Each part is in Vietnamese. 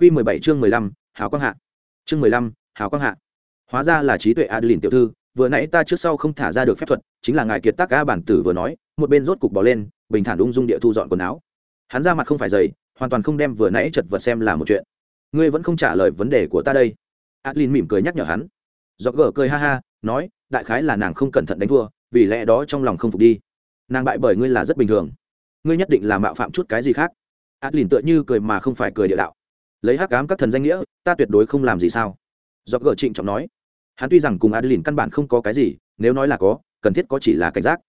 Quy mười bảy chương mười lăm, hào quang hạ. Chương mười lăm, hào quang hạ. Hóa ra là trí tuệ adeline tiểu thư, vừa nãy ta trước sau không thả ra được phép thuật, chính là ngài kiệt tác ca bản tử vừa nói, một bên rốt cục bỏ lên, bình thản ung dung địa thu dọn quần áo. Hắn ra mặt không phải dày, hoàn toàn không đem vừa nãy chật vật xem là một chuyện. Ngươi vẫn không trả lời vấn đề của ta đây. Adeline mỉm cười nhắc nhở hắn. Dọc gở cười ha ha, nói, đại khái là nàng không cẩn thận đánh thua, vì lẽ đó trong lòng không phục đi. Nàng bại bởi ngươi là rất bình thường. Ngươi nhất định là mạo phạm chút cái gì khác. Adeline tựa như cười mà không phải cười địa đạo lấy hắc cám các thần danh nghĩa, ta tuyệt đối không làm gì sao? Do gờ trịnh trọng nói. Hắn tuy rằng cùng adeline căn bản không có cái gì, nếu nói là có, cần thiết có chỉ là cảnh giác.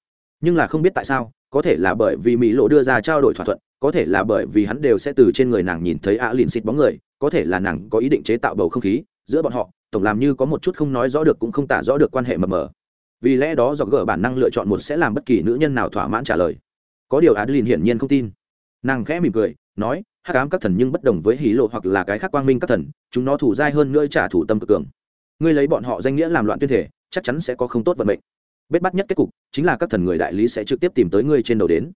Nhưng là không biết tại sao, có thể là bởi vì mỹ lộ đưa ra trao đổi thỏa thuận, có thể là bởi vì hắn đều sẽ từ trên người nàng nhìn thấy a lìn xịt bóng người, có thể là nàng có ý định chế tạo bầu không khí giữa bọn họ, tổng làm như có một chút không nói rõ được cũng không tả rõ được quan hệ mờ mờ. Vì lẽ đó do gỡ bản năng lựa chọn một sẽ làm bất kỳ nữ nhân nào thỏa mãn trả lời. Có điều adeline hiển nhiên không tin. Nàng khẽ mỉm cười, nói hắc ám các thần nhưng bất đồng với hí lộ hoặc là cái khác quang minh các thần, chúng nó thủ dai hơn nữa trả thủ tâm cực cường. Ngươi lấy bọn họ danh nghĩa làm loạn tuyên thể, chắc chắn sẽ có không tốt vận mệnh. Bết bắt nhất kết cục, chính là các thần người đại lý sẽ trực tiếp tìm tới ngươi trên đầu đến.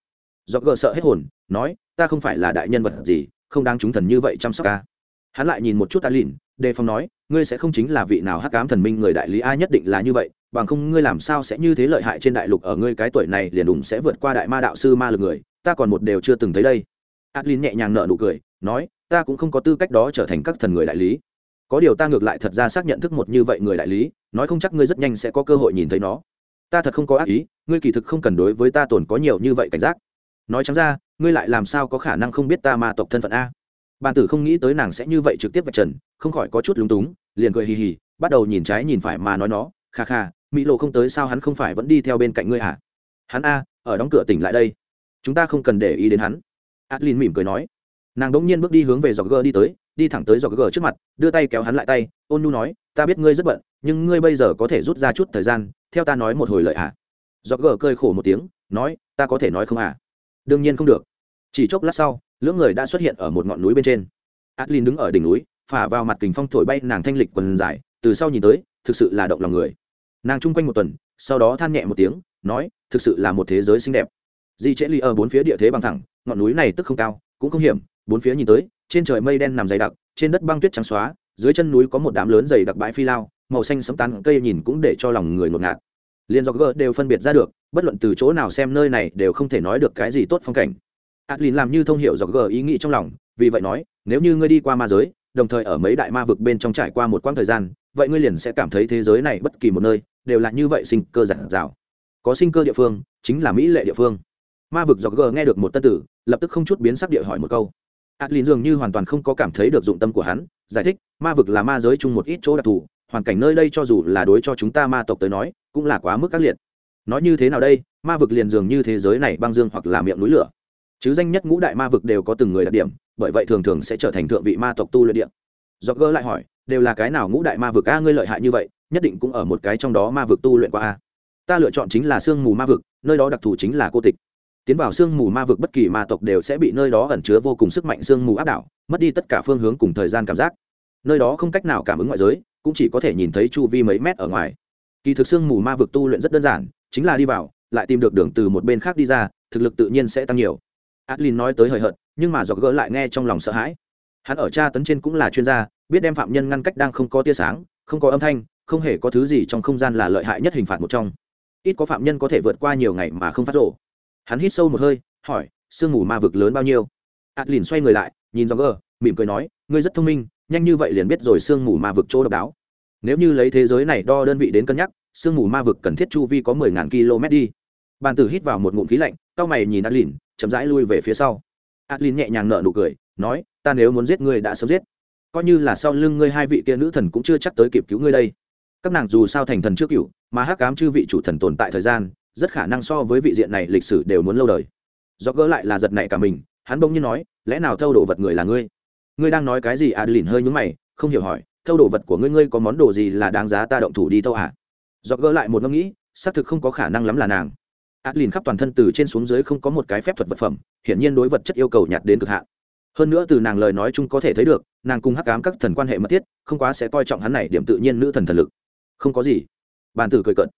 Do gờ sợ hết hồn, nói, ta không phải là đại nhân vật gì, không đáng chúng thần như vậy chăm sóc ca hắn lại nhìn một chút ta lìn đề phòng nói, ngươi sẽ không chính là vị nào hắc ám thần minh người đại lý ai nhất định là như vậy, bằng không ngươi làm sao sẽ như thế lợi hại trên đại lục ở ngươi cái tuổi này liền đùng sẽ vượt qua đại ma đạo sư ma lực người, ta còn một đều chưa từng thấy đây adlin nhẹ nhàng nở nụ cười, nói, ta cũng không có tư cách đó trở thành các thần người đại lý. Có điều ta ngược lại thật ra xác nhận thức một như vậy người đại lý, nói không chắc ngươi rất nhanh sẽ có cơ hội nhìn thấy nó. Ta thật không có ác ý, ngươi kỳ thực không cần đối với ta tồn có nhiều như vậy cảnh giác. Nói chẳng ra, ngươi lại làm sao có khả năng không biết ta ma tộc thân phận a? Bàn tử không nghĩ tới nàng sẽ như vậy trực tiếp vạch trần, không khỏi có chút lúng túng, liền cười hì hì, bắt đầu nhìn trái nhìn phải mà nói nó, kha kha, mỹ lộ không tới sao hắn không phải vẫn đi theo bên cạnh ngươi à hắn a, ở đóng cửa tỉnh lại đây. Chúng ta không cần để ý đến hắn adlin mỉm cười nói. Nàng đ ỗ n g nhiên bước đi hướng về dọc gờ đi tới, đi thẳng tới dọc gờ trước mặt, đưa tay kéo hắn lại tay, ôn nhu nói, ta biết ngươi rất bận, nhưng ngươi bây giờ có thể rút ra chút thời gian, theo ta nói một hồi lợi à dọc gờ cơi khổ một tiếng, nói, ta có thể nói không à đương nhiên không được. Chỉ chốc lát sau, lưỡng người đã xuất hiện ở một ngọn núi bên trên. Adlin đứng ở đỉnh núi, phả vào mặt kình phong thổi bay nàng thanh lịch quần dài, từ sau nhìn tới, thực sự là động lòng người. Nàng chung quanh một tuần, sau đó than nhẹ một tiếng, nói, thực sự là một thế giới xinh đẹp. Di trễ ly ở bốn phía địa thế bằng thẳng ngọn núi này tức không cao, cũng không hiểm, bốn phía nhìn tới, trên trời mây đen nằm dày đặc, trên đất băng tuyết trắng xóa, dưới chân núi có một đám lớn dày đặc bãi phi lao, màu xanh sấm tán cây nhìn cũng để cho lòng người ngột ngạt. Liên do đều phân biệt ra được, bất luận từ chỗ nào xem nơi này đều không thể nói được cái gì tốt phong cảnh. Adlin làm như thông hiểu do ý nghĩ trong lòng, vì vậy nói, nếu như ngươi đi qua ma giới, đồng thời ở mấy đại ma vực bên trong trải qua một quãng thời gian, vậy ngươi liền sẽ cảm thấy thế giới này bất kỳ một nơi đều là như vậy sinh cơ giản dào. Có sinh cơ địa phương, chính là mỹ lệ địa phương ma vực Dọc g nghe được một tân tử, lập tức không chút biến sắc địa hỏi một câu. Adlin dường như hoàn toàn không có cảm thấy được dụng tâm của hắn, giải thích, ma vực là ma giới chung một ít chỗ đặc thù, hoàn cảnh nơi đây cho dù là đối cho chúng ta ma tộc tới nói, cũng là quá mức các liệt. Nói như thế nào đây, ma vực liền dường như thế giới này băng dương hoặc là miệng núi lửa. Chứ danh nhất ngũ đại ma vực đều có từng người đặc điểm, bởi vậy thường thường sẽ trở thành thượng vị ma tộc tu luyện địa. Dọc gỡ lại hỏi, đều là cái nào ngũ đại ma vực a, ngươi lợi hại như vậy, nhất định cũng ở một cái trong đó ma vực tu luyện qua a. Ta lựa chọn chính là sương mù ma vực, nơi đó đặc thù chính là cô tịch tiến vào sương mù ma vực bất kỳ ma tộc đều sẽ bị nơi đó ẩn chứa vô cùng sức mạnh sương mù áp đảo, mất đi tất cả phương hướng cùng thời gian cảm giác. Nơi đó không cách nào cảm ứng ngoại giới, cũng chỉ có thể nhìn thấy chu vi mấy mét ở ngoài. Kỳ thực sương mù ma vực tu luyện rất đơn giản, chính là đi vào, lại tìm được đường từ một bên khác đi ra, thực lực tự nhiên sẽ tăng nhiều. Adlin nói tới hời hợt, nhưng mà dọc gỡ lại nghe trong lòng sợ hãi. Hắn ở tra tấn trên cũng là chuyên gia, biết đem phạm nhân ngăn cách đang không có tia sáng, không có âm thanh, không hề có thứ gì trong không gian là lợi hại nhất hình phạt một trong. Ít có phạm nhân có thể vượt qua nhiều ngày mà không phát rộ hắn hít sâu một hơi, hỏi, sương mù ma vực lớn bao nhiêu? Adlin xoay người lại, nhìn do gờ mỉm cười nói, ngươi rất thông minh, nhanh như vậy liền biết rồi sương mù ma vực chỗ độc đáo. Nếu như lấy thế giới này đo đơn vị đến cân nhắc, sương mù ma vực cần thiết chu vi có mười ngàn km đi. Bàn tử hít vào một ngụm khí lạnh cao mày nhìn adlin chậm rãi lui về phía sau. Adlin nhẹ nhàng nở nụ cười, nói, ta nếu muốn giết ngươi đã sớm giết. Coi như là sau lưng ngươi hai vị kia nữ thần cũng chưa chắc tới kịp cứu ngươi đây. Các nàng dù sao thành thần trước cựu mà hắc cám chư vị chủ thần tồn tại thời gian rất khả năng so với vị diện này lịch sử đều muốn lâu đời. Do gỡ lại là giật này cả mình, hắn bỗng nhiên nói, lẽ nào thâu đồ vật người là ngươi? Ngươi đang nói cái gì? Adeline hơi nhúng mày, không hiểu hỏi, thâu đồ vật của ngươi ngươi có món đồ gì là đáng giá ta động thủ đi thâu à do gỡ lại một ngẫm nghĩ, xác thực không có khả năng lắm là nàng. Adlin khắp toàn thân từ trên xuống dưới không có một cái phép thuật vật phẩm, hiển nhiên đối vật chất yêu cầu nhạt đến cực hạn. Hơn nữa từ nàng lời nói chung có thể thấy được, nàng cùng hắc cám các thần quan hệ mật thiết, không quá sẽ coi trọng hắn này điểm tự nhiên nữ thần thần lực. Không có gì. Bàn tử cười cận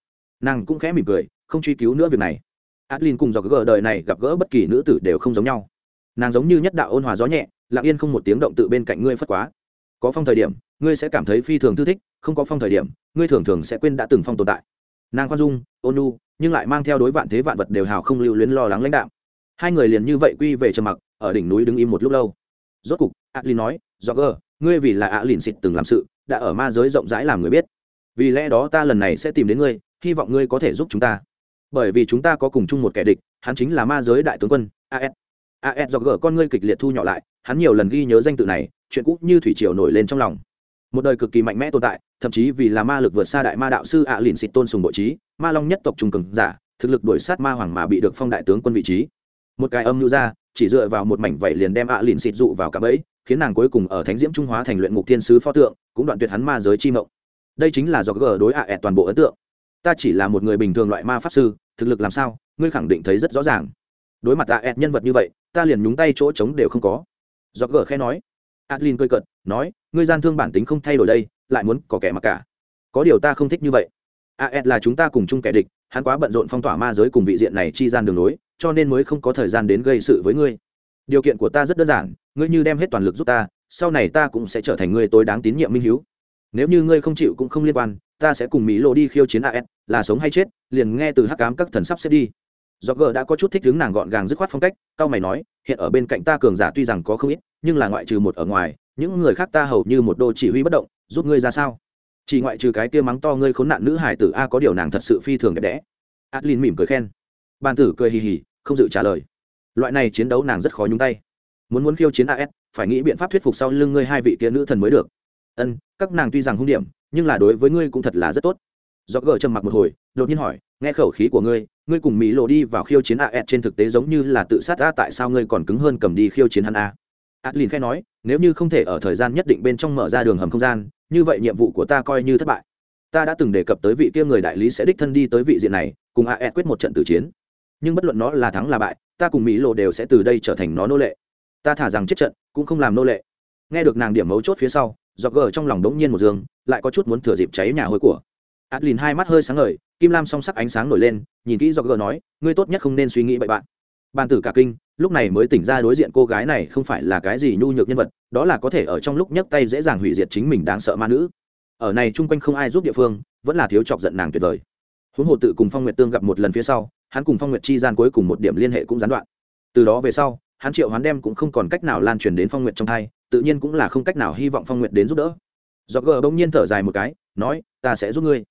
nàng cũng khẽ mỉm cười không truy cứu nữa việc này. Adlin cùng do gỡ đời này gặp gỡ bất kỳ nữ tử đều không giống nhau. Nàng giống như nhất đạo ôn hòa gió nhẹ, lặng yên không một tiếng động tự bên cạnh ngươi phất quá. Có phong thời điểm, ngươi sẽ cảm thấy phi thường thư thích, không có phong thời điểm, ngươi thường thường sẽ quên đã từng phong tồn tại. Nàng khoan dung, ôn nu nhưng lại mang theo đối vạn thế vạn vật đều hào không lưu luyến lo lắng lãnh đạo hai người liền như vậy quy về trầm mặc, ở đỉnh núi đứng im một lúc lâu. Rốt cục adlin nói do ngươi vì là ạ lìn xịt từng làm sự, đã ở ma giới rộng rãi làm người biết. Vì lẽ đó ta lần này sẽ tìm đến ngươi, hy vọng ngươi có thể giúp chúng ta bởi vì chúng ta có cùng chung một kẻ địch, hắn chính là ma giới đại tướng quân as as do gờ con ngươi kịch liệt thu nhỏ lại, hắn nhiều lần ghi nhớ danh tự này, chuyện cũ như thủy triều nổi lên trong lòng. Một đời cực kỳ mạnh mẽ tồn tại, thậm chí vì là ma lực vượt xa đại ma đạo sư ạ lìn xịt tôn sùng bộ trí ma long nhất tộc trung cường giả, thực lực đuổi sát ma hoàng mà bị được phong đại tướng quân vị trí. Một cái âm nhu ra, chỉ dựa vào một mảnh vẩy liền đem ạ lìn xịt dụ vào cả bẫy, khiến nàng cuối cùng ở thánh diễm trung hóa thành luyện ngục thiên sứ pho tượng, cũng đoạn tuyệt hắn ma giới chi mộng. Đây chính là do gờ đối ạ ẹt toàn bộ ấn tượng ta chỉ là một người bình thường loại ma pháp sư thực lực làm sao ngươi khẳng định thấy rất rõ ràng. Đối mặt ạ ẹt nhân vật như vậy ta liền nhúng tay chỗ trống đều không có. Do g khe nói. Adlin cơi cợt nói ngươi gian thương bản tính không thay đổi đây lại muốn có kẻ mặc cả. Có điều ta không thích như vậy. As là chúng ta cùng chung kẻ địch hắn quá bận rộn phong tỏa ma giới cùng vị diện này chi gian đường lối, cho nên mới không có thời gian đến gây sự với ngươi. Điều kiện của ta rất đơn giản ngươi như đem hết toàn lực giúp ta sau này ta cũng sẽ trở thành ngươi tối đáng tín nhiệm minh hiếu. Nếu như ngươi không chịu cũng không liên quan ta sẽ cùng mỹ lộ đi khiêu chiến as là sống hay chết, liền nghe từ hắc cám các thần sắp xếp đi. Do g đã có chút thích đứng nàng gọn gàng dứt khoát phong cách, cao mày nói, hiện ở bên cạnh ta cường giả tuy rằng có không ít, nhưng là ngoại trừ một ở ngoài, những người khác ta hầu như một đô chỉ huy bất động, giúp ngươi ra sao? Chỉ ngoại trừ cái kia mắng to ngươi khốn nạn nữ hải tử a, có điều nàng thật sự phi thường đẹp đẽ. Adlin mỉm cười khen. Bàn tử cười hì hì, không dự trả lời. Loại này chiến đấu nàng rất khó nhúng tay. Muốn muốn khiêu chiến as phải nghĩ biện pháp thuyết phục sau lưng ngươi hai vị kia nữ thần mới được. Ân, các nàng tuy rằng hung điểm nhưng là đối với ngươi cũng thật là rất tốt. Do gờ trầm mặc một hồi, đột nhiên hỏi, nghe khẩu khí của ngươi ngươi cùng mỹ lộ đi vào khiêu chiến a ed trên thực tế giống như là tự sát a, tại sao ngươi còn cứng hơn cầm đi khiêu chiến hắn a? Adlin khẽ nói, nếu như không thể ở thời gian nhất định bên trong mở ra đường hầm không gian, như vậy nhiệm vụ của ta coi như thất bại. Ta đã từng đề cập tới vị kia người đại lý sẽ đích thân đi tới vị diện này, cùng a ed quyết một trận tử chiến. Nhưng bất luận nó là thắng là bại, ta cùng mỹ lộ đều sẽ từ đây trở thành nó nô lệ. Ta thả rằng chết trận, cũng không làm nô lệ. Nghe được nàng điểm mấu chốt phía sau dọc gờ trong lòng đống nhiên một giường lại có chút muốn thừa dịp cháy nhà hôi của. Adlin hai mắt hơi sáng ngời, kim lam song sắc ánh sáng nổi lên, nhìn kỹ dọc gờ nói, ngươi tốt nhất không nên suy nghĩ bậy bạn. Bàn tử cả kinh, lúc này mới tỉnh ra đối diện cô gái này không phải là cái gì nhu nhược nhân vật, đó là có thể ở trong lúc nhấc tay dễ dàng hủy diệt chính mình đáng sợ ma nữ. Ở này chung quanh không ai giúp địa phương, vẫn là thiếu chọc giận nàng tuyệt vời. Huống hồ tự cùng phong nguyệt tương gặp một lần phía sau, hắn cùng phong nguyệt chi gian cuối cùng một điểm liên hệ cũng gián đoạn. Từ đó về sau, hắn triệu hắn đem cũng không còn cách nào lan truyền đến phong nguyệt trong thai tự nhiên cũng là không cách nào hy vọng phong nguyệt đến giúp đỡ. Do gờ bỗng nhiên thở dài một cái, nói, ta sẽ giúp ngươi.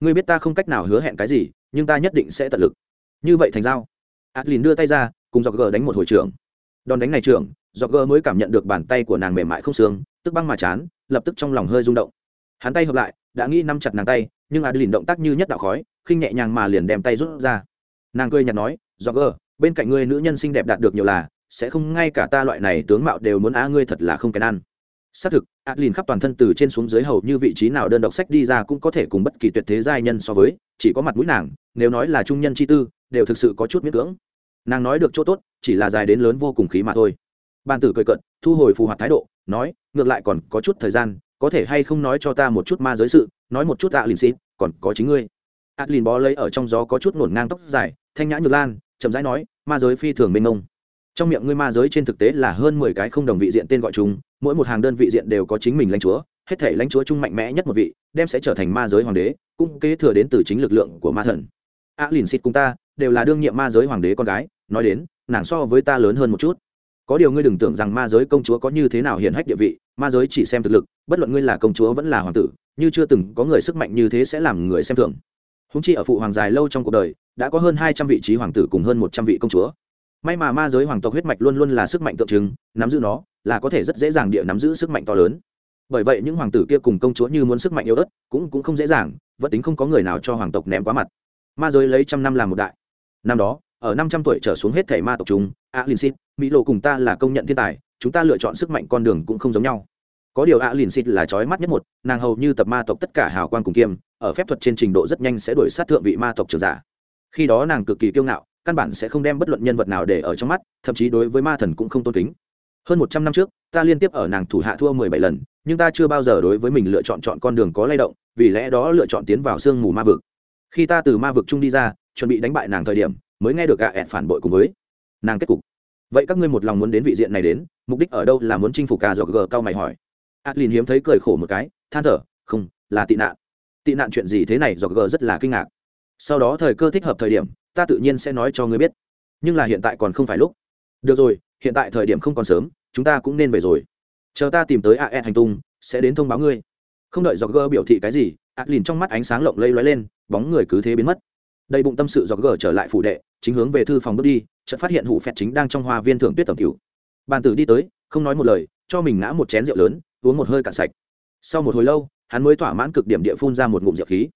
Ngươi biết ta không cách nào hứa hẹn cái gì, nhưng ta nhất định sẽ tận lực. Như vậy thành giao. Adlin đưa tay ra, cùng dọc gờ đánh một hồi trưởng. Đòn đánh này trưởng dọc gờ mới cảm nhận được bàn tay của nàng mềm mại không sướng tức băng mà chán, lập tức trong lòng hơi rung động. Hắn tay hợp lại, đã nghĩ nắm chặt nàng tay, nhưng Adlin động tác như nhất đạo khói, khinh nhẹ nhàng mà liền đem tay rút ra. Nàng cười nhạt nói dọc gờ, bên cạnh ngươi nữ nhân xinh đẹp đạt được nhiều là sẽ không ngay cả ta loại này tướng mạo đều muốn á ngươi thật là không kèn ăn. Xác thực adeline khắp toàn thân từ trên xuống dưới hầu như vị trí nào đơn độc sách đi ra cũng có thể cùng bất kỳ tuyệt thế giai nhân so với, chỉ có mặt mũi nàng, nếu nói là trung nhân chi tư, đều thực sự có chút miễn cưỡng. Nàng nói được chỗ tốt, chỉ là dài đến lớn vô cùng khí mà thôi. Ban tử cười cận thu hồi phù hoạt thái độ, nói, ngược lại còn có chút thời gian, có thể hay không nói cho ta một chút ma giới sự, nói một chút ạ lìn xịt còn có chính ngươi. Ạ lìn bó lấy ở trong gió có chút ngổn ngang tóc dài, thanh nhã nhược lan, chậm rãi nói, ma giới phi thường mênh mông trong miệng ngươi ma giới trên thực tế là hơn mười cái không đồng vị diện tên gọi chúng, mỗi một hàng đơn vị diện đều có chính mình lãnh chúa, hết thể lãnh chúa chung mạnh mẽ nhất một vị, đem sẽ trở thành ma giới hoàng đế, cũng kế thừa đến từ chính lực lượng của ma thần. Ạ lìn xịt cùng ta đều là đương nhiệm ma giới hoàng đế con gái, nói đến, nàng so với ta lớn hơn một chút. Có điều ngươi đừng tưởng rằng ma giới công chúa có như thế nào hiển hách địa vị, ma giới chỉ xem thực lực, bất luận ngươi là công chúa vẫn là hoàng tử, như chưa từng có người sức mạnh như thế sẽ làm người xem thường. Húng chi ở phụ hoàng dài lâu trong cuộc đời, đã có hơn hai trăm vị trí hoàng tử cùng hơn một trăm vị công chúa may mà ma giới hoàng tộc huyết mạch luôn luôn là sức mạnh tượng trưng, nắm giữ nó, là có thể rất dễ dàng địa nắm giữ sức mạnh to lớn. Bởi vậy những hoàng tử kia cùng công chúa như muốn sức mạnh yếu ớt, cũng cũng không dễ dàng, vẫn tính không có người nào cho hoàng tộc ném quá mặt. Ma giới lấy trăm năm làm một đại. Năm đó, ở năm trăm tuổi trở xuống hết thể ma tộc chúng a lin xít mỹ lộ cùng ta là công nhận thiên tài, chúng ta lựa chọn sức mạnh con đường cũng không giống nhau. Có điều a lin xít là trói mắt nhất một, nàng hầu như tập ma tộc tất cả hào quang cùng kiêm, ở phép thuật trên trình độ rất nhanh sẽ đổi sát thượng vị ma tộc trường giả. Khi đó nàng cực kỳ kiêu ngạo căn bản sẽ không đem bất luận nhân vật nào để ở trong mắt, thậm chí đối với ma thần cũng không tôn kính. Hơn một trăm năm trước, ta liên tiếp ở nàng thủ hạ thua mười bảy lần, nhưng ta chưa bao giờ đối với mình lựa chọn chọn con đường có lay động, vì lẽ đó lựa chọn tiến vào sương mù ma vực. Khi ta từ ma vực chung đi ra, chuẩn bị đánh bại nàng thời điểm, mới nghe được gạ ẹt phản bội cùng với nàng kết cục. Vậy các ngươi một lòng muốn đến vị diện này đến, mục đích ở đâu là muốn chinh phục cả dọc gờ, cao mày hỏi. Adlin hiếm thấy cười khổ một cái, than thở, không, là tị nạn. Tị nạn chuyện gì thế này dọc gờ rất là kinh ngạc sau đó thời cơ thích hợp thời điểm, ta tự nhiên sẽ nói cho ngươi biết. Nhưng là hiện tại còn không phải lúc. Được rồi, hiện tại thời điểm không còn sớm, chúng ta cũng nên về rồi. Chờ ta tìm tới ae hành tung, sẽ đến thông báo ngươi. Không đợi dọc gơ biểu thị cái gì adlin trong mắt ánh sáng lộng lây lóe lên, bóng người cứ thế biến mất. Đầy bụng tâm sự dọc gờ trở lại phủ đệ, chính hướng về thư phòng bước đi, chợt phát hiện hủ phẹt chính đang trong hoa viên thưởng tuyết tầm cửu. Bàn tử đi tới, không nói một lời, cho mình ngã một chén rượu lớn, uống một hơi cạn sạch. Sau một hồi lâu, hắn mới thỏa mãn cực điểm địa phun ra một ngụm rượu khí.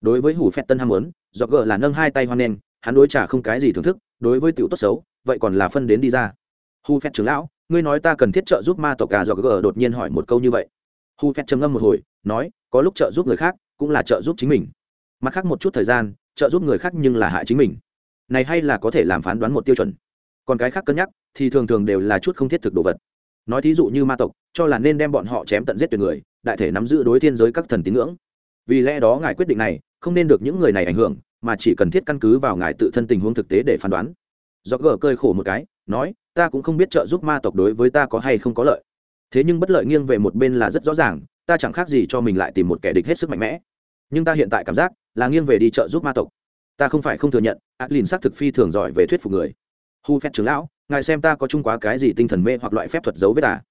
Đối với hủ phẹt tân ham muốn dọc gờ là nâng hai tay hoan nen hắn đối trả không cái gì thưởng thức, đối với tiểu tốt xấu, vậy còn là phân đến đi ra. Hu phép trưởng lão, ngươi nói ta cần thiết trợ giúp ma tộc gà dọc gờ đột nhiên hỏi một câu như vậy. Hu phép trầm ngâm một hồi, nói, có lúc trợ giúp người khác, cũng là trợ giúp chính mình. Mặt khác một chút thời gian, trợ giúp người khác nhưng là hại chính mình. Này hay là có thể làm phán đoán một tiêu chuẩn. Còn cái khác cân nhắc, thì thường thường đều là chút không thiết thực đồ vật. Nói thí dụ như ma tộc, cho là nên đem bọn họ chém tận giết tuyệt người, đại thể nắm giữ đối thiên giới các thần tín ngưỡng. Vì lẽ đó ngài quyết định này không nên được những người này ảnh hưởng, mà chỉ cần thiết căn cứ vào ngài tự thân tình huống thực tế để phán đoán. Do gờ cơi khổ một cái, nói, ta cũng không biết trợ giúp ma tộc đối với ta có hay không có lợi. Thế nhưng bất lợi nghiêng về một bên là rất rõ ràng, ta chẳng khác gì cho mình lại tìm một kẻ địch hết sức mạnh mẽ. Nhưng ta hiện tại cảm giác là nghiêng về đi trợ giúp ma tộc. Ta không phải không thừa nhận adlin xác thực phi thường giỏi về thuyết phục người. Hu phép trưởng lão, ngài xem ta có chung quá cái gì tinh thần mê hoặc loại phép thuật giấu với ta à?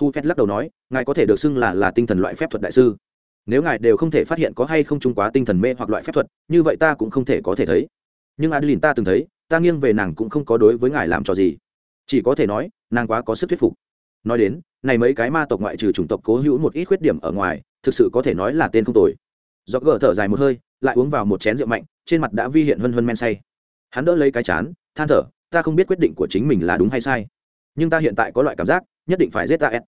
hu phép lắc đầu nói, ngài có thể được xưng là là tinh thần loại phép thuật đại sư nếu ngài đều không thể phát hiện có hay không trung quá tinh thần mê hoặc loại phép thuật, như vậy ta cũng không thể có thể thấy. Nhưng adeline ta từng thấy, ta nghiêng về nàng cũng không có đối với ngài làm cho gì. Chỉ có thể nói, nàng quá có sức thuyết phục. Nói đến, này mấy cái ma tộc ngoại trừ chủng tộc cố hữu một ít khuyết điểm ở ngoài, thực sự có thể nói là tên không tồi. Do gỡ thở dài một hơi, lại uống vào một chén rượu mạnh, trên mặt đã vi hiện hân hân men say. Hắn đỡ lấy cái chán, than thở, ta không biết quyết định của chính mình là đúng hay sai. Nhưng ta hiện tại có loại cảm giác, nhất định phải giết ta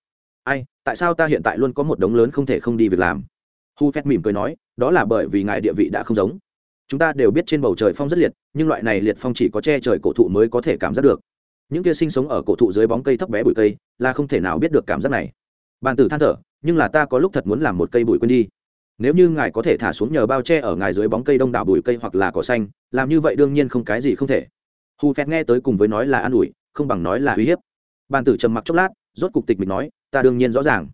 ai, tại sao ta hiện tại luôn có một đống lớn không thể không đi việc làm? Hu phép mỉm cười nói, đó là bởi vì ngài địa vị đã không giống. Chúng ta đều biết trên bầu trời phong rất liệt, nhưng loại này liệt phong chỉ có che trời cổ thụ mới có thể cảm giác được. Những kia sinh sống ở cổ thụ dưới bóng cây thấp bé bụi cây, là không thể nào biết được cảm giác này. Bàn tử than thở, nhưng là ta có lúc thật muốn làm một cây bụi quên đi. Nếu như ngài có thể thả xuống nhờ bao che ở ngài dưới bóng cây đông đảo bụi cây hoặc là cỏ xanh, làm như vậy đương nhiên không cái gì không thể. Hu phét nghe tới cùng với nói là an ủi, không bằng nói là uy hiếp. Bàn tử trầm mặc chốc lát, rốt cục tịch mình nói, ta đương nhiên rõ ràng.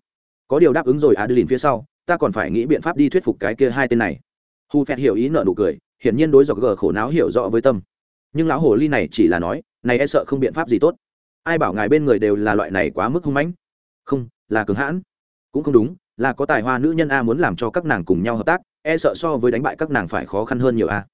Có điều đáp ứng rồi adeline phía sau ta còn phải nghĩ biện pháp đi thuyết phục cái kia hai tên này. Hu phẹt hiểu ý nợ nụ cười, hiển nhiên đối dọc gờ khổ não hiểu rõ với tâm. Nhưng lão hồ ly này chỉ là nói, này e sợ không biện pháp gì tốt. Ai bảo ngài bên người đều là loại này quá mức hung mãnh? Không, là cứng hãn. Cũng không đúng, là có tài hoa nữ nhân a muốn làm cho các nàng cùng nhau hợp tác e sợ so với đánh bại các nàng phải khó khăn hơn nhiều a.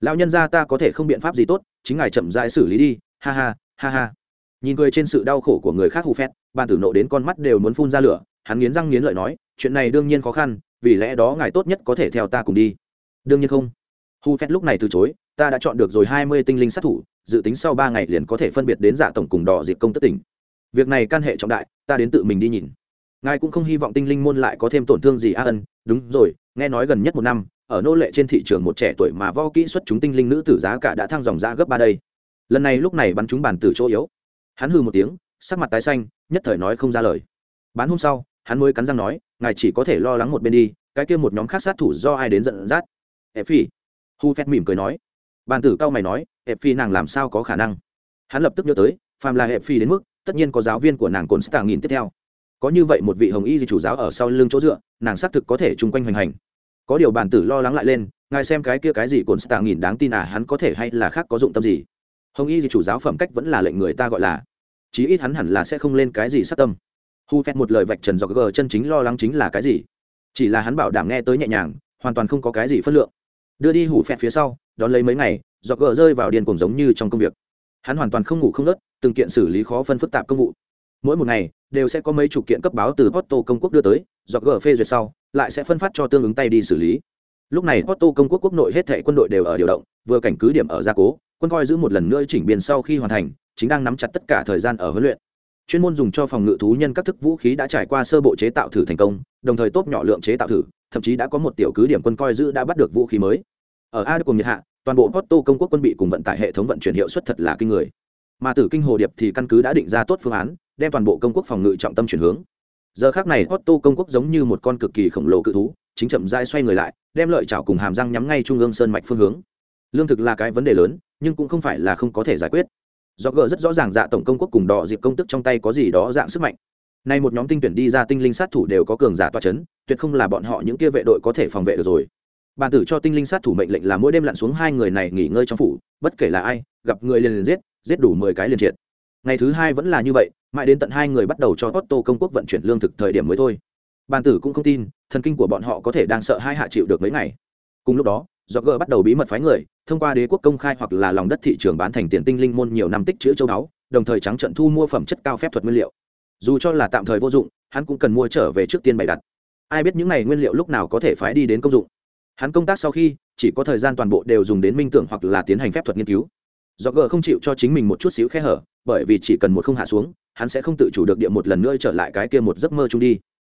Lão nhân gia ta có thể không biện pháp gì tốt, chính ngài chậm rãi xử lý đi, ha ha ha ha. Nhìn cười trên sự đau khổ của người khác hù phét ban tử nộ đến con mắt đều muốn phun ra lửa, hắn nghiến răng nghiến lợi nói chuyện này đương nhiên khó khăn, vì lẽ đó ngài tốt nhất có thể theo ta cùng đi. Đương nhiên không. Hu phét lúc này từ chối, ta đã chọn được rồi hai mươi tinh linh sát thủ, dự tính sau ba ngày liền có thể phân biệt đến giả tổng cùng đỏ dịp công tất tỉnh. Việc này can hệ trọng đại, ta đến tự mình đi nhìn. Ngài cũng không hy vọng tinh linh môn lại có thêm tổn thương gì a ân, đúng rồi, nghe nói gần nhất một năm, ở nô lệ trên thị trường một trẻ tuổi mà vo kỹ xuất chúng tinh linh nữ tử giá cả đã thăng dòng giá gấp ba đây. Lần này lúc này bắn chúng bàn từ chỗ yếu. Hắn hừ một tiếng, sắc mặt tái xanh, nhất thời nói không ra lời. Bán hôm sau hắn mới cắn răng nói, ngài chỉ có thể lo lắng một bên đi, cái kia một nhóm khác sát thủ do ai đến giận dắt? Ép phi hu phép mỉm cười nói. Bàn tử cao mày nói ép phi nàng làm sao có khả năng? Hắn lập tức nhớ tới, phàm là ép phi đến mức, tất nhiên có giáo viên của nàng cồn stạng nghìn tiếp theo. Có như vậy một vị hồng y di chủ giáo ở sau lưng chỗ dựa, nàng xác thực có thể chung quanh hoành hành. Có điều bản tử lo lắng lại lên, ngài xem cái kia cái gì cồn stạng nghìn đáng tin à hắn có thể hay là khác có dụng tâm gì? Hồng y di chủ giáo phẩm cách vẫn là lệnh người ta gọi là. Chí ít hắn hẳn là sẽ không lên cái gì sát tâm hu phét một lời vạch trần do gờ chân chính lo lắng chính là cái gì? Chỉ là hắn bảo đảm nghe tới nhẹ nhàng hoàn toàn không có cái gì phân lượng. Đưa đi hủ phét phía sau đón lấy mấy ngày do gờ rơi vào điên cuồng giống như trong công việc. Hắn hoàn toàn không ngủ không nớt từng kiện xử lý khó phân phức tạp công vụ. Mỗi một ngày đều sẽ có mấy chục kiện cấp báo từ Porto công quốc đưa tới, do gờ phê duyệt sau, lại sẽ phân phát cho tương ứng tay đi xử lý. Lúc này Porto công quốc quốc nội hết thảy quân đội đều ở điều động, vừa cảnh cứ điểm ở gia cố, quân coi giữ một lần nữa chỉnh biên sau khi hoàn thành, chính đang nắm chặt tất cả thời gian ở huấn luyện chuyên môn dùng cho phòng ngự thú nhân các thức vũ khí đã trải qua sơ bộ chế tạo thử thành công, đồng thời tốt nhỏ lượng chế tạo thử, thậm chí đã có một tiểu cứ điểm quân coi giữ đã bắt được vũ khí mới. Ở a cùng nhật hạ, toàn bộ porto công quốc quân bị cùng vận tải hệ thống vận chuyển hiệu suất thật là kinh người. Mà tử kinh hồ điệp thì căn cứ đã định ra tốt phương án, đem toàn bộ công quốc phòng ngự trọng tâm chuyển hướng. Giờ khác này porto công quốc giống như một con cực kỳ khổng lồ cự thú, chính chậm dai xoay người lại, đem lợi chảo cùng hàm răng nhắm ngay trung ương sơn mạch phương hướng. Lương thực là cái vấn đề lớn, nhưng cũng không phải là không có thể giải quyết do gờ rất rõ ràng dạ tổng công quốc cùng đỏ dịp công tức trong tay có gì đó dạng sức mạnh. Nay một nhóm tinh tuyển đi ra tinh linh sát thủ đều có cường giả toa c h ấ n tuyệt không là bọn họ những kia vệ đội có thể phòng vệ được rồi. Bàn tử cho tinh linh sát thủ mệnh lệnh là mỗi đêm lặn xuống hai người này nghỉ ngơi trong phủ, bất kể là ai, gặp người liền liền giết giết đủ mười cái liền triệt. Ngày thứ hai vẫn là như vậy, mãi đến tận hai người bắt đầu cho otto công quốc vận chuyển lương thực thời điểm mới thôi. Bàn tử cũng không tin, thần kinh của bọn họ có thể đang sợ hai hạ chịu được mấy ngày. Cùng lúc đó do g bắt đầu bí mật phái người, thông qua đế quốc công khai hoặc là lòng đất thị trường bán thành tiền tinh linh môn nhiều năm tích chữ châu đáo đồng thời trắng trận thu mua phẩm chất cao phép thuật nguyên liệu. Dù cho là tạm thời vô dụng, hắn cũng cần mua trở về trước tiên bày đặt. Ai biết những n à y nguyên liệu lúc nào có thể phái đi đến công dụng. Hắn công tác sau khi, chỉ có thời gian toàn bộ đều dùng đến minh tưởng hoặc là tiến hành phép thuật nghiên cứu. Do g không chịu cho chính mình một chút xíu khe hở, bởi vì chỉ cần một không hạ xuống, hắn sẽ không tự chủ được địa một lần nữa trở lại cái kia một giấc mơ chung đi.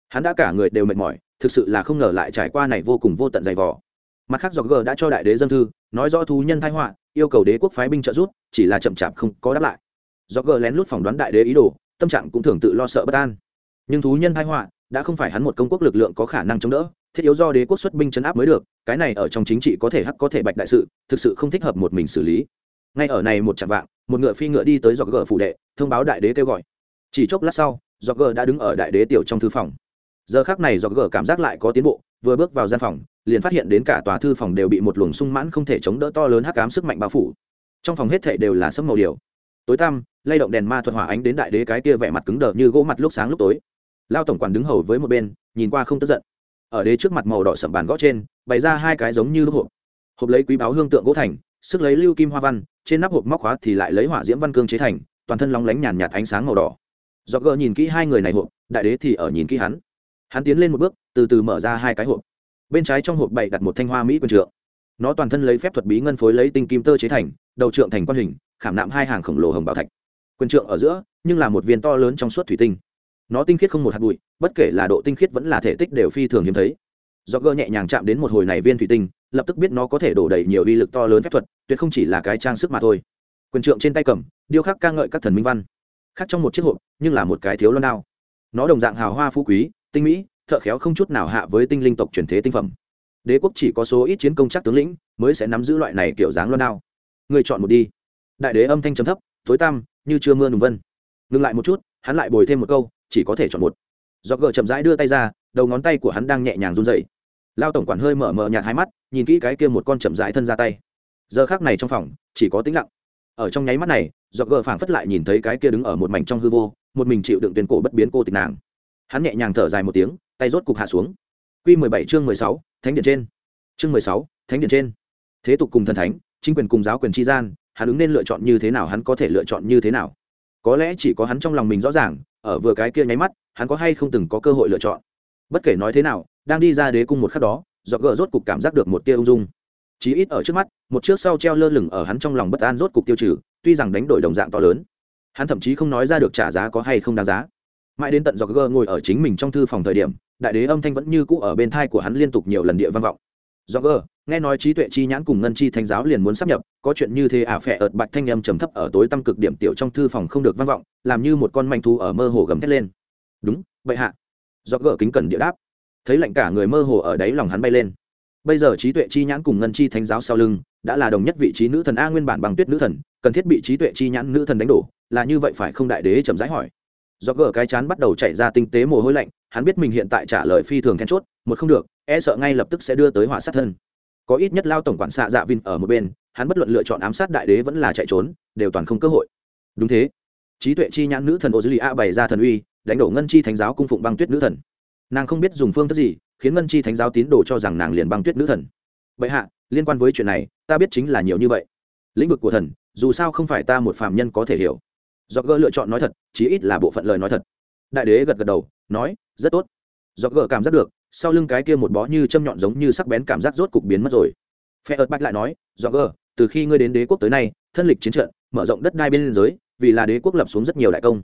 Hắn đã cả người đều mệt mỏi, thực sự là không ngờ lại trải qua này vô cùng vô tận dày vò mặt khác do g đã cho đại đế dân thư, nói rõ thú nhân thái họa, yêu cầu đế quốc phái binh trợ giúp, chỉ là chậm chạp không có đáp lại. Do g lén lút phỏng đoán đại đế ý đồ, tâm trạng cũng thường tự lo sợ bất an. Nhưng thú nhân thái họa, đã không phải hắn một công quốc lực lượng có khả năng chống đỡ, thiết yếu do đế quốc xuất binh chấn áp mới được, cái này ở trong chính trị có thể hắc có thể bạch đại sự, thực sự không thích hợp một mình xử lý. Ngay ở này một chạm vạng, một ngựa phi ngựa đi tới dọc gờ phủ đệ, thông báo đại đế kêu gọi. Chỉ chốc lát sau, dọc gờ đã đứng ở đại đế tiểu trong thư phòng. Giờ khác này dọc gờ cảm giác lại có tiến bộ vừa bước vào gian phòng, liền phát hiện đến cả tòa thư phòng đều bị một luồng sung mãn không thể chống đỡ to lớn hắc ám sức mạnh bao phủ. Trong phòng hết thảy đều là sấm màu điều. Tối tăm, lay động đèn ma thuật hỏa ánh đến đại đế cái kia vẻ mặt cứng đờ như gỗ mặt lúc sáng lúc tối. Lao tổng quản đứng hầu với một bên, nhìn qua không tức giận. Ở đế trước mặt màu đỏ sậm bàn gõ trên, bày ra hai cái giống như lúc hộp. Hộp lấy quý báo hương tượng gỗ thành, sức lấy lưu kim hoa văn, trên nắp hộp móc khóa thì lại lấy hỏa diễm văn cương chế thành, toàn thân lóng lánh nhàn nhạt ánh sáng màu đỏ. Do gỡ nhìn kỹ hai người này hộp, đại đế thì ở nhìn kỹ hắn hắn tiến lên một bước, từ từ mở ra hai cái hộp. Bên trái trong hộp bày đặt một thanh hoa mỹ quân trượng. Nó toàn thân lấy phép thuật bí ngân phối lấy tinh kim tơ chế thành, đầu trượng thành quan hình, khảm nạm hai hàng khổng lồ hồng bảo thạch. Quyền trượng ở giữa, nhưng là một viên to lớn trong suốt thủy tinh. Nó tinh khiết không một hạt bụi, bất kể là độ tinh khiết vẫn là thể tích đều phi thường hiếm thấy. Do gơ nhẹ nhàng chạm đến một hồi này viên thủy tinh, lập tức biết nó có thể đổ đầy nhiều uy lực to lớn phép thuật, tuyệt không chỉ là cái trang sức mà thôi. Quyền trượng trên tay cầm, điêu khắc ca ngợi các thần minh văn. Khác trong một chiếc hộp, nhưng là một cái thiếu loan đao. Nó đồng dạng hào hoa phú quý tinh mỹ, thợ khéo không chút nào hạ với tinh linh tộc truyền thế tinh phẩm. Đế quốc chỉ có số ít chiến công chắc tướng lĩnh mới sẽ nắm giữ loại này kiểu dáng loan đao. Người chọn một đi. Đại đế âm thanh trầm thấp, tối tăm, như chưa mưa nùng vân. Ngừng lại một chút, hắn lại bồi thêm một câu, chỉ có thể chọn một. Do gờ chậm rãi đưa tay ra, đầu ngón tay của hắn đang nhẹ nhàng run dậy lao tổng quản hơi mở mở nhạt hai mắt, nhìn kỹ cái kia một con chậm rãi thân ra tay. Giờ khác này trong phòng, chỉ có tĩnh lặng. Ở trong nháy mắt này do gờ phảng phất lại nhìn thấy cái kia đứng ở một mảnh trong hư vô, một mình chịu đựng tuyên cổ bất biến cô tịch nàng hắn nhẹ nhàng thở dài một tiếng, tay rốt cục hạ xuống. Q mười bảy chương mười sáu, thánh điện trên. Chương mười sáu, thánh điện trên. Thế tục cùng thần thánh, chính quyền cùng giáo quyền tri gian, hắn ứng nên lựa chọn như thế nào, hắn có thể lựa chọn như thế nào? Có lẽ chỉ có hắn trong lòng mình rõ ràng, ở vừa cái kia nháy mắt, hắn có hay không từng có cơ hội lựa chọn? Bất kể nói thế nào, đang đi ra đế cung một khắc đó do gỡ rốt cục cảm giác được một tia ung dung. Chí ít ở trước mắt, một trước sau treo lơ lửng ở hắn trong lòng bất an rốt cục tiêu trừ, tuy rằng đánh đổi đồng dạng to lớn. Hắn thậm chí không nói ra được trả giá có hay không đáng giá mãi đến tận do gỡ ngồi ở chính mình trong thư phòng thời điểm, đại đế âm thanh vẫn như cũ ở bên thai của hắn liên tục nhiều lần địa vang vọng. Do gỡ nghe nói trí tuệ chi nhãn cùng ngân chi thánh giáo liền muốn sắp nhập, có chuyện như thế à? Phẹ ợt bạch thanh âm trầm thấp ở tối tăm cực điểm tiểu trong thư phòng không được vang vọng, làm như một con manh thu ở mơ hồ gầm thét lên. Đúng, vậy hạ. Do gỡ kính cẩn địa đáp. Thấy lạnh cả người mơ hồ ở đáy lòng hắn bay lên. Bây giờ trí tuệ chi nhãn cùng ngân chi thánh giáo sau lưng, đã là đồng nhất vị trí nữ thần a nguyên bản bằng tuyết nữ thần, cần thiết bị trí tuệ chi nhãn nữ thần đánh đổ, là như vậy phải không đại đế chậm rãi hỏi do gỡ cái chán bắt đầu chạy ra tinh tế mồ hôi lạnh, hắn biết mình hiện tại trả lời phi thường then chốt, một không được e sợ ngay lập tức sẽ đưa tới hỏa sát thân. Có ít nhất lao tổng quản xạ dạ vin ở một bên, hắn bất luận lựa chọn ám sát đại đế vẫn là chạy trốn, đều toàn không cơ hội. Đúng thế. Trí tuệ chi nhãn nữ thần ô dư lì a bày ra thần uy, đánh đổ ngân chi thánh giáo cung phụng băng tuyết nữ thần. Nàng không biết dùng phương thức gì, khiến ngân chi thánh giáo tín đồ cho rằng nàng liền băng tuyết nữ thần. Vậy hạ, liên quan với chuyện này, ta biết chính là nhiều như vậy. Lĩnh vực của thần, dù sao không phải ta một phàm nhân có thể hiểu do gỡ lựa chọn nói thật, chí ít là bộ phận lời nói thật. Đại đế gật gật đầu, nói, rất tốt. Do gỡ cảm giác được, sau lưng cái kia một bó như châm nhọn giống như sắc bén cảm giác rốt cục biến mất rồi. Phe ợt bạch lại nói do gỡ từ khi ngươi đến đế quốc tới nay, thân lịch chiến trận, mở rộng đất đai bên liên giới, vì là đế quốc lập xuống rất nhiều đại công.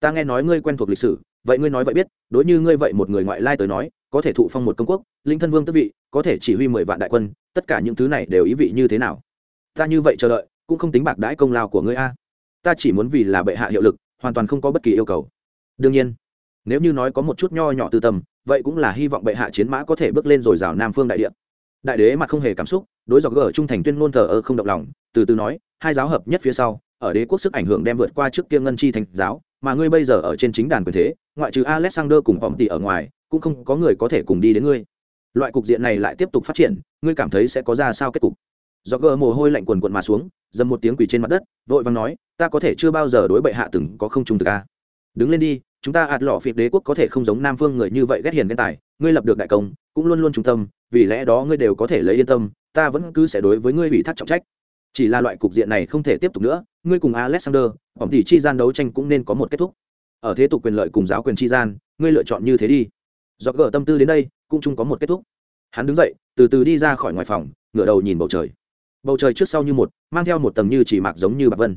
Ta nghe nói ngươi quen thuộc lịch sử, vậy ngươi nói vậy biết, đối như ngươi vậy một người ngoại lai tới nói, có thể thụ phong một công quốc, linh thân vương tức vị, có thể chỉ huy mười vạn đại quân, tất cả những thứ này đều ý vị như thế nào? Ta như vậy chờ đợi, cũng không tính bạc đãi công lao của ngươi a ta chỉ muốn vì là bệ hạ hiệu lực, hoàn toàn không có bất kỳ yêu cầu. Đương nhiên, nếu như nói có một chút nho nhỏ tư tâm, vậy cũng là hy vọng bệ hạ chiến mã có thể bước lên rồi rào nam phương đại địa. Đại đế mặt không hề cảm xúc, đối dọc gở trung thành tuyên ngôn thờ ơ không động lòng, từ từ nói, hai giáo hợp nhất phía sau, ở đế quốc sức ảnh hưởng đem vượt qua trước kia ngân chi thành giáo, mà ngươi bây giờ ở trên chính đàn quyền thế, ngoại trừ alexander cùng vọng tỷ ở ngoài, cũng không có người có thể cùng đi đến ngươi. Loại cục diện này lại tiếp tục phát triển, ngươi cảm thấy sẽ có ra sao kết cục? Do gờ mồ hôi lạnh quần quận mà xuống, dầm một tiếng quỳ trên mặt đất, vội vàng nói, ta có thể chưa bao giờ đối bệ hạ từng có không trung thực a. Đứng lên đi, chúng ta ạt lọ phiệt đế quốc có thể không giống nam phương người như vậy ghét hiền ghen tài, ngươi lập được đại công, cũng luôn luôn trung tâm, vì lẽ đó ngươi đều có thể lấy yên tâm, ta vẫn cứ sẽ đối với ngươi ủy thác trọng trách. Chỉ là loại cục diện này không thể tiếp tục nữa, ngươi cùng alexander bỏng tỷ chi gian đấu tranh cũng nên có một kết thúc. Ở thế tục quyền lợi cùng giáo quyền chi gian, ngươi lựa chọn như thế đi. Do gỡ tâm tư đến đây, cũng chung có một kết thúc. Hắn đứng dậy, từ từ đi ra khỏi ngoài phòng, ngửa đầu nhìn bầu trời bầu trời trước sau như một, mang theo một tầng như chỉ mạc giống như bạc vân.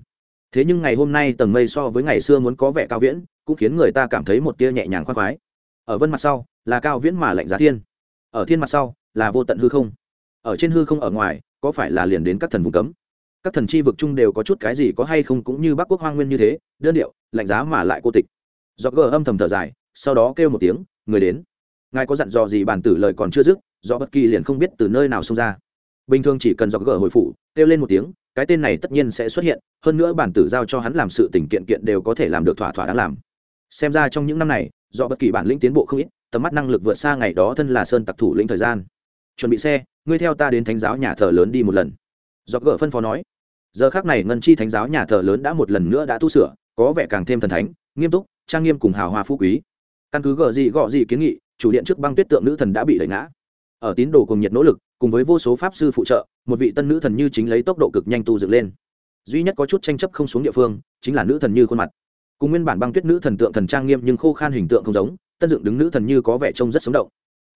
Thế nhưng ngày hôm nay tầng mây so với ngày xưa muốn có vẻ cao viễn, cũng khiến người ta cảm thấy một tia nhẹ nhàng khoan khoái. Ở vân mặt sau, là cao viễn mà lạnh giá thiên. Ở thiên mặt sau, là vô tận hư không. Ở trên hư không ở ngoài, có phải là liền đến các thần vùng cấm? Các thần chi vực chung đều có chút cái gì có hay không cũng như bắc quốc hoang nguyên như thế, đơn điệu, lạnh giá mà lại cô tịch. Do gờ âm thầm thở dài, sau đó kêu một tiếng, người đến. Ngài có dặn dò gì bản tử lời còn chưa dứt, do bất kỳ liền không biết từ nơi nào xông ra bình thường chỉ cần dọc gỡ hồi phủ, kêu lên một tiếng, cái tên này tất nhiên sẽ xuất hiện, hơn nữa bản tử giao cho hắn làm sự tình kiện kiện đều có thể làm được thỏa thỏa đáng làm. Xem ra trong những năm này, do bất kỳ bản lĩnh tiến bộ không ít, tầm mắt năng lực vượt xa ngày đó thân là sơn tặc thủ lĩnh thời gian. Chuẩn bị xe, ngươi theo ta đến thánh giáo nhà thờ lớn đi một lần. Do gỡ phân phó nói. Giờ khác này ngân chi thánh giáo nhà thờ lớn đã một lần nữa đã tu sửa, có vẻ càng thêm thần thánh, nghiêm túc, trang nghiêm cùng hào hoa phú quý. Căn cứ gờ gì gọ gì kiến nghị, chủ điện trước băng tuyết tượng nữ thần đã bị đẩy ngã ở tín đồ cùng nhiệt nỗ lực, cùng với vô số pháp sư phụ trợ, một vị tân nữ thần như chính lấy tốc độ cực nhanh tu dựng lên. Duy nhất có chút tranh chấp không xuống địa phương, chính là nữ thần như khuôn mặt. Cùng nguyên bản băng tuyết nữ thần tượng thần trang nghiêm nhưng khô khan hình tượng không giống, tân dựng đứng nữ thần như có vẻ trông rất sống động.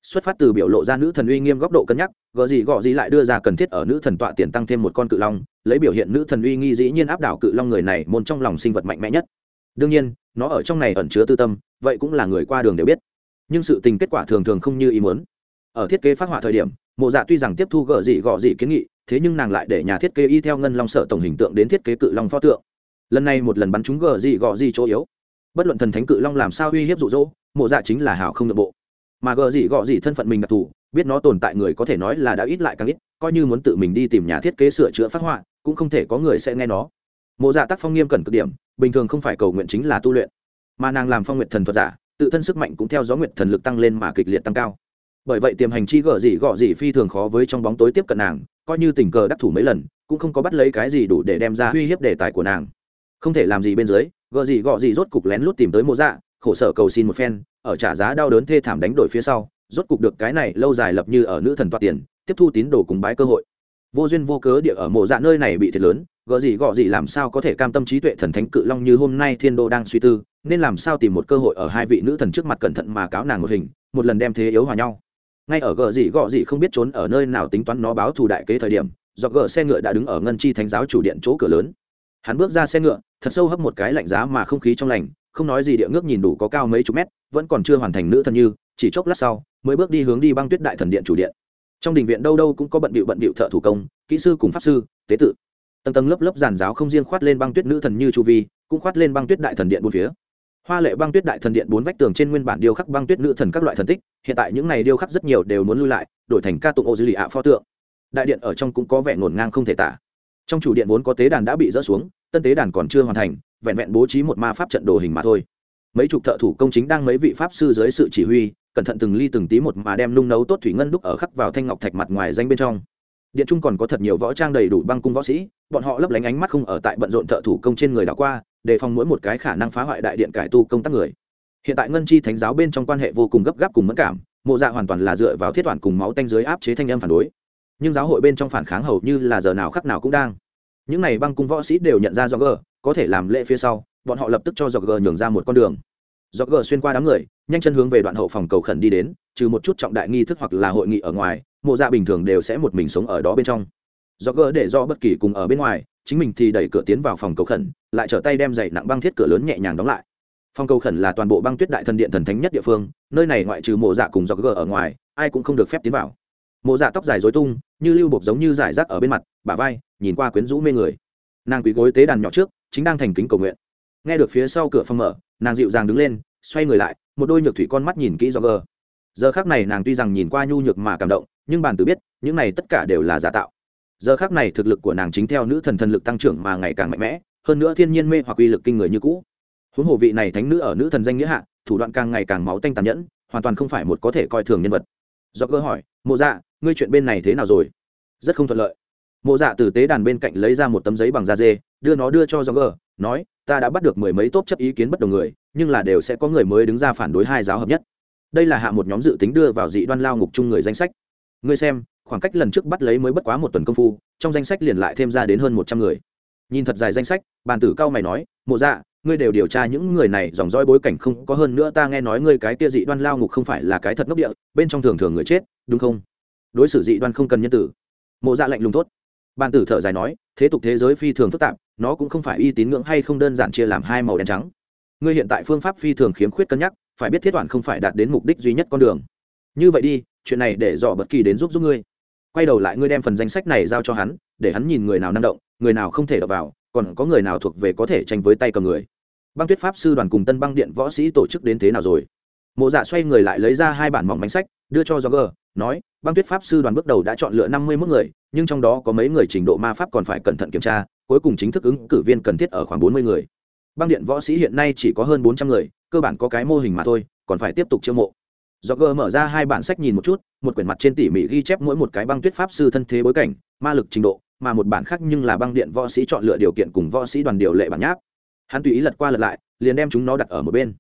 Xuất phát từ biểu lộ ra nữ thần uy nghiêm góc độ cân nhắc gợ gì gọ gì lại đưa ra cần thiết ở nữ thần tọa tiền tăng thêm một con cự long, lấy biểu hiện nữ thần uy nghi dĩ nhiên áp đảo cự long người này, môn trong lòng sinh vật mạnh mẽ nhất. Đương nhiên, nó ở trong này ẩn chứa tư tâm, vậy cũng là người qua đường đều biết. Nhưng sự tình kết quả thường thường không như ý muốn ở thiết kế phát họa thời điểm, mộ dạ tuy rằng tiếp thu gợ dị gọ dị kiến nghị, thế nhưng nàng lại để nhà thiết kế y theo ngân long sở tổng hình tượng đến thiết kế cự long pho tượng. Lần này một lần bắn chúng gợ dị gọ dị chỗ yếu. Bất luận thần thánh cự long làm sao uy hiếp rụ rỗ mộ dạ chính là hảo không nội bộ. Mà gợ dị gọ dị thân phận mình đặc thù, biết nó tồn tại người có thể nói là đã ít lại càng ít, coi như muốn tự mình đi tìm nhà thiết kế sửa chữa phát họa, cũng không thể có người sẽ nghe nó. Mộ dạ tác phong nghiêm cẩn cực điểm, bình thường không phải cầu nguyện chính là tu luyện. Mà nàng làm phong nguyện thần thuật giả, tự thân sức mạnh cũng theo gió nguyện thần lực tăng lên mà kịch liệt tăng cao bởi vậy tiềm hành chi gở gì gọ gì phi thường khó với trong bóng tối tiếp cận nàng, coi như tình cờ đắc thủ mấy lần, cũng không có bắt lấy cái gì đủ để đem ra uy hiếp đề tài của nàng. Không thể làm gì bên dưới gợ gì gọ gì rốt cục lén lút tìm tới mộ dạ khổ sở cầu xin một phen, ở trả giá đau đớn thê thảm đánh đổi phía sau, rốt cục được cái này lâu dài lập như ở nữ thần toa tiền, tiếp thu tín đồ cùng bái cơ hội. Vô duyên vô cớ địa ở mộ dạ nơi này bị thiệt lớn gợ gì gọ gì làm sao có thể cam tâm trí tuệ thần thánh cự long như hôm nay thiên đô đang suy tư, nên làm sao tìm một cơ hội ở hai vị nữ thần trước mặt cẩn thận mà cáo nàng một hình, một lần đem thế yếu hòa nhau ngay ở gờ gì gọ gì không biết trốn ở nơi nào tính toán nó báo thù đại kế thời điểm, do gờ xe ngựa đã đứng ở ngân chi thánh giáo chủ điện chỗ cửa lớn. Hắn bước ra xe ngựa, thật sâu hấp một cái lạnh giá mà không khí trong lành, không nói gì địa ngước nhìn đủ có cao mấy chục mét, vẫn còn chưa hoàn thành nữ thần như, chỉ chốc lát sau, mới bước đi hướng đi băng tuyết đại thần điện chủ điện. Trong đình viện đâu đâu cũng có bận bịu bận bịu thợ thủ công, kỹ sư cùng pháp sư, tế tự. Tầng tầng lớp lớp giàn giáo không riêng khoát lên băng tuyết nữ thần như chu vi, cũng khoát lên băng tuyết đại thần điện bốn phía hoa lệ băng tuyết đại thần điện bốn vách tường trên nguyên bản điêu khắc băng tuyết nữ thần các loại thần tích, hiện tại những này điêu khắc rất nhiều đều muốn lưu lại, đổi thành ca tụng ô dư lì ạ pho tượng. Đại điện ở trong cũng có vẻ ngổn ngang không thể tả. Trong chủ điện vốn có tế đàn đã bị rỡ xuống, tân tế đàn còn chưa hoàn thành, vẹn vẹn bố trí một ma pháp trận đồ hình mà thôi. Mấy chục thợ thủ công chính đang mấy vị pháp sư dưới sự chỉ huy, cẩn thận từng ly từng tí một mà đem nung nấu tốt thủy ngân đúc ở khắc vào thanh ngọc thạch mặt ngoài danh bên trong. Điện trung còn có thật nhiều võ trang đầy đủ băng cung võ sĩ, bọn họ lấp lánh ánh mắt không ở tại bận rộn thợ thủ công trên người đảo qua đề phòng mỗi một cái khả năng phá hoại đại điện cải tu công tác người. Hiện tại ngân chi thánh giáo bên trong quan hệ vô cùng gấp gáp cùng mất cảm, mộ dạ hoàn toàn là dựa vào thiết toàn cùng máu tanh dưới áp chế thanh âm phản đối. Nhưng giáo hội bên trong phản kháng hầu như là giờ nào khắc nào cũng đang. Những này băng cung võ sĩ đều nhận ra do g có thể làm lễ phía sau, bọn họ lập tức cho do g nhường ra một con đường. Do g xuyên qua đám người, nhanh chân hướng về đoạn hậu phòng cầu khẩn đi đến, trừ một chút trọng đại nghi thức hoặc là hội nghị ở ngoài, mộ dạ bình thường đều sẽ một mình sống ở đó bên trong. Do g để do bất kỳ cùng ở bên ngoài chính mình thì đẩy cửa tiến vào phòng cầu khẩn, lại trở tay đem dày nặng băng thiết cửa lớn nhẹ nhàng đóng lại. Phòng cầu khẩn là toàn bộ băng tuyết đại thần điện thần thánh nhất địa phương, nơi này ngoại trừ mộ dạ cùng dọc gờ ở ngoài, ai cũng không được phép tiến vào. Mộ dạ tóc dài dối tung, như lưu bột giống như giải rác ở bên mặt, bả vai, nhìn qua quyến rũ mê người. Nàng quỳ gối tế đàn nhỏ trước, chính đang thành kính cầu nguyện. Nghe được phía sau cửa phòng mở, nàng dịu dàng đứng lên, xoay người lại, một đôi nhược thủy con mắt nhìn kỹ do gờ. Giờ khác này nàng tuy rằng nhìn qua nhu nhược mà cảm động, nhưng bàn tử biết, những này tất cả đều là giả tạo giờ khác này thực lực của nàng chính theo nữ thần thần lực tăng trưởng mà ngày càng mạnh mẽ, hơn nữa thiên nhiên mê hoặc uy lực kinh người như cũ. Huống hồ vị này thánh nữ ở nữ thần danh nghĩa hạ, thủ đoạn càng ngày càng máu tanh tàn nhẫn, hoàn toàn không phải một có thể coi thường nhân vật. Do cơ hỏi, mộ dạ ngươi chuyện bên này thế nào rồi? Rất không thuận lợi. Mộ dạ từ tế đàn bên cạnh lấy ra một tấm giấy bằng da dê, đưa nó đưa cho do cơ nói, ta đã bắt được mười mấy tốt chấp ý kiến bất đồng người, nhưng là đều sẽ có người mới đứng ra phản đối hai giáo hợp nhất. Đây là hạ một nhóm dự tính đưa vào dị đoan lao ngục chung người danh sách. Ngươi xem khoảng cách lần trước bắt lấy mới bất quá một tuần công phu, trong danh sách liền lại thêm ra đến hơn một trăm người. Nhìn thật dài danh sách, bàn tử cao mày nói, mộ dạ ngươi đều điều tra những người này, dòng dõi bối cảnh không có hơn nữa, ta nghe nói ngươi cái kia dị đoan lao ngục không phải là cái thật ngốc địa, bên trong thường thường người chết, đúng không? Đối xử dị đoan không cần nhân tử. Mộ dạ lạnh lùng tốt bàn tử thở dài nói, thế tục thế giới phi thường phức tạp, nó cũng không phải y tín ngưỡng hay không đơn giản chia làm hai màu đen trắng. Ngươi hiện tại phương pháp phi thường khiếm khuyết cân nhắc, phải biết thiết toàn không phải đạt đến mục đích duy nhất con đường. Như vậy đi, chuyện này để dò bất kỳ đến giúp giúp ngươi quay đầu lại ngươi đem phần danh sách này giao cho hắn, để hắn nhìn người nào năng động, người nào không thể đập vào, còn có người nào thuộc về có thể tranh với tay cầm người. Băng tuyết pháp sư đoàn cùng tân băng điện võ sĩ tổ chức đến thế nào rồi? Mộ dạ xoay người lại lấy ra hai bản mỏng bánh sách, đưa cho jogger nói, băng tuyết pháp sư đoàn bước đầu đã chọn lựa năm mươi mốt người, nhưng trong đó có mấy người trình độ ma pháp còn phải cẩn thận kiểm tra, cuối cùng chính thức ứng cử viên cần thiết ở khoảng bốn mươi người. Băng điện võ sĩ hiện nay chỉ có hơn bốn trăm người, cơ bản có cái mô hình mà thôi, còn phải tiếp tục chiêu mộ do gờ mở ra hai bản sách nhìn một chút, một quyển mặt trên tỉ mỉ ghi chép mỗi một cái băng tuyết pháp sư thân thế bối cảnh, ma lực trình độ, mà một bản khác nhưng là băng điện võ sĩ chọn lựa điều kiện cùng võ sĩ đoàn điều lệ bản nháp. Hắn tùy ý lật qua lật lại, liền đem chúng nó đặt ở một bên.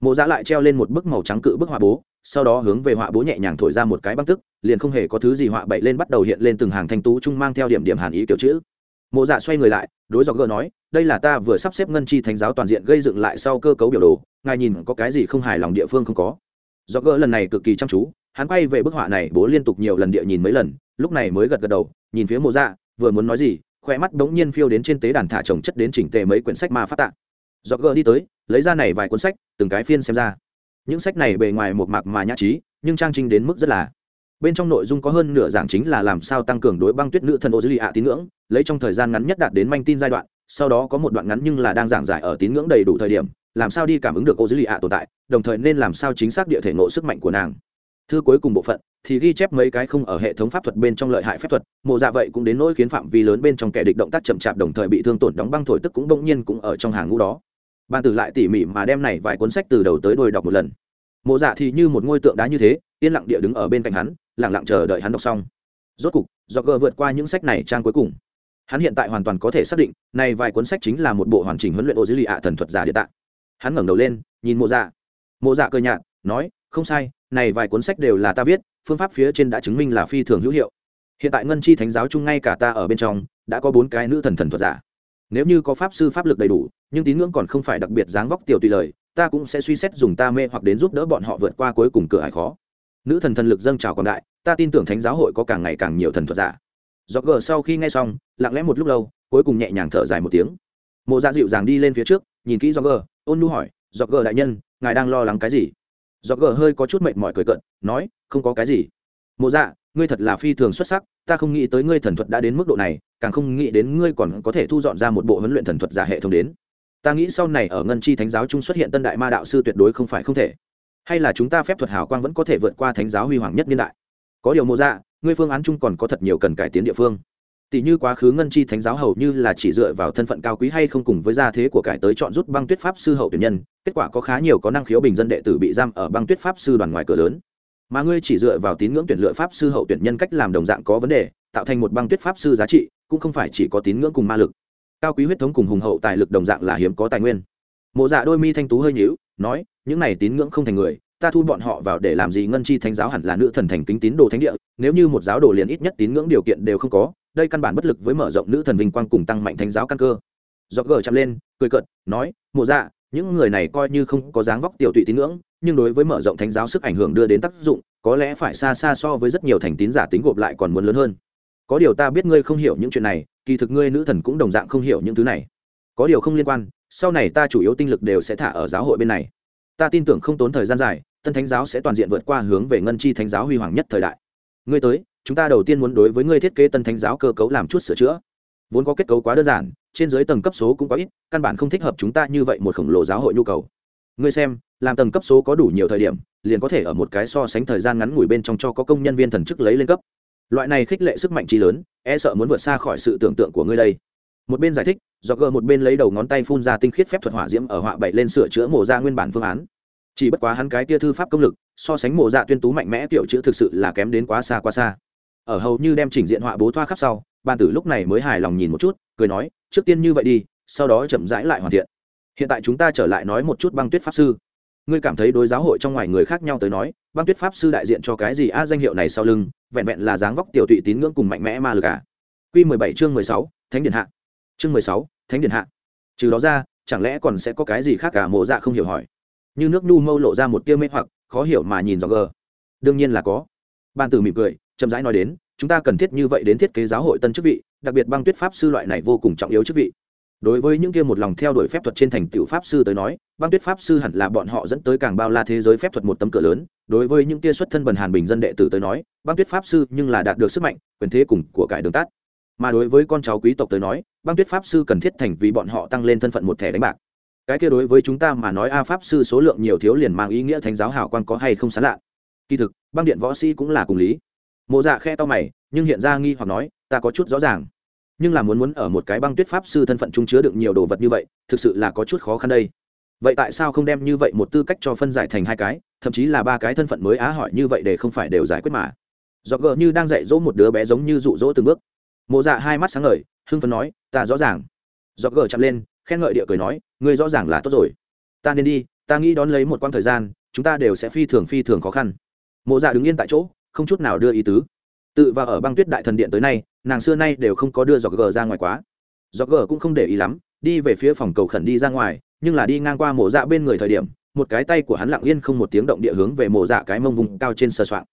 Mộ giá lại treo lên một bức màu trắng cự bức họa bố, sau đó hướng về họa bố nhẹ nhàng thổi ra một cái băng tức, liền không hề có thứ gì họa bậy lên bắt đầu hiện lên từng hàng thanh tú chung mang theo điểm điểm hàn ý kiểu chữ. Mộ dạ xoay người lại, đối dọc gờ nói, đây là ta vừa sắp xếp ngân chi thánh giáo toàn diện gây dựng lại sau cơ cấu biểu đồ, ngài nhìn có cái gì không hài lòng địa phương không có? Do gỡ lần này cực kỳ chăm chú, hắn quay về bức họa này bố liên tục nhiều lần địa nhìn mấy lần, lúc này mới gật gật đầu, nhìn phía mộ dạ vừa muốn nói gì khoe mắt đống nhiên phiêu đến trên tế đàn thả trồng chất đến chỉnh tề mấy quyển sách ma phát tạ. Do gỡ đi tới, lấy ra này vài cuốn sách, từng cái phiên xem ra. Những sách này bề ngoài một mạc mà nhã trí, nhưng trang trinh đến mức rất là. Bên trong nội dung có hơn nửa giảng chính là làm sao tăng cường đối băng tuyết nữ thần ô dư lì ạ tín ngưỡng, lấy trong thời gian ngắn nhất đạt đến manh tin giai đoạn, sau đó có một đoạn ngắn nhưng là đang giảng giải ở tín ngưỡng đầy đủ thời điểm làm sao đi cảm ứng được ô dữ lì ạ tồn tại, đồng thời nên làm sao chính xác địa thể nộ sức mạnh của nàng. Thư cuối cùng bộ phận thì ghi chép mấy cái không ở hệ thống pháp thuật bên trong lợi hại phép thuật, mộ dạ vậy cũng đến nỗi khiến phạm vi lớn bên trong kẻ địch động tác chậm chạp đồng thời bị thương tổn đóng băng thổi tức cũng bỗng nhiên cũng ở trong hàng ngũ đó. Ban tử lại tỉ mỉ mà đem này vài cuốn sách từ đầu tới đôi đọc một lần. Mộ dạ thì như một ngôi tượng đá như thế, yên lặng địa đứng ở bên cạnh hắn, lặng lặng chờ đợi hắn đọc xong. Rốt cục do gờ vượt qua những sách này trang cuối cùng. Hắn hiện tại hoàn toàn có thể xác định, này vài cuốn sách chính là một bộ hoàn chỉnh huấn luyện ô dữ lì ạ thần thuật giả địa tạng hắn ngẩng đầu lên, nhìn mộ dạ. Mộ dạ cơ nhạt, nói, không sai, này vài cuốn sách đều là ta viết, phương pháp phía trên đã chứng minh là phi thường hữu hiệu. Hiện tại ngân chi thánh giáo chung ngay cả ta ở bên trong, đã có bốn cái nữ thần thần thuật giả. Nếu như có pháp sư pháp lực đầy đủ, nhưng tín ngưỡng còn không phải đặc biệt dáng vóc tiểu tùy lời, ta cũng sẽ suy xét dùng ta mê hoặc đến giúp đỡ bọn họ vượt qua cuối cùng cửa hải khó. Nữ thần thần lực dâng trào còn đại, ta tin tưởng thánh giáo hội có càng ngày càng nhiều thần thuật giả. Do gờ sau khi nghe xong, lặng lẽ một lúc lâu, cuối cùng nhẹ nhàng thở dài một tiếng. Mộ dạ dịu dàng đi lên phía trước, nhìn kỹ do gờ ôn nu hỏi dọc gờ đại nhân, ngài đang lo lắng cái gì? Dọc gờ hơi có chút mệt mỏi cười cận nói, không có cái gì. Mộ dạ ngươi thật là phi thường xuất sắc, ta không nghĩ tới ngươi thần thuật đã đến mức độ này, càng không nghĩ đến ngươi còn có thể thu dọn ra một bộ huấn luyện thần thuật giả hệ thống đến. Ta nghĩ sau này ở ngân chi thánh giáo trung xuất hiện tân đại ma đạo sư tuyệt đối không phải không thể. Hay là chúng ta phép thuật hào quang vẫn có thể vượt qua thánh giáo huy hoàng nhất niên đại? Có điều mộ dạ ngươi phương án chung còn có thật nhiều cần cải tiến địa phương tỷ như quá khứ ngân chi thánh giáo hầu như là chỉ dựa vào thân phận cao quý hay không cùng với gia thế của cải tới chọn rút băng tuyết pháp sư hậu tuyển nhân, kết quả có khá nhiều có năng khiếu bình dân đệ tử bị giam ở băng tuyết pháp sư đoàn ngoài cửa lớn. Mà ngươi chỉ dựa vào tín ngưỡng tuyển lựa pháp sư hậu tuyển nhân cách làm đồng dạng có vấn đề, tạo thành một băng tuyết pháp sư giá trị, cũng không phải chỉ có tín ngưỡng cùng ma lực. Cao quý huyết thống cùng hùng hậu tài lực đồng dạng là hiếm có tài nguyên. Mộ dạ đôi mi thanh tú hơi nhíu, nói, những này tín ngưỡng không thành người, ta thu bọn họ vào để làm gì ngân chi thánh giáo hẳn là nữ thần thành kính tín đồ thánh địa, nếu như một giáo đồ liền ít nhất tín ngưỡng điều kiện đều không có đây căn bản bất lực với mở rộng nữ thần vinh quang cùng tăng mạnh thánh giáo căn cơ. Do gờ chạm lên, cười cợt, nói, mộ dạ những người này coi như không có dáng vóc tiểu tụy tín ngưỡng, nhưng đối với mở rộng thánh giáo sức ảnh hưởng đưa đến tác dụng, có lẽ phải xa xa so với rất nhiều thành tín giả tính gộp lại còn muốn lớn hơn. Có điều ta biết ngươi không hiểu những chuyện này, kỳ thực ngươi nữ thần cũng đồng dạng không hiểu những thứ này. Có điều không liên quan, sau này ta chủ yếu tinh lực đều sẽ thả ở giáo hội bên này. Ta tin tưởng không tốn thời gian dài, tân thánh giáo sẽ toàn diện vượt qua hướng về ngân chi thánh giáo huy hoàng nhất thời đại. Ngươi tới chúng ta đầu tiên muốn đối với ngươi thiết kế tân thánh giáo cơ cấu làm chút sửa chữa. Vốn có kết cấu quá đơn giản, trên dưới tầng cấp số cũng có ít, căn bản không thích hợp chúng ta như vậy một khổng lồ giáo hội nhu cầu. Ngươi xem, làm tầng cấp số có đủ nhiều thời điểm, liền có thể ở một cái so sánh thời gian ngắn ngủi bên trong cho có công nhân viên thần chức lấy lên cấp. Loại này khích lệ sức mạnh trí lớn e sợ muốn vượt xa khỏi sự tưởng tượng của ngươi đây. Một bên giải thích do gờ một bên lấy đầu ngón tay phun ra tinh khiết phép thuật hỏa diễm ở họa bậy lên sửa chữa mổ ra nguyên bản phương án. Chỉ bất quá hắn cái tia thư pháp công lực, so sánh mổ dạ tuyên tú mạnh mẽ kiểu chữ thực sự là kém đến quá xa quá xa ở hầu như đem chỉnh diện họa bố thoa khắp sau ban tử lúc này mới hài lòng nhìn một chút, cười nói, trước tiên như vậy đi, sau đó chậm rãi lại hoàn thiện. Hiện tại chúng ta trở lại nói một chút băng tuyết pháp sư. Ngươi cảm thấy đối giáo hội trong ngoài người khác nhau tới nói, băng tuyết pháp sư đại diện cho cái gì? A, danh hiệu này sau lưng, vẹn vẹn là dáng vóc tiểu tụy tín ngưỡng cùng mạnh mẽ ma lực à. Q mười bảy chương mười sáu, thánh điện hạ. Chương mười sáu, thánh điện hạ. Trừ đó ra, chẳng lẽ còn sẽ có cái gì khác cả? Mộ dạ không hiểu hỏi. Như nước nhu mâu lộ ra một tia mê hoặc, khó hiểu mà nhìn dò gờ. Đương nhiên là có. Ban tử mỉm cười chậm rãi nói đến, chúng ta cần thiết như vậy đến thiết kế giáo hội tân chức vị, đặc biệt băng tuyết pháp sư loại này vô cùng trọng yếu chức vị. Đối với những kia một lòng theo đuổi phép thuật trên thành tựu pháp sư tới nói, băng tuyết pháp sư hẳn là bọn họ dẫn tới càng bao la thế giới phép thuật một tấm cửa lớn. Đối với những kia xuất thân bần hàn bình dân đệ tử tới nói, băng tuyết pháp sư nhưng là đạt được sức mạnh, quyền thế cùng của cải đường tắt. Mà đối với con cháu quý tộc tới nói, băng tuyết pháp sư cần thiết thành vì bọn họ tăng lên thân phận một thẻ đánh bạc. Cái kia đối với chúng ta mà nói, a pháp sư số lượng nhiều thiếu liền mang ý nghĩa thánh giáo hảo quan có hay không xá lạ. Kỳ thực, băng điện võ sĩ cũng là cùng lý mộ dạ khe to mày, nhưng hiện ra nghi hoặc nói, ta có chút rõ ràng. Nhưng là muốn muốn ở một cái băng tuyết pháp sư thân phận trung chứa được nhiều đồ vật như vậy, thực sự là có chút khó khăn đây. Vậy tại sao không đem như vậy một tư cách cho phân giải thành hai cái, thậm chí là ba cái thân phận mới á hỏi như vậy để không phải đều giải quyết mà? Do gờ như đang dạy dỗ một đứa bé giống như dụ dỗ từng bước. Mộ dạ hai mắt sáng ngời, hưng phấn nói, ta rõ ràng. Do gờ chạm lên, khen ngợi địa cười nói, ngươi rõ ràng là tốt rồi. Ta nên đi, ta nghĩ đón lấy một quãng thời gian, chúng ta đều sẽ phi thường phi thường khó khăn. Mộ dạ đứng yên tại chỗ không chút nào đưa ý tứ. Tự và ở băng tuyết đại thần điện tới nay, nàng xưa nay đều không có đưa dọc gờ ra ngoài quá. Dọc gờ cũng không để ý lắm, đi về phía phòng cầu khẩn đi ra ngoài, nhưng là đi ngang qua mộ dạ bên người thời điểm, một cái tay của hắn lặng yên không một tiếng động địa hướng về mộ dạ cái mông vùng cao trên sờ soạng.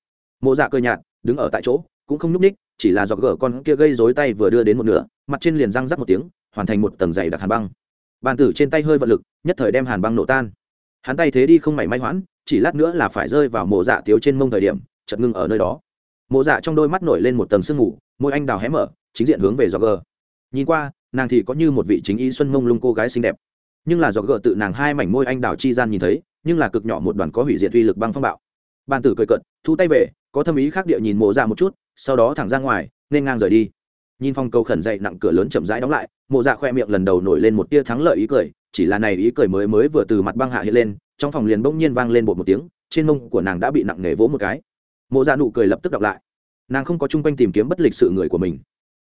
Mộ dạ cơ nhạt, đứng ở tại chỗ, cũng không nhúc ních chỉ là dọc gờ con kia gây dối tay vừa đưa đến một nửa, mặt trên liền răng rắc một tiếng, hoàn thành một tầng dày đặc hàn băng. Bàn tử trên tay hơi vận lực, nhất thời đem hàn băng nổ tan. Hắn tay thế đi không mảy may hoãn, chỉ lát nữa là phải rơi vào mộ dạ tiếu trên mông thời điểm chật ngưng ở nơi đó. Mộ dạ trong đôi mắt nổi lên một tầng sương mù, môi anh đào hé mở, chính diện hướng về do gờ. Nhìn qua, nàng thì có như một vị chính ý xuân mông lung cô gái xinh đẹp. Nhưng là do gờ tự nàng hai mảnh môi anh đào chi gian nhìn thấy, nhưng là cực nhỏ một đoàn có hủy diệt uy lực băng phong bạo. Bàn tử cười cận thu tay về, có thâm ý khác địa nhìn mộ dạ một chút, sau đó thẳng ra ngoài, nên ngang rời đi. Nhìn phong cầu khẩn dậy nặng cửa lớn chậm rãi đóng lại, mộ dạ khoe miệng lần đầu nổi lên một tia thắng lợi ý cười, chỉ là này ý cười mới mới vừa từ mặt băng hạ hiện lên, trong phòng liền bỗng nhiên vang lên bột một tiếng, trên mông của nàng đã bị nặng nề vỗ một cái mộ dạ nụ cười lập tức đọc lại. Nàng không có chung quanh tìm kiếm bất lịch sự người của mình.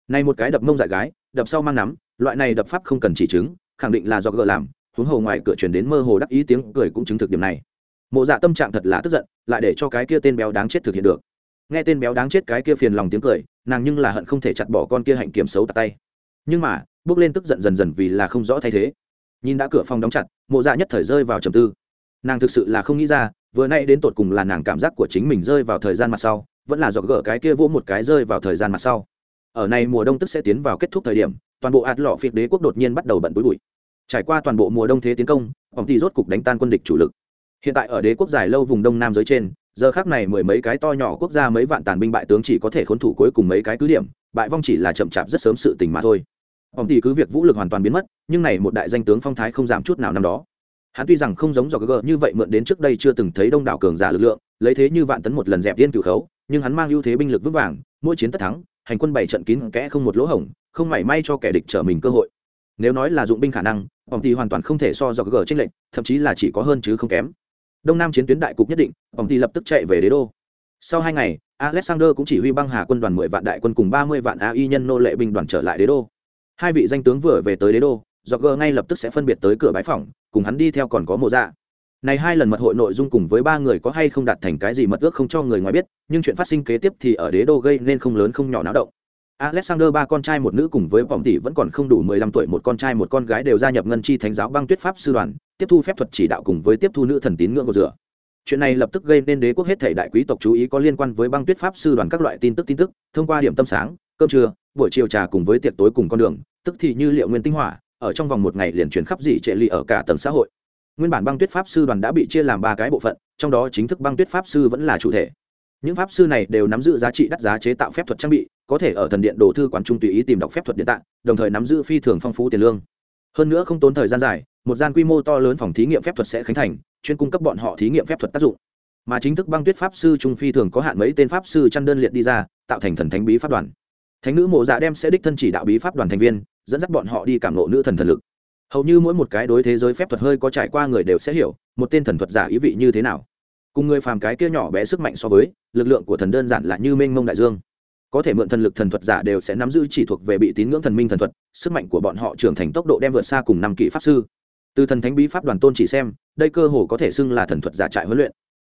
Này một cái đập mông dại gái, đập sau mang nắm, loại này đập pháp không cần chỉ chứng, khẳng định là do gợ làm, huống hồ ngoài cửa chuyển đến mơ hồ đắc ý tiếng cười cũng chứng thực điểm này. Mộ dạ tâm trạng thật là tức giận, lại để cho cái kia tên béo đáng chết thực hiện được. Nghe tên béo đáng chết cái kia phiền lòng tiếng cười, nàng nhưng là hận không thể chặt bỏ con kia hạnh kiểm xấu tạt tay. Nhưng mà, bước lên tức giận dần dần vì là không rõ thay thế. Nhìn đã cửa phòng đóng chặt, mộ dạ nhất thời rơi vào trầm tư nàng thực sự là không nghĩ ra, vừa nay đến tột cùng là nàng cảm giác của chính mình rơi vào thời gian mặt sau, vẫn là dọc gỡ cái kia vỗ một cái rơi vào thời gian mặt sau. Ở này mùa đông tức sẽ tiến vào kết thúc thời điểm, toàn bộ ạt lọ phiệt đế quốc đột nhiên bắt đầu bận bụi bụi. Trải qua toàn bộ mùa đông thế tiến công, ông thì rốt cục đánh tan quân địch chủ lực. Hiện tại ở đế quốc dài lâu vùng đông nam giới trên, giờ khác này mười mấy cái to nhỏ quốc gia mấy vạn tàn binh bại tướng chỉ có thể khốn thủ cuối cùng mấy cái cứ điểm, bại vong chỉ là chậm chạp rất sớm sự tình mà thôi. Ông thì cứ việc vũ lực hoàn toàn biến mất, nhưng này một đại danh tướng phong thái không giảm chút nào năm đó hắn tuy rằng không giống do gờ như vậy mượn đến trước đây chưa từng thấy đông đảo cường giả lực lượng, lấy thế như vạn tấn một lần dẹp viên cửu khấu, nhưng hắn mang ưu thế binh lực vững vàng, mỗi chiến tất thắng, hành quân bảy trận kín kẽ không một lỗ hổng, không mảy may cho kẻ địch trở mình cơ hội. Nếu nói là dụng binh khả năng ông ty hoàn toàn không thể so do gờ trên lệnh thậm chí là chỉ có hơn chứ không kém. Đông nam chiến tuyến đại cục nhất định ông ty lập tức chạy về đế đô. Sau hai ngày, alexander cũng chỉ huy băng hà quân đoàn mười vạn đại quân cùng ba mươi vạn ai nhân nô lệ binh đoàn trở lại đế đô. Hai vị danh tướng vừa về tới đế đô dọc gờ ngay lập tức sẽ phân biệt tới cửa bãi phòng cùng hắn đi theo còn có mộ dạ này hai lần mật hội nội dung cùng với ba người có hay không đạt thành cái gì mật ước không cho người ngoài biết, nhưng chuyện phát sinh kế tiếp thì ở đế đô gây nên không lớn không nhỏ náo động. Alexander ba con trai một nữ cùng với vòng tỷ vẫn còn không đủ mười lăm tuổi, một con trai một con gái đều gia nhập ngân chi thánh giáo băng tuyết pháp sư đoàn, tiếp thu phép thuật chỉ đạo cùng với tiếp thu nữ thần tín ngưỡng của rửa chuyện này lập tức gây nên đế quốc hết thể đại quý tộc chú ý có liên quan với băng tuyết pháp sư đoàn các loại tin tức tin tức, thông qua điểm tâm sáng, cơm trưa, buổi chiều trà cùng với tiệc tối cùng con đường, tức thì như liệu nguyên tinh hỏa ở trong vòng một ngày liền chuyển khắp dị trệ lì ở cả tầng xã hội. Nguyên bản băng tuyết pháp sư đoàn đã bị chia làm ba cái bộ phận, trong đó chính thức băng tuyết pháp sư vẫn là chủ thể. Những pháp sư này đều nắm giữ giá trị đắt giá chế tạo phép thuật trang bị, có thể ở thần điện đồ thư quán trung tùy ý tìm đọc phép thuật điện tạng, đồng thời nắm giữ phi thường phong phú tiền lương. Hơn nữa không tốn thời gian dài, một gian quy mô to lớn phòng thí nghiệm phép thuật sẽ khánh thành, chuyên cung cấp bọn họ thí nghiệm phép thuật tác dụng. Mà chính thức băng tuyết pháp sư trung phi thường có hạn mấy tên pháp sư chăn đơn liệt đi ra, tạo thành thần thánh bí pháp đoàn thánh nữ mộ dạ đem sẽ đích thân chỉ đạo bí pháp đoàn thành viên, dẫn dắt bọn họ đi cảm lộ nữ thần thần lực. Hầu như mỗi một cái đối thế giới phép thuật hơi có trải qua người đều sẽ hiểu, một tên thần thuật giả ý vị như thế nào. Cùng người phàm cái kia nhỏ bé sức mạnh so với, lực lượng của thần đơn giản là như mênh mông đại dương. Có thể mượn thần lực thần thuật giả đều sẽ nắm giữ chỉ thuộc về bị tín ngưỡng thần minh thần thuật, sức mạnh của bọn họ trưởng thành tốc độ đem vượt xa cùng năm kỷ pháp sư. Từ thần thánh bí pháp đoàn tôn chỉ xem, đây cơ hồ có thể xưng là thần thuật giả trại huấn luyện.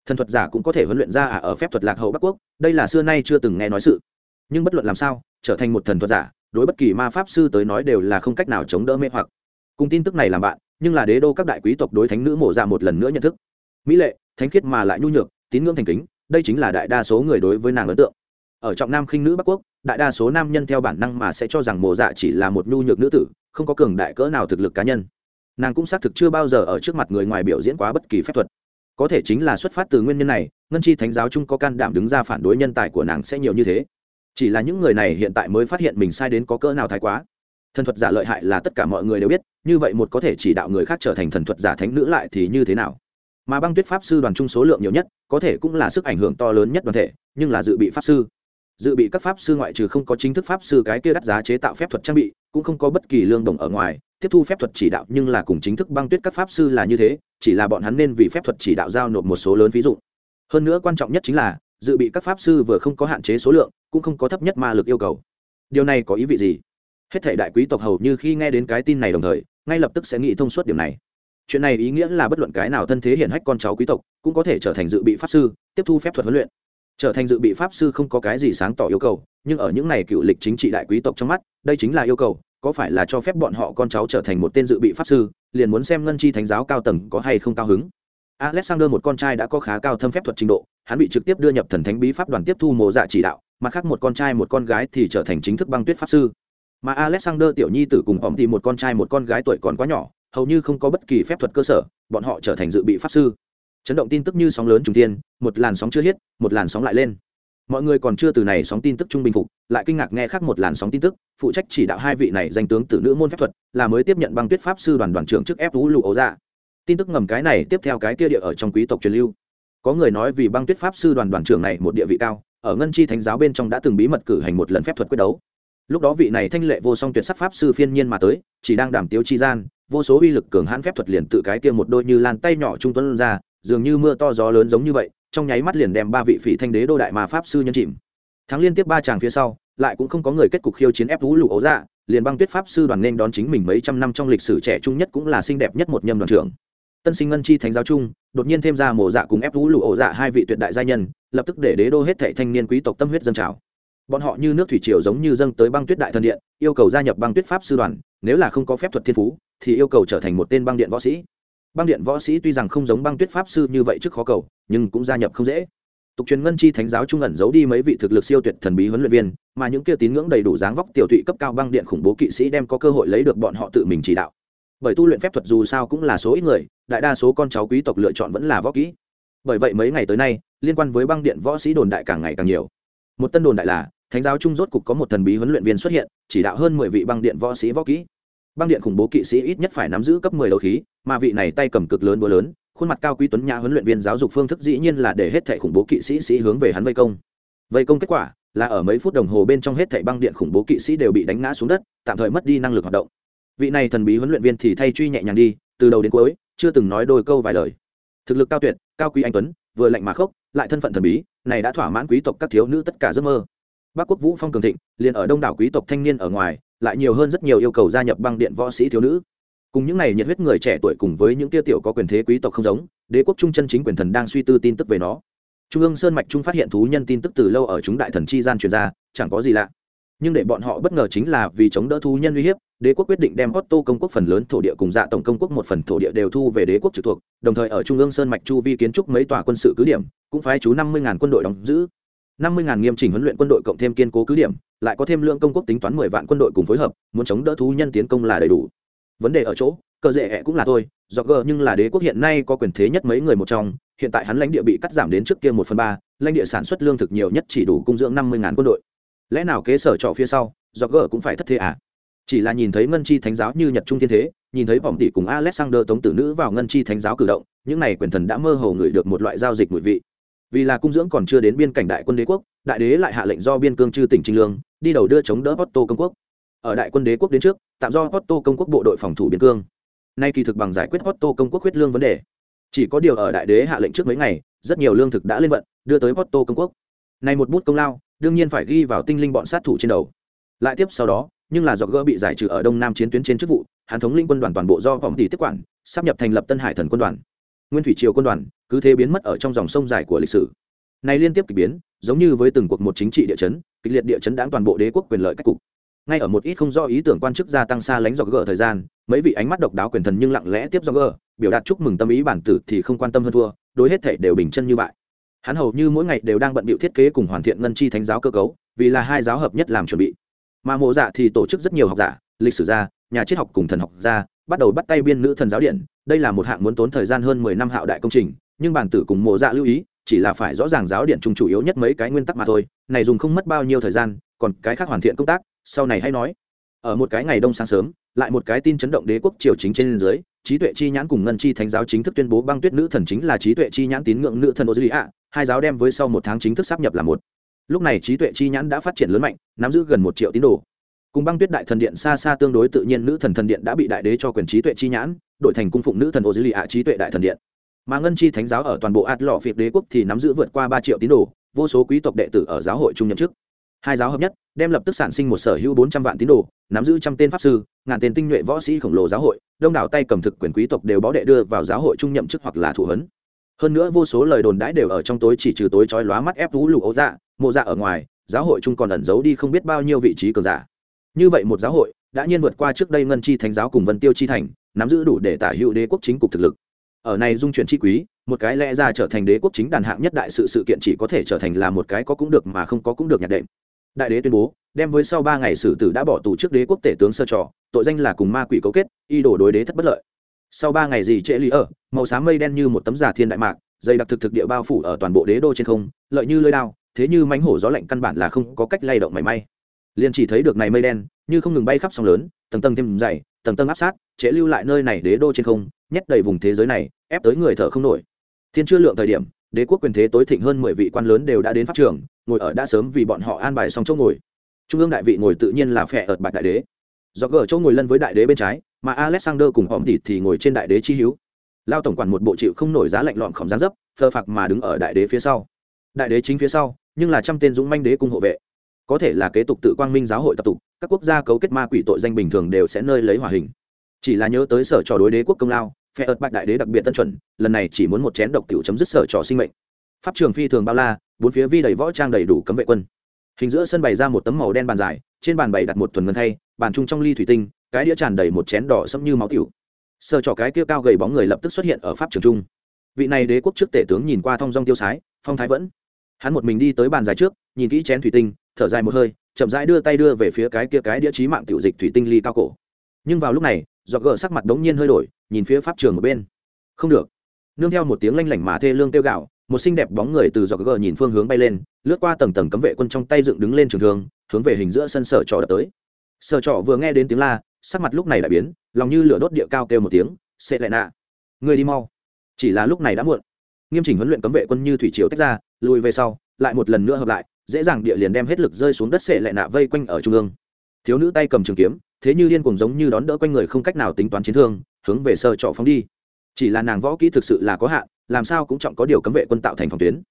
Thần thuật giả cũng có thể huấn luyện ra à ở phép thuật lạc hậu bắc quốc, đây là xưa nay chưa từng nghe nói sự. Nhưng bất luận làm sao trở thành một thần thuật giả, đối bất kỳ ma pháp sư tới nói đều là không cách nào chống đỡ mê hoặc. Cùng tin tức này làm bạn, nhưng là đế đô các đại quý tộc đối thánh nữ mộ dạ một lần nữa nhận thức. Mỹ lệ, thánh khiết mà lại nhu nhược, tín ngưỡng thành kính, đây chính là đại đa số người đối với nàng ấn tượng. Ở trọng nam khinh nữ bắc quốc, đại đa số nam nhân theo bản năng mà sẽ cho rằng mộ dạ chỉ là một nhu nhược nữ tử, không có cường đại cỡ nào thực lực cá nhân. Nàng cũng xác thực chưa bao giờ ở trước mặt người ngoài biểu diễn quá bất kỳ phép thuật. Có thể chính là xuất phát từ nguyên nhân này, ngân chi thánh giáo chung có can đảm đứng ra phản đối nhân tài của nàng sẽ nhiều như thế chỉ là những người này hiện tại mới phát hiện mình sai đến có cỡ nào thái quá. Thần thuật giả lợi hại là tất cả mọi người đều biết, như vậy một có thể chỉ đạo người khác trở thành thần thuật giả thánh nữ lại thì như thế nào? Mà băng tuyết pháp sư đoàn chung số lượng nhiều nhất, có thể cũng là sức ảnh hưởng to lớn nhất đoàn thể, nhưng là dự bị pháp sư. Dự bị các pháp sư ngoại trừ không có chính thức pháp sư cái kia đắt giá chế tạo phép thuật trang bị, cũng không có bất kỳ lương đồng ở ngoài, tiếp thu phép thuật chỉ đạo nhưng là cùng chính thức băng tuyết các pháp sư là như thế, chỉ là bọn hắn nên vì phép thuật chỉ đạo giao nộp một số lớn ví dụ. Hơn nữa quan trọng nhất chính là dự bị các pháp sư vừa không có hạn chế số lượng, cũng không có thấp nhất ma lực yêu cầu. Điều này có ý vị gì? Hết thể đại quý tộc hầu như khi nghe đến cái tin này đồng thời, ngay lập tức sẽ nghĩ thông suốt điểm này. Chuyện này ý nghĩa là bất luận cái nào thân thế hiển hách con cháu quý tộc, cũng có thể trở thành dự bị pháp sư, tiếp thu phép thuật huấn luyện. Trở thành dự bị pháp sư không có cái gì sáng tỏ yêu cầu, nhưng ở những này cựu lịch chính trị đại quý tộc trong mắt, đây chính là yêu cầu, có phải là cho phép bọn họ con cháu trở thành một tên dự bị pháp sư, liền muốn xem ngân chi thánh giáo cao tầng có hay không cao hứng alexander một con trai đã có khá cao thâm phép thuật trình độ, hắn bị trực tiếp đưa nhập thần thánh bí pháp đoàn tiếp thu mộ dạ chỉ đạo, mặt khác một con trai một con gái thì trở thành chính thức băng tuyết pháp sư. Mà alexander tiểu nhi tử cùng ỏm thì một con trai một con gái tuổi còn quá nhỏ, hầu như không có bất kỳ phép thuật cơ sở, bọn họ trở thành dự bị pháp sư. Chấn động tin tức như sóng lớn trùng tiên một làn sóng chưa hết, một làn sóng lại lên. Mọi người còn chưa từ này sóng tin tức trung bình phục, lại kinh ngạc nghe khác một làn sóng tin tức, phụ trách chỉ đạo hai vị này danh tướng tử nữ môn phép thuật, là mới tiếp nhận băng tuyết pháp sư đoàn đoàn trưởng trước ép vũ lụ ấu ra tin tức ngầm cái này tiếp theo cái kia địa ở trong quý tộc truyền lưu. Có người nói vì băng tuyết pháp sư đoàn đoàn trưởng này một địa vị cao, ở ngân chi thánh giáo bên trong đã từng bí mật cử hành một lần phép thuật quyết đấu. Lúc đó vị này thanh lệ vô song tuyệt sắc pháp sư phiên nhiên mà tới, chỉ đang đảm tiếu chi gian, vô số uy lực cường hãn phép thuật liền tự cái kia một đôi như lan tay nhỏ trung tuấn ra, dường như mưa to gió lớn giống như vậy, trong nháy mắt liền đem ba vị phỉ thanh đế đô đại mà pháp sư nhân chìm. Thắng liên tiếp ba chàng phía sau, lại cũng không có người kết cục khiêu chiến ép vũ lụ ấu dạ liền băng tuyết pháp sư đoàn nên đón chính mình mấy trăm năm trong lịch sử trẻ trung nhất cũng là xinh đẹp nhất một nhâm đoàn trưởng tân sinh ngân chi thánh giáo trung đột nhiên thêm ra mổ dạ cùng ép vũ lụ ổ dạ hai vị tuyệt đại gia nhân, lập tức để đế đô hết thệ thanh niên quý tộc tâm huyết dân trào. Bọn họ như nước thủy triều giống như dâng tới băng tuyết đại thần điện, yêu cầu gia nhập băng tuyết pháp sư đoàn, nếu là không có phép thuật thiên phú, thì yêu cầu trở thành một tên băng điện võ sĩ. Băng điện võ sĩ tuy rằng không giống băng tuyết pháp sư như vậy trước khó cầu, nhưng cũng gia nhập không dễ. Tục truyền ngân chi thánh giáo trung ẩn giấu đi mấy vị thực lực siêu tuyệt thần bí huấn luyện viên, mà những kia tín ngưỡng đầy đủ dáng vóc tiểu thụy cấp cao băng điện khủng bố kỵ sĩ đem có cơ hội lấy được bọn họ tự mình chỉ đạo bởi tu luyện phép thuật dù sao cũng là số ít người, đại đa số con cháu quý tộc lựa chọn vẫn là võ kỹ. Bởi vậy mấy ngày tới nay, liên quan với băng điện võ sĩ đồn đại càng ngày càng nhiều. Một tân đồn đại là, thánh giáo trung rốt cục có một thần bí huấn luyện viên xuất hiện, chỉ đạo hơn mười vị băng điện võ sĩ võ kỹ. Băng điện khủng bố kỵ sĩ ít nhất phải nắm giữ cấp mười đầu khí, mà vị này tay cầm cực lớn búa lớn, khuôn mặt cao quý tuấn nhã huấn luyện viên giáo dục phương thức dĩ nhiên là để hết thảy khủng bố kỵ sĩ sĩ hướng về hắn vây công. Vây công kết quả là ở mấy phút đồng hồ bên trong hết thảy băng điện khủng bố kỵ sĩ đều bị đánh ngã xuống đất, tạm thời mất đi năng lực hoạt động vị này thần bí huấn luyện viên thì thay truy nhẹ nhàng đi, từ đầu đến cuối, chưa từng nói đôi câu vài lời. Thực lực cao tuyệt, cao quý anh tuấn, vừa lạnh mà khốc, lại thân phận thần bí, này đã thỏa mãn quý tộc các thiếu nữ tất cả giấc mơ. Bắc quốc vũ phong cường thịnh, liền ở đông đảo quý tộc thanh niên ở ngoài, lại nhiều hơn rất nhiều yêu cầu gia nhập băng điện võ sĩ thiếu nữ. Cùng những này nhiệt huyết người trẻ tuổi cùng với những tiêu tiểu có quyền thế quý tộc không giống, đế quốc trung chân chính quyền thần đang suy tư tin tức về nó. Trung ương sơn mạch trung phát hiện thú nhân tin tức từ lâu ở chúng đại thần chi gian truyền ra, chẳng có gì lạ nhưng để bọn họ bất ngờ chính là vì chống đỡ thú nhân uy hiếp đế quốc quyết định đem Otto công quốc phần lớn thổ địa cùng dạ tổng công quốc một phần thổ địa đều thu về đế quốc trực thuộc, đồng thời ở trung ương sơn mạch chu vi kiến trúc mấy tòa quân sự cứ điểm, cũng phái chú 50000 quân đội đóng giữ. 50000 nghiêm chỉnh huấn luyện quân đội cộng thêm kiên cố cứ điểm, lại có thêm lượng công quốc tính toán 10 vạn quân đội cùng phối hợp, muốn chống đỡ thú nhân tiến công là đầy đủ. Vấn đề ở chỗ, cơ dễ cũng là thôi, do gờ nhưng là đế quốc hiện nay có quyền thế nhất mấy người một trong, hiện tại hắn lãnh địa bị cắt giảm đến trước kia một phần ba, lãnh địa sản xuất lương thực nhiều nhất chỉ đủ cung dưỡng 50000 quân đội. Lẽ nào kế sở trọ phía sau, do gờ cũng phải thất thế à? chỉ là nhìn thấy ngân chi thánh giáo như nhật trung thiên thế nhìn thấy vọng tỷ cùng alexander tống tử nữ vào ngân chi thánh giáo cử động những này quyền thần đã mơ hồ ngửi được một loại giao dịch mùi vị. Vì là cung dưỡng còn chưa đến biên cảnh đại quân đế quốc đại đế lại hạ lệnh do biên cương chư tỉnh trinh lương đi đầu đưa chống đỡ Otto công quốc. Ở đại quân đế quốc đến trước tạm do Otto công quốc bộ đội phòng thủ biên cương. Nay kỳ thực bằng giải quyết Otto công quốc huyết lương vấn đề. Chỉ có điều ở đại đế hạ lệnh trước mấy ngày rất nhiều lương thực đã lên vận đưa tới Otto công quốc. Nay một bút công lao đương nhiên phải ghi vào tinh linh bọn sát thủ trên đầu. Lại tiếp sau đó, nhưng là do gỡ bị giải trừ ở đông nam chiến tuyến trên chức vụ, hắn thống linh quân đoàn toàn bộ do vòng tỷ tiếp quản, sắp nhập thành lập tân hải thần quân đoàn. Nguyên thủy triều quân đoàn, cứ thế biến mất ở trong dòng sông dài của lịch sử. Này liên tiếp k ỳ biến, giống như với từng cuộc một chính trị địa chấn, kịch liệt địa chấn đáng toàn bộ đế quốc quyền lợi cách cục. Ngay ở một ít không do ý tưởng quan chức gia tăng xa lánh do gỡ thời gian, mấy vị ánh mắt độc đáo quyền thần nhưng lặng lẽ tiếp do gỡ biểu đạt chúc mừng tâm ý bản tử thì không quan tâm hơn thua, đối hết thể đều bình chân như vậy hắn hầu như mỗi ngày đều đang bận bịu thiết kế cùng hoàn thiện ngân chi thánh giáo cơ cấu, vì là hai giáo hợp nhất làm chuẩn bị. Mà mộ dạ thì tổ chức rất nhiều học giả, lịch sử gia, nhà triết học cùng thần học gia, bắt đầu bắt tay biên nữ thần giáo điện. Đây là một hạng muốn tốn thời gian hơn mười năm hạo đại công trình, nhưng bản tử cùng mộ dạ lưu ý, chỉ là phải rõ ràng giáo điện chung chủ yếu nhất mấy cái nguyên tắc mà thôi, này dùng không mất bao nhiêu thời gian, còn cái khác hoàn thiện công tác, sau này hay nói. Ở một cái ngày đông sáng sớm, lại một cái tin chấn động đế quốc triều chính trên dưới trí tuệ chi nhãn cùng ngân chi thánh giáo chính thức tuyên bố băng tuyết nữ thần chính là trí tuệ chi nhãn tín ngưỡng nữ thần ô hai giáo đem với sau một tháng chính thức sắp nhập là một. Lúc này trí tuệ chi nhãn đã phát triển lớn mạnh, nắm giữ gần một triệu tín đồ. Cùng băng tuyết đại thần điện xa xa tương đối tự nhiên nữ thần thần điện đã bị đại đế cho quyền trí tuệ chi nhãn, đổi thành cung phụng nữ thần ô trí tuệ đại thần điện. Mà ngân chi thánh giáo ở toàn bộ ạt lọ phiệt đế quốc thì nắm giữ vượt qua ba triệu tín đồ, vô số quý tộc đệ tử ở giáo hội trung nhậm chức hai giáo hợp nhất, đem lập tức sản sinh một sở hữu bốn trăm vạn tín đồ, nắm giữ trăm tên pháp sư, ngàn tên tinh nhuệ võ sĩ khổng lồ giáo hội, đông đảo tay cầm thực quyền quý tộc đều bó đệ đưa vào giáo hội trung nhậm chức hoặc là thủ hấn hơn nữa vô số lời đồn đãi đều ở trong tối chỉ trừ tối trói lóa mắt ép vũ lục ấu dạ mộ dạ ở ngoài, giáo hội trung còn ẩn giấu đi không biết bao nhiêu vị trí cường giả. Như vậy một giáo hội đã nhiên vượt qua trước đây ngân chi thánh giáo cùng vân tiêu chi thành, nắm giữ đủ để tả hữu đế quốc chính cục thực lực. Ở này dung chuyển chi quý, một cái lẽ ra trở thành đế quốc chính đàn hạng nhất đại sự sự kiện chỉ có thể trở thành là một cái có cũng được mà không có cũng được nhạc đệm đại đế tuyên bố, đem với sau ba ngày xử tử đã bỏ tù trước đế quốc tể tướng sơ trò, tội danh là cùng ma quỷ cấu kết, y đổ đối đế thất bất lợi. Sau ba ngày gì trễ lý ở màu xám mây đen như một tấm giả thiên đại mạc, dày đặc thực thực địa bao phủ ở toàn bộ đế đô trên không, lợi như lơi đao, thế như mánh hổ gió lạnh căn bản là không có cách lay động mảy may. Liền chỉ thấy được này mây đen, như không ngừng bay khắp sóng lớn, tầng tầng thêm dày, tầng tầng áp sát, trễ lưu lại nơi này đế đô trên không, nhét đầy vùng thế giới này, ép tới người thở không nổi. Thiên chưa lượng thời điểm, đế quốc quyền thế tối thịnh hơn mười vị quan lớn đều đã đến pháp trường ngồi ở đã sớm vì bọn họ an bài xong chỗ ngồi. Trung ương đại vị ngồi tự nhiên là phe ợt bạch đại đế. Do gờ chỗ ngồi lân với đại đế bên trái, mà alexander cùng hòm thịt thì ngồi trên đại đế chi hiếu lao tổng quản một bộ chịu không nổi giá lạnh lọn khổng gián dấp phơ phạc mà đứng ở đại đế phía sau. Đại đế chính phía sau, nhưng là trăm tên dũng manh đế cung hộ vệ. Có thể là kế tục tự quang minh giáo hội tập tục, các quốc gia cấu kết ma quỷ tội danh bình thường đều sẽ nơi lấy hòa hình. Chỉ là nhớ tới sở trò đối đế quốc công lao phe ợt bạch đại đế đặc biệt tân chuẩn, lần này chỉ muốn một chén độc tiểu chấm dứt sở trò sinh mệnh. Pháp trường phi thường bao la bốn phía vi đầy võ trang đầy đủ cấm vệ quân. Hình giữa sân bày ra một tấm màu đen bàn dài, trên bàn bày đặt một thuần ngân thay, bàn chung trong ly thủy tinh, cái đĩa tràn đầy một chén đỏ sẫm như máu tiểu. Sơ trò cái kia cao gầy bóng người lập tức xuất hiện ở pháp trường trung. Vị này đế quốc trước tể tướng nhìn qua thong dong tiêu sái, phong thái vẫn. Hắn một mình đi tới bàn dài trước, nhìn kỹ chén thủy tinh, thở dài một hơi, chậm rãi đưa tay đưa về phía cái kia cái đĩa trí mạng tiểu dịch thủy tinh ly cao cổ. Nhưng vào lúc này dọa gỡ sắc mặt đống nhiên hơi đổi, nhìn phía pháp trường ở bên. Không được. Nương theo một tiếng lanh lảnh mà thê lương tiêu gạo một xinh đẹp bóng người từ dọc gờ nhìn phương hướng bay lên, lướt qua tầng tầng cấm vệ quân trong tay dựng đứng lên trường thương, hướng về hình giữa sân sở trò đập tới. Sở trò vừa nghe đến tiếng la, sắc mặt lúc này đã biến, lòng như lửa đốt địa cao kêu một tiếng xệ lại nạ, người đi mau. Chỉ là lúc này đã muộn. Nghiêm chỉnh huấn luyện cấm vệ quân như thủy triều tách ra, lùi về sau, lại một lần nữa hợp lại, dễ dàng địa liền đem hết lực rơi xuống đất xệ lại nạ vây quanh ở trung ương. Thiếu nữ tay cầm trường kiếm, thế như điên cùng giống như đón đỡ quanh người không cách nào tính toán chiến thương, hướng về sở trọ phóng đi. Chỉ là nàng võ kỹ thực sự là có hạn làm sao cũng trọng có điều cấm vệ quân tạo thành phòng tuyến.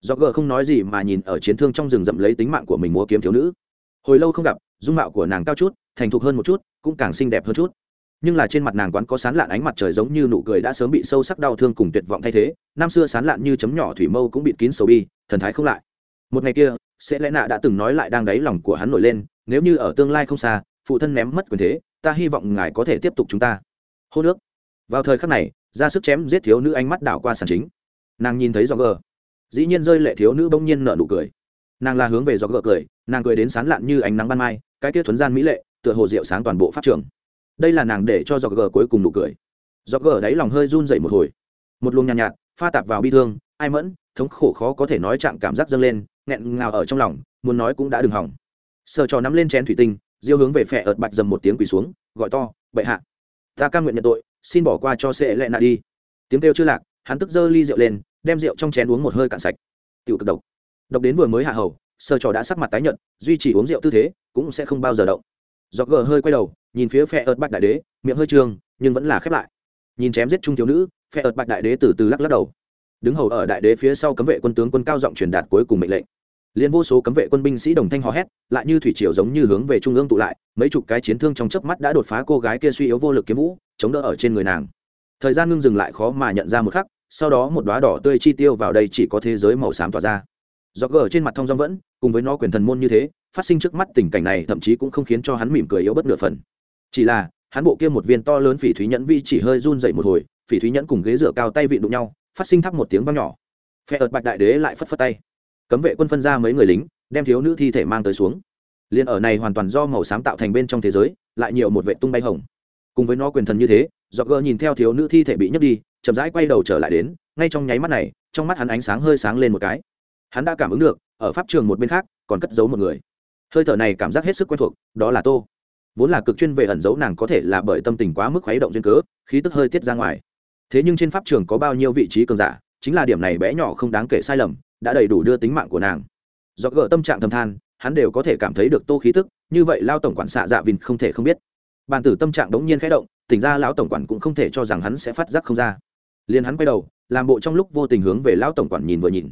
Do g không nói gì mà nhìn ở chiến thương trong rừng rậm lấy tính mạng của mình múa kiếm thiếu nữ. Hồi lâu không gặp, dung mạo của nàng cao chút, thành thục hơn một chút, cũng càng xinh đẹp hơn chút. Nhưng là trên mặt nàng quán có sán lạn ánh mặt trời giống như nụ cười đã sớm bị sâu sắc đau thương cùng tuyệt vọng thay thế, năm xưa sán lạn như chấm nhỏ thủy mâu cũng bị kín sầu bi, thần thái không lại. Một ngày kia, sẽ lẽ nạ đã từng nói lại đang đáy lòng của hắn nổi lên, nếu như ở tương lai không xa, phụ thân ném mất quyền thế, ta hy vọng ngài có thể tiếp tục chúng ta. Hô nước. Vào thời khắc này ra sức chém giết thiếu nữ ánh mắt đảo qua sàn chính. Nàng nhìn thấy do gờ. Dĩ nhiên rơi lệ thiếu nữ bỗng nhiên nở nụ cười. Nàng là hướng về do gờ cười nàng cười đến sán lạn như ánh nắng ban mai cái tiết thuấn gian mỹ lệ tựa hồ rượu sáng toàn bộ pháp trường. Đây là nàng để cho do gờ cuối cùng nụ cười. Do gờ đáy lòng hơi run dậy một hồi. Một luồng nhàn nhạt, nhạt pha tạp vào bi thương ai mẫn thống khổ khó có thể nói chạm cảm giác dâng lên nghẹn ngào ở trong lòng muốn nói cũng đã đừng hỏng. Sờ trò nắm lên chén thủy tinh diêu hướng về phẹ ợt bạch dầm một tiếng quỳ xuống gọi to bệ hạ ta cam nguyện nhận tội xin bỏ qua cho sẽ lệ nạ đi. Tiếng kêu chưa lạc, hắn tức giơ ly rượu lên, đem rượu trong chén uống một hơi cạn sạch. Tiểu cực độc. Độc đến vừa mới hạ hầu, sơ trò đã sắc mặt tái nhợt, duy trì uống rượu tư thế, cũng sẽ không bao giờ động. Do gờ hơi quay đầu, nhìn phía phe ợt bạch đại đế, miệng hơi trường nhưng vẫn là khép lại. Nhìn chém giết trung thiếu nữ, phe ợt bạch đại đế từ từ lắc lắc đầu. Đứng hầu ở đại đế phía sau cấm vệ quân tướng quân cao giọng truyền đạt cuối cùng mệnh lệnh. Liên vô số cấm vệ quân binh sĩ đồng thanh hò hét, lại như thủy triều giống như hướng về trung ương tụ lại, mấy chục cái chiến thương trong chớp mắt đã đột phá cô gái kia suy yếu vô lực kiếm vũ chống đỡ ở trên người nàng. Thời gian ngưng dừng lại khó mà nhận ra một khắc, sau đó một đóa đỏ tươi chi tiêu vào đây chỉ có thế giới màu xám tỏa ra. Do gờ trên mặt thông dong vẫn, cùng với nó quyền thần môn như thế, phát sinh trước mắt tình cảnh này thậm chí cũng không khiến cho hắn mỉm cười yếu bất nửa phần. Chỉ là, hắn bộ kia một viên to lớn phỉ thúy nhẫn vi chỉ hơi run dậy một hồi, phỉ thúy nhẫn cùng ghế dựa cao tay vị đụng nhau, phát sinh thắp một tiếng vang nhỏ. Phe ợt bạch đại đế lại phất phất tay. Cấm vệ quân phân ra mấy người lính, đem thiếu nữ thi thể mang tới xuống. Liền ở này hoàn toàn do màu xám tạo thành bên trong thế giới, lại nhiều một vệ tung bay hồng cùng với nó quyền thần như thế do gờ nhìn theo thiếu nữ thi thể bị nhấc đi, chậm rãi quay đầu trở lại đến, ngay trong nháy mắt này, trong mắt hắn ánh sáng hơi sáng lên một cái. Hắn đã cảm ứng được, ở pháp trường một bên khác, còn cất giấu một người. Hơi thở này cảm giác hết sức quen thuộc, đó là tô. Vốn là cực chuyên về ẩn giấu nàng có thể là bởi tâm tình quá mức khuấy động duyên cớ, khí tức hơi tiết ra ngoài. Thế nhưng trên pháp trường có bao nhiêu vị trí cường giả, chính là điểm này bé nhỏ không đáng kể sai lầm, đã đầy đủ đưa tính mạng của nàng. Do gỡ tâm trạng thầm than, hắn đều có thể cảm thấy được tô khí tức, như vậy lao tổng quản xạ dạ vìn không thể không biết bàn tử tâm trạng đống nhiên khẽ động, tỉnh ra lão tổng quản cũng không thể cho rằng hắn sẽ phát giác không ra. Liền hắn quay đầu, làm bộ trong lúc vô tình hướng về lão tổng quản nhìn vừa nhìn.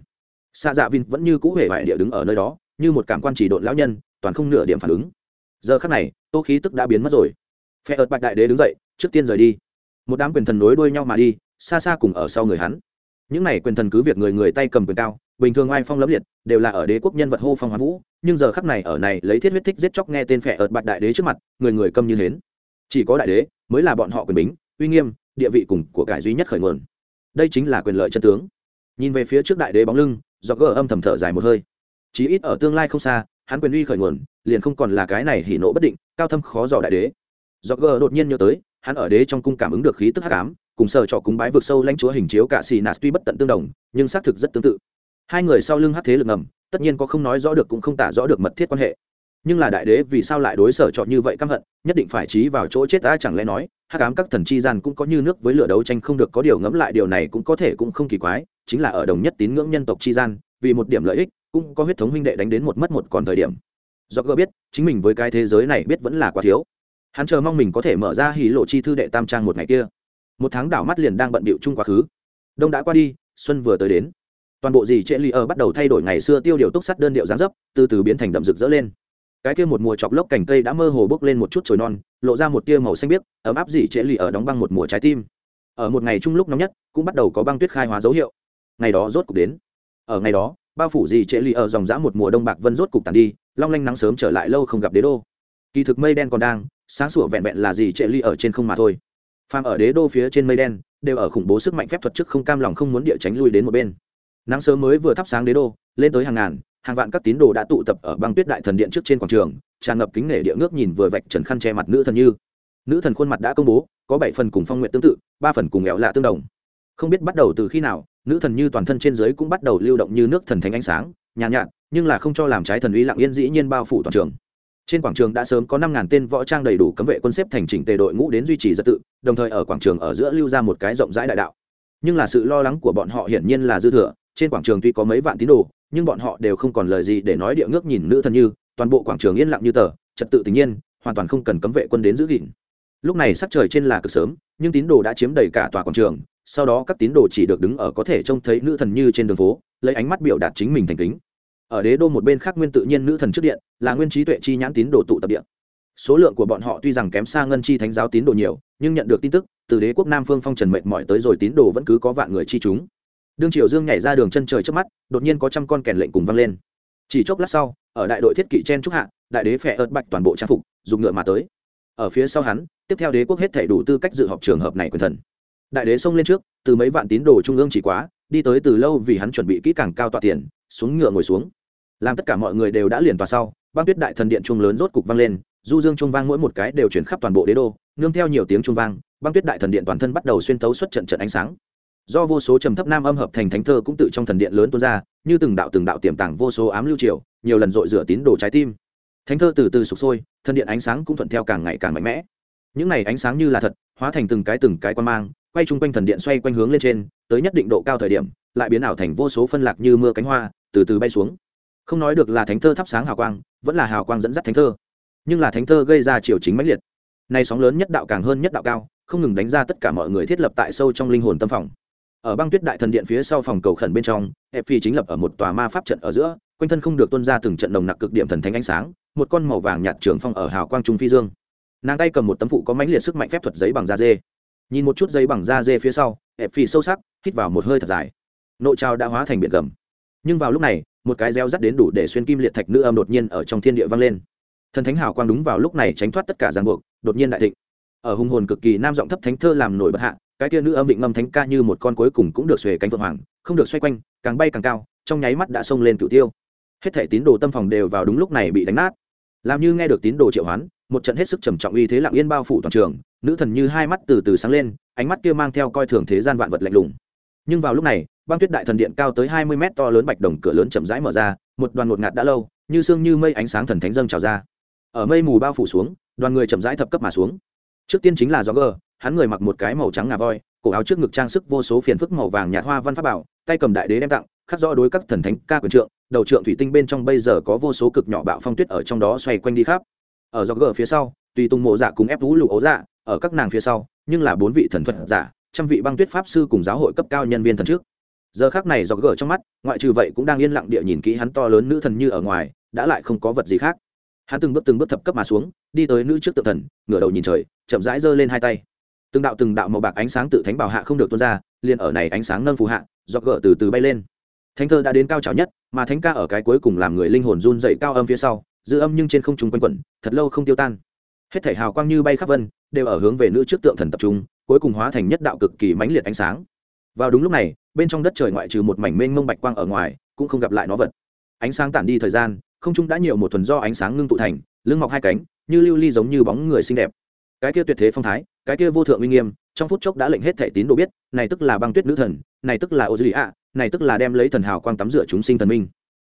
Xạ dạ vin vẫn như cũ hề vải địa đứng ở nơi đó, như một cảm quan chỉ độn lão nhân, toàn không nửa điểm phản ứng. Giờ khắc này, tô khí tức đã biến mất rồi. Phe ợt bạch đại đế đứng dậy, trước tiên rời đi. Một đám quyền thần nối đuôi nhau mà đi, xa xa cùng ở sau người hắn. Những này quyền thần cứ việc người người tay cầm quyền cao bình thường ai phong lẫm liệt, đều là ở đế quốc nhân vật hô phong hoán vũ, nhưng giờ khắc này ở này lấy thiết huyết thích giết chóc nghe tên phệ ợt bạch đại đế trước mặt, người người câm như hến. Chỉ có đại đế mới là bọn họ quyền bính, uy nghiêm, địa vị cùng của cải duy nhất khởi nguồn. Đây chính là quyền lợi chân tướng. Nhìn về phía trước đại đế bóng lưng do gờ âm thầm thở dài một hơi. Chí ít ở tương lai không xa, hắn quyền uy khởi nguồn, liền không còn là cái này hỉ nộ bất định, cao thâm khó dò đại đế. Do gờ đột nhiên nhớ tới, hắn ở đế trong cung cảm ứng được khí tức hắc ám, cùng sở trọ cúng bái vượt sâu lãnh chúa hình chiếu cả xì nạt tuy bất tận tương đồng, nhưng xác thực rất tương tự hai người sau lưng hắc thế lực ngầm, tất nhiên có không nói rõ được cũng không tả rõ được mật thiết quan hệ. Nhưng là đại đế vì sao lại đối sở chọn như vậy căm hận, nhất định phải trí vào chỗ chết ta chẳng lẽ nói, hắc ám các thần chi gian cũng có như nước với lửa đấu tranh không được có điều ngẫm lại điều này cũng có thể cũng không kỳ quái, chính là ở đồng nhất tín ngưỡng nhân tộc chi gian, vì một điểm lợi ích, cũng có huyết thống huynh đệ đánh đến một mất một còn thời điểm. Do gỡ biết, chính mình với cái thế giới này biết vẫn là quá thiếu. Hắn chờ mong mình có thể mở ra hí lộ chi thư đệ tam trang một ngày kia. Một tháng đảo mắt liền đang bận bịu chung quá khứ. Đông đã qua đi, xuân vừa tới đến toàn bộ gì trệ lì ở bắt đầu thay đổi ngày xưa tiêu điều túc sắt đơn điệu dáng dấp, từ từ biến thành đậm rực rỡ lên. Cái kia một mùa chọc lốc cành cây đã mơ hồ bốc lên một chút chồi non, lộ ra một tia màu xanh biếc, ấm áp gì trệ lì ở đóng băng một mùa trái tim. Ở một ngày chung lúc nóng nhất, cũng bắt đầu có băng tuyết khai hóa dấu hiệu. Ngày đó rốt cục đến. Ở ngày đó, bao phủ gì trệ lì ở dòng dã một mùa đông bạc vân rốt cục tàn đi, long lanh nắng sớm trở lại lâu không gặp đế đô. Kỳ thực mây đen còn đang, sáng sủa vẹn vẹn là gì trệ ly ở trên không mà thôi. Phàm ở đế đô phía trên mây đen, đều ở khủng bố sức mạnh phép thuật trước không cam lòng không muốn địa tránh lui đến một bên nắng sớm mới vừa thắp sáng đế đô lên tới hàng ngàn hàng vạn các tín đồ đã tụ tập ở băng tuyết đại thần điện trước trên quảng trường tràn ngập kính nể địa ngước nhìn vừa vạch trần khăn che mặt nữ thần như. Nữ thần khuôn mặt đã công bố có bảy phần cùng phong nguyện tương tự ba phần cùng nghèo lạ tương đồng. Không biết bắt đầu từ khi nào nữ thần như toàn thân trên dưới cũng bắt đầu lưu động như nước thần thánh ánh sáng nhàn nhạt, nhạt nhưng là không cho làm trái thần uy lặng yên dĩ nhiên bao phủ toàn trường. Trên quảng trường đã sớm có năm ngàn tên võ trang đầy đủ cấm vệ quân xếp thành chỉnh tề đội ngũ đến duy trì trật tự đồng thời ở quảng trường ở giữa lưu ra một cái rộng rãi đại đạo. Nhưng là sự lo lắng của bọn họ hiển nhiên là dư thừa trên quảng trường tuy có mấy vạn tín đồ, nhưng bọn họ đều không còn lời gì để nói địa ngước nhìn nữ thần như, toàn bộ quảng trường yên lặng như tờ, trật tự tự nhiên, hoàn toàn không cần cấm vệ quân đến giữ gìn. Lúc này sắc trời trên là cực sớm, nhưng tín đồ đã chiếm đầy cả tòa quảng trường, sau đó các tín đồ chỉ được đứng ở có thể trông thấy nữ thần như trên đường phố, lấy ánh mắt biểu đạt chính mình thành kính. Ở đế đô một bên khác nguyên tự nhiên nữ thần trước điện, là nguyên trí tuệ chi nhãn tín đồ tụ tập điện. Số lượng của bọn họ tuy rằng kém xa ngân chi thánh giáo tín đồ nhiều, nhưng nhận được tin tức, từ đế quốc nam phương phong trần mệnh mỏi tới rồi tín đồ vẫn cứ có vạn người chi chúng đương triều dương nhảy ra đường chân trời trước mắt, đột nhiên có trăm con kèn lệnh cùng vang lên. Chỉ chốc lát sau, ở đại đội thiết kỵ chen trúc hạ, đại đế phệ ớt bạch toàn bộ trang phục, dùng ngựa mà tới. Ở phía sau hắn, tiếp theo đế quốc hết thể đủ tư cách dự họp trường hợp này quyền thần. Đại đế xông lên trước, từ mấy vạn tín đồ trung ương chỉ quá, đi tới từ lâu vì hắn chuẩn bị kỹ càng cao tọa tiền, xuống ngựa ngồi xuống. Làm tất cả mọi người đều đã liền tòa sau, băng tuyết đại thần điện trung lớn rốt cục vang lên, du dương trung vang mỗi một cái đều chuyển khắp toàn bộ đế đô, nương theo nhiều tiếng trung vang, băng tuyết đại thần điện toàn thân bắt đầu xuyên tấu xuất trận trận ánh sáng do vô số trầm thấp nam âm hợp thành thánh thơ cũng tự trong thần điện lớn tuôn ra, như từng đạo từng đạo tiềm tàng vô số ám lưu triều, nhiều lần dội rửa tín đồ trái tim. Thánh thơ từ từ sụp sôi, thần điện ánh sáng cũng thuận theo càng ngày càng mạnh mẽ. Những này ánh sáng như là thật, hóa thành từng cái từng cái quan mang, quay chung quanh thần điện xoay quanh hướng lên trên, tới nhất định độ cao thời điểm, lại biến ảo thành vô số phân lạc như mưa cánh hoa, từ từ bay xuống. Không nói được là thánh thơ thắp sáng hào quang, vẫn là hào quang dẫn dắt thánh thơ. Nhưng là thánh thơ gây ra triều chính mãnh liệt. Nay sóng lớn nhất đạo càng hơn nhất đạo cao, không ngừng đánh ra tất cả mọi người thiết lập tại sâu trong linh hồn tâm phòng ở băng tuyết đại thần điện phía sau phòng cầu khẩn bên trong ép phi chính lập ở một tòa ma pháp trận ở giữa, quanh thân không được tuân ra từng trận đồng nặc cực điểm thần thánh ánh sáng, một con màu vàng nhạt trường phong ở hào quang trung phi dương. Nàng tay cầm một tấm phụ có mãnh liệt sức mạnh phép thuật giấy bằng da dê. Nhìn một chút giấy bằng da dê phía sau ép phi sâu sắc, hít vào một hơi thật dài. Nội trào đã hóa thành biển gầm. Nhưng vào lúc này, một cái reo rắt đến đủ để xuyên kim liệt thạch nữ âm đột nhiên ở trong thiên địa vang lên. Thần thánh hào quang đúng vào lúc này tránh thoát tất cả ràng buộc, đột nhiên đại thịnh. Ở hùng hồn cực kỳ nam giọng thấp thánh thơ làm nổi bật hạ cái kia nữ âm vịnh ngâm thánh ca như một con cuối cùng cũng được xuề cánh vượng hoàng, không được xoay quanh, càng bay càng cao, trong nháy mắt đã xông lên cựu tiêu. Hết thể tín đồ tâm phòng đều vào đúng lúc này bị đánh nát. Làm như nghe được tín đồ triệu hoán, một trận hết sức trầm trọng uy thế lặng yên bao phủ toàn trường, nữ thần như hai mắt từ từ sáng lên, ánh mắt kia mang theo coi thường thế gian vạn vật lạnh lùng. Nhưng vào lúc này, băng tuyết đại thần điện cao tới hai mươi mét to lớn bạch đồng cửa lớn chậm rãi mở ra, một đoàn ngột ngạt đã lâu, như sương như mây ánh sáng thần thánh dâng trào ra. Ở mây mù bao phủ xuống, đoàn người chậm rãi thập cấp mà xuống. Trước tiên chính là gió gờ hắn người mặc một cái màu trắng ngà voi, cổ áo trước ngực trang sức vô số phiền phức màu vàng nhạt hoa văn pháp bảo, tay cầm đại đế đem tặng, khắc rõ đối các thần thánh, ca quyền trượng, đầu trượng thủy tinh bên trong bây giờ có vô số cực nhỏ bạo phong tuyết ở trong đó xoay quanh đi khắp. Ở gió gờ phía sau, tùy tung mộ dạ cùng ép vũ lục ấu dạ ở các nàng phía sau, nhưng là bốn vị thần thuật giả, trăm vị băng tuyết pháp sư cùng giáo hội cấp cao nhân viên thần trước. Giờ khác này do gờ trong mắt, ngoại trừ vậy cũng đang yên lặng địa nhìn kỹ hắn to lớn nữ thần như ở ngoài, đã lại không có vật gì khác. Hắn từng bước từng bước thập cấp mà xuống, đi tới nữ trước tự thần, ngửa đầu nhìn trời, chậm rãi giơ lên hai tay từng đạo từng đạo màu bạc ánh sáng tự thánh bảo hạ không được tuôn ra, liền ở này ánh sáng nâng phù hạ do gỡ từ từ bay lên. Thánh thơ đã đến cao trào nhất, mà thánh ca ở cái cuối cùng làm người linh hồn run dậy cao âm phía sau, dư âm nhưng trên không trung quanh quẩn, thật lâu không tiêu tan. Hết thể hào quang như bay khắp vân, đều ở hướng về nữ trước tượng thần tập trung, cuối cùng hóa thành nhất đạo cực kỳ mãnh liệt ánh sáng. Vào đúng lúc này, bên trong đất trời ngoại trừ một mảnh mênh mông bạch quang ở ngoài, cũng không gặp lại nó vật. Ánh sáng tản đi thời gian, không trung đã nhiều một thuần do ánh sáng ngưng tụ thành, lưng mọc hai cánh, như lưu ly giống như bóng người xinh đẹp cái kia tuyệt thế phong thái, cái kia vô thượng uy nghiêm, trong phút chốc đã lệnh hết thể tín đồ biết, này tức là băng tuyết nữ thần, này tức là ô dư ạ này tức là đem lấy thần hào quang tắm rửa chúng sinh thần minh.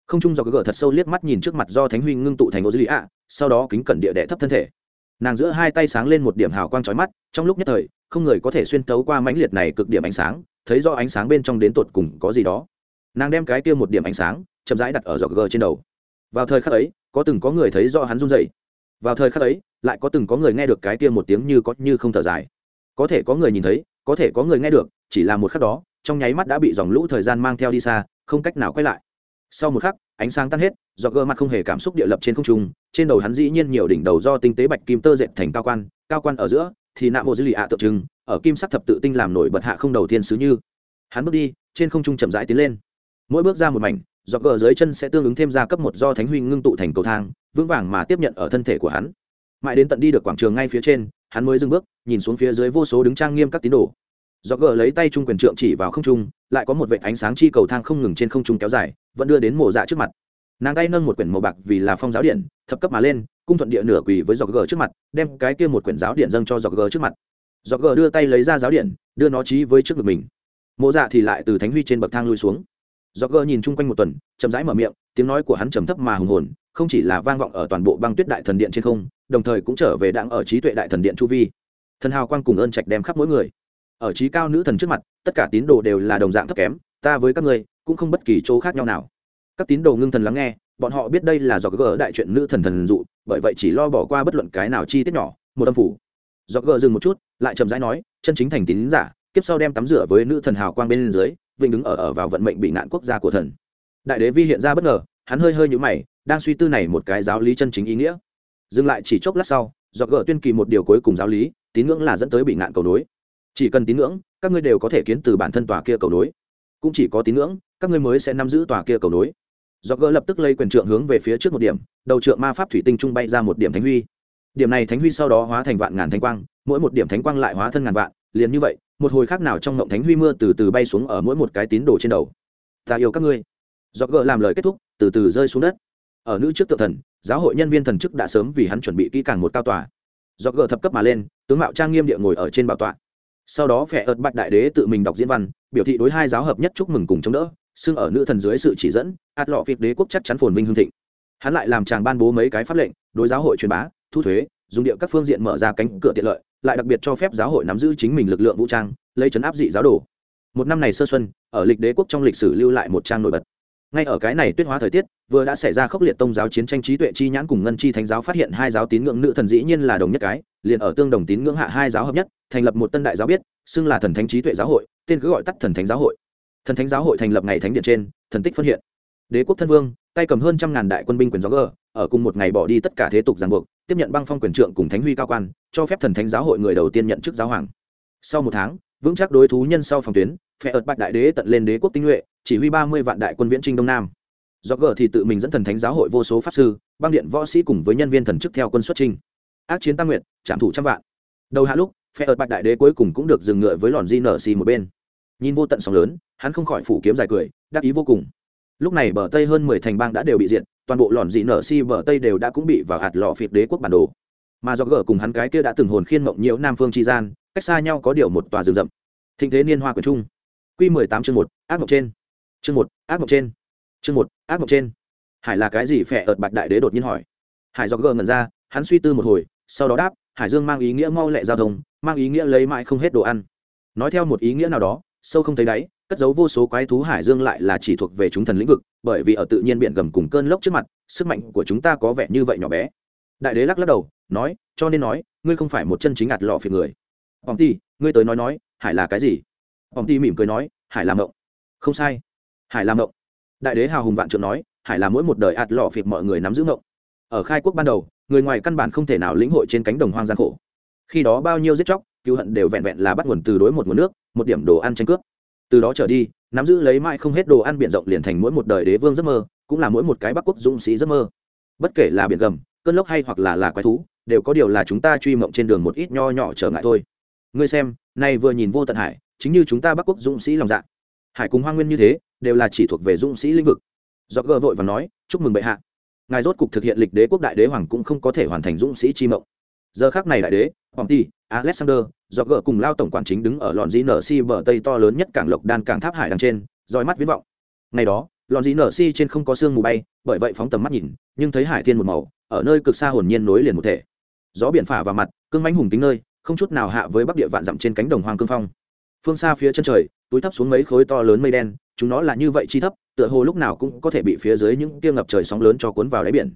Không trung do cái gở thật sâu liếc mắt nhìn trước mặt do thánh huy ngưng tụ thành ô dư ạ sau đó kính cẩn địa đệ thấp thân thể. Nàng giữa hai tay sáng lên một điểm hào quang trói mắt, trong lúc nhất thời, không người có thể xuyên tấu qua mãnh liệt này cực điểm ánh sáng, thấy do ánh sáng bên trong đến tột cùng có gì đó. Nàng đem cái kia một điểm ánh sáng, chậm rãi đặt ở giọt gờ trên đầu. Vào thời khắc ấy, có từng có người thấy do hắn run dậy vào thời khắc ấy lại có từng có người nghe được cái kia một tiếng như có như không thở dài. Có thể có người nhìn thấy, có thể có người nghe được, chỉ là một khắc đó, trong nháy mắt đã bị dòng lũ thời gian mang theo đi xa, không cách nào quay lại. Sau một khắc, ánh sáng tan hết, do gơ mặt không hề cảm xúc địa lập trên không trung, trên đầu hắn dĩ nhiên nhiều đỉnh đầu do tinh tế bạch kim tơ dệt thành cao quan cao quan ở giữa, thì nạm bộ dư lì ạ tượng trưng, ở kim sắc thập tự tinh làm nổi bật hạ không đầu tiên sứ như. Hắn bước đi, trên không trung chậm rãi tiến lên. Mỗi bước ra một mảnh, do gờ dưới chân sẽ tương ứng thêm ra cấp một do thánh huy ngưng tụ thành cầu thang, vững vàng mà tiếp nhận ở thân thể của hắn mãi đến tận đi được quảng trường ngay phía trên, hắn mới dừng bước, nhìn xuống phía dưới vô số đứng trang nghiêm các tín đồ. Do gờ lấy tay trung quyền trượng chỉ vào không trung, lại có một vệ ánh sáng chi cầu thang không ngừng trên không trung kéo dài, vẫn đưa đến mộ dạ trước mặt. Nàng tay nâng một quyển màu bạc vì là phong giáo điện, thập cấp mà lên, cung thuận địa nửa quỳ với dọc gờ trước mặt, đem cái kia một quyển giáo điện dâng cho dọc gờ trước mặt. Dọc gờ đưa tay lấy ra giáo điện, đưa nó trí với trước ngực mình. Mộ dạ thì lại từ thánh huy trên bậc thang lui xuống. Dọc gờ nhìn chung quanh một tuần, chậm rãi mở miệng, tiếng nói của hắn trầm thấp mà hùng hồn không chỉ là vang vọng ở toàn bộ băng tuyết đại thần điện trên không, đồng thời cũng trở về đặng ở trí tuệ đại thần điện chu vi. Thần hào quang cùng ơn trạch đem khắp mỗi người. Ở trí cao nữ thần trước mặt, tất cả tín đồ đều là đồng dạng thấp kém, ta với các ngươi cũng không bất kỳ chỗ khác nhau nào. Các tín đồ ngưng thần lắng nghe, bọn họ biết đây là do gờ đại chuyện nữ thần thần dụ, bởi vậy chỉ lo bỏ qua bất luận cái nào chi tiết nhỏ, một âm phủ. Do gờ dừng một chút, lại chậm rãi nói, chân chính thành tín giả, kiếp sau đem tắm rửa với nữ thần hào quang bên dưới vinh đứng ở ở vào vận mệnh bị nạn quốc gia của thần. Đại đế vi hiện ra bất ngờ, hắn hơi hơi nhũ mày đang suy tư này một cái giáo lý chân chính ý nghĩa. Dừng lại chỉ chốc lát sau do gỡ tuyên kỳ một điều cuối cùng giáo lý, tín ngưỡng là dẫn tới bị ngạn cầu nối. Chỉ cần tín ngưỡng, các ngươi đều có thể kiến từ bản thân tòa kia cầu nối. Cũng chỉ có tín ngưỡng, các ngươi mới sẽ nắm giữ tòa kia cầu nối. Do gỡ lập tức lây quyền trượng hướng về phía trước một điểm, đầu trượng ma pháp thủy tinh trung bay ra một điểm thánh huy. Điểm này thánh huy sau đó hóa thành vạn ngàn thánh quang, mỗi một điểm thánh quang lại hóa thân ngàn vạn, liền như vậy, một hồi khác nào trong ngộng thánh huy mưa từ từ bay xuống ở mỗi một cái tín đồ trên đầu. Ta yêu các ngươi. Do gỡ làm lời kết thúc, từ từ rơi xuống đất ở nữ trước tự thần, giáo hội nhân viên thần chức đã sớm vì hắn chuẩn bị kỹ càng một cao tòa. Do gờ thập cấp mà lên, tướng mạo trang nghiêm địa ngồi ở trên bảo tọa. Sau đó phe ợt bạch đại đế tự mình đọc diễn văn, biểu thị đối hai giáo hợp nhất chúc mừng cùng chống đỡ, xưng ở nữ thần dưới sự chỉ dẫn, ạt lọ việc đế quốc chắc chắn phồn vinh hương thịnh. Hắn lại làm chàng ban bố mấy cái pháp lệnh, đối giáo hội truyền bá, thu thuế, dùng địa các phương diện mở ra cánh cửa tiện lợi, lại đặc biệt cho phép giáo hội nắm giữ chính mình lực lượng vũ trang, lấy chấn áp dị giáo đồ. Một năm này sơ xuân, ở lịch đế quốc trong lịch sử lưu lại một trang nổi bật ngay ở cái này tuyết hóa thời tiết, vừa đã xảy ra khốc liệt tông giáo chiến tranh trí tuệ chi nhãn cùng ngân chi thánh giáo phát hiện hai giáo tín ngưỡng nữ thần dĩ nhiên là đồng nhất cái, liền ở tương đồng tín ngưỡng hạ hai giáo hợp nhất, thành lập một tân đại giáo biết, xưng là thần thánh trí tuệ giáo hội, tên cứ gọi tắt thần thánh giáo hội. Thần thánh giáo hội thành lập ngày thánh điện trên, thần tích phân hiện. Đế quốc thân vương, tay cầm hơn trăm ngàn đại quân binh quyền gió g ở cùng một ngày bỏ đi tất cả thế tục giang buộc, tiếp nhận băng phong quyền trượng cùng thánh huy cao quan, cho phép thần thánh giáo hội người đầu tiên nhận chức giáo hoàng. Sau một tháng, vững chắc đối thú nhân sau phòng tuyến phe ợt bạch đại đế tận lên đế quốc tinh nhuệ chỉ huy ba mươi vạn đại quân viễn trinh đông nam. Do gờ thì tự mình dẫn thần thánh giáo hội vô số pháp sư, băng điện võ sĩ cùng với nhân viên thần chức theo quân xuất trinh. Ác chiến tam nguyện trảm thủ trăm vạn. Đầu hạ lúc, phe ợt bạch đại đế cuối cùng cũng được dừng ngựa với lòn di nở xì một bên. Nhìn vô tận sóng lớn, hắn không khỏi phủ kiếm dài cười, đắc ý vô cùng. Lúc này bờ tây hơn mười thành bang đã đều bị diệt, toàn bộ lòn dị nở si bờ tây đều đã cũng bị vào hạt lò phiệt đế quốc bản đồ. Mà do gờ cùng hắn cái kia đã từng hồn khiên mộng nhiễu nam phương tri gian, cách xa nhau có điều một tòa rừng rậm. Thịnh thế niên hoa của trung. Q mười tám chương một, ác mộng trên chương một, ác mộng trên. Chương một, ác mộng trên. Hải là cái gì phẹ ợt bạch đại đế đột nhiên hỏi. Hải do gờ ngẩn ra, hắn suy tư một hồi, sau đó đáp, hải dương mang ý nghĩa mau lẹ giao thông, mang ý nghĩa lấy mãi không hết đồ ăn. Nói theo một ý nghĩa nào đó, sâu không thấy đáy, cất giấu vô số quái thú hải dương lại là chỉ thuộc về chúng thần lĩnh vực, bởi vì ở tự nhiên biển gầm cùng cơn lốc trước mặt, sức mạnh của chúng ta có vẻ như vậy nhỏ bé. Đại đế lắc lắc đầu, nói, cho nên nói, ngươi không phải một chân chính ạt lọ phiền người. Ông ti, ngươi tới nói nói, hải là cái gì? Ông ti mỉm cười nói, hải là mộng. Không sai hải làm ngộng. Đại đế hào hùng vạn trượng nói, hải là mỗi một đời ạt lọ phịt mọi người nắm giữ ngộng. Ở khai quốc ban đầu, người ngoài căn bản không thể nào lĩnh hội trên cánh đồng hoang gian khổ. Khi đó bao nhiêu giết chóc, cứu hận đều vẹn vẹn là bắt nguồn từ đối một nguồn nước, một điểm đồ ăn tranh cướp. Từ đó trở đi, nắm giữ lấy mãi không hết đồ ăn biển rộng liền thành mỗi một đời đế vương giấc mơ, cũng là mỗi một cái bắc quốc dũng sĩ giấc mơ. Bất kể là biển gầm, cơn lốc hay hoặc là là quái thú, đều có điều là chúng ta truy mộng trên đường một ít nho nhỏ trở ngại thôi. Ngươi xem, nay vừa nhìn vô tận hải, chính như chúng ta bắc quốc dũng sĩ lòng dạ. Hải cùng hoa nguyên như thế đều là chỉ thuộc về dũng sĩ lĩnh vực do gờ vội và nói chúc mừng bệ hạ ngài rốt cục thực hiện lịch đế quốc đại đế hoàng cũng không có thể hoàn thành dũng sĩ chi mộng giờ khác này đại đế hoàng ti, Alexander, do gờ cùng lao tổng quản chính đứng ở lọn dĩ nở si bờ tây to lớn nhất cảng lộc đan cảng tháp hải đằng trên, roi mắt viễn vọng. Ngày đó, lọn dĩ nở si trên không có sương mù bay, bởi vậy phóng tầm mắt nhìn, nhưng thấy hải thiên một màu, ở nơi cực xa hồn nhiên nối liền một thể. Gió biển phả vào mặt, cương mãnh hùng tính nơi, không chút nào hạ với bắc địa vạn dặm trên cánh đồng hoang cương phong. Phương xa phía chân trời, túi thấp xuống mấy khối to lớn mây đen, chúng nó là như vậy chi thấp, tựa hồ lúc nào cũng có thể bị phía dưới những kia ngập trời sóng lớn cho cuốn vào đáy biển.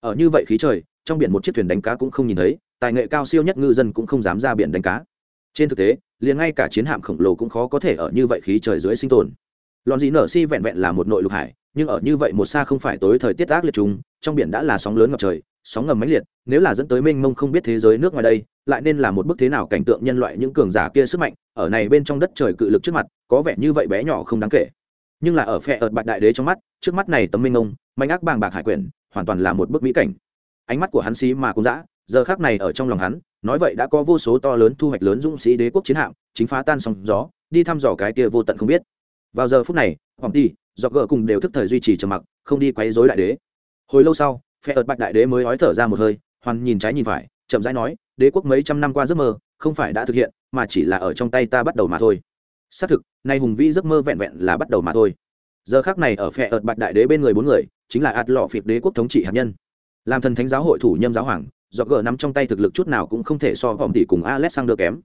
Ở như vậy khí trời, trong biển một chiếc thuyền đánh cá cũng không nhìn thấy, tài nghệ cao siêu nhất ngư dân cũng không dám ra biển đánh cá. Trên thực tế liền ngay cả chiến hạm khổng lồ cũng khó có thể ở như vậy khí trời dưới sinh tồn. Lòn dị nở si vẹn vẹn là một nội lục hải nhưng ở như vậy một xa không phải tối thời tiết ác liệt chúng, trong biển đã là sóng lớn ngập trời sóng ngầm mãnh liệt nếu là dẫn tới mênh mông không biết thế giới nước ngoài đây lại nên là một bức thế nào cảnh tượng nhân loại những cường giả kia sức mạnh ở này bên trong đất trời cự lực trước mặt có vẻ như vậy bé nhỏ không đáng kể nhưng là ở phe ợt bạch đại đế trong mắt, trước mắt này tấm minh ông, manh ác bàng bạc hải quyển hoàn toàn là một bức mỹ cảnh. Ánh mắt của hắn xí mà cũng dã, giờ khác này ở trong lòng hắn, nói vậy đã có vô số to lớn thu hoạch lớn dũng sĩ đế quốc chiến hạm, chính phá tan sóng gió, đi thăm dò cái kia vô tận không biết. Vào giờ phút này, hoàng ti do gỡ cùng đều thức thời duy trì trầm mặc, không đi quấy rối đại đế. Hồi lâu sau, phe ợt bạch đại đế mới ói thở ra một hơi, hoàn nhìn trái nhìn phải, chậm rãi nói, đế quốc mấy trăm năm qua giấc mơ, không phải đã thực hiện, mà chỉ là ở trong tay ta bắt đầu mà thôi xác thực, nay hùng vĩ giấc mơ vẹn vẹn là bắt đầu mà thôi. Giờ khác này ở phe ợt bạch đại đế bên người bốn người, chính là ạt lọ phiệt đế quốc thống trị hạt nhân. Làm thần thánh giáo hội thủ nhâm giáo hoàng do gờ nắm trong tay thực lực chút nào cũng không thể so vọng tỷ cùng alexander kém.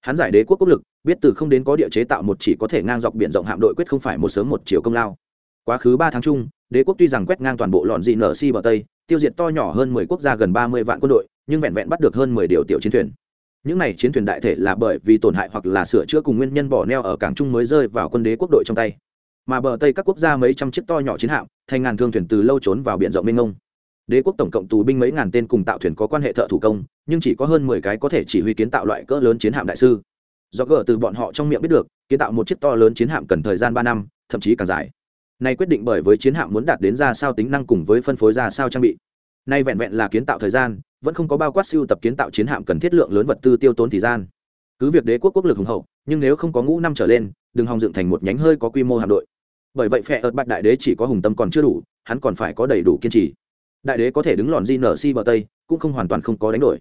Hắn giải đế quốc quốc lực, biết từ không đến có địa chế tạo một chỉ có thể ngang dọc biển rộng hạm đội quyết không phải một sớm một chiều công lao. Quá khứ ba tháng chung, đế quốc tuy rằng quét ngang toàn bộ lọn dị nở si bờ tây, tiêu diệt to nhỏ hơn mười quốc gia gần ba mươi vạn quân đội, nhưng vẹn vẹn bắt được hơn mười điều tiểu chiến thuyền những này chiến thuyền đại thể là bởi vì tổn hại hoặc là sửa chữa cùng nguyên nhân bỏ neo ở cảng trung mới rơi vào quân đế quốc đội trong tay. Mà bờ tây các quốc gia mấy trăm chiếc to nhỏ chiến hạm, thành ngàn thương thuyền từ lâu trốn vào biển rộng mênh mông. Đế quốc tổng cộng tù binh mấy ngàn tên cùng tạo thuyền có quan hệ thợ thủ công, nhưng chỉ có hơn mười cái có thể chỉ huy kiến tạo loại cỡ lớn chiến hạm đại sư. Do gỡ từ bọn họ trong miệng biết được, kiến tạo một chiếc to lớn chiến hạm cần thời gian ba năm, thậm chí càng dài. Này quyết định bởi với chiến hạm muốn đạt đến ra sao tính năng cùng với phân phối ra sao trang bị nay vẹn vẹn là kiến tạo thời gian, vẫn không có bao quát siêu tập kiến tạo chiến hạm cần thiết lượng lớn vật tư tiêu tốn thời gian. Cứ việc đế quốc quốc lực hùng hậu, nhưng nếu không có ngũ năm trở lên, đừng hòng dựng thành một nhánh hơi có quy mô hạm đội. Bởi vậy phe ợt bạch đại đế chỉ có hùng tâm còn chưa đủ, hắn còn phải có đầy đủ kiên trì. Đại đế có thể đứng lòn di nở si bờ tây, cũng không hoàn toàn không có đánh đổi.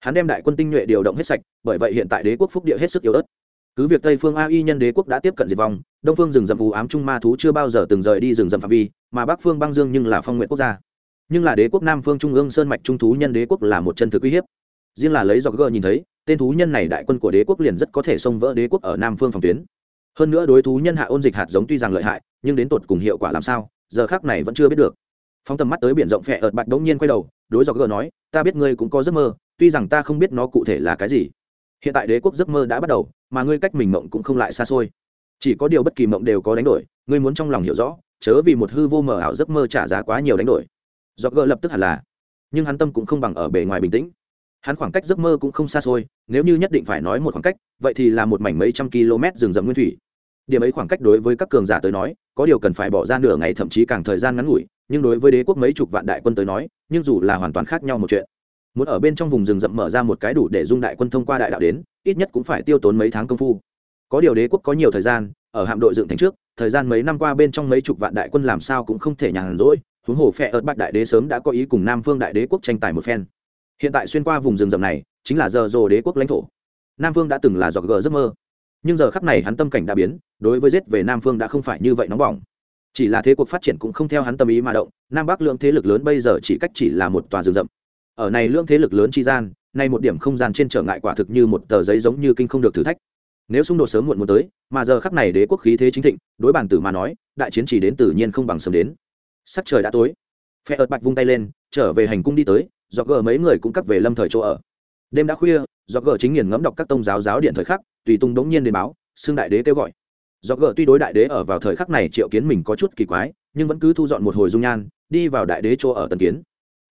Hắn đem đại quân tinh nhuệ điều động hết sạch, bởi vậy hiện tại đế quốc phúc địa hết sức yếu ớt. Cứ việc tây phương a y nhân đế quốc đã tiếp cận diệt vong, đông phương rừng rậm u ám trung ma thú chưa bao giờ từng rời đi rừng rậm phạm vi, mà bắc phương băng dương nhưng là phong nguyện quốc gia nhưng là đế quốc nam phương trung ương sơn mạch trung thú nhân đế quốc là một chân thực uy hiếp. Riêng là lấy do gờ nhìn thấy, tên thú nhân này đại quân của đế quốc liền rất có thể xông vỡ đế quốc ở nam phương phòng tuyến. Hơn nữa đối thú nhân hạ ôn dịch hạt giống tuy rằng lợi hại, nhưng đến tột cùng hiệu quả làm sao, giờ khác này vẫn chưa biết được. Phóng tầm mắt tới biển rộng phẹ ợt bạch đống nhiên quay đầu, đối do gờ nói, ta biết ngươi cũng có giấc mơ, tuy rằng ta không biết nó cụ thể là cái gì. Hiện tại đế quốc giấc mơ đã bắt đầu, mà ngươi cách mình mộng cũng không lại xa xôi. Chỉ có điều bất kỳ mộng đều có đánh đổi, ngươi muốn trong lòng hiểu rõ, chớ vì một hư vô mờ ảo giấc mơ trả giá quá nhiều đánh đổi do gỡ lập tức hẳn là. Nhưng hắn tâm cũng không bằng ở bề ngoài bình tĩnh. Hắn khoảng cách giấc mơ cũng không xa xôi, nếu như nhất định phải nói một khoảng cách, vậy thì là một mảnh mấy trăm km rừng rậm nguyên thủy. Điểm ấy khoảng cách đối với các cường giả tới nói, có điều cần phải bỏ ra nửa ngày thậm chí càng thời gian ngắn ngủi, nhưng đối với đế quốc mấy chục vạn đại quân tới nói, nhưng dù là hoàn toàn khác nhau một chuyện. Muốn ở bên trong vùng rừng rậm mở ra một cái đủ để dung đại quân thông qua đại đạo đến, ít nhất cũng phải tiêu tốn mấy tháng công phu. Có điều đế quốc có nhiều thời gian, ở hạm đội dựng thành trước, thời gian mấy năm qua bên trong mấy chục vạn đại quân làm sao cũng không thể nhàn rỗi huống hồ phe ớt bạch đại đế sớm đã có ý cùng nam phương đại đế quốc tranh tài một phen. Hiện tại xuyên qua vùng rừng rậm này, chính là giờ rồ đế quốc lãnh thổ. Nam phương đã từng là giọt gờ giấc mơ. Nhưng giờ khắp này hắn tâm cảnh đã biến, đối với giết về nam phương đã không phải như vậy nóng bỏng. Chỉ là thế cuộc phát triển cũng không theo hắn tâm ý mà động, nam bắc lượng thế lực lớn bây giờ chỉ cách chỉ là một tòa rừng rậm. Ở này lượng thế lực lớn chi gian, nay một điểm không gian trên trở ngại quả thực như một tờ giấy giống như kinh không được thử thách. Nếu xung đột sớm muộn muốn tới, mà giờ khắc này đế quốc khí thế chính thịnh, đối bản tử mà nói, đại chiến chỉ đến tự nhiên không bằng sớm đến sắc trời đã tối. Phe ợt bạch vung tay lên, trở về hành cung đi tới do gờ mấy người cũng cắt về lâm thời chỗ ở. Đêm đã khuya do gờ chính nghiền ngẫm đọc các tông giáo giáo điện thời khắc, tùy tung đống nhiên đến báo xưng đại đế kêu gọi. Do gờ tuy đối đại đế ở vào thời khắc này triệu kiến mình có chút kỳ quái, nhưng vẫn cứ thu dọn một hồi dung nhan, đi vào đại đế chỗ ở tần kiến.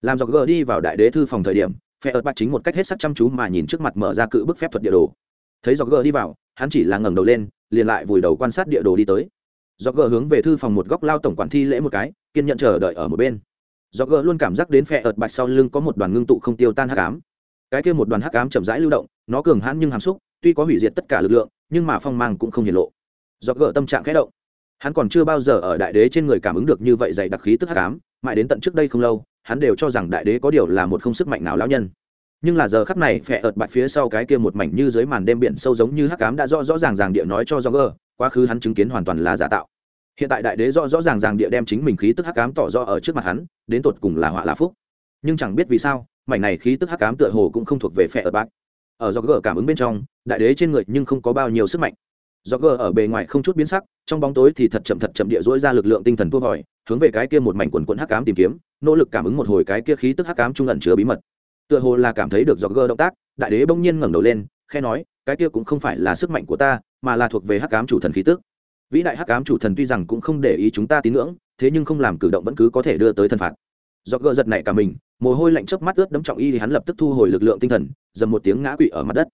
Làm do gờ đi vào đại đế thư phòng thời điểm, phe ợt bạch chính một cách hết sắc chăm chú mà nhìn trước mặt mở ra cự bức phép thuật địa đồ. Thấy do gờ đi vào, hắn chỉ là ngẩng đầu lên, liền lại vùi đầu quan sát địa đồ đi tới. Do gờ hướng về thư phòng một góc lao tổng quản thi lễ một cái kiên nhận chờ đợi ở một bên. Do gỡ luôn cảm giác đến phe ợt bạch sau lưng có một đoàn ngưng tụ không tiêu tan hắc ám. Cái kia một đoàn hắc ám chậm rãi lưu động, nó cường hãn nhưng hàm xúc, tuy có hủy diệt tất cả lực lượng, nhưng mà phong mang cũng không hiển lộ. Do gỡ tâm trạng khẽ động. Hắn còn chưa bao giờ ở đại đế trên người cảm ứng được như vậy dày đặc khí tức hắc ám, mãi đến tận trước đây không lâu, hắn đều cho rằng đại đế có điều là một không sức mạnh nào lão nhân. Nhưng là giờ khắc này, phe ợt bạch phía sau cái kia một mảnh như dưới màn đêm biển sâu giống như hắc ám đã rõ rõ ràng ràng địa nói cho do gỡ quá khứ hắn chứng kiến hoàn toàn là giả tạo hiện tại đại đế rõ rõ ràng ràng địa đem chính mình khí tức hắc ám tỏ rõ ở trước mặt hắn, đến tột cùng là họa là phúc. Nhưng chẳng biết vì sao, mảnh này khí tức hắc ám tựa hồ cũng không thuộc về phe ở bác. Ở do gờ cảm ứng bên trong, đại đế trên người nhưng không có bao nhiêu sức mạnh. Do gờ ở bề ngoài không chút biến sắc, trong bóng tối thì thật chậm thật chậm địa dỗi ra lực lượng tinh thần tua vòi, hướng về cái kia một mảnh quần quận hắc ám tìm kiếm, nỗ lực cảm ứng một hồi cái kia khí tức hắc ám trung ẩn chứa bí mật. Tựa hồ là cảm thấy được do gờ động tác, đại đế bỗng nhiên ngẩng đầu lên khe nói, cái kia cũng không phải là sức mạnh của ta, mà là thuộc về hắc ám chủ thần khí tức vĩ đại hắc ám chủ thần tuy rằng cũng không để ý chúng ta tín ngưỡng, thế nhưng không làm cử động vẫn cứ có thể đưa tới thân phạt. Do gờ giật này cả mình, mồ hôi lạnh chớp mắt ướt đấm trọng y thì hắn lập tức thu hồi lực lượng tinh thần, dầm một tiếng ngã quỵ ở mặt đất.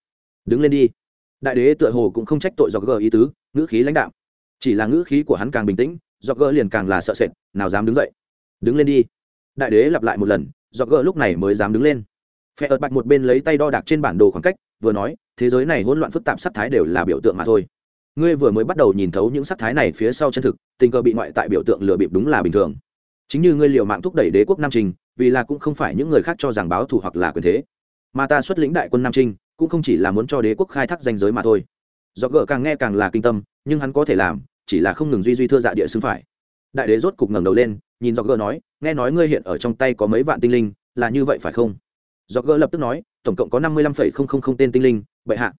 Đứng lên đi. Đại đế tựa hồ cũng không trách tội do gờ ý tứ, ngữ khí lãnh đạo chỉ là ngữ khí của hắn càng bình tĩnh do gờ liền càng là sợ sệt, nào dám đứng dậy. Đứng lên đi. Đại đế lặp lại một lần do gờ lúc này mới dám đứng lên. Phe ợt bạch một bên lấy tay đo đạc trên bản đồ khoảng cách, vừa nói, thế giới này hỗn loạn phức tạp sắc thái đều là biểu tượng mà thôi ngươi vừa mới bắt đầu nhìn thấu những sắc thái này phía sau chân thực, tình cờ bị ngoại tại biểu tượng lừa bịp đúng là bình thường. Chính như ngươi liều mạng thúc đẩy đế quốc nam trình, vì là cũng không phải những người khác cho rằng báo thù hoặc là quyền thế. Mà ta xuất lĩnh đại quân nam trinh cũng không chỉ là muốn cho đế quốc khai thác danh giới mà thôi. Do gỡ càng nghe càng là kinh tâm, nhưng hắn có thể làm, chỉ là không ngừng duy duy thưa dạ địa xứng phải. Đại đế rốt cục ngẩng đầu lên, nhìn do gỡ nói, nghe nói ngươi hiện ở trong tay có mấy vạn tinh linh, là như vậy phải không? Do gỡ lập tức nói, tổng cộng có năm mươi lăm phẩy không không không tên tinh linh, bệ hạ.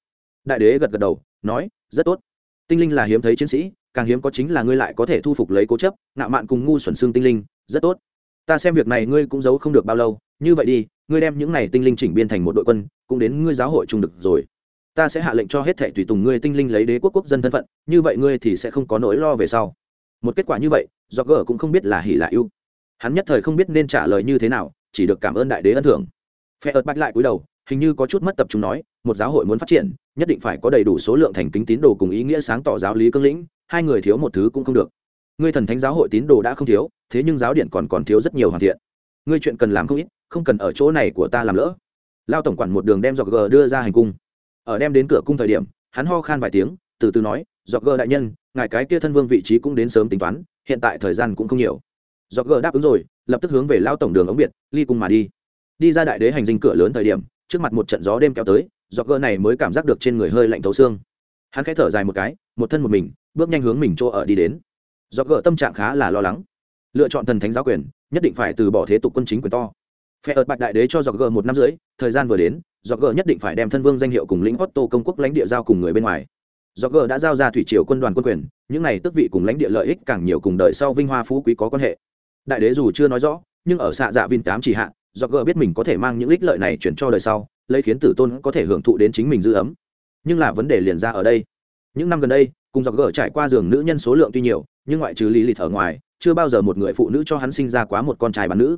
Đại đế gật gật đầu, nói, rất tốt tinh linh là hiếm thấy chiến sĩ, càng hiếm có chính là ngươi lại có thể thu phục lấy cố chấp nạo mạn cùng ngu xuẩn xương tinh linh, rất tốt. Ta xem việc này ngươi cũng giấu không được bao lâu, như vậy đi, ngươi đem những này tinh linh chỉnh biên thành một đội quân, cũng đến ngươi giáo hội trung được rồi. Ta sẽ hạ lệnh cho hết thệ tùy tùng ngươi tinh linh lấy đế quốc quốc dân thân phận, như vậy ngươi thì sẽ không có nỗi lo về sau. Một kết quả như vậy do gờ cũng không biết là hỉ là ưu. Hắn nhất thời không biết nên trả lời như thế nào, chỉ được cảm ơn đại đế ân thưởng. Phe ợt bạch lại cúi đầu, hình như có chút mất tập trung nói, một giáo hội muốn phát triển nhất định phải có đầy đủ số lượng thành kính tín đồ cùng ý nghĩa sáng tỏ giáo lý cương lĩnh, hai người thiếu một thứ cũng không được. Ngươi thần thánh giáo hội tín đồ đã không thiếu, thế nhưng giáo điện còn còn thiếu rất nhiều hoàn thiện. Ngươi chuyện cần làm không ít, không cần ở chỗ này của ta làm lỡ. Lao tổng quản một đường đem dọc g đưa ra hành cung. Ở đem đến cửa cung thời điểm, hắn ho khan vài tiếng, từ từ nói, dọc g đại nhân, ngài cái kia thân vương vị trí cũng đến sớm tính toán, hiện tại thời gian cũng không nhiều. Dọc g đáp ứng rồi, lập tức hướng về lao tổng đường ống biệt, ly cung mà đi. Đi ra đại đế hành dinh cửa lớn thời điểm, trước mặt một trận gió đêm kéo tới dọc gỡ này mới cảm giác được trên người hơi lạnh thấu xương. Hắn khẽ thở dài một cái, một thân một mình, bước nhanh hướng mình chỗ ở đi đến. Dọc gỡ tâm trạng khá là lo lắng. Lựa chọn thần thánh giáo quyền, nhất định phải từ bỏ thế tục quân chính quyền to. Phe ợt bạch đại đế cho dọc gỡ một năm rưỡi, thời gian vừa đến dọc gỡ nhất định phải đem thân vương danh hiệu cùng lĩnh otto công quốc lãnh địa giao cùng người bên ngoài. Do g đã giao ra thủy triều quân đoàn quân quyền, những này tước vị cùng lãnh địa lợi ích càng nhiều cùng đời sau vinh hoa phú quý có quan hệ. Đại đế dù chưa nói rõ, nhưng ở xạ dạ vin tám chỉ hạ, do g biết mình có thể mang những ích lợi này chuyển cho đời sau lấy khiến tử tôn có thể hưởng thụ đến chính mình dư ấm. Nhưng là vấn đề liền ra ở đây. Những năm gần đây, cùng dọc gỡ trải qua giường nữ nhân số lượng tuy nhiều, nhưng ngoại trừ lý lịch ở ngoài, chưa bao giờ một người phụ nữ cho hắn sinh ra quá một con trai bán nữ.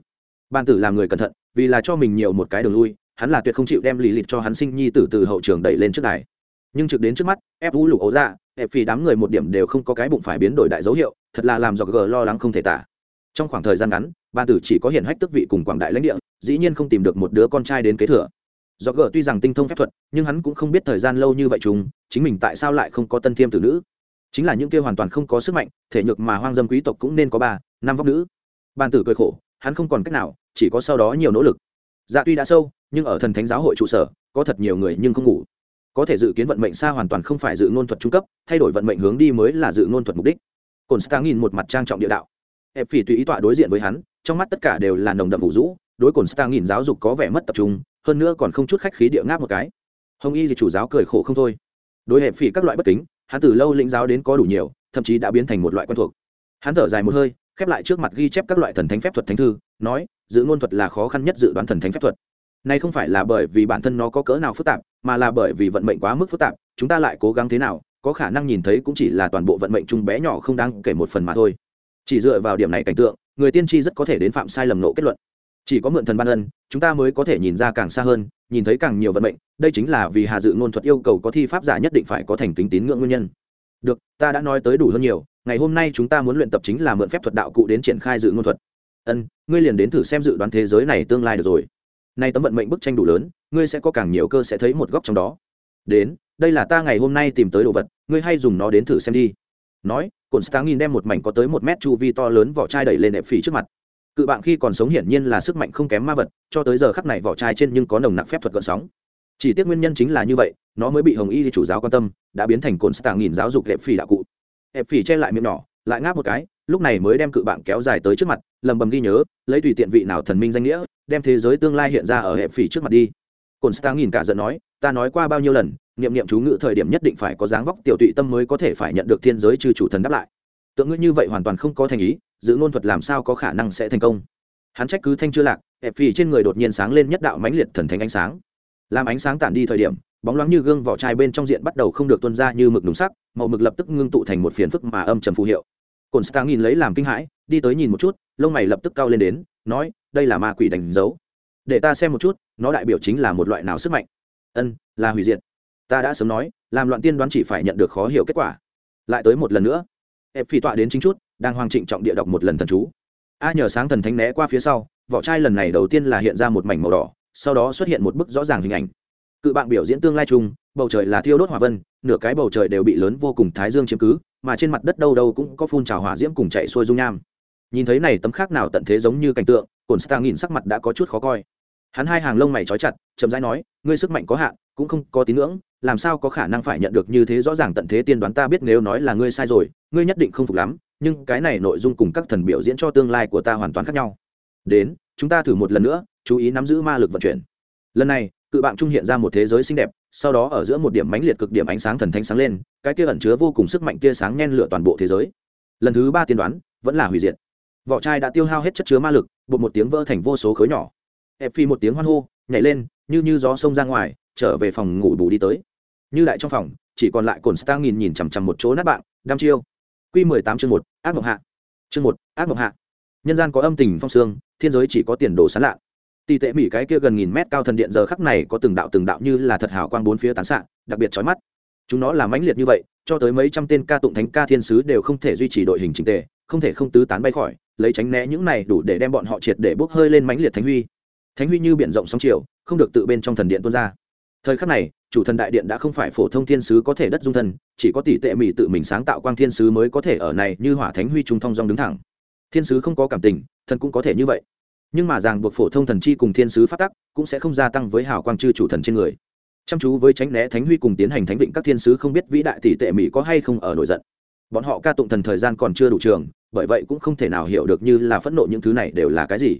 Ban tử làm người cẩn thận, vì là cho mình nhiều một cái đường lui, hắn là tuyệt không chịu đem lý lịch cho hắn sinh nhi tử từ hậu trường đẩy lên trước đài. Nhưng trực đến trước mắt, ép vũ lục ấu ra, ép vì đám người một điểm đều không có cái bụng phải biến đổi đại dấu hiệu, thật là làm dọc g lo lắng không thể tả. Trong khoảng thời gian ngắn, ban tử chỉ có hiển hách tức vị cùng quảng đại lãnh địa, dĩ nhiên không tìm được một đứa con trai đến kế thừa do g tuy rằng tinh thông phép thuật, nhưng hắn cũng không biết thời gian lâu như vậy chúng chính mình tại sao lại không có tân thiêm tử nữ? Chính là những kia hoàn toàn không có sức mạnh, thể nhược mà hoang dâm quý tộc cũng nên có ba, năm vóc nữ. Ban tử cười khổ, hắn không còn cách nào, chỉ có sau đó nhiều nỗ lực. Dạ tuy đã sâu, nhưng ở thần thánh giáo hội trụ sở, có thật nhiều người nhưng không ngủ. Có thể dự kiến vận mệnh xa hoàn toàn không phải dự ngôn thuật trung cấp, thay đổi vận mệnh hướng đi mới là dự ngôn thuật mục đích. Cồn stang nhìn một mặt trang trọng địa đạo. Hẹp phỉ tùy ý tọa đối diện với hắn, trong mắt tất cả đều là nồng đậm vũ rũ đối cồn stang nhìn giáo dục có vẻ mất tập trung, hơn nữa còn không chút khách khí địa ngáp một cái. Hồng y thì chủ giáo cười khổ không thôi. Đối hẹp phỉ các loại bất kính, hắn từ lâu lĩnh giáo đến có đủ nhiều, thậm chí đã biến thành một loại quen thuộc. Hắn thở dài một hơi, khép lại trước mặt ghi chép các loại thần thánh phép thuật thánh thư, nói dự ngôn thuật là khó khăn nhất dự đoán thần thánh phép thuật. Này không phải là bởi vì bản thân nó có cỡ nào phức tạp, mà là bởi vì vận mệnh quá mức phức tạp, chúng ta lại cố gắng thế nào, có khả năng nhìn thấy cũng chỉ là toàn bộ vận mệnh chung bé nhỏ không đáng kể một phần mà thôi. Chỉ dựa vào điểm này cảnh tượng, người tiên tri rất có thể đến phạm sai lầm nộ kết luận chỉ có mượn thần ban ân, chúng ta mới có thể nhìn ra càng xa hơn, nhìn thấy càng nhiều vận mệnh, đây chính là vì hà dự ngôn thuật yêu cầu có thi pháp giả nhất định phải có thành kính tín ngưỡng nguyên nhân. Được, ta đã nói tới đủ hơn nhiều, ngày hôm nay chúng ta muốn luyện tập chính là mượn phép thuật đạo cụ đến triển khai dự ngôn thuật. Ân, ngươi liền đến thử xem dự đoán thế giới này tương lai được rồi. Nay tấm vận mệnh bức tranh đủ lớn, ngươi sẽ có càng nhiều cơ sẽ thấy một góc trong đó. Đến, đây là ta ngày hôm nay tìm tới đồ vật, ngươi hay dùng nó đến thử xem đi. Nói cồn stang nhìn đem một mảnh có tới một mét chu vi to lớn vỏ chai đẩy lên nệm phỉ trước mặt cự bạn khi còn sống hiển nhiên là sức mạnh không kém ma vật, cho tới giờ khắc này vỏ chai trên nhưng có nồng nặc phép thuật gợn sóng. Chỉ tiếc nguyên nhân chính là như vậy, nó mới bị hồng y chủ giáo quan tâm, đã biến thành cồn stạng nghìn giáo dục hẹp phỉ đạo cụ. Hẹp phỉ che lại miệng nhỏ, lại ngáp một cái, lúc này mới đem cự bạn kéo dài tới trước mặt, lầm bầm ghi nhớ, lấy tùy tiện vị nào thần minh danh nghĩa, đem thế giới tương lai hiện ra ở hẹp phỉ trước mặt đi. Cồn stạng nghìn cả giận nói, ta nói qua bao nhiêu lần, niệm niệm chú ngữ thời điểm nhất định phải có dáng vóc tiểu tụy tâm mới có thể phải nhận được thiên giới trừ chủ thần đáp lại. Tượng ngữ như vậy hoàn toàn không có thành ý giữ ngôn thuật làm sao có khả năng sẽ thành công. Hắn trách cứ thanh chưa lạc ép phì trên người đột nhiên sáng lên nhất đạo mãnh liệt thần thánh ánh sáng. Làm ánh sáng tản đi thời điểm, bóng loáng như gương vỏ chai bên trong diện bắt đầu không được tuân ra như mực đúng sắc, màu mực lập tức ngưng tụ thành một phiền phức mà âm trầm phù hiệu. Cồn star nhìn lấy làm kinh hãi, đi tới nhìn một chút, lông mày lập tức cao lên đến, nói, đây là ma quỷ đánh dấu. Để ta xem một chút, nó đại biểu chính là một loại nào sức mạnh? Ân, là hủy diệt. Ta đã sớm nói, làm loạn tiên đoán chỉ phải nhận được khó hiểu kết quả. Lại tới một lần nữa ép phi tọa đến chính chút đang hoang trịnh trọng địa đọc một lần thần chú. A nhờ sáng thần thánh né qua phía sau, vỏ chai lần này đầu tiên là hiện ra một mảnh màu đỏ, sau đó xuất hiện một bức rõ ràng hình ảnh. Cự bạn biểu diễn tương lai chung, bầu trời là thiêu đốt hỏa vân, nửa cái bầu trời đều bị lớn vô cùng thái dương chiếm cứ, mà trên mặt đất đâu đâu cũng có phun trào hỏa diễm cùng chạy xuôi dung nham. Nhìn thấy này tấm khác nào tận thế giống như cảnh tượng cồn stang nhìn sắc mặt đã có chút khó coi. Hắn hai hàng lông mày trói chặt, chậm rãi nói, ngươi sức mạnh có hạn, cũng không có tín ngưỡng, làm sao có khả năng phải nhận được như thế rõ ràng tận thế tiên đoán ta biết nếu nói là ngươi sai rồi, ngươi nhất định không phục lắm nhưng cái này nội dung cùng các thần biểu diễn cho tương lai của ta hoàn toàn khác nhau. Đến, chúng ta thử một lần nữa, chú ý nắm giữ ma lực vận chuyển. Lần này, cự bạn trung hiện ra một thế giới xinh đẹp, sau đó ở giữa một điểm mãnh liệt cực điểm ánh sáng thần thánh sáng lên, cái kia ẩn chứa vô cùng sức mạnh tia sáng nhen lửa toàn bộ thế giới. Lần thứ ba tiên đoán, vẫn là hủy diệt. Vỏ chai đã tiêu hao hết chất chứa ma lực, bột một tiếng vỡ thành vô số khối nhỏ. Ép phi một tiếng hoan hô, nhảy lên, như như gió sông ra ngoài, trở về phòng ngủ bù đi tới. Như lại trong phòng, chỉ còn lại cồn stang nhìn nhìn chằm chằm một chỗ nát bạn đăm chiêu q mười tám chương một, ác mộng hạ. Chương một, ác mộng hạ. Nhân gian có âm tình phong sương, thiên giới chỉ có tiền đồ sán lạ. Tỷ tệ mỹ cái kia gần nghìn mét cao thần điện giờ khắc này có từng đạo từng đạo như là thật hào quang bốn phía tán xạ, đặc biệt chói mắt. Chúng nó là mãnh liệt như vậy, cho tới mấy trăm tên ca tụng thánh ca thiên sứ đều không thể duy trì đội hình trình tề, không thể không tứ tán bay khỏi, lấy tránh né những này đủ để đem bọn họ triệt để bốc hơi lên mãnh liệt thánh huy. Thánh huy như biển rộng sóng chiều, không được tự bên trong thần điện tuôn ra. Thời khắc này chủ thần đại điện đã không phải phổ thông thiên sứ có thể đất dung thân, chỉ có tỷ tệ mỹ tự mình sáng tạo quang thiên sứ mới có thể ở này như hỏa thánh huy trung thông dong đứng thẳng. Thiên sứ không có cảm tình, thần cũng có thể như vậy. Nhưng mà ràng buộc phổ thông thần chi cùng thiên sứ phát tắc cũng sẽ không gia tăng với hào quang chư chủ thần trên người. Chăm chú với tránh né thánh huy cùng tiến hành thánh vịnh các thiên sứ không biết vĩ đại tỷ tệ mỹ có hay không ở nổi giận. Bọn họ ca tụng thần thời gian còn chưa đủ trường, bởi vậy cũng không thể nào hiểu được như là phẫn nộ những thứ này đều là cái gì.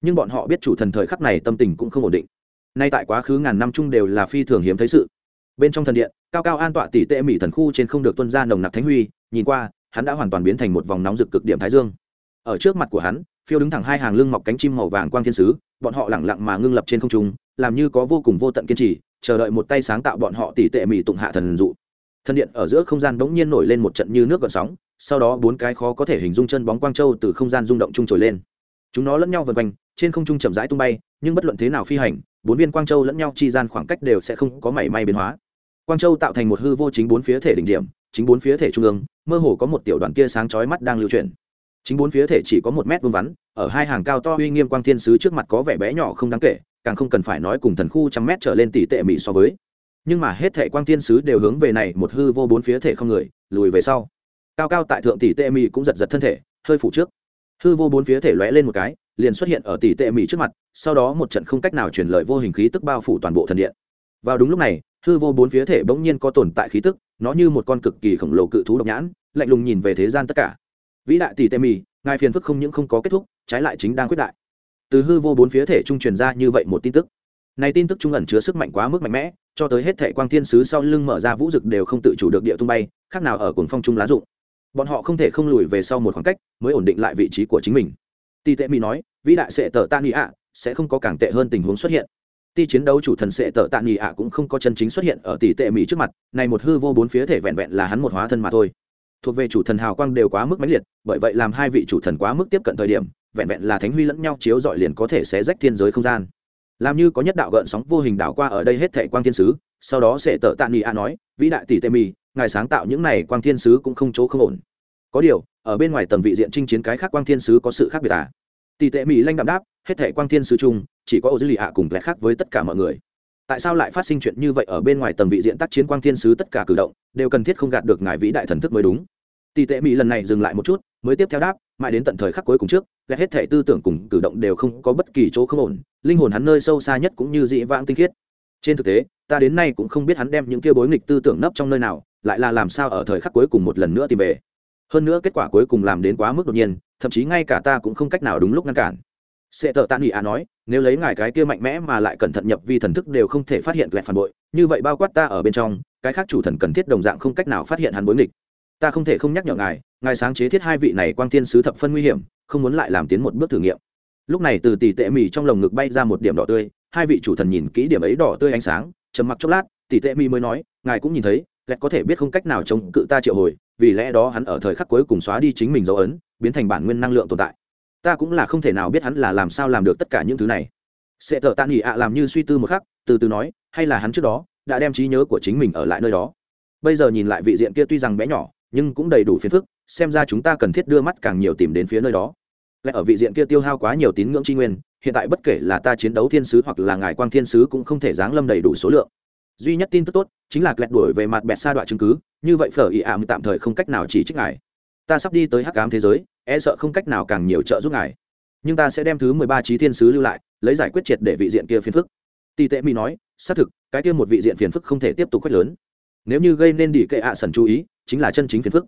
Nhưng bọn họ biết chủ thần thời khắc này tâm tình cũng không ổn định nay tại quá khứ ngàn năm chung đều là phi thường hiếm thấy sự. Bên trong thần điện, cao cao an tọa tỷ tệ mỹ thần khu trên không được tuân ra nồng nặc thánh huy, nhìn qua, hắn đã hoàn toàn biến thành một vòng nóng rực cực điểm thái dương. Ở trước mặt của hắn, phiêu đứng thẳng hai hàng lưng mọc cánh chim màu vàng quang thiên sứ, bọn họ lẳng lặng mà ngưng lập trên không trung, làm như có vô cùng vô tận kiên trì, chờ đợi một tay sáng tạo bọn họ tỷ tệ mỹ tụng hạ thần dụ. Thần điện ở giữa không gian bỗng nhiên nổi lên một trận như nước gợn sóng, sau đó bốn cái khó có thể hình dung chân bóng quang châu từ không gian rung động chung trồi lên. Chúng nó lẫn nhau vần quanh, trên không trung chậm rãi tung bay, nhưng bất luận thế nào phi hành bốn viên quang châu lẫn nhau chi gian khoảng cách đều sẽ không có mảy may biến hóa. Quang châu tạo thành một hư vô chính bốn phía thể đỉnh điểm, chính bốn phía thể trung ương, mơ hồ có một tiểu đoàn kia sáng chói mắt đang lưu chuyển. Chính bốn phía thể chỉ có một mét vuông vắn, ở hai hàng cao to uy nghiêm quang thiên sứ trước mặt có vẻ bé nhỏ không đáng kể, càng không cần phải nói cùng thần khu trăm mét trở lên tỷ tệ mỹ so với. Nhưng mà hết thể quang thiên sứ đều hướng về này một hư vô bốn phía thể không người, lùi về sau. Cao cao tại thượng tỷ tệ mỹ cũng giật giật thân thể, hơi phủ trước hư vô bốn phía thể lóe lên một cái, liền xuất hiện ở tỷ tệ mỹ trước mặt, sau đó một trận không cách nào truyền lời vô hình khí tức bao phủ toàn bộ thần điện. Vào đúng lúc này, hư vô bốn phía thể bỗng nhiên có tồn tại khí tức, nó như một con cực kỳ khổng lồ cự thú độc nhãn, lạnh lùng nhìn về thế gian tất cả. Vĩ đại tỷ tệ mỹ ngài phiền phức không những không có kết thúc, trái lại chính đang quyết đại. Từ hư vô bốn phía thể trung truyền ra như vậy một tin tức. Này tin tức trung ẩn chứa sức mạnh quá mức mạnh mẽ, cho tới hết thể quang thiên sứ sau lưng mở ra vũ dực đều không tự chủ được địa tung bay, khác nào ở cuồng phong trung lá dụng bọn họ không thể không lùi về sau một khoảng cách, mới ổn định lại vị trí của chính mình. Tỷ tệ mỹ nói, vĩ đại sẽ tờ tan ý ạ, sẽ không có càng tệ hơn tình huống xuất hiện. Ti chiến đấu chủ thần sẽ tờ tạ nghỉ ạ cũng không có chân chính xuất hiện ở tỷ tệ mỹ trước mặt, này một hư vô bốn phía thể vẹn vẹn là hắn một hóa thân mà thôi. Thuộc về chủ thần hào quang đều quá mức mãnh liệt, bởi vậy làm hai vị chủ thần quá mức tiếp cận thời điểm, vẹn vẹn là thánh huy lẫn nhau chiếu dọi liền có thể sẽ rách thiên giới không gian. Làm như có nhất đạo gợn sóng vô hình đảo qua ở đây hết thệ quang thiên sứ, sau đó sẽ tờ tạ nghỉ ạ nói, vĩ đại tỷ tệ mỹ ngài sáng tạo những này quang thiên sứ cũng không chỗ không ổn có điều, ở bên ngoài tầng vị diện chinh chiến cái khác quang thiên sứ có sự khác biệt à? Tỷ tệ mỹ lanh đạm đáp, hết thể quang thiên sứ chung, chỉ có ô dư lì hạ cùng lẽ khác với tất cả mọi người. Tại sao lại phát sinh chuyện như vậy ở bên ngoài tầng vị diện tác chiến quang thiên sứ tất cả cử động, đều cần thiết không gạt được ngài vĩ đại thần thức mới đúng? Tỷ tệ mỹ lần này dừng lại một chút, mới tiếp theo đáp, mãi đến tận thời khắc cuối cùng trước lẽ hết thể tư tưởng cùng cử động đều không có bất kỳ chỗ không ổn, linh hồn hắn nơi sâu xa nhất cũng như dị vãng tinh khiết. Trên thực tế, ta đến nay cũng không biết hắn đem những kia bối nghịch tư tưởng nấp trong nơi nào, lại là làm sao ở thời khắc cuối cùng một lần nữa tìm về hơn nữa kết quả cuối cùng làm đến quá mức đột nhiên, thậm chí ngay cả ta cũng không cách nào đúng lúc ngăn cản. Sẽ tờ tạ nghị à nói, nếu lấy ngài cái kia mạnh mẽ mà lại cẩn thận nhập vi thần thức đều không thể phát hiện lẹ phản bội, như vậy bao quát ta ở bên trong, cái khác chủ thần cần thiết đồng dạng không cách nào phát hiện hắn bối nghịch. Ta không thể không nhắc nhở ngài ngài sáng chế thiết hai vị này quang tiên sứ thập phân nguy hiểm, không muốn lại làm tiến một bước thử nghiệm. Lúc này từ tỷ tệ mì trong lồng ngực bay ra một điểm đỏ tươi, hai vị chủ thần nhìn kỹ điểm ấy đỏ tươi ánh sáng, trầm mặc chốc lát, tỷ tệ mì mới nói, ngài cũng nhìn thấy lẹt có thể biết không cách nào chống cự ta triệu hồi vì lẽ đó hắn ở thời khắc cuối cùng xóa đi chính mình dấu ấn, biến thành bản nguyên năng lượng tồn tại. Ta cũng là không thể nào biết hắn là làm sao làm được tất cả những thứ này. Sẽ thợ tạ nghỉ ạ làm như suy tư một khắc, từ từ nói, hay là hắn trước đó đã đem trí nhớ của chính mình ở lại nơi đó. Bây giờ nhìn lại vị diện kia tuy rằng bé nhỏ, nhưng cũng đầy đủ phiền phức, xem ra chúng ta cần thiết đưa mắt càng nhiều tìm đến phía nơi đó. Lại ở vị diện kia tiêu hao quá nhiều tín ngưỡng tri nguyên, hiện tại bất kể là ta chiến đấu thiên sứ hoặc là ngài quang thiên sứ cũng không thể giáng lâm đầy đủ số lượng duy nhất tin tức tốt chính là lẹt đuổi về mặt bẹt sa đoạn chứng cứ, như vậy phở ị ảm tạm thời không cách nào chỉ trích ngài. Ta sắp đi tới hắc ám thế giới e sợ không cách nào càng nhiều trợ giúp ngài. Nhưng ta sẽ đem thứ mười ba trí thiên sứ lưu lại, lấy giải quyết triệt để vị diện kia phiền phức. Tỷ tệ mỹ nói, xác thực, cái kia một vị diện phiền phức không thể tiếp tục quét lớn. Nếu như gây nên đỉ kệ ạ sần chú ý, chính là chân chính phiền phức.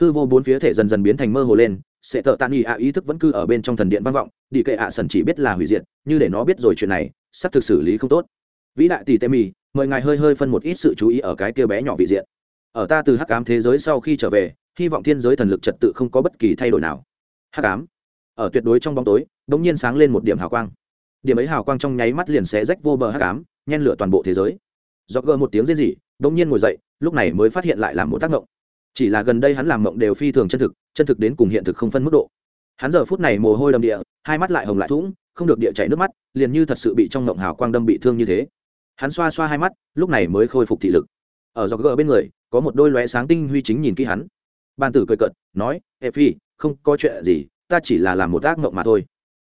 Hư vô bốn phía thể dần dần biến thành mơ hồ lên, sẽ tợ tàn ý ạ ý thức vẫn cư ở bên trong thần điện vang vọng, đỉ kệ ạ sần chỉ biết là hủy diệt, như để nó biết rồi chuyện này, sắp thực xử lý không tốt. Vĩ đại tỷ tệ mỹ mời ngài hơi hơi phân một ít sự chú ý ở cái kia bé nhỏ vị diện. Ở ta từ hắc ám thế giới sau khi trở về, hy vọng thiên giới thần lực trật tự không có bất kỳ thay đổi nào. Hắc ám, ở tuyệt đối trong bóng tối đ ỗ n g nhiên sáng lên một điểm hào quang. Điểm ấy hào quang trong nháy mắt liền xé rách vô bờ hắc ám, nhen lửa toàn bộ thế giới. Do gờ một tiếng rên rỉ đ ỗ n g nhiên ngồi dậy, lúc này mới phát hiện lại làm một tác động chỉ là gần đây hắn làm mộng đều phi thường chân thực chân thực đến cùng hiện thực không phân mức độ. Hắn giờ phút này mồ hôi đầm địa, hai mắt lại hồng lại thủng không được địa chảy nước mắt, liền như thật sự bị trong mộng hào quang đâm bị thương như thế hắn xoa xoa hai mắt, lúc này mới khôi phục thị lực. Ở dọc gờ bên người, có một đôi lóe sáng tinh huy chính nhìn kỹ hắn. Ban tử cười cợt, nói, hệ phi không có chuyện gì, ta chỉ là làm một ác mộng mà thôi.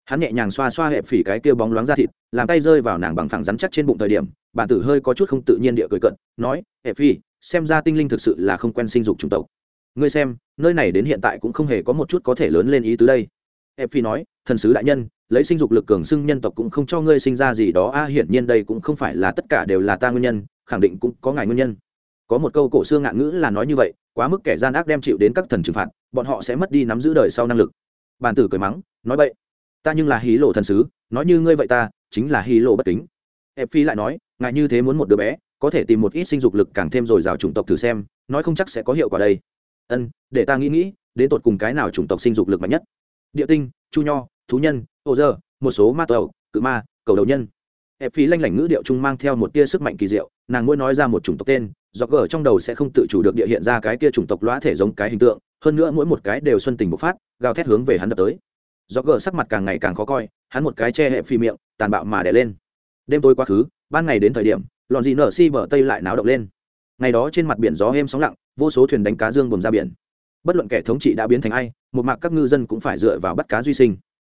Hắn nhẹ nhàng xoa xoa hệ phỉ cái kia bóng loáng ra thịt, làm tay rơi vào nàng bằng phẳng rắn chắc trên bụng thời điểm bản tử hơi có chút không tự nhiên địa cười cận nói, hệ phi xem ra tinh linh thực sự là không quen sinh dục chủng tộc. Ngươi xem, nơi này đến hiện tại cũng không hề có một chút có thể lớn lên ý tứ đây hệ phi nói, thần sứ đại nhân, lấy sinh dục lực cường xưng nhân tộc cũng không cho ngươi sinh ra gì đó. A, hiển nhiên đây cũng không phải là tất cả đều là ta nguyên nhân, khẳng định cũng có ngài nguyên nhân. Có một câu cổ xưa ngạn ngữ là nói như vậy, quá mức kẻ gian ác đem chịu đến các thần trừng phạt, bọn họ sẽ mất đi nắm giữ đời sau năng lực. Bàn tử cười mắng, nói vậy, ta nhưng là hí lộ thần sứ, nói như ngươi vậy ta chính là hí lộ bất kính. Ép phi lại nói, ngài như thế muốn một đứa bé, có thể tìm một ít sinh dục lực càng thêm dồi dào chủng tộc thử xem, nói không chắc sẽ có hiệu quả đây. Ân, để ta nghĩ nghĩ, đến tột cùng cái nào chủng tộc sinh dục lực mạnh nhất? Địa tinh, chu nho, thú nhân, ô dơ, một số ma tàu cự ma, cầu đầu nhân. Ép phí lanh lảnh ngữ điệu trung mang theo một tia sức mạnh kỳ diệu, nàng mỗi nói ra một chủng tộc tên do gở trong đầu sẽ không tự chủ được địa hiện ra cái kia chủng tộc lõa thể giống cái hình tượng, hơn nữa mỗi một cái đều xuân tình bộc phát, gào thét hướng về hắn đập tới. Do gở sắc mặt càng ngày càng khó coi, hắn một cái che hẹp phi miệng, tàn bạo mà đẻ lên. Đêm tối quá khứ, ban ngày đến thời điểm, lọn gì nở si bờ tây lại náo động lên. Ngày đó trên mặt biển gió êm sóng lặng, vô số thuyền đánh cá dương buồm ra biển. Bất luận kẻ thống trị đã biến thành ai một mạc các ngư dân cũng phải dựa vào bắt cá duy sinh.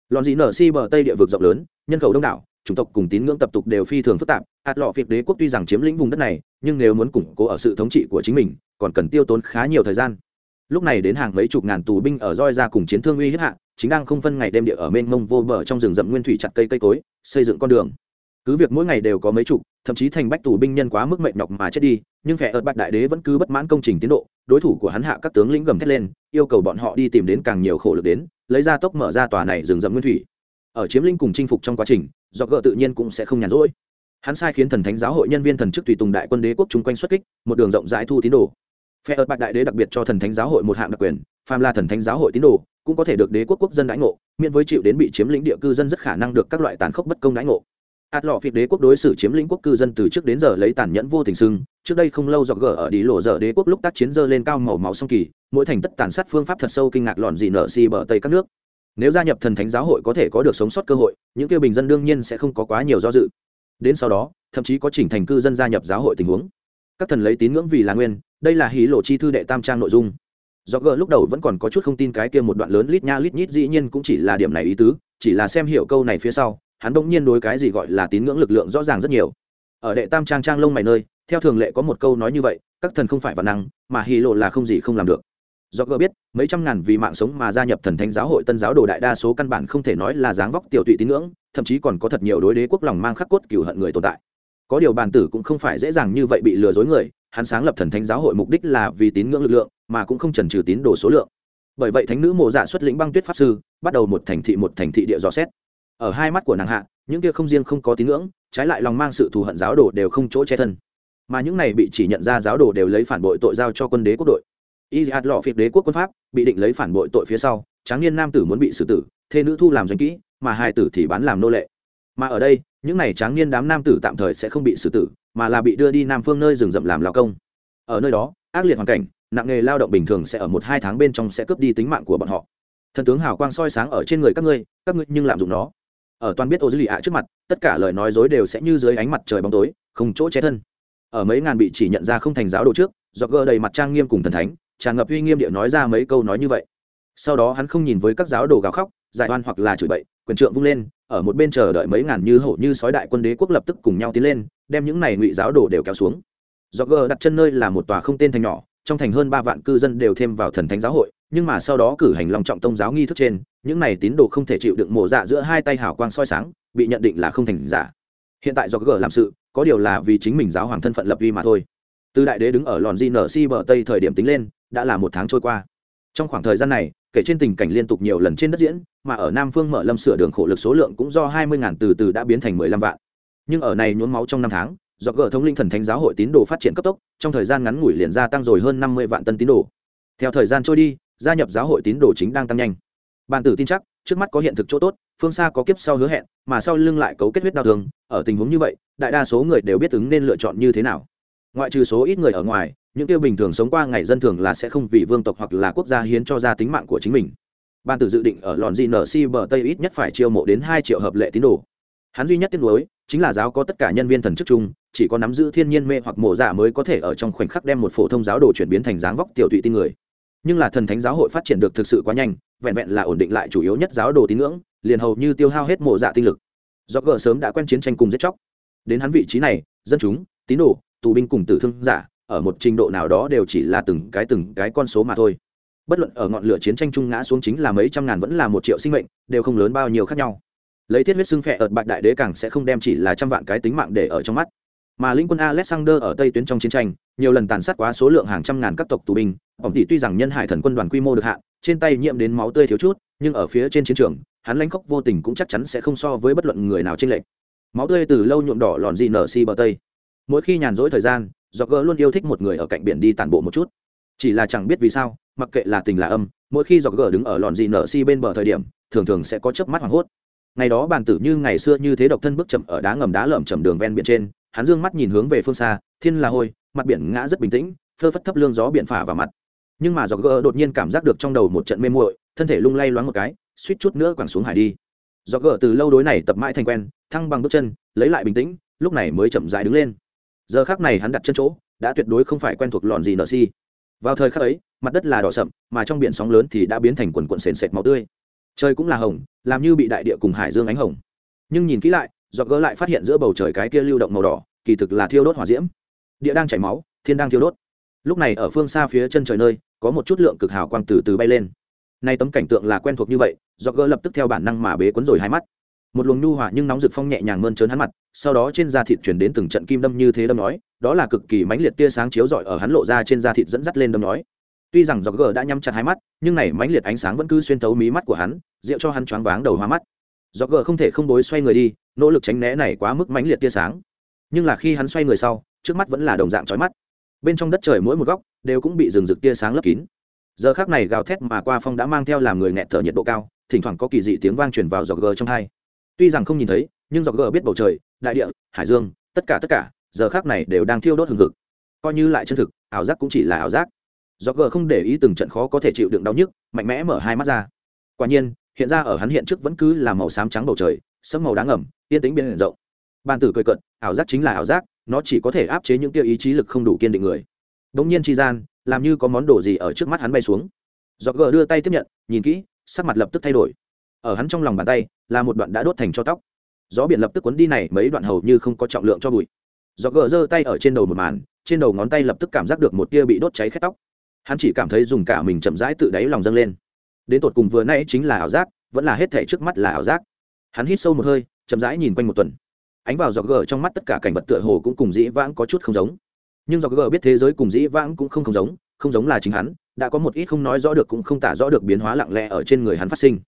Lọn dị nở si bờ tây địa vực rộng lớn, nhân khẩu đông đảo, chủng tộc cùng tín ngưỡng tập tục đều phi thường phức tạp. Ạt lọ việc đế quốc tuy rằng chiếm lĩnh vùng đất này, nhưng nếu muốn củng cố ở sự thống trị của chính mình, còn cần tiêu tốn khá nhiều thời gian. Lúc này đến hàng mấy chục ngàn tù binh ở roi ra cùng chiến thương uy hiếp hạ, chính đang không phân ngày đêm địa ở mênh mông vô bờ trong rừng rậm nguyên thủy chặt cây cây cối, xây dựng con đường. Cứ việc mỗi ngày đều có mấy chục, thậm chí thành bách tù binh nhân quá mức mệnh nhọc mà chết đi, nhưng phe ợt bạc đại đế vẫn cứ bất mãn công trình tiến độ đối thủ của hắn hạ các tướng lĩnh gầm thét lên, yêu cầu bọn họ đi tìm đến càng nhiều khổ lực đến, lấy ra tốc mở ra tòa này rừng rậm nguyên thủy. Ở chiếm lĩnh cùng chinh phục trong quá trình do gợ tự nhiên cũng sẽ không nhàn rỗi. Hắn sai khiến thần thánh giáo hội nhân viên thần chức tùy tùng đại quân đế quốc chung quanh xuất kích, một đường rộng rãi thu tín đồ. Phe ở bạc đại đế đặc biệt cho thần thánh giáo hội một hạng đặc quyền, phàm là thần thánh giáo hội tín đồ, cũng có thể được đế quốc quốc dân đãi ngộ, miễn với chịu đến bị chiếm lĩnh địa cư dân rất khả năng được các loại tàn khốc bất công đãi ngộ ạt lọ việc đế quốc đối xử chiếm lĩnh quốc cư dân từ trước đến giờ lấy tàn nhẫn vô tình sưng trước đây không lâu dọc gở ở đi lộ dở đế quốc lúc tác chiến dơ lên cao màu máu song kỳ, mỗi thành tất tàn sát phương pháp thật sâu kinh ngạc lọn dị nợ xì bờ tây các nước. Nếu gia nhập thần thánh giáo hội có thể có được sống sót cơ hội, những kêu bình dân đương nhiên sẽ không có quá nhiều do dự. Đến sau đó, thậm chí có chỉnh thành cư dân gia nhập giáo hội tình huống. Các thần lấy tín ngưỡng vì là nguyên, đây là hí lộ chi thư đệ tam trang nội dung. Do gờ lúc đầu vẫn còn có chút không tin cái kia một đoạn lớn lít nha lít nhít dĩ nhiên cũng chỉ là điểm này ý tứ, chỉ là xem hiểu câu này phía sau hắn bỗng nhiên đối cái gì gọi là tín ngưỡng lực lượng rõ ràng rất nhiều. Ở đệ tam trang trang lông mày nơi, theo thường lệ có một câu nói như vậy, các thần không phải văn năng, mà hí lộ là không gì không làm được. Do gỡ biết, mấy trăm ngàn vì mạng sống mà gia nhập thần thánh giáo hội tân giáo đồ đại đa số căn bản không thể nói là dáng vóc tiểu tụy tín ngưỡng, thậm chí còn có thật nhiều đối đế quốc lòng mang khắc cốt cửu hận người tồn tại. Có điều bàn tử cũng không phải dễ dàng như vậy bị lừa dối người, hắn sáng lập thần thánh giáo hội mục đích là vì tín ngưỡng lực lượng, mà cũng không trần trừ tín đồ số lượng. Bởi vậy thánh nữ mộ dạ xuất lĩnh băng tuyết pháp sư, bắt đầu một thành thị một thành thị địa dò xét ở hai mắt của nàng hạ, những kia không riêng không có tín ngưỡng, trái lại lòng mang sự thù hận giáo đồ đều không chỗ che thân. Mà những này bị chỉ nhận ra giáo đồ đều lấy phản bội tội giao cho quân đế quốc đội. Y hạt lọ phiệt đế quốc quân pháp bị định lấy phản bội tội phía sau, tráng niên nam tử muốn bị xử tử, thê nữ thu làm doanh kỹ, mà hai tử thì bán làm nô lệ. Mà ở đây, những này tráng niên đám nam tử tạm thời sẽ không bị xử tử, mà là bị đưa đi nam phương nơi rừng rậm làm lao công. Ở nơi đó, ác liệt hoàn cảnh, nặng nghề lao động bình thường sẽ ở một hai tháng bên trong sẽ cướp đi tính mạng của bọn họ. Thần tướng hào quang soi sáng ở trên người các ngươi các ngươi nhưng lạm dụng nó ở toàn biết ô dư lì ạ trước mặt, tất cả lời nói dối đều sẽ như dưới ánh mặt trời bóng tối, không chỗ che thân. Ở mấy ngàn bị chỉ nhận ra không thành giáo đồ trước do gờ đầy mặt trang nghiêm cùng thần thánh, tràn ngập uy nghiêm địa nói ra mấy câu nói như vậy. Sau đó hắn không nhìn với các giáo đồ gào khóc, giải oan hoặc là chửi bậy, quyền trượng vung lên, ở một bên chờ đợi mấy ngàn như hổ như sói đại quân đế quốc lập tức cùng nhau tiến lên, đem những này ngụy giáo đồ đều kéo xuống. Do gờ đặt chân nơi là một tòa không tên thành nhỏ, trong thành hơn ba vạn cư dân đều thêm vào thần thánh giáo hội nhưng mà sau đó cử hành lòng trọng tông giáo nghi thức trên, những này tín đồ không thể chịu đựng mổ dạ giữa hai tay hào quang soi sáng, bị nhận định là không thành giả. Hiện tại do gờ làm sự, có điều là vì chính mình giáo hoàng thân phận lập vi mà thôi. Từ đại đế đứng ở lòn di nở si bờ tây thời điểm tính lên, đã là một tháng trôi qua. Trong khoảng thời gian này, kể trên tình cảnh liên tục nhiều lần trên đất diễn, mà ở nam phương mở lâm sửa đường khổ lực số lượng cũng do hai mươi ngàn từ từ đã biến thành mười lăm vạn. Nhưng ở này nhuốm máu trong năm tháng, do gỡ thống linh thần thánh giáo hội tín đồ phát triển cấp tốc, trong thời gian ngắn ngủi liền gia tăng rồi hơn năm mươi vạn tân tín đồ. Theo thời gian trôi đi gia nhập giáo hội tín đồ chính đang tăng nhanh. Bàn tử tin chắc, trước mắt có hiện thực chỗ tốt, phương xa có kiếp sau hứa hẹn, mà sau lưng lại cấu kết huyết đau thương, ở tình huống như vậy, đại đa số người đều biết ứng nên lựa chọn như thế nào. Ngoại trừ số ít người ở ngoài, những tiêu bình thường sống qua ngày dân thường là sẽ không vì vương tộc hoặc là quốc gia hiến cho ra tính mạng của chính mình. Ban tử dự định ở lòn gnc bờ tây ít nhất phải chiêu mộ đến hai triệu hợp lệ tín đồ. Hắn duy nhất tiếc nuối, chính là giáo có tất cả nhân viên thần chức chung, chỉ có nắm giữ thiên nhiên mê hoặc mộ giả mới có thể ở trong khoảnh khắc đem một phổ thông giáo đồ chuyển biến thành dáng vóc tiểu tụy tin người nhưng là thần thánh giáo hội phát triển được thực sự quá nhanh, vẹn vẹn là ổn định lại chủ yếu nhất giáo đồ tín ngưỡng, liền hầu như tiêu hao hết mộ dạ tinh lực. Do gờ sớm đã quen chiến tranh cùng giết chóc. Đến hắn vị trí này, dân chúng, tín đồ, tù binh cùng tử thương giả, ở một trình độ nào đó đều chỉ là từng cái từng cái con số mà thôi. Bất luận ở ngọn lửa chiến tranh chung ngã xuống chính là mấy trăm ngàn vẫn là một triệu sinh mệnh, đều không lớn bao nhiêu khác nhau. Lấy thiết huyết xưng phệ ợt bạc đại đế càng sẽ không đem chỉ là trăm vạn cái tính mạng để ở trong mắt mà linh quân alexander ở tây tuyến trong chiến tranh, nhiều lần tàn sát quá số lượng hàng trăm ngàn các tộc tù binh. Ổng tỷ tuy rằng nhân hải thần quân đoàn quy mô được hạn, trên tay nhiễm đến máu tươi thiếu chút, nhưng ở phía trên chiến trường, hắn lãnh khốc vô tình cũng chắc chắn sẽ không so với bất luận người nào trên lệnh máu tươi từ lâu nhuộm đỏ lòn dị nở si bờ tây. Mỗi khi nhàn rỗi thời gian do gỡ luôn yêu thích một người ở cạnh biển đi tản bộ một chút. Chỉ là chẳng biết vì sao, mặc kệ là tình là âm, mỗi khi do gỡ đứng ở lòn dị nở si bên bờ thời điểm, thường thường sẽ có chớp mắt hoảng hốt. Ngày đó bàn tử như ngày xưa như thế độc thân bước chậm ở đá ngầm đá lởm chầm đường ven biển trên hắn dương mắt nhìn hướng về phương xa, thiên là hôi, mặt biển ngã rất bình tĩnh, phơ phất thấp lương gió biển phả vào mặt. Nhưng mà do gỡ đột nhiên cảm giác được trong đầu một trận mê muội, thân thể lung lay loáng một cái, suýt chút nữa quẳng xuống hải đi. Do gỡ từ lâu đối này tập mãi thành quen, thăng bằng bước chân, lấy lại bình tĩnh, lúc này mới chậm dại đứng lên. Giờ khác này hắn đặt chân chỗ, đã tuyệt đối không phải quen thuộc lòn gì nợ si. Vào thời khắc ấy, mặt đất là đỏ sậm, mà trong biển sóng lớn thì đã biến thành quần quần sền sệt màu tươi. Trời cũng là hồng, làm như bị đại địa cùng hải dương ánh hồng. Nhưng nhìn kỹ lại Dọc gỡ lại phát hiện giữa bầu trời cái kia lưu động màu đỏ, kỳ thực là thiêu đốt hỏa diễm. Địa đang chảy máu, thiên đang thiêu đốt. Lúc này ở phương xa phía chân trời nơi, có một chút lượng cực hào quang từ từ bay lên. Nay tấm cảnh tượng là quen thuộc như vậy, Dọc gỡ lập tức theo bản năng mà bế cuốn rồi hai mắt. Một luồng nhu hòa nhưng nóng rực phong nhẹ nhàng mơn trớn hắn mặt, sau đó trên da thịt chuyển đến từng trận kim đâm như thế đâm nói, đó là cực kỳ mãnh liệt tia sáng chiếu rọi ở hắn lộ ra trên da thịt dẫn dắt lên đâm nói. Tuy rằng Dọc gỡ đã nhắm chặt hai mắt, nhưng này mãnh liệt ánh sáng vẫn cứ xuyên thấu mí mắt của hắn, rượu cho hắn choáng váng đầu hoa mắt. Dọc gỡ không thể không đối xoay người đi nỗ lực tránh né này quá mức mãnh liệt tia sáng. Nhưng là khi hắn xoay người sau, trước mắt vẫn là đồng dạng chói mắt. Bên trong đất trời mỗi một góc đều cũng bị rừng rực tia sáng lấp kín. Giờ khác này gào thét mà qua phong đã mang theo làm người nghẹt thở nhiệt độ cao, thỉnh thoảng có kỳ dị tiếng vang truyền vào giọt gờ trong hai. Tuy rằng không nhìn thấy, nhưng giọt gờ biết bầu trời, đại địa, hải dương, tất cả tất cả, giờ khác này đều đang thiêu đốt hừng hực. Coi như lại chân thực, ảo giác cũng chỉ là ảo giác. Giọt gờ không để ý từng trận khó có thể chịu đựng đau nhức, mạnh mẽ mở hai mắt ra. Quả nhiên, hiện ra ở hắn hiện trước vẫn cứ là màu xám trắng bầu trời sẫm màu đáng ẩm, yên tính biên rộng. Ban tử cười cận ảo giác chính là ảo giác nó chỉ có thể áp chế những tiêu ý chí lực không đủ kiên định người. Đ nhiên tri gian làm như có món đồ gì ở trước mắt hắn bay xuống. Giọt gờ đưa tay tiếp nhận nhìn kỹ sắc mặt lập tức thay đổi. Ở hắn trong lòng bàn tay là một đoạn đã đốt thành cho tóc. Gió biển lập tức cuốn đi này mấy đoạn hầu như không có trọng lượng cho bụi. Giọt gờ giơ tay ở trên đầu một màn trên đầu ngón tay lập tức cảm giác được một tia bị đốt cháy khét tóc. Hắn chỉ cảm thấy dùng cả mình chậm rãi tự đáy lòng dâng lên. Đến tột cùng vừa nãy chính là ảo giác vẫn là hết thể trước mắt là ảo giác hắn hít sâu một hơi, chậm rãi nhìn quanh một tuần. Ánh vào dọc gờ trong mắt tất cả cảnh vật tựa hồ cũng cùng dĩ vãng có chút không giống. Nhưng dọc gờ biết thế giới cùng dĩ vãng cũng không không giống không giống là chính hắn, đã có một ít không nói rõ được cũng không tả rõ được biến hóa lặng lẽ ở trên người hắn phát sinh.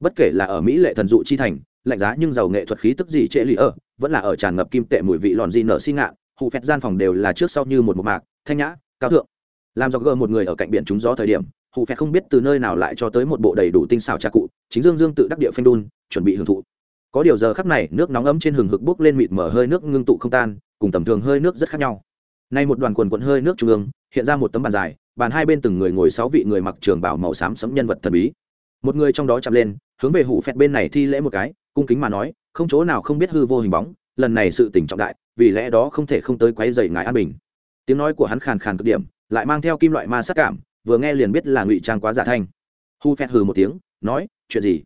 Bất kể là ở mỹ lệ thần dụ chi thành, lạnh giá nhưng giàu nghệ thuật khí tức gì trễ lì ở, vẫn là ở tràn ngập kim tệ mùi vị lòn di nở xi ngạn hụ phẹt gian phòng đều là trước sau như một mộc mạc, thanh nhã, cao thượng. Làm dọc gờ một người ở cạnh biển trúng gió thời điểm Hủ phẹt không biết từ nơi nào lại cho tới một bộ đầy đủ tinh xảo trà cụ chính dương dương tự đắc địa phanh đun chuẩn bị hưởng thụ có điều giờ khắc này nước nóng ấm trên hừng hực bốc lên mịt mở hơi nước ngưng tụ không tan cùng tầm thường hơi nước rất khác nhau Nay một đoàn quần quận hơi nước trung ương, hiện ra một tấm bàn dài, bàn hai bên từng người ngồi sáu vị người mặc trường bào màu xám sẫm nhân vật thần bí. Một người trong đó chạm lên, hướng về hủ phẹt bên này thi lễ một cái, cung kính mà nói, không chỗ nào không biết hư vô hình bóng, lần này sự tình trọng đại, vì lẽ đó không thể không tới quấy dậy ngài an bình. Tiếng nói của hắn khàn khàn cực điểm, lại mang theo kim loại ma sát cảm, vừa nghe liền biết là ngụy trang quá giả thanh. Hu phét hừ một tiếng, nói, chuyện gì?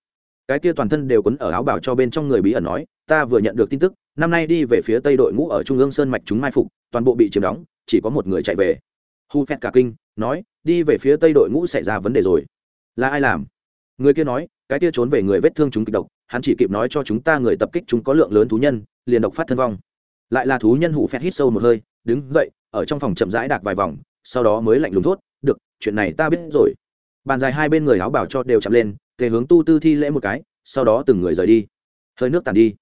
Cái kia toàn thân đều quấn ở áo bảo cho bên trong người bí ẩn nói, ta vừa nhận được tin tức, năm nay đi về phía tây đội ngũ ở trung ương sơn mạch chúng mai phục toàn bộ bị chiếm đóng chỉ có một người chạy về hu phét cả kinh nói đi về phía tây đội ngũ xảy ra vấn đề rồi là ai làm người kia nói cái kia trốn về người vết thương chúng kịch độc hắn chỉ kịp nói cho chúng ta người tập kích chúng có lượng lớn thú nhân liền độc phát thân vong lại là thú nhân hủ phét hít sâu một hơi đứng dậy ở trong phòng chậm rãi đạc vài vòng sau đó mới lạnh lùng thốt chuyện này ta biết rồi. Bàn dài hai bên người áo bảo cho đều chạm lên, tề hướng tu tư thi lễ một cái, sau đó từng người rời đi. Hơi nước tàn đi.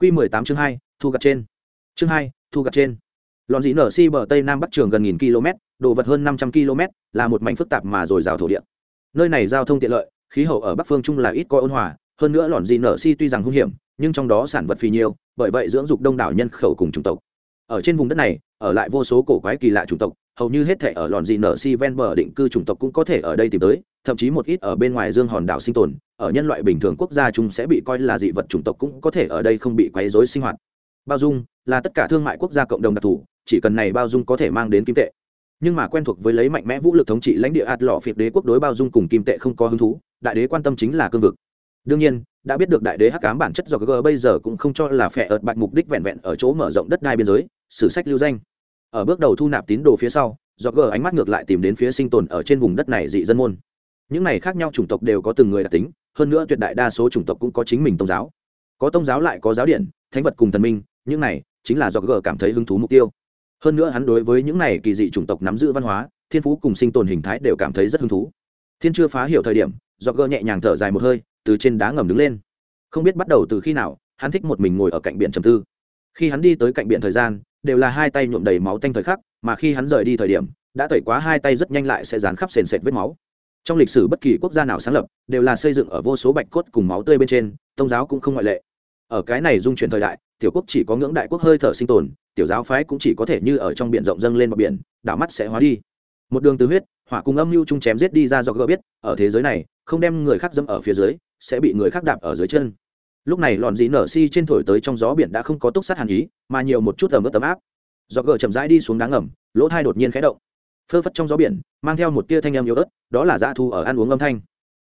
Q mười tám chương hai, thu gặt trên. Chương hai, thu gặt trên. Lòn dĩ nở si bờ tây nam bắc trường gần nghìn km, đồ vật hơn năm trăm km, là một mảnh phức tạp mà dồi dào thổ địa. Nơi này giao thông tiện lợi, khí hậu ở bắc phương trung là ít coi ôn hòa, hơn nữa lòn dĩ nở si tuy rằng hung hiểm, nhưng trong đó sản vật phì nhiều, bởi vậy dưỡng dục đông đảo nhân khẩu cùng chủng tộc ở trên vùng đất này, ở lại vô số cổ quái kỳ lạ chủng tộc, hầu như hết thể ở lòn dị nở si ven bờ định cư chủng tộc cũng có thể ở đây tìm tới, thậm chí một ít ở bên ngoài dương hòn đảo sinh tồn, ở nhân loại bình thường quốc gia chúng sẽ bị coi là dị vật chủng tộc cũng có thể ở đây không bị quấy rối sinh hoạt. Bao dung là tất cả thương mại quốc gia cộng đồng đặc thù, chỉ cần này bao dung có thể mang đến kim tệ. Nhưng mà quen thuộc với lấy mạnh mẽ vũ lực thống trị lãnh địa ạt lọ phiệt đế quốc đối bao dung cùng kim tệ không có hứng thú, đại đế quan tâm chính là cương vực đương nhiên, đã biết được đại đế hắc cám bản chất do g bây giờ cũng không cho là phẻ ợt bạch mục đích vẹn vẹn ở chỗ mở rộng đất đai biên giới, sử sách lưu danh. Ở bước đầu thu nạp tín đồ phía sau, do g ánh mắt ngược lại tìm đến phía sinh tồn ở trên vùng đất này dị dân môn. Những này khác nhau chủng tộc đều có từng người đặc tính, hơn nữa tuyệt đại đa số chủng tộc cũng có chính mình tôn giáo. Có tôn giáo lại có giáo điện, thánh vật cùng thần minh, những này chính là do g cảm thấy hứng thú mục tiêu. Hơn nữa hắn đối với những này kỳ dị chủng tộc nắm giữ văn hóa, thiên phú cùng sinh tồn hình thái đều cảm thấy rất hứng thú. Thiên chưa phá hiểu thời điểm, do g nhẹ nhàng thở dài một hơi từ trên đá ngầm đứng lên. Không biết bắt đầu từ khi nào, hắn thích một mình ngồi ở cạnh biển trầm tư. Khi hắn đi tới cạnh biển thời gian, đều là hai tay nhuộm đầy máu tanh thời khắc, mà khi hắn rời đi thời điểm, đã tẩy quá hai tay rất nhanh lại sẽ dán khắp sền sệt vết máu. Trong lịch sử bất kỳ quốc gia nào sáng lập, đều là xây dựng ở vô số bạch cốt cùng máu tươi bên trên tôn giáo cũng không ngoại lệ. Ở cái này dung chuyển thời đại, tiểu quốc chỉ có ngưỡng đại quốc hơi thở sinh tồn, tiểu giáo phái cũng chỉ có thể như ở trong biển rộng dâng lên bờ biển, đảo mắt sẽ hóa đi. Một đường từ huyết, hỏa cùng âm mưu chung chém giết đi ra do gỡ biết, ở thế giới này, không đem người khác dẫm ở phía dưới sẽ bị người khác đạp ở dưới chân. Lúc này lọn dị nở si trên thổi tới trong gió biển đã không có túc sát hàn ý, mà nhiều một chút ẩm ướt tấm áp. Do gờ chậm rãi đi xuống đá ngầm lỗ thai đột nhiên khẽ động. Phơ phất trong gió biển, mang theo một tia thanh âm yếu ớt, đó là dã thu ở ăn uống âm thanh.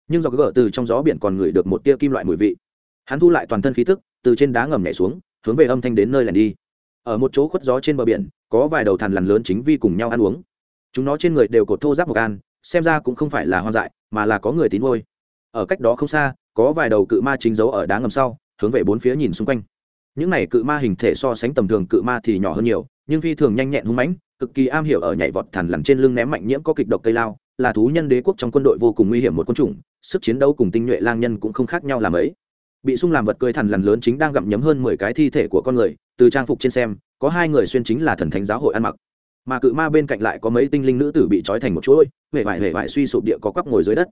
Nhưng do gờ từ trong gió biển còn ngửi được một tia kim loại mùi vị. Hắn thu lại toàn thân khí tức, từ trên đá ngầm nhảy xuống, hướng về âm thanh đến nơi lẻn đi. Ở một chỗ khuất gió trên bờ biển, có vài đầu thằn lằn lớn chính vi cùng nhau ăn uống. Chúng nó trên người đều cột thô giáp một gan xem ra cũng không phải là hoang dại, mà là có người tín ngôi ở cách đó không xa, có vài đầu cự ma chính giấu ở đá ngầm sau, hướng về bốn phía nhìn xung quanh. Những này cự ma hình thể so sánh tầm thường cự ma thì nhỏ hơn nhiều, nhưng phi thường nhanh nhẹn hung mãnh, cực kỳ am hiểu ở nhảy vọt thằn lằn trên lưng ném mạnh nhiễm có kịch độc cây lao, là thú nhân đế quốc trong quân đội vô cùng nguy hiểm một quân chủng, sức chiến đấu cùng tinh nhuệ lang nhân cũng không khác nhau là mấy bị sung làm vật cười thằn lằn lớn chính đang gặm nhấm hơn mười cái thi thể của con người, từ trang phục trên xem, có hai người xuyên chính là thần thánh giáo hội ăn mặc. Mà cự ma bên cạnh lại có mấy tinh linh nữ tử bị trói thành một chuỗi huệ vải huệ vải suy sụp địa có quắp ngồi dưới đất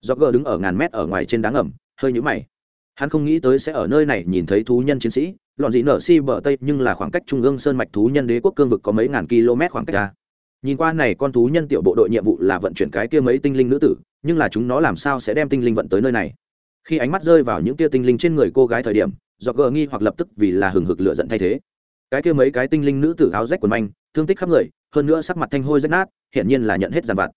do gờ đứng ở ngàn mét ở ngoài trên đá ngầm, hơi nhũ mày. Hắn không nghĩ tới sẽ ở nơi này nhìn thấy thú nhân chiến sĩ, lọn dị nở si bờ tây nhưng là khoảng cách trung ương sơn mạch thú nhân đế quốc cương vực có mấy ngàn km khoảng cách ra nhìn qua này, con thú nhân tiểu bộ đội nhiệm vụ là vận chuyển cái kia mấy tinh linh nữ tử, nhưng là chúng nó làm sao sẽ đem tinh linh vận tới nơi này? Khi ánh mắt rơi vào những kia tinh linh trên người cô gái thời điểm do gờ nghi hoặc lập tức vì là hừng hực lửa giận thay thế. Cái kia mấy cái tinh linh nữ tử áo rách quần manh, thương tích khắp người, hơn nữa sắc mặt thanh hôi rách nát, hiển nhiên là nhận hết giàn vặt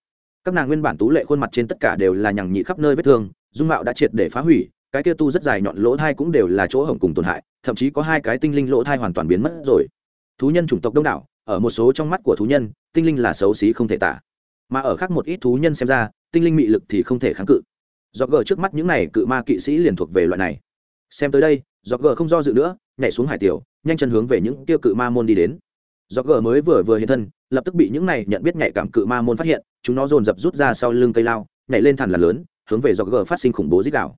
các nàng nguyên bản tú lệ khuôn mặt trên tất cả đều là nhằng nhị khắp nơi vết thương, dung mạo đã triệt để phá hủy, cái kia tu rất dài nhọn lỗ thai cũng đều là chỗ hổng cùng tổn hại, thậm chí có hai cái tinh linh lỗ thai hoàn toàn biến mất rồi. Thú nhân chủng tộc đông đảo, ở một số trong mắt của thú nhân, tinh linh là xấu xí không thể tả. Mà ở khác một ít thú nhân xem ra, tinh linh mị lực thì không thể kháng cự. Do gờ trước mắt những này cự ma kỵ sĩ liền thuộc về loại này. Xem tới đây do gờ không do dự nữa, nhảy xuống hải tiểu, nhanh chân hướng về những tiêu cự ma môn đi đến do gờ mới vừa vừa hiện thân, lập tức bị những này nhận biết nhạy cảm cự ma môn phát hiện, chúng nó dồn dập rút ra sau lưng cây lao, nhảy lên thẳn là lớn, hướng về do gờ phát sinh khủng bố dích đạo.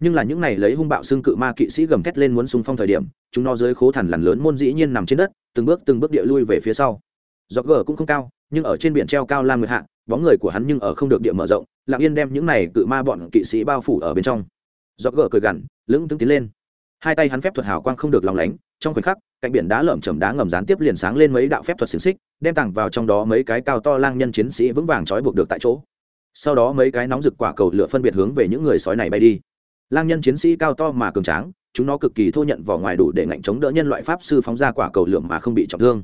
Nhưng là những này lấy hung bạo xương cự ma kỵ sĩ gầm thét lên muốn xung phong thời điểm, chúng nó dưới khố thẳn lằn lớn môn dĩ nhiên nằm trên đất, từng bước từng bước địa lui về phía sau. Do gờ cũng không cao, nhưng ở trên biển treo cao lam nguyệt hạ, bóng người của hắn nhưng ở không được địa mở rộng, lặng yên đem những này cự ma bọn kỵ sĩ bao phủ ở bên trong. Do gờ cười gằn, lững tướng tiến lên hai tay hắn phép thuật hào quang không được lòng lánh, trong khoảnh khắc cạnh biển đá lởm chầm đá ngầm gián tiếp liền sáng lên mấy đạo phép thuật xiềng xích, đem tặng vào trong đó mấy cái cao to lang nhân chiến sĩ vững vàng trói buộc được tại chỗ. Sau đó mấy cái nóng rực quả cầu lửa phân biệt hướng về những người sói này bay đi. Lang nhân chiến sĩ cao to mà cường tráng, chúng nó cực kỳ thô nhận vỏ ngoài đủ để ngạnh chống đỡ nhân loại pháp sư phóng ra quả cầu lửa mà không bị trọng thương.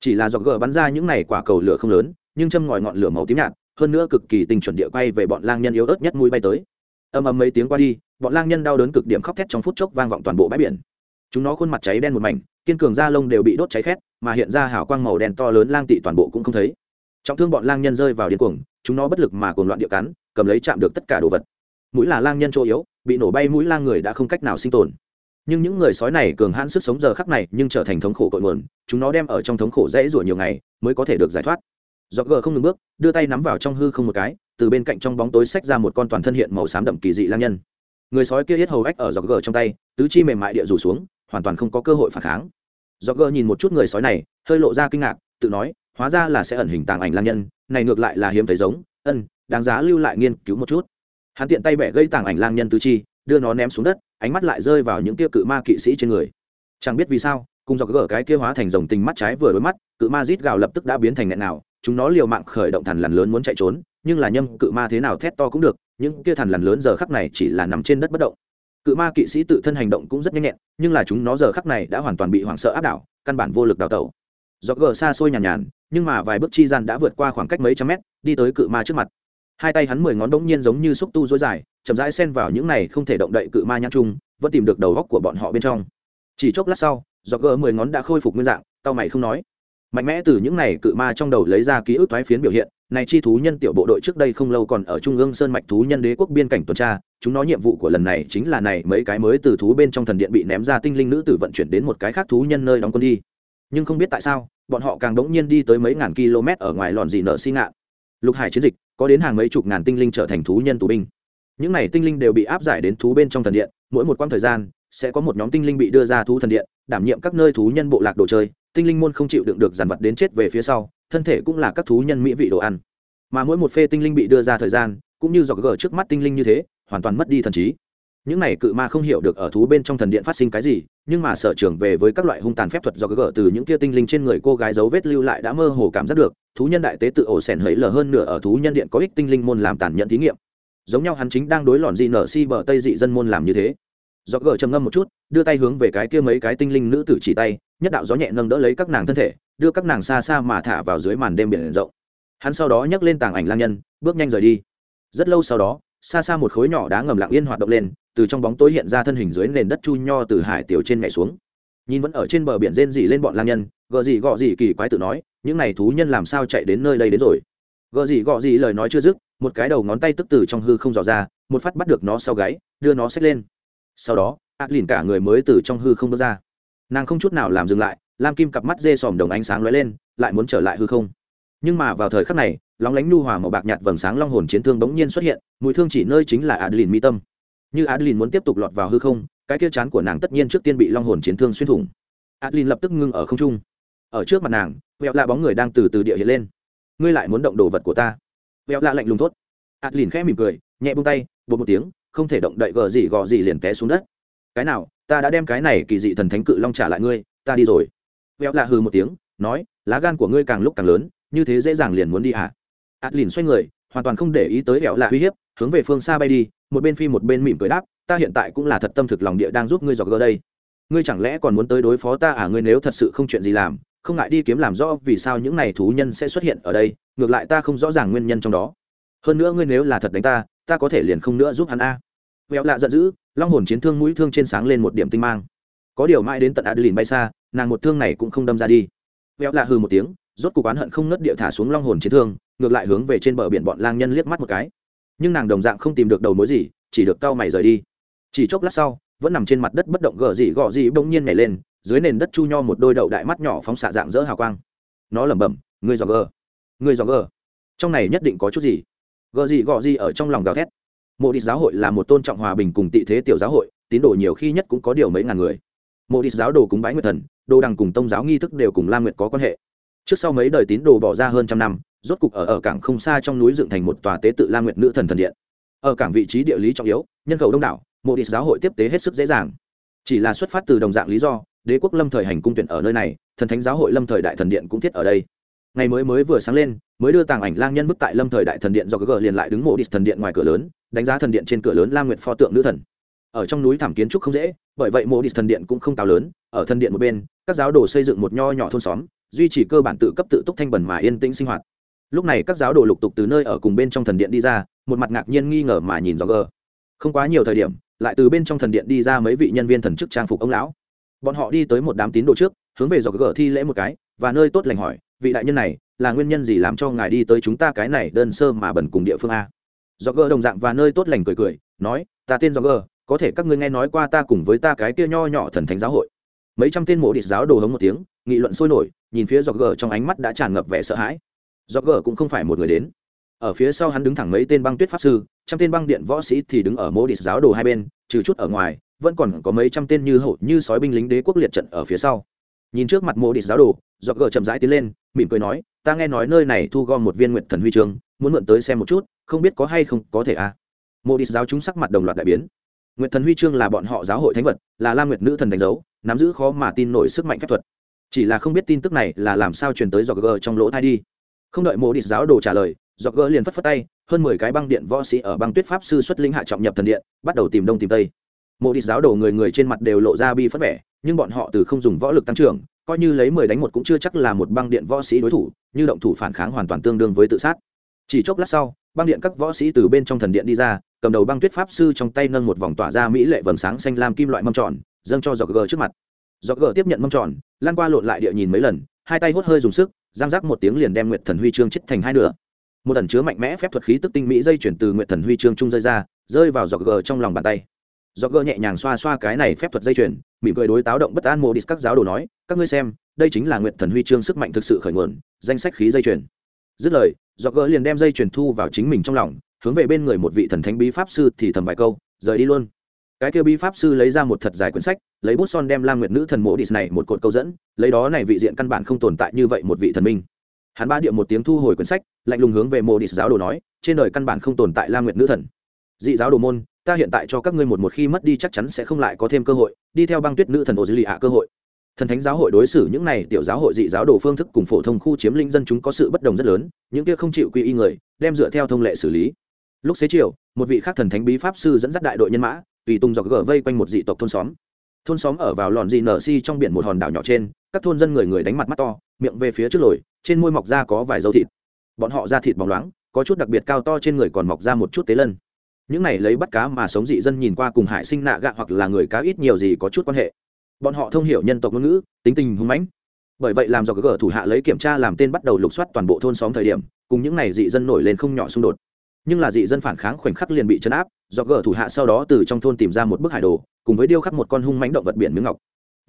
Chỉ là do gờ bắn ra những này quả cầu lửa không lớn, nhưng châm ngòi ngọn lửa màu tím nhạt, hơn nữa cực kỳ tình chuẩn địa quay về bọn lang nhân yếu ớt nhất mũi bay tới âm ầm mấy tiếng qua đi, bọn lang nhân đau đớn cực điểm khóc thét trong phút chốc vang vọng toàn bộ bãi biển. Chúng nó khuôn mặt cháy đen một mảnh, kiên cường da lông đều bị đốt cháy khét, mà hiện ra hào quang màu đen to lớn lang tị toàn bộ cũng không thấy. Trọng thương bọn lang nhân rơi vào điên cuồng, chúng nó bất lực mà cuồng loạn địa cắn, cầm lấy chạm được tất cả đồ vật. Mũi là lang nhân chỗ yếu, bị nổ bay mũi lang người đã không cách nào sinh tồn. Nhưng những người sói này cường hãn sức sống giờ khắc này nhưng trở thành thống khổ cội nguồn, chúng nó đem ở trong thống khổ dễ rủa nhiều ngày mới có thể được giải thoát. Do gờ không ngừng bước, đưa tay nắm vào trong hư không một cái từ bên cạnh trong bóng tối xách ra một con toàn thân hiện màu xám đậm kỳ dị lang nhân. Người sói kia hết hầu ách ở dọc gờ trong tay, tứ chi mềm mại địa rủ xuống, hoàn toàn không có cơ hội phản kháng. Dọc gờ nhìn một chút người sói này, hơi lộ ra kinh ngạc, tự nói, hóa ra là sẽ ẩn hình tàng ảnh lang nhân, này ngược lại là hiếm thấy giống, ân, đáng giá lưu lại nghiên cứu một chút. Hắn tiện tay bẻ gây tàng ảnh lang nhân tứ chi, đưa nó ném xuống đất, ánh mắt lại rơi vào những kia cự ma kỵ sĩ trên người. Chẳng biết vì sao, cùng dọc gờ cái kia hóa thành dòng tình mắt trái vừa đối mắt, cự ma rít gào lập tức đã biến thành nghẹn nào chúng nó liều mạng khởi động thằn lằn lớn muốn chạy trốn, nhưng là nhâm cự ma thế nào thét to cũng được, những kia thằn lằn lớn giờ khắc này chỉ là nằm trên đất bất động. Cự ma kỵ sĩ tự thân hành động cũng rất nhanh nhẹn, nhưng là chúng nó giờ khắc này đã hoàn toàn bị hoảng sợ áp đảo, căn bản vô lực đào tẩu. Do gờ xa xôi nhàn nhàn, nhưng mà vài bước chi gian đã vượt qua khoảng cách mấy trăm mét, đi tới cự ma trước mặt. Hai tay hắn mười ngón đống nhiên giống như xúc tu dối dài, chậm rãi xen vào những này không thể động đậy cự ma nhãn chung vẫn tìm được đầu góc của bọn họ bên trong. Chỉ chốc lát sau do gờ mười ngón đã khôi phục nguyên dạng, tao mày không nói mạnh mẽ từ những này cự ma trong đầu lấy ra ký ức thoái phiến biểu hiện, này chi thú nhân tiểu bộ đội trước đây không lâu còn ở trung ương sơn mạch thú nhân đế quốc biên cảnh tuần tra, chúng nó nhiệm vụ của lần này chính là này mấy cái mới từ thú bên trong thần điện bị ném ra tinh linh nữ tử vận chuyển đến một cái khác thú nhân nơi đóng quân đi. Nhưng không biết tại sao, bọn họ càng đống nhiên đi tới mấy ngàn km ở ngoài lòn dị nợ xi ngạ. Lục hải chiến dịch, có đến hàng mấy chục ngàn tinh linh trở thành thú nhân tù binh. Những này tinh linh đều bị áp giải đến thú bên trong thần điện, mỗi một quãng thời gian, sẽ có một nhóm tinh linh bị đưa ra thú thần điện, đảm nhiệm các nơi thú nhân bộ lạc đồ chơi tinh linh môn không chịu đựng được dàn vật đến chết về phía sau, thân thể cũng là các thú nhân mỹ vị đồ ăn. Mà mỗi một phê tinh linh bị đưa ra thời gian, cũng như dọc gờ trước mắt tinh linh như thế, hoàn toàn mất đi thần trí. Những này cự ma không hiểu được ở thú bên trong thần điện phát sinh cái gì, nhưng mà sở trường về với các loại hung tàn phép thuật do gỡ từ những kia tinh linh trên người cô gái dấu vết lưu lại đã mơ hồ cảm giác được, thú nhân đại tế tự ổ sẻn hấy lờ hơn nửa ở thú nhân điện có ích tinh linh môn làm tàn nhẫn thí nghiệm. Giống nhau hắn chính đang đối lòn dị nở si bờ tây dị dân môn làm như thế do gờ trầm ngâm một chút, đưa tay hướng về cái kia mấy cái tinh linh nữ tử chỉ tay, nhất đạo gió nhẹ nâng đỡ lấy các nàng thân thể, đưa các nàng xa xa mà thả vào dưới màn đêm biển rộng. Hắn sau đó nhấc lên tàng ảnh lang nhân, bước nhanh rời đi. Rất lâu sau đó, xa xa một khối nhỏ đá ngầm lặng yên hoạt động lên, từ trong bóng tối hiện ra thân hình dưới nền đất chu nho từ hải tiểu trên nhảy xuống. Nhìn vẫn ở trên bờ biển rên dỉ lên bọn lang nhân gợ gì gọ gì kỳ quái tự nói, những này thú nhân làm sao chạy đến nơi đây đến rồi? Gợ gì gọ gì lời nói chưa dứt, một cái đầu ngón tay tức từ trong hư không dò ra, một phát bắt được nó sau gáy, đưa nó xách lên sau đó, ác lìn cả người mới từ trong hư không bước ra. Nàng không chút nào làm dừng lại, lam kim cặp mắt dê sòm đồng ánh sáng lóe lên, lại muốn trở lại hư không. Nhưng mà vào thời khắc này, lóng lánh nu hòa màu bạc nhạt vầng sáng long hồn chiến thương bỗng nhiên xuất hiện, mùi thương chỉ nơi chính là Adlin mi tâm. Như Adlin muốn tiếp tục lọt vào hư không, cái kia chán của nàng tất nhiên trước tiên bị long hồn chiến thương xuyên thủng. Adlin lập tức ngưng ở không trung. Ở trước mặt nàng, vẹo lạ bóng người đang từ từ địa hiện lên. Ngươi lại muốn động đồ vật của ta? Vẹo lạ lạnh lùng thốt. Adlin khẽ mỉm cười, nhẹ bông tay, bột một tiếng không thể động đậy gờ gì gò gì liền té xuống đất. Cái nào, ta đã đem cái này kỳ dị thần thánh cự long trả lại ngươi, ta đi rồi. Véo lạ hừ một tiếng, nói, lá gan của ngươi càng lúc càng lớn, như thế dễ dàng liền muốn đi à? hả lìn xoay người, hoàn toàn không để ý tới véo lạ uy hiếp, hướng về phương xa bay đi, một bên phi một bên mỉm cười đáp, ta hiện tại cũng là thật tâm thực lòng địa đang giúp ngươi dọc gỡ đây. Ngươi chẳng lẽ còn muốn tới đối phó ta à? Ngươi nếu thật sự không chuyện gì làm, không ngại đi kiếm làm rõ vì sao những này thú nhân sẽ xuất hiện ở đây, ngược lại ta không rõ ràng nguyên nhân trong đó. Hơn nữa ngươi nếu là thật đánh ta ta có thể liền không nữa giúp hắn a. Vẹo lạ giận dữ, long hồn chiến thương mũi thương trên sáng lên một điểm tinh mang. Có điều mãi đến tận adeline bay xa, nàng một thương này cũng không đâm ra đi. Vẹo lạ hừ một tiếng, rốt cục oán hận không nứt địa thả xuống long hồn chiến thương, ngược lại hướng về trên bờ biển bọn lang nhân liếc mắt một cái. Nhưng nàng đồng dạng không tìm được đầu mối gì, chỉ được cau mày rời đi. Chỉ chốc lát sau, vẫn nằm trên mặt đất bất động gờ gì gọ gì bỗng nhiên nhảy lên, dưới nền đất chu nho một đôi đậu đại mắt nhỏ phóng xạ dạng dỡ hào quang. Nó lẩm bẩm người dò gờ người dò gờ. Trong này nhất định có chút gì gờ gì gọ gì ở trong lòng gào thét. Mộ đi giáo hội là một tôn trọng hòa bình cùng tị thế tiểu giáo hội, tín đồ nhiều khi nhất cũng có điều mấy ngàn người. Mộ đi giáo đồ cúng bái nguyệt thần, đồ đằng cùng tông giáo nghi thức đều cùng la nguyệt có quan hệ. Trước sau mấy đời tín đồ bỏ ra hơn trăm năm, rốt cục ở ở cảng không xa trong núi dựng thành một tòa tế tự la nguyệt nữ thần thần điện. Ở cảng vị trí địa lý trọng yếu, nhân khẩu đông đảo, mộ đi giáo hội tiếp tế hết sức dễ dàng. Chỉ là xuất phát từ đồng dạng lý do, đế quốc lâm thời hành cung tuyển ở nơi này, thần thánh giáo hội lâm thời đại thần điện cũng thiết ở đây ngày mới mới vừa sáng lên, mới đưa tàng ảnh lang nhân bức tại lâm thời đại thần điện do gờ liền lại đứng mộ đi thần điện ngoài cửa lớn, đánh giá thần điện trên cửa lớn lam nguyệt pho tượng nữ thần. Ở trong núi thảm kiến trúc không dễ, bởi vậy mộ đi thần điện cũng không cao lớn, ở thần điện một bên, các giáo đồ xây dựng một nho nhỏ thôn xóm, duy trì cơ bản tự cấp tự túc thanh bẩn mà yên tĩnh sinh hoạt. Lúc này các giáo đồ lục tục từ nơi ở cùng bên trong thần điện đi ra, một mặt ngạc nhiên nghi ngờ mà nhìn do gờ không quá nhiều thời điểm, lại từ bên trong thần điện đi ra mấy vị nhân viên thần chức trang phục ông lão. Bọn họ đi tới một đám tín đồ trước, hướng về do gờ thi lễ một cái, và nơi tốt lành hỏi vị đại nhân này là nguyên nhân gì làm cho ngài đi tới chúng ta cái này đơn sơ mà bẩn cùng địa phương a? Do gờ đồng dạng và nơi tốt lành cười cười, nói, ta tên do gờ có thể các ngươi nghe nói qua ta cùng với ta cái kia nho nhỏ thần thánh giáo hội. Mấy trăm tên mộ địch giáo đồ hống một tiếng, nghị luận sôi nổi, nhìn phía do gờ trong ánh mắt đã tràn ngập vẻ sợ hãi. Do gờ cũng không phải một người đến. Ở phía sau hắn đứng thẳng mấy tên băng tuyết pháp sư, trăm tên băng điện võ sĩ thì đứng ở mô địch giáo đồ hai bên, trừ chút ở ngoài, vẫn còn có mấy trăm tên như hậu, như sói binh lính đế quốc liệt trận ở phía sau. Nhìn trước mặt mô địch giáo đồ do gờ chậm rãi tiến lên mỉm cười nói, ta nghe nói nơi này thu gom một viên nguyện thần huy chương, muốn mượn tới xem một chút, không biết có hay không có thể à? Mô địch giáo chúng sắc mặt đồng loạt đại biến. Nguyện thần huy chương là bọn họ giáo hội thánh vật, là la nguyệt nữ thần đánh dấu, nắm giữ khó mà tin nổi sức mạnh phép thuật. Chỉ là không biết tin tức này là làm sao truyền tới dọc gờ trong lỗ thai đi. Không đợi Mô địch giáo đồ trả lời dọc gờ liền phất phất tay, hơn mười cái băng điện võ sĩ ở băng tuyết pháp sư xuất linh hạ trọng nhập thần điện, bắt đầu tìm đông tìm tây. Mô địch giáo đồ người người trên mặt đều lộ ra bi phất vẻ, nhưng bọn họ từ không dùng võ lực tăng trưởng coi như lấy mười đánh một cũng chưa chắc là một băng điện võ sĩ đối thủ, như động thủ phản kháng hoàn toàn tương đương với tự sát. Chỉ chốc lát sau, băng điện các võ sĩ từ bên trong thần điện đi ra, cầm đầu băng tuyết pháp sư trong tay nâng một vòng tỏa ra mỹ lệ vầng sáng xanh lam kim loại mâm tròn, dâng cho dọc gờ trước mặt. Dọc gờ tiếp nhận mâm tròn, lan qua lộn lại địa nhìn mấy lần, hai tay hốt hơi dùng sức giang giác một tiếng liền đem nguyệt thần huy chương chết thành hai nửa. Một ẩn chứa mạnh mẽ phép thuật khí tức tinh mỹ dây chuyển từ nguyệt thần huy chương trung rơi ra, rơi vào dọc gờ trong lòng bàn tay dọc gờ nhẹ nhàng xoa xoa cái này phép thuật dây chuyền, mỉm cười đối táo động bất an mô đi các giáo đồ nói, các ngươi xem, đây chính là nguyệt thần huy chương sức mạnh thực sự khởi nguồn, danh sách khí dây chuyền. Dứt lời dọc gờ liền đem dây chuyền thu vào chính mình trong lòng, hướng về bên người một vị thần thánh bí pháp sư thì thầm vài câu, rời đi luôn. Cái kia bí pháp sư lấy ra một thật dài quyển sách, lấy bút son đem lam nguyệt nữ thần mộ đi này một cột câu dẫn, lấy đó này vị diện căn bản không tồn tại như vậy một vị thần minh. Hắn ba điệu một tiếng thu hồi quyển sách, lạnh lùng hướng về mộ đi giáo đồ nói, trên đời căn bản không tồn tại lam nguyệt nữ thần. Dị giáo đồ môn ta hiện tại cho các ngươi một một khi mất đi chắc chắn sẽ không lại có thêm cơ hội, đi theo băng tuyết nữ thần ô dư lì ạ cơ hội. Thần thánh giáo hội đối xử những này tiểu giáo hội dị giáo đồ phương thức cùng phổ thông khu chiếm linh dân chúng có sự bất đồng rất lớn, những kia không chịu quy y người, đem dựa theo thông lệ xử lý. Lúc xế chiều, một vị khác thần thánh bí pháp sư dẫn dắt đại đội nhân mã, tùy tung dọc gờ vây quanh một dị tộc thôn xóm. Thôn xóm ở vào lòn dị nở si trong biển một hòn đảo nhỏ trên, các thôn dân người người đánh mặt mắt to, miệng về phía trước lồi, trên môi mọc ra có vài dấu thịt. Bọn họ da thịt bóng loáng, có chút đặc biệt cao to trên người còn mọc ra một chút tế lân những này lấy bắt cá mà sống dị dân nhìn qua cùng hải sinh nạ gạ hoặc là người cá ít nhiều gì có chút quan hệ. Bọn họ thông hiểu nhân tộc ngôn ngữ, tính tình hung mãnh. Bởi vậy làm do gỡ thủ hạ lấy kiểm tra làm tên bắt đầu lục soát toàn bộ thôn xóm thời điểm, cùng những này dị dân nổi lên không nhỏ xung đột. Nhưng là dị dân phản kháng khoảnh khắc liền bị chấn áp do gỡ thủ hạ sau đó từ trong thôn tìm ra một bức hải đồ, cùng với điêu khắc một con hung mãnh động vật biển miếng ngọc.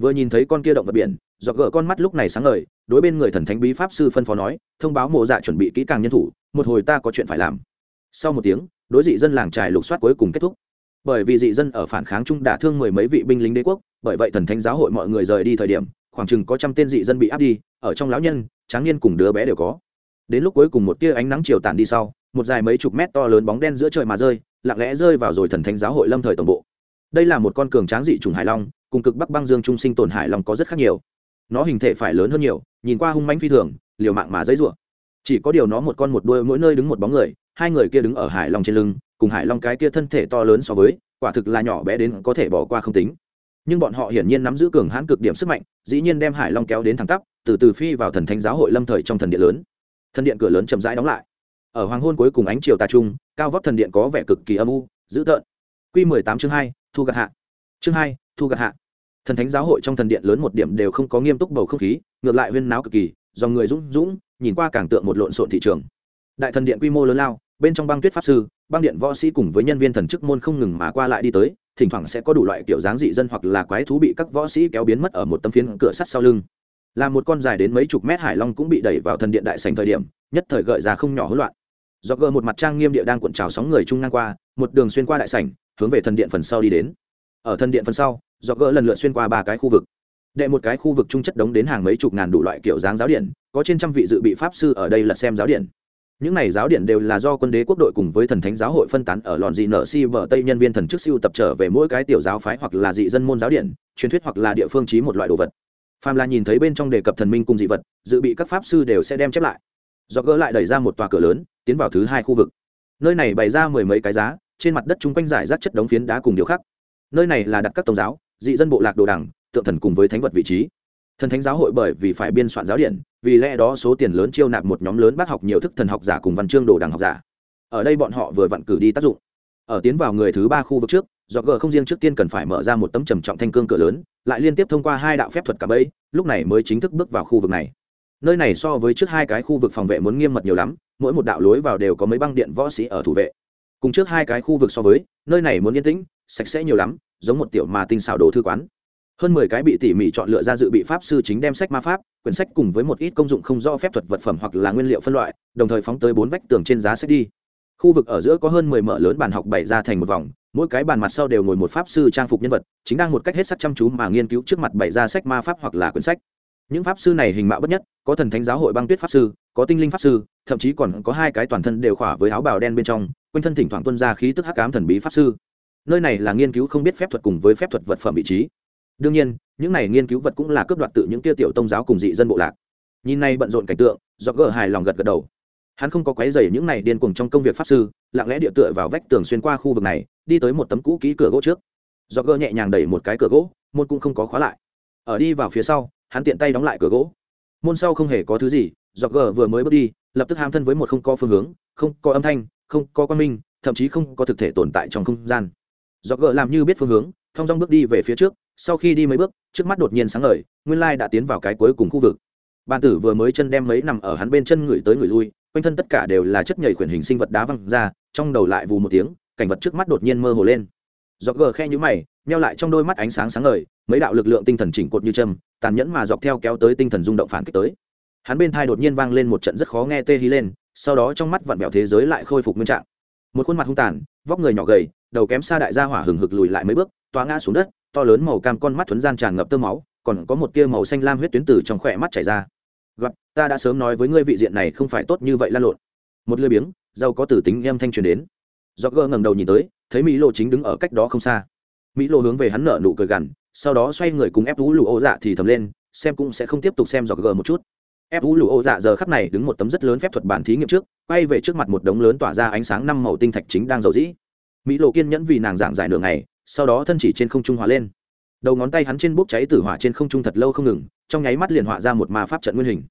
Vừa nhìn thấy con kia động vật biển do gỡ con mắt lúc này sáng ngời, đối bên người thần thánh bí pháp sư phân phó nói, thông báo mộ dạ chuẩn bị kỹ càng nhân thủ, một hồi ta có chuyện phải làm. Sau một tiếng đối dị dân làng trải lục soát cuối cùng kết thúc. Bởi vì dị dân ở phản kháng chung đả thương mười mấy vị binh lính đế quốc, bởi vậy thần thánh giáo hội mọi người rời đi thời điểm, khoảng chừng có trăm tên dị dân bị áp đi, ở trong lão nhân, tráng niên cùng đứa bé đều có. Đến lúc cuối cùng một tia ánh nắng chiều tàn đi sau, một dài mấy chục mét to lớn bóng đen giữa trời mà rơi, lặng lẽ rơi vào rồi thần thánh giáo hội lâm thời tổng bộ. Đây là một con cường tráng dị trùng hải long, cùng cực bắc băng dương trung sinh tồn hải long có rất khác nhiều. Nó hình thể phải lớn hơn nhiều, nhìn qua hung manh phi thường, liều mạng mà dấy rủa. Chỉ có điều nó một con một đuôi mỗi nơi đứng một bóng người hai người kia đứng ở hải long trên lưng, cùng hải long cái kia thân thể to lớn so với, quả thực là nhỏ bé đến có thể bỏ qua không tính. Nhưng bọn họ hiển nhiên nắm giữ cường hãn cực điểm sức mạnh, dĩ nhiên đem hải long kéo đến thẳng tắp, từ từ phi vào thần thánh giáo hội lâm thời trong thần điện lớn. Thần điện cửa lớn chậm rãi đóng lại. Ở hoàng hôn cuối cùng ánh chiều tà trung, cao vóc thần điện có vẻ cực kỳ âm u, dữ tợn. Q mười tám chương hai, thu gặt hạ. Chương hai, thu gặt hạ. Thần thánh giáo hội trong thần điện lớn một điểm đều không có nghiêm túc bầu không khí, ngược lại huyên náo cực kỳ, dòng người dũng dũng nhìn qua càng tượng một lộn xộn thị trường. Đại thần điện quy mô lớn lao bên trong băng tuyết pháp sư, băng điện võ sĩ cùng với nhân viên thần chức môn không ngừng mà qua lại đi tới, thỉnh thoảng sẽ có đủ loại kiểu dáng dị dân hoặc là quái thú bị các võ sĩ kéo biến mất ở một tấm phiến cửa sắt sau lưng. Là một con dài đến mấy chục mét hải long cũng bị đẩy vào thần điện đại sành thời điểm, nhất thời gợi ra không nhỏ hỗn loạn. Do gờ một mặt trang nghiêm địa đang cuộn trào sóng người trung ngang qua, một đường xuyên qua đại sảnh, hướng về thần điện phần sau đi đến. Ở thần điện phần sau do gỡ lần lượt xuyên qua ba cái khu vực. Đệ một cái khu vực trung chất đống đến hàng mấy chục ngàn đủ loại kiểu dáng giáo điện, có trên trăm vị dự bị pháp sư ở đây lật xem giáo điện những này giáo điện đều là do quân đế quốc đội cùng với thần thánh giáo hội phân tán ở lòn dị nở si bờ tây nhân viên thần chức siêu tập trở về mỗi cái tiểu giáo phái hoặc là dị dân môn giáo điện, truyền thuyết hoặc là địa phương trí một loại đồ vật. Phàm là nhìn thấy bên trong đề cập thần minh cùng dị vật, dự bị các pháp sư đều sẽ đem chép lại. Do gỡ lại đẩy ra một tòa cửa lớn, tiến vào thứ hai khu vực. Nơi này bày ra mười mấy cái giá, trên mặt đất chung quanh giải rác chất đống phiến đá cùng điều khác nơi này là đặt các tôn giáo, dị dân bộ lạc đồ đằng, tượng thần cùng với thánh vật vị trí thần thánh giáo hội bởi vì phải biên soạn giáo điện vì lẽ đó số tiền lớn chiêu nạp một nhóm lớn bác học nhiều thức thần học giả cùng văn chương đồ đảng học giả. Ở đây bọn họ vừa vặn cử đi tác dụng. Ở tiến vào người thứ ba khu vực trước, do g không riêng trước tiên cần phải mở ra một tấm trầm trọng thanh cương cửa lớn, lại liên tiếp thông qua hai đạo phép thuật cả bẫy, lúc này mới chính thức bước vào khu vực này. Nơi này so với trước hai cái khu vực phòng vệ muốn nghiêm mật nhiều lắm, mỗi một đạo lối vào đều có mấy băng điện võ sĩ ở thủ vệ. Cùng trước hai cái khu vực so với, nơi này muốn yên tĩnh, sạch sẽ nhiều lắm, giống một tiểu mà tinh xảo đồ thư quán hơn mười cái bị tỉ mỉ chọn lựa ra dự bị pháp sư chính đem sách ma pháp, quyển sách cùng với một ít công dụng không do phép thuật vật phẩm hoặc là nguyên liệu phân loại, đồng thời phóng tới bốn vách tường trên giá sách đi. Khu vực ở giữa có hơn mười mở lớn bàn học bày ra thành một vòng, mỗi cái bàn mặt sau đều ngồi một pháp sư trang phục nhân vật, chính đang một cách hết sắc chăm chú mà nghiên cứu trước mặt bày ra sách ma pháp hoặc là quyển sách. Những pháp sư này hình mạo bất nhất, có thần thánh giáo hội băng tuyết pháp sư, có tinh linh pháp sư, thậm chí còn có hai cái toàn thân đều khỏa với áo bào đen bên trong, quanh thân thỉnh thoảng tuân ra khí tức hắc cám thần bí pháp sư. Nơi này là nghiên cứu không biết phép thuật cùng với phép thuật vật phẩm vị trí đương nhiên, những này nghiên cứu vật cũng là cướp đoạt tự những tiêu tiểu tông giáo cùng dị dân bộ lạc. Nhìn này bận rộn cảnh tượng do gỡ hài lòng gật gật đầu. Hắn không có quấy dày những này điên cuồng trong công việc pháp sư, lặng lẽ địa tựa vào vách tường xuyên qua khu vực này, đi tới một tấm cũ kỹ cửa gỗ trước. Do gỡ nhẹ nhàng đẩy một cái cửa gỗ, môn cũng không có khóa lại. Ở đi vào phía sau, hắn tiện tay đóng lại cửa gỗ. Môn sau không hề có thứ gì do gỡ vừa mới bước đi, lập tức ham thân với một không có phương hướng, không có âm thanh, không có quan minh, thậm chí không có thực thể tồn tại trong không gian. Do gỡ làm như biết phương hướng, thong dong bước đi về phía trước sau khi đi mấy bước, trước mắt đột nhiên sáng ngời, nguyên lai đã tiến vào cái cuối cùng khu vực. Bàn tử vừa mới chân đem mấy nằm ở hắn bên chân người tới người lui, quanh thân tất cả đều là chất nhảy khuyển hình sinh vật đá văng ra, trong đầu lại vù một tiếng, cảnh vật trước mắt đột nhiên mơ hồ lên. Dọc gờ khe nhũ mày neo lại trong đôi mắt ánh sáng sáng ngời, mấy đạo lực lượng tinh thần chỉnh cột như châm, tàn nhẫn mà dọc theo kéo tới tinh thần rung động phản kích tới. Hắn bên thai đột nhiên vang lên một trận rất khó nghe tê hí lên, sau đó trong mắt vặn vẹo thế giới lại khôi phục nguyên trạng. Một khuôn mặt hung tàn, vóc người nhỏ gầy, đầu kém xa đại gia hỏa hừng hực lùi lại mấy bước toa ngã xuống đất to lớn màu cam con mắt thuấn gian tràn ngập tơ máu, còn có một tia màu xanh lam huyết tuyến từ trong khỏe mắt chảy ra. Gặp, ta đã sớm nói với ngươi vị diện này không phải tốt như vậy lan lộn. Một lưỡi biếng giàu có tử tính em thanh truyền đến. Do gơ ngẩng đầu nhìn tới, thấy mỹ lộ chính đứng ở cách đó không xa. Mỹ lộ hướng về hắn nở nụ cười gằn, sau đó xoay người cùng ép vũ lụ ô dạ thì thầm lên, xem cũng sẽ không tiếp tục xem do gờ một chút. Ép vũ lụ ô dạ giờ khắp này đứng một tấm rất lớn phép thuật bản thí nghiệm trước, quay về trước mặt một đống lớn tỏa ra ánh sáng năm màu tinh thạch chính đang dầu dĩ. Mỹ lộ kiên nhẫn vì nàng giảng giải nửa ngày sau đó thân chỉ trên không trung hóa lên. Đầu ngón tay hắn trên bốc cháy tử hỏa trên không trung thật lâu không ngừng, trong nháy mắt liền họa ra một ma pháp trận nguyên hình.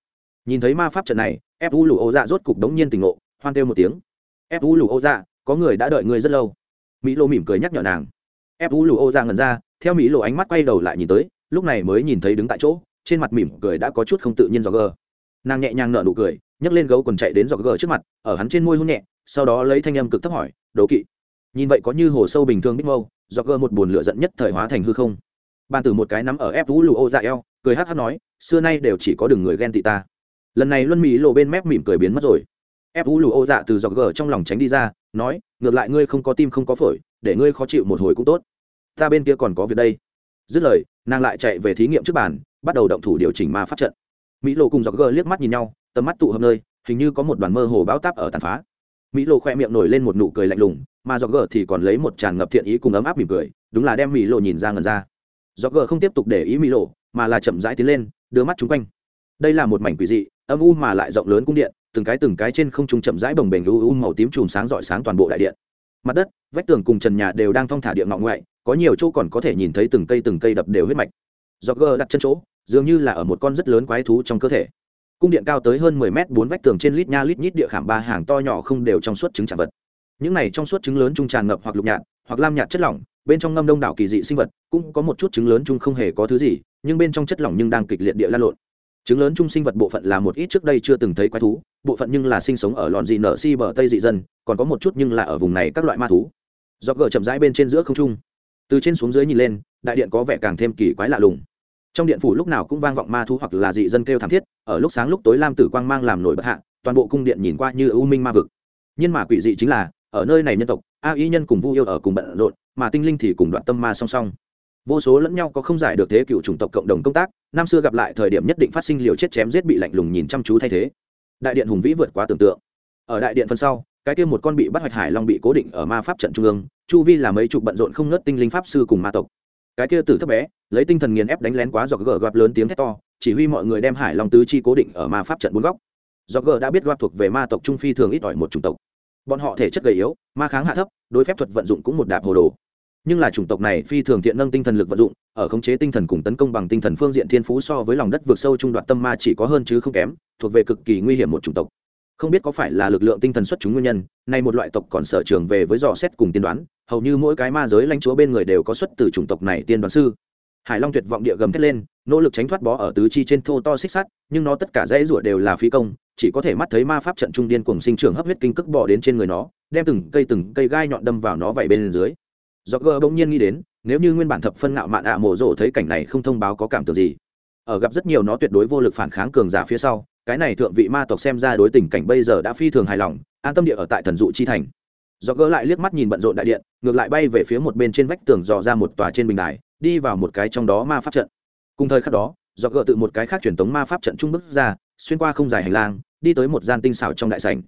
Nhìn thấy ma pháp trận này ép u lù ô dạ rốt cục đống nhiên tỉnh ngộ, hoan kêu một tiếng. Ép u lù ô dạ có người đã đợi ngươi rất lâu. Mỹ lộ mỉm cười nhắc nhở nàng. Ép u lù ô dạ ngẩn ra, theo mỹ lộ ánh mắt quay đầu lại nhìn tới, lúc này mới nhìn thấy đứng tại chỗ, trên mặt mỉm cười đã có chút không tự nhiên do gờ. Nàng nhẹ nhàng nở nụ cười, nhấc lên gấu quần chạy đến do gờ trước mặt, ở hắn trên môi hôn nhẹ, sau đó lấy thanh âm cực thấp hỏi đố kỵ nhìn vậy có như hồ sâu bình thường bích mâu do gơ một buồn lửa giận nhất thời hóa thành hư không. Bàn tử một cái nắm ở ép vũ lụ ô dạ eo, cười hát hát nói, xưa nay đều chỉ có đường người ghen tị ta. Lần này luân mỹ lộ bên mép mỉm cười biến mất rồi. Ép vũ lụ ô dạ từ dọc gờ trong lòng tránh đi ra, nói, ngược lại ngươi không có tim không có phổi, để ngươi khó chịu một hồi cũng tốt. Ta bên kia còn có việc đây. Dứt lời, nàng lại chạy về thí nghiệm trước bàn, bắt đầu động thủ điều chỉnh ma pháp trận. Mỹ lộ cùng dọc gờ liếc mắt nhìn nhau, tầm mắt tụ hợp nơi, hình như có một đoàn mơ hồ bão táp ở tàn phá. Mỹ lộ khoe miệng nổi lên một nụ cười lạnh lùng mà dọc gờ thì còn lấy một tràn ngập thiện ý cùng ấm áp mỉm cười, đúng là đem mỹ lộ nhìn ra ngần ra. Dọc gờ không tiếp tục để ý mỹ lộ mà là chậm rãi tiến lên, đưa mắt chung quanh. Đây là một mảnh quỷ dị, âm u mà lại rộng lớn cung điện, từng cái từng cái trên không trung chậm rãi bồng bềnh u u màu tím chùm sáng rọi sáng toàn bộ đại điện. Mặt đất, vách tường cùng trần nhà đều đang thong thả địa ngọ ngoại, có nhiều chỗ còn có thể nhìn thấy từng cây từng cây đập đều huyết mạch. Do gờ đặt chân chỗ, dường như là ở một con rất lớn quái thú trong cơ thể. Cung điện cao tới hơn mười mét, bốn vách tường trên lít nha lít nhít địa khảm ba hàng to nhỏ không đều trong suốt trứng tràn vật những này trong suốt trứng lớn trung tràn ngập hoặc lục nhạt, hoặc lam nhạt chất lỏng, bên trong ngâm đông đảo kỳ dị sinh vật, cũng có một chút trứng lớn chung không hề có thứ gì, nhưng bên trong chất lỏng nhưng đang kịch liệt địa lan lộn. Trứng lớn chung sinh vật bộ phận là một ít trước đây chưa từng thấy quái thú, bộ phận nhưng là sinh sống ở lọn dị nở si bờ tây dị dân, còn có một chút nhưng là ở vùng này các loại ma thú. Do gờ chậm rãi bên trên giữa không trung. Từ trên xuống dưới nhìn lên, đại điện có vẻ càng thêm kỳ quái lạ lùng. Trong điện phủ lúc nào cũng vang vọng ma thú hoặc là dị dân kêu thảm thiết, ở lúc sáng lúc tối lam tử quang mang làm nổi bất hạ, toàn bộ cung điện nhìn qua như ưu minh ma vực. Nhưng mà quỷ dị chính là ở nơi này nhân tộc, a y nhân cùng vu yêu ở cùng bận rộn, mà tinh linh thì cùng đoạn tâm ma song song. Vô số lẫn nhau có không giải được thế cựu chủng tộc cộng đồng công tác, năm xưa gặp lại thời điểm nhất định phát sinh liều chết chém giết bị lạnh lùng nhìn chăm chú thay thế. Đại điện hùng vĩ vượt quá tưởng tượng. Ở đại điện phần sau, cái kia một con bị bắt hoạch hải long bị cố định ở ma pháp trận trung ương, chu vi là mấy chục bận rộn không ngớt tinh linh pháp sư cùng ma tộc. Cái kia tử thấp bé, lấy tinh thần nghiền ép đánh lén quá do gờ gặp lớn tiếng thét to, chỉ huy mọi người đem hải long tứ chi cố định ở ma pháp trận bốn góc. Do gờ đã biết gặp thuộc về ma tộc trung phi thường ít ỏi một chủng tộc bọn họ thể chất gầy yếu, ma kháng hạ thấp, đối phép thuật vận dụng cũng một đạp hồ đồ. Nhưng là chủng tộc này phi thường thiện nâng tinh thần lực vận dụng, ở khống chế tinh thần cùng tấn công bằng tinh thần phương diện thiên phú so với lòng đất vượt sâu trung đoạt tâm ma chỉ có hơn chứ không kém, thuộc về cực kỳ nguy hiểm một chủng tộc. Không biết có phải là lực lượng tinh thần xuất chúng nguyên nhân, nay một loại tộc còn sở trường về với dò xét cùng tiên đoán, hầu như mỗi cái ma giới lãnh chúa bên người đều có xuất từ chủng tộc này tiên đoán sư. Hải long tuyệt vọng địa gầm thét lên nỗ lực tránh thoát bó ở tứ chi trên thô to xích sắt, nhưng nó tất cả dãy rủa đều là phi công, chỉ có thể mắt thấy ma pháp trận trung điên cùng sinh trưởng hấp huyết kinh cức bỏ đến trên người nó, đem từng cây từng cây gai nhọn đâm vào nó vậy bên dưới. Do gờ bỗng nhiên nghĩ đến, nếu như nguyên bản thập phân ngạo mạn ạ à mổ rổ thấy cảnh này không thông báo có cảm tưởng gì. Ở gặp rất nhiều nó tuyệt đối vô lực phản kháng cường giả phía sau, cái này thượng vị ma tộc xem ra đối tình cảnh bây giờ đã phi thường hài lòng, an tâm địa ở tại thần dụ chi thành. Do gỡ lại liếc mắt nhìn bận rộn đại điện, ngược lại bay về phía một bên trên vách tường dò ra một tòa trên bình đài, đi vào một cái trong đó ma pháp trận cùng thời khắc đó, do gỡ tự một cái khác truyền tống ma pháp trận trung bước ra, xuyên qua không dài hành lang, đi tới một gian tinh xảo trong đại sảnh.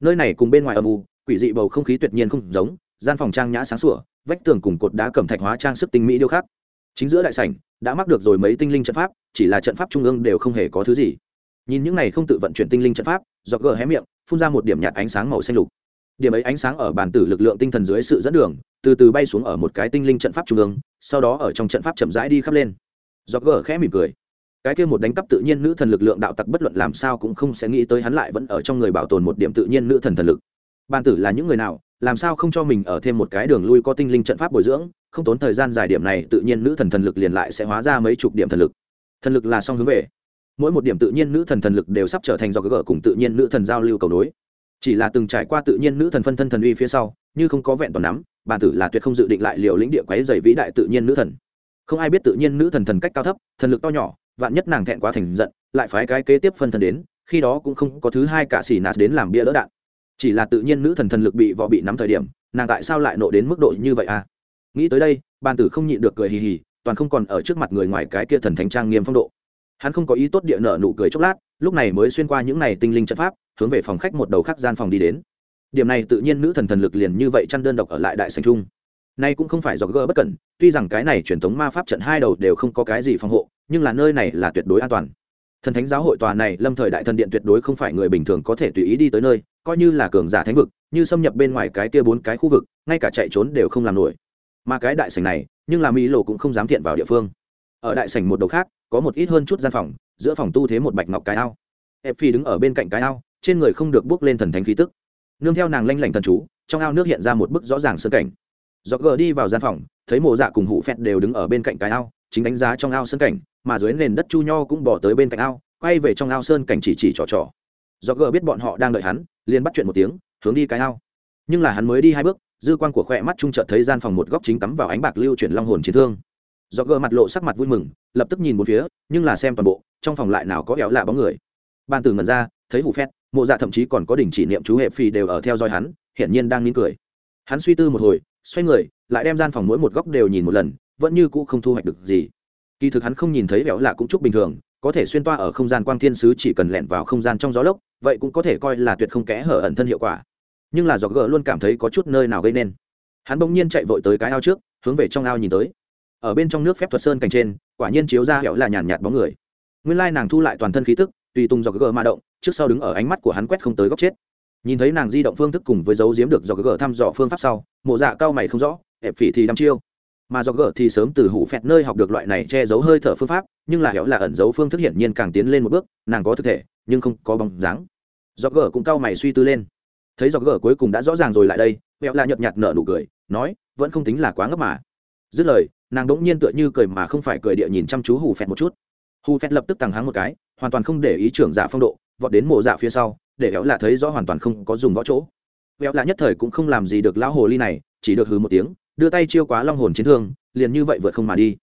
Nơi này cùng bên ngoài âm u, quỷ dị bầu không khí tuyệt nhiên không giống, gian phòng trang nhã sáng sủa, vách tường cùng cột đá cẩm thạch hóa trang sức tinh mỹ điêu khắc. Chính giữa đại sảnh, đã mắc được rồi mấy tinh linh trận pháp, chỉ là trận pháp trung ương đều không hề có thứ gì. Nhìn những này không tự vận chuyển tinh linh trận pháp, do gỡ hé miệng, phun ra một điểm nhạt ánh sáng màu xanh lục. Điểm ấy ánh sáng ở bàn tử lực lượng tinh thần dưới sự dẫn đường, từ từ bay xuống ở một cái tinh linh trận pháp trung ương, sau đó ở trong trận pháp chậm rãi đi khắp lên do gờ khẽ mỉm cười. Cái kia một đánh cắp tự nhiên nữ thần lực lượng đạo tặc bất luận làm sao cũng không sẽ nghĩ tới hắn lại vẫn ở trong người bảo tồn một điểm tự nhiên nữ thần thần lực. Bàn tử là những người nào, làm sao không cho mình ở thêm một cái đường lui có tinh linh trận pháp bồi dưỡng, không tốn thời gian dài điểm này tự nhiên nữ thần thần lực liền lại sẽ hóa ra mấy chục điểm thần lực. Thần lực là song hướng về. Mỗi một điểm tự nhiên nữ thần thần lực đều sắp trở thành do gỡ cùng tự nhiên nữ thần giao lưu cầu nối. Chỉ là từng trải qua tự nhiên nữ thần phân thân thần uy phía sau, như không có vẹn toàn nắm bản tử là tuyệt không dự định lại liều lĩnh địa quấy dày vĩ đại tự nhiên nữ thần không ai biết tự nhiên nữ thần thần cách cao thấp, thần lực to nhỏ, vạn nhất nàng thẹn quá thành giận, lại phái cái kế tiếp phân thần đến, khi đó cũng không có thứ hai cả xỉ nạt đến làm bia đỡ đạn. Chỉ là tự nhiên nữ thần thần lực bị vò bị nắm thời điểm, nàng tại sao lại nộ đến mức độ như vậy à? Nghĩ tới đây, bàn tử không nhịn được cười hì hì, toàn không còn ở trước mặt người ngoài cái kia thần thánh trang nghiêm phong độ. Hắn không có ý tốt địa nợ nụ cười chốc lát, lúc này mới xuyên qua những này tinh linh trận pháp, hướng về phòng khách một đầu khác gian phòng đi đến. Điểm này tự nhiên nữ thần thần lực liền như vậy chăn đơn độc ở lại đại sành trung nay cũng không phải do gỡ bất cẩn, tuy rằng cái này truyền thống ma pháp trận hai đầu đều không có cái gì phòng hộ, nhưng là nơi này là tuyệt đối an toàn. Thần thánh giáo hội tòa này lâm thời đại thần điện tuyệt đối không phải người bình thường có thể tùy ý đi tới nơi, coi như là cường giả thánh vực, như xâm nhập bên ngoài cái kia bốn cái khu vực, ngay cả chạy trốn đều không làm nổi. Mà cái đại sảnh này, nhưng là mỹ lộ cũng không dám thiện vào địa phương. Ở đại sảnh một đầu khác, có một ít hơn chút gian phòng, giữa phòng tu thế một bạch ngọc cái ao. Ép phi đứng ở bên cạnh cái ao, trên người không được bước lên thần thánh khí tức. Nương theo nàng lanh lảnh thần chú, trong ao nước hiện ra một bức rõ ràng sơn cảnh do gờ đi vào gian phòng, thấy mộ dạ cùng hụ phẹt đều đứng ở bên cạnh cái ao, chính đánh giá trong ao sơn cảnh, mà dưới nền đất chu nho cũng bỏ tới bên cạnh ao, quay về trong ao sơn cảnh chỉ chỉ trò trò. Do gờ biết bọn họ đang đợi hắn, liền bắt chuyện một tiếng, hướng đi cái ao. Nhưng là hắn mới đi hai bước, dư quan của khỏe mắt trung chợt thấy gian phòng một góc chính cắm vào ánh bạc lưu chuyển long hồn chiến thương. Do gờ mặt lộ sắc mặt vui mừng, lập tức nhìn một phía, nhưng là xem toàn bộ, trong phòng lại nào có éo lạ bóng người. Ban từ ngẩn ra, thấy hủ phét mộ dạ thậm chí còn có đỉnh chỉ niệm chú hệ phi đều ở theo dõi hắn, hiển nhiên đang nín cười. Hắn suy tư một hồi xoay người, lại đem gian phòng mỗi một góc đều nhìn một lần, vẫn như cũ không thu hoạch được gì. Kỳ thực hắn không nhìn thấy vẻo lạ cũng chúc bình thường, có thể xuyên toa ở không gian quang thiên sứ chỉ cần lẻn vào không gian trong gió lốc, vậy cũng có thể coi là tuyệt không kẽ hở ẩn thân hiệu quả. Nhưng là do gỡ luôn cảm thấy có chút nơi nào gây nên. Hắn bỗng nhiên chạy vội tới cái ao trước, hướng về trong ao nhìn tới. Ở bên trong nước phép thuật sơn cành trên, quả nhiên chiếu ra hẻo là nhàn nhạt bóng người. Nguyên lai nàng thu lại toàn thân khí tức, tùy tung do gỡ mà động, trước sau đứng ở ánh mắt của hắn quét không tới góc chết nhìn thấy nàng di động phương thức cùng với dấu diếm được do gờ thăm dò phương pháp sau, mộ dạ cao mày không rõ, ẹp phỉ thì đăm chiêu. Mà do gờ thì sớm từ hủ phẹt nơi học được loại này che giấu hơi thở phương pháp, nhưng là hẻo là ẩn giấu phương thức hiển nhiên càng tiến lên một bước, nàng có thực thể, nhưng không có bóng dáng. Do gờ cũng cao mày suy tư lên. Thấy do gờ cuối cùng đã rõ ràng rồi lại đây hẻo là nhợt nhạt nở nụ cười, nói, vẫn không tính là quá ngấp mà. Dứt lời, nàng đỗng nhiên tựa như cười mà không phải cười địa nhìn chăm chú hủ phẹt một chút. Hủ phẹt lập tức tăng háng một cái, hoàn toàn không để ý trưởng giả phong độ, vọt đến mộ dạ phía sau để héo là thấy rõ hoàn toàn không có dùng võ chỗ. Héo là nhất thời cũng không làm gì được lão hồ ly này, chỉ được hừ một tiếng, đưa tay chiêu quá long hồn chiến thương, liền như vậy vượt không mà đi.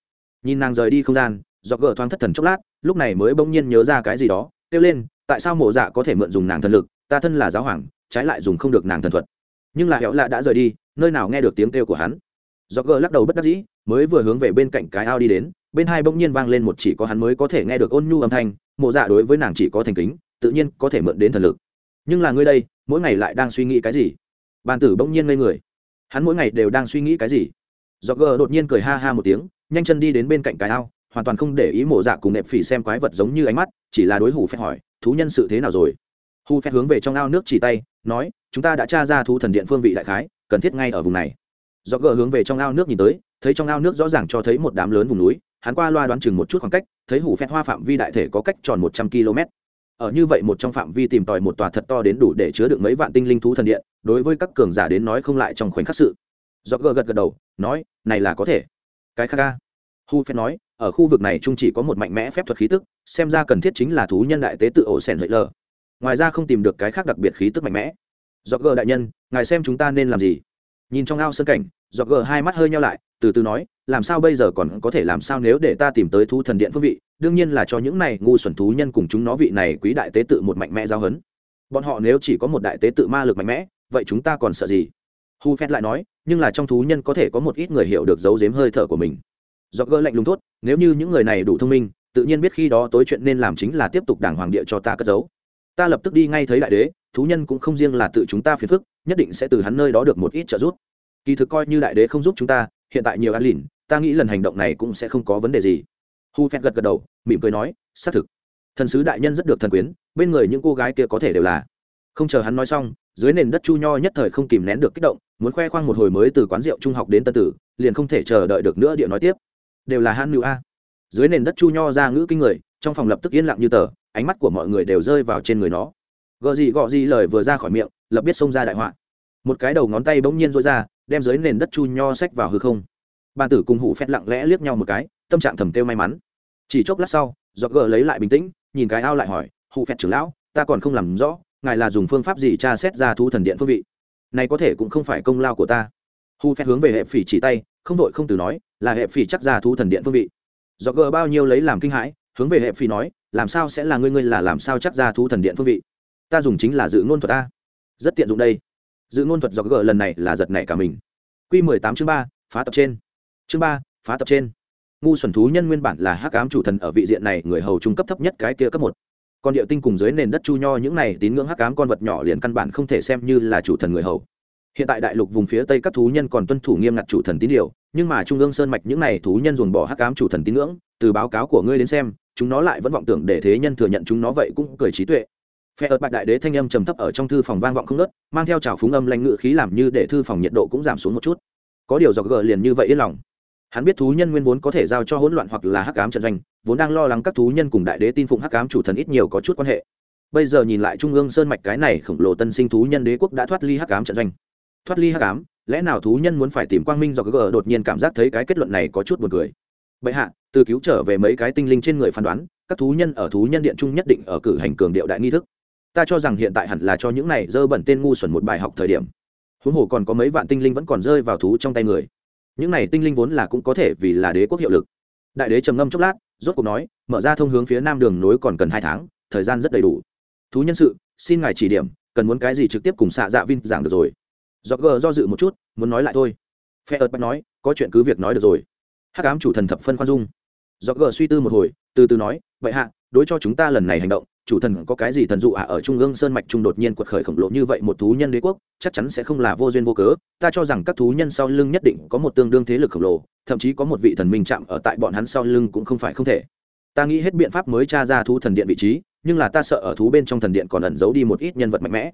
Nhìn nàng rời đi không gian do gỡ thoáng thất thần chốc lát, lúc này mới bỗng nhiên nhớ ra cái gì đó, kêu lên, tại sao mộ dạ có thể mượn dùng nàng thần lực, ta thân là giáo hoàng, trái lại dùng không được nàng thần thuật. Nhưng là héo là đã rời đi, nơi nào nghe được tiếng kêu của hắn. Do gỡ lắc đầu bất đắc dĩ, mới vừa hướng về bên cạnh cái ao đi đến, bên hai bỗng nhiên vang lên một chỉ có hắn mới có thể nghe được ôn nhu âm thanh, mộ dạ đối với nàng chỉ có thành kính tự nhiên có thể mượn đến thần lực. Nhưng là ngươi đây, mỗi ngày lại đang suy nghĩ cái gì? Bàn tử bỗng nhiên ngây người. Hắn mỗi ngày đều đang suy nghĩ cái gì? Do gờ đột nhiên cười ha ha một tiếng, nhanh chân đi đến bên cạnh cái ao, hoàn toàn không để ý mộ dạ cùng nẹp phỉ xem quái vật giống như ánh mắt, chỉ là đối hủ phép hỏi, thú nhân sự thế nào rồi? Hù phép hướng về trong ao nước chỉ tay, nói, chúng ta đã tra ra thú thần điện phương vị đại khái, cần thiết ngay ở vùng này. Do gờ hướng về trong ao nước nhìn tới, thấy trong ao nước rõ ràng cho thấy một đám lớn vùng núi, hắn qua loa đoán chừng một chút khoảng cách, thấy hủ phét hoa phạm vi đại thể có cách tròn một trăm km ở như vậy một trong phạm vi tìm tòi một tòa thật to đến đủ để chứa được mấy vạn tinh linh thú thần điện, đối với các cường giả đến nói không lại trong khoảnh khắc sự. Do gờ gật gật đầu, nói, này là có thể. Cái khác ca hu phép nói, ở khu vực này chung chỉ có một mạnh mẽ phép thuật khí tức, xem ra cần thiết chính là thú nhân đại tế tự ổ sẻn lợi lờ. Ngoài ra không tìm được cái khác đặc biệt khí tức mạnh mẽ. Do gờ đại nhân, ngài xem chúng ta nên làm gì? Nhìn trong ao sân cảnh do gờ hai mắt hơi nhau lại từ từ nói, làm sao bây giờ còn có thể làm sao nếu để ta tìm tới thú thần điện phương vị, đương nhiên là cho những này ngu xuẩn thú nhân cùng chúng nó vị này quý đại tế tự một mạnh mẽ giao hấn. Bọn họ nếu chỉ có một đại tế tự ma lực mạnh mẽ, vậy chúng ta còn sợ gì? Hu phét lại nói, nhưng là trong thú nhân có thể có một ít người hiểu được giấu giếm hơi thở của mình. Do gỡ lạnh lùng tốt nếu như những người này đủ thông minh, tự nhiên biết khi đó tối chuyện nên làm chính là tiếp tục đảng hoàng địa cho ta cất giấu. Ta lập tức đi ngay thấy đại đế, thú nhân cũng không riêng là tự chúng ta phiền phức, nhất định sẽ từ hắn nơi đó được một ít trợ giúp. Kỳ thực coi như đại đế không giúp chúng ta hiện tại nhiều ăn lìn, ta nghĩ lần hành động này cũng sẽ không có vấn đề gì. Hu phét gật gật đầu, mỉm cười nói, xác thực. Thần sứ đại nhân rất được thần quyến, bên người những cô gái kia có thể đều là. Không chờ hắn nói xong, dưới nền đất chu nho nhất thời không kìm nén được kích động, muốn khoe khoang một hồi mới từ quán rượu trung học đến tân tử, liền không thể chờ đợi được nữa địa nói tiếp. Đều là hắn nữ a. Dưới nền đất chu nho ra ngữ kinh người, trong phòng lập tức yên lặng như tờ, ánh mắt của mọi người đều rơi vào trên người nó. Gợ gì gọ gì lời vừa ra khỏi miệng, lập biết xông ra đại họa. Một cái đầu ngón tay bỗng nhiên rối ra đem dưới nền đất chu nho sách vào hư không. Bàn tử cùng hủ phét lặng lẽ liếc nhau một cái, tâm trạng thầm kêu may mắn. Chỉ chốc lát sau do gờ lấy lại bình tĩnh, nhìn cái ao lại hỏi, hủ phét trưởng lão, ta còn không làm rõ, ngài là dùng phương pháp gì tra xét ra thu thần điện phương vị? Này có thể cũng không phải công lao của ta. Hủ phét hướng về hệ phỉ chỉ tay, không vội không từ nói, là hệ phỉ chắc ra thu thần điện phương vị. Do gờ bao nhiêu lấy làm kinh hãi, hướng về hệ phỉ nói, làm sao sẽ là ngươi ngươi là làm sao chắc ra thu thần điện phương vị? Ta dùng chính là dự ngôn thuật ta. Rất tiện dụng đây dự ngôn thuật dọc gờ lần này là giật nảy cả mình. Q mười tám chương ba, phá tập trên. Chương ba, phá tập trên. Ngu xuẩn thú nhân nguyên bản là hắc ám chủ thần ở vị diện này, người hầu trung cấp thấp nhất cái kia cấp một. Còn địa tinh cùng dưới nền đất chu nho những này tín ngưỡng hắc ám con vật nhỏ liền căn bản không thể xem như là chủ thần người hầu. Hiện tại đại lục vùng phía tây các thú nhân còn tuân thủ nghiêm ngặt chủ thần tín điều, nhưng mà trung ương sơn mạch những này thú nhân dồn bỏ hắc ám chủ thần tín ngưỡng, từ báo cáo của ngươi đến xem, chúng nó lại vẫn vọng tưởng để thế nhân thừa nhận chúng nó vậy cũng cười trí tuệ phe ợt bạch đại đế thanh âm trầm thấp ở trong thư phòng vang vọng không nớt mang theo trào phúng âm lanh ngự khí làm như để thư phòng nhiệt độ cũng giảm xuống một chút. Có điều dọc gờ liền như vậy yên lòng. Hắn biết thú nhân nguyên vốn có thể giao cho hỗn loạn hoặc là hắc ám trận doanh, vốn đang lo lắng các thú nhân cùng đại đế tin phụng hắc ám chủ thần ít nhiều có chút quan hệ. Bây giờ nhìn lại trung ương sơn mạch cái này khổng lồ tân sinh thú nhân đế quốc đã thoát ly hắc ám trận doanh. Thoát ly hắc ám, lẽ nào thú nhân muốn phải tìm quang minh do gờ đột nhiên cảm giác thấy cái kết luận này có chút buồn cười? Bệ hạ, từ cứu trở về mấy cái tinh linh trên người phán đoán, các thú nhân ở thú nhân điện trung nhất định ở cử hành cường điệu đại nghi thức ta cho rằng hiện tại hẳn là cho những này dơ bẩn tên ngu xuẩn một bài học thời điểm. Huống hồ còn có mấy vạn tinh linh vẫn còn rơi vào thú trong tay người. Những này tinh linh vốn là cũng có thể vì là đế quốc hiệu lực. Đại đế trầm ngâm chốc lát, rốt cuộc nói, mở ra thông hướng phía nam đường nối còn cần hai tháng, thời gian rất đầy đủ. Thú nhân sự, xin ngài chỉ điểm, cần muốn cái gì trực tiếp cùng xạ dạ vin giảng được rồi. Do gờ do dự một chút, muốn nói lại thôi. Phe ợt bắt nói, có chuyện cứ việc nói được rồi. Hắc ám chủ thần thập phân khoan dung. Do gờ suy tư một hồi, từ từ nói, vậy hạ, đối cho chúng ta lần này hành động chủ thần có cái gì thần dụ ạ ở trung ương sơn mạch trung đột nhiên quật khởi khổng lồ như vậy một thú nhân đế quốc, chắc chắn sẽ không là vô duyên vô cớ. Ta cho rằng các thú nhân sau lưng nhất định có một tương đương thế lực khổng lồ, thậm chí có một vị thần minh chạm ở tại bọn hắn sau lưng cũng không phải không thể. Ta nghĩ hết biện pháp mới tra ra thú thần điện vị trí, nhưng là ta sợ ở thú bên trong thần điện còn ẩn giấu đi một ít nhân vật mạnh mẽ.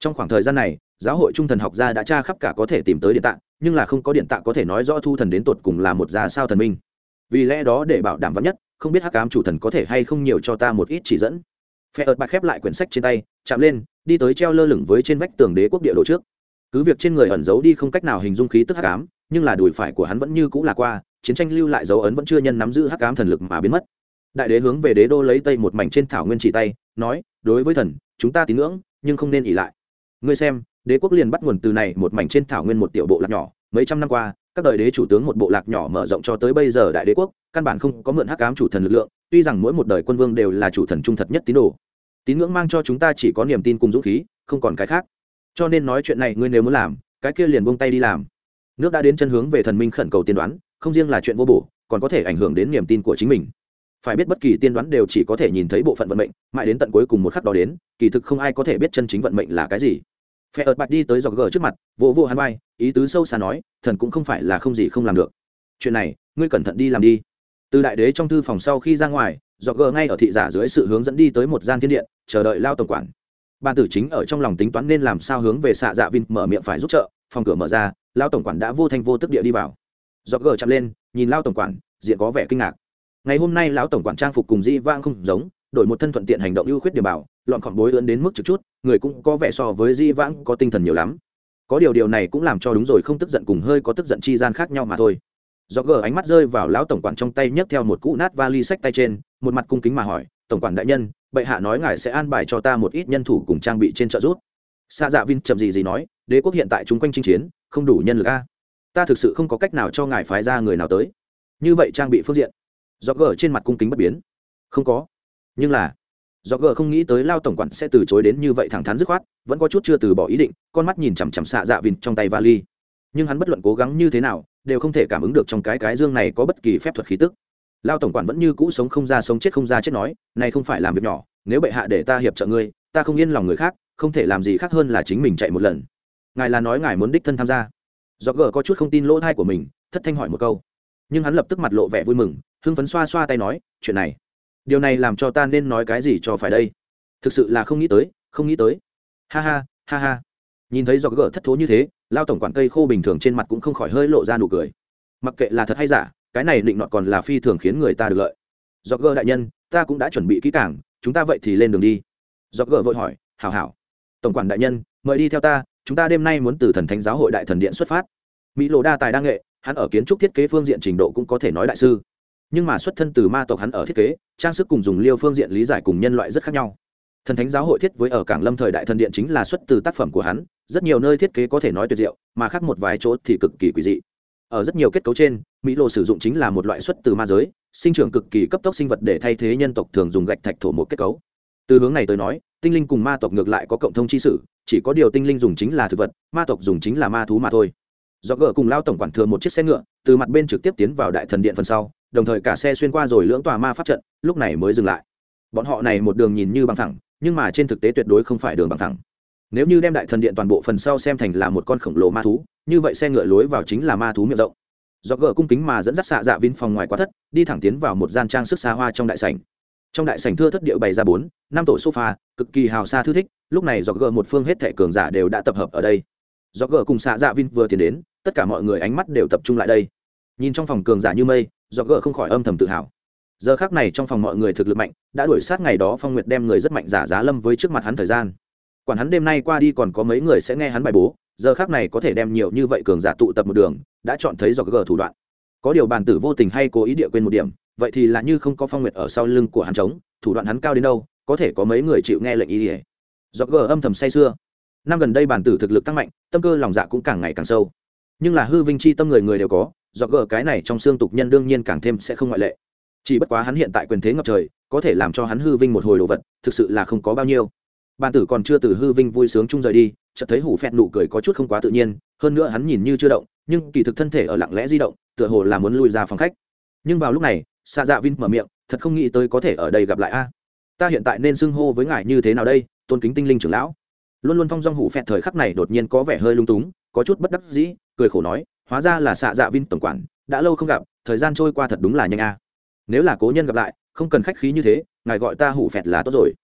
Trong khoảng thời gian này, giáo hội trung thần học gia đã tra khắp cả có thể tìm tới điện tạng nhưng là không có điện tạng có thể nói rõ thu thần đến tột cùng là một gia sao thần minh. Vì lẽ đó để bảo đảm vắn nhất, không biết hắc ám chủ thần có thể hay không nhiều cho ta một ít chỉ dẫn phe ợt bạc khép lại quyển sách trên tay, chạm lên, đi tới treo lơ lửng với trên vách tường đế quốc địa đồ trước. Cứ việc trên người ẩn giấu đi không cách nào hình dung khí tức hắc ám, nhưng là đùi phải của hắn vẫn như cũng là qua, chiến tranh lưu lại dấu ấn vẫn chưa nhân nắm giữ hắc ám thần lực mà biến mất. Đại đế hướng về đế đô lấy tây một mảnh trên thảo nguyên chỉ tay, nói, đối với thần, chúng ta tín ngưỡng, nhưng không nên ỉ lại. Ngươi xem, đế quốc liền bắt nguồn từ này một mảnh trên thảo nguyên một tiểu bộ lạc nhỏ, mấy trăm năm qua các đời đế chủ tướng một bộ lạc nhỏ mở rộng cho tới bây giờ đại đế quốc, căn bản không có mượn hắc ám chủ thần lực lượng, tuy rằng mỗi một đời quân vương đều là chủ thần trung thật nhất tín đồ. Tín ngưỡng mang cho chúng ta chỉ có niềm tin cùng dũng khí, không còn cái khác. Cho nên nói chuyện này ngươi nếu muốn làm, cái kia liền buông tay đi làm. Nước đã đến chân hướng về thần minh khẩn cầu tiên đoán, không riêng là chuyện vô bổ, còn có thể ảnh hưởng đến niềm tin của chính mình. Phải biết bất kỳ tiên đoán đều chỉ có thể nhìn thấy bộ phận vận mệnh, mãi đến tận cuối cùng một khắc đó đến, kỳ thực không ai có thể biết chân chính vận mệnh là cái gì phe ợt bạch đi tới dọc gờ trước mặt, vỗ vỗ hắn vai, ý tứ sâu xa nói, thần cũng không phải là không gì không làm được. Chuyện này, ngươi cẩn thận đi làm đi. Từ đại đế trong thư phòng sau khi ra ngoài, dọc gờ ngay ở thị giả dưới sự hướng dẫn đi tới một gian thiên điện, chờ đợi lao tổng quản. Ban tử chính ở trong lòng tính toán nên làm sao hướng về xạ dạ vin mở miệng phải giúp trợ, phòng cửa mở ra, lao tổng quản đã vô thanh vô tức địa đi vào. Dọc gờ chạm lên, nhìn lao tổng quản, diện có vẻ kinh ngạc. Ngày hôm nay lão tổng quản trang phục cùng di vang không giống đổi một thân thuận tiện hành động ưu khuyết điểm bảo, lọn khỏng bối ưỡn đến mức trực chút, người cũng có vẻ so với di vãng có tinh thần nhiều lắm. Có điều điều này cũng làm cho đúng rồi không tức giận cùng hơi có tức giận chi gian khác nhau mà thôi. Do gờ ánh mắt rơi vào lão tổng quản trong tay nhấc theo một cũ nát vali sách tay trên, một mặt cung kính mà hỏi, tổng quản đại nhân, bệ hạ nói ngài sẽ an bài cho ta một ít nhân thủ cùng trang bị trên trợ rút xa dạ vin chậm gì gì nói, đế quốc hiện tại chúng quanh chinh chiến, không đủ nhân lực a. Ta thực sự không có cách nào cho ngài phái ra người nào tới. Như vậy trang bị phương diện do gờ trên mặt cung kính bất biến. Không có nhưng là, do gờ không nghĩ tới lao tổng quản sẽ từ chối đến như vậy thẳng thắn dứt khoát, vẫn có chút chưa từ bỏ ý định, con mắt nhìn chằm chằm xạ dạ vìn trong tay vali. Nhưng hắn bất luận cố gắng như thế nào, đều không thể cảm ứng được trong cái cái dương này có bất kỳ phép thuật khí tức. Lao tổng quản vẫn như cũ sống không ra sống chết không ra chết nói, này không phải làm việc nhỏ, nếu bệ hạ để ta hiệp trợ ngươi, ta không yên lòng người khác, không thể làm gì khác hơn là chính mình chạy một lần. Ngài là nói ngài muốn đích thân tham gia. Do gờ có chút không tin lỗ thai của mình, thất thanh hỏi một câu. Nhưng hắn lập tức mặt lộ vẻ vui mừng, hưng phấn xoa xoa tay nói, chuyện này điều này làm cho ta nên nói cái gì cho phải đây? Thực sự là không nghĩ tới, không nghĩ tới. Ha ha ha ha. Nhìn thấy do gỡ thất thố như thế lao tổng quản cây khô bình thường trên mặt cũng không khỏi hơi lộ ra nụ cười. Mặc kệ là thật hay giả, cái này định nọt còn là phi thường khiến người ta được lợi. Do gỡ đại nhân, ta cũng đã chuẩn bị kỹ cảng chúng ta vậy thì lên đường đi. Do gỡ vội hỏi, hảo hảo. Tổng quản đại nhân, mời đi theo ta, chúng ta đêm nay muốn từ thần thánh giáo hội đại thần điện xuất phát. Mỹ lộ đa tài đa nghệ, hắn ở kiến trúc thiết kế phương diện trình độ cũng có thể nói đại sư nhưng mà xuất thân từ ma tộc hắn ở thiết kế, trang sức cùng dùng liêu phương diện lý giải cùng nhân loại rất khác nhau. Thần thánh giáo hội thiết với ở cảng lâm thời đại thần điện chính là xuất từ tác phẩm của hắn, rất nhiều nơi thiết kế có thể nói tuyệt diệu, mà khác một vài chỗ thì cực kỳ quỷ dị. Ở rất nhiều kết cấu trên, mỹ lộ sử dụng chính là một loại xuất từ ma giới, sinh trưởng cực kỳ cấp tốc sinh vật để thay thế nhân tộc thường dùng gạch thạch thổ một kết cấu. Từ hướng này tới nói, tinh linh cùng ma tộc ngược lại có cộng thông chi sử, chỉ có điều tinh linh dùng chính là thực vật, ma tộc dùng chính là ma thú mà thôi. Do gỡ cùng lao tổng quản thừa một chiếc xe ngựa, từ mặt bên trực tiếp tiến vào đại thần điện phần sau đồng thời cả xe xuyên qua rồi lưỡng tòa ma pháp trận, lúc này mới dừng lại. Bọn họ này một đường nhìn như bằng thẳng nhưng mà trên thực tế tuyệt đối không phải đường bằng thẳng nếu như đem đại thần điện toàn bộ phần sau xem thành là một con khổng lồ ma thú, như vậy xe ngựa lối vào chính là ma thú miệng rộng. Do gỡ cung kính mà dẫn dắt xạ dạ vin phòng ngoài quá thất, đi thẳng tiến vào một gian trang sức xa hoa trong đại sảnh. Trong đại sảnh thưa thất điệu bày ra bốn, năm tổ sofa, cực kỳ hào xa thư thích, lúc này do gỡ một phương hết thẻ cường giả đều đã tập hợp ở đây. Do gỡ cùng xạ dạ vin vừa tiến đến, tất cả mọi người ánh mắt đều tập trung lại đây. Nhìn trong phòng cường giả như mây do gỡ không khỏi âm thầm tự hào. Giờ khác này trong phòng mọi người thực lực mạnh, đã đuổi sát ngày đó phong nguyệt đem người rất mạnh giả giá lâm với trước mặt hắn thời gian. Quản hắn đêm nay qua đi còn có mấy người sẽ nghe hắn bài bố, giờ khác này có thể đem nhiều như vậy cường giả tụ tập một đường, đã chọn thấy do gỡ thủ đoạn. Có điều bàn tử vô tình hay cố ý địa quên một điểm, vậy thì là như không có phong nguyệt ở sau lưng của hắn trống, thủ đoạn hắn cao đến đâu, có thể có mấy người chịu nghe lệnh ý ỉa. Do gỡ âm thầm say sưa. Năm gần đây bản tử thực lực tăng mạnh, tâm cơ lòng dạ cũng càng ngày càng sâu. Nhưng là hư vinh chi tâm người người đều có do gỡ cái này trong xương tục nhân đương nhiên càng thêm sẽ không ngoại lệ. Chỉ bất quá hắn hiện tại quyền thế ngập trời, có thể làm cho hắn hư vinh một hồi đồ vật, thực sự là không có bao nhiêu. Bàn tử còn chưa từ hư vinh vui sướng chung rời đi, chợt thấy hủ phẹt nụ cười có chút không quá tự nhiên, hơn nữa hắn nhìn như chưa động, nhưng kỳ thực thân thể ở lặng lẽ di động, tựa hồ là muốn lui ra phòng khách. Nhưng vào lúc này xa dạ vin mở miệng, thật không nghĩ tới có thể ở đây gặp lại a. Ta hiện tại nên xưng hô với ngài như thế nào đây, tôn kính tinh linh trưởng lão? Luôn luôn phong dong hủ phẹt thời khắc này đột nhiên có vẻ hơi lung túng, có chút bất đắc dĩ, cười khổ nói hóa ra là xạ dạ vin tổng quản, đã lâu không gặp, thời gian trôi qua thật đúng là nhanh a. Nếu là cố nhân gặp lại, không cần khách khí như thế, ngài gọi ta hủ phẹt là tốt rồi.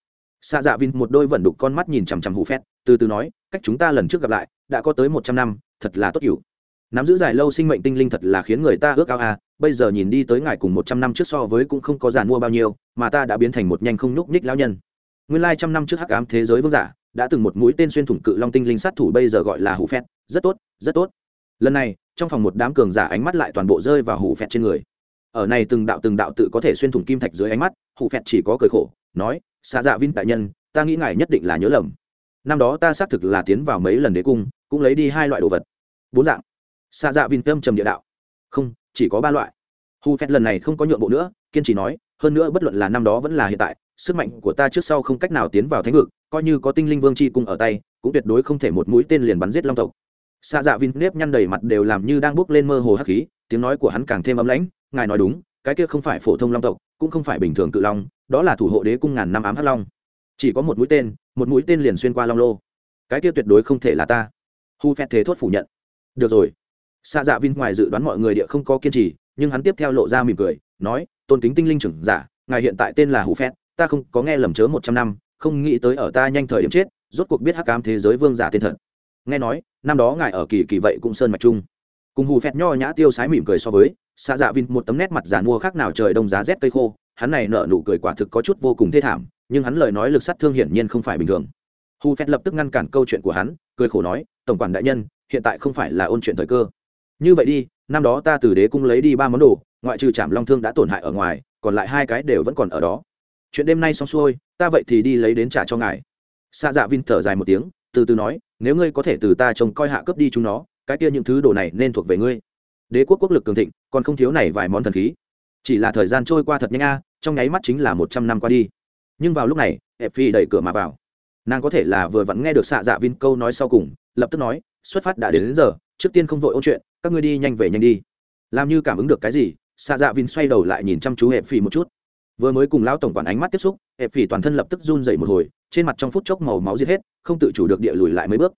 Xạ dạ vin một đôi vẩn đục con mắt nhìn chằm chằm hủ phẹt, từ từ nói, cách chúng ta lần trước gặp lại, đã có tới một trăm năm, thật là tốt cửu nắm giữ dài lâu sinh mệnh tinh linh thật là khiến người ta ước ao a, bây giờ nhìn đi tới ngài cùng một trăm năm trước so với cũng không có giàn mua bao nhiêu, mà ta đã biến thành một nhanh không nhúc nhích lão nhân. Nguyên lai trăm năm trước hắc ám thế giới vương giả, đã từng một mũi tên xuyên thủng cự long tinh linh sát thủ bây giờ gọi là hủ phét rất tốt rất tốt lần này, trong phòng một đám cường giả ánh mắt lại toàn bộ rơi vào hủ phẹt trên người. Ở này từng đạo từng đạo tự có thể xuyên thủng kim thạch dưới ánh mắt, hủ phẹt chỉ có cười khổ, nói xa dạ vinh đại nhân, ta nghĩ ngài nhất định là nhớ lầm. Năm đó ta xác thực là tiến vào mấy lần đế cung, cũng lấy đi hai loại đồ vật. Bốn dạng. Xa dạ vinh tâm trầm địa đạo. Không, chỉ có ba loại. Hủ phẹt lần này không có nhượng bộ nữa, kiên trì nói, hơn nữa bất luận là năm đó vẫn là hiện tại, sức mạnh của ta trước sau không cách nào tiến vào thánh vực, coi như có tinh linh vương c h i cung ở tay, cũng tuyệt đối không thể một mũi tên liền bắn giết long tộc xạ dạ vin nếp nhăn đầy mặt đều làm như đang bước lên mơ hồ hắc khí, tiếng nói của hắn càng thêm ấm lãnh, ngài nói đúng, cái kia không phải phổ thông long tộc, cũng không phải bình thường cự long, đó là thủ hộ đế cung ngàn năm ám hắc long. Chỉ có một mũi tên, một mũi tên liền xuyên qua long lô. Cái kia tuyệt đối không thể là ta. Hu phét thế thốt phủ nhận. Được rồi. Xạ dạ vin ngoài dự đoán mọi người địa không có kiên trì, nhưng hắn tiếp theo lộ ra mỉm cười, nói, tôn kính tinh linh trưởng giả, ngài hiện tại tên là Hù phét ta không có nghe lầm chớ một trăm năm, không nghĩ tới ở ta nhanh thời điểm chết, rốt cuộc biết hắc ám thế giới vương giả tên thật. Nghe nói năm đó ngài ở kỳ kỳ vậy cũng sơn mạch chung. Cùng hù phét nho nhã tiêu sái mỉm cười so với xạ dạ vin một tấm nét mặt giàn mua khác nào trời đông giá rét cây khô, hắn này nở nụ cười quả thực có chút vô cùng thê thảm, nhưng hắn lời nói lực sát thương hiển nhiên không phải bình thường. Hù phét lập tức ngăn cản câu chuyện của hắn, cười khổ nói, tổng quản đại nhân, hiện tại không phải là ôn chuyện thời cơ. Như vậy đi, năm đó ta từ đế cung lấy đi ba món đồ, ngoại trừ chạm long thương đã tổn hại ở ngoài, còn lại hai cái đều vẫn còn ở đó. Chuyện đêm nay xong xuôi, ta vậy thì đi lấy đến trả cho ngài. Xa dạ vin thở dài một tiếng, từ từ nói nếu ngươi có thể từ ta trông coi hạ cướp đi chúng nó cái kia những thứ đồ này nên thuộc về ngươi. Đế quốc quốc lực cường thịnh còn không thiếu này vài món thần khí. Chỉ là thời gian trôi qua thật nhanh a trong nháy mắt chính là một trăm năm qua đi. Nhưng vào lúc này ép phi đẩy cửa mà vào. Nàng có thể là vừa vặn nghe được xạ dạ vin câu nói sau cùng lập tức nói xuất phát đã đến, đến giờ trước tiên không vội ôn chuyện các ngươi đi nhanh về nhanh đi. Làm như cảm ứng được cái gì xạ dạ vin xoay đầu lại nhìn chăm chú hẹp phi một chút. Vừa mới cùng lão tổng quản ánh mắt tiếp xúc hẹp phi toàn thân lập tức run dậy một hồi trên mặt trong phút chốc màu máu giết hết, không tự chủ được địa lùi lại mấy bước.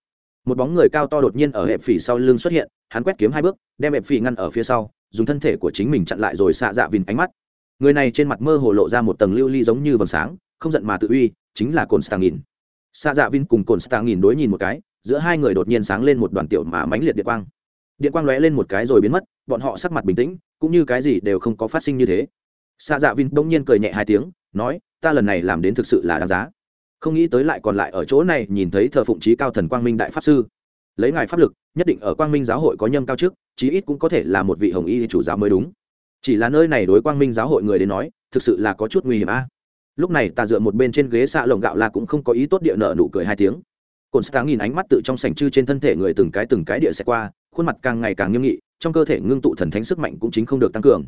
Một bóng người cao to đột nhiên ở hẹp phì sau lưng xuất hiện, hắn quét kiếm hai bước, đem hẹp phì ngăn ở phía sau, dùng thân thể của chính mình chặn lại rồi xạ dạ vin ánh mắt. Người này trên mặt mơ hồ lộ ra một tầng lưu ly giống như vầng sáng, không giận mà tự uy, chính là cồn stang nghìn xạ dạ vin cùng cồn stang nghìn đối nhìn một cái, giữa hai người đột nhiên sáng lên một đoàn tiểu mà mãnh liệt điện quang. Điện quang lóe lên một cái rồi biến mất, bọn họ sắc mặt bình tĩnh, cũng như cái gì đều không có phát sinh như thế. Xạ dạ vin bỗng nhiên cười nhẹ hai tiếng, nói, ta lần này làm đến thực sự là đáng giá không nghĩ tới lại còn lại ở chỗ này nhìn thấy thờ phụng trí cao thần quang minh đại pháp sư. Lấy ngài pháp lực, nhất định ở quang minh giáo hội có nhâm cao chức chí ít cũng có thể là một vị hồng y chủ giáo mới đúng. Chỉ là nơi này đối quang minh giáo hội người đến nói, thực sự là có chút nguy hiểm a. Lúc này ta dựa một bên trên ghế xạ lồng gạo là cũng không có ý tốt địa nợ nụ cười hai tiếng. Cồn sáng nhìn ánh mắt tự trong sành chư trên thân thể người từng cái từng cái địa sẽ qua, khuôn mặt càng ngày càng nghiêm nghị, trong cơ thể ngưng tụ thần thánh sức mạnh cũng chính không được tăng cường.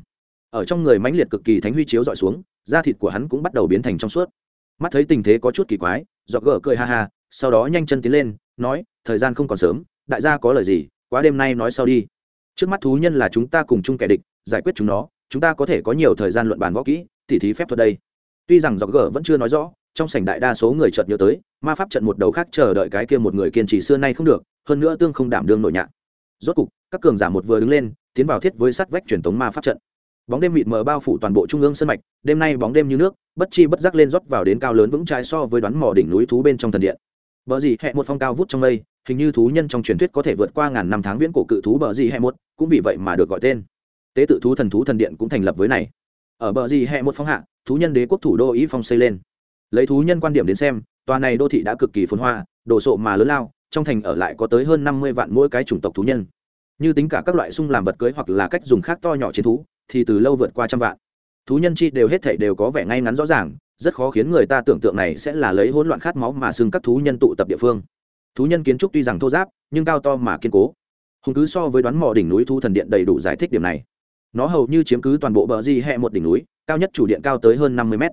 Ở trong người mãnh liệt cực kỳ thánh huy chiếu dọi xuống, da thịt của hắn cũng bắt đầu biến thành trong suốt mắt thấy tình thế có chút kỳ quái dọc gỡ cười ha ha, sau đó nhanh chân tiến lên, nói, thời gian không còn sớm, đại gia có lời gì, quá đêm nay nói sau đi. Trước mắt thú nhân là chúng ta cùng chung kẻ địch, giải quyết chúng nó, chúng ta có thể có nhiều thời gian luận bàn võ kỹ, tỉ thí phép thuật đây. Tuy rằng do gỡ vẫn chưa nói rõ, trong sảnh đại đa số người chợt nhớ tới, ma pháp trận một đầu khác chờ đợi cái kia một người kiên trì xưa nay không được, hơn nữa tương không đảm đương nội nhạc. Rốt cục, các cường giả một vừa đứng lên, tiến vào thiết với sắt vách truyền thống ma pháp trận bóng đêm mịt mờ bao phủ toàn bộ trung ương sân mạch, đêm nay bóng đêm như nước, bất chi bất giác lên rót vào đến cao lớn vững trái so với đoán mỏ đỉnh núi thú bên trong thần điện. Bờ gì hẹ một phong cao vút trong mây, hình như thú nhân trong truyền thuyết có thể vượt qua ngàn năm tháng viễn cổ cự thú bờ gì hẹ một, cũng vì vậy mà được gọi tên. Tế tự thú thần thú thần điện cũng thành lập với này. Ở bờ gì hẹ một phong hạ, thú nhân đế quốc thủ đô ý phong xây lên. Lấy thú nhân quan điểm đến xem, tòa này đô thị đã cực kỳ phồn hoa, đồ sộ mà lớn lao, trong thành ở lại có tới hơn năm mươi vạn mỗi cái chủng tộc thú nhân. Như tính cả các loại sung làm vật cưới hoặc là cách dùng khác to nhỏ chiến thú thì từ lâu vượt qua trăm vạn. Thú nhân chi đều hết thảy đều có vẻ ngay ngắn rõ ràng, rất khó khiến người ta tưởng tượng này sẽ là lấy hỗn loạn khát máu mà xưng các thú nhân tụ tập địa phương. Thú nhân kiến trúc tuy rằng thô giáp, nhưng cao to mà kiên cố. Hùng cứ so với đoán mò đỉnh núi thu thần điện đầy đủ giải thích điểm này. Nó hầu như chiếm cứ toàn bộ bờ di hẹ một đỉnh núi, cao nhất chủ điện cao tới hơn năm mươi mét.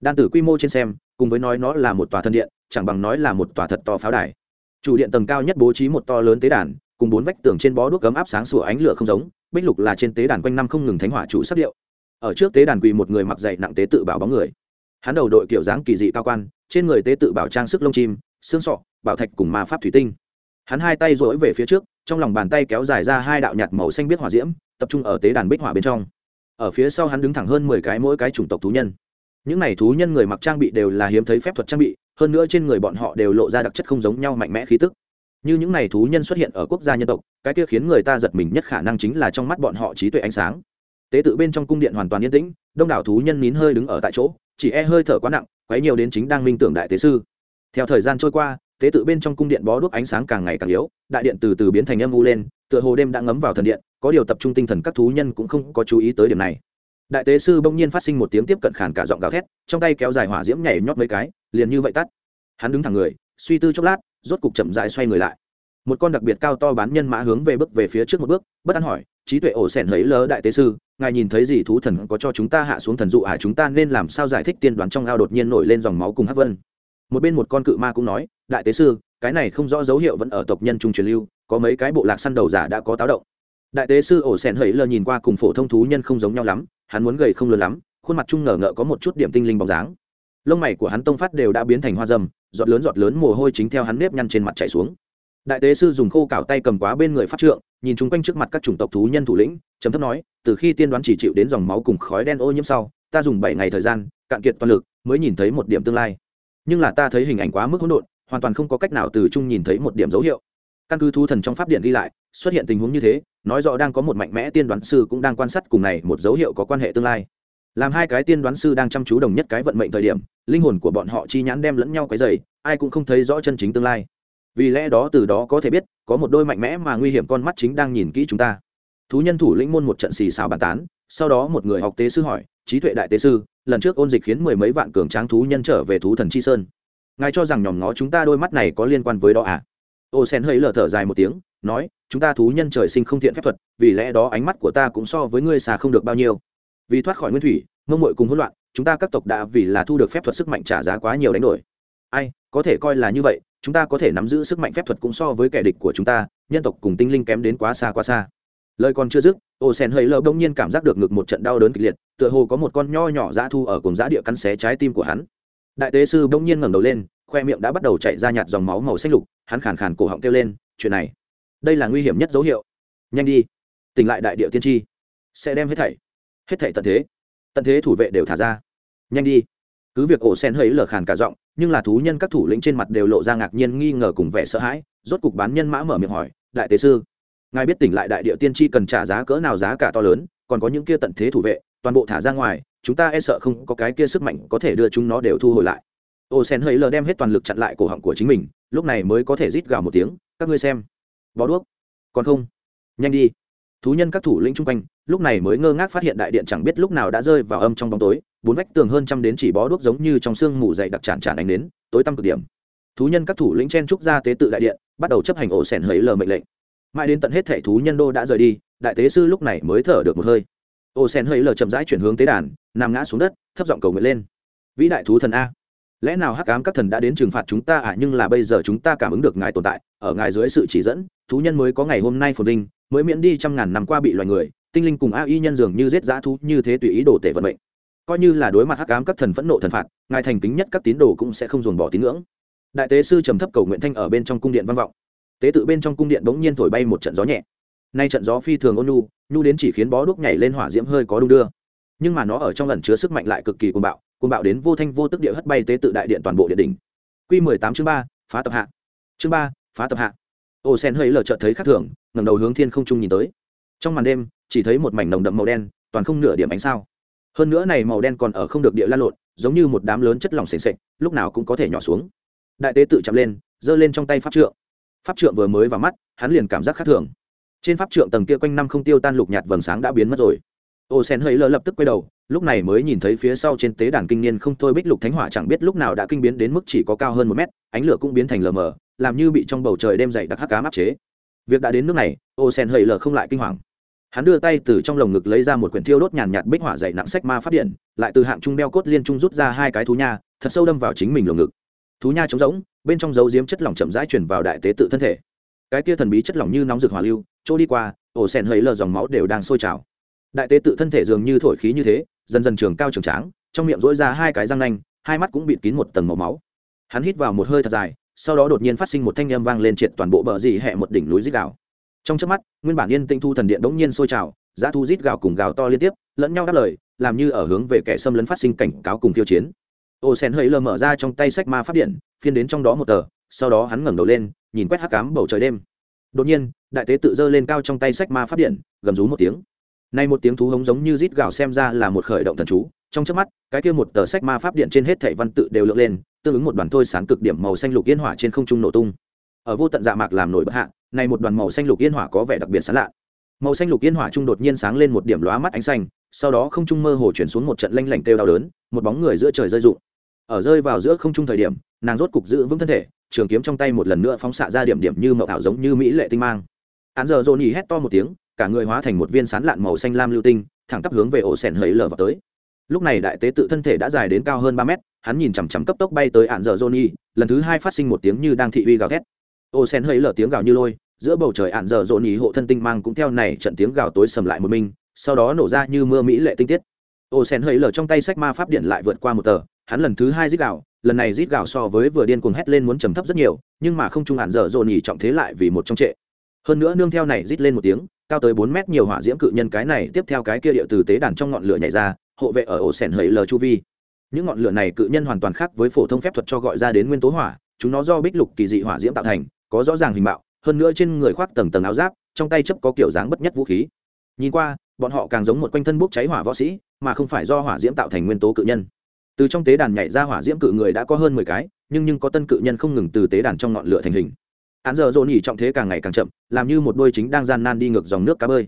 Đan tử quy mô trên xem, cùng với nói nó là một tòa thần điện, chẳng bằng nói là một tòa thật to pháo đài. Chủ điện tầng cao nhất bố trí một to lớn tế đàn, cùng bốn vách tường trên bó đuốc cấm áp sáng sủa ánh lửa không giống bích lục là trên tế đàn quanh năm không ngừng thánh hỏa chủ sắc điệu. Ở trước tế đàn quỳ một người mặc dày nặng tế tự bảo bóng người. Hắn đầu đội kiểu dáng kỳ dị cao quan, trên người tế tự bảo trang sức lông chim, xương sọ, bảo thạch cùng ma pháp thủy tinh. Hắn hai tay rỗi về phía trước, trong lòng bàn tay kéo dài ra hai đạo nhạt màu xanh biết hỏa diễm, tập trung ở tế đàn bích hỏa bên trong. Ở phía sau hắn đứng thẳng hơn mười cái mỗi cái chủng tộc thú nhân. Những này thú nhân người mặc trang bị đều là hiếm thấy phép thuật trang bị, hơn nữa trên người bọn họ đều lộ ra đặc chất không giống nhau mạnh mẽ khí tức như những này thú nhân xuất hiện ở quốc gia nhân tộc, cái kia khiến người ta giật mình nhất khả năng chính là trong mắt bọn họ trí tuệ ánh sáng. Tế tự bên trong cung điện hoàn toàn yên tĩnh, đông đảo thú nhân nín hơi đứng ở tại chỗ, chỉ e hơi thở quá nặng, quấy nhiều đến chính đang minh tưởng đại tế sư. Theo thời gian trôi qua, tế tự bên trong cung điện bó đuốc ánh sáng càng ngày càng yếu, đại điện từ từ biến thành âm u lên, tựa hồ đêm đã ngấm vào thần điện, có điều tập trung tinh thần các thú nhân cũng không có chú ý tới điểm này. Đại tế sư bỗng nhiên phát sinh một tiếng tiếp cận khản cả giọng gào thét, trong tay kéo dài hỏa diễm nhảy nhót mấy cái, liền như vậy tắt. Hắn đứng thẳng người, suy tư chốc lát rốt cục chậm dại xoay người lại. Một con đặc biệt cao to bán nhân mã hướng về bước về phía trước một bước, bất an hỏi, trí tuệ ổ sẻn hấy lỡ đại tế sư, ngài nhìn thấy gì thú thần có cho chúng ta hạ xuống thần dụ à? Chúng ta nên làm sao giải thích tiên đoán trong ao đột nhiên nổi lên dòng máu cùng hắc vân? Một bên một con cự ma cũng nói, đại tế sư, cái này không rõ dấu hiệu vẫn ở tộc nhân trung truyền lưu, có mấy cái bộ lạc săn đầu giả đã có táo động. Đại tế sư ổ sẻn hấy lơ nhìn qua cùng phổ thông thú nhân không giống nhau lắm, hắn muốn gầy không lớn lắm, khuôn mặt trung ngờ ngợ có một chút điểm tinh linh bóng dáng. Lông mày của hắn tông phát đều đã biến thành hoa dâm giọt lớn giọt lớn mồ hôi chính theo hắn nếp nhăn trên mặt chảy xuống. Đại tế sư dùng khô cào tay cầm quá bên người phát trượng, nhìn chung quanh trước mặt các chủng tộc thú nhân thủ lĩnh chấm thấp nói, từ khi tiên đoán chỉ chịu đến dòng máu cùng khói đen ô nhiễm sau, ta dùng bảy ngày thời gian, cạn kiệt toàn lực, mới nhìn thấy một điểm tương lai. Nhưng là ta thấy hình ảnh quá mức hỗn độn, hoàn toàn không có cách nào từ chung nhìn thấy một điểm dấu hiệu. Căn cứ thu thần trong pháp điện ghi lại, xuất hiện tình huống như thế, nói rõ đang có một mạnh mẽ tiên đoán sư cũng đang quan sát cùng này một dấu hiệu có quan hệ tương lai làm hai cái tiên đoán sư đang chăm chú đồng nhất cái vận mệnh thời điểm, linh hồn của bọn họ chi nhãn đem lẫn nhau cái dày ai cũng không thấy rõ chân chính tương lai. Vì lẽ đó từ đó có thể biết, có một đôi mạnh mẽ mà nguy hiểm con mắt chính đang nhìn kỹ chúng ta. Thú nhân thủ lĩnh môn một trận xì xào bàn tán, sau đó một người học tế sư hỏi, trí tuệ đại tế sư, lần trước ôn dịch khiến mười mấy vạn cường tráng thú nhân trở về thú thần chi sơn. Ngài cho rằng nhòm ngó chúng ta đôi mắt này có liên quan với đó à? Ô sen hơi lờ thở dài một tiếng, nói, chúng ta thú nhân trời sinh không thiện phép thuật, vì lẽ đó ánh mắt của ta cũng so với ngươi xà không được bao nhiêu vì thoát khỏi nguyên thủy, mông mội cùng hỗn loạn, chúng ta các tộc đã vì là thu được phép thuật sức mạnh trả giá quá nhiều đánh đổi. Ai, có thể coi là như vậy, chúng ta có thể nắm giữ sức mạnh phép thuật cũng so với kẻ địch của chúng ta, nhân tộc cùng tinh linh kém đến quá xa quá xa. Lời còn chưa dứt, ô sen hơi lơ bỗng nhiên cảm giác được ngực một trận đau đớn kịch liệt, tựa hồ có một con nho nhỏ dã thu ở cùng dã địa cắn xé trái tim của hắn. Đại tế sư bỗng nhiên ngẩng đầu lên, khoe miệng đã bắt đầu chạy ra nhạt dòng máu màu xanh lục, hắn khàn khàn cổ họng kêu lên, chuyện này, đây là nguy hiểm nhất dấu hiệu. Nhanh đi, tỉnh lại đại địa tiên tri, sẽ đem hết thảy hết thảy tận thế. Tận thế thủ vệ đều thả ra. Nhanh đi. Cứ việc ổ sen hơi lở khàn cả giọng, nhưng là thú nhân các thủ lĩnh trên mặt đều lộ ra ngạc nhiên nghi ngờ cùng vẻ sợ hãi, rốt cục bán nhân mã mở miệng hỏi, đại tế sư, ngài biết tỉnh lại đại địa tiên tri cần trả giá cỡ nào giá cả to lớn, còn có những kia tận thế thủ vệ, toàn bộ thả ra ngoài, chúng ta e sợ không có cái kia sức mạnh có thể đưa chúng nó đều thu hồi lại. Ô sen hơi lờ đem hết toàn lực chặn lại cổ họng của chính mình, lúc này mới có thể rít gào một tiếng, các ngươi xem, bó đuốc, còn không? Nhanh đi thú nhân các thủ lĩnh chung quanh, lúc này mới ngơ ngác phát hiện đại điện chẳng biết lúc nào đã rơi vào âm trong bóng tối, bốn vách tường hơn trăm đến chỉ bó đuốc giống như trong sương mù dày đặc tràn tràn ánh đến, tối tăm cực điểm. Thú nhân các thủ lĩnh chen trúc ra tế tự đại điện, bắt đầu chấp hành ổ sẻn hấy lờ mệnh lệnh. Mãi đến tận hết thẻ thú nhân đô đã rời đi, đại tế sư lúc này mới thở được một hơi. Ổ sẻn hấy lờ chậm rãi chuyển hướng tế đàn, nằm ngã xuống đất, thấp giọng cầu nguyện lên. Vĩ đại thú thần a, lẽ nào hắc ám các thần đã đến trừng phạt chúng ta à? Nhưng là bây giờ chúng ta cảm ứng được ngài tồn tại, ở ngài dưới sự chỉ dẫn, thú nhân mới có ngày hôm nay phồn vinh mới miễn đi trăm ngàn năm qua bị loài người, tinh linh cùng a y nhân dường như giết dã thú như thế tùy ý đồ tể vận mệnh. Coi như là đối mặt hắc ám các thần phẫn nộ thần phạt, ngài thành kính nhất các tín đồ cũng sẽ không dồn bỏ tín ngưỡng. Đại tế sư trầm thấp cầu nguyện thanh ở bên trong cung điện văn vọng. Tế tự bên trong cung điện bỗng nhiên thổi bay một trận gió nhẹ. Nay trận gió phi thường ôn nhu nhu đến chỉ khiến bó đuốc nhảy lên hỏa diễm hơi có đung đưa. Nhưng mà nó ở trong lần chứa sức mạnh lại cực kỳ cuồng bạo cuồng bạo đến vô thanh vô tức địa hất bay tế tự đại điện toàn bộ địa đỉnh. Q mười tám chương ba, phá tập hạ. Chương ba, phá tập hạ ô sen hơi lờ chợt thấy khắc thường, ngẩng đầu hướng thiên không trung nhìn tới. Trong màn đêm, chỉ thấy một mảnh nồng đậm màu đen, toàn không nửa điểm ánh sao. Hơn nữa này màu đen còn ở không được địa lan lộn, giống như một đám lớn chất lỏng sền sệt, lúc nào cũng có thể nhỏ xuống. Đại tế tự chạm lên, giơ lên trong tay pháp trượng. Pháp trượng vừa mới vào mắt, hắn liền cảm giác khác thường. Trên pháp trượng tầng kia quanh năm không tiêu tan lục nhạt vầng sáng đã biến mất rồi. Ô sen hơi lờ lập tức quay đầu, lúc này mới nhìn thấy phía sau trên tế đàn kinh niên không thôi bích lục thánh hỏa chẳng biết lúc nào đã kinh biến đến mức chỉ có cao hơn một mét, ánh lửa cũng biến thành lờ mờ làm như bị trong bầu trời đêm dậy đặc hắc cám áp chế. Việc đã đến nước này ô sen hơi lờ không lại kinh hoàng. Hắn đưa tay từ trong lồng ngực lấy ra một quyển thiêu đốt nhàn nhạt bích hỏa dày nặng sách ma phát điện, lại từ hạng trung đeo cốt liên trung rút ra hai cái thú nha, thật sâu đâm vào chính mình lồng ngực. Thú nha trống rỗng, bên trong dấu diếm chất lỏng chậm rãi chuyển vào đại tế tự thân thể. Cái kia thần bí chất lỏng như nóng rực hỏa lưu, chỗ đi qua ổ sen hơi lờ dòng máu đều đang sôi trào. Đại tế tự thân thể dường như thổi khí như thế, dần dần trường cao trường tráng, trong miệng rỗi ra hai cái răng nanh, hai mắt cũng bịt kín một tầng màu máu. Hắn hít vào một hơi thật dài sau đó đột nhiên phát sinh một thanh âm vang lên triệt toàn bộ bờ dì hẹ một đỉnh núi rít gạo trong trước mắt, nguyên bản yên tinh thu thần điện đ n g nhiên sôi trào, giá thu rít gạo cùng gạo to liên tiếp, lẫn nhau đáp lời, làm như ở hướng về kẻ xâm lấn phát sinh cảnh cáo cùng tiêu chiến. Ô sen hơi lờ mở ra trong tay sách ma phát điện, phiên đến trong đó một tờ, sau đó hắn ngẩng đầu lên, nhìn quét hắc cám bầu trời đêm. Đột nhiên, đại tế tự dơ lên cao trong tay sách ma phát điện, gầm rú một tiếng. Nay một tiếng thú hống giống như rít gạo xem ra là một khởi động thần chú trong trước mắt, cái kia một tờ sách ma pháp điện trên hết thảy văn tự đều lượn lên, tương ứng một đoàn thôi sán cực điểm màu xanh lục yên hỏa trên không trung nổ tung. Ở vô tận dạ mạc làm nổi bất hạ, này một đoàn màu xanh lục yên hỏa có vẻ đặc biệt sán lạ. Màu xanh lục yên hỏa trung đột nhiên sáng lên một điểm lóa mắt ánh xanh, sau đó không trung mơ hồ chuyển xuống một trận lanh lảnh kêu đau đớn, một bóng người giữa trời rơi rụng. Ở rơi vào giữa không trung thời điểm, nàng rốt cục giữ vững thân thể, trường kiếm trong tay một lần nữa phóng xạ ra điểm điểm như mậu ảo giống như mỹ lệ tinh mang. Án giờ dồn nhỉ hét to một tiếng, cả người hóa thành một viên sán lạn màu xanh lam lưu tinh, thẳng tắp hướng về ổ sẻn hấy lở vào tới lúc này đại tế tự thân thể đã dài đến cao hơn ba mét, hắn nhìn chằm chằm cấp tốc bay tới ạn dở johnny, lần thứ hai phát sinh một tiếng như đang thị uy gào thét. Ô sen hơi lở tiếng gào như lôi, giữa bầu trời ạn dở johnny hộ thân tinh mang cũng theo này trận tiếng gào tối sầm lại một mình, sau đó nổ ra như mưa mỹ lệ tinh tiết. Ô sen hơi lở trong tay sách ma pháp điện lại vượt qua một tờ, hắn lần thứ hai rít gào, lần này rít gào so với vừa điên cuồng hét lên muốn trầm thấp rất nhiều, nhưng mà không trung ạn dở johnny trọng thế lại vì một trong trệ. Hơn nữa nương theo này rít lên một tiếng, cao tới bốn mét nhiều hỏa diễm cự nhân cái này tiếp theo cái kia điệu từ tế đàn trong ngọn lửa nhảy ra hộ vệ ở ổ sẻn hầy lờ chu vi. Những ngọn lửa này cự nhân hoàn toàn khác với phổ thông phép thuật cho gọi ra đến nguyên tố hỏa, chúng nó do bích lục kỳ dị hỏa diễm tạo thành, có rõ ràng hình mạo, hơn nữa trên người khoác tầng tầng áo giáp, trong tay chấp có kiểu dáng bất nhất vũ khí. Nhìn qua, bọn họ càng giống một quanh thân bốc cháy hỏa võ sĩ, mà không phải do hỏa diễm tạo thành nguyên tố cự nhân. Từ trong tế đàn nhảy ra hỏa diễm cự người đã có hơn mười cái, nhưng nhưng có tân cự nhân không ngừng từ tế đàn trong ngọn lửa thành hình. Án giờ dồn nhỉ trọng thế càng ngày càng chậm, làm như một đôi chính đang gian nan đi ngược dòng nước cá bơi.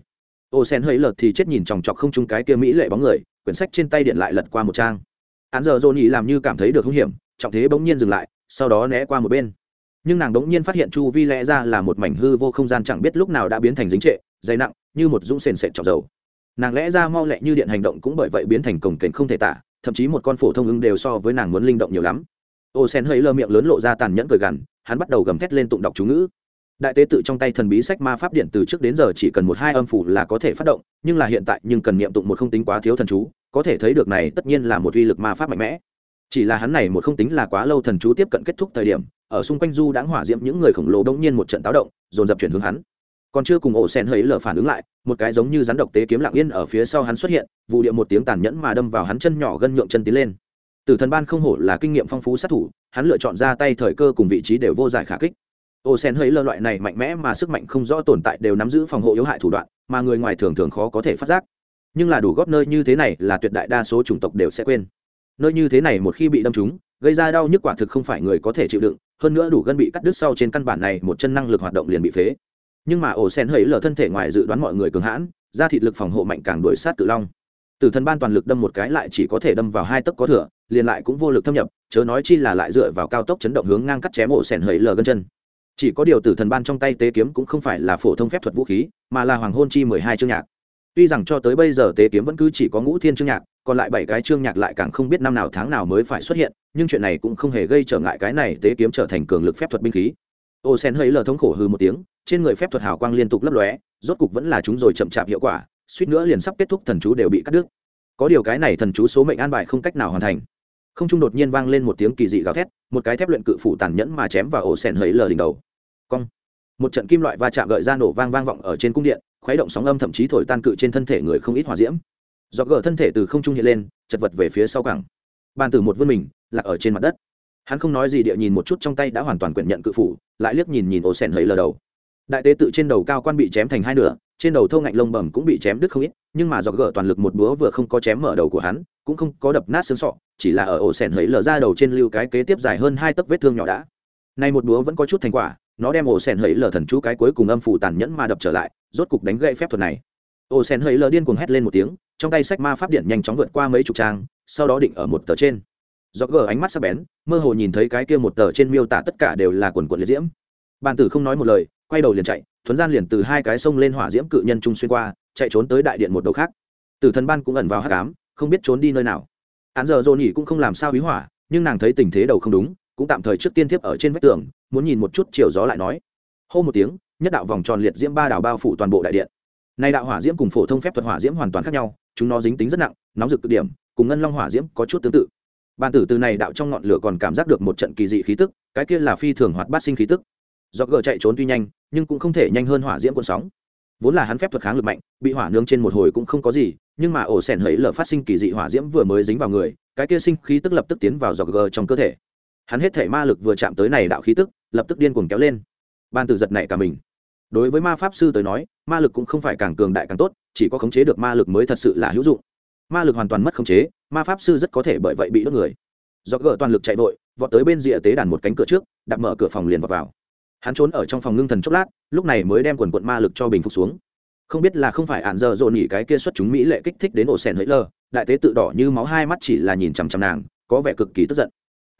Ô sen hơi lợt thì chết nhìn chòng chọc không chung cái kia mỹ lệ bóng người quyển sách trên tay điện lại lật qua một trang. Án giờ dồn ý làm như cảm thấy được hung hiểm, trọng thế bỗng nhiên dừng lại, sau đó né qua một bên. Nhưng nàng bỗng nhiên phát hiện chu vi lẽ ra là một mảnh hư vô không gian chẳng biết lúc nào đã biến thành dính trệ, dày nặng, như một dũng sền sệt trọc dầu. Nàng lẽ ra mau lẹ như điện hành động cũng bởi vậy biến thành cổng kềnh không thể tả, thậm chí một con phổ thông ứng đều so với nàng muốn linh động nhiều lắm. Ô sen hơi lơ miệng lớn lộ ra tàn nhẫn cười gằn, hắn bắt đầu gầm thét lên tụng đọc chú ngữ đại tế tự trong tay thần bí sách ma pháp điện từ trước đến giờ chỉ cần một hai âm phủ là có thể phát động, nhưng là hiện tại nhưng cần niệm tụng một không tính quá thiếu thần chú, có thể thấy được này tất nhiên là một uy lực ma pháp mạnh mẽ. Chỉ là hắn này một không tính là quá lâu thần chú tiếp cận kết thúc thời điểm, ở xung quanh du đãng hỏa diễm những người khổng lồ đông nhiên một trận táo động, dồn dập chuyển hướng hắn. Còn chưa cùng ổ sen hơi lở phản ứng lại, một cái giống như rắn độc tế kiếm lặng yên ở phía sau hắn xuất hiện, vụ điệu một tiếng tàn nhẫn mà đâm vào hắn chân nhỏ gân nhượng chân tiến lên. Tử thần ban không hổ là kinh nghiệm phong phú sát thủ, hắn lựa chọn ra tay thời cơ cùng vị trí đều vô giải khả kích ô sen hơi lơ loại này mạnh mẽ mà sức mạnh không rõ tồn tại đều nắm giữ phòng hộ yếu hại thủ đoạn, mà người ngoài thường thường khó có thể phát giác. Nhưng là đủ góp nơi như thế này là tuyệt đại đa số chủng tộc đều sẽ quên. Nơi như thế này một khi bị đâm trúng, gây ra đau nhức quả thực không phải người có thể chịu đựng, hơn nữa đủ gân bị cắt đứt sau trên căn bản này một chân năng lực hoạt động liền bị phế. Nhưng mà ổ sen hơi lở thân thể ngoài dự đoán mọi người cường hãn ra thị lực phòng hộ mạnh càng đuổi sát cự long. Từ thần ban toàn lực đâm một cái lại chỉ có thể đâm vào hai tấc có thừa, liền lại cũng vô lực thâm nhập, chớ nói chi là lại dựa vào cao tốc chấn động hướng ngang cắt chém ổ sen hầy lờ gân chân chỉ có điều tử thần ban trong tay tế kiếm cũng không phải là phổ thông phép thuật vũ khí, mà là hoàng hôn chi mười hai chương nhạc. Tuy rằng cho tới bây giờ tế kiếm vẫn cứ chỉ có ngũ thiên chương nhạc, còn lại bảy cái chương nhạc lại càng không biết năm nào tháng nào mới phải xuất hiện, nhưng chuyện này cũng không hề gây trở ngại cái này tế kiếm trở thành cường lực phép thuật binh khí. Ô sen hơi lờ thống khổ hư một tiếng, trên người phép thuật hào quang liên tục lấp lóe, rốt cục vẫn là chúng rồi chậm chạp hiệu quả, suýt nữa liền sắp kết thúc thần chú đều bị cắt đứt. Có điều cái này thần chú số mệnh an bài không cách nào hoàn thành. Không trung đột nhiên vang lên một tiếng kỳ dị gào thét, một cái thép luyện cự phủ tàn nhẫn mà chém vào ổ sen hơi lờ đỉnh đầu cong. Một trận kim loại va chạm gợi ra nổ vang vang vọng ở trên cung điện, khuấy động sóng âm thậm chí thổi tan cự trên thân thể người không ít hỏa diễm. Do gỡ thân thể từ không trung hiện lên, chật vật về phía sau cẳng. Bàn tử một vươn mình, lạc ở trên mặt đất. Hắn không nói gì địa nhìn một chút trong tay đã hoàn toàn quyển nhận cự phủ, lại liếc nhìn nhìn ổ sen hầy lờ đầu. Đại tế tự trên đầu cao quan bị chém thành hai nửa, trên đầu thâu ngạnh lông bẩm cũng bị chém đứt không ít, nhưng mà do gỡ toàn lực một búa vừa không có chém mở đầu của hắn, cũng không có đập nát xương sọ, chỉ là ở ổ sẻn hầy lở ra đầu trên lưu cái kế tiếp dài hơn hai tấc vết thương nhỏ đã. Nay một búa vẫn có chút thành quả nó đem ổ sen hẫy lờ thần chú cái cuối cùng âm phủ tàn nhẫn mà đập trở lại, rốt cục đánh gậy phép thuật này. Ổ sen hẫy lờ điên cuồng hét lên một tiếng, trong tay sách ma pháp điện nhanh chóng vượt qua mấy chục trang, sau đó định ở một tờ trên. Do gờ ánh mắt sắc bén, mơ hồ nhìn thấy cái kia một tờ trên miêu tả tất cả đều là quần quần liệt diễm. Bàn tử không nói một lời, quay đầu liền chạy, thuấn gian liền từ hai cái sông lên hỏa diễm cự nhân trung xuyên qua, chạy trốn tới đại điện một đầu khác. Tử thần ban cũng ẩn vào hát cám không biết trốn đi nơi nào. Án giờ dồn nhỉ cũng không làm sao hí hỏa, nhưng nàng thấy tình thế đầu không đúng cũng tạm thời trước tiên tiếp ở trên vách tường, muốn nhìn một chút chiều gió lại nói. Hô một tiếng, nhất đạo vòng tròn liệt diễm ba đảo bao phủ toàn bộ đại điện. Nay đạo hỏa diễm cùng phổ thông phép thuật hỏa diễm hoàn toàn khác nhau, chúng nó dính tính rất nặng, nóng rực cực điểm, cùng ngân long hỏa diễm có chút tương tự. Bàn tử từ này đạo trong ngọn lửa còn cảm giác được một trận kỳ dị khí tức, cái kia là phi thường hoạt bát sinh khí tức. Do gờ chạy trốn tuy nhanh, nhưng cũng không thể nhanh hơn hỏa diễm cuộn sóng. Vốn là hắn phép thuật kháng lực mạnh, bị hỏa nướng trên một hồi cũng không có gì, nhưng mà ổ sẻn hấy lở phát sinh kỳ dị hỏa diễm vừa mới dính vào người, cái kia sinh khí tức lập tức tiến vào dọc gờ trong cơ thể hắn hết thể ma lực vừa chạm tới này đạo khí tức lập tức điên cuồng kéo lên. Ban tử giật này cả mình. Đối với ma pháp sư tới nói ma lực cũng không phải càng cường đại càng tốt chỉ có khống chế được ma lực mới thật sự là hữu dụng. Ma lực hoàn toàn mất khống chế ma pháp sư rất có thể bởi vậy bị đốt người. Do gỡ toàn lực chạy vội vọt tới bên rìa tế đàn một cánh cửa trước đặt mở cửa phòng liền vào, vào. Hắn trốn ở trong phòng ngưng thần chốc lát lúc này mới đem quần quận ma lực cho bình phục xuống. Không biết là không phải ạn giờ dồn nhỉ cái kia xuất chúng mỹ lệ kích thích đến ổ sèn hỡi lơ đại tế tự đỏ như máu hai mắt chỉ là nhìn chằm chằm nàng có vẻ cực kỳ tức giận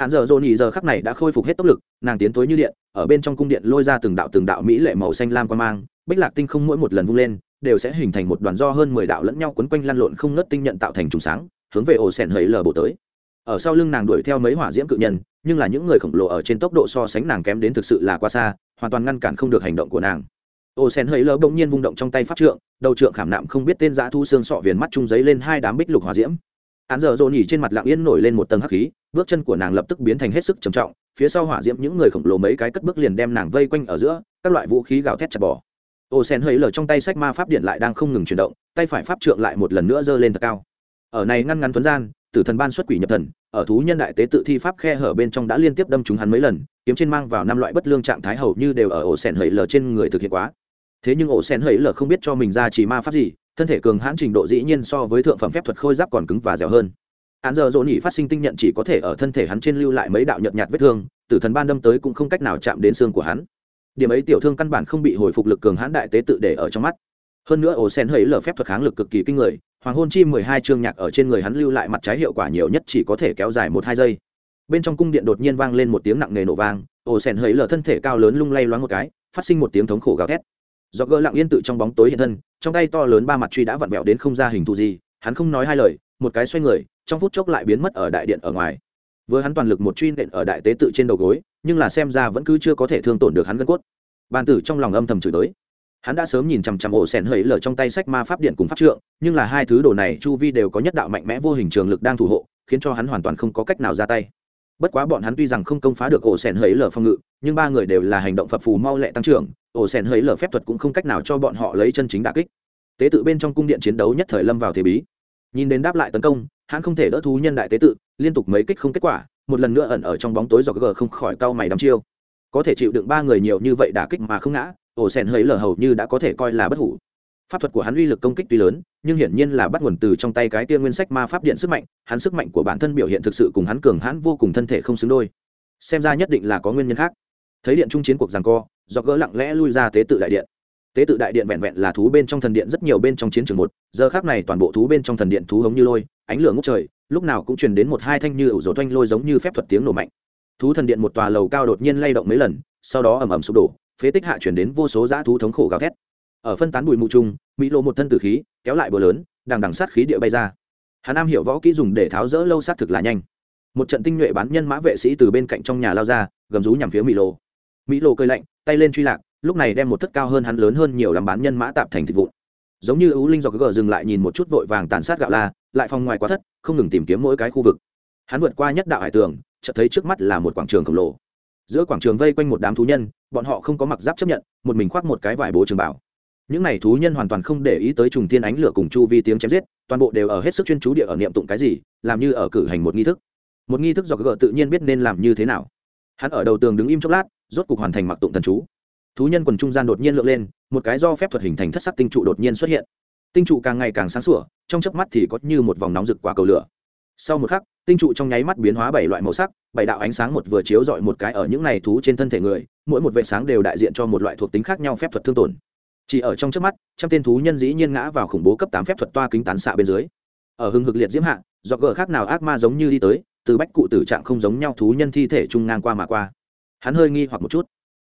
hạn giờ dồn nhị giờ khắc này đã khôi phục hết tốc lực, nàng tiến tối như điện, ở bên trong cung điện lôi ra từng đạo từng đạo mỹ lệ màu xanh lam quan mang, bích lạc tinh không mỗi một lần vung lên, đều sẽ hình thành một đoàn do hơn mười đạo lẫn nhau quấn quanh lăn lộn không ngớt tinh nhận tạo thành trùng sáng, hướng về ổ sẻn hỡi lờ bộ tới. Ở sau lưng nàng đuổi theo mấy hỏa diễm cự nhân, nhưng là những người khổng lồ ở trên tốc độ so sánh nàng kém đến thực sự là quá xa, hoàn toàn ngăn cản không được hành động của nàng. Ô sen hơi lỡ bỗng nhiên vung động trong tay pháp trượng, đầu trượng khảm nạm không biết tên giã thu xương sọ viền mắt trung giấy lên hai đám bích lục hòa diễm án giờ dồn nhỉ trên mặt lặng yên nổi lên một tầng hắc khí, bước chân của nàng lập tức biến thành hết sức trầm trọng, phía sau hỏa diễm những người khổng lồ mấy cái cất bước liền đem nàng vây quanh ở giữa, các loại vũ khí gào thét chặt bỏ. Ô sen hơi lở trong tay sách ma pháp điện lại đang không ngừng chuyển động, tay phải pháp trượng lại một lần nữa giơ lên thật cao. Ở này ngăn ngắn tuấn gian, tử thần ban xuất quỷ nhập thần, ở thú nhân đại tế tự thi pháp khe hở bên trong đã liên tiếp đâm chúng hắn mấy lần, kiếm trên mang vào năm loại bất lương trạng thái hầu như đều ở ổ sen hơi lở trên người thực hiện quá. Thế nhưng ổ sen hơi lở không biết cho mình ra chỉ ma pháp gì thân thể cường hãn trình độ dĩ nhiên so với thượng phẩm phép thuật khôi giáp còn cứng và dẻo hơn. Hắn giờ dỗ nhị phát sinh tinh nhận chỉ có thể ở thân thể hắn trên lưu lại mấy đạo nhợt nhạt vết thương, tử thần ban đâm tới cũng không cách nào chạm đến xương của hắn. Điểm ấy tiểu thương căn bản không bị hồi phục lực cường hãn đại tế tự để ở trong mắt. Hơn nữa ổ sen hẩy lở phép thuật kháng lực cực kỳ kinh người, hoàng hôn chi mười hai chương nhạc ở trên người hắn lưu lại mặt trái hiệu quả nhiều nhất chỉ có thể kéo dài một hai giây. Bên trong cung điện đột nhiên vang lên một tiếng nặng nề nổ vang, ổ sen hấy lở thân thể cao lớn lung lay loáng một cái, phát sinh một tiếng thống khổ gào thét do gỡ lặng yên tự trong bóng tối hiện thân, trong tay to lớn ba mặt truy đã vặn vẹo đến không ra hình thù gì, hắn không nói hai lời, một cái xoay người, trong phút chốc lại biến mất ở đại điện ở ngoài. Với hắn toàn lực một truy nện ở đại tế tự trên đầu gối, nhưng là xem ra vẫn cứ chưa có thể thương tổn được hắn gân cốt. Bàn tử trong lòng âm thầm chửi tới hắn đã sớm nhìn chằm chằm ổ sèn hấy lở trong tay sách ma pháp điện cùng pháp trượng, nhưng là hai thứ đồ này chu vi đều có nhất đạo mạnh mẽ vô hình trường lực đang thủ hộ, khiến cho hắn hoàn toàn không có cách nào ra tay. Bất quá bọn hắn tuy rằng không công phá được ổ sèn hấy lở phong ngự, nhưng ba người đều là hành động phập phù mau lẹ tăng trưởng ổ sen hơi lở phép thuật cũng không cách nào cho bọn họ lấy chân chính đà kích. Tế tự bên trong cung điện chiến đấu nhất thời lâm vào thế bí. Nhìn đến đáp lại tấn công hắn không thể đỡ thú nhân đại tế tự, liên tục mấy kích không kết quả, một lần nữa ẩn ở trong bóng tối do gờ không khỏi cau mày đắm chiêu. Có thể chịu đựng ba người nhiều như vậy đả kích mà không ngã, ổ sen hơi lở hầu như đã có thể coi là bất hủ. Pháp thuật của hắn uy lực công kích tuy lớn, nhưng hiển nhiên là bắt nguồn từ trong tay cái tia nguyên sách ma pháp điện sức mạnh, hắn sức mạnh của bản thân biểu hiện thực sự cùng hắn cường hãn vô cùng thân thể không xứng đôi. Xem ra nhất định là có nguyên nhân khác thấy điện trung chiến cuộc rằng co, do gỡ lặng lẽ lui ra tế tự đại điện. Tế tự đại điện vẹn vẹn là thú bên trong thần điện rất nhiều bên trong chiến trường một, giờ khác này toàn bộ thú bên trong thần điện thú hống như lôi, ánh lửa ngốc trời, lúc nào cũng truyền đến một hai thanh như ủ rột oanh lôi giống như phép thuật tiếng nổ mạnh. Thú thần điện một tòa lầu cao đột nhiên lay động mấy lần, sau đó ầm ầm sụp đổ, phế tích hạ chuyển đến vô số dã thú thống khổ gào thét. Ở phân tán bụi mù trung mỹ lộ một thân tử khí, kéo lại bờ lớn, đằng đằng sát khí địa bay ra. Hà nam hiểu võ kỹ dùng để tháo rỡ lâu sát thực là nhanh. Một trận tinh nhuệ bán nhân mã vệ sĩ từ bên cạnh trong nhà lao ra, gầm rú nhằm phía mỹ lô mỹ lô cơi lạnh, tay lên truy lạc, lúc này đem một thất cao hơn hắn lớn hơn nhiều làm bán nhân mã tạp thành thịt vụn. Giống như ưu linh do gờ dừng lại nhìn một chút vội vàng tàn sát gạo la, lại phòng ngoài quá thất, không ngừng tìm kiếm mỗi cái khu vực. Hắn vượt qua nhất đạo hải tường, chợt thấy trước mắt là một quảng trường khổng lồ. Giữa quảng trường vây quanh một đám thú nhân, bọn họ không có mặc giáp chấp nhận, một mình khoác một cái vải bố trường bảo. Những này thú nhân hoàn toàn không để ý tới trùng tiên ánh lửa cùng chu vi tiếng chém giết, toàn bộ đều ở hết sức chuyên chú địa ở niệm tụng cái gì, làm như ở cử hành một nghi thức. Một nghi thức do gờ tự nhiên biết nên làm như thế nào. Hắn ở đầu tường đứng im chốc lát rốt cục hoàn thành mặc tụng thần chú. Thú nhân quần trung gian đột nhiên lượn lên, một cái do phép thuật hình thành thất sắc tinh trụ đột nhiên xuất hiện. Tinh trụ càng ngày càng sáng sủa, trong chớp mắt thì có như một vòng nóng rực quả cầu lửa. Sau một khắc, tinh trụ trong nháy mắt biến hóa bảy loại màu sắc, bảy đạo ánh sáng một vừa chiếu dọi một cái ở những này thú trên thân thể người, mỗi một vệ sáng đều đại diện cho một loại thuộc tính khác nhau phép thuật thương tổn. Chỉ ở trong trước mắt, trăm tên thú nhân dĩ nhiên ngã vào khủng bố cấp tám phép thuật toa kính tán xạ bên dưới. Ở hưng hực liệt diễm hạ do gờ khác nào ác ma giống như đi tới, từ bách cụ tử trạng không giống nhau thú nhân thi thể trung ngang qua mà qua hắn hơi nghi hoặc một chút.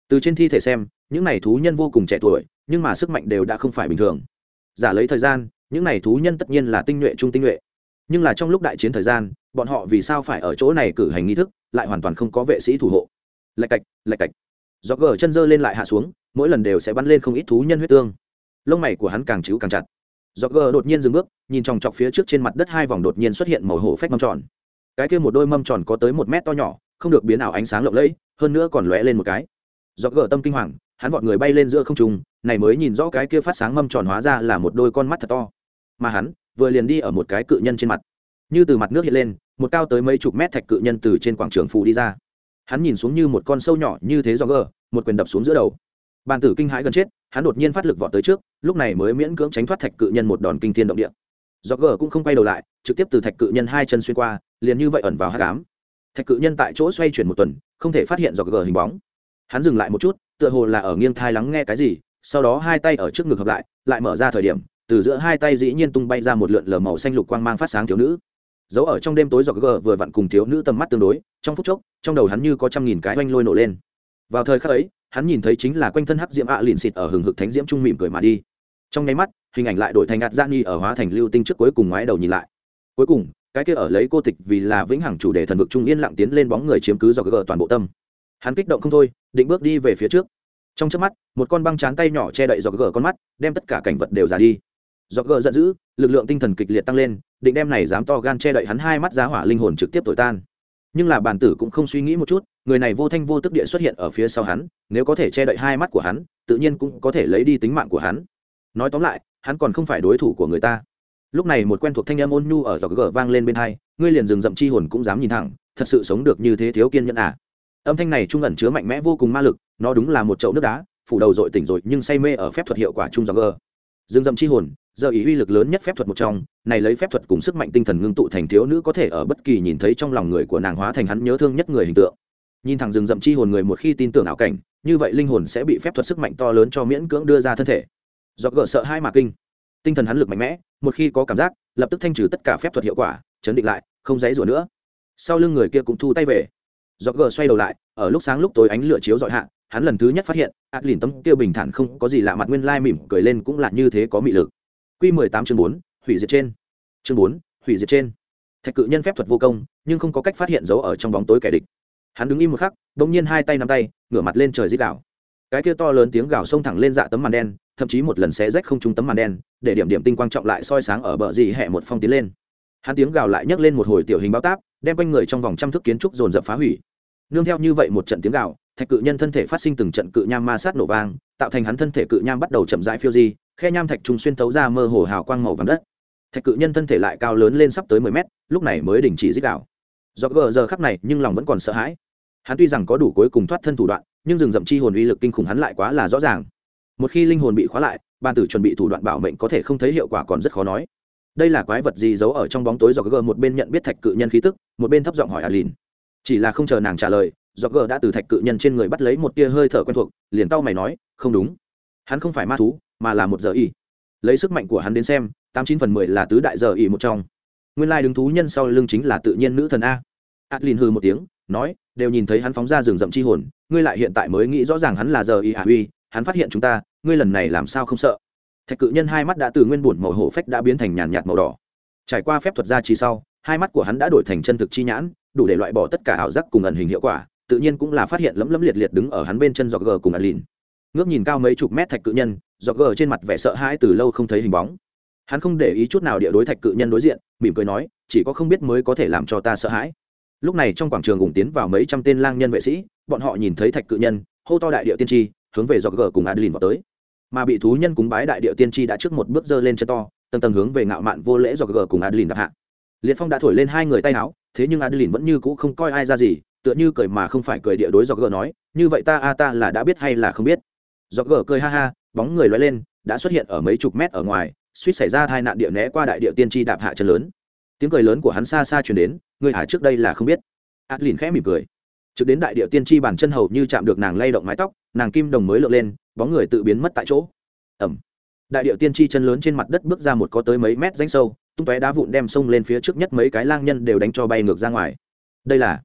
Từ trên thi thể xem, những này thú nhân vô cùng trẻ tuổi, nhưng mà sức mạnh đều đã không phải bình thường. Giả lấy thời gian, những này thú nhân tất nhiên là tinh nhuệ trung tinh nhuệ. Nhưng là trong lúc đại chiến thời gian, bọn họ vì sao phải ở chỗ này cử hành nghi thức, lại hoàn toàn không có vệ sĩ thủ hộ. Lạch cạch lạch cạch. Do gờ chân dơ lên lại hạ xuống, mỗi lần đều sẽ bắn lên không ít thú nhân huyết tương. Lông mày của hắn càng chữ càng chặt. Do gờ đột nhiên dừng bước, nhìn chòng chọc phía trước trên mặt đất hai vòng đột nhiên xuất hiện màu hổ phách mâm tròn. Cái kia một đôi mâm tròn có tới một mét to nhỏ không được biến ảo ánh sáng lộng lẫy, hơn nữa còn lóe lên một cái. Do gờ tâm kinh hoàng, hắn vọt người bay lên giữa không trung, này mới nhìn rõ cái kia phát sáng mâm tròn hóa ra là một đôi con mắt thật to. Mà hắn, vừa liền đi ở một cái cự nhân trên mặt. Như từ mặt nước hiện lên, một cao tới mấy chục mét thạch cự nhân từ trên quảng trường phù đi ra. Hắn nhìn xuống như một con sâu nhỏ như thế do gờ, một quyền đập xuống giữa đầu. Bàn tử kinh hãi gần chết, hắn đột nhiên phát lực vọt tới trước, lúc này mới miễn cưỡng tránh thoát thạch cự nhân một đòn kinh thiên động địa. Do gờ cũng không quay đầu lại, trực tiếp từ thạch cự nhân hai chân xuyên qua, liền như vậy ẩn vào hát cám thạch cự nhân tại chỗ xoay chuyển một tuần, không thể phát hiện dọc gờ hình bóng. Hắn dừng lại một chút, tựa hồ là ở nghiêng thai lắng nghe cái gì, sau đó hai tay ở trước ngực hợp lại lại mở ra thời điểm, từ giữa hai tay dĩ nhiên tung bay ra một lượn lờ màu xanh lục quang mang phát sáng thiếu nữ. Giấu ở trong đêm tối giọt gờ vừa vặn cùng thiếu nữ tầm mắt tương đối, trong phút chốc, trong đầu hắn như có trăm nghìn cái oanh lôi nổ lên. Vào thời khắc ấy, hắn nhìn thấy chính là quanh thân hắc diễm ạ à lìn xịt ở hừng hực thánh diễm trung mỉm cười mà đi. Trong nháy mắt, hình ảnh lại đổi thành ạt gian nghi ở hóa thành lưu tinh trước cuối cùng ngoái đầu nhìn lại. Cuối cùng cái kia ở lấy cô tịch vì là vĩnh hằng chủ đề thần vực trung yên lặng tiến lên bóng người chiếm cứ do gờ toàn bộ tâm. Hắn kích động không thôi, định bước đi về phía trước. Trong chớp mắt, một con băng chán tay nhỏ che đậy do gờ con mắt, đem tất cả cảnh vật đều giả đi. Do gờ giận dữ, lực lượng tinh thần kịch liệt tăng lên, định đem này dám to gan che đậy hắn hai mắt giá hỏa linh hồn trực tiếp tội tan. Nhưng là bản tử cũng không suy nghĩ một chút, người này vô thanh vô tức địa xuất hiện ở phía sau hắn, nếu có thể che đậy hai mắt của hắn, tự nhiên cũng có thể lấy đi tính mạng của hắn. Nói tóm lại, hắn còn không phải đối thủ của người ta lúc này một quen thuộc thanh âm ôn nhu ở giọt gờ vang lên bên hai, ngươi liền rừng rậm chi hồn cũng dám nhìn thẳng, thật sự sống được như thế thiếu kiên nhẫn à? Âm thanh này trung ẩn chứa mạnh mẽ vô cùng ma lực, nó đúng là một chậu nước đá, phủ đầu dội tỉnh rồi nhưng say mê ở phép thuật hiệu quả trung giọt gờ. Rừng rậm chi hồn, giờ ý uy lực lớn nhất phép thuật một trong, này lấy phép thuật cùng sức mạnh tinh thần ngưng tụ thành thiếu nữ có thể ở bất kỳ nhìn thấy trong lòng người của nàng hóa thành hắn nhớ thương nhất người hình tượng. Nhìn thẳng rừng rậm chi hồn người một khi tin tưởng ảo cảnh, như vậy linh hồn sẽ bị phép thuật sức mạnh to lớn cho miễn cưỡng đưa ra thân thể. Do gỡ sợ hai mà kinh tinh thần hắn lực mạnh mẽ một khi có cảm giác lập tức thanh trừ tất cả phép thuật hiệu quả chấn định lại không dãy rủa nữa sau lưng người kia cũng thu tay về do gờ xoay đầu lại ở lúc sáng lúc tối ánh lửa chiếu dọi hạ hắn lần thứ nhất phát hiện ác lìn tấm kia bình thản không có gì lạ mặt nguyên lai mỉm cười lên cũng là như thế có mị lực Quy 18 chương bốn, hủy diệt trên. Chương bốn, hủy diệt trên. Thạch cự nhân phép thuật vô công, nhưng không có cách phát hiện dấu ở trong bóng tối kẻ địch. Hắn đứng im một khắc, đột nhiên hai tay nắm tay, ngửa mặt lên trời dít gạo Cái kia to lớn tiếng gào xông thẳng lên dạ tấm màn đen, thậm chí một lần xé rách không trung tấm màn đen, để điểm điểm tinh quang trọng lại soi sáng ở bờ dì hệ một phong tiến lên. Hắn tiếng gào lại nhấc lên một hồi tiểu hình bao táp, đem quanh người trong vòng trăm thước kiến trúc dồn dập phá hủy. Nương theo như vậy một trận tiếng gào, thạch cự nhân thân thể phát sinh từng trận cự nham ma sát nổ vang, tạo thành hắn thân thể cự nham bắt đầu chậm rãi phiêu di, khe nham thạch trùng xuyên thấu ra mơ hồ hào quang màu vàng đất thạch cự nhân thân thể lại cao lớn lên sắp tới mười mét lúc này mới đình chỉ dích đảo do gờ giờ khắc này nhưng lòng vẫn còn sợ hãi hắn tuy rằng có đủ cuối cùng thoát thân thủ đoạn nhưng rừng rậm chi hồn uy lực kinh khủng hắn lại quá là rõ ràng một khi linh hồn bị khóa lại ban tử chuẩn bị thủ đoạn bảo mệnh có thể không thấy hiệu quả còn rất khó nói. Đây là quái vật gì giấu ở trong bóng tối? Do gờ một bên nhận biết thạch cự nhân khí tức, một bên thấp giọng hỏi alin. Chỉ là không chờ nàng trả lời do gờ đã từ thạch cự nhân trên người bắt lấy một tia hơi thở quen thuộc, liền tao mày nói, không đúng. Hắn không phải ma thú, mà là một giờ y lấy sức mạnh của hắn đến xem, tám chín phần mười là tứ đại giờ y một trong. Nguyên lai đứng thú nhân sau lưng chính là tự nhiên nữ thần a. Adlin hư một tiếng, nói, đều nhìn thấy hắn phóng ra rừng rậm chi hồn, ngươi lại hiện tại mới nghĩ rõ ràng hắn là giờ y hạ uy hắn phát hiện chúng ta, ngươi lần này làm sao không sợ? Thạch cự nhân hai mắt đã từ nguyên bùn màu hổ phách đã biến thành nhàn nhạt màu đỏ. Trải qua phép thuật gia trì sau, hai mắt của hắn đã đổi thành chân thực chi nhãn, đủ để loại bỏ tất cả ảo giác cùng ẩn hình hiệu quả, tự nhiên cũng là phát hiện lấm lấm liệt liệt đứng ở hắn bên chân dọc gờ cùng adeline ngước nhìn cao mấy chục mét thạch cự nhân dọc gờ trên mặt vẻ sợ hãi từ lâu không thấy hình bóng. Hắn không để ý chút nào địa đối thạch cự nhân đối diện, mỉm cười nói, chỉ có không biết mới có thể làm cho ta sợ hãi. Lúc này trong quảng trường cùng tiến vào mấy trăm tên lang nhân vệ sĩ, bọn họ nhìn thấy thạch cự nhân, hô to đại địa tiên tri hướng về dọc gờ cùng adeline vào tới. Mà bị thú nhân cúng bái đại địa tiên tri đã trước một bước giơ lên chân to, tầng tầng hướng về ngạo mạn vô lễ dọc gờ cùng adeline đạp hạ. Liệt phong đã thổi lên hai người tay áo, thế nhưng adeline vẫn như cũ không coi ai ra gì, tựa như cười mà không phải cười địa đối dọc gờ nói, như vậy ta, a ta là đã biết hay là không biết? Dọc gờ cười ha ha, bóng người loay lên, đã xuất hiện ở mấy chục mét ở ngoài, suýt xảy ra tai nạn địa né qua đại địa tiên tri đạp hạ chân lớn. Tiếng cười lớn của hắn xa xa chuyển đến người hải trước đây là không biết. Adeline khẽ mỉm cười trực đến đại địa tiên tri bàn chân hầu như chạm được nàng lay động mái tóc, nàng kim đồng mới lượn lên, bóng người tự biến mất tại chỗ. Ẩm. Đại địa tiên tri chân lớn trên mặt đất bước ra một có tới mấy mét rãnh sâu, tung tóe đá vụn đem sông lên phía trước nhất mấy cái lang nhân đều đánh cho bay ngược ra ngoài. Đây là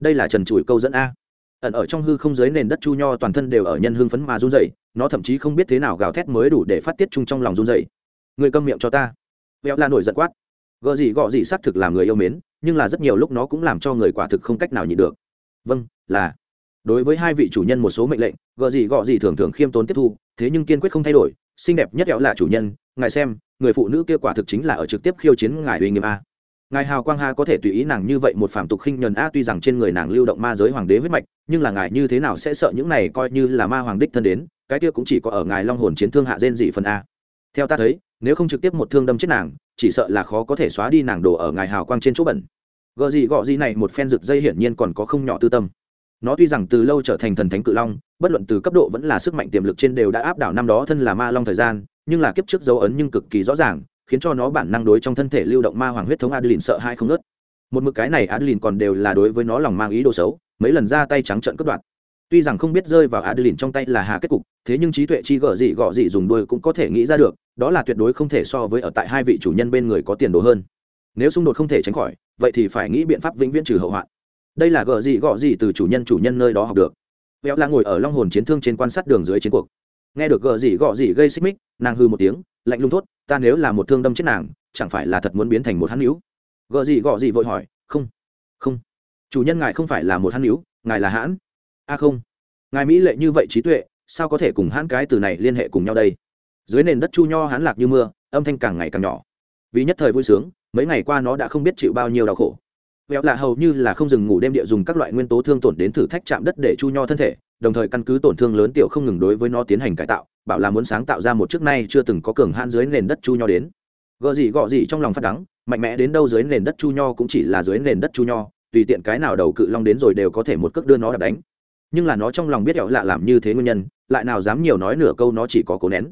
đây là trần chùi câu dẫn a. Ẩn ở trong hư không dưới nền đất chu nho toàn thân đều ở nhân hương phấn mà run dậy nó thậm chí không biết thế nào gào thét mới đủ để phát tiết chung trong lòng run dậy người câm miệng cho ta. Vẹo la nổi giận quát. Gợ gì gọ gì xác thực làm người yêu mến, nhưng là rất nhiều lúc nó cũng làm cho người quả thực không cách nào nhịn được vâng là. Đối với hai vị chủ nhân một số mệnh lệnh, gợ gì gọ gì thường thường khiêm tốn tiếp thu, thế nhưng kiên quyết không thay đổi, xinh đẹp nhất kẹo là chủ nhân, ngài xem, người phụ nữ kia quả thực chính là ở trực tiếp khiêu chiến ngài uy nghiêm a. Ngài hào quang ha có thể tùy ý nàng như vậy một phạm tục khinh nhuần a, tuy rằng trên người nàng lưu động ma giới hoàng đế huyết mạch, nhưng là ngài như thế nào sẽ sợ những này coi như là ma hoàng đích thân đến, cái kia cũng chỉ có ở ngài long hồn chiến thương hạ rên dị phần a. Theo ta thấy, nếu không trực tiếp một thương đâm chết nàng, chỉ sợ là khó có thể xóa đi nàng đồ ở ngài hào quang trên chỗ bẩn gợ gì gọ gì này một phen rực dây hiển nhiên còn có không nhỏ tư tâm. Nó tuy rằng từ lâu trở thành thần thánh cự long, bất luận từ cấp độ vẫn là sức mạnh tiềm lực trên đều đã áp đảo năm đó thân là ma long thời gian, nhưng là kiếp trước dấu ấn nhưng cực kỳ rõ ràng, khiến cho nó bản năng đối trong thân thể lưu động ma hoàng huyết thống adeline sợ hai không nớt một mực cái này adeline còn đều là đối với nó lòng mang ý đồ xấu, mấy lần ra tay trắng trợn cướp đoạt. Tuy rằng không biết rơi vào adeline trong tay là hà kết cục, thế nhưng trí tuệ chi gở dị gọ dị dùng đuôi cũng có thể nghĩ ra được, đó là tuyệt đối không thể so với ở tại hai vị chủ nhân bên người có tiền đồ hơn nếu xung đột không thể tránh khỏi, vậy thì phải nghĩ biện pháp vĩnh viễn trừ hậu hoạn. Đây là gợ gì gọ gì từ chủ nhân chủ nhân nơi đó học được. Véo là ngồi ở long hồn chiến thương trên quan sát đường dưới chiến cuộc. Nghe được gợ gì gọ gì gây xích mích, nàng hư một tiếng, lạnh lùng thốt, ta nếu là một thương đâm chết nàng, chẳng phải là thật muốn biến thành một hắn hữu? Gợ gì gọ gì vội hỏi, không không. Chủ nhân ngài không phải là một hắn hữu, ngài là hãn. A không. Ngài mỹ lệ như vậy trí tuệ, sao có thể cùng hãn cái từ này liên hệ cùng nhau đây? Dưới nền đất chu nho hãn lạc như mưa, âm thanh càng ngày càng nhỏ. Vì nhất thời vui sướng mấy ngày qua nó đã không biết chịu bao nhiêu đau khổ. Vẹo là hầu như là không dừng ngủ đêm địa dùng các loại nguyên tố thương tổn đến thử thách chạm đất để chu nho thân thể, đồng thời căn cứ tổn thương lớn tiểu không ngừng đối với nó tiến hành cải tạo, bảo là muốn sáng tạo ra một trước nay chưa từng có cường han dưới nền đất chu nho đến. Gợ gì gọ gì trong lòng phát đắng, mạnh mẽ đến đâu dưới nền đất chu nho cũng chỉ là dưới nền đất chu nho, tùy tiện cái nào đầu cự long đến rồi đều có thể một cước đưa nó đập đánh. Nhưng là nó trong lòng biết ẹo lạ làm như thế nguyên nhân, lại nào dám nhiều nói nửa câu nó chỉ có cố nén.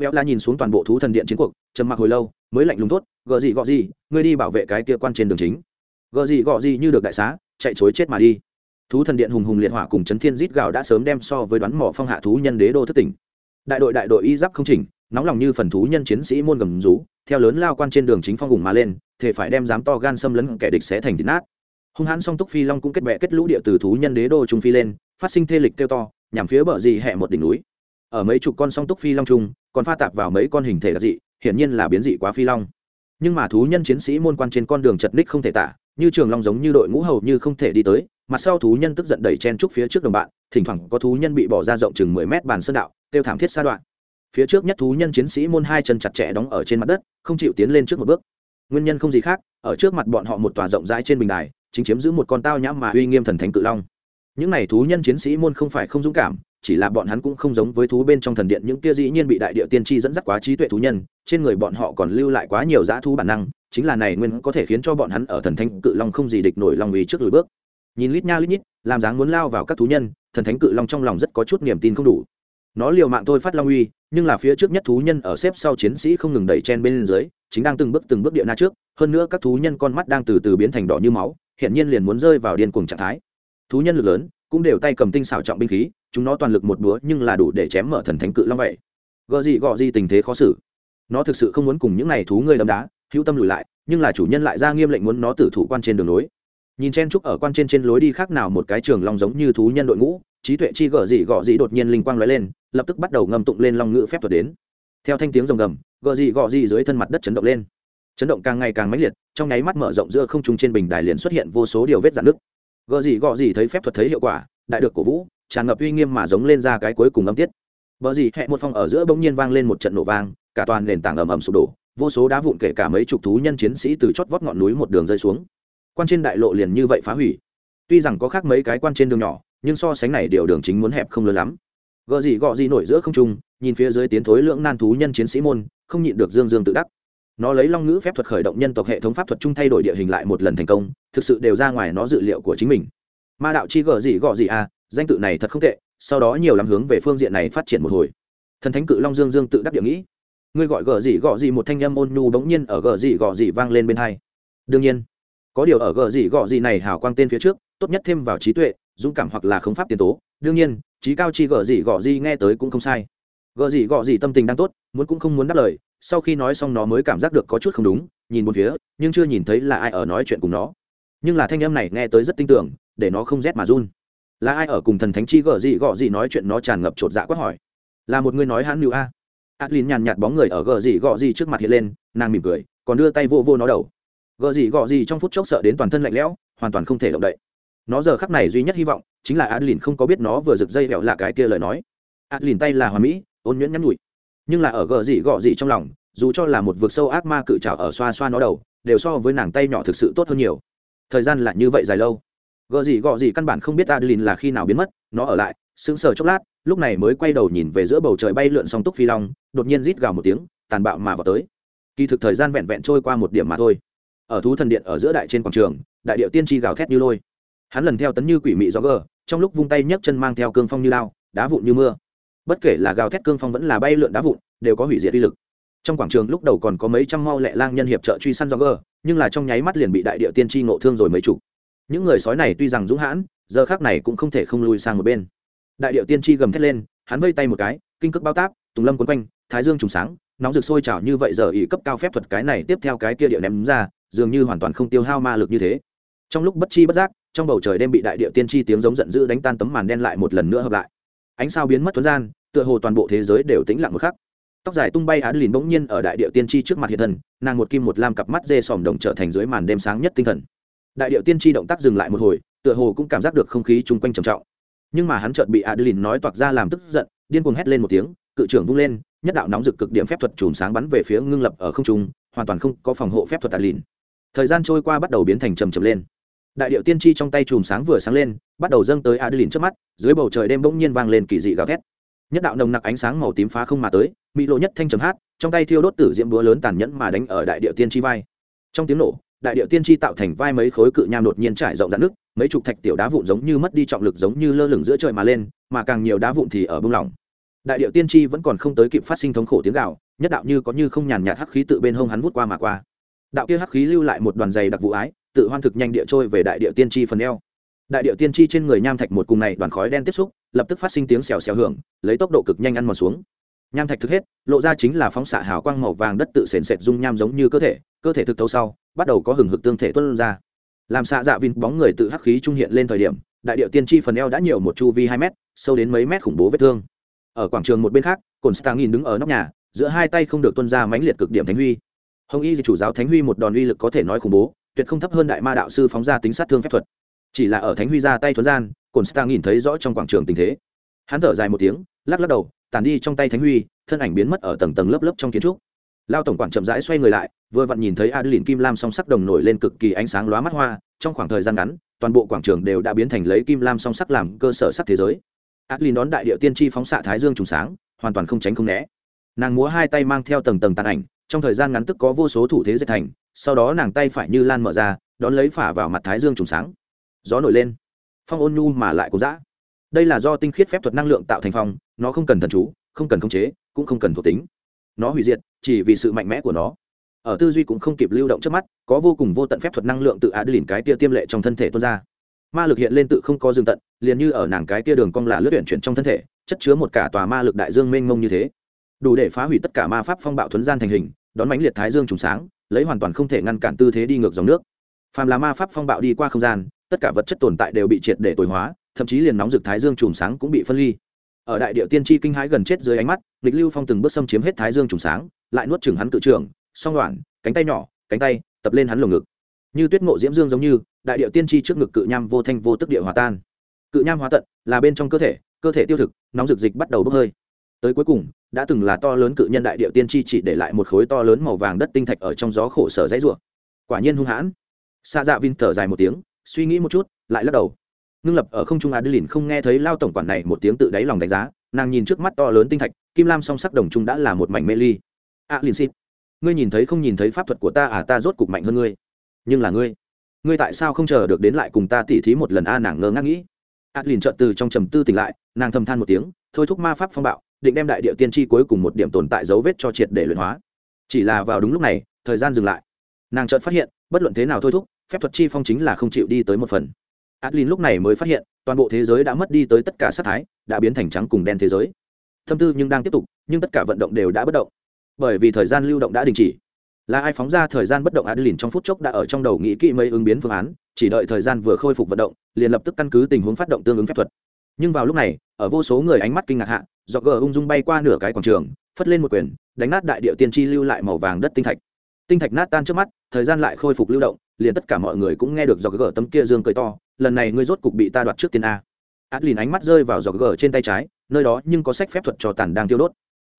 Ẹo lạ nhìn xuống toàn bộ thú thần điện chiến cuộc, trầm mặc hồi lâu mới lạnh lùng thốt gợ gì, gọ gì, ngươi đi bảo vệ cái kia quan trên đường chính. Gợ gì, gọ gì, như được đại xá, chạy chối chết mà đi. Thú thần điện hùng hùng liệt hỏa cùng chấn thiên rít gạo đã sớm đem so với đoán mỏ phong hạ thú nhân đế đô thất tỉnh. Đại đội đại đội y giáp không chỉnh, nóng lòng như phần thú nhân chiến sĩ môn gầm rú, theo lớn lao quan trên đường chính phong hùng mà lên thể phải đem dám to gan xâm lấn kẻ địch sẽ thành thịt nát. Hung hãn song túc phi long cũng kết bệ kết lũ địa từ thú nhân đế đô trung phi lên, phát sinh thê lịch kêu to, nhằm phía bờ dị hẹ một đỉnh núi. Ở mấy chục con song túc phi long trung, còn pha tạp vào mấy con hình thể đặc dị hiển nhiên là biến dị quá phi long. Nhưng mà thú nhân chiến sĩ môn quan trên con đường chật ních không thể tả, như trường long giống như đội ngũ hầu như không thể đi tới mặt sau thú nhân tức giận đẩy chen trúc phía trước đồng bạn, thỉnh thoảng có thú nhân bị bỏ ra rộng chừng mười mét bàn sơn đạo tiêu thảm thiết xa đoạn. Phía trước nhất thú nhân chiến sĩ môn hai chân chặt chẽ đóng ở trên mặt đất, không chịu tiến lên trước một bước. Nguyên nhân không gì khác, ở trước mặt bọn họ một tòa rộng rãi trên bình đài, chính chiếm giữ một con tao nhãm mà uy nghiêm thần thánh cự long. Những này thú nhân chiến sĩ môn không phải không dũng cảm chỉ là bọn hắn cũng không giống với thú bên trong thần điện những kia dĩ nhiên bị đại địa tiên tri dẫn dắt quá trí tuệ thú nhân, trên người bọn họ còn lưu lại quá nhiều dã thú bản năng, chính là này nguyên có thể khiến cho bọn hắn ở thần thánh cự long không gì địch nổi long ý trước lùi bước. Nhìn lít nha lít nhít, làm dáng muốn lao vào các thú nhân, thần thánh cự long trong lòng rất có chút niềm tin không đủ. Nó liều mạng thôi phát long uy, nhưng là phía trước nhất thú nhân ở xếp sau chiến sĩ không ngừng đẩy chen bên dưới, chính đang từng bước từng bước địa na trước, hơn nữa các thú nhân con mắt đang từ từ biến thành đỏ như máu hiện nhiên liền muốn rơi vào điên cuồng trạng thái. Thú nhân lực lớn, cũng đều tay cầm tinh xảo trọng binh khí chúng nó toàn lực một búa nhưng là đủ để chém mở thần thánh cự long vậy. Gợ gì gọ gì tình thế khó xử. Nó thực sự không muốn cùng những này thú ngươi đấm đá, hữu tâm lùi lại, nhưng là chủ nhân lại ra nghiêm lệnh muốn nó tử thủ quan trên đường lối. Nhìn chen trúc ở quan trên trên lối đi khác nào một cái trường long giống như thú nhân đội ngũ, trí tuệ chi gở gì gọ gì đột nhiên linh quang lóe lên, lập tức bắt đầu ngâm tụng lên long ngữ phép thuật đến. Theo thanh tiếng rồng gầm gợ gì gọ gì dưới thân mặt đất chấn động lên. Chấn động càng ngày càng mãnh liệt, trong nháy mắt mở rộng giữa không trung trên bình đài liền xuất hiện vô số điều vết dạn nước gợ gì gọ gì thấy phép thuật thấy hiệu quả, đại được cổ vũ tràn ngập uy nghiêm mà giống lên ra cái cuối cùng âm tiết. Vợ gì, hẹ một phòng ở giữa bỗng nhiên vang lên một trận nổ vang, cả toàn nền tảng ầm ầm sụp đổ, vô số đá vụn kể cả mấy chục thú nhân chiến sĩ từ chót vót ngọn núi một đường rơi xuống. Quan trên đại lộ liền như vậy phá hủy. Tuy rằng có khác mấy cái quan trên đường nhỏ, nhưng so sánh này điều đường chính muốn hẹp không lớn lắm. Gợ gì gọ gì nổi giữa không trung, nhìn phía dưới tiến thối lưỡng nan thú nhân chiến sĩ môn, không nhịn được dương dương tự đắc. Nó lấy long ngữ phép thuật khởi động nhân tộc hệ thống pháp thuật chung thay đổi địa hình lại một lần thành công, thực sự đều ra ngoài nó dự liệu của chính mình. Ma đạo chi gợ gì gọ gì à danh tự này thật không tệ, sau đó nhiều lắm hướng về phương diện này phát triển một hồi. Thần thánh cự long dương dương tự đắc địa nghĩ. Ngươi gọi gờ gì gọ gì một thanh âm ôn nhu bỗng nhiên ở gờ gì gọ gì vang lên bên hai. Đương nhiên, có điều ở gờ gì gọ gì này hào quang tên phía trước, tốt nhất thêm vào trí tuệ, dũng cảm hoặc là khống pháp tiền tố. Đương nhiên, trí cao chi gờ gì gọ gì nghe tới cũng không sai. Gờ gì gọ gì tâm tình đang tốt, muốn cũng không muốn đáp lời, sau khi nói xong nó mới cảm giác được có chút không đúng, nhìn một phía, nhưng chưa nhìn thấy là ai ở nói chuyện cùng nó. Nhưng là thanh âm này nghe tới rất tin tưởng, để nó không rét mà run là ai ở cùng thần thánh chi gở gì gọ gì nói chuyện nó tràn ngập chột dạ quát hỏi. Là một người nói hắn nữ a. Adlin nhàn nhạt bóng người ở gở gì gọ gì trước mặt hiện lên, nàng mỉm cười, còn đưa tay vô vô nó đầu. Gở gì gọ gì trong phút chốc sợ đến toàn thân lạnh lẽo, hoàn toàn không thể động đậy. Nó giờ khắc này duy nhất hy vọng, chính là adlin không có biết nó vừa giật dây vẹo là cái kia lời nói. Adlin tay là hoàn mỹ, ôn nhuyễn nhắn nhủi. Nhưng là ở gở gì gọ gì trong lòng, dù cho là một vực sâu ác ma cự trảo ở xoa xoa nó đầu, đều so với nàng tay nhỏ thực sự tốt hơn nhiều. Thời gian là như vậy dài lâu gợ gì gọ gì căn bản không biết adeline là khi nào biến mất, nó ở lại, sững sờ chốc lát, lúc này mới quay đầu nhìn về giữa bầu trời bay lượn song túc phi long, đột nhiên rít gào một tiếng, tàn bạo mà vào tới. Kỳ thực thời gian vẹn vẹn trôi qua một điểm mà thôi. Ở thú thần điện ở giữa đại trên quảng trường, đại điệu tiên tri gào thét như lôi. Hắn lần theo tấn như quỷ mị gió gờ, trong lúc vung tay nhấc chân mang theo cương phong như lao, đá vụn như mưa. Bất kể là gào thét cương phong vẫn là bay lượn đá vụn, đều có hủy diệt uy lực. Trong quảng trường lúc đầu còn có mấy trăm mau lẹ lang nhân hiệp trợ truy săn do gờ, nhưng là trong nháy mắt liền bị đại địa tiên tri ngộ thương rồi mấy chục những người sói này tuy rằng dũng hãn, giờ khác này cũng không thể không lùi sang một bên. Đại điệu tiên tri gầm thét lên, hắn vây tay một cái, kinh cước bao táp, tùng lâm quấn quanh, thái dương trùng sáng, nóng rực sôi trào như vậy giờ ý cấp cao phép thuật cái này tiếp theo cái kia địa ném ra, dường như hoàn toàn không tiêu hao ma lực như thế. Trong lúc bất chi bất giác, trong bầu trời đêm bị đại điệu tiên tri tiếng giống giận dữ đánh tan tấm màn đen lại một lần nữa hợp lại. Ánh sao biến mất thuấn gian, tựa hồ toàn bộ thế giới đều tĩnh lặng một khắc. Tóc dài tung bay á lìn bỗng nhiên ở đại điệu tiên tri trước mặt hiện thân, nàng một kim một lam cặp mắt dê sòm đồng trở thành dưới màn đêm sáng nhất tinh thần đại điệu tiên tri động tác dừng lại một hồi, tựa hồ cũng cảm giác được không khí chung quanh trầm trọng. Nhưng mà hắn chợt bị Adeline nói toạc ra làm tức giận, điên cuồng hét lên một tiếng, cự trưởng vung lên, nhất đạo nóng rực cực điểm phép thuật chùm sáng bắn về phía ngưng lập ở không trung, hoàn toàn không có phòng hộ phép thuật Adeline. thời gian trôi qua bắt đầu biến thành trầm trầm lên. Đại điệu tiên tri trong tay chùm sáng vừa sáng lên, bắt đầu dâng tới Adeline trước mắt, dưới bầu trời đêm bỗng nhiên vang lên kỳ dị gào thét. Nhất đạo nồng nặc ánh sáng màu tím phá không mà tới mỹ lộ nhất thanh trầm hát, trong tay thiêu đốt tử diễm búa lớn tàn nhẫn mà đánh ở đại điệu tiên tri vai. Trong tiếng nổ đại địa tiên tri tạo thành vai mấy khối cự nham đột nhiên trải rộng dạn nước mấy chục thạch tiểu đá vụn giống như mất đi trọng lực giống như lơ lửng giữa trời mà lên, mà càng nhiều đá vụn thì ở bưng lỏng. Đại địa tiên tri vẫn còn không tới kịp phát sinh thống khổ tiếng gạo nhất đạo như có như không nhàn nhạt hắc khí tự bên hông hắn vút qua mà qua. Đạo kia hắc khí lưu lại một đoàn dày đặc vụ ái, tự hoan thực nhanh địa trôi về đại địa tiên tri phần eo. Đại điệu tiên tri trên người nham thạch một cùng này đoàn khói đen tiếp xúc, lập tức phát sinh tiếng xèo xèo hưởng, lấy tốc độ cực nhanh ăn mòn xuống. Nham thạch thực hết, lộ ra chính là phóng xạ hào quang màu vàng đất tự sền sệt dung nham giống như cơ thể cơ thể thực thấu sau bắt đầu có hừng hực tương thể tuân ra. Làm xạ dạ vin bóng người tự hắc khí trung hiện lên thời điểm, đại điệu tiên tri phần eo đã nhiều một chu vi hai mét, sâu đến mấy mét khủng bố vết thương. Ở quảng trường một bên khác cồn stang nhìn đứng ở nóc nhà, giữa hai tay không được tuân ra mãnh liệt cực điểm thánh huy. Hồng y chủ giáo thánh huy một đòn uy lực có thể nói khủng bố, tuyệt không thấp hơn đại ma đạo sư phóng ra tính sát thương phép thuật. Chỉ là ở thánh huy ra tay thuấn gian cồn stang nhìn thấy rõ trong quảng trường tình thế. Hắn thở dài một tiếng, lắc lắc đầu tàn đi trong tay thánh huy, thân ảnh biến mất ở tầng tầng lớp lớp trong kiến trúc. Lao tổng quản chậm rãi xoay người lại vừa vặn nhìn thấy adeline kim lam song sắc đồng nổi lên cực kỳ ánh sáng lóa mắt hoa, trong khoảng thời gian ngắn, toàn bộ quảng trường đều đã biến thành lấy kim lam song sắc làm cơ sở sắc thế giới. Adeline đón đại địa tiên tri phóng xạ thái dương trùng sáng, hoàn toàn không tránh không né. Nàng múa hai tay mang theo tầng tầng tàn ảnh, trong thời gian ngắn tức có vô số thủ thế dệt thành, sau đó nàng tay phải như lan mở ra, đón lấy phả vào mặt thái dương trùng sáng. Gió nổi lên. Phong ôn nhu mà lại cũng dã. Đây là do tinh khiết phép thuật năng lượng tạo thành phong, nó không cần thần chú, không cần khống chế, cũng không cần thuộc tính. Nó hủy diệt, chỉ vì sự mạnh mẽ của nó ở tư duy cũng không kịp lưu động trước mắt, có vô cùng vô tận phép thuật năng lượng tự á lìn cái tia tiêm lệ trong thân thể tuôn ra. Ma lực hiện lên tự không có dương tận, liền như ở nàng cái tia đường cong là lướt tuyển chuyển trong thân thể, chất chứa một cả tòa ma lực đại dương mênh mông như thế. Đủ để phá hủy tất cả ma pháp phong bạo thuấn gian thành hình, đón mánh liệt thái dương trùng sáng, lấy hoàn toàn không thể ngăn cản tư thế đi ngược dòng nước. Phàm là ma pháp phong bạo đi qua không gian, tất cả vật chất tồn tại đều bị triệt để tối hóa, thậm chí liền nóng rực thái dương trùng sáng cũng bị phân ly. Ở đại địa tiên tri kinh hãi gần chết dưới ánh mắt lịch lưu phong từng bước xâm chiếm hết thái dương trùng sáng, lại nuốt chừng hắn tự trưởng song đoạn, cánh tay nhỏ, cánh tay, tập lên hắn lồng ngực. Như tuyết ngộ diễm dương giống như, đại điệu tiên tri trước ngực cự nham vô thanh vô tức địa hòa tan. Cự nham hóa tận, là bên trong cơ thể cơ thể tiêu thực, nóng rực dịch bắt đầu bốc hơi. Tới cuối cùng, đã từng là to lớn cự nhân đại điệu tiên tri chỉ để lại một khối to lớn màu vàng đất tinh thạch ở trong gió khổ sở dãy rủa. Quả nhiên hung hãn. Xa dạ vin thở dài một tiếng, suy nghĩ một chút, lại lắc đầu. Ngưng lập ở không trung adeline không nghe thấy lao tổng quản này một tiếng tự đáy lòng đánh giá, nàng nhìn trước mắt to lớn tinh thạch, kim lam song sắc đồng trung đã là một mảnh mê ly. A lin xịt ngươi nhìn thấy không nhìn thấy pháp thuật của ta à ta rốt cục mạnh hơn ngươi. Nhưng là ngươi ngươi tại sao không chờ được đến lại cùng ta tỉ thí một lần? A, nàng ngơ ngác nghĩ. Át lìn trợn từ trong trầm tư tỉnh lại, nàng thầm than một tiếng, thôi thúc ma pháp phong bạo, định đem đại địa tiên tri cuối cùng một điểm tồn tại dấu vết cho triệt để luyện hóa. Chỉ là vào đúng lúc này, thời gian dừng lại. Nàng chợt phát hiện, bất luận thế nào thôi thúc, phép thuật chi phong chính là không chịu đi tới một phần. Adlin lúc này mới phát hiện, toàn bộ thế giới đã mất đi tới tất cả sát thái, đã biến thành trắng cùng đen thế giới. Thâm tư nhưng đang tiếp tục, nhưng tất cả vận động đều đã bất động bởi vì thời gian lưu động đã đình chỉ. Là ai phóng ra thời gian bất động adlin trong phút chốc đã ở trong đầu nghĩ kỹ mấy ứng biến phương án, chỉ đợi thời gian vừa khôi phục vận động, liền lập tức căn cứ tình huống phát động tương ứng phép thuật. Nhưng vào lúc này, ở vô số người ánh mắt kinh ngạc hạ do gờ ung dung bay qua nửa cái quảng trường, phất lên một quyền, đánh nát đại địa tiên tri lưu lại màu vàng đất tinh thạch. Tinh thạch nát tan trước mắt, thời gian lại khôi phục lưu động, liền tất cả mọi người cũng nghe được do gờ tấm kia dương cười to, lần này ngươi rốt cục bị ta đoạt trước tiên a. Adlin ánh mắt rơi vào do gờ trên tay trái, nơi đó nhưng có sách phép thuật cho tàn đang tiêu đốt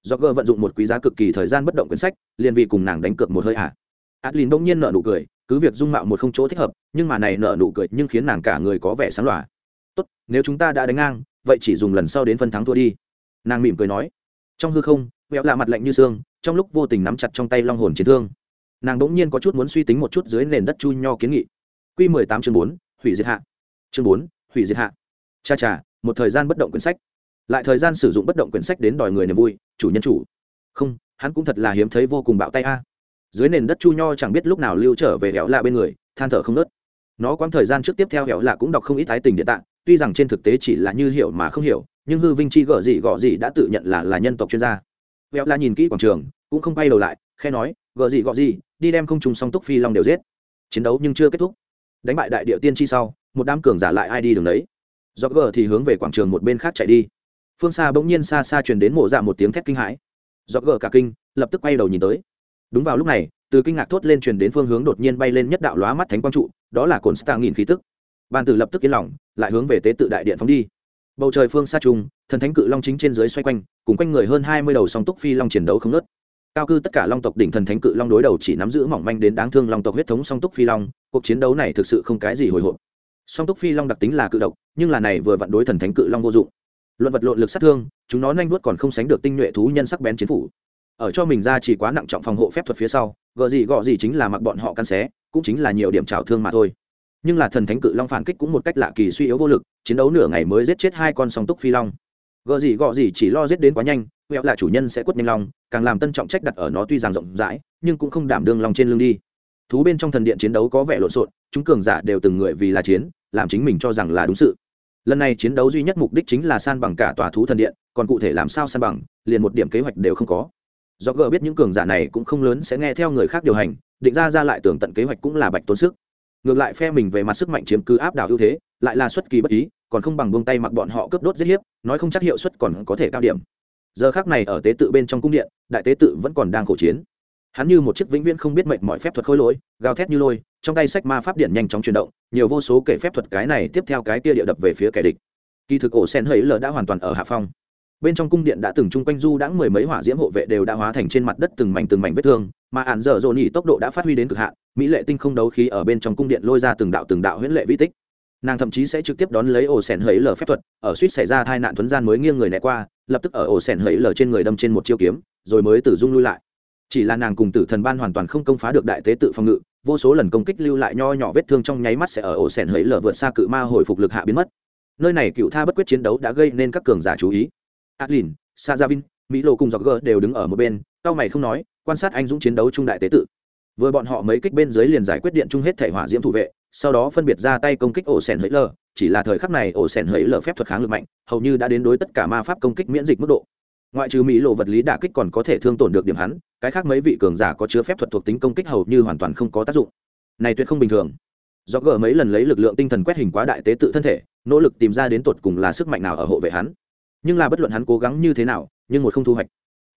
do gờ vận dụng một quý giá cực kỳ thời gian bất động quyển sách, liền vì cùng nàng đánh cược một hơi à. ả adlin đung nhiên nợ nụ cười, cứ việc dung mạo một không chỗ thích hợp, nhưng mà này nợ nụ cười nhưng khiến nàng cả người có vẻ sáng lòa. Tốt, nếu chúng ta đã đánh ngang, vậy chỉ dùng lần sau đến phân thắng thua đi. Nàng mỉm cười nói. Trong hư không, vẹo lạ mặt lạnh như xương, trong lúc vô tình nắm chặt trong tay long hồn chiến thương. Nàng đ ỗ n g nhiên có chút muốn suy tính một chút dưới nền đất chu nho kiến nghị. Q mười tám chương bốn, hủy diệt hạ. Chương bốn, hủy diệt hạ. Cha cha, một thời gian bất động quyển sách lại thời gian sử dụng bất động quyển sách đến đòi người niềm vui, chủ nhân chủ. Không, hắn cũng thật là hiếm thấy vô cùng bạo tay a. Dưới nền đất chu nho chẳng biết lúc nào lưu trở về hẻo lạ bên người, than thở không nớt nó quãng thời gian trước tiếp theo hẻo lạ cũng đọc không ít ái tình địa tạng, tuy rằng trên thực tế chỉ là như hiểu mà không hiểu, nhưng hư vinh chi gở gì gọ gì đã tự nhận là là nhân tộc chuyên gia. Hẻo lạ nhìn kỹ quảng trường, cũng không quay đầu lại, khe nói, gở gì gọ gì, đi đem không trùng song túc phi long đều giết. Chiến đấu nhưng chưa kết thúc. Đánh bại đại địa tiên chi sau, một đám cường giả lại ai đi đường đấy. Do gờ thì hướng về quảng trường một bên khác chạy đi phương xa bỗng nhiên xa xa truyền đến mộ dạ một tiếng thét kinh hãi. Do gờ cả kinh, lập tức quay đầu nhìn tới. Đúng vào lúc này, từ kinh ngạc thốt lên truyền đến phương hướng đột nhiên bay lên nhất đạo lóa mắt thánh quang trụ, đó là cồn stạ nghìn khí tức. Ban tử lập tức yên lòng, lại hướng về tế tự đại điện phóng đi. Bầu trời phương xa trung thần thánh cự long chính trên dưới xoay quanh, cùng quanh người hơn hai mươi đầu song túc phi long chiến đấu không nớt cao cư tất cả long tộc đỉnh thần thánh cự long đối đầu chỉ nắm giữ mỏng manh đến đáng thương long tộc huyết thống song túc phi long, cuộc chiến đấu này thực sự không cái gì hồi hộp. Song túc phi long đặc tính là cự độc, nhưng là này vừa vặn đối thần thánh cự long vô dụng luận vật lộn lực sát thương, chúng nó nhanh vuốt còn không sánh được tinh nhuệ thú nhân sắc bén chiến phủ. Ở cho mình ra chỉ quá nặng trọng phòng hộ phép thuật phía sau, gợ gì gọ gì chính là mặc bọn họ căn xé, cũng chính là nhiều điểm trào thương mà thôi. Nhưng là thần thánh cự long phản kích cũng một cách lạ kỳ suy yếu vô lực, chiến đấu nửa ngày mới giết chết hai con song túc phi long. Gợ gì gọ gì chỉ lo giết đến quá nhanh huẹo là chủ nhân sẽ quất nhanh long càng làm tân trọng trách đặt ở nó tuy rằng rộng rãi, nhưng cũng không đảm đương lòng trên lưng đi. Thú bên trong thần điện chiến đấu có vẻ lộn xộn, chúng cường giả đều từng người vì là chiến, làm chính mình cho rằng là đúng sự lần này chiến đấu duy nhất mục đích chính là san bằng cả tòa thú thần điện, còn cụ thể làm sao san bằng, liền một điểm kế hoạch đều không có. Do gờ biết những cường giả này cũng không lớn sẽ nghe theo người khác điều hành, định ra ra lại tưởng tận kế hoạch cũng là bạch tốn sức. Ngược lại phe mình về mặt sức mạnh chiếm cứ áp đảo ưu thế, lại là xuất kỳ bất ý, còn không bằng buông tay mặc bọn họ cướp đốt giết hiếp, nói không chắc hiệu suất còn có thể cao điểm. Giờ khác này ở tế tự bên trong cung điện, đại tế tự vẫn còn đang khổ chiến hắn như một chiếc vĩnh viễn không biết mệnh mọi phép thuật khôi lỗi, gào thét như lôi, trong tay sách ma pháp điện nhanh chóng chuyển động, nhiều vô số kể phép thuật cái này tiếp theo cái kia địa đập về phía kẻ địch. Kỳ thực ổ sen hấy lờ đã hoàn toàn ở hạ phong. Bên trong cung điện đã từng chung quanh du đã mười mấy hỏa diễm hộ vệ đều đã hóa thành trên mặt đất từng mảnh từng mảnh vết thương, mà ản dở dồn nhỉ tốc độ đã phát huy đến cực hạn, mỹ lệ tinh không đấu khí ở bên trong cung điện lôi ra từng đạo từng đạo huyễn lệ vi tích. Nàng thậm chí sẽ trực tiếp đón lấy ổ sen hấy lờ phép thuật, ở suýt xảy ra tai nạn thuấn gian mới nghiêng người né qua, lập tức ở ổ sen hấy lờ trên người đâm trên một chiêu kiếm, rồi mới tử dung lui lại chỉ là nàng cùng tử thần ban hoàn toàn không công phá được đại tế tự phòng ngự, vô số lần công kích lưu lại nho nhỏ vết thương trong nháy mắt sẽ ở ổ sẻn hẫy lở vượt xa cự ma hồi phục lực hạ biến mất. Nơi này cựu tha bất quyết chiến đấu đã gây nên các cường giả chú ý. Adlin sajavin mỹ lộ cùng dọc gờ đều đứng ở một bên tao mày không nói, quan sát anh dũng chiến đấu trung đại tế tự. Vừa bọn họ mấy kích bên dưới liền giải quyết điện chung hết thể hỏa diễm thủ vệ, sau đó phân biệt ra tay công kích ổ sẻn hẫy lở, chỉ là thời khắc này ổ sẻn hẫy lở phép thuật kháng lực mạnh, hầu như đã đến đối tất cả ma pháp công kích miễn dịch mức độ ngoại trừ mỹ lộ vật lý đả kích còn có thể thương tổn được điểm hắn, cái khác mấy vị cường giả có chứa phép thuật thuộc tính công kích hầu như hoàn toàn không có tác dụng. Này tuyệt không bình thường. Do gỡ mấy lần lấy lực lượng tinh thần quét hình quá đại tế tự thân thể, nỗ lực tìm ra đến tột cùng là sức mạnh nào ở hộ vệ hắn. Nhưng là bất luận hắn cố gắng như thế nào, nhưng một không thu hoạch.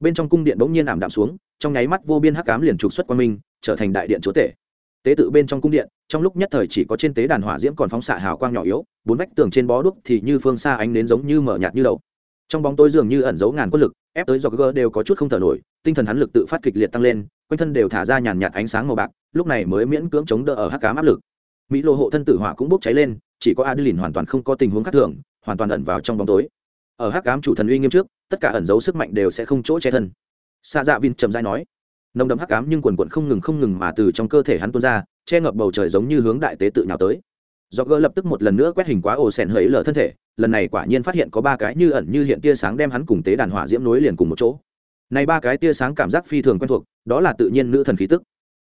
Bên trong cung điện bỗng nhiên ảm đạm xuống, trong nháy mắt vô biên hắc cám liền trục xuất qua mình trở thành đại điện chúa tể. Tế tự bên trong cung điện, trong lúc nhất thời chỉ có trên tế đàn hỏa diễm còn phóng xạ hào quang nhỏ yếu, bốn vách tường trên bó đuốc thì như phương xa ánh nến giống như mở nhạt như đầu trong bóng tối dường như ẩn giấu ngàn quân lực, ép tới do gơ đều có chút không thở nổi, tinh thần hắn lực tự phát kịch liệt tăng lên, quanh thân đều thả ra nhàn nhạt ánh sáng màu bạc, lúc này mới miễn cưỡng chống đỡ ở hắc cám áp lực. Mỹ lô hộ thân tử hỏa cũng bốc cháy lên, chỉ có adeline hoàn toàn không có tình huống khác thường, hoàn toàn ẩn vào trong bóng tối. Ở hắc cám chủ thần uy nghiêm trước, tất cả ẩn giấu sức mạnh đều sẽ không chỗ che thân. Xa dạ vin trầm dai nói, nồng đậm hắc cám nhưng quần quận không ngừng không ngừng mà từ trong cơ thể hắn tuôn ra, che ngập bầu trời giống như hướng đại tế tự nhào tới do gỡ lập tức một lần nữa quét hình quá ổ sẹn hẫy lở thân thể, lần này quả nhiên phát hiện có ba cái như ẩn như hiện tia sáng đem hắn cùng tế đàn hỏa diễm nối liền cùng một chỗ. Này ba cái tia sáng cảm giác phi thường quen thuộc, đó là tự nhiên nữ thần khí tức.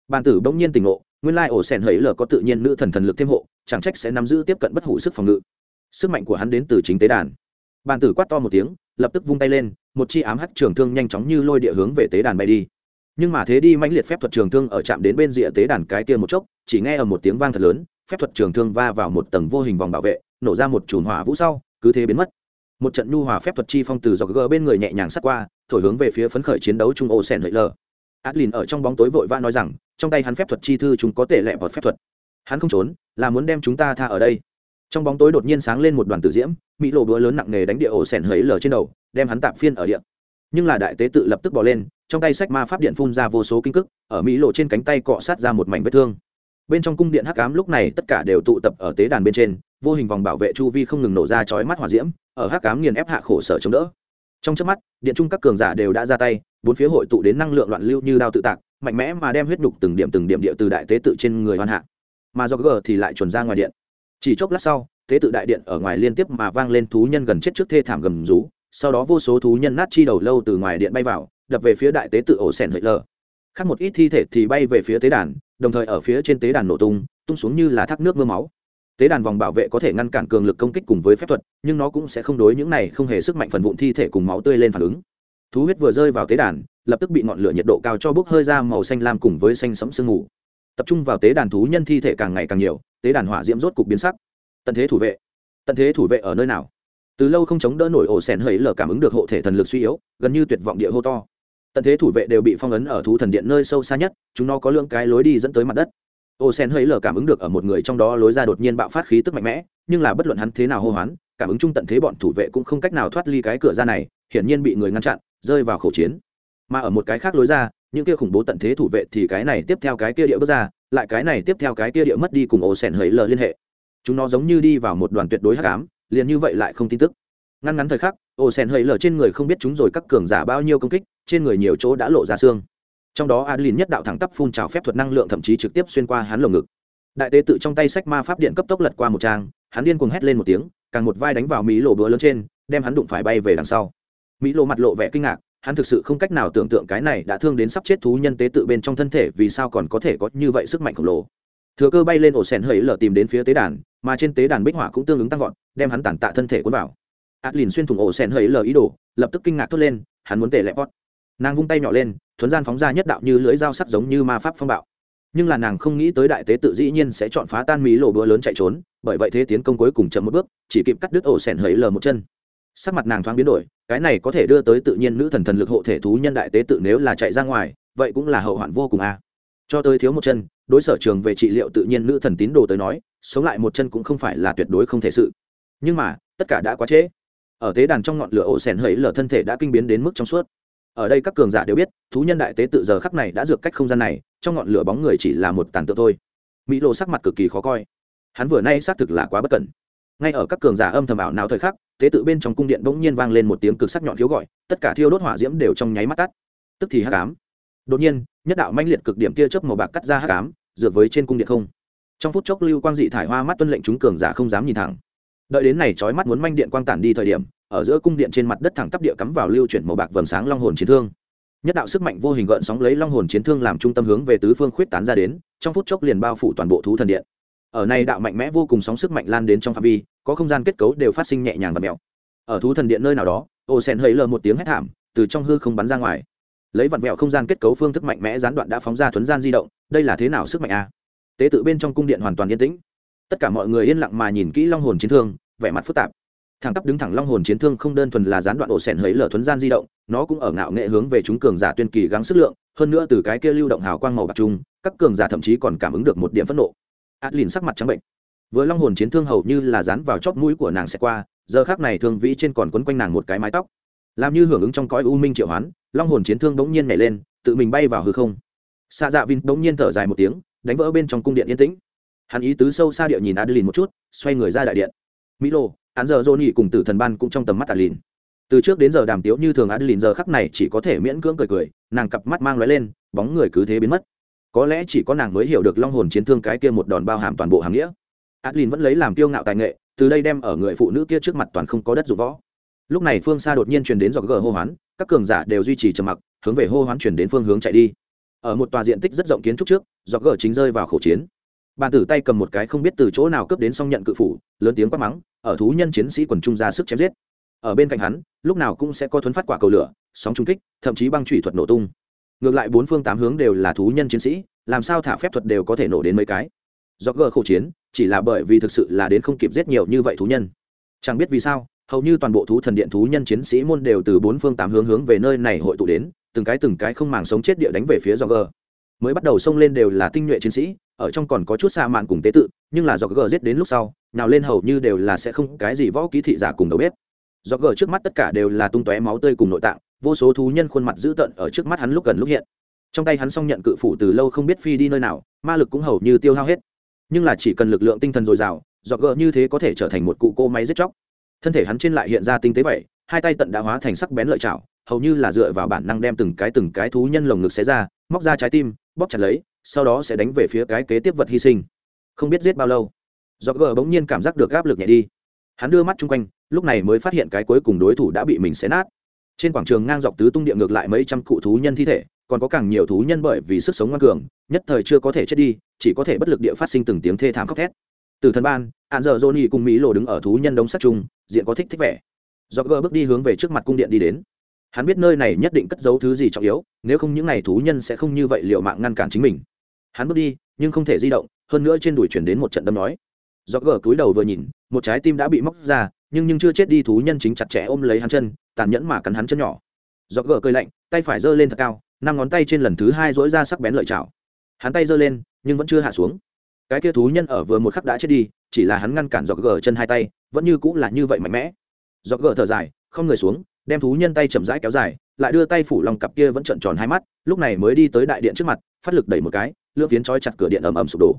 Bàn tử bỗng nhiên tỉnh ngộ, nguyên lai ổ sẹn hẫy lở có tự nhiên nữ thần thần lực thêm hộ, chẳng trách sẽ nắm giữ tiếp cận bất hủ sức phòng ngự. Sức mạnh của hắn đến từ chính tế đàn. Bàn tử quát to một tiếng, lập tức vung tay lên, một chi ám hắc trường thương nhanh chóng như lôi địa hướng về tế đàn bay đi. Nhưng mà thế đi mãnh liệt phép thuật trường thương ở chạm đến bên rìa tế đàn cái kia một chốc, chỉ nghe ở một tiếng vang thật lớn phép thuật trường thương va vào một tầng vô hình vòng bảo vệ, nổ ra một chùm hỏa vũ sau, cứ thế biến mất. Một trận nhu hòa phép thuật chi phong từ dọc gờ bên người nhẹ nhàng sát qua, thổi hướng về phía phấn khởi chiến đấu trung ô sen lợi lờ adlin ở trong bóng tối vội vã nói rằng, trong tay hắn phép thuật chi thư chúng có tệ lẹ vọt phép thuật. Hắn không trốn, là muốn đem chúng ta tha ở đây. Trong bóng tối đột nhiên sáng lên một đoàn tử diễm, mỹ lộ búa lớn nặng nề đánh địa ổ sẻn hấy lở trên đầu, đem hắn tạm phiên ở địa. Nhưng là đại tế tự lập tức bỏ lên, trong tay sách ma pháp điện phun ra vô số kinh cức, ở mỹ lộ trên cánh tay cọ sát ra một mảnh vết thương bên trong cung điện hắc ám lúc này tất cả đều tụ tập ở tế đàn bên trên, vô hình vòng bảo vệ chu vi không ngừng nổ ra chói mắt hỏa diễm, ở hắc ám nghiền ép hạ khổ sở chống đỡ. Trong chớp mắt, điện trung các cường giả đều đã ra tay, bốn phía hội tụ đến năng lượng loạn lưu như đao tự tạc, mạnh mẽ mà đem huyết nhục từng điểm từng điểm địa từ đại tế tự trên người hoàn hạ. Mà do g thì lại chuẩn ra ngoài điện. Chỉ chốc lát sau, tế tự đại điện ở ngoài liên tiếp mà vang lên thú nhân gần chết trước thê thảm gầm rú, sau đó vô số thú nhân nát chi đầu lâu từ ngoài điện bay vào, đập về phía đại tế tự ổ sẻn hơi lờ. Khác một ít thi thể thì bay về phía tế đàn đồng thời ở phía trên tế đàn nổ tung tung xuống như là thác nước mưa máu. Tế đàn vòng bảo vệ có thể ngăn cản cường lực công kích cùng với phép thuật, nhưng nó cũng sẽ không đối những này không hề sức mạnh phần vụn thi thể cùng máu tươi lên phản ứng. Thú huyết vừa rơi vào tế đàn, lập tức bị ngọn lửa nhiệt độ cao cho bốc hơi ra màu xanh lam cùng với xanh sẫm sương mù. Tập trung vào tế đàn thú nhân thi thể càng ngày càng nhiều, tế đàn hỏa diễm rốt cục biến sắc. Tận thế thủ vệ. Tận thế thủ vệ ở nơi nào? Từ lâu không chống đỡ nổi ổ sèn hẫy lở cảm ứng được hộ thể thần lực suy yếu, gần như tuyệt vọng địa hô to tận thế thủ vệ đều bị phong ấn ở thú thần điện nơi sâu xa nhất, chúng nó có lượng cái lối đi dẫn tới mặt đất. Ô sen hơi lờ cảm ứng được ở một người trong đó lối ra đột nhiên bạo phát khí tức mạnh mẽ, nhưng là bất luận hắn thế nào hô hoán, cảm ứng chung tận thế bọn thủ vệ cũng không cách nào thoát ly cái cửa ra này, hiển nhiên bị người ngăn chặn, rơi vào khẩu chiến. Mà ở một cái khác lối ra, những kia khủng bố tận thế thủ vệ thì cái này tiếp theo cái kia địa bước ra, lại cái này tiếp theo cái kia địa mất đi cùng ô sen hơi lờ liên hệ. Chúng nó giống như đi vào một đoàn tuyệt đối hắc ám, liền như vậy lại không tin tức. Ngăn ngắn thời khắc, ô sen hơi lờ trên người không biết chúng rồi các cường giả bao nhiêu công kích trên người nhiều chỗ đã lộ ra xương. Trong đó adeline nhất đạo thẳng tắp phun trào phép thuật năng lượng thậm chí trực tiếp xuyên qua hắn lồng ngực. Đại tế tự trong tay sách ma pháp điện cấp tốc lật qua một trang, hắn điên cuồng hét lên một tiếng, càng một vai đánh vào mỹ lộ búa lớn trên, đem hắn đụng phải bay về đằng sau. Mỹ lộ mặt lộ vẻ kinh ngạc, hắn thực sự không cách nào tưởng tượng cái này đã thương đến sắp chết thú nhân tế tự bên trong thân thể vì sao còn có thể có như vậy sức mạnh khổng lồ. Thừa cơ bay lên ổ sèn hầy lở tìm đến phía tế đàn, mà trên tế đàn bích hỏa cũng tương ứng tăng vọt, đem hắn tàn tạ thân thể cuốn vào. Adlin xuyên thủng ổ sèn hầy lở ý đồ, lập tức kinh ngạc thốt lên, hắn muốn tệ lẹp pot nàng vung tay nhỏ lên, thuấn gian phóng ra nhất đạo như lưỡi dao sắc giống như ma pháp phong bạo. Nhưng là nàng không nghĩ tới đại tế tự dĩ nhiên sẽ chọn phá tan mí lộ búa lớn chạy trốn, bởi vậy thế tiến công cuối cùng chậm một bước, chỉ kịp cắt đứt ổ sẻn hầy lở một chân. Sắc mặt nàng thoáng biến đổi, cái này có thể đưa tới tự nhiên nữ thần thần lực hộ thể thú nhân đại tế tự nếu là chạy ra ngoài, vậy cũng là hậu hoạn vô cùng a. Cho tới thiếu một chân, đối sở trường về trị liệu tự nhiên nữ thần tín đồ tới nói, sống lại một chân cũng không phải là tuyệt đối không thể sự. Nhưng mà, tất cả đã quá trễ. Ở tế đàn trong ngọn lửa ổ sẻn hẫy lở thân thể đã kinh biến đến mức trong suốt ở đây các cường giả đều biết, thú nhân đại tế tự giờ khắc này đã dược cách không gian này, trong ngọn lửa bóng người chỉ là một tàn tượng thôi. Mỹ lộ sắc mặt cực kỳ khó coi. Hắn vừa nay xác thực là quá bất cẩn. Ngay ở các cường giả âm thầm ảo nào thời khắc, tế tự bên trong cung điện bỗng nhiên vang lên một tiếng cực sắc nhọn thiếu gọi, tất cả thiêu đốt hỏa diễm đều trong nháy mắt tắt. Tức thì hắc ám. Đột nhiên, nhất đạo manh liệt cực điểm tia chớp màu bạc cắt ra hắc ám dựa với trên cung điện không. Trong phút chốc lưu quang dị thải hoa mắt tuân lệnh chúng cường giả không dám nhìn thẳng. Đợi đến này trói mắt muốn manh điện quang tản đi thời điểm ở giữa cung điện trên mặt đất thẳng tắp địa cắm vào lưu chuyển màu bạc vầng sáng long hồn chiến thương. Nhất đạo sức mạnh vô hình gợn sóng lấy long hồn chiến thương làm trung tâm hướng về tứ phương khuyết tán ra đến, trong phút chốc liền bao phủ toàn bộ thú thần điện. Ở này đạo mạnh mẽ vô cùng sóng sức mạnh lan đến trong phạm vi, có không gian kết cấu đều phát sinh nhẹ nhàng và mèo ở thú thần điện nơi nào đó, ô sen hơi lờ một tiếng hét thảm, từ trong hư không bắn ra ngoài. Lấy vặn vẹo không gian kết cấu phương thức mạnh mẽ gián đoạn đã phóng ra thuấn gian di động, đây là thế nào sức mạnh a? Tế tự bên trong cung điện hoàn toàn yên tĩnh. Tất cả mọi người yên lặng mà nhìn kỹ long hồn chiến thương, vẻ mặt phức tạp thẳng tắp đứng thẳng long hồn chiến thương không đơn thuần là gián đoạn ổ sẻn hấy lở thuấn gian di động, nó cũng ở ngạo nghệ hướng về chúng cường giả tuyên kỳ gắng sức lượng, hơn nữa từ cái kia lưu động hào quang màu bạc trung, các cường giả thậm chí còn cảm ứng được một điểm phẫn nộ. Adlin sắc mặt trắng bệnh. Với long hồn chiến thương hầu như là dán vào chóp mũi của nàng sẽ qua, giờ khác này thương vĩ trên còn quấn quanh nàng một cái mái tóc. Làm như hưởng ứng trong cõi u minh triệu hoán, long hồn chiến thương bỗng nhiên nhảy lên, tự mình bay vào hư không. Xa dạ vin bỗng nhiên thở dài một tiếng, đánh vỡ bên trong cung điện yên tĩnh. Hắn ý tứ sâu xa địa nhìn adeline một chút, xoay người ra đại điện. Mỹ lô hắn giờ dô nhị cùng tử thần ban cũng trong tầm mắt adeline từ trước đến giờ đàm tiếu như thường adeline giờ khắc này chỉ có thể miễn cưỡng cười cười, nàng cặp mắt mang lóe lên, bóng người cứ thế biến mất. Có lẽ chỉ có nàng mới hiểu được long hồn chiến thương cái kia một đòn bao hàm toàn bộ hàng nghĩa. Adeline vẫn lấy làm kiêu ngạo tài nghệ, từ đây đem ở người phụ nữ kia trước mặt toàn không có đất dụng võ. Lúc này phương xa đột nhiên truyền đến dọc gờ hô hoán, các cường giả đều duy trì trầm mặc, hướng về hô hoán chuyển đến phương hướng chạy đi. Ở một tòa diện tích rất rộng kiến trúc trước dọc gờ chính rơi vào khẩu chiến bàn tử tay cầm một cái không biết từ chỗ nào cướp đến xong nhận cự phủ, lớn tiếng quát mắng, ở thú nhân chiến sĩ quần trung ra sức chém giết. Ở bên cạnh hắn, lúc nào cũng sẽ có thuấn phát quả cầu lửa, sóng trung kích, thậm chí băng thủy thuật nổ tung. Ngược lại bốn phương tám hướng đều là thú nhân chiến sĩ, làm sao thả phép thuật đều có thể nổ đến mấy cái? Do gờ khẩu chiến, chỉ là bởi vì thực sự là đến không kịp giết nhiều như vậy thú nhân. Chẳng biết vì sao, hầu như toàn bộ thú thần điện thú nhân chiến sĩ môn đều từ bốn phương tám hướng hướng về nơi này hội tụ đến, từng cái từng cái không màng sống chết địa đánh về phía do gờ. Mới bắt đầu xông lên đều là tinh nhuệ chiến sĩ ở trong còn có chút xa mạn cùng tế tự, nhưng là do gờ giết đến lúc sau, nào lên hầu như đều là sẽ không cái gì võ ký thị giả cùng đầu bếp. Do gờ trước mắt tất cả đều là tung tóe máu tươi cùng nội tạng, vô số thú nhân khuôn mặt dữ tợn ở trước mắt hắn lúc gần lúc hiện. Trong tay hắn xong nhận cự phủ từ lâu không biết phi đi nơi nào, ma lực cũng hầu như tiêu hao hết. Nhưng là chỉ cần lực lượng tinh thần dồi dào do gờ như thế có thể trở thành một cụ cô máy giết chóc. Thân thể hắn trên lại hiện ra tinh tế vậy, hai tay tận đã hóa thành sắc bén lợi chảo, hầu như là dựa vào bản năng đem từng cái từng cái thú nhân lồng ngực xé ra, móc ra trái tim, bóp chặt lấy sau đó sẽ đánh về phía cái kế tiếp vật hy sinh. Không biết giết bao lâu. Do gờ bỗng nhiên cảm giác được áp lực nhẹ đi. Hắn đưa mắt chung quanh, lúc này mới phát hiện cái cuối cùng đối thủ đã bị mình xé nát. Trên quảng trường ngang dọc tứ tung địa ngược lại mấy trăm cụ thú nhân thi thể, còn có càng nhiều thú nhân bởi vì sức sống ngoan cường, nhất thời chưa có thể chết đi, chỉ có thể bất lực địa phát sinh từng tiếng thê thảm khóc thét. Từ thần ban hạn giờ johnny cùng mỹ lộ đứng ở thú nhân đống sắt chung, diện có thích thích vẻ. Do gờ bước đi hướng về trước mặt cung điện đi đến. Hắn biết nơi này nhất định cất giấu thứ gì trọng yếu, nếu không những n à y thú nhân sẽ không như vậy liệu mạng ngăn cản chính mình hắn bước đi, nhưng không thể di động, hơn nữa trên đùi chuyển đến một trận đâm nói. Do gờ cúi đầu vừa nhìn, một trái tim đã bị móc ra, nhưng nhưng chưa chết đi thú nhân chính chặt chẽ ôm lấy hắn chân, tàn nhẫn mà cắn hắn chân nhỏ. Do gờ cơi lạnh, tay phải giơ lên thật cao, năm ngón tay trên lần thứ hai dỗi ra sắc bén lợi chảo. Hắn tay giơ lên, nhưng vẫn chưa hạ xuống. Cái kia thú nhân ở vừa một khắc đã chết đi, chỉ là hắn ngăn cản dọc gờ chân hai tay, vẫn như cũng là như vậy mạnh mẽ. Dọc gờ thở dài, không người xuống, đem thú nhân tay chậm rãi kéo dài, lại đưa tay phủ lòng cặp kia vẫn trợn tròn hai mắt, lúc này mới đi tới đại điện trước mặt, phát lực đẩy một cái lưỡng phiến trói chặt cửa điện ầm ầm sụp đổ.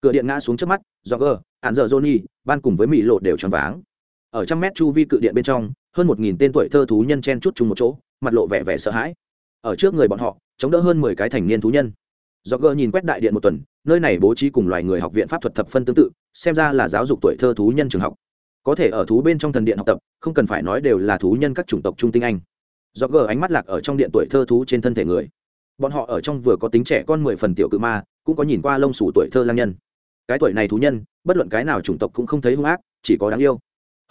Cửa điện ngã xuống trước mắt do gờ hạn dợ johnny ban cùng với mỹ lộ đều tròn váng. Ở trăm mét chu vi cự điện bên trong, hơn một nghìn tên tuổi thơ thú nhân chen chút chung một chỗ, mặt lộ vẻ vẻ sợ hãi. Ở trước người bọn họ, chống đỡ hơn mười cái thành niên thú nhân. Do gờ nhìn quét đại điện một tuần, nơi này bố trí cùng loài người học viện pháp thuật thập phân tương tự, xem ra là giáo dục tuổi thơ thú nhân trường học. Có thể ở thú bên trong thần điện học tập, không cần phải nói đều là thú nhân các chủng tộc trung tinh anh. Do gờ ánh mắt lạc ở trong điện tuổi thơ thú trên thân thể người bọn họ ở trong vừa có tính trẻ con mười phần tiểu cự ma, cũng có nhìn qua lông sủ tuổi thơ lang nhân. Cái tuổi này thú nhân, bất luận cái nào chủng tộc cũng không thấy hung ác, chỉ có đáng yêu.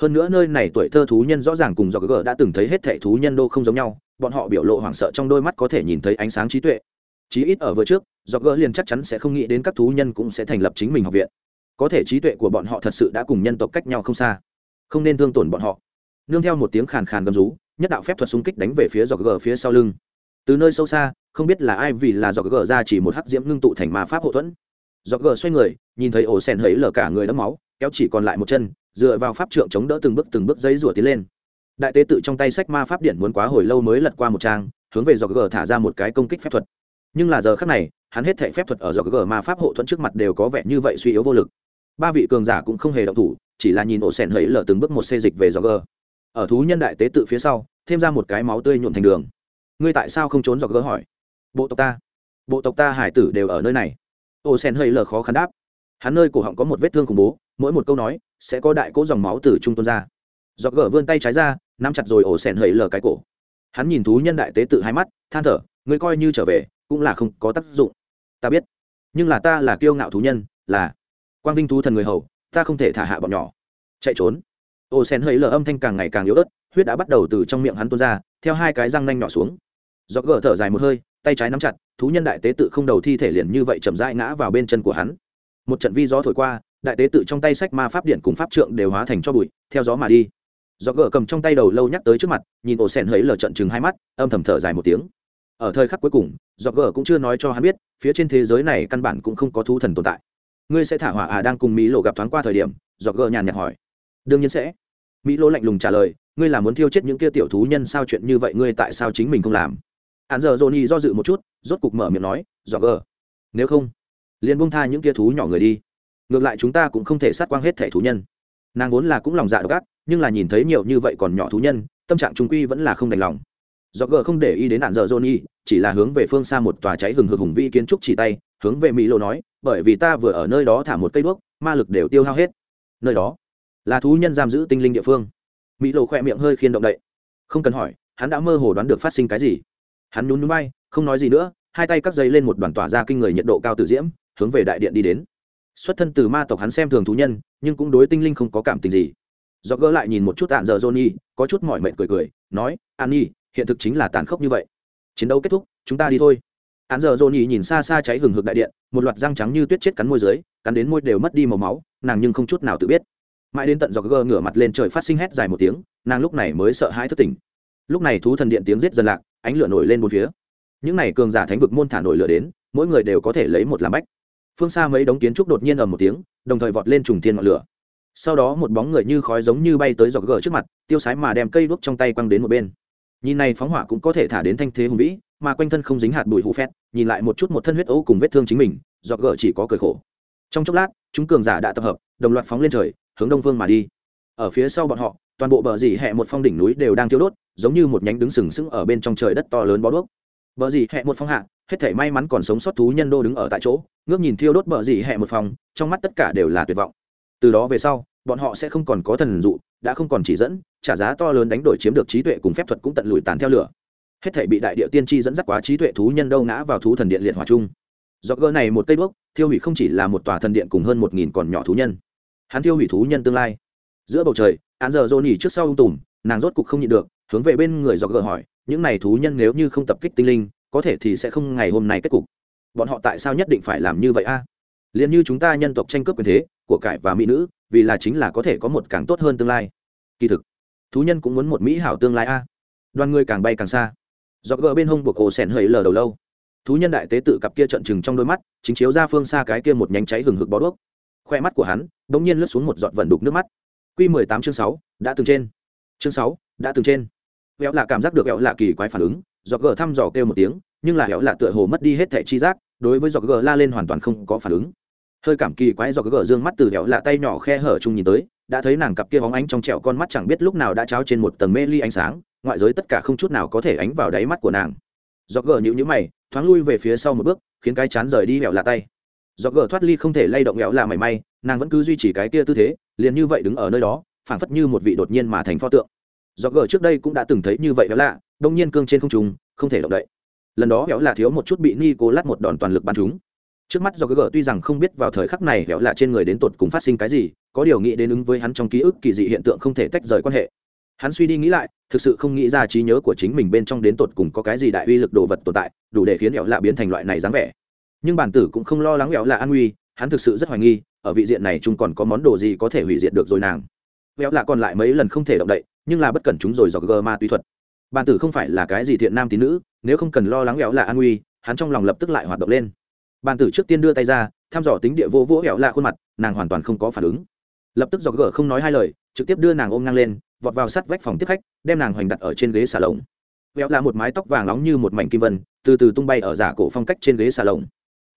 Hơn nữa nơi này tuổi thơ thú nhân rõ ràng cùng do gờ đã từng thấy hết thẻ thú nhân đô không giống nhau, bọn họ biểu lộ hoảng sợ trong đôi mắt có thể nhìn thấy ánh sáng trí tuệ. Chí ít ở vừa trước do gỡ liền chắc chắn sẽ không nghĩ đến các thú nhân cũng sẽ thành lập chính mình học viện. Có thể trí tuệ của bọn họ thật sự đã cùng nhân tộc cách nhau không xa. Không nên thương tổn bọn họ. Nương theo một tiếng khàn khàn gầm rú, nhất đạo phép thuật xung kích đánh về phía dọc gờ phía sau lưng. Từ nơi sâu xa không biết là ai vì là dọc gờ ra chỉ một hắc diễm ngưng tụ thành ma pháp hậu thuẫn. Dọc gờ xoay người, nhìn thấy ổ sen hấy lở cả người đẫm máu, kéo chỉ còn lại một chân, dựa vào pháp trượng chống đỡ từng bước từng bước giấy rủa tiến lên. Đại tế tự trong tay sách ma pháp điện muốn quá hồi lâu mới lật qua một trang, hướng về dọc gờ thả ra một cái công kích phép thuật. Nhưng là giờ khác này, hắn hết thể phép thuật ở dọc gờ ma pháp hộ thuẫn trước mặt đều có vẻ như vậy suy yếu vô lực. Ba vị cường giả cũng không hề động thủ, chỉ là nhìn ổ sen hẫy lở từng bước một xê dịch về dọc gờ. Ở thú nhân đại tế tự phía sau, thêm ra một cái máu tươi nhuộm thành đường. Ngươi tại sao không trốn dọc gờ hỏi? Bộ tộc ta, bộ tộc ta hải tử đều ở nơi này. Ô sen hơi lờ khó khăn đáp. Hắn nơi cổ họng có một vết thương khủng bố, mỗi một câu nói sẽ có đại cỗ dòng máu từ trung tuôn ra. Dọc gở vươn tay trái ra, nắm chặt rồi ổ sen hơi lờ cái cổ. Hắn nhìn thú nhân đại tế tự hai mắt, than thở người coi như trở về, cũng là không có tác dụng. Ta biết, nhưng là ta là kiêu ngạo thú nhân, là quang vinh thú thần người hầu, ta không thể thả hạ bọn nhỏ. Chạy trốn. Ô sen hơi lờ âm thanh càng ngày càng yếu ớt, huyết đã bắt đầu từ trong miệng hắn tuôn ra, theo hai cái răng nanh nhỏ xuống. Do gỡ thở dài một hơi tay trái nắm chặt, thú nhân đại tế tự không đầu thi thể liền như vậy chậm rãi ngã vào bên chân của hắn. Một trận vi gió thổi qua, đại tế tự trong tay sách ma pháp điện cùng pháp trượng đều hóa thành cho bụi, theo gió mà đi. Do gờ cầm trong tay đầu lâu nhắc tới trước mặt, nhìn ổ sen hấy lờ trận chừng hai mắt, âm thầm thở dài một tiếng. Ở thời khắc cuối cùng do gờ cũng chưa nói cho hắn biết, phía trên thế giới này căn bản cũng không có thú thần tồn tại. Ngươi sẽ thả hỏa à? đang cùng mỹ lộ gặp thoáng qua thời điểm do gờ nhàn nhạt hỏi. Đương nhiên sẽ. Mỹ lộ lạnh lùng trả lời, ngươi là muốn thiêu chết những kia tiểu thú nhân sao chuyện như vậy? Ngươi tại sao chính mình không làm? Hắn giờ johnny do dự một chút, rốt cục mở miệng nói do gờ, nếu không, liền buông tha những kia thú nhỏ người đi. Ngược lại chúng ta cũng không thể sát quang hết thẻ thú nhân. Nàng vốn là cũng lòng dạ độc ác, nhưng là nhìn thấy nhiều như vậy còn nhỏ thú nhân, tâm trạng trung quy vẫn là không đành lòng. Do gờ không để ý đến nạn dợ johnny, chỉ là hướng về phương xa một tòa cháy hừng hực hùng vĩ kiến trúc chỉ tay, hướng về mỹ lộ nói, bởi vì ta vừa ở nơi đó thả một cây đuốc, ma lực đều tiêu hao hết. Nơi đó là thú nhân giam giữ tinh linh địa phương. Mỹ lộ khỏe miệng hơi khiên động đậy. Không cần hỏi, hắn đã mơ hồ đoán được phát sinh cái gì hắn nhún núi bay không nói gì nữa, hai tay cắt dây lên một đoàn tỏa ra kinh người nhiệt độ cao từ diễm, hướng về đại điện đi đến. Xuất thân từ ma tộc hắn xem thường thú nhân, nhưng cũng đối tinh linh không có cảm tình gì. Do gỡ lại nhìn một chút tàn giờ johnny, có chút mỏi mệt cười cười, nói an nhi hiện thực chính là tàn khốc như vậy. Chiến đấu kết thúc, chúng ta đi thôi. Án giờ johnny nhìn xa xa cháy hừng hực đại điện, một loạt răng trắng như tuyết chết cắn môi dưới, cắn đến môi đều mất đi màu máu, nàng nhưng không chút nào tự biết. Mãi đến tận do gỡ ngửa mặt lên trời phát sinh hét dài một tiếng, nàng lúc này mới sợ hãi thất tỉnh. Lúc này thú thần điện tiếng giết dần lạc ánh lửa nổi lên một phía. Những này cường giả thánh vực môn thả nổi lửa đến, mỗi người đều có thể lấy một làm bách. Phương xa mấy đống kiến trúc đột nhiên ầm một tiếng, đồng thời vọt lên trùng thiên ngọn lửa. Sau đó một bóng người như khói giống như bay tới dọc gờ trước mặt, tiêu sái mà đem cây đuốc trong tay quăng đến một bên. Nhìn này phóng hỏa cũng có thể thả đến thanh thế hùng vĩ, mà quanh thân không dính hạt bụi hụ phét, nhìn lại một chút một thân huyết ấu cùng vết thương chính mình, dọc gờ chỉ có cười khổ. Trong chốc lát, chúng cường giả đã tập hợp, đồng loạt phóng lên trời, hướng đông phương mà đi. Ở phía sau bọn họ, toàn bộ bờ dỉ hẹ một phong đỉnh núi đều đang thiêu đốt giống như một nhánh đứng sừng sững ở bên trong trời đất to lớn bó đuốc. Bờ dì hẹ một phong hạ, hết thể may mắn còn sống sót thú nhân đô đứng ở tại chỗ, ngước nhìn thiêu đốt bờ dì hẹ một phòng, trong mắt tất cả đều là tuyệt vọng. Từ đó về sau, bọn họ sẽ không còn có thần dụ, đã không còn chỉ dẫn, trả giá to lớn đánh đổi chiếm được trí tuệ cùng phép thuật cũng tận lùi tàn theo lửa. Hết thể bị đại địa tiên tri dẫn dắt quá trí tuệ thú nhân đâu ngã vào thú thần điện liệt hòa chung. Do gỡ này một cây bước thiêu hủy không chỉ là một tòa thần điện cùng hơn một nghìn còn nhỏ thú nhân. Hắn thiêu hủy thú nhân tương lai. Giữa bầu trời án giờ dô nỉ trước sau ung tùm, nàng rốt cục không nhịn được hướng về bên người do gờ hỏi, những này thú nhân nếu như không tập kích tinh linh, có thể thì sẽ không ngày hôm nay kết cục. Bọn họ tại sao nhất định phải làm như vậy a? À? liền như chúng ta nhân tộc tranh cướp quyền thế của cải và mỹ nữ, vì là chính là có thể có một càng tốt hơn tương lai. Kỳ thực, thú nhân cũng muốn một mỹ hảo tương lai a. Đoàn người càng bay càng xa. Do gờ bên hông buộc ổ sẻn hơi lờ đầu lâu. Thú nhân đại tế tự cặp kia trận chừng trong đôi mắt, chính chiếu ra phương xa cái kia một nhánh cháy hừng hực bó đuốc. Khoe mắt của hắn đ ỗ n g nhiên lướt xuống một giọt vần đục nước mắt. Q mười tám chương sáu, đã từng trên. Chương sáu, đã từng trên véo lạ cảm giác được véo lạ kỳ quái phản ứng do gờ thăm dò kêu một tiếng, nhưng là véo lạ tựa hồ mất đi hết thẻ chi giác, đối với do gờ la lên hoàn toàn không có phản ứng. Hơi cảm kỳ quái do gờ dương mắt từ véo lạ tay nhỏ khe hở chung nhìn tới, đã thấy nàng cặp kia bóng ánh trong trẹo con mắt chẳng biết lúc nào đã trao trên một tầng mê ly ánh sáng, ngoại giới tất cả không chút nào có thể ánh vào đáy mắt của nàng. Do gờ nhữ nhữ mày, thoáng lui về phía sau một bước, khiến cái chán rời đi hẹo lạ tay. Do gờ thoát ly không thể lay động hẹo lạ mảy may, nàng vẫn cứ duy trì cái kia tư thế, liền như vậy đứng ở nơi đó, phảng phất như một vị đột nhiên mà thành pho tượng do gờ trước đây cũng đã từng thấy như vậy hẹo lạ đông nhiên cương trên không trùng không thể động đậy. Lần đó héo lạ thiếu một chút bị ni cố lát một đòn toàn lực bắn chúng trước mắt do gờ tuy rằng không biết vào thời khắc này héo lạ trên người đến tột cùng phát sinh cái gì, có điều nghĩ đến ứng với hắn trong ký ức kỳ dị hiện tượng không thể tách rời quan hệ. Hắn suy đi nghĩ lại, thực sự không nghĩ ra trí nhớ của chính mình bên trong đến tột cùng có cái gì đại uy lực đồ vật tồn tại, đủ để khiến héo lạ biến thành loại này dáng vẻ. Nhưng bản tử cũng không lo lắng héo lạ an nguy, hắn thực sự rất hoài nghi, ở vị diện này chúng còn có món đồ gì có thể hủy diệt được rồi nàng véo lạ còn lại mấy lần không thể động đậy, nhưng là bất cẩn chúng rồi dọc gờ ma túy thuật. Bàn tử không phải là cái gì thiện nam tín nữ, nếu không cần lo lắng véo lạ an nguy, hắn trong lòng lập tức lại hoạt động lên. Bàn tử trước tiên đưa tay ra, thăm dò tính địa vô vỗ véo lạ khuôn mặt, nàng hoàn toàn không có phản ứng. Lập tức dọc gờ không nói hai lời, trực tiếp đưa nàng ôm ngang lên, vọt vào sát vách phòng tiếp khách, đem nàng hoành đặt ở trên ghế xà lồng. Véo là một mái tóc vàng nóng như một mảnh kim vân, từ từ tung bay ở giả cổ phong cách trên ghế xà lồng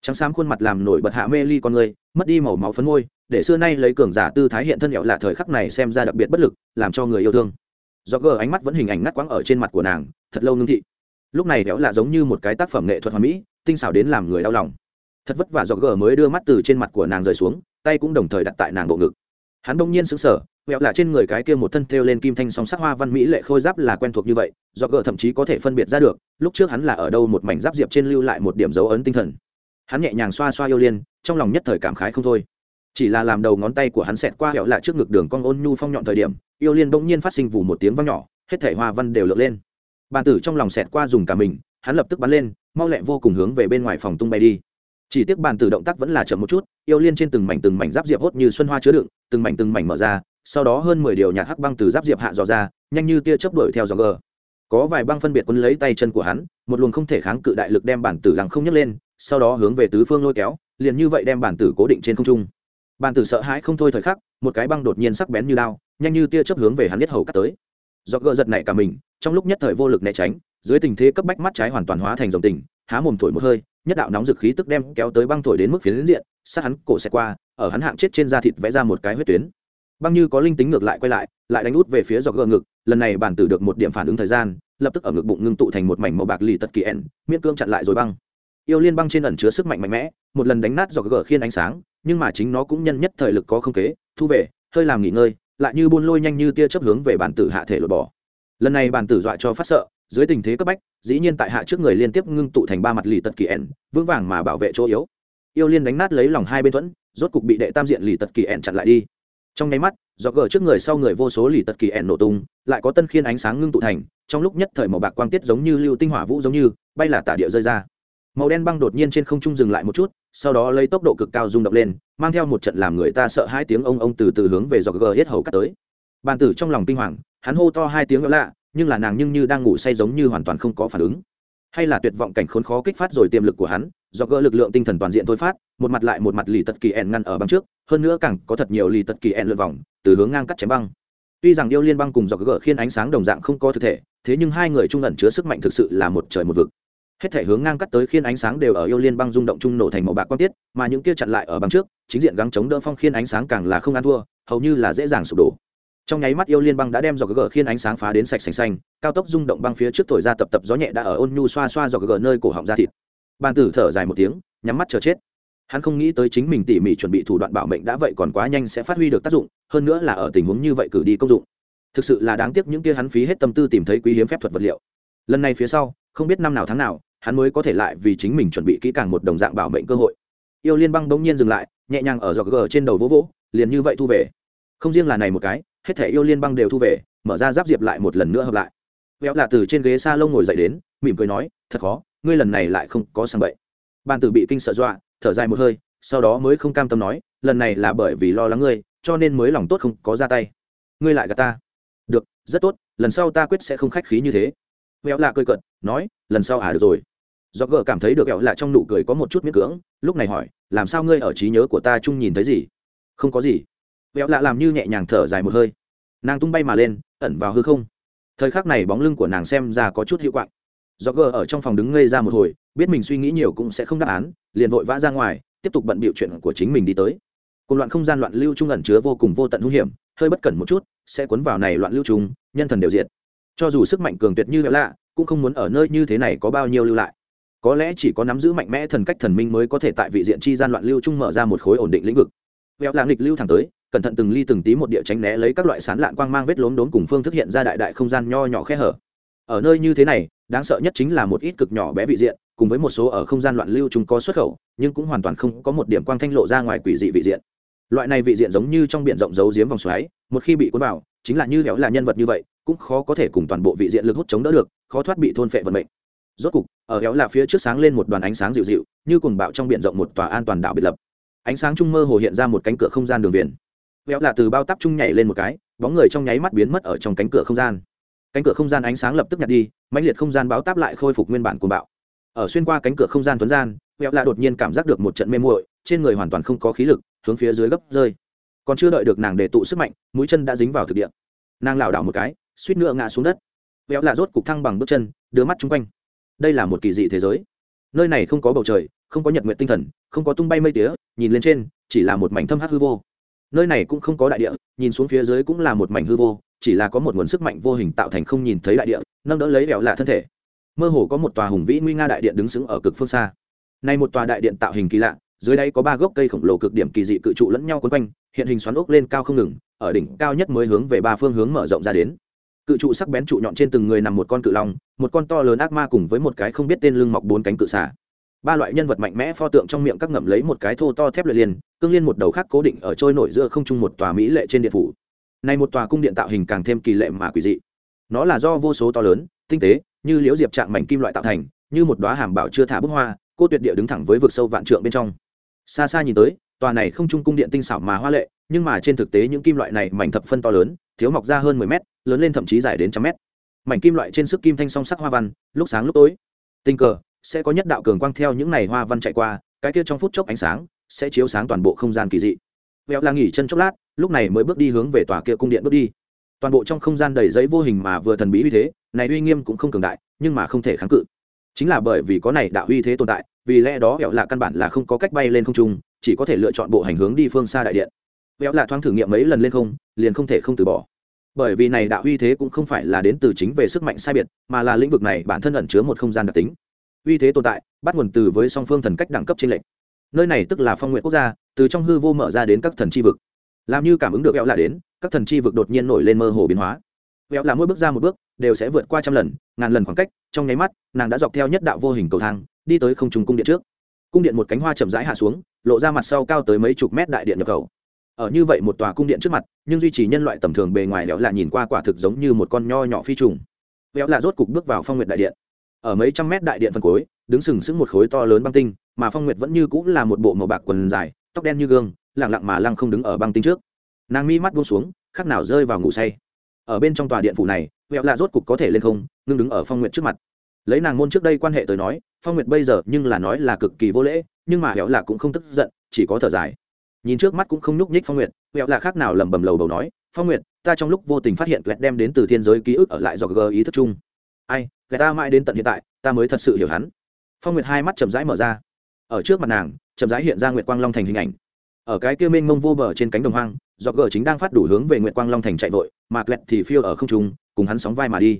trắng xám khuôn mặt làm nổi bật hạ mê ly con người, mất đi màu máu phấn môi, để xưa nay lấy cường giả tư thái hiện thân hiệu lạ thời khắc này xem ra đặc biệt bất lực, làm cho người yêu thương. Do gờ ánh mắt vẫn hình ảnh ngắt quãng ở trên mặt của nàng, thật lâu ngưng thị. Lúc này hẹo lạ giống như một cái tác phẩm nghệ thuật hoàn mỹ, tinh xảo đến làm người đau lòng. Thật vất vả do gờ mới đưa mắt từ trên mặt của nàng rời xuống, tay cũng đồng thời đặt tại nàng bộ ngực. Hắn đông nhiên sững sờ vẹo là trên người cái kia một thân thêu lên kim thanh song sắc hoa văn mỹ lệ khôi giáp là quen thuộc như vậy do gờ thậm chí có thể phân biệt ra được, lúc trước hắn là ở đâu một mảnh giáp diệp trên lưu lại một điểm dấu ấn tinh thần hắn nhẹ nhàng xoa xoa yêu liên, trong lòng nhất thời cảm khái không thôi. Chỉ là làm đầu ngón tay của hắn xẹt qua hẹo lạ trước ngực đường cong ôn nhu phong nhọn thời điểm, yêu liên bỗng nhiên phát sinh vù một tiếng vang nhỏ, hết thể hoa văn đều lượn lên. Bàn tử trong lòng xẹt qua dùng cả mình, hắn lập tức bắn lên, mau lẹ vô cùng hướng về bên ngoài phòng tung bay đi. Chỉ tiếc bàn tử động tác vẫn là chậm một chút, yêu liên trên từng mảnh từng mảnh giáp diệp hốt như xuân hoa chứa đựng, từng mảnh từng mảnh mở ra, sau đó hơn mười điều nhạc hắc băng từ giáp diệp hạ dò ra, nhanh như tia chớp đuổi theo dò gờ. Có vài băng phân biệt quấn lấy tay chân của hắn, một luồng không thể kháng cự đại lực đem bản tử lặng không nhấc lên sau đó hướng về tứ phương lôi kéo, liền như vậy đem bản tử cố định trên không trung. Bản tử sợ hãi không thôi thời khắc, một cái băng đột nhiên sắc bén như lao nhanh như tia chớp hướng về hắn biết hầu cắt tới. Do gỡ giật này cả mình, trong lúc nhất thời vô lực né tránh, dưới tình thế cấp bách mắt trái hoàn toàn hóa thành dòng tình, há mồm thổi một hơi, nhất đạo nóng dực khí tức đem kéo tới băng thổi đến mức phiến diện, sát hắn cổ xẹt qua, ở hắn hạng chết trên da thịt vẽ ra một cái huyết tuyến. Băng như có linh tính ngược lại quay lại lại đánh út về phía dọc gờ ngực, lần này bản tử được một điểm phản ứng thời gian, lập tức ở ngực bụng ngưng tụ thành một mảnh màu bạc lì tật kỳ ẻn miễn cương chặn lại rồi băng yêu liên băng trên ẩn chứa sức mạnh mạnh mẽ, một lần đánh nát do gờ khiên ánh sáng, nhưng mà chính nó cũng nhân nhất thời lực có không kế, thu về, hơi làm nghỉ ngơi, lại như buôn lôi nhanh như tia chấp hướng về bản tử hạ thể lột bỏ. Lần này bản tử dọa cho phát sợ, dưới tình thế cấp bách, dĩ nhiên tại hạ trước người liên tiếp ngưng tụ thành ba mặt lì tật kỳ ẻn vững vàng mà bảo vệ chỗ yếu. Yêu liên đánh nát lấy lòng hai bên thuẫn, rốt cục bị đệ tam diện lì tật kỳ ẻn chặn lại đi. Trong nháy mắt do gờ trước người sau người vô số lì tật kỳ ẻn nổ tung, lại có tân khiên ánh sáng ngưng tụ thành, trong lúc nhất thời màu bạc quang tiết giống như lưu tinh hỏa vũ giống như, bay là tả địa rơi ra màu đen băng đột nhiên trên không trung dừng lại một chút, sau đó lấy tốc độ cực cao rung động lên, mang theo một trận làm người ta sợ hai tiếng ông ông từ từ hướng về do gờ hết hầu cắt tới. Bàn tử trong lòng kinh hoàng, hắn hô to hai tiếng lạ, nhưng là nàng nhưng như đang ngủ say giống như hoàn toàn không có phản ứng. Hay là tuyệt vọng cảnh khốn khó kích phát rồi tiềm lực của hắn do gỡ lực lượng tinh thần toàn diện thôi phát, một mặt lại một mặt lì tật kỳ ẻn ngăn ở băng trước, hơn nữa càng có thật nhiều lì tật kỳ ẻn lượt vòng, từ hướng ngang cắt chém băng. Tuy rằng yêu liên băng cùng do gỡ khiên ánh sáng đồng dạng không có thực thể, thế nhưng hai người trung ẩn chứa sức mạnh thực sự là một trời một vực hết thể hướng ngang cắt tới khiên ánh sáng đều ở yêu liên băng rung động chung nổ thành màu bạc quang tiết, mà những kia chặn lại ở băng trước, chính diện gắng chống đỡ phong khiên ánh sáng càng là không ăn thua, hầu như là dễ dàng sụp đổ. Trong nháy mắt yêu liên băng đã đem dọc gờ khiên ánh sáng phá đến sạch sành xanh, cao tốc rung động băng phía trước thổi ra tập tập gió nhẹ đã ở ôn nhu xoa xoa dọc gờ nơi cổ họng ra thịt. Ban tử thở dài một tiếng, nhắm mắt chờ chết. Hắn không nghĩ tới chính mình tỉ mỉ chuẩn bị thủ đoạn bảo mệnh đã vậy còn quá nhanh sẽ phát huy được tác dụng, hơn nữa là ở tình huống như vậy cử đi công dụng. Thực sự là đáng tiếc những kia hắn phí hết tâm tư tìm thấy quý hiếm phép thuật vật liệu. Lần này phía sau không biết năm nào tháng nào, hắn mới có thể lại vì chính mình chuẩn bị kỹ càng một đồng dạng bảo mệnh cơ hội. Yêu liên băng bỗng nhiên dừng lại, nhẹ nhàng ở giọt gờ trên đầu vỗ vỗ, liền như vậy thu về. Không riêng là này một cái, hết thể yêu liên băng đều thu về, mở ra giáp diệp lại một lần nữa hợp lại. Véo là từ trên ghế s a lông ngồi dậy đến, mỉm cười nói, thật khó, ngươi lần này lại không có sang bậy. Bàn tử bị kinh sợ dọa, thở dài một hơi, sau đó mới không cam tâm nói, lần này là bởi vì lo lắng ngươi, cho nên mới lòng tốt không có ra tay. Ngươi lại gạt ta. Được, rất tốt, lần sau ta quyết sẽ không khách khí như thế véo lạ cười cận nói, lần sau à được rồi. Do gờ cảm thấy được véo lạ trong nụ cười có một chút miễn cưỡng, lúc này hỏi, làm sao ngươi ở trí nhớ của ta chung nhìn thấy gì? Không có gì. Véo lạ làm như nhẹ nhàng thở dài một hơi. Nàng tung bay mà lên, ẩn vào hư không. Thời khắc này bóng lưng của nàng xem ra có chút hiệu quạng. Do gờ ở trong phòng đứng ngây ra một hồi, biết mình suy nghĩ nhiều cũng sẽ không đáp án, liền vội vã ra ngoài, tiếp tục bận bịu chuyện của chính mình đi tới. Cùng loạn không gian loạn lưu trung ẩn chứa vô cùng vô tận nguy hiểm, hơi bất cẩn một chút, sẽ cuốn vào này loạn lưu trung nhân thần đều diệt cho dù sức mạnh cường tuyệt như vậy lạ, cũng không muốn ở nơi như thế này có bao nhiêu lưu lại. Có lẽ chỉ có nắm giữ mạnh mẽ thần cách thần minh mới có thể tại vị diện chi gian loạn lưu trung mở ra một khối ổn định lĩnh vực. Vẹo lạng lịch lưu thẳng tới, cẩn thận từng ly từng tí một địa tránh né lấy các loại sán lạn quang mang vết lốm đốm cùng phương thức hiện ra đại đại không gian nho nhỏ khe hở. Ở nơi như thế này, đáng sợ nhất chính là một ít cực nhỏ bé vị diện, cùng với một số ở không gian loạn lưu chúng có xuất khẩu, nhưng cũng hoàn toàn không có một điểm quang thanh lộ ra ngoài quỷ dị vị diện. Loại này vị diện giống như trong biển rộng giấu giếm vòng xoáy, một khi bị cuốn vào, chính là như héo là nhân vật như vậy cũng khó có thể cùng toàn bộ vị diện lực hút chống đỡ được, khó thoát bị thôn phệ vận mệnh. Rốt cục, ở héo là phía trước sáng lên một đoàn ánh sáng dịu dịu, như cùng bạo trong biển rộng một tòa an toàn đảo biệt lập. Ánh sáng trung mơ hồ hiện ra một cánh cửa không gian đường viền. Héo là từ bao tắp trung nhảy lên một cái, bóng người trong nháy mắt biến mất ở trong cánh cửa không gian. Cánh cửa không gian ánh sáng lập tức nhặt đi, mãnh liệt không gian báo táp lại khôi phục nguyên bản của bạo. Ở xuyên qua cánh cửa không gian tuấn gian, héo là đột nhiên cảm giác được một trận mê muội, trên người hoàn toàn không có khí lực, hướng phía dưới gấp rơi. Còn chưa đợi được nàng để tụ sức mạnh, mũi chân đã dính vào thực địa. Nàng lảo đảo một cái suýt nữa ngã xuống đất. Véo là rốt cục thăng bằng bước chân, đưa mắt chung quanh. Đây là một kỳ dị thế giới. Nơi này không có bầu trời, không có nhật nguyện tinh thần, không có tung bay mây tía, nhìn lên trên, chỉ là một mảnh thâm hắc hư vô. Nơi này cũng không có đại địa, nhìn xuống phía dưới cũng là một mảnh hư vô, chỉ là có một nguồn sức mạnh vô hình tạo thành không nhìn thấy đại địa, nâng đỡ lấy vẹo lạ thân thể. Mơ hồ có một tòa hùng vĩ nguy nga đại điện đứng sững ở cực phương xa. Nay một tòa đại điện tạo hình kỳ lạ, dưới đây có ba gốc cây khổng lồ cực điểm kỳ dị cự trụ lẫn nhau quấn quanh, hiện hình xoắn ốc lên cao không ngừng, ở đỉnh cao nhất mới hướng về ba phương hướng mở rộng ra đến cự trụ sắc bén trụ nhọn trên từng người nằm một con cự long, một con to lớn ác ma cùng với một cái không biết tên lưng mọc bốn cánh cự xả ba loại nhân vật mạnh mẽ pho tượng trong miệng các ngậm lấy một cái thô to thép luyện liền, cương liên một đầu khác cố định ở trôi nổi giữa không trung một tòa mỹ lệ trên điện phủ. Này một tòa cung điện tạo hình càng thêm kỳ lệ mà quỷ dị. Nó là do vô số to lớn, tinh tế, như liễu diệp trạng mảnh kim loại tạo thành, như một đóa hàm bảo chưa thả bức hoa, cô tuyệt địa đứng thẳng với vực sâu vạn trượng bên trong. Xa xa nhìn tới, tòa này không trung cung điện tinh xảo mà hoa lệ, nhưng mà trên thực tế những kim loại này mảnh thập phân to lớn, thiếu mọc ra hơn mười mét lớn lên thậm chí dài đến trăm mét. Mảnh kim loại trên sức kim thanh song sắc hoa văn, lúc sáng lúc tối. Tình cờ, sẽ có nhất đạo cường quang theo những này hoa văn chạy qua, cái kia trong phút chốc ánh sáng, sẽ chiếu sáng toàn bộ không gian kỳ dị. Vẹo là nghỉ chân chốc lát, lúc này mới bước đi hướng về tòa kia cung điện bước đi. Toàn bộ trong không gian đầy giấy vô hình mà vừa thần bí uy thế, này uy nghiêm cũng không cường đại, nhưng mà không thể kháng cự. Chính là bởi vì có này đạo uy thế tồn tại, vì lẽ đó vẹo là căn bản là không có cách bay lên không trung, chỉ có thể lựa chọn bộ hành hướng đi phương xa đại điện. Vẹo là thoáng thử nghiệm mấy lần lên không, liền không thể không từ bỏ bởi vì này đạo uy thế cũng không phải là đến từ chính về sức mạnh sai biệt, mà là lĩnh vực này bản thân ẩn chứa một không gian đặc tính. Uy thế tồn tại, bắt nguồn từ với song phương thần cách đẳng cấp trên lệnh nơi này tức là phong nguyện quốc gia, từ trong hư vô mở ra đến các thần chi vực. Làm như cảm ứng được vẹo là đến, các thần chi vực đột nhiên nổi lên mơ hồ biến hóa. Vẹo là mỗi bước ra một bước, đều sẽ vượt qua trăm lần, ngàn lần khoảng cách, trong nháy mắt, nàng đã dọc theo nhất đạo vô hình cầu thang, đi tới không trùng cung điện trước. Cung điện một cánh hoa chậm rãi hạ xuống, lộ ra mặt sau cao tới mấy chục mét đại điện nhập khẩu ở như vậy một tòa cung điện trước mặt, nhưng duy trì nhân loại tầm thường bề ngoài vẹo là nhìn qua quả thực giống như một con nho nhỏ phi trùng. Vẹo là rốt cục bước vào phong nguyện đại điện. Ở mấy trăm mét đại điện phân cuối, đứng sừng sững một khối to lớn băng tinh, mà phong nguyệt vẫn như cũng là một bộ màu bạc quần dài, tóc đen như gương lẳng lặng mà lăng không đứng ở băng tinh trước. Nàng mi mắt buông xuống, khắc nào rơi vào ngủ say. Ở bên trong tòa điện phủ này vẹo lạ rốt cục có thể lên không, ngưng đứng ở phong nguyệt trước mặt. Lấy nàng môn trước đây quan hệ tới nói, phong nguyệt bây giờ nhưng là nói là cực kỳ vô lễ, nhưng mà vẹo lạ cũng không tức giận, chỉ có thở dài nhìn trước mắt cũng không nhúc nhích phong nguyệt vẹo lạ khác nào lầm bầm lầu đầu nói, phong nguyệt, ta trong lúc vô tình phát hiện lẹt đem đến từ thiên giới ký ức ở lại do gờ ý thức chung. Ai người ta mãi đến tận hiện tại, ta mới thật sự hiểu hắn. Phong nguyệt hai mắt chậm rãi mở ra. Ở trước mặt nàng, chậm rãi hiện ra nguyệt quang long thành hình ảnh. Ở cái kia mênh mông vô bờ trên cánh đồng hoang do gờ chính đang phát đủ hướng về nguyệt quang long thành chạy vội, mà lẹt thì phiêu ở không trung, cùng hắn sóng vai mà đi.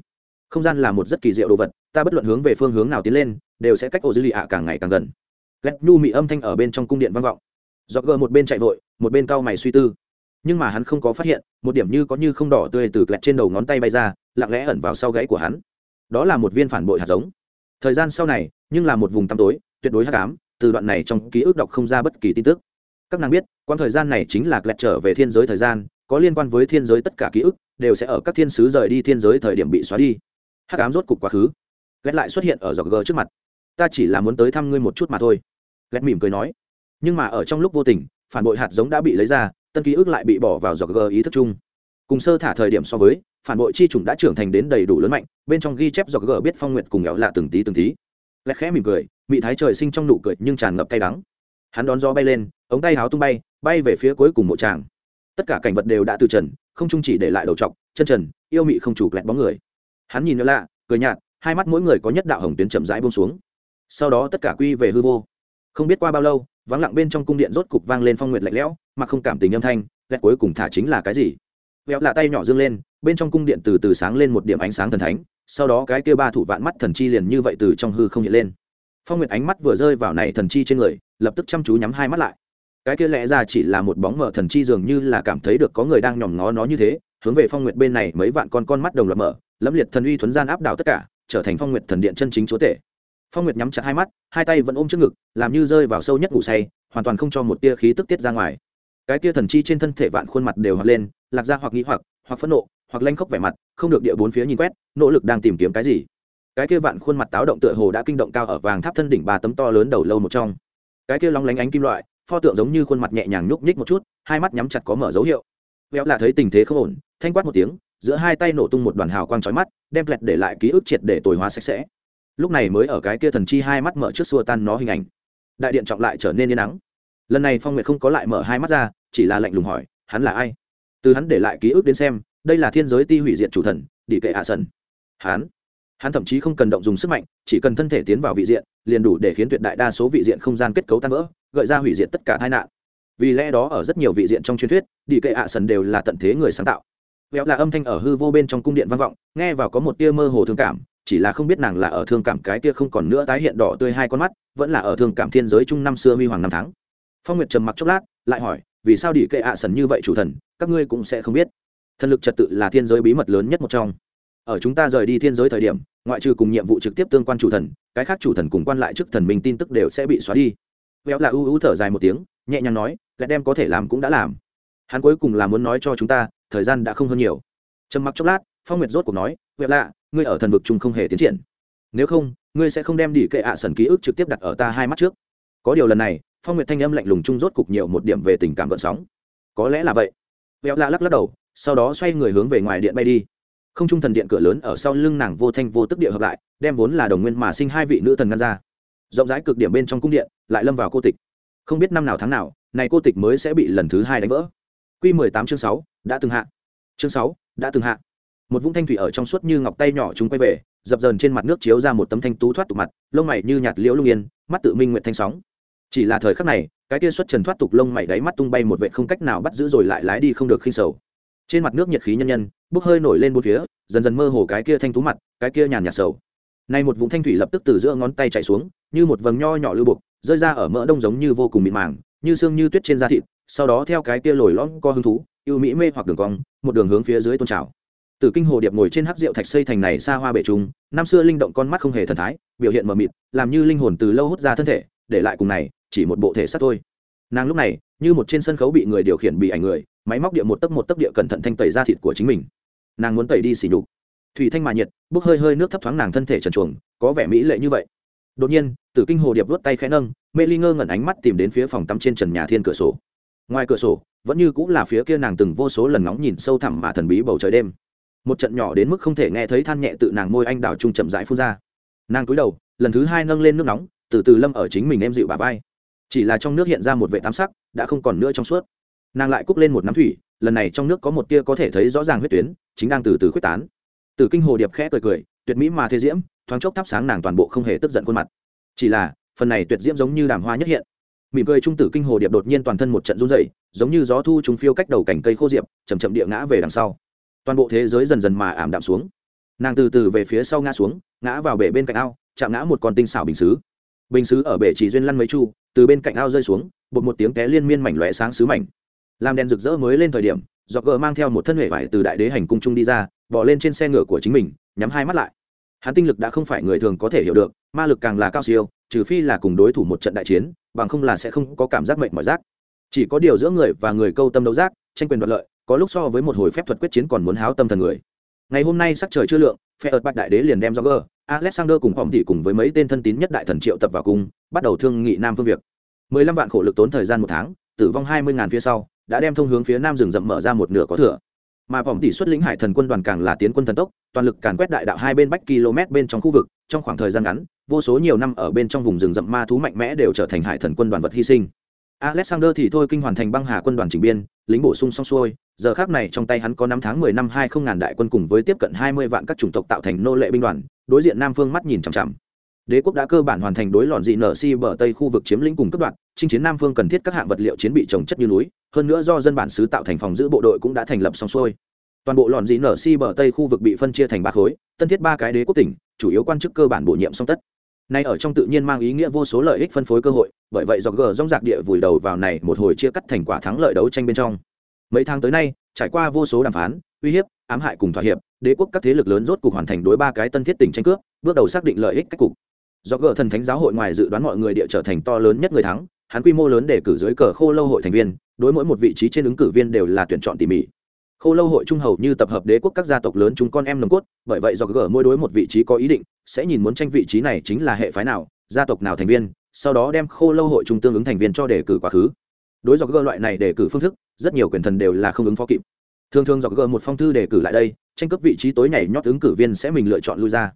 Không gian là một rất kỳ diệu đồ vật, ta bất luận hướng về phương hướng nào tiến lên, đều sẽ cách ô dư lì ạ càng ngày càng gần. Lẹt nhu mị âm thanh ở bên trong cung điện vang vọng do gờ một bên chạy vội, một bên cau mày suy tư. Nhưng mà hắn không có phát hiện, một điểm như có như không đỏ tươi từ lẹt trên đầu ngón tay bay ra, lặng lẽ ẩn vào sau gáy của hắn. Đó là một viên phản bội hạt giống. Thời gian sau này, nhưng là một vùng tăm tối, tuyệt đối hắc ám, từ đoạn này trong ký ức đọc không ra bất kỳ tin tức. Các nàng biết, quãng thời gian này chính là lẹt trở về thiên giới thời gian, có liên quan với thiên giới tất cả ký ức, đều sẽ ở các thiên sứ rời đi thiên giới thời điểm bị xóa đi. Hắc ám rốt cục quá khứ. Ghét lại xuất hiện ở dọc gờ trước mặt. Ta chỉ là muốn tới thăm ngươi một chút mà thôi. Ghét mỉm cười nói nhưng mà ở trong lúc vô tình, phản bội hạt giống đã bị lấy ra, tân ký ức lại bị bỏ vào giọt gờ ý thức chung. Cùng sơ thả thời điểm so với, phản bội chi chủng đã trưởng thành đến đầy đủ lớn mạnh, bên trong ghi chép giọt gờ biết phong nguyện cùng nghèo lạ từng tí từng tí. Lẽ khẽ mỉm cười, mị thái trời sinh trong nụ cười nhưng tràn ngập cay đắng. Hắn đón gió bay lên, ống tay háo tung bay bay về phía cuối cùng mộ tràng. Tất cả cảnh vật đều đã từ trần, không chung chỉ để lại đầu t chân trần, yêu mị không chủ lẹt bóng người. Hắn nhìn lạ, cười nhạt, hai mắt mỗi người có nhất đạo hồng tuyến chậm rãi bông xuống. Sau đó tất cả quy về hư vô. Không biết qua bao lâu vắng lặng bên trong cung điện rốt cục vang lên phong nguyệt lạnh lẽo, mà không cảm tình âm thanh ghét cuối cùng thả chính là cái gì? Vẹo lạ tay nhỏ dương lên, bên trong cung điện từ từ sáng lên một điểm ánh sáng thần thánh, sau đó cái kia ba thủ vạn mắt thần chi liền như vậy từ trong hư không hiện lên. Phong nguyệt ánh mắt vừa rơi vào này thần chi trên người, lập tức chăm chú nhắm hai mắt lại. Cái kia lẽ ra chỉ là một bóng mở thần chi dường như là cảm thấy được có người đang nhòm ngó nó như thế, hướng về phong nguyệt bên này mấy vạn con con mắt đồng loạt mở, lẫm liệt thần uy thuấn gian áp đảo tất cả, trở thành phong nguyệt thần điện chân chính chúa tể phong nguyệt nhắm chặt hai mắt, hai tay vẫn ôm trước ngực, làm như rơi vào sâu nhất ngủ say, hoàn toàn không cho một tia khí tức tiết ra ngoài. Cái tia thần chi trên thân thể vạn khuôn mặt đều hoặc lên, lạc ra hoặc nghĩ hoặc hoặc phẫn nộ, hoặc lanh khóc vẻ mặt, không được địa bốn phía nhìn quét, nỗ lực đang tìm kiếm cái gì. Cái kia vạn khuôn mặt táo động tựa hồ đã kinh động cao ở vàng tháp thân đỉnh ba tấm to lớn đầu lâu một trong. Cái kia lóng lánh ánh kim loại, pho tượng giống như khuôn mặt nhẹ nhàng nhúc nhích một chút, hai mắt nhắm chặt có mở dấu hiệu. Véo là thấy tình thế không ổn, thanh quát một tiếng, giữa hai tay nổ tung một đoàn hào quang chói mắt, đem lẹt để lại ký ức triệt để tồi hóa sạch sẽ lúc này mới ở cái kia thần chi hai mắt mở trước xua tan nó hình ảnh. Đại điện trọng lại trở nên yên nắng lần này phong nguyệt không có lại mở hai mắt ra, chỉ là lạnh lùng hỏi, hắn là ai? Từ hắn để lại ký ức đến xem, đây là thiên giới ti hủy diệt chủ thần đi kệ hạ sần. Hắn? Hắn thậm chí không cần động dùng sức mạnh, chỉ cần thân thể tiến vào vị diện, liền đủ để khiến tuyệt đại đa số vị diện không gian kết cấu tan vỡ, gợi ra hủy diệt tất cả tai nạn. Vì lẽ đó ở rất nhiều vị diện trong truyền thuyết đi kệ hạ sần đều là tận thế người sáng tạo. Véo là âm thanh ở hư vô bên trong cung điện vang vọng, nghe vào có một tia mơ hồ thương cảm chỉ là không biết nàng là ở thương cảm cái tia không còn nữa tái hiện đỏ tươi hai con mắt, vẫn là ở thương cảm thiên giới chung năm xưa huy hoàng năm tháng. Phong nguyệt trầm mặc chốc lát, lại hỏi, vì sao đi kệ ạ sần như vậy chủ thần, các ngươi cũng sẽ không biết. Thần lực trật tự là thiên giới bí mật lớn nhất một trong. Ở chúng ta rời đi thiên giới thời điểm, ngoại trừ cùng nhiệm vụ trực tiếp tương quan chủ thần, cái khác chủ thần cùng quan lại chức thần minh tin tức đều sẽ bị xóa đi. Véo là ưu ưu thở dài một tiếng, nhẹ nhàng nói lại đem có thể làm cũng đã làm. Hắn cuối cùng là muốn nói cho chúng ta, thời gian đã không hơn nhiều. Trầm mặc chốc lát phong nguyệt rốt cuộc nói huệ lạ, ngươi ở thần vực chung không hề tiến triển. Nếu không, ngươi sẽ không đem đi kệ ạ à sần ký ức trực tiếp đặt ở ta hai mắt trước. Có điều lần này, phong nguyệt thanh âm lạnh lùng chung rốt cục nhiều một điểm về tình cảm gợn sóng. Có lẽ là vậy. Huệ lạ lắc lắc đầu, sau đó xoay người hướng về ngoài điện bay đi. Không trung thần điện cửa lớn ở sau lưng nàng vô thanh vô tức địa hợp lại, đem vốn là đồng nguyên mà sinh hai vị nữ thần ngăn ra. Rộng rãi cực điểm bên trong cung điện, lại lâm vào cô tịch. Không biết năm nào tháng nào, này cô tịch mới sẽ bị lần thứ hai đánh vỡ. Q mười tám chương sáu, đã từng hạ. Chương sáu, đã từng hạ một vũng thanh thủy ở trong suốt như ngọc tay nhỏ chúng quay về, dập dờn trên mặt nước chiếu ra một tấm thanh tú thoát tục mặt, lông mày như nhạt liễu lung yên, mắt tự minh nguyện thanh sóng. Chỉ là thời khắc này, cái tia xuất trần thoát tục lông mày đáy mắt tung bay một vệ không cách nào bắt giữ rồi lại lái đi không được khinh sầu. Trên mặt nước nhiệt khí nhân nhân, bốc hơi nổi lên bốn phía, dần dần mơ hồ cái kia thanh tú mặt, cái kia nhàn nhạt sầu. Nay một vũng thanh thủy lập tức từ giữa ngón tay chạy xuống, như một vầng nho nhỏ lưu bục rơi ra ở mỡ đông giống như vô cùng mịn màng, như xương như tuyết trên da thịt, sau đó theo cái kia lồi lõm co hứng thú yêu mỹ mê hoặc đường cong, một đường hướng phía dưới tôn trào. Tử kinh hồ điệp ngồi trên hắc rượu thạch xây thành này xa hoa bể trung năm xưa linh động con mắt không hề thần thái biểu hiện mờ mịt làm như linh hồn từ lâu hút ra thân thể để lại cùng này chỉ một bộ thể xác thôi. Nàng lúc này như một trên sân khấu bị người điều khiển bị ảnh người máy móc địa một tấc một tấc địa cẩn thận thanh tẩy da thịt của chính mình. Nàng muốn tẩy đi xỉ nhục. thủy thanh mà nhiệt bốc hơi hơi nước thấp thoáng nàng thân thể trần truồng, có vẻ mỹ lệ như vậy. Đột nhiên tử kinh hồ điệp vuốt tay khẽ nâng mê ly ngơ ngẩn ánh mắt tìm đến phía phòng tắm trên trần nhà thiên cửa sổ. Ngoài cửa sổ vẫn như cũng là phía kia nàng từng vô số lần ngóng nhìn sâu thẳm mà thần bí bầu trời đêm một trận nhỏ đến mức không thể nghe thấy than nhẹ tự nàng môi anh đào trung chậm rãi phun ra. Nàng cúi đầu, lần thứ hai nâng lên nước nóng, từ từ lâm ở chính mình em dịu bà vai. Chỉ là trong nước hiện ra một vệ tám sắc, đã không còn nữa trong suốt. Nàng lại cúc lên một nắm thủy, lần này trong nước có một tia có thể thấy rõ ràng huyết tuyến, chính đang từ từ quyết tán. Từ kinh hồ điệp khẽ cười cười, tuyệt mỹ mà thế diễm, thoáng chốc thắp sáng nàng toàn bộ không hề tức giận khuôn mặt. Chỉ là, phần này tuyệt diễm giống như đàm hoa nhất hiện. Mỉm cười trung tử kinh hồ điệp đột nhiên toàn thân một trận run dậy giống như gió thu trùng phiêu cách đầu cành cây khô diệp chầm chậm địa ngã về đằng sau toàn bộ thế giới dần dần mà ảm đạm xuống. Nàng từ từ về phía sau ngã xuống, ngã vào bể bên cạnh ao, chạm ngã một con tinh xảo bình xứ. Bình xứ ở bể chỉ duyên lăn mấy chu, từ bên cạnh ao rơi xuống, bột một tiếng té liên miên mảnh lóe sáng xứ mảnh. Làm đèn rực rỡ mới lên thời điểm do gờ mang theo một thân hệ vải từ đại đế hành cung trung đi ra bỏ lên trên xe ngựa của chính mình, nhắm hai mắt lại. Hắn tinh lực đã không phải người thường có thể hiểu được, ma lực càng là cao siêu, trừ phi là cùng đối thủ một trận đại chiến, bằng không là sẽ không có cảm giác mệnh mỏi rác. Chỉ có điều giữa người và người câu tâm đấu giác tranh quyền đoạt lợi có lúc so với một hồi phép thuật quyết chiến còn muốn háo tâm thần người. Ngày hôm nay sắc trời chưa lượng phe ợt bạch đại đế liền đem jogger, alexander cùng hòm thị cùng với mấy tên thân tín nhất đại thần triệu tập vào cung bắt đầu thương nghị nam phương việc mười lăm vạn khổ lực tốn thời gian một tháng tử vong hai mươi ngàn phía sau đã đem thông hướng phía nam rừng rậm mở ra một nửa có thừa. Mà vòng tỷ xuất lĩnh hải thần quân đoàn càng là tiến quân thần tốc toàn lực càn quét đại đạo hai bên bách km bên trong khu vực trong khoảng thời gian ngắn vô số nhiều năm ở bên trong vùng rừng rậm ma thú mạnh mẽ đều trở thành hải thần quân đoàn vật hy sinh alexander thì thôi kinh hoàn thành băng hà quân đoàn chỉnh biên, lính bổ sung xong xuôi, giờ khác này trong tay hắn có năm tháng mười năm hai không ngàn đại quân cùng với tiếp cận hai mươi vạn các chủng tộc tạo thành nô lệ binh đoàn, đối diện nam phương mắt nhìn chằm chằm. Đế quốc đã cơ bản hoàn thành đối lọn dị nở si bờ tây khu vực chiếm lĩnh cùng cấp đoạn chinh chiến nam phương cần thiết các hạng vật liệu chiến bị trồng chất như núi, hơn nữa do dân bản xứ tạo thành phòng giữ bộ đội cũng đã thành lập xong xuôi. Toàn bộ lọn dị nở si bờ tây khu vực bị phân chia thành ba khối, tân thiết ba cái đế quốc tỉnh, chủ yếu quan chức cơ bản bổ nhiệm xong tất nay ở trong tự nhiên mang ý nghĩa vô số lợi ích phân phối cơ hội, bởi vậy Roger rong rạc địa vùi đầu vào này một hồi chia cắt thành quả thắng lợi đấu tranh bên trong. Mấy tháng tới nay, trải qua vô số đàm phán, uy hiếp, ám hại cùng thỏa hiệp, đế quốc các thế lực lớn rốt cục hoàn thành đối ba cái tân thiết tỉnh tranh cướp, bước đầu xác định lợi ích cách cục. Roger thần thánh giáo hội ngoài dự đoán mọi người địa trở thành to lớn nhất người thắng, hắn quy mô lớn để cử dưới cờ khô lâu hội thành viên, đối mỗi một vị trí trên ứng cử viên đều là tuyển chọn tỉ mỉ khô lâu hội trung hầu như tập hợp đế quốc các gia tộc lớn chúng con em nồng cốt, bởi vậy do gỡ mỗi đối một vị trí có ý định, sẽ nhìn muốn tranh vị trí này chính là hệ phái nào, gia tộc nào thành viên, sau đó đem khô lâu hội trung tương ứng thành viên cho đề cử quá khứ. Đối do gỡ loại này đề cử phương thức, rất nhiều quyền thần đều là không ứng phó kịp. Thường thường do gỡ một phong thư đề cử lại đây, tranh cấp vị trí tối nhảy nhót ứng cử viên sẽ mình lựa chọn lui ra.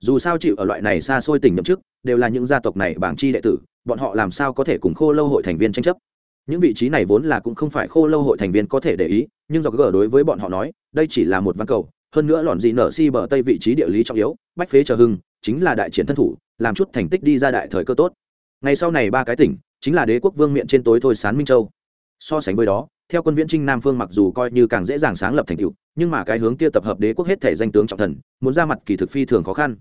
Dù sao chịu ở loại này xa xôi tỉnh nhậm chức, đều là những gia tộc này bảng chi đệ tử, bọn họ làm sao có thể cùng khô lâu hội thành viên tranh chấp? Những vị trí này vốn là cũng không phải khô lâu hội thành viên có thể để ý, nhưng do gờ đối với bọn họ nói, đây chỉ là một văn cầu, hơn nữa lọn dị nở si bờ tây vị trí địa lý trọng yếu, bách phế chờ hưng, chính là đại chiến thân thủ, làm chút thành tích đi ra đại thời cơ tốt. Ngày sau này ba cái tỉnh, chính là đế quốc vương miện trên tối thôi sán minh châu. So sánh với đó, theo quân viễn trinh nam phương mặc dù coi như càng dễ dàng sáng lập thành tựu, nhưng mà cái hướng kia tập hợp đế quốc hết thể danh tướng trọng thần, muốn ra mặt kỳ thực phi thường khó khăn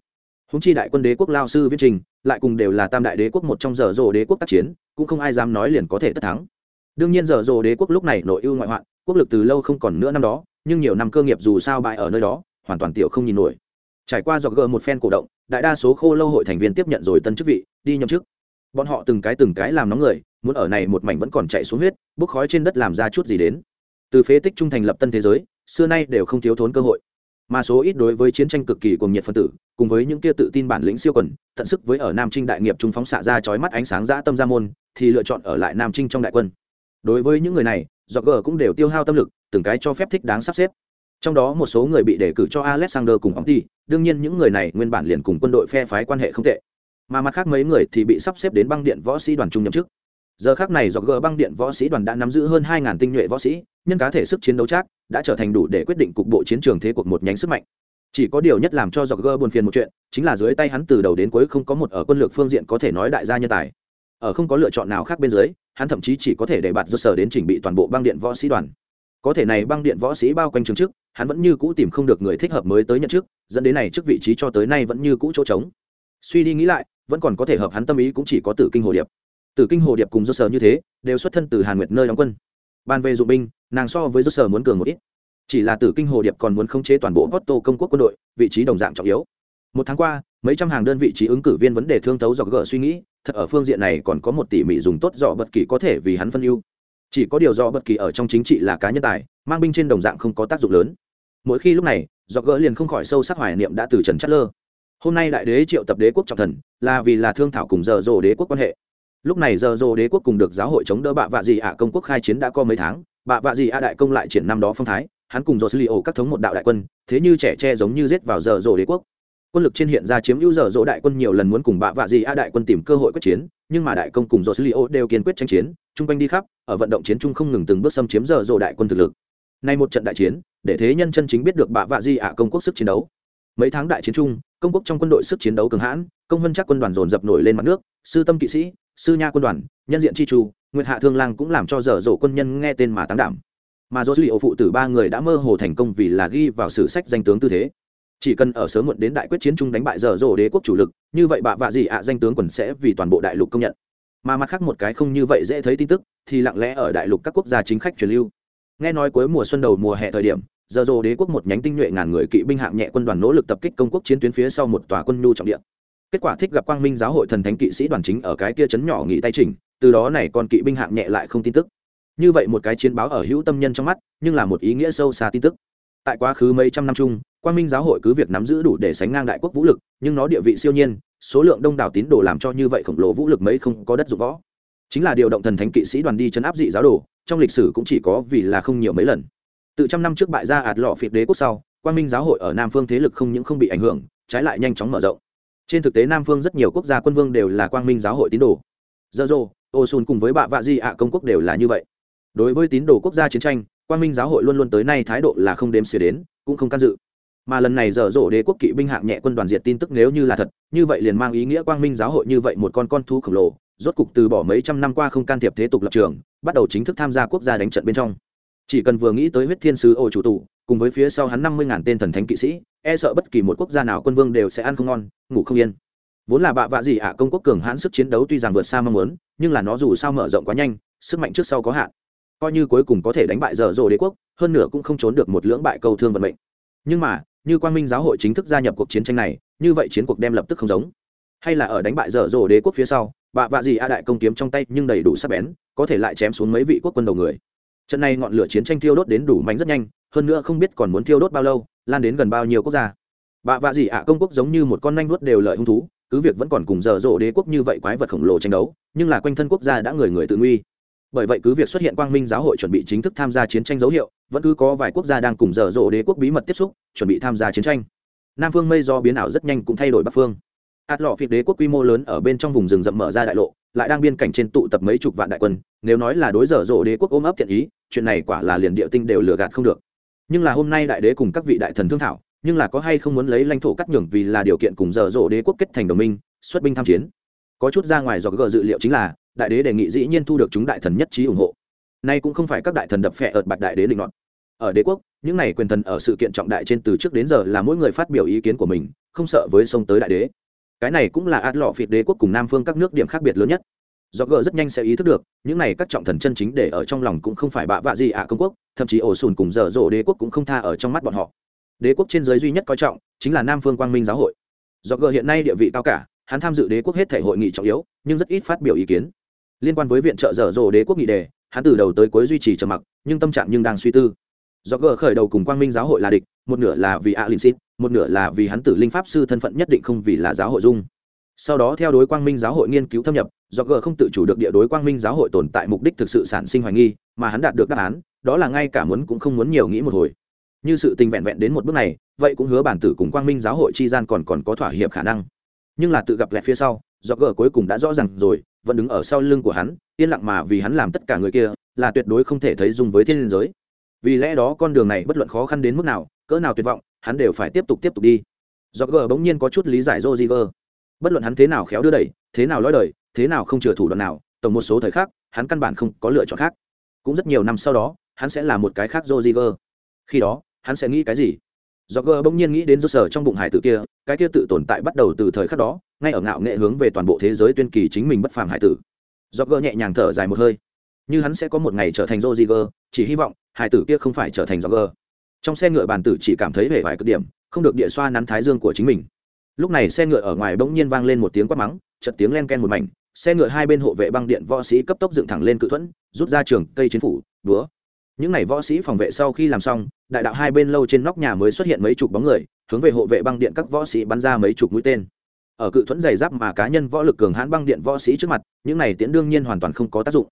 húng chi đại quân đế quốc lao sư viễn trình, lại cùng đều là tam đại đế quốc một trong giờ rồ đế quốc tác chiến, cũng không ai dám nói liền có thể tất thắng. Đương nhiên giờ rồ đế quốc lúc này nội ưu ngoại hoạn, quốc lực từ lâu không còn nữa năm đó, nhưng nhiều năm cơ nghiệp dù sao bại ở nơi đó, hoàn toàn tiểu không nhìn nổi. Trải qua dọc gờ một phen cổ động, đại đa số khô lâu hội thành viên tiếp nhận rồi tân chức vị, đi nhậm chức. Bọn họ từng cái từng cái làm nóng người, muốn ở này một mảnh vẫn còn chạy xuống huyết, bốc khói trên đất làm ra chút gì đến. Từ phế tích trung thành lập tân thế giới, xưa nay đều không thiếu thốn cơ hội. Mà số ít đối với chiến tranh cực kỳ cuồng nhiệt phân tử cùng với những kia tự tin bản lĩnh siêu quần, tận sức với ở nam trinh đại nghiệp trung phóng xạ ra chói mắt ánh sáng dã tâm ra môn, thì lựa chọn ở lại nam trinh trong đại quân. Đối với những người này do g cũng đều tiêu hao tâm lực, từng cái cho phép thích đáng sắp xếp. Trong đó một số người bị đề cử cho alexander cùng ông ti đương nhiên những người này nguyên bản liền cùng quân đội phe phái quan hệ không tệ. Mà mặt khác mấy người thì bị sắp xếp đến băng điện võ sĩ đoàn trung nhậm chức. Giờ khác này do g băng điện võ sĩ đoàn đã nắm giữ hơn hai tinh nhuệ võ sĩ, nhân cá thể sức chiến đấu chắc, đã trở thành đủ để quyết định cục bộ chiến trường thế cuộc một nhánh sức mạnh chỉ có điều nhất làm cho dọc gơ buồn phiền một chuyện, chính là dưới tay hắn từ đầu đến cuối không có một ở quân lược phương diện có thể nói đại gia nhân tài. Ở không có lựa chọn nào khác bên dưới, hắn thậm chí chỉ có thể để bạt do sở đến chỉnh bị toàn bộ băng điện võ sĩ đoàn. Có thể này băng điện võ sĩ bao quanh trường trước, hắn vẫn như cũ tìm không được người thích hợp mới tới nhận chức, dẫn đến này trước vị trí cho tới nay vẫn như cũ chỗ trống. Suy đi nghĩ lại, vẫn còn có thể hợp hắn tâm ý cũng chỉ có tử kinh hồ điệp. Tử kinh hồ điệp cùng do sở như thế, đều xuất thân từ hàn nguyệt nơi đóng quân. Ban về dụng binh, nàng so với do sở muốn cường một ít chỉ là tử kinh hồ điệp còn muốn khống chế toàn bộ Porto công quốc quân đội, vị trí đồng dạng trọng yếu. Một tháng qua, mấy trăm hàng đơn vị trí ứng cử viên vấn đề thương thấu do gỡ suy nghĩ, thật ở phương diện này còn có một tỉ mỉ dùng tốt dọ bất kỳ có thể vì hắn phân ưu. Chỉ có điều do bất kỳ ở trong chính trị là cá nhân tài, mang binh trên đồng dạng không có tác dụng lớn. Mỗi khi lúc này do gỡ liền không khỏi sâu sắc hoài niệm đã từ trần chất lơ hôm nay đại đế triệu tập đế quốc trọng thần, là vì là thương thảo cùng giờ rồ đế quốc quan hệ. Lúc này giờ rồ đế quốc cùng được giáo hội chống đỡ bạ vạ gì ạ công quốc khai chiến đã có mấy tháng, bạ vạ gì ạ đại công lại triển năm đó phong thái hắn cùng dột li ổ các thống một đạo đại quân, thế như trẻ tre giống như giết vào giờ rồ đế quốc. Quân lực trên hiện ra chiếm ưu giờ dỗ đại quân nhiều lần muốn cùng bạ vạ gì a đại quân tìm cơ hội quyết chiến, nhưng mà đại công cùng dỗ li đều kiên quyết tranh chiến, chung quanh đi khắp, ở vận động chiến trung không ngừng từng bước xâm chiếm giờ dỗ đại quân thực lực. Nay một trận đại chiến, để thế nhân chân chính biết được bạ vạ di ạ công quốc sức chiến đấu. Mấy tháng đại chiến chung, công quốc trong quân đội sức chiến đấu cường hãn, công vân chắc quân đoàn dồn dập nổi lên mặt nước, sư tâm kỵ sĩ, sư nha quân đoàn, nhân diện chi chu, nguyệt hạ thương lang cũng làm cho dở dỗ quân nhân nghe tên mà tán đảm mà dỗ liệu phụ tử ba người đã mơ hồ thành công vì là ghi vào sử sách danh tướng tư thế. Chỉ cần ở sớm muộn đến đại quyết chiến chung đánh bại dở dỗ đế quốc chủ lực, như vậy bạ vạ gì ạ danh tướng quần sẽ vì toàn bộ đại lục công nhận. Mà mặt khác một cái không như vậy dễ thấy tin tức, thì lặng lẽ ở đại lục các quốc gia chính khách truyền lưu. Nghe nói cuối mùa xuân đầu mùa hè thời điểm, giờ dồ đế quốc một nhánh tinh nhuệ ngàn người kỵ binh hạng nhẹ quân đoàn nỗ lực tập kích công quốc chiến tuyến phía sau một tòa quân nhu trọng địa. Kết quả thích gặp quang minh giáo hội thần thánh kỵ sĩ đoàn chính ở cái kia chấn nhỏ nghỉ tay chỉnh, từ đó này còn kỵ binh hạng nhẹ lại không tin tức như vậy một cái chiến báo ở hữu tâm nhân trong mắt, nhưng là một ý nghĩa sâu xa tin tức. Tại quá khứ mấy trăm năm chung, quang minh giáo hội cứ việc nắm giữ đủ để sánh ngang đại quốc vũ lực, nhưng nó địa vị siêu nhiên, số lượng đông đảo tín đồ làm cho như vậy khổng lồ vũ lực mấy không có đất dụng võ. Chính là điều động thần thánh kỵ sĩ đoàn đi chấn áp dị giáo đồ, trong lịch sử cũng chỉ có vì là không nhiều mấy lần. Từ trăm năm trước bại ra ạt lọ phiệt đế quốc sau, quang minh giáo hội ở nam phương thế lực không những không bị ảnh hưởng, trái lại nhanh chóng mở rộng. Trên thực tế nam phương rất nhiều quốc gia quân vương đều là quang minh giáo hội tín đồ. Dơ dô ô xùn cùng với bạ vạ di ạ công quốc đều là như vậy đối với tín đồ quốc gia chiến tranh, quang minh giáo hội luôn luôn tới nay thái độ là không đếm xỉa đến, cũng không can dự. Mà lần này dở dỗ đế quốc kỵ binh hạng nhẹ quân đoàn diệt tin tức nếu như là thật, như vậy liền mang ý nghĩa quang minh giáo hội như vậy một con con thú khổng lồ, rốt cục từ bỏ mấy trăm năm qua không can thiệp thế tục lập trường, bắt đầu chính thức tham gia quốc gia đánh trận bên trong. Chỉ cần vừa nghĩ tới huyết thiên sứ ô chủ tụ cùng với phía sau hắn năm mươi ngàn tên thần thánh kỵ sĩ e sợ bất kỳ một quốc gia nào quân vương đều sẽ ăn không ngon, ngủ không yên. Vốn là bạ vạ gì ạ, công quốc cường hãn sức chiến đấu tuy rằng vượt xa mong muốn, nhưng là nó dù sao mở rộng quá nhanh, sức mạnh trước sau có hạn coi như cuối cùng có thể đánh bại dở dồ đế quốc, hơn nửa cũng không trốn được một lưỡng bại câu thương vận mệnh. Nhưng mà, như quang minh giáo hội chính thức gia nhập cuộc chiến tranh này, như vậy chiến cuộc đem lập tức không giống. Hay là ở đánh bại dở dồ đế quốc phía sau, bạ vạ gì a đại công kiếm trong tay nhưng đầy đủ sắc bén, có thể lại chém xuống mấy vị quốc quân đầu người. Trận này ngọn lửa chiến tranh thiêu đốt đến đủ mạnh rất nhanh, hơn nữa không biết còn muốn thiêu đốt bao lâu, lan đến gần bao nhiêu quốc gia. Bạ vạ gì ạ công quốc giống như một con nanh vuốt đều lợi hung thú, cứ việc vẫn còn cùng dở dỗ đế quốc như vậy quái vật khổng lồ tranh đấu, nhưng là quanh thân quốc gia đã người người tự nguy bởi vậy cứ việc xuất hiện quang minh giáo hội chuẩn bị chính thức tham gia chiến tranh dấu hiệu, vẫn cứ có vài quốc gia đang cùng dở dỗ đế quốc bí mật tiếp xúc, chuẩn bị tham gia chiến tranh. Nam phương mây do biến ảo rất nhanh cũng thay đổi bắc phương. Ạt lọ phiệt đế quốc quy mô lớn ở bên trong vùng rừng rậm mở ra đại lộ, lại đang biên cảnh trên tụ tập mấy chục vạn đại quân, nếu nói là đối dở dỗ đế quốc ôm ấp thiện ý, chuyện này quả là liền địa tinh đều lừa gạt không được. Nhưng là hôm nay đại đế cùng các vị đại thần thương thảo, nhưng là có hay không muốn lấy lãnh thổ cắt nhường vì là điều kiện cùng dở dỗ đế quốc kết thành đồng minh, xuất binh tham chiến? Có chút ra ngoài do gờ dự liệu chính là đại đế đề nghị dĩ nhiên thu được chúng đại thần nhất trí ủng hộ. Nay cũng không phải các đại thần đập phẹ ợt bạch đại đế định luận ở đế quốc, những này quyền thần ở sự kiện trọng đại trên từ trước đến giờ là mỗi người phát biểu ý kiến của mình, không sợ với sông tới đại đế. Cái này cũng là át lọ phịt đế quốc cùng nam phương các nước điểm khác biệt lớn nhất. Do gờ rất nhanh sẽ ý thức được, những này các trọng thần chân chính để ở trong lòng cũng không phải bạ vạ gì ạ công quốc, thậm chí ổ sùn cùng dở dỗ đế quốc cũng không tha ở trong mắt bọn họ. Đế quốc trên giới duy nhất coi trọng, chính là nam phương quang minh giáo hội. Do gờ hiện nay địa vị cao cả, hắn tham dự đế quốc hết thể hội nghị trọng yếu, nhưng rất ít phát biểu ý kiến liên quan với viện trợ dở dồ đế quốc nghị đề, hắn từ đầu tới cuối duy trì trầm mặc, nhưng tâm trạng nhưng đang suy tư. Do gờ khởi đầu cùng quang minh giáo hội là địch, một nửa là vì a linh xít, một nửa là vì hắn tử linh pháp sư thân phận nhất định không vì là giáo hội dung. Sau đó theo đối quang minh giáo hội nghiên cứu thâm nhập, do gờ không tự chủ được địa đối quang minh giáo hội tồn tại mục đích thực sự sản sinh hoài nghi, mà hắn đạt được đáp án, đó là ngay cả muốn cũng không muốn nhiều nghĩ một hồi. Như sự tình vẹn vẹn đến một bước này, vậy cũng hứa bản tử cùng quang minh giáo hội chi gian còn còn có thỏa hiệp khả năng. Nhưng là tự gặp lại phía sau, do gờ cuối cùng đã rõ ràng rồi vẫn đứng ở sau lưng của hắn, yên lặng mà vì hắn làm tất cả người kia, là tuyệt đối không thể thấy dùng với thiên liên giới vì lẽ đó con đường này bất luận khó khăn đến mức nào, cỡ nào tuyệt vọng, hắn đều phải tiếp tục tiếp tục đi do gờ bỗng nhiên có chút lý giải Roziger. bất luận hắn thế nào khéo đưa đẩy, thế nào lói đời, thế nào không chừa thủ đoạn nào, tổng một số thời khắc, hắn căn bản không có lựa chọn khác cũng rất nhiều năm sau đó, hắn sẽ là một cái khác Roziger. khi đó, hắn sẽ nghĩ cái gì do gờ bỗng nhiên nghĩ đến do sở trong bụng hải tử kia cái kia tự tồn tại bắt đầu từ thời khắc đó ngay ở ngạo nghệ hướng về toàn bộ thế giới tuyên kỳ chính mình bất phàm hải tử do gỡ nhẹ nhàng thở dài một hơi như hắn sẽ có một ngày trở thành Roziger, chỉ hy vọng hải tử kia không phải trở thành Roger. Trong xe ngựa bàn tử chỉ cảm thấy vẻ vài cực điểm, không được địa xoa nắn thái dương của chính mình. Lúc này xe ngựa ở ngoài bỗng nhiên vang lên một tiếng quát mắng, chợt tiếng len ken một mảnh, xe ngựa hai bên hộ vệ băng điện võ sĩ cấp tốc dựng thẳng lên cự thuẫn, rút ra trường cây chiến phủ, đúa. Những này võ sĩ phòng vệ sau khi làm xong, đại đạo hai bên lâu trên nóc nhà mới xuất hiện mấy chục bóng người, hướng về hộ vệ băng điện các võ sĩ bắn ra mấy chục mũi tên. Ở cự thuẫn dày giáp mà cá nhân võ lực cường hãn băng điện võ sĩ trước mặt, những này tiễn đương nhiên hoàn toàn không có tác dụng.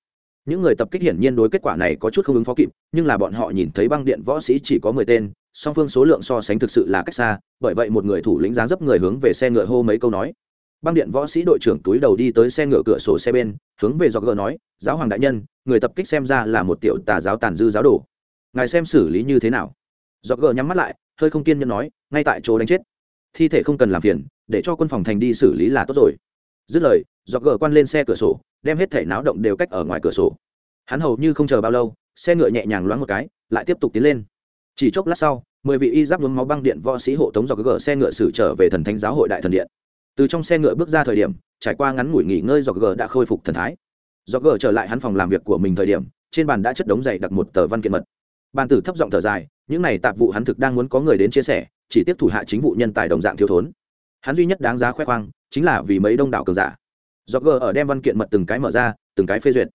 Những người tập kích hiển nhiên đối kết quả này có chút không ứng phó kịp nhưng là bọn họ nhìn thấy băng điện võ sĩ chỉ có mười tên song phương số lượng so sánh thực sự là cách xa bởi vậy một người thủ lĩnh dáng dấp người hướng về xe ngựa hô mấy câu nói. Băng điện võ sĩ đội trưởng túi đầu đi tới xe ngựa cửa sổ xe bên hướng về dọc gỡ nói giáo hoàng đại nhân người tập kích xem ra là một tiểu tà giáo tàn dư giáo đồ. Ngài xem xử lý như thế nào? Dọc gỡ nhắm mắt lại hơi không kiên nhẫn nói ngay tại chỗ đánh chết. Thi thể không cần làm phiền, để cho quân phòng thành đi xử lý là tốt rồi. Dứt lời dọc gờ quan lên xe cửa sổ, đem hết thể náo động đều cách ở ngoài cửa sổ. Hắn hầu như không chờ bao lâu, xe ngựa nhẹ nhàng loáng một cái, lại tiếp tục tiến lên. Chỉ chốc lát sau, mười vị y giáp nhuốm máu băng điện võ sĩ hộ tống dọc gờ xe ngựa xử trở về thần thánh giáo hội đại thần điện. Từ trong xe ngựa bước ra thời điểm, trải qua ngắn ngủi nghỉ ngơi dọc gờ đã khôi phục thần thái. Dọc gờ trở lại hắn phòng làm việc của mình thời điểm, trên bàn đã chất đống dày đặt một tờ văn kiện mật. Bàn tử thấp giọng thở dài, những này tạp vụ hắn thực đang muốn có người đến chia sẻ chỉ tiếp thủ hạ chính vụ nhân tài đồng dạng thiếu thốn. Hắn duy nhất đáng giá khoe khoang chính là vì mấy đông đảo cường giả. Do g ở đem văn kiện mật từng cái mở ra, từng cái phê duyệt.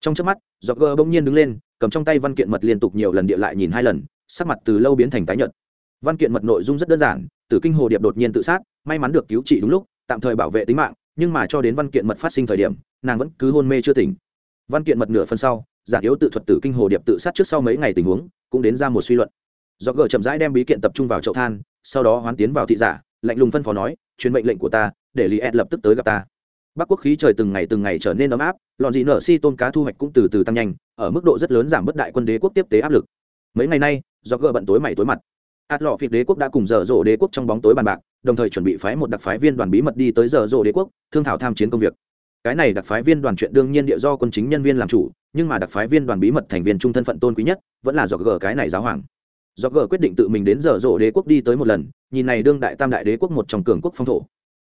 Trong trước mắt do g bỗng nhiên đứng lên, cầm trong tay văn kiện mật liên tục nhiều lần địa lại nhìn hai lần, sắc mặt từ lâu biến thành tái nhợt. Văn kiện mật nội dung rất đơn giản, tử kinh hồ điệp đột nhiên tự sát, may mắn được cứu trị đúng lúc, tạm thời bảo vệ tính mạng, nhưng mà cho đến văn kiện mật phát sinh thời điểm, nàng vẫn cứ hôn mê chưa tỉnh. Văn kiện mật nửa phần sau, giản yếu tự thuật tử kinh hồ điệp tự sát trước sau mấy ngày tình huống, cũng đến ra một suy luận do gờ chậm rãi đem bí kiện tập trung vào chậu than, sau đó hoán tiến vào thị giả, lạnh lùng phân phó nói, truyền mệnh lệnh của ta, để lý ed lập tức tới gặp ta. Bắc quốc khí trời từng ngày từng ngày trở nên ấm áp, lọn dị nở si tôn cá thu hoạch cũng từ từ tăng nhanh, ở mức độ rất lớn giảm bất đại quân đế quốc tiếp tế áp lực. Mấy ngày nay do Gờ bận tối mày tối mặt. Ạt lọ phiệt đế quốc đã cùng dở dỗ đế quốc trong bóng tối bàn bạc, đồng thời chuẩn bị phái một đặc phái viên đoàn bí mật đi tới dở dỗ đế quốc, thương thảo tham chiến công việc. Cái này đặc phái viên đoàn chuyện đương nhiên địa do quân chính nhân viên làm chủ, nhưng mà đặc phái viên đoàn bí mật thành viên trung thân phận tôn quý nhất, vẫn là do Gờ cái này giáo hoàng do gờ quyết định tự mình đến dở dộ đế quốc đi tới một lần, nhìn này đương đại tam đại đế quốc một trong cường quốc phong thổ.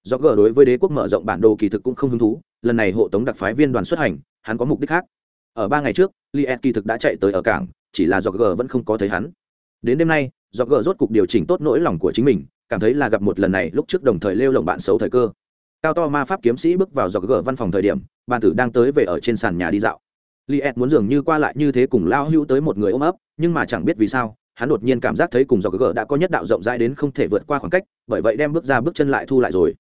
Do gờ đối với đế quốc mở rộng bản đồ kỳ thực cũng không hứng thú, lần này hộ tống đặc phái viên đoàn xuất hành, hắn có mục đích khác. Ở ba ngày trước liet kỳ thực đã chạy tới ở cảng, chỉ là do gờ vẫn không có thấy hắn. Đến đêm nay, do gờ rốt cục điều chỉnh tốt nỗi lòng của chính mình, cảm thấy là gặp một lần này lúc trước đồng thời lêu lồng bạn xấu thời cơ. Cao to ma pháp kiếm sĩ bước vào dọc gờ văn phòng thời điểm, bàn tử đang tới về ở trên sàn nhà đi dạo. Liet muốn dường như qua lại như thế cùng lao hữu tới một người ôm ấp, nhưng mà chẳng biết vì sao hắn đột nhiên cảm giác thấy cùng dọc gờ đã có nhất đạo rộng rãi đến không thể vượt qua khoảng cách, bởi vậy đem bước ra bước chân lại thu lại rồi.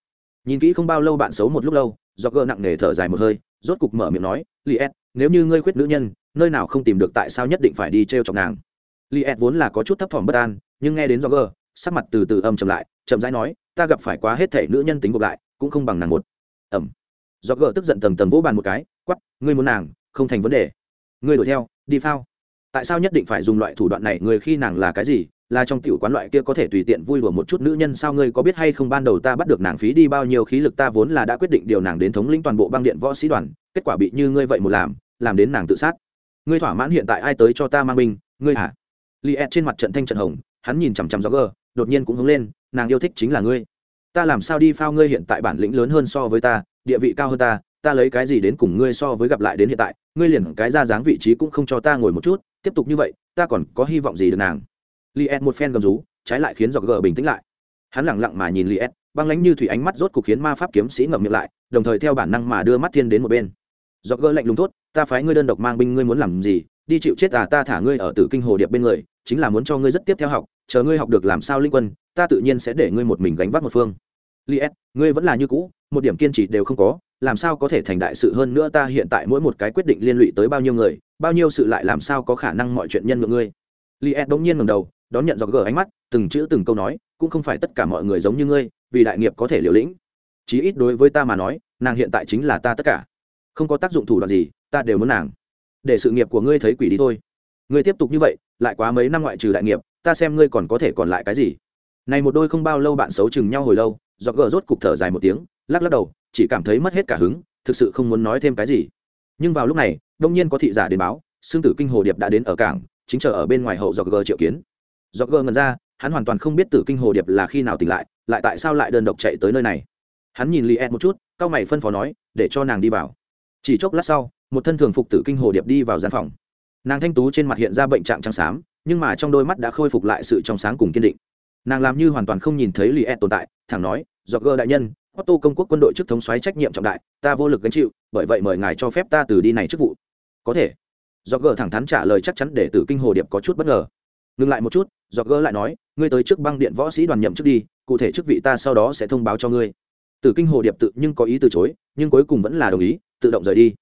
Nhìn kỹ không bao lâu bạn xấu một lúc lâu dò gờ nặng nề thở dài một hơi, rốt cục mở miệng nói li ed nếu như ngươi khuyết nữ nhân, nơi nào không tìm được tại sao nhất định phải đi t r e o chọc nàng? Li ed vốn là có chút thấp thỏm bất an, nhưng nghe đến dò gờ, sắc mặt từ từ âm chậm lại, chậm rãi nói, ta gặp phải quá hết thể nữ nhân tính gộp lại, cũng không bằng nàng một. Ẩm. Dò gờ tức giận tầng tầng vỗ bàn một cái quắp ngươi muốn nàng, không thành vấn đề. Ngươi đuổi theo, đi phao tại sao nhất định phải dùng loại thủ đoạn này? Người khi nàng là cái gì? Là trong tiểu quán loại kia có thể tùy tiện vui đùa một chút nữ nhân sao? Ngươi có biết hay không ban đầu ta bắt được nàng phí đi bao nhiêu khí lực? Ta vốn là đã quyết định điều nàng đến thống lĩnh toàn bộ băng điện võ sĩ đoàn, kết quả bị như ngươi vậy một làm làm đến nàng tự sát. Ngươi thỏa mãn hiện tại ai tới cho ta mang binh? Ngươi hả? Li ed trên mặt trận thanh trận hồng, hắn nhìn chằm chằm gió gờ đột nhiên cũng hướng lên, nàng yêu thích chính là ngươi. Ta làm sao đi phao ngươi hiện tại bản lĩnh lớn hơn so với ta, địa vị cao hơn ta ta lấy cái gì đến cùng ngươi so với gặp lại đến hiện tại? Ngươi liền cái ra dáng vị trí cũng không cho ta ngồi một chút, tiếp tục như vậy, ta còn có hy vọng gì được nàng? Liet một phen gầm rú, trái lại khiến dọc gờ bình tĩnh lại. Hắn lẳng lặng mà nhìn liet, băng lánh như thủy ánh mắt rốt cuộc khiến ma pháp kiếm sĩ ngậm miệng lại, đồng thời theo bản năng mà đưa mắt thiên đến một bên. Dọc gờ lạnh lùng thốt, ta phái ngươi đơn độc mang binh ngươi muốn làm gì? Đi chịu chết à ta thả ngươi ở tử kinh hồ điệp bên người, chính là muốn cho ngươi rất tiếp theo học, chờ ngươi học được làm sao linh quân, ta tự nhiên sẽ để ngươi một mình gánh vác một phương. Liet, ngươi vẫn là như cũ, một điểm kiên trì đều không có làm sao có thể thành đại sự hơn nữa ta hiện tại mỗi một cái quyết định liên lụy tới bao nhiêu người, bao nhiêu sự lại làm sao có khả năng mọi chuyện nhân ngược ngươi? Li ed bỗng nhiên ngầm đầu, đón nhận dọc gờ ánh mắt, từng chữ từng câu nói, cũng không phải tất cả mọi người giống như ngươi, vì đại nghiệp có thể liều lĩnh. Chí ít đối với ta mà nói, nàng hiện tại chính là ta tất cả. Không có tác dụng thủ đoạn gì, ta đều muốn nàng. Để sự nghiệp của ngươi thấy quỷ đi thôi. Ngươi tiếp tục như vậy, lại quá mấy năm ngoại trừ đại nghiệp, ta xem ngươi còn có thể còn lại cái gì? Này một đôi không bao lâu bạn xấu chừng nhau hồi lâu do gờ rốt cục thở dài một tiếng, lắc lắc đầu chỉ cảm thấy mất hết cả hứng, thực sự không muốn nói thêm cái gì. Nhưng vào lúc này, đông nhiên có thị giả đến báo xương tử kinh hồ điệp đã đến ở cảng, chính chờ ở bên ngoài hậu do gờ triệu kiến. Do gờ ngần ra, hắn hoàn toàn không biết tử kinh hồ điệp là khi nào tỉnh lại lại tại sao lại đơn độc chạy tới nơi này. Hắn nhìn li ed một chút, cao mày phân phó nói, để cho nàng đi vào. Chỉ chốc lát sau, một thân thường phục tử kinh hồ điệp đi vào gian phòng. Nàng thanh tú trên mặt hiện ra bệnh trạng trắng xám, nhưng mà trong đôi mắt đã khôi phục lại sự trong sáng cùng kiên định. Nàng làm như hoàn toàn không nhìn thấy li ed tồn tại, thẳng nói do gờ đại nhân Otto công quốc quân đội chức thống soái trách nhiệm trọng đại, ta vô lực gánh chịu, bởi vậy mời ngài cho phép ta từ đi này chức vụ. Có thể. Roger thẳng thắn trả lời chắc chắn để Tử Kinh Hồ Điệp có chút bất ngờ. Ngừng lại một chút, Roger lại nói, ngươi tới trước băng điện võ sĩ đoàn nhậm chức đi, cụ thể chức vị ta sau đó sẽ thông báo cho ngươi. Tử Kinh Hồ Điệp tự nhưng có ý từ chối, nhưng cuối cùng vẫn là đồng ý, tự động rời đi.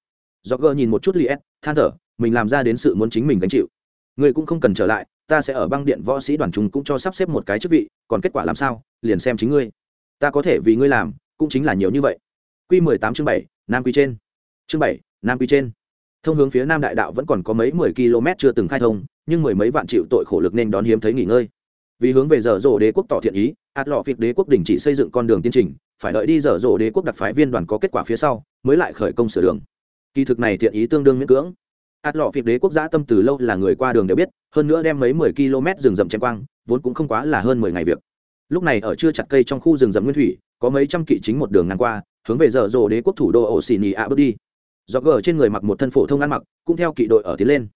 Roger nhìn một chút Liet, than thở, mình làm ra đến sự muốn chính mình gánh chịu. Ngươi cũng không cần trở lại, ta sẽ ở băng điện võ sĩ đoàn chúng cũng cho sắp xếp một cái chức vị, còn kết quả làm sao, liền xem chính ngươi. Ta có thể vì ngươi làm, cũng chính là nhiều như vậy q mười tám chương bảy Nam Quy trên. Chương 7, Nam Quy trên. Thông hướng phía Nam Đại Đạo vẫn còn có mấy 10 km chưa từng khai thông, nhưng mười mấy vạn chịu tội khổ lực nên đón hiếm thấy nghỉ ngơi. Vì hướng về dở dộ đế quốc tỏ thiện ý, ạt lọ việc đế quốc đình chỉ xây dựng con đường tiến trình, phải đợi đi dở dộ đế quốc đặc phái viên đoàn có kết quả phía sau, mới lại khởi công sửa đường. Kỳ thực này thiện ý tương đương miễn cưỡng. ạt lọ việc đế quốc giã tâm từ lâu là người qua đường đều biết, hơn nữa đem mấy 10 km rừng rậm chém quang, vốn cũng không quá là hơn 10 ngày việc. Lúc này ở chưa chặt cây trong khu rừng rậm nguyên thủy, có mấy trăm kỵ chính một đường ngang qua hướng về giờ rồ đế quốc thủ đô ổ xì nì ạ bước đi. Do gờ trên người mặc một thân phổ thông ăn mặc cũng theo kỵ đội ở tiến lên.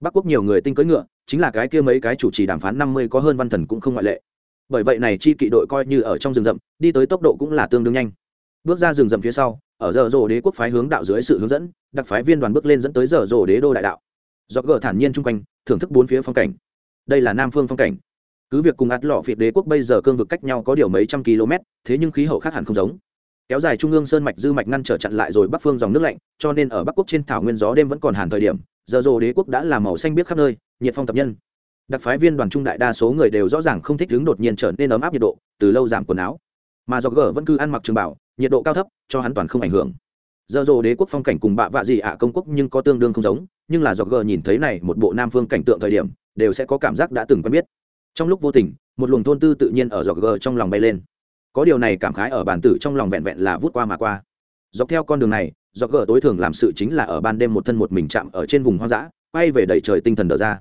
Bắc quốc nhiều người tinh cưỡi ngựa chính là cái kia mấy cái chủ trì đàm phán năm mươi có hơn văn thần cũng không ngoại lệ. Bởi vậy này chi kỵ đội coi như ở trong rừng rậm đi tới tốc độ cũng là tương đương nhanh. Bước ra rừng rậm phía sau ở giờ rồ đế quốc phái hướng đạo dưới sự hướng dẫn đặc phái viên đoàn bước lên dẫn tới giờ rồ đế đô đại đạo. Do gờ thản nhiên chung quanh thưởng thức bốn phía phong cảnh. Đây là nam phương phong cảnh cứ việc cùng ạt lọ phiệt đế quốc bây giờ cương vực cách nhau có điều mấy trăm km, thế nhưng khí hậu khác hẳn không giống. Kéo dài trung ương sơn mạch dư mạch ngăn trở chặn lại rồi bắc phương dòng nước lạnh, cho nên ở bắc quốc trên thảo nguyên gió đêm vẫn còn hàn thời điểm, giờ rồ đế quốc đã làm màu xanh biết khắp nơi, nhiệt phong tập nhân. Đặc phái viên đoàn trung đại đa số người đều rõ ràng không thích đứng đột nhiên trở nên ấm áp nhiệt độ, từ lâu giảm quần áo. Mà do gở vẫn cứ ăn mặc trường bảo, nhiệt độ cao thấp, cho hắn toàn không ảnh hưởng. Giờ rồ đế quốc phong cảnh cùng bạ vạ gì ạ công quốc nhưng có tương đương không giống, nhưng là do gờ nhìn thấy này một bộ nam phương cảnh tượng thời điểm, đều sẽ có cảm giác đã từng quen biết trong lúc vô tình, một luồng thôn tư tự nhiên ở dọc gờ trong lòng bay lên. Có điều này cảm khái ở bản tử trong lòng vẹn vẹn là vút qua mà qua. Dọc theo con đường này, dọc gờ tối thường làm sự chính là ở ban đêm một thân một mình chạm ở trên vùng hoang dã, quay về đầy trời tinh thần đờ ra.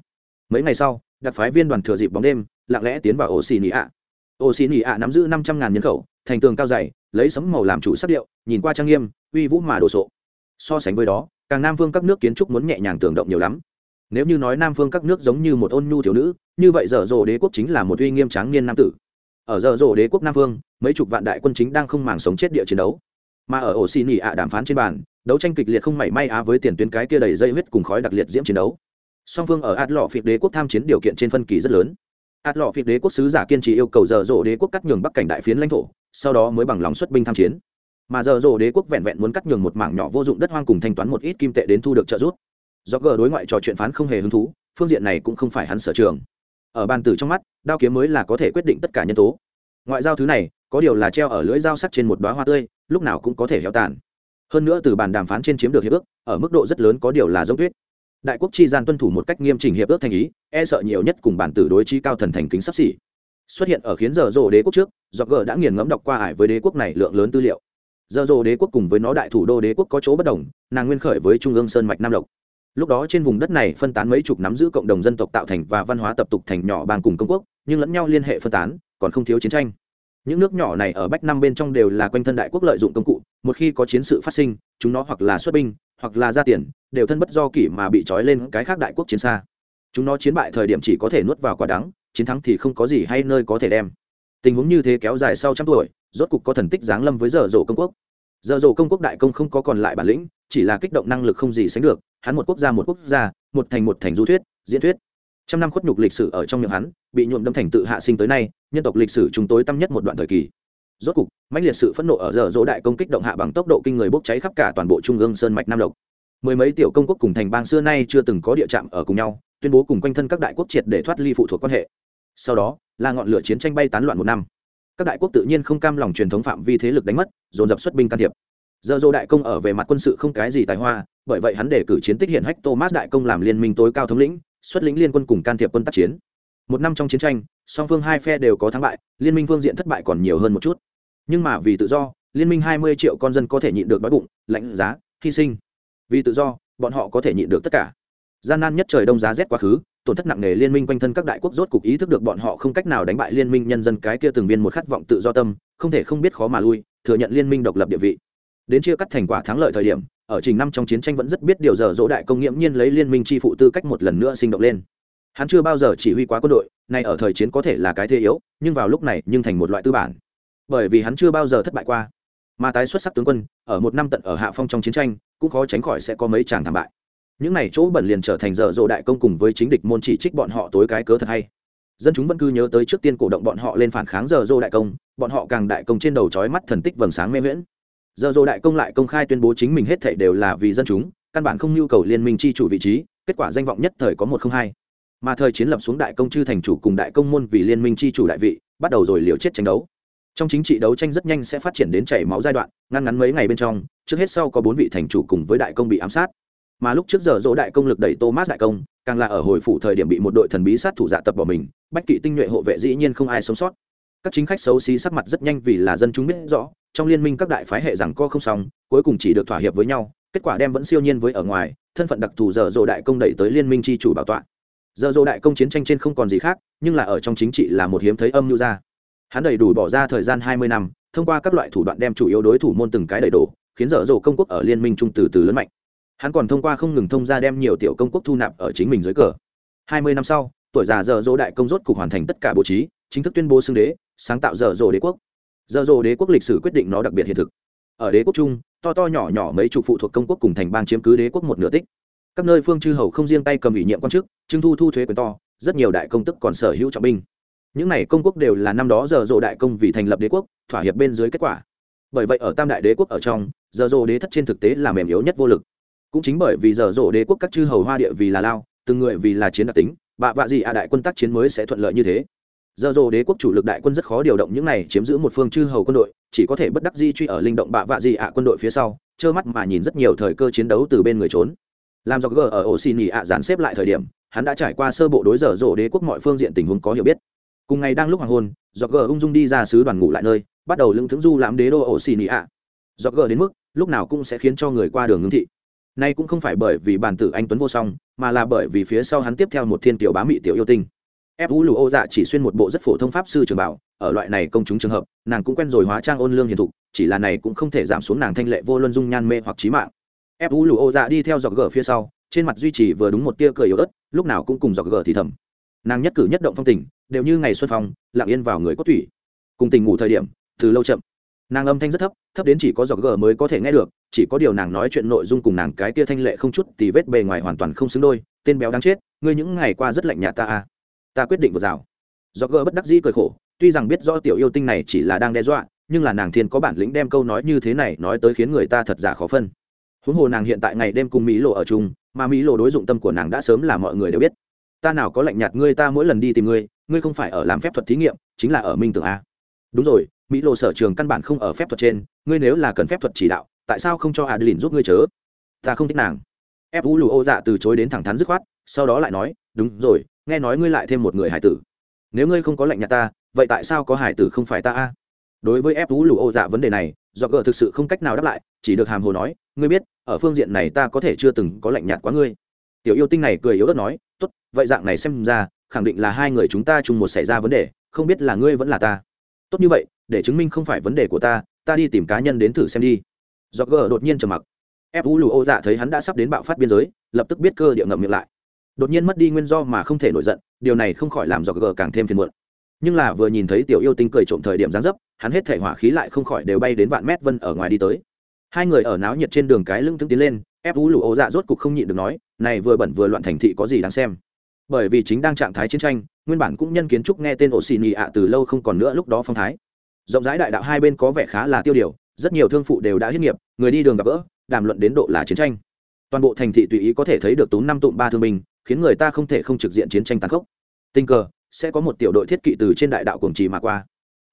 Mấy ngày sau, đặc phái viên đoàn thừa dịp bóng đêm, lặng lẽ tiến vào ổ xì nị ạ ổ xì nị ạ nắm giữ năm trăm ngàn nhân khẩu, thành tường cao dày, lấy sấm màu làm chủ sắc điệu, nhìn qua trang nghiêm, uy vũ mà đồ sộ. So sánh với đó, càng nam vương các nước kiến trúc muốn nhẹ nhàng tường động nhiều lắm nếu như nói nam phương các nước giống như một ôn nhu thiếu nữ, như vậy dở dồ đế quốc chính là một uy nghiêm tráng niên nam tử. Ở dở dồ đế quốc nam phương, mấy chục vạn đại quân chính đang không màng sống chết địa chiến đấu. Mà ở ổ xì nỉ ạ đàm phán trên bàn, đấu tranh kịch liệt không mảy may á với tiền tuyến cái kia đầy dây huyết cùng khói đặc liệt diễm chiến đấu. Song phương ở ạt lọ phiệt đế quốc tham chiến điều kiện trên phân kỳ rất lớn. Ạt lọ phiệt đế quốc sứ giả kiên trì yêu cầu dở dồ đế quốc cắt nhường bắc cảnh đại phiến lãnh thổ, sau đó mới bằng lòng xuất binh tham chiến. Mà dở dồ đế quốc vẹn vẹn muốn cắt nhường một mảng nhỏ vô dụng đất hoang cùng thanh toán một ít kim tệ đến thu được trợ giúp do gờ đối ngoại trò chuyện phán không hề hứng thú, phương diện này cũng không phải hắn sở trường. Ở bàn tử trong mắt, đao kiếm mới là có thể quyết định tất cả nhân tố. Ngoại giao thứ này, có điều là treo ở lưỡi dao sắt trên một đoá hoa tươi, lúc nào cũng có thể héo tàn. Hơn nữa từ bàn đàm phán trên chiếm được hiệp ước, ở mức độ rất lớn có điều là dốc tuyết. Đại quốc chi gian tuân thủ một cách nghiêm chỉnh hiệp ước thành ý e sợ nhiều nhất cùng bản tử đối chi cao thần thành kính sắp xỉ. Xuất hiện ở khiến giờ rồ đế quốc trước, do gờ đã nghiền ngẫm đọc qua ải với đế quốc này lượng lớn tư liệu. Giờ rồ đế quốc cùng với nó đại thủ đô đế quốc có chỗ bất đồng, nàng nguyên khởi với trung ương sơn mạch nam lộc lúc đó trên vùng đất này phân tán mấy chục nắm giữ cộng đồng dân tộc tạo thành và văn hóa tập tục thành nhỏ bang cùng công quốc, nhưng lẫn nhau liên hệ phân tán, còn không thiếu chiến tranh. Những nước nhỏ này ở bách năm bên trong đều là quanh thân đại quốc lợi dụng công cụ, một khi có chiến sự phát sinh, chúng nó hoặc là xuất binh, hoặc là ra tiền, đều thân bất do kỷ mà bị trói lên cái khác đại quốc chiến xa. Chúng nó chiến bại thời điểm chỉ có thể nuốt vào quả đắng, chiến thắng thì không có gì hay nơi có thể đem. Tình huống như thế kéo dài sau trăm tuổi, rốt cục có thần tích giáng lâm với giờ rổ công quốc. Giờ rổ công quốc đại công không có còn lại bản lĩnh chỉ là kích động năng lực không gì sánh được, hắn một quốc gia một quốc gia, một thành một thành du thuyết, diễn thuyết. Trăm năm khuất nhục lịch sử ở trong miệng hắn, bị nhuộm đâm thành tự hạ sinh tới nay, nhân tộc lịch sử chúng tối tăm nhất một đoạn thời kỳ. Rốt cục, mãnh liệt sự phẫn nộ ở giờ dỗ đại công kích động hạ bằng tốc độ kinh người bốc cháy khắp cả toàn bộ trung ương sơn mạch nam lộc. Mười mấy tiểu công quốc cùng thành bang xưa nay chưa từng có địa chạm ở cùng nhau, tuyên bố cùng quanh thân các đại quốc triệt để thoát ly phụ thuộc quan hệ. Sau đó, là ngọn lửa chiến tranh bay tán loạn một năm. Các đại quốc tự nhiên không cam lòng truyền thống phạm vi thế lực đánh mất, dồn dập xuất binh can thiệp giờ dô đại công ở về mặt quân sự không cái gì tài hoa, bởi vậy hắn để cử chiến tích hiện hách thomas đại công làm liên minh tối cao thống lĩnh, xuất lĩnh liên quân cùng can thiệp quân tác chiến. Một năm trong chiến tranh, song phương hai phe đều có thắng bại, liên minh phương diện thất bại còn nhiều hơn một chút. Nhưng mà vì tự do, liên minh hai mươi triệu con dân có thể nhịn được đói bụng, lạnh giá, hy sinh. Vì tự do, bọn họ có thể nhịn được tất cả. Gian nan nhất trời đông giá rét quá khứ, tổn thất nặng nề liên minh quanh thân các đại quốc rốt cục ý thức được bọn họ không cách nào đánh bại liên minh nhân dân cái kia từng viên một khát vọng tự do tâm, không thể không biết khó mà lui, thừa nhận liên minh độc lập địa vị đến chia cắt thành quả thắng lợi thời điểm, ở trình năm trong chiến tranh vẫn rất biết điều giờ dỗ đại công nghiễm nhiên lấy liên minh chi phụ tư cách một lần nữa sinh động lên. Hắn chưa bao giờ chỉ huy quá quân đội, nay ở thời chiến có thể là cái thế yếu, nhưng vào lúc này nhưng thành một loại tư bản. Bởi vì hắn chưa bao giờ thất bại qua. Mà tái xuất sắc tướng quân, ở một năm tận ở hạ phong trong chiến tranh, cũng khó tránh khỏi sẽ có mấy chàng thảm bại. Những này chỗ bẩn liền trở thành dở dộ đại công cùng với chính địch môn chỉ trích bọn họ tối cái cớ thật hay. Dân chúng vẫn cứ nhớ tới trước tiên cổ động bọn họ lên phản kháng dở dộ đại công, bọn họ càng đại công trên đầu trói mắt thần tích vầng sáng mê miễn giờ dồ đại công lại công khai tuyên bố chính mình hết thảy đều là vì dân chúng, căn bản không nhu cầu liên minh chi chủ vị trí, kết quả danh vọng nhất thời có một không hai. Mà thời chiến lập xuống đại công chư thành chủ cùng đại công môn vì liên minh chi chủ đại vị, bắt đầu rồi liều chết tranh đấu. Trong chính trị đấu tranh rất nhanh sẽ phát triển đến chảy máu giai đoạn, ngăn ngắn mấy ngày bên trong, trước hết sau có bốn vị thành chủ cùng với đại công bị ám sát. Mà lúc trước giờ dỗ đại công lực đẩy thomas đại công, càng là ở hồi phủ thời điểm bị một đội thần bí sát thủ dạ tập bỏ mình, bách kỵ tinh nhuệ hộ vệ dĩ nhiên không ai sống sót. Các chính khách xấu xí sắc mặt rất nhanh vì là dân chúng biết rõ trong liên minh các đại phái hệ rằng co không xong, cuối cùng chỉ được thỏa hiệp với nhau, kết quả đem vẫn siêu nhiên với ở ngoài, thân phận đặc thù giờ dỗ đại công đẩy tới liên minh tri chủ bảo tọa. Giờ dỗ đại công chiến tranh trên không còn gì khác, nhưng là ở trong chính trị là một hiếm thấy âm mưu ra. Hắn đầy đủ bỏ ra thời gian hai mươi năm, thông qua các loại thủ đoạn đem chủ yếu đối thủ môn từng cái đầy đủ khiến dở dỗ công quốc ở liên minh trung từ từ lớn mạnh. Hắn còn thông qua không ngừng thông ra đem nhiều tiểu công quốc thu nạp ở chính mình dưới cờ. hai mươi năm sau, tuổi già dở dỗ đại công rốt cục hoàn thành tất cả bố trí, chính thức tuyên bố xưng đế, sáng tạo dở dỗ đế quốc giờ dỗ đế quốc lịch sử quyết định nó đặc biệt hiện thực. Ở đế quốc trung, to to nhỏ nhỏ mấy chục phụ thuộc công quốc cùng thành bang chiếm cứ đế quốc một nửa tích. Các nơi phương chư hầu không riêng tay cầm ủy nhiệm quan chức, trưng thu thu thuế quyền to, rất nhiều đại công tức còn sở hữu trọng binh. Những này công quốc đều là năm đó giờ dỗ đại công vì thành lập đế quốc, thỏa hiệp bên dưới kết quả. Bởi vậy ở tam đại đế quốc ở trong, giờ dỗ đế thất trên thực tế là mềm yếu nhất vô lực. Cũng chính bởi vì giờ dỗ đế quốc các chư hầu hoa địa vì là lao, từng người vì là chiến đặc tính, bạ vạ gì à đại quân tác chiến mới sẽ thuận lợi như thế giờ dồ đế quốc chủ lực đại quân rất khó điều động những này chiếm giữ một phương chư hầu quân đội, chỉ có thể bất đắc di truy ở linh động bạ vạ gì ạ quân đội phía sau, trơ mắt mà nhìn rất nhiều thời cơ chiến đấu từ bên người trốn. Làm do g ở ổ xì nỉ ạ dàn xếp lại thời điểm, hắn đã trải qua sơ bộ đối giờ dỗ đế quốc mọi phương diện tình huống có hiểu biết. Cùng ngày đang lúc hoàng hôn do g ung dung đi ra sứ đoàn ngủ lại nơi, bắt đầu lưng thững du lãm đế đô ổ xì nỉ ạ. Do g đến mức, lúc nào cũng sẽ khiến cho người qua đường ngưng thị. Nay cũng không phải bởi vì bản tử anh tuấn vô song, mà là bởi vì phía sau hắn tiếp theo một thiên tiểu bá mị tiểu yêu tinh ép vũ lù ô dạ chỉ xuyên một bộ rất phổ thông pháp sư trường bảo, ở loại này công chúng trường hợp, nàng cũng quen rồi hóa trang ôn lương hiền thục, chỉ là này cũng không thể giảm xuống nàng thanh lệ vô luân dung nhan mê hoặc trí mạng. Ép vũ lù ô dạ đi theo dọc gờ phía sau, trên mặt duy trì vừa đúng một tia cười yếu ớt, lúc nào cũng cùng dọc gờ thì thầm. Nàng nhất cử nhất động phong tình, đều như ngày xuân phong, lặng yên vào người cốt thủy cùng tình ngủ thời điểm, từ lâu chậm. Nàng âm thanh rất thấp thấp đến chỉ có dọc gờ mới có thể nghe được, chỉ có điều nàng nói chuyện nội dung cùng nàng cái tia thanh lệ không chút thì vết bề ngoài hoàn toàn không xứng đôi, tên béo đáng chết, ngươi những ngày qua rất lạnh nhạt ta à ta quyết định vượt rào. Do gỡ bất đắc dĩ cười khổ, tuy rằng biết rõ tiểu yêu tinh này chỉ là đang đe dọa, nhưng là nàng thiên có bản lĩnh đem câu nói như thế này nói tới khiến người ta thật giả khó phân. Huống hồ nàng hiện tại ngày đêm cùng mỹ lộ ở chung, mà mỹ lộ đối dụng tâm của nàng đã sớm là mọi người đều biết. Ta nào có lạnh nhạt ngươi ta mỗi lần đi tìm ngươi ngươi không phải ở làm phép thuật thí nghiệm, chính là ở minh tưởng a. Đúng rồi, mỹ lộ sở trường căn bản không ở phép thuật trên, ngươi nếu là cần phép thuật chỉ đạo, tại sao không cho adeline giúp ngươi chớ? Ta không thích nàng. Ép vũ lù ô dạ từ chối đến thẳng thắn dứt khoát, sau đó lại nói, đúng rồi nghe nói ngươi lại thêm một người hải tử. Nếu ngươi không có lệnh nhà ta, vậy tại sao có hải tử không phải ta a? Đối với ép vũ lù ô dạ vấn đề này do gờ thực sự không cách nào đáp lại, chỉ được hàm hồ nói, ngươi biết, ở phương diện này ta có thể chưa từng có lạnh nhạt quá ngươi. Tiểu yêu tinh này cười yếu ớt nói, tốt, vậy dạng này xem ra, khẳng định là hai người chúng ta chung một xảy ra vấn đề, không biết là ngươi vẫn là ta. Tốt như vậy, để chứng minh không phải vấn đề của ta ta đi tìm cá nhân đến thử xem đi. Do gờ đột nhiên trầm mặc. Ép vũ lù ô dạ thấy hắn đã sắp đến bạo phát biên giới, lập tức biết cơ địa ngậm miệng lại đột nhiên mất đi nguyên do mà không thể nổi giận, điều này không khỏi làm do gờ càng thêm phiền muộn. Nhưng là vừa nhìn thấy tiểu yêu tinh cười trộm thời điểm gián dấp, hắn hết thể hỏa khí lại không khỏi đều bay đến vạn mét vân ở ngoài đi tới. Hai người ở náo nhiệt trên đường cái lưng tướng tiến lên, ép vũ lù ô dạ rốt cục không nhịn được nói, này vừa bẩn vừa loạn thành thị có gì đáng xem? Bởi vì chính đang trạng thái chiến tranh, nguyên bản cũng nhân kiến trúc nghe tên ổ xì nị ạ từ lâu không còn nữa lúc đó phong thái. Rộng rãi đại đạo hai bên có vẻ khá là tiêu điều, rất nhiều thương phụ đều đã hiết nghiệp, người đi đường gặp gỡ, đàm luận đến độ là chiến tranh. Toàn bộ thành thị tùy ý có thể thấy được tú năm tụm ba thương binh khiến người ta không thể không trực diện chiến tranh tàn khốc. Tình cờ, sẽ có một tiểu đội thiết kỵ từ trên đại đạo cuồng trì mà qua.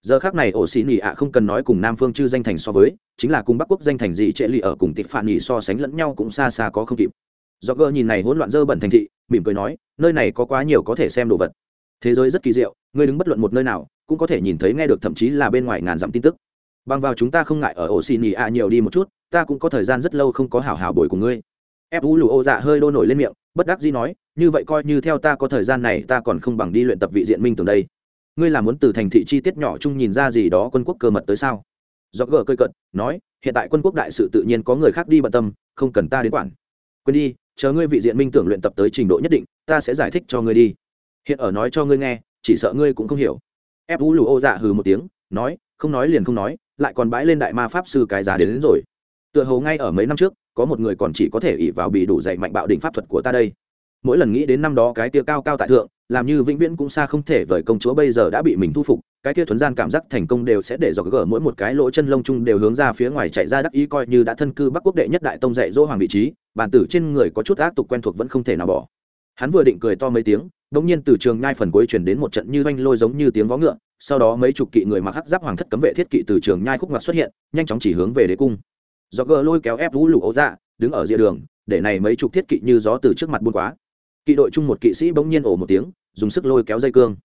Giờ khác này, ổ xì nỉ ạ không cần nói cùng nam phương chư danh thành so với, chính là cùng bắc quốc danh thành gì trệ lì ở cùng tịp phản nỉ so sánh lẫn nhau cũng xa xa có không kịp. Do gơ nhìn này hỗn loạn dơ bẩn thành thị, mỉm cười nói, nơi này có quá nhiều có thể xem đồ vật. Thế giới rất kỳ diệu, ngươi đứng bất luận một nơi nào, cũng có thể nhìn thấy nghe được thậm chí là bên ngoài ngàn dặm tin tức. Bằng vào chúng ta không ngại ở ổ xì nỉ ạ nhiều đi một chút, ta cũng có thời gian rất lâu không có hảo hảo bồi của ngươi ép vũ lù ô dạ hơi đô nổi lên miệng bất đắc dĩ nói như vậy coi như theo ta có thời gian này ta còn không bằng đi luyện tập vị diện minh tường đây. Ngươi là muốn từ thành thị chi tiết nhỏ chung nhìn ra gì đó quân quốc cơ mật tới sao? Do gờ cơi cận nói hiện tại quân quốc đại sự tự nhiên có người khác đi bận tâm không cần ta đến quản. Quên đi chờ ngươi vị diện minh tưởng luyện tập tới trình độ nhất định ta sẽ giải thích cho ngươi đi. Hiện ở nói cho ngươi nghe chỉ sợ ngươi cũng không hiểu. Ép vũ lù ô dạ hừ một tiếng nói không nói liền không nói lại còn bãi lên đại ma pháp sư cái giá đến, đến rồi. Tựa hồ ngay ở mấy năm trước có một người còn chỉ có thể ỉ vào bị đủ dạy mạnh bạo đỉnh pháp thuật của ta đây. Mỗi lần nghĩ đến năm đó cái tia cao cao tại thượng, làm như vĩnh viễn cũng xa không thể vời công chúa bây giờ đã bị mình thu phục, cái kia thuấn gian cảm giác thành công đều sẽ để dọc gỡ mỗi một cái lỗ chân lông chung đều hướng ra phía ngoài chạy ra đắc ý coi như đã thân cư bắc quốc đệ nhất đại tông dạy dỗ hoàng vị trí, bản tử trên người có chút ác tục quen thuộc vẫn không thể nào bỏ. Hắn vừa định cười to mấy tiếng, bỗng nhiên từ trường nhai phần cuối truyền đến một trận như oanh lôi giống như tiếng vó ngựa, sau đó mấy chục kỵ người mặc hắc giáp hoàng thất cấm vệ thiết kỵ từ trường nhai khúc ngoặt xuất hiện, nhanh chóng chỉ hướng về đế cung do gờ lôi kéo ép vũ lụ ấu dạ đứng ở rìa đường, để này mấy chục thiết kỵ như gió từ trước mặt buôn quá. Kỵ đội chung một kỵ sĩ bỗng nhiên ổ một tiếng, dùng sức lôi kéo dây cương.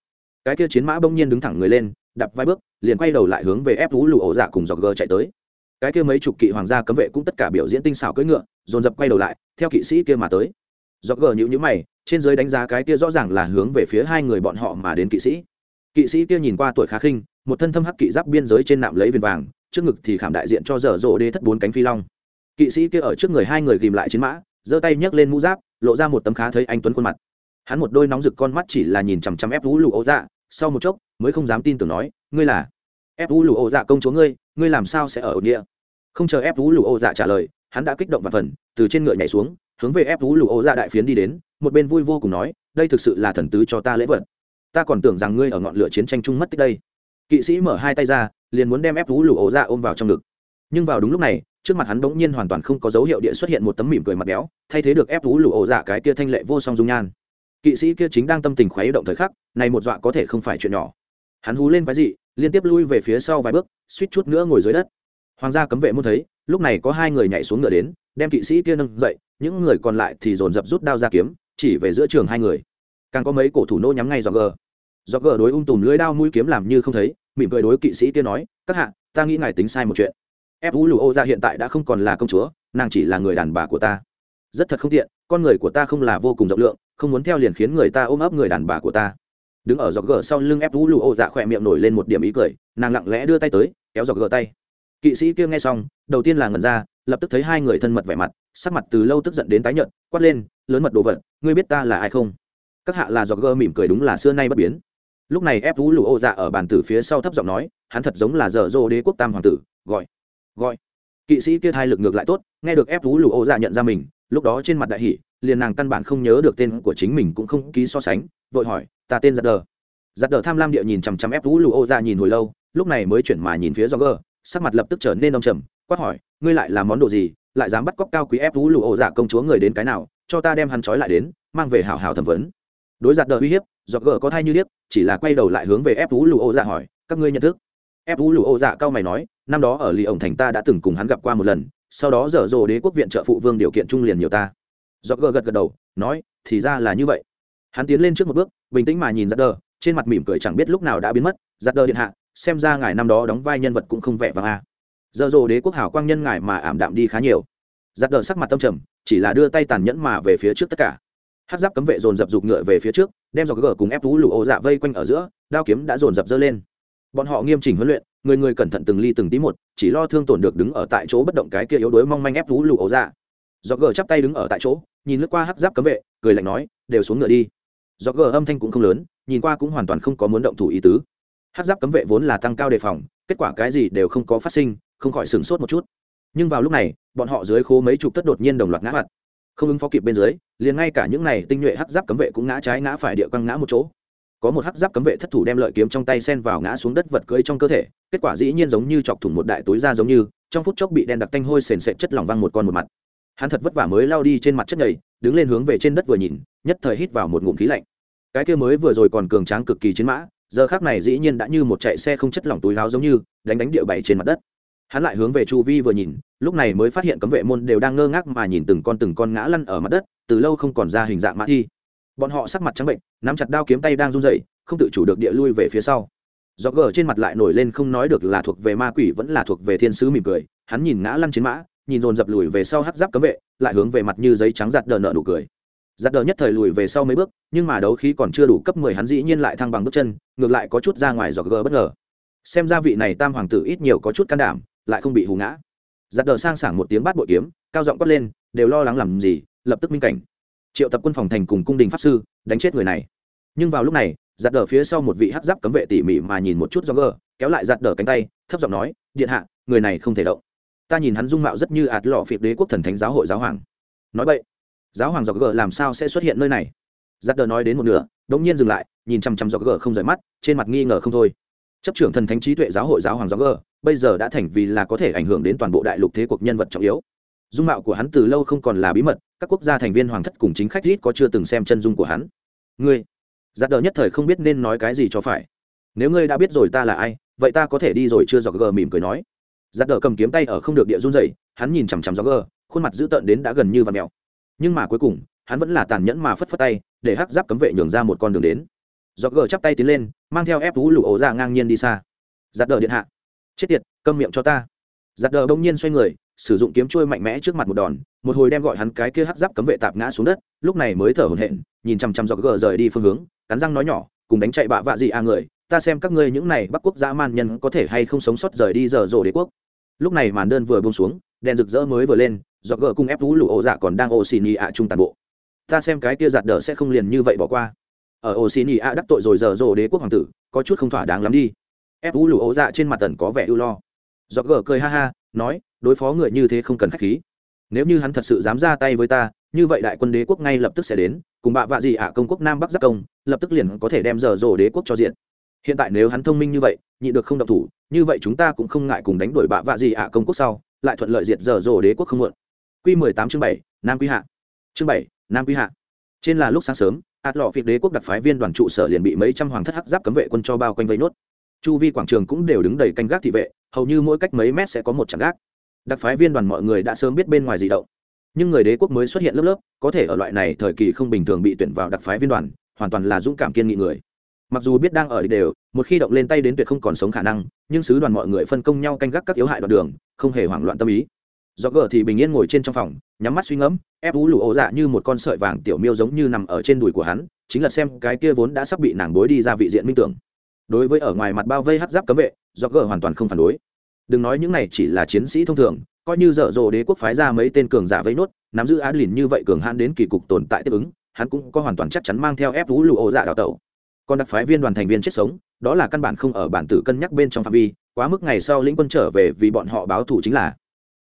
Cái kia chiến mã bỗng nhiên đứng thẳng người lên đập vai bước, liền quay đầu lại hướng về ép vũ lụ ổ dạ cùng dọc gờ chạy tới. Cái kia mấy chục kỵ hoàng gia cấm vệ cũng tất cả biểu diễn tinh xảo cưỡi ngựa, dồn dập quay đầu lại, theo kỵ sĩ kia mà tới. Dọc gờ nhữ nhữ mày, trên dưới đánh giá cái kia rõ ràng là hướng về phía hai người bọn họ mà đến kỵ sĩ. Kỵ sĩ kia nhìn qua tuổi khá khinh, một thân thâm hắc kỵ giáp biên giới trên nạm lấy viền vàng trước ngực thì khảm đại diện cho dở dộ đê thất bốn cánh phi long. Kỵ sĩ kia ở trước người hai người ghìm lại chiến mã, giơ tay nhấc lên mũ giáp, lộ ra một tấm khá thấy anh tuấn khuôn mặt. Hắn một đôi nóng rực con mắt chỉ là nhìn chằm chằm ép vũ lụ ô dạ sau một chốc mới không dám tin tưởng nói, ngươi là? Ép vũ lụ ô dạ công chúa ngươi ngươi làm sao sẽ ở ổn địa? Không chờ ép vũ lụ ô dạ trả lời, hắn đã kích động và phần, từ trên ngựa nhảy xuống, hướng về ép vũ lụ ô dạ đại phiến đi đến, một bên vui vô cùng nói, đây thực sự là thần tứ cho ta lễ vật. Ta còn tưởng rằng ngươi ở ngọn lửa chiến tranh chung mất tích đây kỵ sĩ mở hai tay ra, liền muốn đem ép thú lù ổ ra ôm vào trong ngực. Nhưng vào đúng lúc này, trước mặt hắn bỗng nhiên hoàn toàn không có dấu hiệu địa xuất hiện một tấm mỉm cười mặt béo, thay thế được ép thú lù ổ dạ cái kia thanh lệ vô song dung nhan. Kỵ sĩ kia chính đang tâm tình khuấy động thời khắc, này một dọa có thể không phải chuyện nhỏ. Hắn hú lên cái gì liên tiếp lui về phía sau vài bước, suýt chút nữa ngồi dưới đất. Hoàng gia cấm vệ muốn thấy, lúc này có hai người nhảy xuống ngựa đến, đem kỵ sĩ kia nâng dậy, những người còn lại thì dồn dập rút đao ra kiếm, chỉ về giữa trường hai người. Càng có mấy cổ thủ nô nhắm ngay dò gờ do gờ đối ung tùm lưới đao mũi kiếm làm như không thấy, mỉm cười đối kỵ sĩ kia nói, các hạ, ta nghĩ ngài tính sai một chuyện. Ép vũ lù ô ra hiện tại đã không còn là công chúa, nàng chỉ là người đàn bà của ta. Rất thật không tiện, con người của ta không là vô cùng rộng lượng, không muốn theo liền khiến người ta ôm ấp người đàn bà của ta. Đứng ở dọc gờ sau lưng ép vũ lù ô dạ khỏe miệng nổi lên một điểm ý cười, nàng lặng lẽ đưa tay tới, kéo dọc gờ tay. Kỵ sĩ kia nghe xong, đầu tiên là ngần ra, lập tức thấy hai người thân mật vẻ mặt, sắc mặt từ lâu tức giận đến tái nhợt, quát lên, lớn mật đồ vật, ngươi biết ta là ai không? Các hạ là dọc gờ mỉm cười đúng là xưa nay bất biến lúc này ép vũ lù ô dạ ở bàn tử phía sau thấp giọng nói, hắn thật giống là dở dô đế quốc tam hoàng tử, gọi gọi. Kỵ sĩ kia thai lực ngược lại tốt, nghe được ép vũ lù ô dạ nhận ra mình, lúc đó trên mặt đại hỷ liền nàng căn bản không nhớ được tên của chính mình cũng không ký so sánh, vội hỏi, ta tên giặt đờ. Giặt đờ tham lam địa nhìn chằm chằm ép vũ lù ô dạ nhìn hồi lâu, lúc này mới chuyển mà nhìn phía do gờ, sắc mặt lập tức trở nên đông trầm, quát hỏi, ngươi lại làm món đồ gì? Lại dám bắt cóc cao quý ép vũ lù ô dạ công chúa người đến cái nào? Cho ta đem hắn trói lại đến, mang về hảo hảo thẩm vấn. Đối giặt đờ uy hiếp do gờ có thai như điếc, chỉ là quay đầu lại hướng về ép vũ lụ ô dạ hỏi, các ngươi nhận thức? Ép vũ lụ ô dạ cao mày nói, năm đó ở lì ổng thành ta đã từng cùng hắn gặp qua một lần, sau đó dở dồ đế quốc viện trợ phụ vương điều kiện trung liền nhiều ta. Do gờ gật gật đầu, nói, thì ra là như vậy. Hắn tiến lên trước một bước, bình tĩnh mà nhìn giặt đờ, trên mặt mỉm cười chẳng biết lúc nào đã biến mất, giặt đờ điện hạ, xem ra ngài năm đó đóng vai nhân vật cũng không vẻ vang a. Dở dồ đế quốc hảo quang nhân ngài mà ảm đạm đi khá nhiều. Giặt đờ sắc mặt tâm trầm, chỉ là đưa tay tàn nhẫn mà về phía trước tất cả hát giáp cấm vệ dồn dập dục ngựa về phía trước, đem dọc gờ cùng ép thú lụ ô dạ vây quanh ở giữa, đao kiếm đã dồn dập dơ lên. Bọn họ nghiêm chỉnh huấn luyện, người người cẩn thận từng ly từng tí một, chỉ lo thương tổn được đứng ở tại chỗ bất động cái kia yếu đuối mong manh ép thú lụ ô dạ. Dọc gờ chắp tay đứng ở tại chỗ, nhìn lướt qua hắc giáp cấm vệ, cười lạnh nói, đều xuống ngựa đi. Dọc gờ âm thanh cũng không lớn, nhìn qua cũng hoàn toàn không có muốn động thủ ý tứ. Hắc giáp cấm vệ vốn là tăng cao đề phòng, kết quả cái gì đều không có phát sinh, không khỏi sửng sốt một chút. Nhưng vào lúc này, bọn họ dưới khố mấy chục tất đột nhiên đồng loạt ngã mặt không ứng phó kịp bên dưới, liền ngay cả những này tinh nhuệ hắc giáp cấm vệ cũng ngã trái ngã phải địa quăng ngã một chỗ. Có một hắc giáp cấm vệ thất thủ đem lợi kiếm trong tay sen vào ngã xuống đất vật cưỡi trong cơ thể, kết quả dĩ nhiên giống như chọc thủng một đại túi da giống như, trong phút chốc bị đen đặc tanh hôi sền sệt chất lỏng văng một con một mặt. Hắn thật vất vả mới lao đi trên mặt chất nhầy, đứng lên hướng về trên đất vừa nhìn, nhất thời hít vào một ngụm khí lạnh. Cái kia mới vừa rồi còn cường tráng cực kỳ chiến mã, giờ khác này dĩ nhiên đã như một chạy xe không chất lỏng túi láo giống như, đánh đánh địa bày trên mặt đất hắn lại hướng về chu vi vừa nhìn, lúc này mới phát hiện cấm vệ môn đều đang ngơ ngác mà nhìn từng con từng con ngã lăn ở mặt đất, từ lâu không còn ra hình dạng mã thi. Bọn họ sắc mặt trắng bệnh, nắm chặt đao kiếm tay đang run rẩy, không tự chủ được địa lui về phía sau. Do gờ trên mặt lại nổi lên không nói được là thuộc về ma quỷ vẫn là thuộc về thiên sứ mỉm cười, hắn nhìn ngã lăn chiến mã, nhìn dồn dập lùi về sau hắt giáp cấm vệ, lại hướng về mặt như giấy trắng giặt đờ nợ nụ cười. Giặt đờ nhất thời lùi về sau mấy bước, nhưng mà đấu khí còn chưa đủ cấp mười hắn dĩ nhiên lại thăng bằng bước chân, ngược lại có chút ra ngoài do gờ bất ngờ. Xem ra vị này tam hoàng tử ít nhiều có chút can đảm lại không bị hù ngã. Giặt đờ sang sảng một tiếng bát bội kiếm, cao giọng quát lên, đều lo lắng làm gì, lập tức minh cảnh. Triệu tập quân phòng thành cùng cung đình pháp sư, đánh chết người này. Nhưng vào lúc này, giặt đờ phía sau một vị hắc giáp cấm vệ tỉ mỉ mà nhìn một chút do gờ kéo lại giặt đờ cánh tay, thấp giọng nói, điện hạ, người này không thể động. Ta nhìn hắn dung mạo rất như ạt lọ phiệt đế quốc thần thánh giáo hội giáo hoàng. Nói vậy, giáo hoàng do gờ làm sao sẽ xuất hiện nơi này? Giặt đờ nói đến một nửa, đống nhiên dừng lại, nhìn chăm chăm do gờ không rời mắt, trên mặt nghi ngờ không thôi chấp trưởng thần thánh trí tuệ giáo hội giáo hoàng do gờ bây giờ đã thành vì là có thể ảnh hưởng đến toàn bộ đại lục thế cuộc nhân vật trọng yếu. Dung mạo của hắn từ lâu không còn là bí mật, các quốc gia thành viên hoàng thất cùng chính khách rít có chưa từng xem chân dung của hắn. Ngươi, giặt đờ nhất thời không biết nên nói cái gì cho phải. Nếu ngươi đã biết rồi ta là ai, vậy ta có thể đi rồi chưa? Dọc gờ mỉm cười nói. Giặt đờ cầm kiếm tay ở không được địa run dậy hắn nhìn chằm chằm dọc gờ khuôn mặt dữ tợn đến đã gần như và mèo. Nhưng mà cuối cùng, hắn vẫn là tàn nhẫn mà phất phất tay, để hắc giáp cấm vệ nhường ra một con đường đến dọc gờ chắp tay tiến lên, mang theo ép vũ lụ ổ ra ngang nhiên đi xa. Giặt đờ điện hạ. Chết tiệt, câm miệng cho ta. Giặt đờ đông nhiên xoay người, sử dụng kiếm trôi mạnh mẽ trước mặt một đòn, một hồi đem gọi hắn cái kia hắc giáp cấm vệ tạp ngã xuống đất, lúc này mới thở hổn hển, nhìn chằm chằm dọc gờ rời đi phương hướng, cắn răng nói nhỏ, cùng đánh chạy bạ vạ gì à người, ta xem các ngươi những này bắc quốc dã man nhân có thể hay không sống sót rời đi giờ rồ đế quốc. Lúc này màn đơn vừa buông xuống, đèn rực rỡ mới vừa lên dọc gờ cùng ép vũ lụ ổ dạ còn đang ô xì nhì ạ chung tàn bộ. Ta xem cái kia giặt đờ sẽ không liền như vậy bỏ qua ở ô xin ý a đắc tội rồi giờ rồ đế quốc hoàng tử, có chút không thỏa đáng lắm đi. Ép vũ lụ ố dạ trên mặt tần có vẻ ưu lo. Giọt gờ cười ha ha, nói, đối phó người như thế không cần khách khí. Nếu như hắn thật sự dám ra tay với ta, như vậy đại quân đế quốc ngay lập tức sẽ đến, cùng bạ vạ gì ạ, công quốc nam bắc giác công, lập tức liền có thể đem giờ rồ đế quốc cho diện. Hiện tại nếu hắn thông minh như vậy, nhị được không độc thủ, như vậy chúng ta cũng không ngại cùng đánh đuổi bạ vạ gì ạ, công quốc sau, lại thuận lợi diệt giờ rồ đế quốc không muộn. Q mười tám chương bảy, nam quý hạ. Chương bảy, nam quý hạ. Trên là lúc sáng sớm ạt lọ phiệt đế quốc đặc phái viên đoàn trụ sở liền bị mấy trăm hoàng thất hắc giáp cấm vệ quân cho bao quanh vây nốt. Chu vi quảng trường cũng đều đứng đầy canh gác thị vệ, hầu như mỗi cách mấy mét sẽ có một trạm gác. Đặc phái viên đoàn mọi người đã sớm biết bên ngoài gì động. Nhưng người đế quốc mới xuất hiện lớp lớp, có thể ở loại này thời kỳ không bình thường bị tuyển vào đặc phái viên đoàn, hoàn toàn là dũng cảm kiên nghị người. Mặc dù biết đang ở đều, một khi động lên tay đến tuyệt không còn sống khả năng, nhưng sứ đoàn mọi người phân công nhau canh gác các yếu hại đoạn đường, không hề hoảng loạn tâm ý do gờ thì bình yên ngồi trên trong phòng, nhắm mắt suy ngẫm, ép vũ lụ ổ dạ như một con sợi vàng tiểu miêu giống như nằm ở trên đùi của hắn, chính là xem cái kia vốn đã sắp bị nàng bối đi ra vị diện minh tưởng. Đối với ở ngoài mặt bao vây hắt giáp cấm vệ do gờ hoàn toàn không phản đối. Đừng nói những này chỉ là chiến sĩ thông thường, coi như dở dồ đế quốc phái ra mấy tên cường giả vây nốt, nắm giữ á lìn như vậy cường hãn đến kỳ cục tồn tại tiếp ứng, hắn cũng có hoàn toàn chắc chắn mang theo ép vũ lụ ổ dạ đào tẩu. Còn đặc phái viên đoàn thành viên chết sống, đó là căn bản không ở bản tử cân nhắc bên trong phạm vi, quá mức ngày sau lĩnh quân trở về vì bọn họ báo thù chính là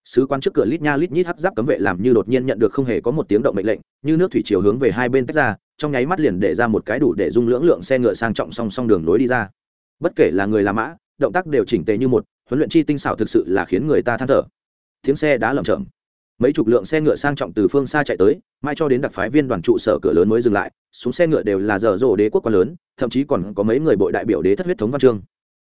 sứ quan trước cửa lít nha lít nhít hắt giáp cấm vệ làm như đột nhiên nhận được không hề có một tiếng động mệnh lệnh, như nước thủy chiều hướng về hai bên tách ra, trong nháy mắt liền để ra một cái đủ để dung lưỡng lượng xe ngựa sang trọng song song đường lối đi ra. Bất kể là người là mã, động tác đều chỉnh tề như một, huấn luyện chi tinh xảo thực sự là khiến người ta than thở. Tiếng xe đã lầm chậm. Mấy chục lượng xe ngựa sang trọng từ phương xa chạy tới, mai cho đến đặc phái viên đoàn trụ sở cửa lớn mới dừng lại, xuống xe ngựa đều là dở dỗ đế quốc quá lớn, thậm chí còn có mấy người bội đại biểu đế thất huyết thống văn chương.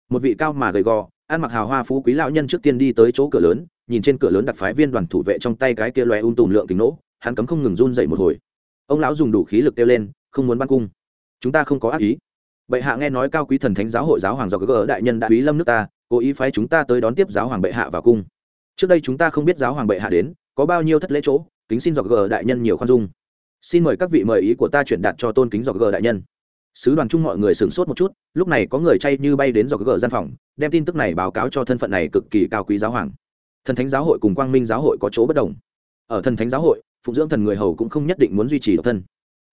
Một vị cao mà gầy gò ăn mặc hào hoa phú quý lão nhân trước tiên đi tới chỗ cửa lớn, nhìn trên cửa lớn đặc phái viên đoàn thủ vệ trong tay cái kia loe un um tùm lượng kính nỗ hắn cấm không ngừng run dậy một hồi. Ông lão dùng đủ khí lực kêu lên, không muốn ban cung. Chúng ta không có ác ý. Bệ hạ nghe nói cao quý thần thánh giáo hội giáo hoàng do gỡ đại nhân đã quý lâm nước ta, cố ý phái chúng ta tới đón tiếp giáo hoàng bệ hạ vào cung. Trước đây chúng ta không biết giáo hoàng bệ hạ đến, có bao nhiêu thất lễ chỗ, kính xin dọc gờ đại nhân nhiều khoan dung. Xin mời các vị mời ý của ta chuyển đạt cho tôn kính dọc gờ đại nhân sứ đoàn chung mọi người sửng sốt một chút, lúc này có người chay như bay đến do gờ gian phòng, đem tin tức này báo cáo cho thân phận này cực kỳ cao quý giáo hoàng. Thần thánh giáo hội cùng quang minh giáo hội có chỗ bất đồng. Ở thần thánh giáo hội, phụng dưỡng thần người hầu cũng không nhất định muốn duy trì độc thân.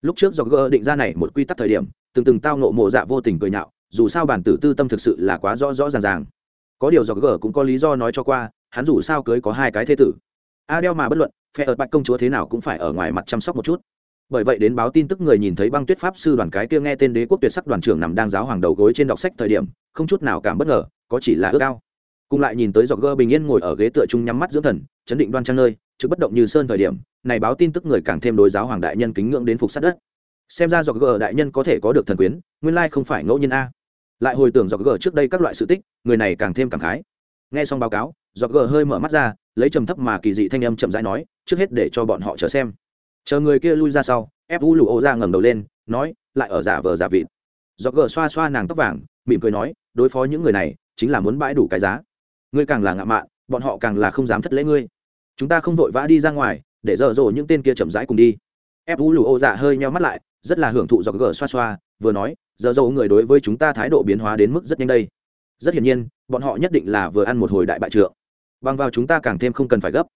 Lúc trước do gờ định ra này một quy tắc thời điểm, từng từng tao nộ mộ dạ vô tình cười nhạo, dù sao bản tử tư tâm thực sự là quá rõ rõ ràng ràng. Có điều do gờ cũng có lý do nói cho qua, hắn dù sao cưới có hai cái thế tử. Adel mà bất luận, phe ở bạch công chúa thế nào cũng phải ở ngoài mặt chăm sóc một chút bởi vậy đến báo tin tức người nhìn thấy băng tuyết pháp sư đoàn cái kia nghe tên đế quốc tuyệt sắc đoàn trưởng nằm đang giáo hoàng đầu gối trên đọc sách thời điểm, không chút nào cảm bất ngờ, có chỉ là ước ao. Cùng lại nhìn tới giọt gơ bình yên ngồi ở ghế tựa trung nhắm mắt dưỡng thần, chấn định đoan trang nơi chứ bất động như sơn thời điểm, này báo tin tức người càng thêm đối giáo hoàng đại nhân kính ngưỡng đến phục sát đất. Xem ra do gờ đại nhân có thể có được thần quyến, nguyên lai không phải ngẫu nhiên a. Lại hồi tưởng do gờ trước đây các loại sự tích, người này càng thêm cảm khái. Nghe xong báo cáo do gờ hơi mở mắt ra, lấy trầm thấp mà kỳ dị thanh âm chậm rãi nói, trước hết để cho bọn họ chờ xem chờ người kia lui ra sau, ép vũ lụ ô ra ngẩng đầu lên, nói, lại ở giả vờ giả vịt. Do gờ xoa xoa nàng tóc vàng, mỉm cười nói, đối phó những người này, chính là muốn bãi đủ cái giá. Ngươi càng là ngạo mạn, bọn họ càng là không dám thất lễ ngươi. Chúng ta không vội vã đi ra ngoài, để dở dồ những tên kia chậm rãi cùng đi. Ép vũ lụ ô dạ hơi nheo mắt lại, rất là hưởng thụ do gờ xoa xoa, vừa nói, dở dồ người đối với chúng ta thái độ biến hóa đến mức rất nhanh đây. Rất hiển nhiên, bọn họ nhất định là vừa ăn một hồi đại bại trượng. Bằng vào chúng ta càng thêm không cần phải gấp.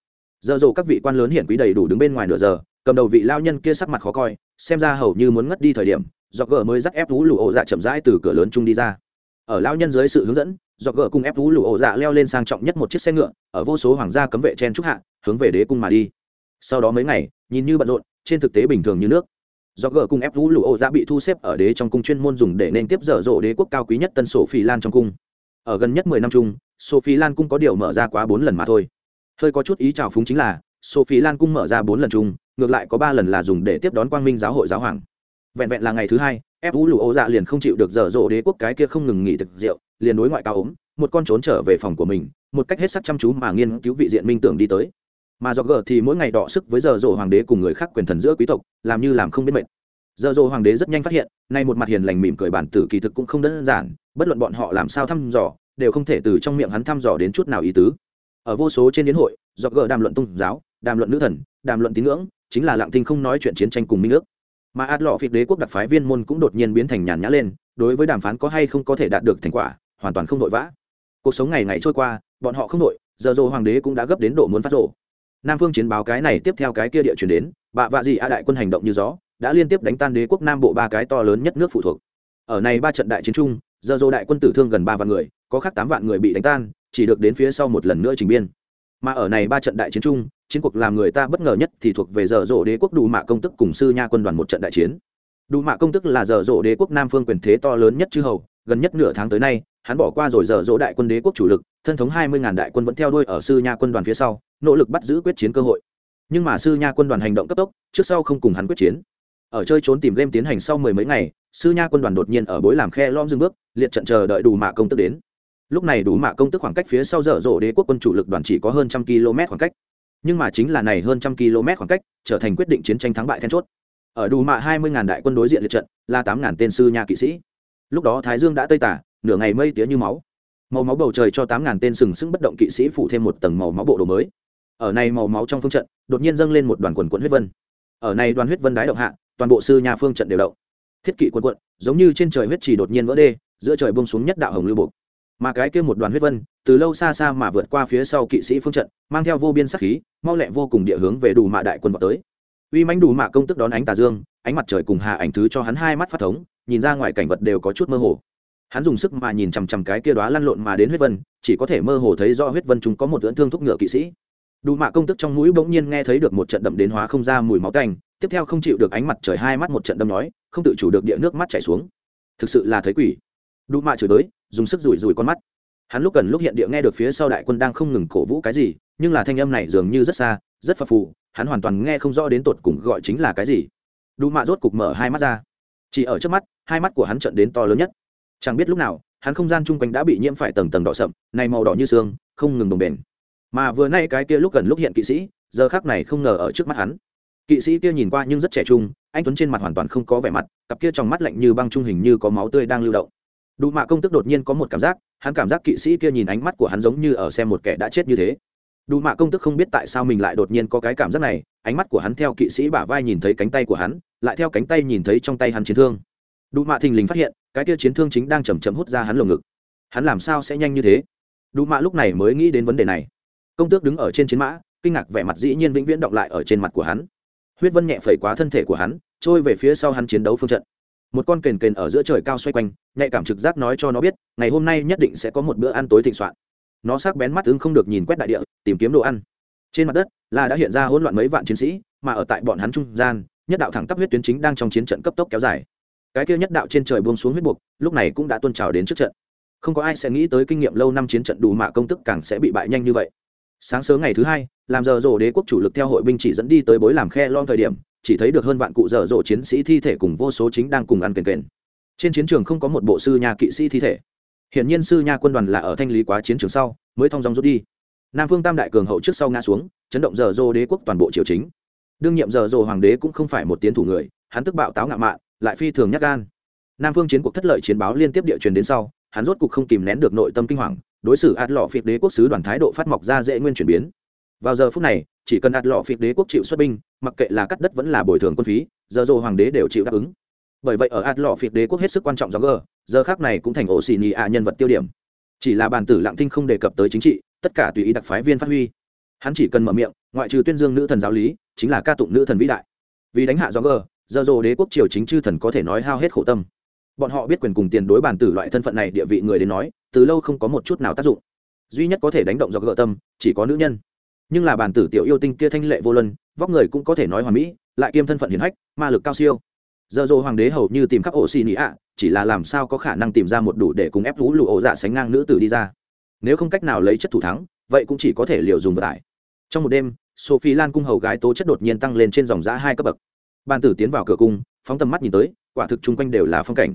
Dở dồ các vị quan lớn hiển quý đầy đủ đứng bên ngoài nửa giờ cầm đầu vị lao nhân kia sắc mặt khó coi, xem ra hầu như muốn ngất đi thời điểm do gờ mới dắt ép vũ lụ ổ dạ chậm rãi từ cửa lớn trung đi ra. Ở lao nhân dưới sự hướng dẫn do gờ cùng ép vũ lụ ổ dạ leo lên sang trọng nhất một chiếc xe ngựa, ở vô số hoàng gia cấm vệ chen trúc hạ, hướng về đế cung mà đi. Sau đó mấy ngày, nhìn như bận rộn, trên thực tế bình thường như nước. Do gờ cùng ép vũ lụ ổ dạ bị thu xếp ở đế trong cung chuyên môn dùng để nên tiếp dở dộ đế quốc cao quý nhất tân sổ phi lan trong cung. Ở gần nhất mười năm chung sophie lan cung có điều mở ra quá bốn lần mà thôi. Hơi có chút ý trào phúng chính là sophie lan cung mở ra bốn lần chung ngược lại có ba lần là dùng để tiếp đón quang minh giáo hội giáo hoàng. Vẹn vẹn là ngày thứ hai ép vũ lụ ô dạ liền không chịu được dở dộ đế quốc cái kia không ngừng nghỉ thực rượu, liền đối ngoại cao ốm, một con trốn trở về phòng của mình, một cách hết sắc chăm chú mà nghiên cứu vị diện minh tưởng đi tới. Mà do gờ thì mỗi ngày đọ sức với dở dỗ hoàng đế cùng người khác quyền thần giữa quý tộc, làm như làm không biết mệt. Dở dỗ hoàng đế rất nhanh phát hiện, nay một mặt hiền lành mỉm cười bản tử kỳ thực cũng không đơn giản, bất luận bọn họ làm sao thăm dò, đều không thể từ trong miệng hắn thăm dò đến chút nào ý tứ. Ở vô số trên đến hội do gờ đàm luận tôn giáo, đàm luận nữ thần, đàm luận tín ngưỡng chính là lặng thinh không nói chuyện chiến tranh cùng minh ước. Mà ạt lọ phịt đế quốc đặc phái viên môn cũng đột nhiên biến thành nhàn nhã lên, đối với đàm phán có hay không có thể đạt được thành quả, hoàn toàn không vội vã. Cuộc sống ngày ngày trôi qua, bọn họ không đội giờ dồ hoàng đế cũng đã gấp đến độ muốn phát rộ nam phương chiến báo cái này tiếp theo cái kia địa chuyển đến, bạ vạ gì a đại quân hành động như gió, đã liên tiếp đánh tan đế quốc nam bộ ba cái to lớn nhất nước phụ thuộc. Ở này ba trận đại chiến chung, giờ dồ đại quân tử thương gần ba vạn người, có khác tám vạn người bị đánh tan, chỉ được đến phía sau một lần nữa trình biên. Mà ở này ba trận đại chiến chung chiến cuộc làm người ta bất ngờ nhất thì thuộc về giờ rộ đế quốc đủ mạ công tức cùng sư nha quân đoàn một trận đại chiến. Đủ mạ công tức là giờ rộ đế quốc nam phương quyền thế to lớn nhất chư hầu, gần nhất nửa tháng tới nay, hắn bỏ qua rồi giờ rộ đại quân đế quốc chủ lực, thân thống hai mươi ngàn đại quân vẫn theo đuôi ở sư nha quân đoàn phía sau, nỗ lực bắt giữ quyết chiến cơ hội. Nhưng mà sư nha quân đoàn hành động cấp tốc, trước sau không cùng hắn quyết chiến. Ở chơi trốn tìm game tiến hành sau mười mấy ngày, sư nha quân đoàn đột nhiên ở bối làm khe lom dừng bước, liệt trận chờ đợi đủ mạ công tức đến. Lúc này đủ mạ công tức khoảng cách phía sau dở dộ đế quốc quân chủ lực đoàn chỉ có hơn trăm km khoảng cách nhưng mà chính là này hơn trăm km khoảng cách, trở thành quyết định chiến tranh thắng bại then chốt. Ở đủ mạ hai mươi ngàn đại quân đối diện liệt trận, là tám ngàn tên sư nhà kỵ sĩ. Lúc đó thái dương đã tây tả, nửa ngày mây tía như máu. Màu máu bầu trời cho tám ngàn tên sừng sững bất động kỵ sĩ phủ thêm một tầng màu máu bộ đồ mới. Ở này màu máu trong phương trận, đột nhiên dâng lên một đoàn quần quận huyết vân. Ở này đoàn huyết vân đái động hạ, toàn bộ sư nhà phương trận đều động. Thiết kỵ quần quận, giống như trên trời huyết trì đột nhiên vỡ đê, giữa trời bông xuống nhất đạo hồng lưu bục mà cái kia một đoàn huyết vân từ lâu xa xa mà vượt qua phía sau kỵ sĩ phương trận, mang theo vô biên sắc khí, mau lẹ vô cùng địa hướng về đủ mạ đại quân vào tới. Uy mãnh đủ mạ công tức đón ánh tà dương, ánh mặt trời cùng hạ ảnh thứ cho hắn hai mắt phát thống, nhìn ra ngoài cảnh vật đều có chút mơ hồ. Hắn dùng sức mà nhìn chằm chằm cái kia đoá lăn lộn mà đến huyết vân, chỉ có thể mơ hồ thấy do huyết vân chúng có một lưỡn thương thúc ngựa kỵ sĩ. Đủ mạ công tức trong mũi bỗng nhiên nghe thấy được một trận đậm đến hóa không ra mùi máu tanh, tiếp theo không chịu được ánh mặt trời hai mắt một trận đâm nói, không tự chủ được địa nước mắt chảy xuống. Thực sự là thấy quỷ. Đủ mạ chửi đới dùng sức rủi rủi con mắt hắn lúc cần lúc hiện địa nghe được phía sau đại quân đang không ngừng cổ vũ cái gì, nhưng là thanh âm này dường như rất xa, rất phập phù, hắn hoàn toàn nghe không rõ đến tột cùng gọi chính là cái gì. Đủ mạ rốt cục mở hai mắt ra. Chỉ ở trước mắt, hai mắt của hắn trận đến to lớn nhất. Chẳng biết lúc nào, hắn không gian chung quanh đã bị nhiễm phải tầng tầng đỏ sậm, này màu đỏ như xương, không ngừng đồng bền mà vừa nay cái kia lúc gần lúc hiện kỵ sĩ, giờ khác này không ngờ ở trước mắt hắn. Kỵ sĩ kia nhìn qua nhưng rất trẻ trung, anh tuấn trên mặt hoàn toàn không có vẻ mặt, cặp kia trong mắt lạnh như băng trung hình như có máu tươi đang lưu động đủ mạ công tức đột nhiên có một cảm giác, hắn cảm giác kỵ sĩ kia nhìn ánh mắt của hắn giống như ở xem một kẻ đã chết như thế. Đủ mạ công tức không biết tại sao mình lại đột nhiên có cái cảm giác này, ánh mắt của hắn theo kỵ sĩ bả vai nhìn thấy cánh tay của hắn, lại theo cánh tay nhìn thấy trong tay hắn chiến thương. Đủ mạ thình lình phát hiện, cái kia chiến thương chính đang chầm chậm hút ra hắn lồng ngực. Hắn làm sao sẽ nhanh như thế? Đủ mạ lúc này mới nghĩ đến vấn đề này. Công tước đứng ở trên chiến mã, kinh ngạc vẻ mặt dĩ nhiên vĩnh viễn động lại ở trên mặt của hắn. Huyết vân nhẹ phẩy quá thân thể của hắn, trôi về phía sau hắn chiến đấu phương trận một con kền kền ở giữa trời cao xoay quanh, nhạy cảm trực giác nói cho nó biết, ngày hôm nay nhất định sẽ có một bữa ăn tối thịnh soạn. Nó sắc bén mắt ứng không được nhìn quét đại địa, tìm kiếm đồ ăn. Trên mặt đất, là đã hiện ra hỗn loạn mấy vạn chiến sĩ, mà ở tại bọn hắn trung gian, nhất đạo thẳng tắp huyết tuyến chính đang trong chiến trận cấp tốc kéo dài. Cái kia nhất đạo trên trời buông xuống huyết buộc, lúc này cũng đã tuôn trào đến trước trận. Không có ai sẽ nghĩ tới kinh nghiệm lâu năm chiến trận đủ mạ công tức càng sẽ bị bại nhanh như vậy. Sáng sớm ngày thứ hai, làm giờ rồ đế quốc chủ lực theo hội binh chỉ dẫn đi tới bối làm khe lon thời điểm chỉ thấy được hơn vạn cụ dở dộ chiến sĩ thi thể cùng vô số chính đang cùng ăn kền kền. Trên chiến trường không có một bộ sư nhà kỵ sĩ thi thể. Hiện nhiên sư nha quân đoàn là ở thanh lý quá chiến trường sau, mới thong dong rút đi. Nam phương tam đại cường hậu trước sau ngã xuống, chấn động dở dô đế quốc toàn bộ triều chính. Đương nhiệm dở dô hoàng đế cũng không phải một tiến thủ người, hắn tức bạo táo ngạo mạn, lại phi thường nhắc gan. Nam phương chiến cuộc thất lợi chiến báo liên tiếp địa truyền đến sau, hắn rốt cuộc không kìm nén được nội tâm kinh hoàng, đối xử ạt lọ phiệt đế quốc sứ đoàn thái độ phát mọc ra dễ nguyên chuyển biến vào giờ phút này, chỉ cần ạt lọ phiệt đế quốc chịu xuất binh, mặc kệ là cắt đất vẫn là bồi thường quân phí, giờ dồ hoàng đế đều chịu đáp ứng. Bởi vậy ở ạt lọ phiệt đế quốc hết sức quan trọng do g giờ khác này cũng thành ổ xì nhị ạ nhân vật tiêu điểm. Chỉ là bàn tử lặng thinh không đề cập tới chính trị, tất cả tùy ý đặc phái viên phát huy. Hắn chỉ cần mở miệng, ngoại trừ tuyên dương nữ thần giáo lý, chính là ca tụng nữ thần vĩ đại. Vì đánh hạ do g giờ dồ đế quốc triều chính chư thần có thể nói hao hết khổ tâm. Bọn họ biết quyền cùng tiền đối bàn tử loại thân phận này địa vị người đến nói, từ lâu không có một chút nào tác dụng. Duy nhất có thể đánh động do gợ tâm, chỉ có nữ nhân nhưng là bàn tử tiểu yêu tinh kia thanh lệ vô luân, vóc người cũng có thể nói hoàn mỹ, lại kiêm thân phận hiển hách, ma lực cao siêu. Giờ dồ hoàng đế hầu như tìm khắp ổ xì nị ạ, chỉ là làm sao có khả năng tìm ra một đủ để cùng ép vũ lụ ổ dạ sánh ngang nữ tử đi ra. Nếu không cách nào lấy chất thủ thắng, vậy cũng chỉ có thể liều dùng vận tải trong một đêm, sophie lan cung hầu gái tố chất đột nhiên tăng lên trên dòng giã hai cấp bậc. Bàn tử tiến vào cửa cung, phóng tầm mắt nhìn tới, quả thực chung quanh đều là phong cảnh.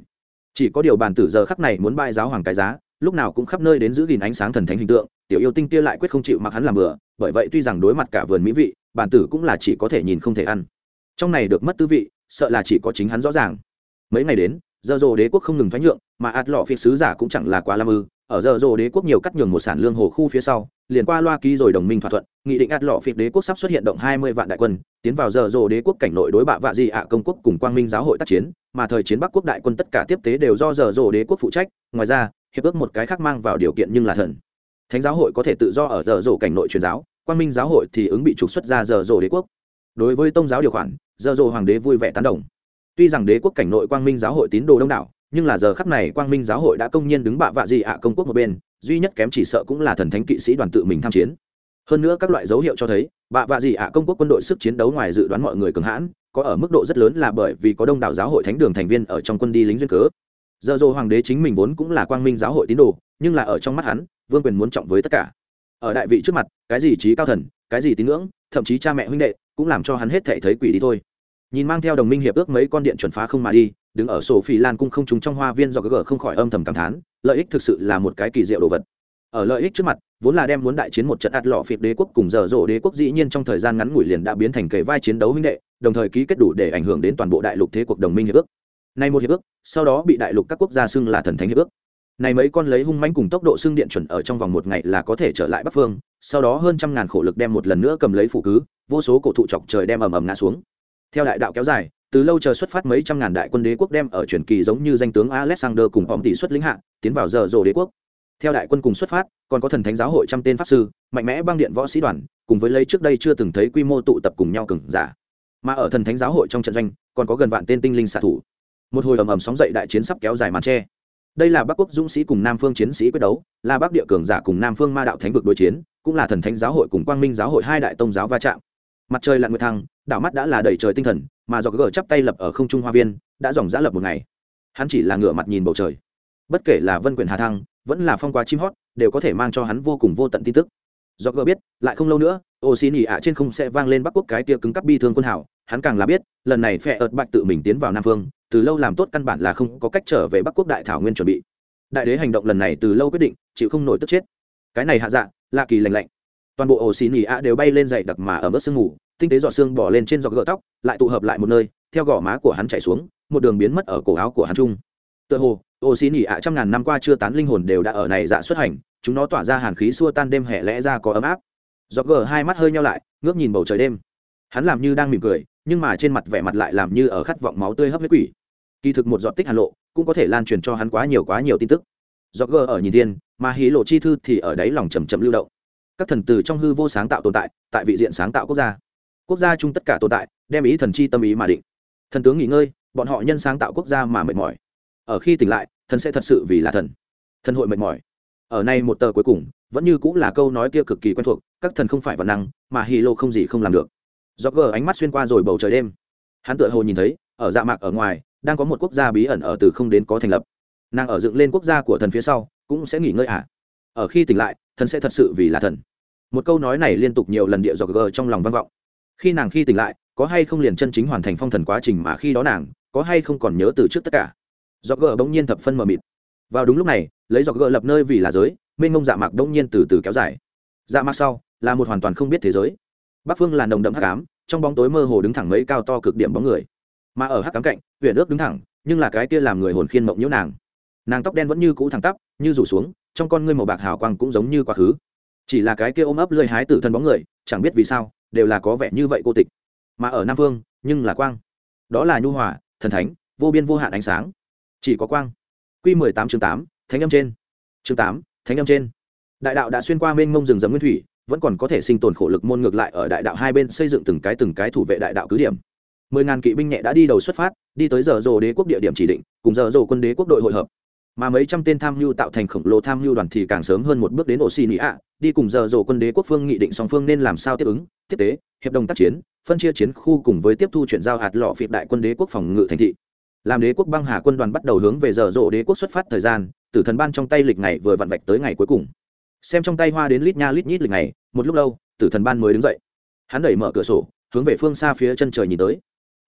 Chỉ có điều bàn tử giờ khắc này muốn bại giáo hoàng cái giá, lúc nào cũng khắp nơi đến giữ gìn ánh sáng thần thánh hình tượng, tiểu yêu tinh kia lại quyết không chịu mặc hắn làm bừa bởi vậy tuy rằng đối mặt cả vườn mỹ vị, bản tử cũng là chỉ có thể nhìn không thể ăn. Trong này được mất tư vị, sợ là chỉ có chính hắn rõ ràng. Mấy ngày đến giờ rồ đế quốc không ngừng thoái nhượng, mà ạt lọ phía sứ giả cũng chẳng là quá lam ư. Ở giờ rồ đế quốc nhiều cắt nhường một sản lương hồ khu phía sau, liền qua loa ký rồi đồng minh thỏa thuận, nghị định ạt lọ phiệt đế quốc sắp xuất hiện động hai mươi vạn đại quân, tiến vào giờ rồ đế quốc cảnh nội đối bạ vạ di ạ công quốc cùng quang minh giáo hội tác chiến, mà thời chiến bắc quốc đại quân tất cả tiếp tế đều do giờ rồ đế quốc phụ trách, ngoài ra, hiệp ước một cái khác mang vào điều kiện nhưng là thần. Thánh giáo hội có thể tự do ở giờ rồ cảnh nội truyền giáo quang minh giáo hội thì ứng bị trục xuất ra giờ rồ đế quốc. Đối với tông giáo điều khoản, giờ rồ hoàng đế vui vẻ tán đồng. Tuy rằng đế quốc cảnh nội quang minh giáo hội tín đồ đông đảo, nhưng là giờ khắp này quang minh giáo hội đã công nhiên đứng bạ vạ gì ạ công quốc một bên, duy nhất kém chỉ sợ cũng là thần thánh kỵ sĩ đoàn tự mình tham chiến. Hơn nữa các loại dấu hiệu cho thấy, bạ vạ gì ạ công quốc quân đội sức chiến đấu ngoài dự đoán mọi người cường hãn, có ở mức độ rất lớn là bởi vì có đông đảo giáo hội thánh đường thành viên ở trong quân đi lính duyên cớ. Giờ dồ hoàng đế chính mình vốn cũng là quang minh giáo hội tín đồ, nhưng là ở trong mắt hắn, vương quyền muốn trọng với tất cả ở đại vị trước mặt, cái gì trí cao thần, cái gì tín ngưỡng, thậm chí cha mẹ huynh đệ, cũng làm cho hắn hết thể thấy quỷ đi thôi. Nhìn mang theo đồng minh hiệp ước mấy con điện chuẩn phá không mà đi, đứng ở sổ phi lan cung không trúng trong hoa viên do gờ không khỏi âm thầm cảm thán, lợi ích thực sự là một cái kỳ diệu đồ vật. Ở lợi ích trước mặt, vốn là đem muốn đại chiến một trận ạt lọ phiệt đế quốc cùng dở dỗ đế quốc dĩ nhiên trong thời gian ngắn ngủi liền đã biến thành kề vai chiến đấu huynh đệ, đồng thời ký kết đủ để ảnh hưởng đến toàn bộ đại lục thế cuộc đồng minh hiệp ước. Nay một hiệp ước, sau đó bị đại lục các quốc gia xưng là thần thánh hiệp ước này mấy con lấy hung mãnh cùng tốc độ xương điện chuẩn ở trong vòng một ngày là có thể trở lại bắc phương, sau đó hơn trăm ngàn khổ lực đem một lần nữa cầm lấy phủ cứ, vô số cổ thụ chọc trời đem ầm ầm ngã xuống. Theo đại đạo kéo dài, từ lâu chờ xuất phát mấy trăm ngàn đại quân đế quốc đem ở truyền kỳ giống như danh tướng alexander cùng hòm tỷ xuất lĩnh hạ, tiến vào giờ rồ đế quốc. Theo đại quân cùng xuất phát, còn có thần thánh giáo hội trăm tên pháp sư, mạnh mẽ băng điện võ sĩ đoàn, cùng với lấy trước đây chưa từng thấy quy mô tụ tập cùng nhau cừng giả. Mà ở thần thánh giáo hội trong trận doanh, còn có gần vạn tên tinh linh xạ thủ. Một hồi ầm ầm sóng dậy đại chiến sắp kéo dài màn tre đây là bắc quốc dũng sĩ cùng nam phương chiến sĩ quyết đấu, là bắc địa cường giả cùng nam phương ma đạo thánh vực đối chiến, cũng là thần thánh giáo hội cùng quang minh giáo hội hai đại tông giáo va chạm. Mặt trời lặn nguyệt thăng, đảo mắt đã là đầy trời tinh thần, mà do gờ chắp tay lập ở không trung hoa viên, đã dòng giã lập một ngày. Hắn chỉ là ngửa mặt nhìn bầu trời. Bất kể là vân quyền hà thăng, vẫn là phong quá chim hót, đều có thể mang cho hắn vô cùng vô tận tin tức. Do gờ biết, lại không lâu nữa ô xin ỉ ạ trên không sẽ vang lên bắc quốc cái tia cứng cắp bi thương quân hảo hắn càng là biết, lần này phe ợt bạch tự mình tiến vào nam phương từ lâu làm tốt căn bản là không có cách trở về bắc quốc đại thảo nguyên chuẩn bị. Đại đế hành động lần này từ lâu quyết định, chịu không nổi tức chết. Cái này hạ dạ lạ kỳ lành lạnh. Toàn bộ ổ xì nỉ ạ đều bay lên dậy đặc mà ở mức sương ngủ tinh tế giọt xương bỏ lên trên giọt gỡ tóc, lại tụ hợp lại một nơi, theo gò má của hắn chảy xuống, một đường biến mất ở cổ áo của hắn trung tựa hồ, ổ xì nỉ ạ trăm ngàn năm qua chưa tán linh hồn đều đã ở này dạ xuất hành, chúng nó tỏa ra hàn khí xua tan đêm hè lẽ ra có ấm áp. Giọt gỡ hai mắt hơi nhau lại, ngước nhìn bầu trời đêm. Hắn làm như đang mỉm cười, nhưng mà trên mặt vẻ mặt lại làm như ở khát vọng máu tươi hấp huyết quỷ kỳ thực một giọt tích hàn lộ cũng có thể lan truyền cho hắn quá nhiều quá nhiều tin tức. Giọt gờ ở nhìn thiên, mà hí lộ chi thư thì ở đáy lòng chầm chậm lưu động. Các thần từ trong hư vô sáng tạo tồn tại tại vị diện sáng tạo quốc gia. Quốc gia chung tất cả tồn tại, đem ý thần chi tâm ý mà định. Thần tướng nghỉ ngơi, bọn họ nhân sáng tạo quốc gia mà mệt mỏi. Ở khi tỉnh lại, thần sẽ thật sự vì là thần. Thần hội mệt mỏi. Ở nay một tờ cuối cùng, vẫn như cũng là câu nói kia cực kỳ quen thuộc, các thần không phải văn năng, mà hì lô không gì không làm được. Do gờ ánh mắt xuyên qua rồi bầu trời đêm. Hắn tựa hồ nhìn thấy, ở dạ mạc ở ngoài đang có một quốc gia bí ẩn ở từ không đến có thành lập. Nàng ở dựng lên quốc gia của thần phía sau, cũng sẽ nghỉ ngơi ạ à. ở khi tỉnh lại, thần sẽ thật sự vì là thần. Một câu nói này liên tục nhiều lần địa dọc gờ trong lòng vang vọng. Khi nàng khi tỉnh lại, có hay không liền chân chính hoàn thành phong thần quá trình mà khi đó nàng, có hay không còn nhớ từ trước tất cả? Dọc gờ bỗng nhiên thập phân mờ mịt. Vào đúng lúc này, lấy dọc gờ lập nơi vì là giới, mênh mông dạ mạc bỗng nhiên từ từ kéo dài. Dạ mạc sau, là một hoàn toàn không biết thế giới. Bắc phương là nồng đậm hắc ám, trong bóng tối mơ hồ đứng thẳng mấy cao to cực điểm bóng người mà ở hắc cám cạnh huyện ước đứng thẳng, nhưng là cái kia làm người hồn khiên mộng nhiễu nàng. Nàng tóc đen vẫn như cũ thẳng tắp, như rủ xuống, trong con ngươi màu bạc hào quang cũng giống như quá khứ. Chỉ là cái kia ôm ấp lơi hái tử thân bóng người, chẳng biết vì sao, đều là có vẻ như vậy cô tịch. Mà ở nam phương nhưng là quang. Đó là nhu hòa, thần thánh, vô biên vô hạn ánh sáng. Chỉ có quang. Q mười tám chương tám, thánh âm trên. Chương tám, thánh âm trên. Đại đạo đã xuyên qua mênh mông rừng rậm nguyên thủy, vẫn còn có thể sinh tồn khổ lực môn ngược lại ở đại đạo hai bên xây dựng từng cái từng cái thủ vệ đại đạo cứ điểm mười ngàn kỵ binh nhẹ đã đi đầu xuất phát, đi tới giờ rồ đế quốc địa điểm chỉ định, cùng giờ rồ quân đế quốc đội hội hợp. Mà mấy trăm tên tham mưu tạo thành khổng lồ tham mưu đoàn thì càng sớm hơn một bước đến ổ xì nị ạ đi cùng giờ rồ quân đế quốc phương nghị định song phương nên làm sao tiếp ứng, tiếp tế, hiệp đồng tác chiến, phân chia chiến khu cùng với tiếp thu chuyển giao hạt lọ phiệt đại quân đế quốc phòng ngự thành thị. Làm đế quốc băng hà quân đoàn bắt đầu hướng về giờ rộ đế quốc xuất phát thời gian, tử thần ban trong tay lịch ngày vừa vặn vạch tới ngày cuối cùng. Xem trong tay hoa đến lít nha lít nhít lịch ngày, một lúc lâu, tử thần ban mới đứng dậy. Hắn đẩy mở cửa sổ, hướng về phương xa phía chân trời nhìn tới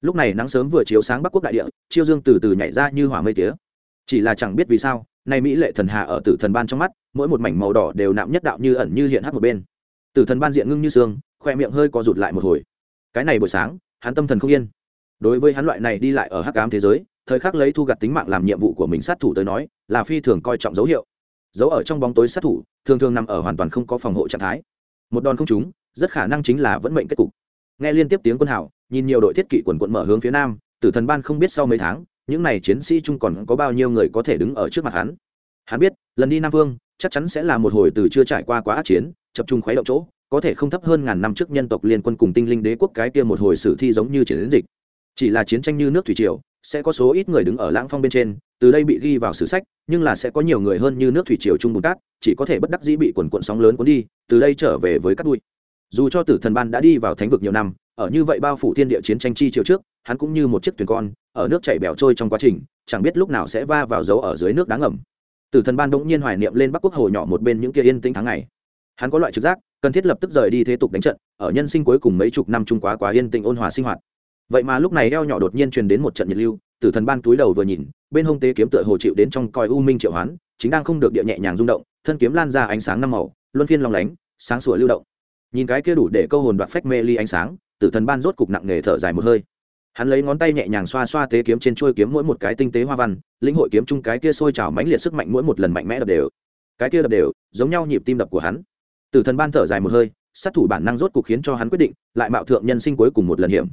lúc này nắng sớm vừa chiếu sáng bắc quốc đại địa, chiêu dương từ từ nhảy ra như hỏa mây tía. Chỉ là chẳng biết vì sao, nay mỹ lệ thần hà ở tử thần ban trong mắt, mỗi một mảnh màu đỏ đều nạm nhất đạo như ẩn như hiện hát một bên. Tử thần ban diện ngưng như xương, khoe miệng hơi co rụt lại một hồi. Cái này buổi sáng, hắn tâm thần không yên. Đối với hắn loại này đi lại ở hắc ám thế giới, thời khắc lấy thu gặt tính mạng làm nhiệm vụ của mình sát thủ tới nói, là phi thường coi trọng dấu hiệu. Dấu ở trong bóng tối sát thủ, thường thường nằm ở hoàn toàn không có phòng hộ trạng thái. Một đòn không trúng, rất khả năng chính là vẫn mệnh kết cục. Nghe liên tiếp tiếng quân hào nhìn nhiều đội thiết kỵ quần quận mở hướng phía nam, tử thần ban không biết sau mấy tháng, những n à y chiến sĩ chung còn có bao nhiêu người có thể đứng ở trước mặt hắn hắn biết, lần đi nam vương, chắc chắn sẽ là một hồi từ chưa trải qua quá ác chiến, chập trung khuấy động chỗ, có thể không thấp hơn ngàn năm trước nhân tộc liên quân cùng tinh linh đế quốc cái kia một hồi sử thi giống như chiến dịch chỉ là chiến tranh như nước thủy triều, sẽ có số ít người đứng ở lãng phong bên trên, từ đây bị ghi vào sử sách, nhưng là sẽ có nhiều người hơn như nước thủy triều trung bùn cát, chỉ có thể bất đắc dĩ bị quần cuộn sóng lớn cuốn đi, từ đây trở về với cát bụi. dù cho tử thần ban đã đi vào thánh vực nhiều năm ở như vậy bao phủ thiên địa chiến tranh chi chiều trước, hắn cũng như một chiếc thuyền con, ở nước chảy bẻo trôi trong quá trình, chẳng biết lúc nào sẽ va vào dấu ở dưới nước đáng ngầm tử thần ban bỗng nhiên hoài niệm lên bắc quốc hồ nhỏ một bên những kia yên tĩnh tháng ngày. Hắn có loại trực giác, cần thiết lập tức rời đi thế tục đánh trận, ở nhân sinh cuối cùng mấy chục năm trung quá quá yên tĩnh ôn hòa sinh hoạt. Vậy mà lúc này eo nhỏ đột nhiên truyền đến một trận nhiệt lưu, tử thần ban túi đầu vừa nhìn, bên hông tế kiếm tựa hồ chịu đến trong coi u minh triệu hoán, chính đang không được địa nhẹ nhàng rung động, thân kiếm lan ra ánh sáng năm màu, luân phiên lòng lánh, sáng sủa lưu động. Nhìn cái kia đủ để câu hồn đoạt phách mê ly ánh sáng tử thần ban rốt cục nặng nề thở dài một hơi. Hắn lấy ngón tay nhẹ nhàng xoa xoa tế kiếm trên chuôi kiếm mỗi một cái tinh tế hoa văn, lĩnh hội kiếm chung cái kia sôi trào mãnh liệt sức mạnh mỗi một lần mạnh mẽ đập đều. Cái kia đập đều, giống nhau nhịp tim đập của hắn. Tử thần ban thở dài một hơi, sát thủ bản năng rốt cục khiến cho hắn quyết định, lại mạo thượng nhân sinh cuối cùng một lần hiểm.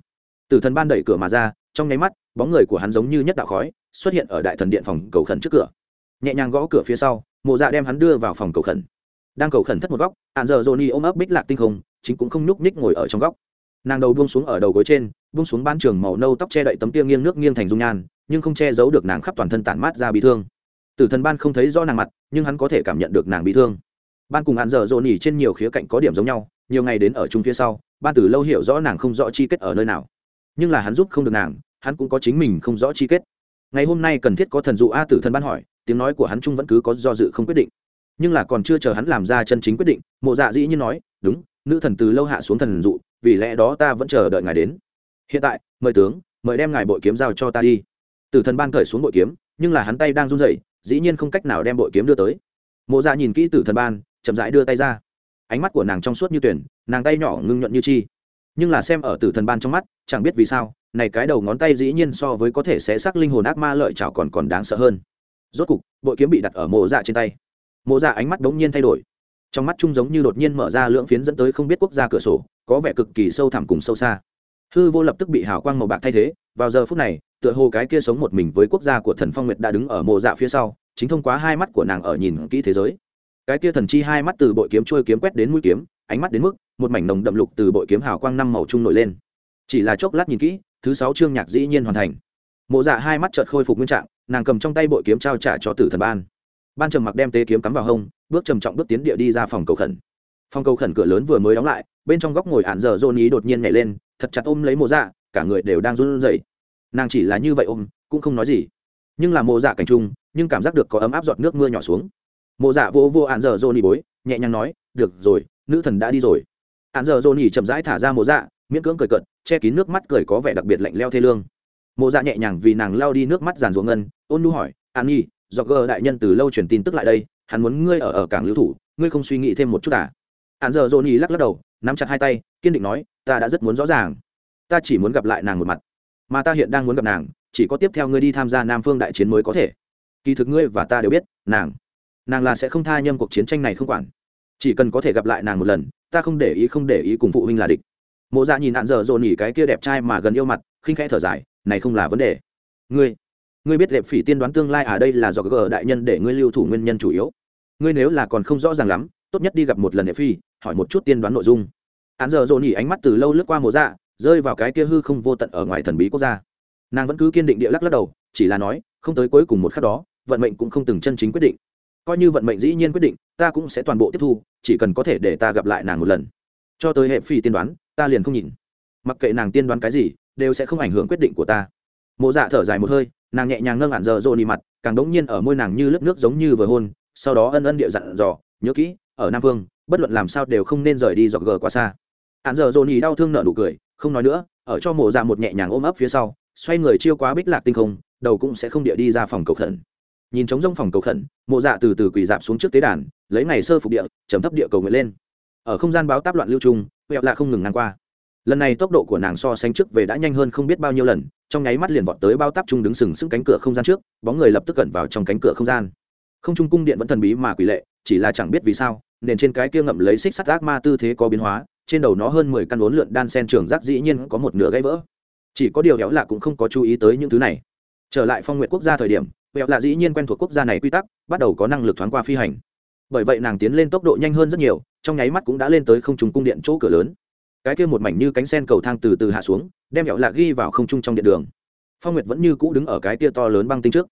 Tử thần ban đẩy cửa mà ra, trong nháy mắt, bóng người của hắn giống như nhất đạo khói, xuất hiện ở đại thần điện phòng cầu khẩn trước cửa. Nhẹ nhàng gõ cửa phía sau, mộ dạ đem hắn đưa vào phòng cầu khẩn. Đang cầu khẩn thất một góc hạn giờ johnny ôm ấp bích lạc tinh không, chính cũng không nhúc ních ngồi ở trong góc nàng đầu buông xuống ở đầu gối trên, buông xuống ban trường màu nâu tóc che đậy tấm tia nghiêng nước nghiêng thành dung nhan, nhưng không che giấu được nàng khắp toàn thân tản mát ra bị thương. Tử thần ban không thấy rõ nàng mặt, nhưng hắn có thể cảm nhận được nàng bị thương. Ban cùng hạn dở dồn nhỉ trên nhiều khía cạnh có điểm giống nhau, nhiều ngày đến ở chung phía sau, ban từ lâu hiểu rõ nàng không rõ chi kết ở nơi nào. Nhưng là hắn giúp không được nàng, hắn cũng có chính mình không rõ chi kết. Ngày hôm nay cần thiết có thần dụ a tử thần ban hỏi, tiếng nói của hắn trung vẫn cứ có do dự không quyết định. Nhưng là còn chưa chờ hắn làm ra chân chính quyết định, mộ dạ dĩ như nói, đúng, nữ thần từ lâu hạ xuống thần dụ vì lẽ đó ta vẫn chờ đợi ngài đến. Hiện tại, mời tướng, mời đem ngài bội kiếm giao cho ta đi. Tử thần ban cởi xuống bội kiếm, nhưng là hắn tay đang run rẩy, dĩ nhiên không cách nào đem bội kiếm đưa tới. Mộ dạ nhìn kỹ tử thần ban, chậm rãi đưa tay ra. Ánh mắt của nàng trong suốt như tuyển, nàng tay nhỏ ngưng nhuận như chi. Nhưng là xem ở tử thần ban trong mắt, chẳng biết vì sao, này cái đầu ngón tay dĩ nhiên so với có thể xé xác linh hồn ác ma lợi chảo còn còn đáng sợ hơn. Rốt cục, bội kiếm bị đặt ở mộ dạ trên tay. Mộ dạ ánh mắt đống nhiên thay đổi trong mắt trung giống như đột nhiên mở ra lưỡng phiến dẫn tới không biết quốc gia cửa sổ, có vẻ cực kỳ sâu thẳm cùng sâu xa. Hư vô lập tức bị hào quang màu bạc thay thế, vào giờ phút này, tựa hồ cái kia sống một mình với quốc gia của thần phong nguyệt đã đứng ở mộ dạ phía sau, chính thông qua hai mắt của nàng ở nhìn kỹ thế giới. Cái kia thần chi hai mắt từ bội kiếm trôi kiếm quét đến mũi kiếm, ánh mắt đến mức, một mảnh nồng đậm lục từ bội kiếm hào quang năm màu trung nổi lên. Chỉ là chốc lát nhìn kỹ, thứ sáu chương nhạc dĩ nhiên hoàn thành. Mộ dạ hai mắt chợt khôi phục nguyên trạng, nàng cầm trong tay bội kiếm trao trả cho tử thần ban ban trầm mặc đem tế kiếm cắm vào hông bước trầm trọng bước tiến địa đi ra phòng cầu khẩn. Phòng cầu khẩn cửa lớn vừa mới đóng lại bên trong góc ngồi ạn dở dôn ý đột nhiên nhảy lên thật chặt ôm lấy mộ dạ cả người đều đang run rẩy. Nàng chỉ là như vậy ôm cũng không nói gì. Nhưng là mộ dạ cảnh trung nhưng cảm giác được có ấm áp giọt nước mưa nhỏ xuống. Mộ dạ vô vô ạn dở dôn ý bối nhẹ nhàng nói được rồi nữ thần đã đi rồi. Ạn giờ dồn nhỉ chậm rãi thả ra mộ dạ miễn cưỡng cười cợt, che kín nước mắt cười có vẻ đặc biệt lạnh leo thê lương. Mộ dạ nhẹ nhàng vì nàng lao đi nước mắt giàn ruộng ngân ôn nu hỏi an nhi do gờ đại nhân từ lâu truyền tin tức lại đây, hắn muốn ngươi ở ở cảng lưu thủ, ngươi không suy nghĩ thêm một chút à? Hạn giờ dồn ý lắc lắc đầu, nắm chặt hai tay, kiên định nói, ta đã rất muốn rõ ràng. Ta chỉ muốn gặp lại nàng một mặt. Mà ta hiện đang muốn gặp nàng, chỉ có tiếp theo ngươi đi tham gia nam phương đại chiến mới có thể. Kỳ thực ngươi và ta đều biết, nàng nàng là sẽ không tha nhâm cuộc chiến tranh này không quản. Chỉ cần có thể gặp lại nàng một lần, ta không để ý không để ý cùng phụ huynh là địch. Mộ dạ nhìn hạn dở dồn nhỉ cái kia đẹp trai mà gần yêu mặt, khinh khẽ thở dài, này không là vấn đề. Ngươi ngươi biết đẹp phỉ tiên đoán tương lai à đây là do gờ đại nhân để ngươi lưu thủ nguyên nhân chủ yếu. Ngươi nếu là còn không rõ ràng lắm, tốt nhất đi gặp một lần đẹp phi hỏi một chút tiên đoán nội dung. Hạn giờ dồn nhỉ ánh mắt từ lâu lướt qua mộ dạ rơi vào cái kia hư không vô tận ở ngoài thần bí quốc gia. Nàng vẫn cứ kiên định địa lắc lắc đầu, chỉ là nói, không tới cuối cùng một khắc đó, vận mệnh cũng không từng chân chính quyết định. Coi như vận mệnh dĩ nhiên quyết định, ta cũng sẽ toàn bộ tiếp thu, chỉ cần có thể để ta gặp lại nàng một lần. Cho tới hệ phi tiên đoán, ta liền không nhìn. Mặc kệ nàng tiên đoán cái gì, đều sẽ không ảnh hưởng quyết định của ta. Mộ dạ thở dài một hơi nàng nhẹ nhàng nâng ạn giờ rô đi mặt, càng đống nhiên ở môi nàng như lớp nước giống như vừa hôn, sau đó ân ân địa dặn dò, nhớ kỹ, ở nam vương, bất luận làm sao đều không nên rời đi dọc gờ quá xa. Ạn giờ rô nhì đau thương nở nụ cười, không nói nữa, ở cho mộ dạ một nhẹ nhàng ôm ấp phía sau, xoay người chiêu quá bích lạc tinh không, đầu cũng sẽ không địa đi ra phòng cầu khẩn. Nhìn trống rông phòng cầu khẩn, mộ dạ từ từ quỳ dạp xuống trước tế đàn, lấy ngày sơ phục địa chấm thấp địa cầu nguyện lên. Ở không gian báo táp loạn lưu trung, huệ lạ không ngừng ngang qua lần này tốc độ của nàng so sánh trước về đã nhanh hơn không biết bao nhiêu lần, trong nháy mắt liền vọt tới bao tắp trung đứng sừng sững cánh cửa không gian trước, bóng người lập tức cẩn vào trong cánh cửa không gian. Không trung cung điện vẫn thần bí mà quỷ lệ, chỉ là chẳng biết vì sao, nền trên cái kia ngậm lấy xích sắt ác ma tư thế có biến hóa, trên đầu nó hơn mười căn uốn lượn đan sen trường rác dĩ nhiên có một nửa gãy vỡ. Chỉ có điều héo lạ cũng không có chú ý tới những thứ này. Trở lại phong nguyện quốc gia thời điểm héo lạ dĩ nhiên quen thuộc quốc gia này quy tắc, bắt đầu có năng lực thoáng qua phi hành. Bởi vậy nàng tiến lên tốc độ nhanh hơn rất nhiều, trong nháy mắt cũng đã lên tới không trung cung điện chỗ cửa lớn cái kia một mảnh như cánh sen cầu thang từ từ hạ xuống, đem hẹo lạ ghi vào không trung trong điện đường. Phong nguyệt vẫn như cũ đứng ở cái kia to lớn băng tinh trước.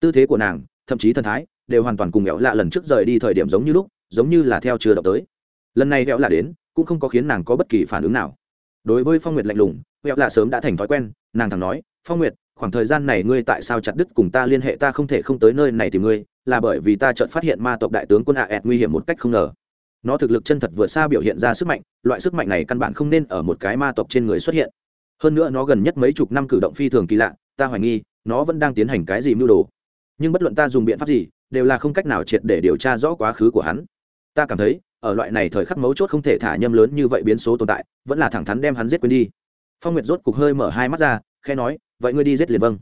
Tư thế của nàng, thậm chí thần thái, đều hoàn toàn cùng hẹo lạ lần trước rời đi thời điểm giống như lúc, giống như là theo chưa động tới. Lần này hẹo lạ đến, cũng không có khiến nàng có bất kỳ phản ứng nào. Đối với phong nguyệt lạnh lùng, hẹo lạ sớm đã thành thói quen, nàng thẳng nói, phong nguyệt, khoảng thời gian này ngươi tại sao chặt đứt cùng ta liên hệ, ta không thể không tới nơi này tìm ngươi, là bởi vì ta chợt phát hiện ma tộc đại tướng quân ạ ẹt nguy hiểm một cách không ngờ nó thực lực chân thật vượt xa biểu hiện ra sức mạnh, loại sức mạnh này căn bản không nên ở một cái ma tộc trên người xuất hiện. Hơn nữa nó gần nhất mấy chục năm cử động phi thường kỳ lạ, ta hoài nghi, nó vẫn đang tiến hành cái gì mưu đồ. Nhưng bất luận ta dùng biện pháp gì, đều là không cách nào triệt để điều tra rõ quá khứ của hắn. Ta cảm thấy, ở loại này thời khắc mấu chốt không thể thả nhâm lớn như vậy biến số tồn tại, vẫn là thẳng thắn đem hắn giết quên đi. Phong nguyệt rốt cục hơi mở hai mắt ra khe nói, vậy ngươi đi giết liền vâng.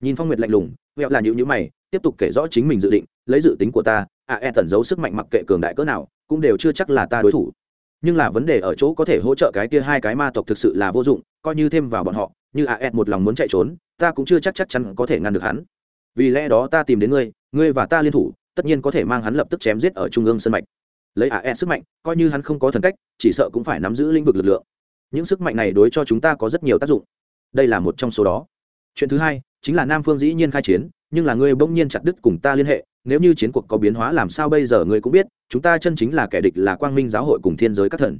Nhìn phong nguyệt lạnh lùng, vẹo là nhữ nhữ mày, tiếp tục kể rõ chính mình dự định, lấy dự tính của ta, a e tẩn giấu sức mạnh mặc kệ cường đại cỡ nào cũng đều chưa chắc là ta đối thủ. Nhưng là vấn đề ở chỗ có thể hỗ trợ cái kia hai cái ma tộc thực sự là vô dụng, coi như thêm vào bọn họ, như a ed một lòng muốn chạy trốn, ta cũng chưa chắc chắc chắn có thể ngăn được hắn. Vì lẽ đó ta tìm đến ngươi ngươi và ta liên thủ, tất nhiên có thể mang hắn lập tức chém giết ở trung ương sân mạch. Lấy a ed sức mạnh, coi như hắn không có thần cách, chỉ sợ cũng phải nắm giữ lĩnh vực lực lượng. Những sức mạnh này đối cho chúng ta có rất nhiều tác dụng. Đây là một trong số đó. Chuyện thứ hai, chính là nam phương dĩ nhiên khai chiến, nhưng là ngươi bỗng nhiên chặt đứt cùng ta liên hệ nếu như chiến cuộc có biến hóa làm sao bây giờ ngươi cũng biết, chúng ta chân chính là kẻ địch là quang minh giáo hội cùng thiên giới các thần.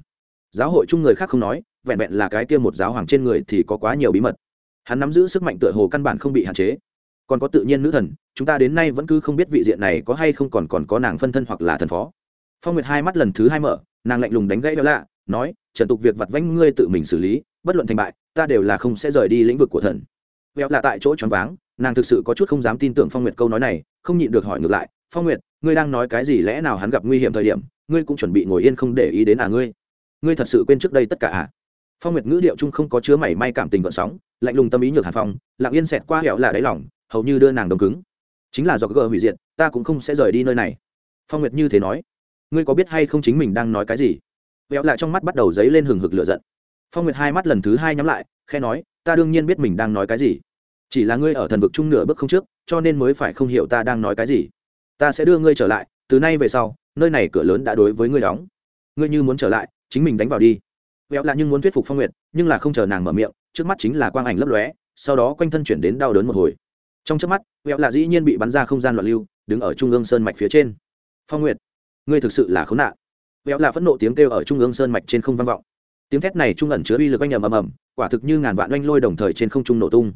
Giáo hội chung người khác không nói, vẹn vẹn là cái kia một giáo hoàng trên người thì có quá nhiều bí mật. Hắn nắm giữ sức mạnh tựa hồ căn bản không bị hạn chế. Còn có tự nhiên nữ thần, chúng ta đến nay vẫn cứ không biết vị diện này có hay không còn còn có nàng phân thân hoặc là thần phó. Phong nguyệt hai mắt lần thứ hai mở, nàng lạnh lùng đánh gãy đó lạ, nói, trần tục việc vặt vãnh ngươi tự mình xử lý, bất luận thành bại, ta đều là không sẽ rời đi lĩnh vực của thần. Vẹo là tại chỗ choáng váng nàng thực sự có chút không dám tin tưởng phong nguyệt câu nói này, không nhịn được hỏi ngược lại, phong nguyệt, ngươi đang nói cái gì? Lẽ nào hắn gặp nguy hiểm thời điểm, ngươi cũng chuẩn bị ngồi yên không để ý đến à ngươi? Ngươi thật sự quên trước đây tất cả à? Phong nguyệt ngữ điệu chung không có chứa mảy may cảm tình gợn sóng, lạnh lùng tâm ý nhược hàn phong, lặng yên xẹt qua hẹo là đáy lỏng hầu như đưa nàng đồng cứng. Chính là do gờ hủy diệt, ta cũng không sẽ rời đi nơi này. Phong nguyệt như thế nói. Ngươi có biết hay không chính mình đang nói cái gì? Vẹo lại trong mắt bắt đầu dấy lên hừng hực lửa giận. Phong nguyệt hai mắt lần thứ hai nhắm lại khe nói, ta đương nhiên biết mình đang nói cái gì chỉ là ngươi ở thần vực chung nửa bước không trước, cho nên mới phải không hiểu ta đang nói cái gì. Ta sẽ đưa ngươi trở lại, từ nay về sau, nơi này cửa lớn đã đối với ngươi đóng. Ngươi như muốn trở lại, chính mình đánh vào đi. Vẹo là nhưng muốn thuyết phục phong nguyệt, nhưng là không chờ nàng mở miệng, trước mắt chính là quang ảnh lấp lóe, sau đó quanh thân chuyển đến đau đớn một hồi. Trong trước mắt, vẹo lạ dĩ nhiên bị bắn ra không gian loạn lưu, đứng ở trung ương sơn mạch phía trên. Phong nguyệt, ngươi thực sự là khốn nạn. Vẹo lạ phẫn nộ tiếng kêu ở trung ương sơn mạch trên không vang vọng. Tiếng thét này trung ẩn chứa uy lực oanh ầm ầm ầm, quả thực như ngàn vạn oanh lôi đồng thời trên không trung nổ tung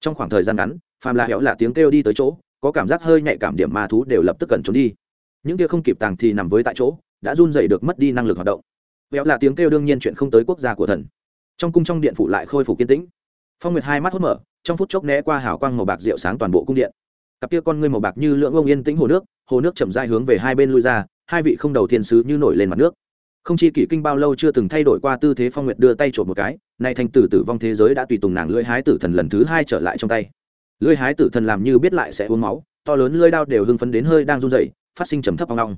trong khoảng thời gian ngắn phàm là hẻo là tiếng kêu đi tới chỗ, có cảm giác hơi nhạy cảm điểm ma thú đều lập tức cần trốn đi. Những kia không kịp tàng thì nằm với tại chỗ, đã run dậy được mất đi năng lực hoạt động. Véo là tiếng kêu đương nhiên chuyện không tới quốc gia của thần. Trong cung trong điện phủ lại khôi phục kiên tĩnh. Phong nguyệt hai mắt hốt mở, trong phút chốc né qua hào quang màu bạc rượu sáng toàn bộ cung điện. Cặp kia con ngươi màu bạc như lưỡng ông yên tĩnh hồ nước hồ nước chậm dai hướng về hai bên lui ra, hai vị không đầu thiên sứ như nổi lên mặt nước không chi kỷ kinh bao lâu chưa từng thay đổi qua tư thế phong nguyệt đưa tay trộm một cái, nay thành tử tử vong thế giới đã tùy tùng nàng lưỡi hái tử thần lần thứ hai trở lại trong tay. Lưỡi hái tử thần làm như biết lại sẽ uống máu, to lớn lưỡi đao đều hưng phấn đến hơi đang run rẩy, phát sinh trầm thấp vong long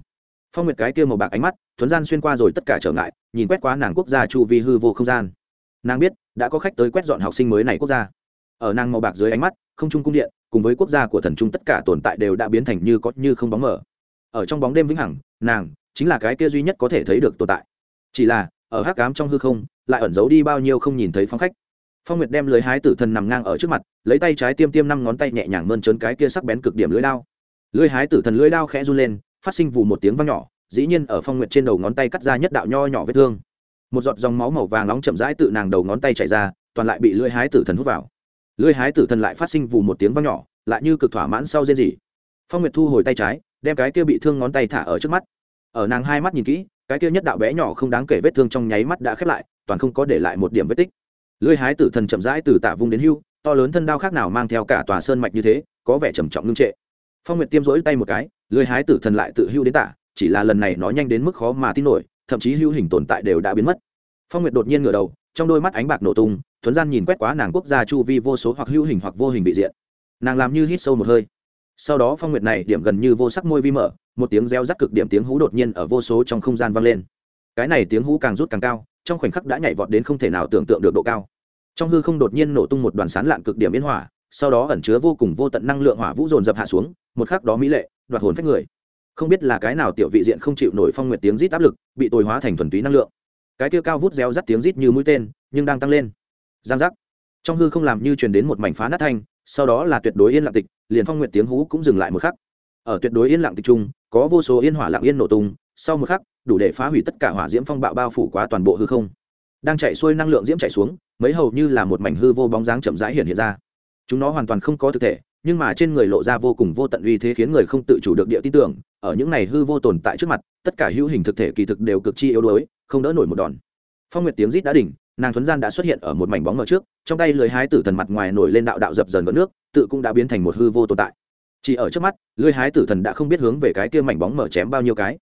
phong nguyệt cái kia màu bạc ánh mắt, thuấn gian xuyên qua rồi tất cả trở ngại, nhìn quét qua nàng quốc gia chu vi hư vô không gian. Nàng biết, đã có khách tới quét dọn học sinh mới này quốc gia. Ở nàng màu bạc dưới ánh mắt, không trung cung điện, cùng với quốc gia của thần trung tất cả tồn tại đều đã biến thành như có như không bóng mở ở trong bóng đêm vĩnh hằng, nàng chính là cái kia duy nhất có thể thấy được tồn tại. Chỉ là, ở hắc cám trong hư không, lại ẩn giấu đi bao nhiêu không nhìn thấy phong khách. Phong nguyệt đem lưới hái tử thần nằm ngang ở trước mặt, lấy tay trái tiêm tiêm năm ngón tay nhẹ nhàng mơn trớn cái kia sắc bén cực điểm lưới đao. Lưới hái tử thần lưới đao khẽ run lên, phát sinh vụ một tiếng vang nhỏ, dĩ nhiên ở phong nguyệt trên đầu ngón tay cắt ra nhất đạo nho nhỏ vết thương. Một giọt dòng máu màu vàng nóng chậm rãi tự nàng đầu ngón tay chảy ra, toàn lại bị lưỡi hái tử thần hút vào. Lưỡi hái tử thần lại phát sinh vụ một tiếng vang nhỏ, lại như cực thỏa mãn sau rên rỉ. Phong nguyệt thu hồi tay trái, đem cái kia bị thương ngón tay thả ở trước mắt ở nàng hai mắt nhìn kỹ, cái kia nhất đạo bé nhỏ không đáng kể vết thương trong nháy mắt đã khép lại, toàn không có để lại một điểm vết tích. Lưỡi hái tử thần chậm rãi từ tạ vung đến hưu, to lớn thân đao khác nào mang theo cả tòa sơn mạch như thế, có vẻ trầm trọng ngưng trệ. Phong nguyệt tiêm rỗi tay một cái, lưỡi hái tử thần lại tự hưu đến tả, chỉ là lần này nó nhanh đến mức khó mà tin nổi, thậm chí hưu hình tồn tại đều đã biến mất. Phong nguyệt đột nhiên ngửa đầu, trong đôi mắt ánh bạc nổ tung, thuấn gian nhìn quét quá nàng quốc gia chu vi vô số hoặc hưu hình hoặc vô hình bị diện. Nàng làm như hít sâu một hơi. Sau đó phong nguyệt này điểm gần như vô sắc môi vi mở một tiếng reo rắc cực điểm tiếng hú đột nhiên ở vô số trong không gian vang lên. Cái này tiếng hú càng rút càng cao, trong khoảnh khắc đã nhảy vọt đến không thể nào tưởng tượng được độ cao. Trong hư không đột nhiên nổ tung một đoàn sán lạn cực điểm yên hỏa, sau đó ẩn chứa vô cùng vô tận năng lượng hỏa vũ dồn dập hạ xuống, một khắc đó mỹ lệ, đoạt hồn phách người. Không biết là cái nào tiểu vị diện không chịu nổi phong nguyệt tiếng rít áp lực, bị tồi hóa thành thuần túy năng lượng. Cái kia cao vút reo rắt tiếng rít như mũi tên, nhưng đang tăng lên. Giang giác. Trong hư không làm như truyền đến một mảnh phá nát thanh, sau đó là tuyệt đối yên lặng tịch, liền phong nguyệt tiếng hú cũng dừng lại một khắc. Ở tuyệt đối yên lặng tịch trung có vô số yên hỏa lặng yên nổ tung, sau một khắc, đủ để phá hủy tất cả hỏa diễm phong bạo bao phủ quá toàn bộ hư không. Đang chạy xuôi năng lượng diễm chạy xuống, mấy hầu như là một mảnh hư vô bóng dáng chậm rãi hiện hiện ra. Chúng nó hoàn toàn không có thực thể, nhưng mà trên người lộ ra vô cùng vô tận uy thế khiến người không tự chủ được địa tin tưởng, ở những này hư vô tồn tại trước mặt, tất cả hữu hình thực thể kỳ thực đều cực chi yếu đuối, không đỡ nổi một đòn. Phong nguyệt tiếng rít đã đỉnh, nàng thuấn gian đã xuất hiện ở một mảnh bóng mờ trước, trong tay lưới hái tử thần mặt ngoài nổi lên đạo đạo dập dần vỡ nước, tự cũng đã biến thành một hư vô tồn tại chỉ ở trước mắt, lưới hái tử thần đã không biết hướng về cái kia mảnh bóng mở chém bao nhiêu cái.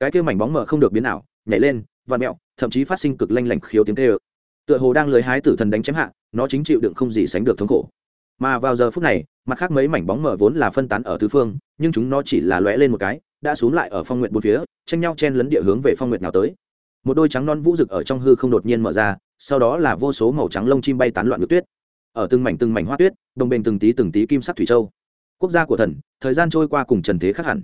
Cái kia mảnh bóng mở không được biến nào nhảy lên, vặn mẹo, thậm chí phát sinh cực lanh lảnh khiếu tiếng tê ơ tựa hồ đang lưới hái tử thần đánh chém hạ, nó chính chịu đựng không gì sánh được thống khổ. Mà vào giờ phút này, mặt khác mấy mảnh bóng mở vốn là phân tán ở tứ phương, nhưng chúng nó chỉ là lóe lên một cái, đã xuống lại ở phong nguyện bốn phía, tranh nhau chen lấn địa hướng về phong nguyện nào tới. Một đôi trắng non vũ rực ở trong hư không đột nhiên mở ra, sau đó là vô số màu trắng lông chim bay tán loạn nước tuyết. Ở từng mảnh từng mảnh hoa tuyết, đồng bền từng tí từng tí kim sắc thủy châu quốc gia của thần thời gian trôi qua cùng trần thế khác hẳn.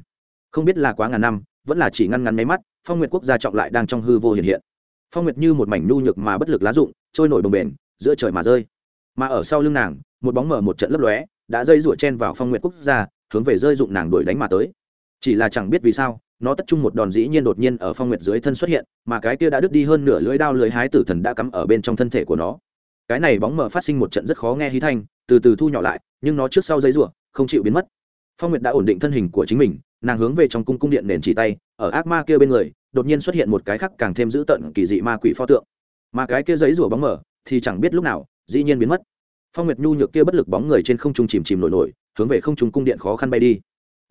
Không biết là quá ngàn năm vẫn là chỉ ngăn ngắn máy mắt phong nguyệt quốc gia trọng lại đang trong hư vô hiện hiện. Phong nguyệt như một mảnh nhu nhược mà bất lực lá rụng trôi nổi bồng bềnh, giữa trời mà rơi. Mà ở sau lưng nàng một bóng mở một trận lấp lóe đã dây rủa chen vào phong nguyệt quốc gia hướng về rơi dụng nàng đuổi đánh mà tới. Chỉ là chẳng biết vì sao nó tất chung một đòn dĩ nhiên đột nhiên ở phong nguyệt dưới thân xuất hiện mà cái kia đã đứt đi hơn nửa lưỡi đao lưỡi hái tử thần đã cắm ở bên trong thân thể của nó. Cái này bóng mờ phát sinh một trận rất khó nghe hí thanh từ từ thu nhỏ lại nhưng nó trước sau dây rủa không chịu biến mất. Phong nguyệt đã ổn định thân hình của chính mình, nàng hướng về trong cung cung điện nền chỉ tay, ở ác ma kia bên người, đột nhiên xuất hiện một cái khác càng thêm dữ tợn kỳ dị ma quỷ pho tượng. Mà cái kia giấy rủa bóng mở, thì chẳng biết lúc nào, dĩ nhiên biến mất. Phong nguyệt nhu nhược kia bất lực bóng người trên không trung chìm chìm nổi nổi, hướng về không trung cung điện khó khăn bay đi.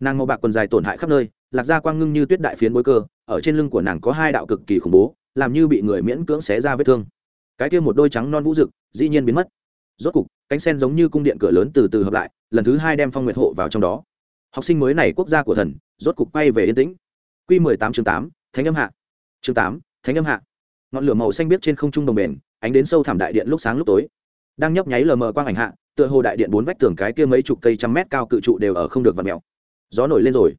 Nàng màu bạc quần dài tổn hại khắp nơi, lạc ra quang ngưng như tuyết đại phiến bối cơ, ở trên lưng của nàng có hai đạo cực kỳ khủng bố, làm như bị người miễn cưỡng xé ra vết thương. Cái kia một đôi trắng non vũ rực, dĩ nhiên biến mất. Rốt cục, cánh sen giống như cung điện cửa lớn từ từ hợp lại lần thứ hai đem phong nguyệt hộ vào trong đó. Học sinh mới này quốc gia của thần, rốt cục quay về yên tĩnh. Q mười tám chương tám, thánh âm hạ. Chương tám, thánh âm hạ. Ngọn lửa màu xanh biếc trên không trung đồng bền, ánh đến sâu thẳm đại điện lúc sáng lúc tối. Đang nhấp nháy lờ mờ quang ảnh hạ, tựa hồ đại điện bốn vách tường cái kia mấy chục cây trăm mét cao cự trụ đều ở không được vặt mèo. Gió nổi lên rồi.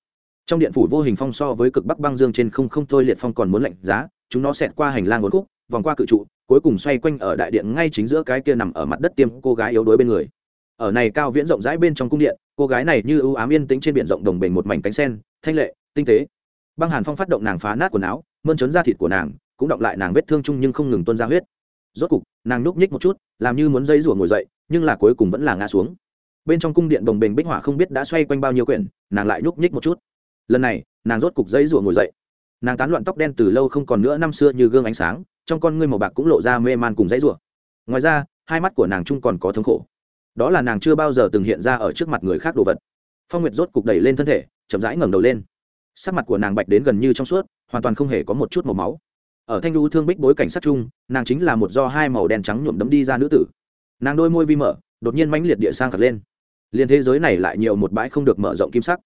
Trong điện phủ vô hình phong so với cực bắc băng dương trên không không thôi liệt phong còn muốn lạnh giá, chúng nó xẹt qua hành lang ngốn khúc, vòng qua cự trụ, cuối cùng xoay quanh ở đại điện ngay chính giữa cái kia nằm ở mặt đất tiêm cô gái yếu đuối bên người ở này cao viễn rộng rãi bên trong cung điện, cô gái này như ưu ám yên tĩnh trên biển rộng đồng bền một mảnh cánh sen, thanh lệ, tinh tế. Băng hàn phong phát động nàng phá nát quần áo, mơn trớn da thịt của nàng, cũng động lại nàng vết thương chung nhưng không ngừng tuôn ra huyết. Rốt cục, nàng núp nhích một chút, làm như muốn dây rủa ngồi dậy, nhưng là cuối cùng vẫn là ngã xuống. Bên trong cung điện đồng bình bích họa không biết đã xoay quanh bao nhiêu quyển, nàng lại nhúc nhích một chút. Lần này, nàng rốt cục dây rủa ngồi dậy. Nàng tán loạn tóc đen từ lâu không còn nữa năm xưa như gương ánh sáng, trong con ngươi màu bạc cũng lộ ra mê man cùng dãy rủa. Ngoài ra, hai mắt của nàng chung còn có thống khổ đó là nàng chưa bao giờ từng hiện ra ở trước mặt người khác đồ vật. Phong nguyệt rốt cục đẩy lên thân thể, chậm rãi ngẩng đầu lên. Sắc mặt của nàng bạch đến gần như trong suốt, hoàn toàn không hề có một chút màu máu. Ở thanh lưu thương bích bối cảnh sát chung nàng chính là một do hai màu đen trắng nhuộm đấm đi ra nữ tử. Nàng đôi môi vi mở, đột nhiên mãnh liệt địa sang khật lên. Liền thế giới này lại nhiều một bãi không được mở rộng kim sắc.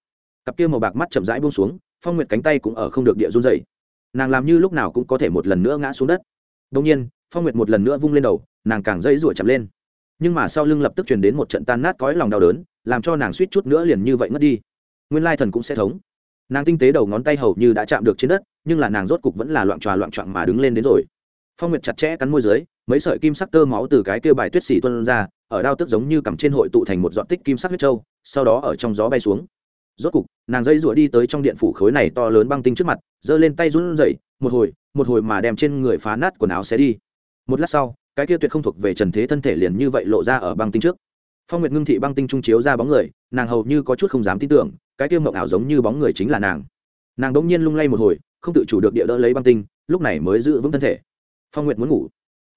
Cặp kia màu bạc mắt chậm rãi buông xuống, phong nguyệt cánh tay cũng ở không được địa run dày nàng làm như lúc nào cũng có thể một lần nữa ngã xuống đất. Đông nhiên, phong nguyệt một lần nữa vung lên đầu, nàng càng dây rủa chậm lên nhưng mà sau lưng lập tức truyền đến một trận tan nát cõi lòng đau đớn, làm cho nàng suýt chút nữa liền như vậy ngất đi. Nguyên lai thần cũng sẽ thống. Nàng tinh tế đầu ngón tay hầu như đã chạm được trên đất, nhưng là nàng rốt cục vẫn là loạn tròa loạn trọn mà đứng lên đến rồi. Phong nguyệt chặt chẽ cắn môi dưới, mấy sợi kim sắc tơ máu từ cái kia bài tuyết xỉ tuân ra, ở đao tức giống như cầm trên hội tụ thành một dọn tích kim sắc huyết trâu sau đó ở trong gió bay xuống. Rốt cục, nàng dây rủa đi tới trong điện phủ khối này to lớn băng tinh trước mặt, giơ lên tay run rẩy, một hồi một hồi mà đem trên người phá nát quần áo xé đi. Một lát sau cái kia tuyệt không thuộc về trần thế thân thể liền như vậy lộ ra ở băng tinh trước. Phong nguyệt ngưng thị băng tinh trung chiếu ra bóng người, nàng hầu như có chút không dám tin tưởng, cái kia mộng ảo giống như bóng người chính là nàng. Nàng đ ỗ n g nhiên lung lay một hồi, không tự chủ được địa đỡ lấy băng tinh, lúc này mới giữ vững thân thể. Phong nguyệt muốn ngủ.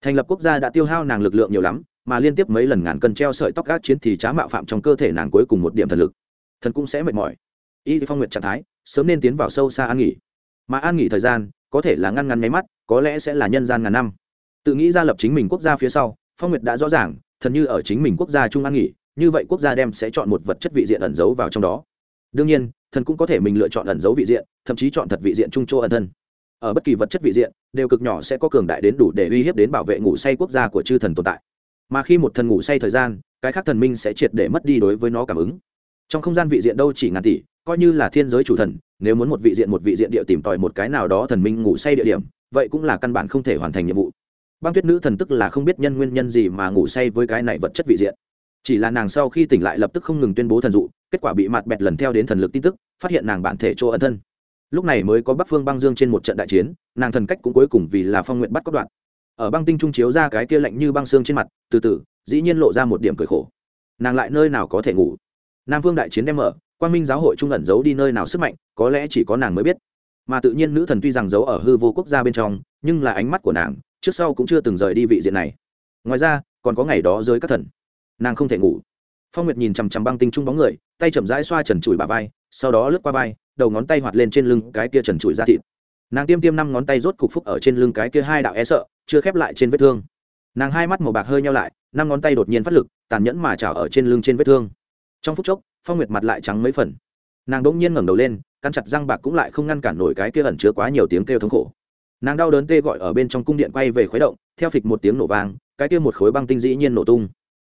Thành lập quốc gia đã tiêu hao nàng lực lượng nhiều lắm, mà liên tiếp mấy lần ngàn cân treo sợi tóc gác chiến thì trá mạo phạm trong cơ thể nàng cuối cùng một điểm thần lực. Thần cũng sẽ mệt mỏi. Y phong nguyệt trạng thái, sớm nên tiến vào sâu xa an nghỉ. Mà an nghỉ thời gian, có thể là ngăn ngăn nháy mắt, có lẽ sẽ là nhân gian ngàn năm tự nghĩ ra lập chính mình quốc gia phía sau, phong nguyệt đã rõ ràng, thần như ở chính mình quốc gia trung an nghỉ, như vậy quốc gia đem sẽ chọn một vật chất vị diện ẩn giấu vào trong đó. Đương nhiên, thần cũng có thể mình lựa chọn ẩn giấu vị diện, thậm chí chọn thật vị diện trung chỗ ẩn thân. Ở bất kỳ vật chất vị diện, đều cực nhỏ sẽ có cường đại đến đủ để uy hiếp đến bảo vệ ngủ say quốc gia của chư thần tồn tại. Mà khi một thần ngủ say thời gian, cái khác thần minh sẽ triệt để mất đi đối với nó cảm ứng. Trong không gian vị diện đâu chỉ ngàn tỷ, coi như là thiên giới chủ thần, nếu muốn một vị diện một vị diện địa tìm tòi một cái nào đó thần minh ngủ say địa điểm, vậy cũng là căn bản không thể hoàn thành nhiệm vụ băng tuyết nữ thần tức là không biết nhân nguyên nhân gì mà ngủ say với cái này vật chất vị diện. Chỉ là nàng sau khi tỉnh lại lập tức không ngừng tuyên bố thần dụ, kết quả bị mặt bẹt lần theo đến thần lực tin tức, phát hiện nàng bản thể chỗ ân thân. Lúc này mới có bắc phương băng dương trên một trận đại chiến, nàng thần cách cũng cuối cùng vì là phong nguyện bắt có đoạn. Ở băng tinh trung chiếu ra cái kia lạnh như băng xương trên mặt, từ từ, dĩ nhiên lộ ra một điểm cười khổ. Nàng lại nơi nào có thể ngủ? Nam Vương đại chiến đem mở Quan minh giáo hội trung ẩn giấu đi nơi nào sức mạnh, có lẽ chỉ có nàng mới biết mà tự nhiên nữ thần tuy rằng giấu ở hư vô quốc gia bên trong, nhưng là ánh mắt của nàng, trước sau cũng chưa từng rời đi vị diện này. Ngoài ra, còn có ngày đó dưới các thần. Nàng không thể ngủ. Phong nguyệt nhìn chằm chằm băng tinh trung bóng người, tay chậm rãi xoa trần trụi bà vai, sau đó lướt qua vai, đầu ngón tay hoạt lên trên lưng cái kia trần trụi ra thịt. Nàng tiêm tiêm năm ngón tay rốt cục phúc ở trên lưng cái kia hai đạo e sợ, chưa khép lại trên vết thương. Nàng hai mắt màu bạc hơi nhau lại, năm ngón tay đột nhiên phát lực, tàn nhẫn mà trào ở trên lưng trên vết thương. Trong phút chốc, phong nguyệt mặt lại trắng mấy phần. Nàng đ ỗ n g nhiên ngẩng đầu lên căn chặt răng bạc cũng lại không ngăn cản nổi cái kia ẩn chứa quá nhiều tiếng kêu thống khổ. Nàng đau đớn tê gọi ở bên trong cung điện quay về khuấy động, theo phịch một tiếng nổ vang, cái kia một khối băng tinh dĩ nhiên nổ tung.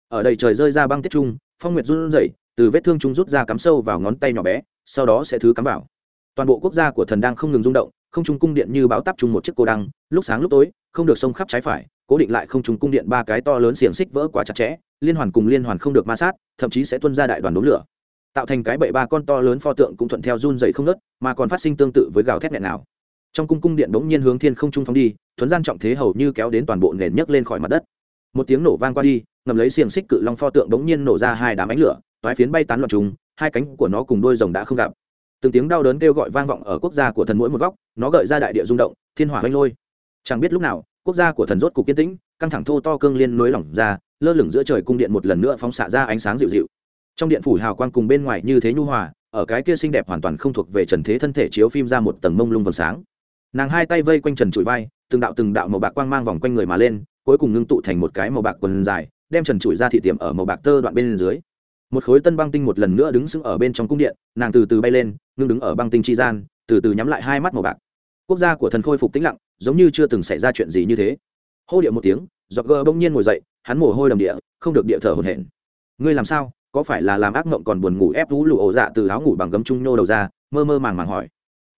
Ở đây trời rơi ra băng tiết trung, phong nguyệt run rẩy, từ vết thương chúng rút ra cắm sâu vào ngón tay nhỏ bé, sau đó sẽ thứ cắm vào. Toàn bộ quốc gia của thần đang không ngừng rung động, không trung cung điện như bão tắp chung một chiếc cô đăng, lúc sáng lúc tối, không được sông khắp trái phải, cố định lại không trung cung điện ba cái to lớn xiềng xích vỡ quá chặt chẽ, liên hoàn cùng liên hoàn không được ma sát, thậm chí sẽ tuân ra đại đoàn đốn lửa tạo thành cái bậy ba con to lớn pho tượng cũng thuận theo run dày không nớt mà còn phát sinh tương tự với gào thét nghẹn nào. Trong cung cung điện bỗng nhiên hướng thiên không trung phóng đi, thuấn gian trọng thế hầu như kéo đến toàn bộ nền nhấc lên khỏi mặt đất. Một tiếng nổ vang qua đi, ngầm lấy xiềng xích cự long pho tượng bỗng nhiên nổ ra hai đám ánh lửa, toái phiến bay tán loạn chúng, hai cánh của nó cùng đôi rồng đã không gặp. Từng tiếng đau đớn kêu gọi vang vọng ở quốc gia của thần mỗi một góc, nó gợi ra đại địa rung động, thiên hỏa oanh lôi. Chẳng biết lúc nào, quốc gia của thần rốt cục kiên tĩnh, căng thẳng thô to cương liên nối lỏng ra, lơ lửng giữa trời cung điện một lần nữa phóng xạ ra ánh sáng dịu dịu trong điện phủ hào quang cùng bên ngoài như thế nhu hòa, ở cái kia xinh đẹp hoàn toàn không thuộc về trần thế thân thể chiếu phim ra một tầng mông lung vầng sáng. Nàng hai tay vây quanh trần trụi vai, từng đạo từng đạo màu bạc quang mang vòng quanh người mà lên, cuối cùng ngưng tụ thành một cái màu bạc quần dài, đem trần trụi ra thị tiệm ở màu bạc tơ đoạn bên dưới. Một khối tân băng tinh một lần nữa đứng sững ở bên trong cung điện, nàng từ từ bay lên, ngưng đứng ở băng tinh chi gian, từ từ nhắm lại hai mắt màu bạc. Quốc gia của thần khôi phục tĩnh lặng, giống như chưa từng xảy ra chuyện gì như thế. Hô điệu một tiếng giọt gờ bỗng nhiên ngồi dậy, hắn mồ hôi đầm địa, không được địa thở hồn hển. Ngươi làm sao? Có phải là làm ác mộng còn buồn ngủ ép vũ lụ ổ dạ từ áo ngủ bằng gấm trung nhô đầu ra, mơ mơ màng màng hỏi.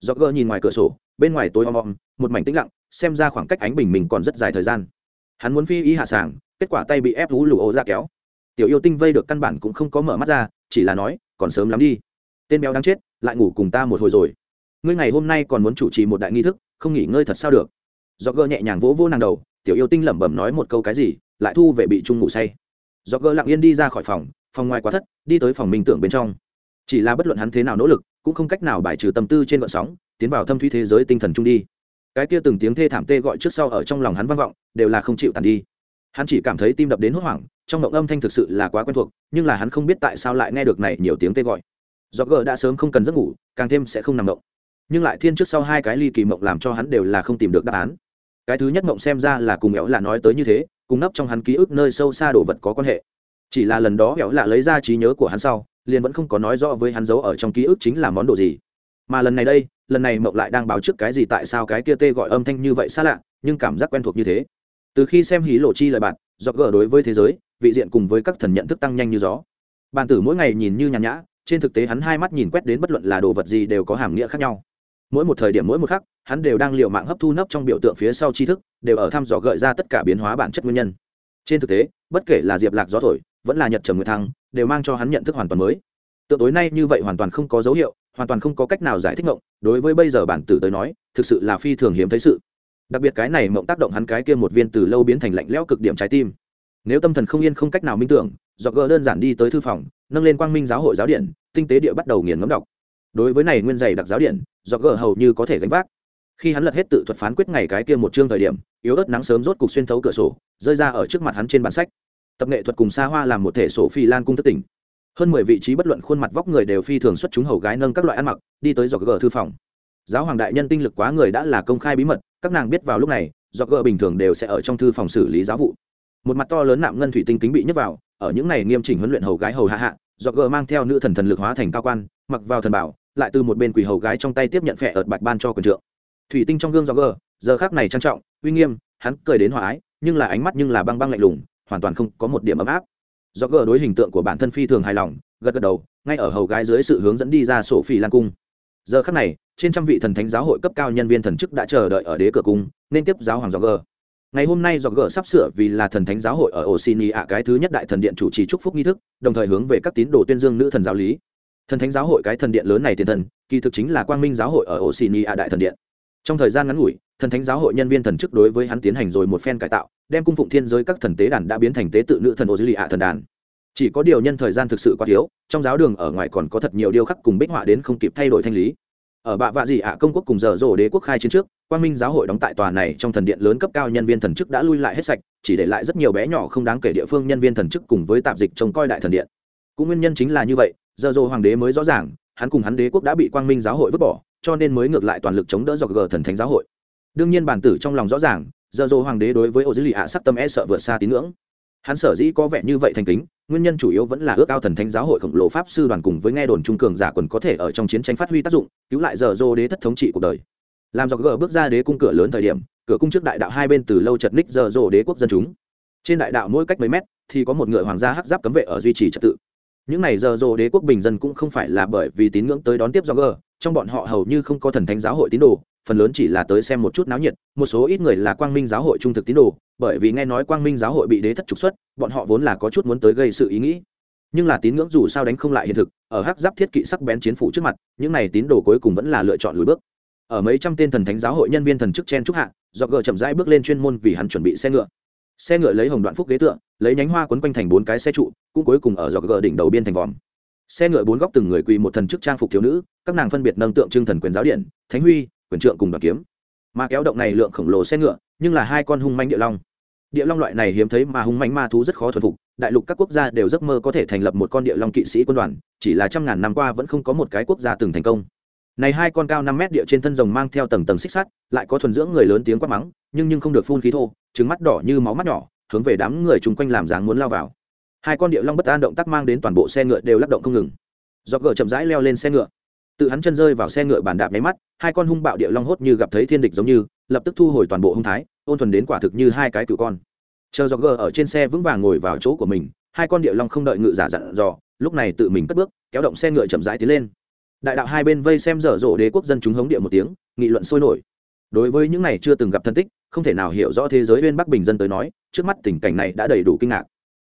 Do gờ nhìn ngoài cửa sổ, bên ngoài tối om om, một mảnh tĩnh lặng, xem ra khoảng cách ánh bình mình còn rất dài thời gian. Hắn muốn phi ý hạ sàng, kết quả tay bị ép vũ lụ ổ ra kéo. Tiểu yêu tinh vây được căn bản cũng không có mở mắt ra, chỉ là nói, còn sớm lắm đi. Tên béo đang chết, lại ngủ cùng ta một hồi rồi. Ngươi ngày hôm nay còn muốn chủ trì một đại nghi thức, không nghỉ ngơi thật sao được? Do gơ nhẹ nhàng vỗ vỗ nàng đầu, tiểu yêu tinh lẩm bẩm nói một câu cái gì, lại thu về bị trung ngủ say. Do gơ lặng yên đi ra khỏi phòng phòng ngoài quá thất, đi tới phòng minh tưởng bên trong. Chỉ là bất luận hắn thế nào nỗ lực, cũng không cách nào bài trừ tâm tư trên vận sóng, tiến vào thâm thuy thế giới tinh thần trung đi. Cái kia từng tiếng thê thảm tê gọi trước sau ở trong lòng hắn vang vọng, đều là không chịu tàn đi. Hắn chỉ cảm thấy tim đập đến hốt hoảng, trong động âm thanh thực sự là quá quen thuộc, nhưng là hắn không biết tại sao lại nghe được này nhiều tiếng tê gọi. Do gờ đã sớm không cần giấc ngủ, càng thêm sẽ không nằm động nhưng lại thiên trước sau hai cái ly kỳ mộng làm cho hắn đều là không tìm được đáp án. Cái thứ nhất mộng xem ra là cùng éo là nói tới như thế, cùng nấp trong hắn ký ức nơi sâu xa đồ vật có quan hệ chỉ là lần đó hẻo lạ lấy ra trí nhớ của hắn sau, liền vẫn không có nói rõ với hắn giấu ở trong ký ức chính là món đồ gì. Mà lần này đây, lần này mộng lại đang báo trước cái gì tại sao cái kia tê gọi âm thanh như vậy xa lạ, nhưng cảm giác quen thuộc như thế. Từ khi xem hí lộ chi lời bạn do gỡ đối với thế giới, vị diện cùng với các thần nhận thức tăng nhanh như gió. Bàn tử mỗi ngày nhìn như nhàn nhã, trên thực tế hắn hai mắt nhìn quét đến bất luận là đồ vật gì đều có hàm nghĩa khác nhau. Mỗi một thời điểm mỗi một khắc, hắn đều đang liệu mạng hấp thu nấp trong biểu tượng phía sau tri thức, đều ở thăm dò gợi ra tất cả biến hóa bản chất nguyên nhân. Trên thực tế, bất kể là diệp lạc gió thổi vẫn là nhật trầm nguyệt thăng, đều mang cho hắn nhận thức hoàn toàn mới. Tựa tối nay như vậy hoàn toàn không có dấu hiệu, hoàn toàn không có cách nào giải thích mộng đối với bây giờ bản tử tới nói, thực sự là phi thường hiếm thấy sự. Đặc biệt cái này mộng tác động hắn cái kia một viên từ lâu biến thành lạnh lẽo cực điểm trái tim. Nếu tâm thần không yên không cách nào minh tưởng do gỡ đơn giản đi tới thư phòng, nâng lên quang minh giáo hội giáo điện, tinh tế địa bắt đầu nghiền ngấm đọc. Đối với này nguyên dày đặc giáo điện do gỡ hầu như có thể gánh vác. Khi hắn lật hết tự thuật phán quyết ngày cái kia một chương thời điểm, yếu ớt nắng sớm rốt cục xuyên thấu cửa sổ, rơi ra ở trước mặt hắn trên bản sách tập nghệ thuật cùng xa hoa làm một thể sổ phi lan cung thất tỉnh. Hơn mười vị trí bất luận khuôn mặt vóc người đều phi thường xuất chúng hầu gái nâng các loại ăn mặc, đi tới dọc gờ thư phòng. Giáo hoàng đại nhân tinh lực quá người đã là công khai bí mật, các nàng biết vào lúc này, dọc gờ bình thường đều sẽ ở trong thư phòng xử lý giáo vụ. Một mặt to lớn nạm ngân thủy tinh kính bị nhấc vào, ở những ngày nghiêm chỉnh huấn luyện hầu gái hầu hạ hạ, dọc gờ mang theo nữ thần thần lực hóa thành cao quan, mặc vào thần bảo, lại từ một bên quỷ hầu gái trong tay tiếp nhận phẹ ợt bạch ban cho quần trượng. Thủy tinh trong gương dọc gờ, giờ khác này trang trọng, uy nghiêm, hắn cười đến hòa ái, nhưng là ánh mắt nhưng là băng băng lạnh lùng hoàn toàn không có một điểm ấm áp. Do gờ đối hình tượng của bản thân phi thường hài lòng, gật gật đầu, ngay ở hầu gái dưới sự hướng dẫn đi ra sổ phi lan cung. Giờ khắc này, trên trăm vị thần thánh giáo hội cấp cao nhân viên thần chức đã chờ đợi ở đế cửa cung, nên tiếp giáo hoàng do gờ. Ngày hôm nay do gờ sắp sửa vì là thần thánh giáo hội ở oxini ạ, cái thứ nhất đại thần điện chủ trì chúc phúc nghi thức, đồng thời hướng về các tín đồ tuyên dương nữ thần giáo lý. Thần thánh giáo hội cái thần điện lớn này tiền thần, kỳ thực chính là quang minh giáo hội ở oxini ạ đại thần điện. Trong thời gian ngắn ngủi thần thánh giáo hội nhân viên thần chức đối với hắn tiến hành rồi một phen cải tạo, đem cung phụng thiên giới các thần tế đàn đã biến thành tế tự nữ thần ô dư lì ạ thần đàn. Chỉ có điều nhân thời gian thực sự quá thiếu, trong giáo đường ở ngoài còn có thật nhiều điêu khắc cùng bích họa đến không kịp thay đổi thanh lý. Ở bạ vạ dị ạ công quốc cùng giờ rổ đế quốc khai chiến trước, quang minh giáo hội đóng tại tòa này trong thần điện lớn cấp cao nhân viên thần chức đã lui lại hết sạch, chỉ để lại rất nhiều bé nhỏ không đáng kể địa phương nhân viên thần chức cùng với tạp dịch trông coi đại thần điện. Cũng nguyên nhân chính là như vậy, giờ rổ hoàng đế mới rõ ràng, hắn cùng hắn đế quốc đã bị quang minh giáo hội vứt bỏ, cho nên mới ngược lại toàn lực chống đỡ dọc gờ thần thánh giáo hội đương nhiên bản tử trong lòng rõ ràng, giờ dồ hoàng đế đối với ô dữ lì ạ sắc tâm e sợ vượt xa tín ngưỡng. Hắn sở dĩ có vẻ như vậy thành kính, nguyên nhân chủ yếu vẫn là ước ao thần thánh giáo hội khổng lồ pháp sư đoàn cùng với nghe đồn trung cường giả quần có thể ở trong chiến tranh phát huy tác dụng, cứu lại giờ dô đế thất thống trị cuộc đời. Làm dọc gờ bước ra đế cung cửa lớn thời điểm, cửa cung trước đại đạo hai bên từ lâu chật ních giờ dô đế quốc dân chúng. Trên đại đạo mỗi cách mấy mét thì có một ngựa hoàng gia hắc giáp cấm vệ ở duy trì trật tự. Những này giờ dô đế quốc bình dân cũng không phải là bởi vì tín ngưỡng tới đón tiếp do gờ, trong bọn họ hầu như không có thần thánh giáo hội tín đồ phần lớn chỉ là tới xem một chút náo nhiệt, một số ít người là quang minh giáo hội trung thực tín đồ, bởi vì nghe nói quang minh giáo hội bị đế thất trục xuất, bọn họ vốn là có chút muốn tới gây sự ý nghĩ. Nhưng là tín ngưỡng dù sao đánh không lại hiện thực, ở hắc giáp thiết kỵ sắc bén chiến phủ trước mặt, những này tín đồ cuối cùng vẫn là lựa chọn lùi bước. Ở mấy trăm tên thần thánh giáo hội nhân viên thần chức chen trúc hạ, do gờ chậm rãi bước lên chuyên môn vì hắn chuẩn bị xe ngựa. Xe ngựa lấy hồng đoạn phúc ghế tựa, lấy nhánh hoa quấn quanh thành bốn cái xe trụ, cũng cuối cùng ở dọc gờ đỉnh đầu biên thành vòm. Xe ngựa bốn góc từng người quỳ một thần chức trang phục thiếu nữ, các nàng phân biệt nâng tượng trưng thần quyền giáo điện, thánh huy quyền trượng cùng đoàn kiếm. Mà kéo động này lượng khổng lồ xe ngựa, nhưng là hai con hung manh địa long. Địa long loại này hiếm thấy mà hung manh ma thú rất khó thuần phục, đại lục các quốc gia đều giấc mơ có thể thành lập một con địa long kỵ sĩ quân đoàn, chỉ là trăm ngàn năm qua vẫn không có một cái quốc gia từng thành công. Này hai con cao năm mét địa trên thân rồng mang theo tầng tầng xích sắt, lại có thuần dưỡng người lớn tiếng quát mắng, nhưng nhưng không được phun khí thô trứng mắt đỏ như máu mắt nhỏ, hướng về đám người chung quanh làm dáng muốn lao vào. Hai con địa long bất an động tác mang đến toàn bộ xe ngựa đều lắc động không ngừng. Do gờ chậm rãi leo lên xe ngựa tự hắn chân rơi vào xe ngựa bàn đạp nháy mắt, hai con hung bạo địa long hốt như gặp thấy thiên địch giống như, lập tức thu hồi toàn bộ hung thái, ôn thuần đến quả thực như hai cái cựu con. Chờ do gờ ở trên xe vững vàng ngồi vào chỗ của mình, hai con địa long không đợi ngự giả dặn dò, lúc này tự mình cất bước, kéo động xe ngựa chậm rãi tiến lên. Đại đạo hai bên vây xem dở dộ đế quốc dân chúng hống địa một tiếng, nghị luận sôi nổi. Đối với những này chưa từng gặp thân tích, không thể nào hiểu rõ thế giới bên bắc bình dân tới nói, trước mắt tình cảnh này đã đầy đủ kinh ngạc.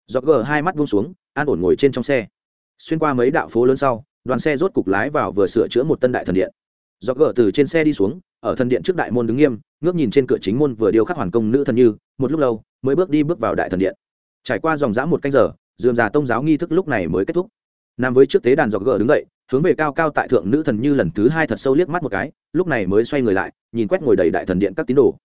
Do gờ hai mắt buông xuống, an ổn ngồi trên trong xe. Xuyên qua mấy đạo phố lớn sau đoàn xe rốt cục lái vào vừa sửa chữa một tân đại thần điện. Do gỡ từ trên xe đi xuống, ở thần điện trước đại môn đứng nghiêm, ngước nhìn trên cửa chính môn vừa điêu khắc hoàn công nữ thần như, một lúc lâu, mới bước đi bước vào đại thần điện. Trải qua dòng dã một canh giờ dườm già tông giáo nghi thức lúc này mới kết thúc. Nằm với trước tế đàn dọc gờ đứng dậy, hướng về cao cao tại thượng nữ thần như lần thứ hai thật sâu liếc mắt một cái, lúc này mới xoay người lại, nhìn quét ngồi đầy đại thần điện các tín đồ.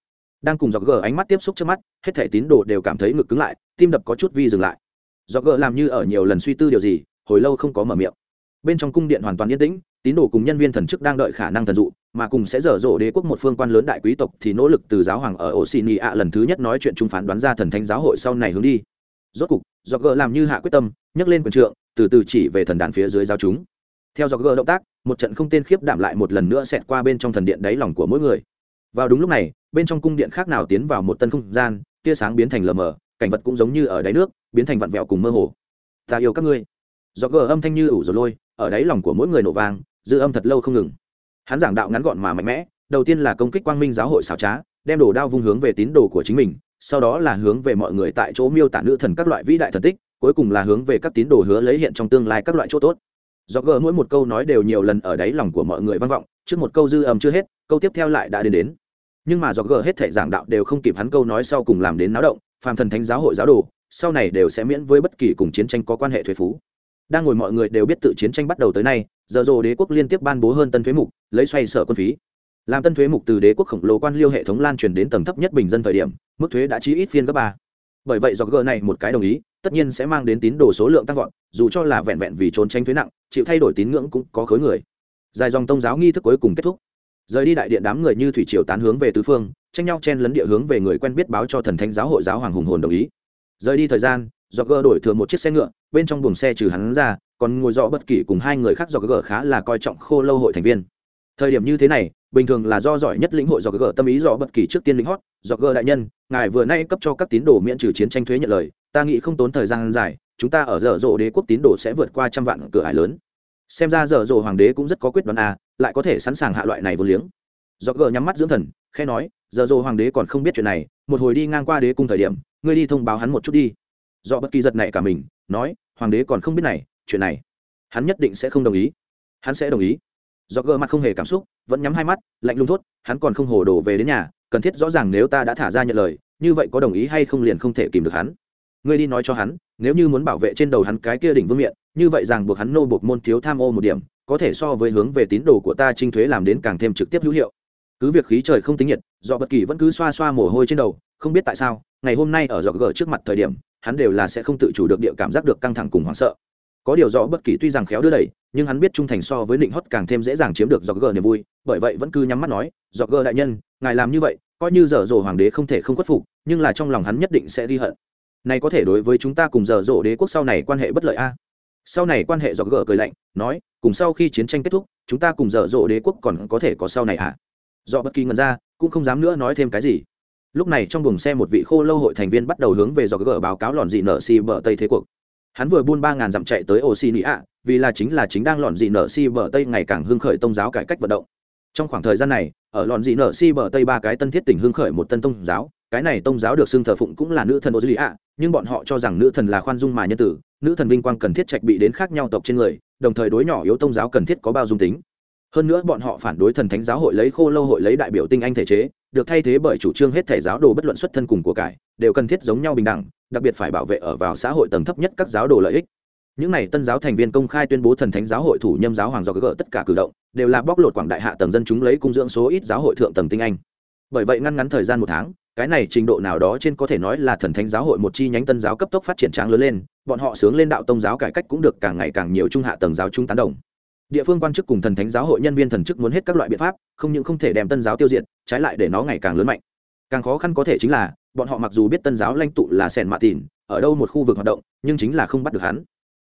Đang cùng dọc gờ ánh mắt tiếp xúc trước mắt, hết thể tín đồ đều cảm thấy ngực cứng lại, tim đập có chút vi dừng lại. Dọc gờ làm như ở nhiều lần suy tư điều gì, hồi lâu không có mở miệng bên trong cung điện hoàn toàn yên tĩnh, tín đồ cùng nhân viên thần chức đang đợi khả năng thần dụ, mà cùng sẽ dở dộ đế quốc một phương quan lớn đại quý tộc thì nỗ lực từ giáo hoàng ở ổ xì nị ạ lần thứ nhất nói chuyện trung phán đoán ra thần thánh giáo hội sau này hướng đi. Rốt cục do gờ làm như hạ quyết tâm, nhấc lên quần trượng, từ từ chỉ về thần đàn phía dưới giáo chúng. Theo do gờ động tác, một trận không tên khiếp đảm lại một lần nữa xẹt qua bên trong thần điện đáy lòng của mỗi người. Vào đúng lúc này, bên trong cung điện khác nào tiến vào một tân không gian, tia sáng biến thành lờ mờ, cảnh vật cũng giống như ở đáy nước, biến thành vặn vẹo cùng mơ hồ. Ta yêu các ngươi. Do gờ âm thanh như ủ rồi lôi ở đáy lòng của mỗi người nổ vang, dư âm thật lâu không ngừng. Hắn giảng đạo ngắn gọn mà mạnh mẽ, đầu tiên là công kích quang minh giáo hội xảo trá, đem đồ đao vung hướng về tín đồ của chính mình, sau đó là hướng về mọi người tại chỗ miêu tả nữ thần các loại vĩ đại thần tích, cuối cùng là hướng về các tín đồ hứa lấy hiện trong tương lai các loại chỗ tốt. Do gờ mỗi một câu nói đều nhiều lần ở đáy lòng của mọi người vang vọng, trước một câu dư âm chưa hết, câu tiếp theo lại đã đến đến. Nhưng mà do gờ hết thể giảng đạo đều không kịp hắn câu nói sau cùng làm đến náo động, phàm thần thánh giáo hội giáo đồ, sau này đều sẽ miễn với bất kỳ cùng chiến tranh có quan hệ thuế phú đang ngồi mọi người đều biết tự chiến tranh bắt đầu tới nay, giờ rồ đế quốc liên tiếp ban bố hơn tân thuế mục, lấy xoay sở quân phí. Làm tân thuế mục từ đế quốc khổng lồ quan liêu hệ thống lan truyền đến tầng thấp nhất bình dân thời điểm, mức thuế đã chí ít phiên cấp ba. Bởi vậy do g này một cái đồng ý, tất nhiên sẽ mang đến tín đồ số lượng tăng vọt, dù cho là vẹn vẹn vì trốn tránh thuế nặng, chịu thay đổi tín ngưỡng cũng có khối người. Dài dòng tông giáo nghi thức cuối cùng kết thúc. Rời đi đại điện đám người như thủy triều tán hướng về tứ phương, tranh nhau chen lấn địa hướng về người quen biết báo cho thần thánh giáo hội giáo hoàng hùng hồn đồng ý. Rời đi thời gian do gỡ đổi thường một chiếc xe ngựa bên trong buồng xe trừ hắn ra, còn ngồi rõ bất kỳ cùng hai người khác do gỡ khá là coi trọng khô lâu hội thành viên. Thời điểm như thế này, bình thường là do giỏi nhất lĩnh hội do gỡ tâm ý do bất kỳ trước tiên lĩnh hót do gỡ đại nhân, ngài vừa nay cấp cho các tín đồ miễn trừ chiến tranh thuế nhận lời, ta nghĩ không tốn thời gian dài, chúng ta ở dở dộ đế quốc tín đồ sẽ vượt qua trăm vạn cửa ải lớn. Xem ra dở dộ hoàng đế cũng rất có quyết đoán à lại có thể sẵn sàng hạ loại này vô liếng. Do gỡ nhắm mắt dưỡng thần khe nói, dở dộ hoàng đế còn không biết chuyện này, một hồi đi ngang qua đế cung thời điểm, ngươi đi thông báo hắn một chút đi. Do bất kỳ giật này cả mình, nói hoàng đế còn không biết này, chuyện này, hắn nhất định sẽ không đồng ý. Hắn sẽ đồng ý. Do gờ mặt không hề cảm xúc, vẫn nhắm hai mắt, lạnh lùng thốt, hắn còn không hồ đồ về đến nhà, cần thiết rõ ràng nếu ta đã thả ra nhận lời, như vậy có đồng ý hay không liền không thể kìm được hắn. Ngươi đi nói cho hắn, nếu như muốn bảo vệ trên đầu hắn cái kia đỉnh vương miện, như vậy rằng buộc hắn nô buộc môn thiếu tham ô một điểm, có thể so với hướng về tín đồ của ta trinh thuế làm đến càng thêm trực tiếp hữu hiệu. Cứ việc khí trời không tính nhiệt do bất kỳ vẫn cứ xoa xoa mồ hôi trên đầu, không biết tại sao, ngày hôm nay ở dọc gờ trước mặt thời điểm hắn đều là sẽ không tự chủ được địa cảm giác được căng thẳng cùng hoảng sợ. Có điều rõ bất kỳ tuy rằng khéo đưa đẩy, nhưng hắn biết trung thành so với định hót càng thêm dễ dàng chiếm được dọc gờ niềm vui, bởi vậy vẫn cứ nhắm mắt nói, dọc gờ đại nhân, ngài làm như vậy, coi như dở dỗ hoàng đế không thể không khuất phục, nhưng là trong lòng hắn nhất định sẽ ghi hận. Này có thể đối với chúng ta cùng dở dỗ đế quốc sau này quan hệ bất lợi a? Sau này quan hệ dọc gờ cười lạnh, nói, cùng sau khi chiến tranh kết thúc, chúng ta cùng dở dỗ đế quốc còn có thể có sau này à? Do bất kỳ ngần ra, cũng không dám nữa nói thêm cái gì lúc này trong buồng xe một vị khô lâu hội thành viên bắt đầu hướng về do gỡ báo cáo lòn dị nở si bờ tây thế cuộc. Hắn vừa buôn ba ngàn dặm chạy tới ô xi nị ạ vì là chính là chính đang lòn dị nở si bờ tây ngày càng hưng khởi tôn giáo cải cách vận động. Trong khoảng thời gian này, ở lòn dị nở si bờ tây ba cái tân thiết tỉnh hưng khởi một tân tôn giáo, cái này tôn giáo được xưng thờ phụng cũng là nữ thần ô dư ạ nhưng bọn họ cho rằng nữ thần là khoan dung mà nhân tử, nữ thần vinh quang cần thiết trạch bị đến khác nhau tộc trên người, đồng thời đối nhỏ yếu tôn giáo cần thiết có bao dung tính. Hơn nữa bọn họ phản đối thần thánh giáo hội lấy khô lâu hội lấy đại biểu tinh anh thể chế được thay thế bởi chủ trương hết thể giáo đồ bất luận xuất thân cùng của cải, đều cần thiết giống nhau bình đẳng, đặc biệt phải bảo vệ ở vào xã hội tầng thấp nhất các giáo đồ lợi ích. Những n à y tân giáo thành viên công khai tuyên bố thần thánh giáo hội thủ nhâm giáo hoàng do gỡ tất cả cử động, đều là bóc lột quảng đại hạ tầng dân chúng lấy cung dưỡng số ít giáo hội thượng tầng tinh anh. Bởi vậy ngăn ngắn thời gian một tháng, cái này trình độ nào đó trên có thể nói là thần thánh giáo hội một chi nhánh tân giáo cấp tốc phát triển tráng lớn lên, bọn họ sướng lên đạo tông giáo cải cách cũng được càng ngày càng nhiều trung hạ tầng giáo trung tán đồng địa phương quan chức cùng thần thánh giáo hội nhân viên thần chức muốn hết các loại biện pháp, không những không thể đem tân giáo tiêu diệt, trái lại để nó ngày càng lớn mạnh. Càng khó khăn có thể chính là, bọn họ mặc dù biết tân giáo lãnh tụ là sẻn mạ tìn ở đâu một khu vực hoạt động, nhưng chính là không bắt được hắn.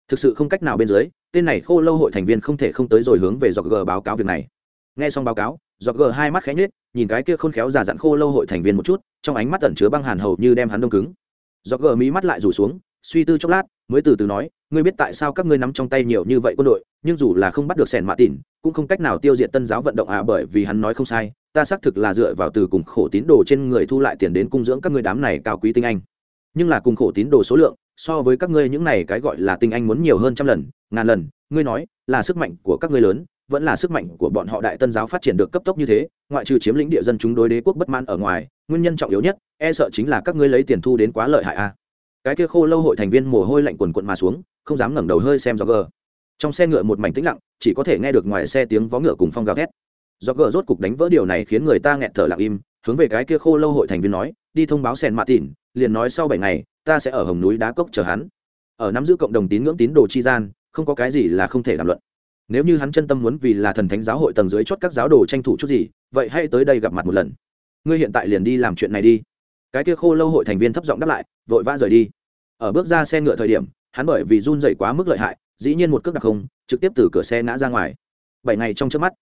Thực sự không cách nào bên dưới, tên này khô lâu hội thành viên không thể không tới rồi hướng về dọc g báo cáo việc này. Nghe xong báo cáo, dọc g hai mắt khẽ nhết nhìn cái kia khôn khéo giả dặn khô lâu hội thành viên một chút, trong ánh mắt tẩn chứa băng hàn hầu như đem hắn đông cứng. Dọc g mí mắt lại rủ xuống, suy tư chốc lát, mới từ từ nói ngươi biết tại sao các ngươi nắm trong tay nhiều như vậy quân đội, nhưng dù là không bắt được sẻn mạ tỉn, cũng không cách nào tiêu diệt tân giáo vận động à bởi vì hắn nói không sai, ta xác thực là dựa vào từ cùng khổ tín đồ trên người thu lại tiền đến cung dưỡng các ngươi đám này cao quý tinh anh nhưng là cùng khổ tín đồ số lượng, so với các ngươi những này cái gọi là tinh anh muốn nhiều hơn trăm lần, ngàn lần, ngươi nói, là sức mạnh của các ngươi lớn, vẫn là sức mạnh của bọn họ đại tân giáo phát triển được cấp tốc như thế, ngoại trừ chiếm lĩnh địa dân chúng đối đế quốc bất mãn ở ngoài, nguyên nhân trọng yếu nhất e sợ chính là các ngươi lấy tiền thu đến quá lợi hại a à. cái kia khô lâu hội thành viên mồ hôi lạnh quần quận mà xuống không dám ngẩng đầu hơi xem do gờ trong xe ngựa một mảnh tĩnh lặng, chỉ có thể nghe được ngoài xe tiếng vó ngựa cùng phong gào thét. Do gờ rốt cục đánh vỡ điều này khiến người ta nghẹn thở lặng im, hướng về cái kia khô lâu hội thành viên nói, đi thông báo sen mạ tỉn liền nói sau bảy ngày, ta sẽ ở hồng núi đá cốc chờ hắn. Ở nắm giữ cộng đồng tín ngưỡng tín đồ chi gian, không có cái gì là không thể làm luận. Nếu như hắn chân tâm muốn vì là thần thánh giáo hội tầng dưới chót các giáo đồ tranh thủ chút gì, vậy hãy tới đây gặp mặt một lần. Ngươi hiện tại liền đi làm chuyện này đi. Cái kia khô lâu hội thành viên thấp giọng đáp lại, vội vã rời đi. Ở bước ra xe ngựa thời điểm hắn bởi vì run dậy quá mức lợi hại, dĩ nhiên một cước đặc không, trực tiếp từ cửa xe ngã ra ngoài. Bảy ngày trong trước mắt,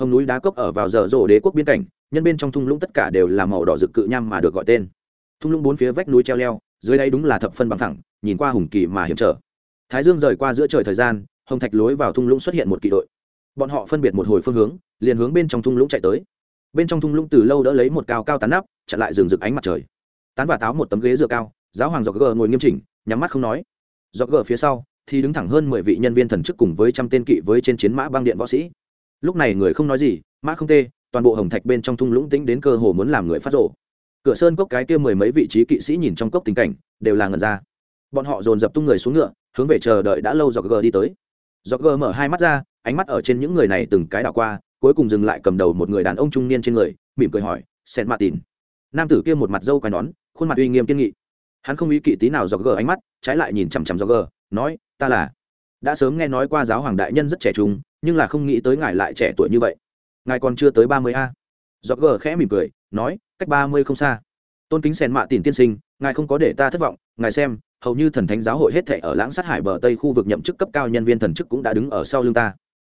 hồng núi đá cốc ở vào giờ rổ đế quốc biên cảnh, nhân bên trong thung lũng tất cả đều là màu đỏ rực cự nham mà được gọi tên. Thung lũng bốn phía vách núi treo leo, dưới đây đúng là thập phân bằng thẳng, nhìn qua hùng kỳ mà hiểm trở. Thái dương rời qua giữa trời thời gian, hồng thạch lối vào thung lũng xuất hiện một kỵ đội. Bọn họ phân biệt một hồi phương hướng, liền hướng bên trong thung lũng chạy tới. Bên trong thung lũng từ lâu đỡ lấy một cao cao tán nắp, chặn lại rừng rực ánh mặt trời. Tán và táo một tấm ghế dựa cao, giáo hoàng dọc gờ ngồi nghiêm chỉnh, nhắm mắt không nói dọc gờ phía sau, thì đứng thẳng hơn mười vị nhân viên thần chức cùng với trăm tên kỵ với trên chiến mã băng điện võ sĩ. Lúc này người không nói gì, mã không tê, toàn bộ hồng thạch bên trong thung lũng tĩnh đến cơ hồ muốn làm người phát rộ cửa sơn cốc cái kia mười mấy vị trí kỵ sĩ nhìn trong cốc tình cảnh, đều là ngần ra. Bọn họ dồn dập tung người xuống ngựa, hướng về chờ đợi đã lâu dọc gờ đi tới. Dọc gờ mở hai mắt ra, ánh mắt ở trên những người này từng cái đảo qua, cuối cùng dừng lại cầm đầu một người đàn ông trung niên trên người, mỉm cười hỏi sen martin nam tử kia một mặt dâu quai nón, khuôn mặt uy nghiêm kiên nghị hắn không ý kỵ tí nào dọc gờ ánh mắt, trái lại nhìn chằm chằm dọc gờ, nói, ta là. Đã sớm nghe nói qua giáo hoàng đại nhân rất trẻ trung, nhưng là không nghĩ tới ngài lại trẻ tuổi như vậy. Ngài còn chưa tới ba mươi a. Dọc gờ khẽ mỉm cười, nói, cách ba mươi không xa. Tôn kính sen mạ tìm tiên sinh, ngài không có để ta thất vọng. Ngài xem, hầu như thần thánh giáo hội hết thể ở lãng sát hải bờ tây khu vực nhậm chức cấp cao nhân viên thần chức cũng đã đứng ở sau lưng ta.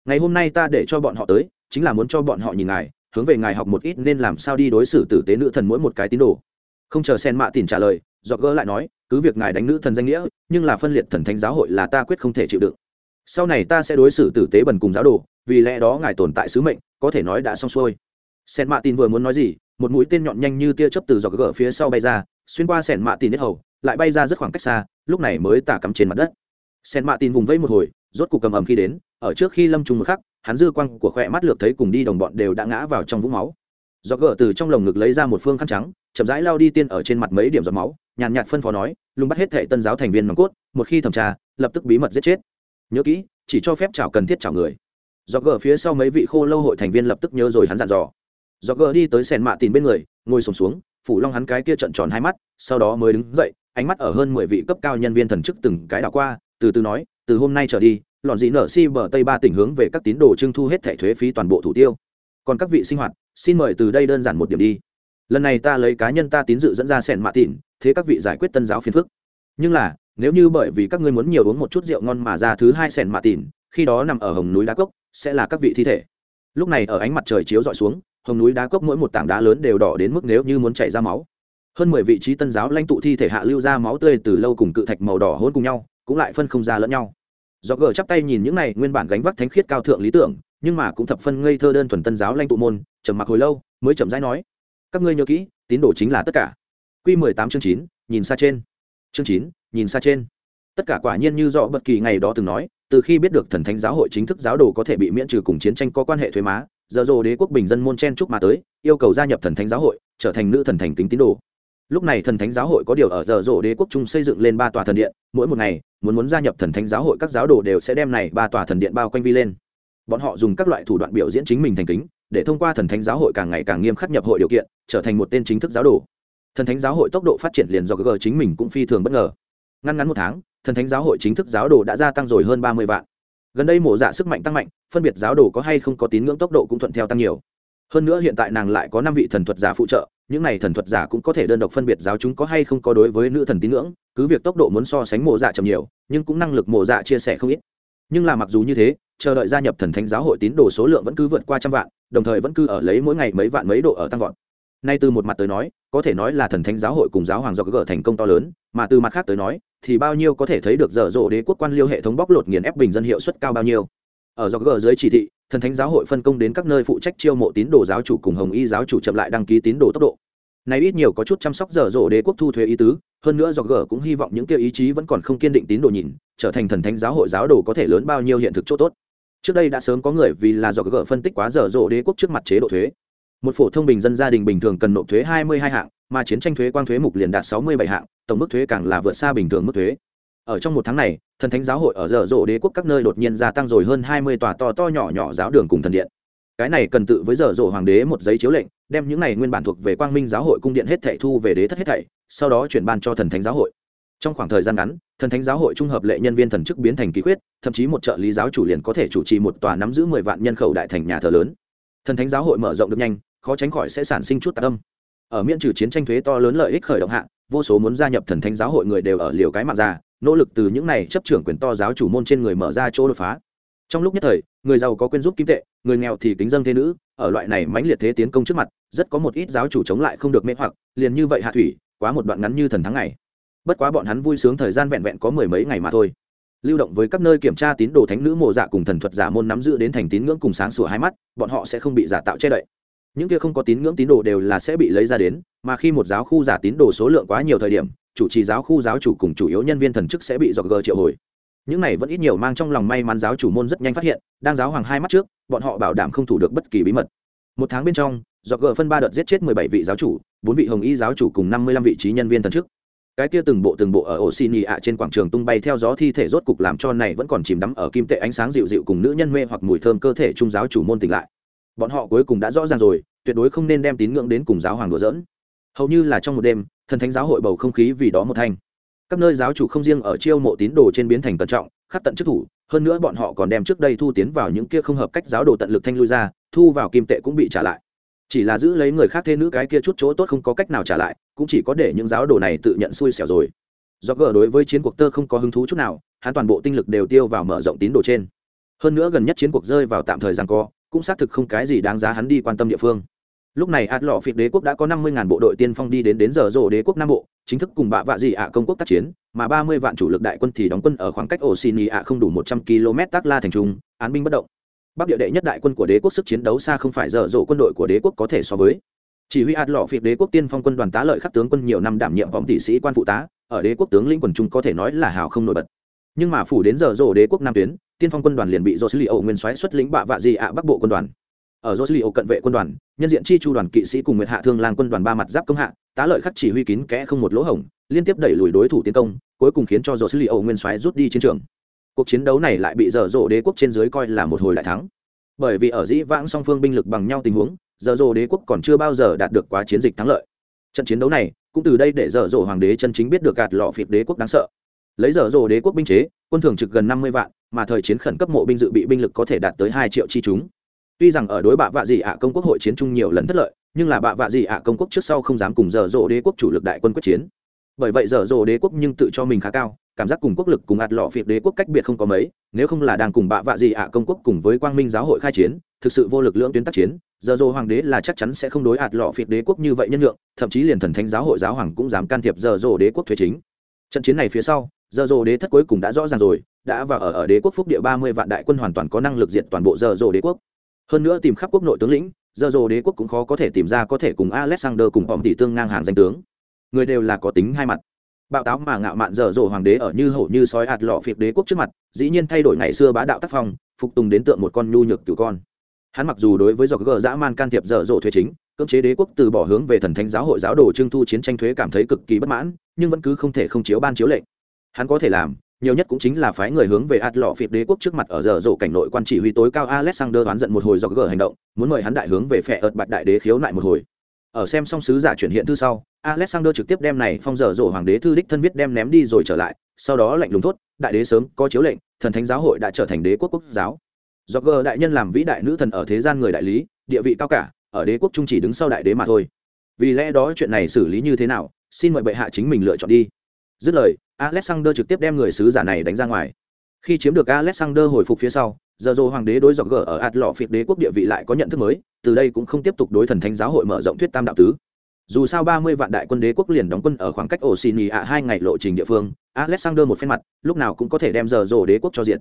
Ngày hôm nay ta để cho bọn họ tới, chính là muốn cho bọn họ nhìn ngài, hướng về ngài học một ít nên làm sao đi đối xử tử tế nữ thần mỗi một cái tín đồ. Không chờ sen mạ tìm trả lời dọc gỡ lại nói, cứ việc ngài đánh nữ thần danh nghĩa, nhưng là phân liệt thần thánh giáo hội là ta quyết không thể chịu đựng. Sau này ta sẽ đối xử tử tế bần cùng giáo đồ, vì lẽ đó ngài tồn tại sứ mệnh, có thể nói đã xong xuôi. Sen mạ tin vừa muốn nói gì, một mũi tên nhọn nhanh như tia chớp từ dọc gỡ phía sau bay ra, xuyên qua sen mạ tin hết hầu, lại bay ra rất khoảng cách xa, lúc này mới tả cắm trên mặt đất. Sen mạ tin vùng vẫy một hồi, rốt cục cầm ầm khi đến, ở trước khi lâm trùng một khắc, hắn dư quang của khoe mắt lược thấy cùng đi đồng bọn đều đã ngã vào trong vũng máu. Do gỡ từ trong lồng ngực lấy ra một phương khăn trắng, chậm rãi lao đi tiên ở trên mặt mấy điểm giọt máu nhàn nhạt phân phó nói lùng bắt hết thệ tân giáo thành viên nòng cốt một khi thẩm tra lập tức bí mật giết chết. Nhớ kỹ chỉ cho phép chào cần thiết chào người. Do gờ phía sau mấy vị khô lâu hội thành viên lập tức nhớ rồi hắn dặn dò. Do gờ đi tới sèn mạ tìm bên người ngồi sùng xuống, xuống phủ long hắn cái kia trận tròn hai mắt sau đó mới đứng dậy ánh mắt ở hơn mười vị cấp cao nhân viên thần chức từng cái đảo qua từ từ nói từ hôm nay trở đi lọn dị nở si bờ tây ba tỉnh hướng về các tín đồ trưng thu hết thẻ thuế phí toàn bộ thủ tiêu. Còn các vị sinh hoạt xin mời từ đây đơn giản một điểm đi. Lần này ta lấy cá nhân ta tín dự dẫn ra sẻn mạ tịn thế các vị giải quyết tân giáo phiền phức. Nhưng là, nếu như bởi vì các ngươi muốn nhiều uống một chút rượu ngon mà ra thứ hai sẻn mạ tịn khi đó nằm ở hồng núi đá cốc, sẽ là các vị thi thể. Lúc này ở ánh mặt trời chiếu dọi xuống, hồng núi đá cốc mỗi một tảng đá lớn đều đỏ đến mức nếu như muốn chảy ra máu. Hơn mười vị trí tân giáo lãnh tụ thi thể hạ lưu ra máu tươi từ lâu cùng cự thạch màu đỏ hôn cùng nhau, cũng lại phân không ra lẫn nhau. Do gờ chắp tay nhìn những này nguyên bản gánh vác thánh khiết cao thượng lý tưởng, nhưng mà cũng thập phân ngây thơ đơn thuần tân giáo lãnh tụ môn, trầm mặc hồi lâu, mới chậm rãi nói, các ngươi nhớ kỹ, tín đồ chính là tất cả. Quy 18 chương 9, nhìn xa trên. Chương 9, nhìn xa trên. Tất cả quả nhiên như rõ bất kỳ ngày đó từng nói từ khi biết được thần thánh giáo hội chính thức giáo đồ có thể bị miễn trừ cùng chiến tranh có quan hệ thuế má giờ rồ đế quốc bình dân môn chen chúc mà tới yêu cầu gia nhập thần thánh giáo hội trở thành nữ thần thành kính tín đồ. Lúc này thần thánh giáo hội có điều ở giờ rồ đế quốc trung xây dựng lên ba tòa thần điện mỗi một ngày muốn muốn gia nhập thần thánh giáo hội các giáo đồ đều sẽ đem này ba tòa thần điện bao quanh vi lên. Bọn họ dùng các loại thủ đoạn biểu diễn chính mình thành kính để thông qua thần thánh giáo hội càng ngày càng nghiêm khắc nhập hội điều kiện trở thành một tên chính thức giáo đồ thần thánh giáo hội tốc độ phát triển liền do g chính mình cũng phi thường bất ngờ. Ngăn ngắn một tháng, thần thánh giáo hội chính thức giáo đồ đã gia tăng rồi hơn ba mươi vạn. Gần đây mổ dạ sức mạnh tăng mạnh, phân biệt giáo đồ có hay không có tín ngưỡng tốc độ cũng thuận theo tăng nhiều. Hơn nữa hiện tại nàng lại có năm vị thần thuật giả phụ trợ, những này thần thuật giả cũng có thể đơn độc phân biệt giáo chúng có hay không có đối với nữ thần tín ngưỡng, cứ việc tốc độ muốn so sánh mộ dạ chậm nhiều, nhưng cũng năng lực mộ dạ chia sẻ không ít. Nhưng là mặc dù như thế, chờ đợi gia nhập thần thánh giáo hội tín đồ số lượng vẫn cứ vượt qua trăm vạn, đồng thời vẫn cứ ở lấy mỗi ngày mấy vạn mấy độ ở tăng vọt nay từ một mặt tới nói, có thể nói là thần thánh giáo hội cùng giáo hoàng do gỡ thành công to lớn, mà từ mặt khác tới nói, thì bao nhiêu có thể thấy được dở dộ đế quốc quan liêu hệ thống bóc lột nghiền ép bình dân hiệu suất cao bao nhiêu. Ở do gỡ dưới chỉ thị, thần thánh giáo hội phân công đến các nơi phụ trách chiêu mộ tín đồ giáo chủ cùng hồng y giáo chủ chậm lại đăng ký tín đồ tốc độ. Này ít nhiều có chút chăm sóc dở dộ đế quốc thu thuế ý tứ, hơn nữa do gỡ cũng hy vọng những kia ý chí vẫn còn không kiên định tín đồ nhìn, trở thành thần thánh giáo hội giáo đồ có thể lớn bao nhiêu hiện thực chỗ tốt. Trước đây đã sớm có người vì là do gỡ phân tích quá dở dộ đế quốc trước mặt chế độ thuế một phổ thông bình dân gia đình bình thường cần nộp thuế hai mươi hai hạng, mà chiến tranh thuế quang thuế mục liền đạt sáu mươi bảy hạng, tổng mức thuế càng là vượt xa bình thường mức thuế. Ở trong một tháng này, thần thánh giáo hội ở dở dộ đế quốc các nơi đột nhiên gia tăng rồi hơn hai mươi tòa to to nhỏ nhỏ giáo đường cùng thần điện. Cái này cần tự với dở dộ hoàng đế một giấy chiếu lệnh, đem những này nguyên bản thuộc về quang minh giáo hội cung điện hết thảy thu về đế thất hết thảy, sau đó chuyển ban cho thần thánh giáo hội. Trong khoảng thời gian ngắn, thần thánh giáo hội trung hợp lệ nhân viên thần chức biến thành ký quyết thậm chí một trợ lý giáo chủ liền có thể chủ trì một tòa nắm giữ mười vạn nhân khẩu đại thành nhà thờ lớn. Thần thánh giáo hội mở rộng được nhanh khó tránh khỏi sẽ sản sinh chút tạc âm. Ở miễn trừ chiến tranh thuế to lớn lợi ích khởi động hạ, vô số muốn gia nhập thần thánh giáo hội người đều ở liều cái mạng già, nỗ lực từ những này chấp trưởng quyền to giáo chủ môn trên người mở ra chỗ đột phá. Trong lúc nhất thời, người giàu có quyên giúp kim tệ, người nghèo thì kính dân thế nữ, ở loại này mãnh liệt thế tiến công trước mặt, rất có một ít giáo chủ chống lại không được mê hoặc, liền như vậy hạ thủy, quá một đoạn ngắn như thần thắng ngày. Bất quá bọn hắn vui sướng thời gian vẹn vẹn có mười mấy ngày mà thôi. Lưu động với các nơi kiểm tra tín đồ thánh nữ mộ dạ cùng thần thuật giả môn nắm giữ đến thành tín ngưỡng cùng sáng sủa hai mắt, bọn họ sẽ không bị giả tạo che đậy những kia không có tín ngưỡng tín đồ đều là sẽ bị lấy ra đến, mà khi một giáo khu giả tín đồ số lượng quá nhiều thời điểm, chủ trì giáo khu giáo chủ cùng chủ yếu nhân viên thần chức sẽ bị dọc gờ triệu hồi. Những này vẫn ít nhiều mang trong lòng may mắn giáo chủ môn rất nhanh phát hiện, đang giáo hoàng hai mắt trước, bọn họ bảo đảm không thủ được bất kỳ bí mật. Một tháng bên trong dọc gờ phân ba đợt giết chết mười bảy vị giáo chủ, bốn vị hồng y giáo chủ cùng năm mươi lăm vị trí nhân viên thần chức. Cái kia từng bộ từng bộ ở ổ xì nhì ạ trên quảng trường tung bay theo gió thi thể rốt cục làm cho này vẫn còn chìm đắm ở kim tệ ánh sáng dịu dịu cùng nữ nhân mê hoặc mùi thơm cơ thể trung giáo chủ môn tỉnh lại bọn họ cuối cùng đã rõ ràng rồi, tuyệt đối không nên đem tín ngưỡng đến cùng giáo hoàng đùa dỡn hầu như là trong một đêm, thần thánh giáo hội bầu không khí vì đó một thanh. Các nơi giáo chủ không riêng ở chiêu mộ tín đồ trên biến thành cẩn trọng khắc tận chức thủ, hơn nữa bọn họ còn đem trước đây thu tiến vào những kia không hợp cách giáo đồ tận lực thanh lui ra, thu vào kim tệ cũng bị trả lại. Chỉ là giữ lấy người khác thế nữ cái kia chút chỗ tốt không có cách nào trả lại, cũng chỉ có để những giáo đồ này tự nhận xui xẻo rồi. Do gờ đối với chiến cuộc tơ không có hứng thú chút nào, hắn toàn bộ tinh lực đều tiêu vào mở rộng tín đồ trên. Hơn nữa gần nhất chiến cuộc rơi vào tạm thời rằng co cũng xác thực không cái gì đáng giá hắn đi quan tâm địa phương. Lúc này ạt lọ phịt đế quốc đã có năm mươi ngàn bộ đội tiên phong đi đến đến giờ rộ đế quốc nam bộ, chính thức cùng bạ vạ dị ạ công quốc tác chiến, mà ba mươi vạn chủ lực đại quân thì đóng quân ở khoảng cách ổ xì nhì ạ không đủ một trăm km tác la thành trung, án binh bất động. Bắc địa đệ nhất đại quân của đế quốc sức chiến đấu xa không phải giờ rộ quân đội của đế quốc có thể so với. Chỉ huy ạt lọ phịt đế quốc tiên phong quân đoàn tá lợi khắc tướng quân nhiều năm đảm nhiệm vọng tỷ sĩ quan phụ tá, ở đế quốc tướng lĩnh quần trung có thể nói là hào không nổi bật. Nhưng mà phủ đến giờ rộ đế quốc nam tuyến tiên phong quân đoàn liền bị do xử lý nguyên soái xuất lĩnh bạ vạ gì ạ bắc bộ quân đoàn ở Joslio cận vệ quân đoàn, nhân diện chi chu đoàn kỵ sĩ cùng Nguyệt Hạ Thương Lang quân đoàn ba mặt giáp công hạ, tá lợi khắc chỉ huy kín kẽ không một lỗ hổng, liên tiếp đẩy lùi đối thủ tiến công, cuối cùng khiến cho Joslio nguyên soái rút đi chiến trường. Cuộc chiến đấu này lại bị dở dỗ đế quốc trên dưới coi là một hồi đại thắng. Bởi vì ở dĩ vãng song phương binh lực bằng nhau tình huống, dở dỗ đế quốc còn chưa bao giờ đạt được quá chiến dịch thắng lợi. Trận chiến đấu này, cũng từ đây để dở dỗ hoàng đế chân chính biết được gạt lọ phịt đế quốc đáng sợ. Lấy dở rồ đế quốc binh chế, quân thường trực gần năm mươi vạn, mà thời chiến khẩn cấp mộ binh dự bị binh lực có thể đạt tới hai triệu chi chúng. Tuy rằng ở đối bạ vạ dị ạ công quốc hội chiến chung nhiều lần thất lợi nhưng là bạ vạ dị ạ công quốc trước sau không dám cùng dở dộ đế quốc chủ lực đại quân quyết chiến. Bởi vậy dở dộ đế quốc nhưng tự cho mình khá cao cảm giác cùng quốc lực cùng ạt lọ phiệt đế quốc cách biệt không có mấy nếu không là đang cùng bạ vạ dị ạ công quốc cùng với quang minh giáo hội khai chiến thực sự vô lực lưỡng tuyến tác chiến dở dộ hoàng đế là chắc chắn sẽ không đối ạt lọ phiệt đế quốc như vậy nhân lượng thậm chí liền thần thánh giáo hội giáo hoàng cũng dám can thiệp dở dộ đế quốc thuế chính. Trận chiến này phía sau giờ dộ đế thất cuối cùng đã rõ ràng rồi, đã vào ở ở đế quốc phúc địa ba mươi vạn đại quân hoàn toàn có năng lực diệt toàn bộ giờ dộ đế quốc. Hơn nữa tìm khắp quốc nội tướng lĩnh, giờ rồ đế quốc cũng khó có thể tìm ra có thể cùng alexander cùng họ tỷ tương ngang hàng danh tướng. Người đều là có tính hai mặt. Bạo táo mà ngạo mạn dở dồ hoàng đế ở như hổ như sói hạt lọ phiệt đế quốc trước mặt, dĩ nhiên thay đổi ngày xưa bá đạo tác phong, phục tùng đến tượng một con nhu nhược cửu con. Hắn mặc dù đối với dọc gờ dã man can thiệp dở dồ thuế chính, cưỡng chế đế quốc từ bỏ hướng về thần thánh giáo hội giáo đồ trưng thu chiến tranh thuế cảm thấy cực kỳ bất mãn, nhưng vẫn cứ không thể không chiếu ban chiếu lệnh hắn có thể làm, nhiều nhất cũng chính là phái người hướng về ạt lọ phiệt đế quốc trước mặt ở giờ rổ cảnh nội quan chỉ huy tối cao alexander đoán giận một hồi do gờ hành động, muốn mời hắn đại hướng về phe ợt bạch đại đế khiếu nại một hồi. Ở xem xong sứ giả chuyển hiện thư sau, alexander trực tiếp đem này phong giờ rổ hoàng đế thư đích thân viết đem ném đi rồi trở lại, sau đó lệnh lùng thốt, đại đế sớm có chiếu lệnh, thần thánh giáo hội đã trở thành đế quốc quốc giáo. Do gờ đại nhân làm vĩ đại nữ thần ở thế gian người đại lý, địa vị cao cả, ở đế quốc trung chỉ đứng sau đại đế mà thôi. Vì lẽ đó chuyện này xử lý như thế nào, xin mời bệ hạ chính mình lựa chọn đi. Dứt lời alexander trực tiếp đem người sứ giả này đánh ra ngoài. Khi chiếm được alexander hồi phục phía sau, giờ dô hoàng đế đối dọc gở ở ạt lọ phiệt đế quốc địa vị lại có nhận thức mới, từ đây cũng không tiếp tục đối thần thánh giáo hội mở rộng thuyết tam đạo tứ. Dù sao ba mươi vạn đại quân đế quốc liền đóng quân ở khoảng cách ổ xì nhì ạ hai ngày lộ trình địa phương, alexander một phen mặt, lúc nào cũng có thể đem giờ dô đế quốc cho diện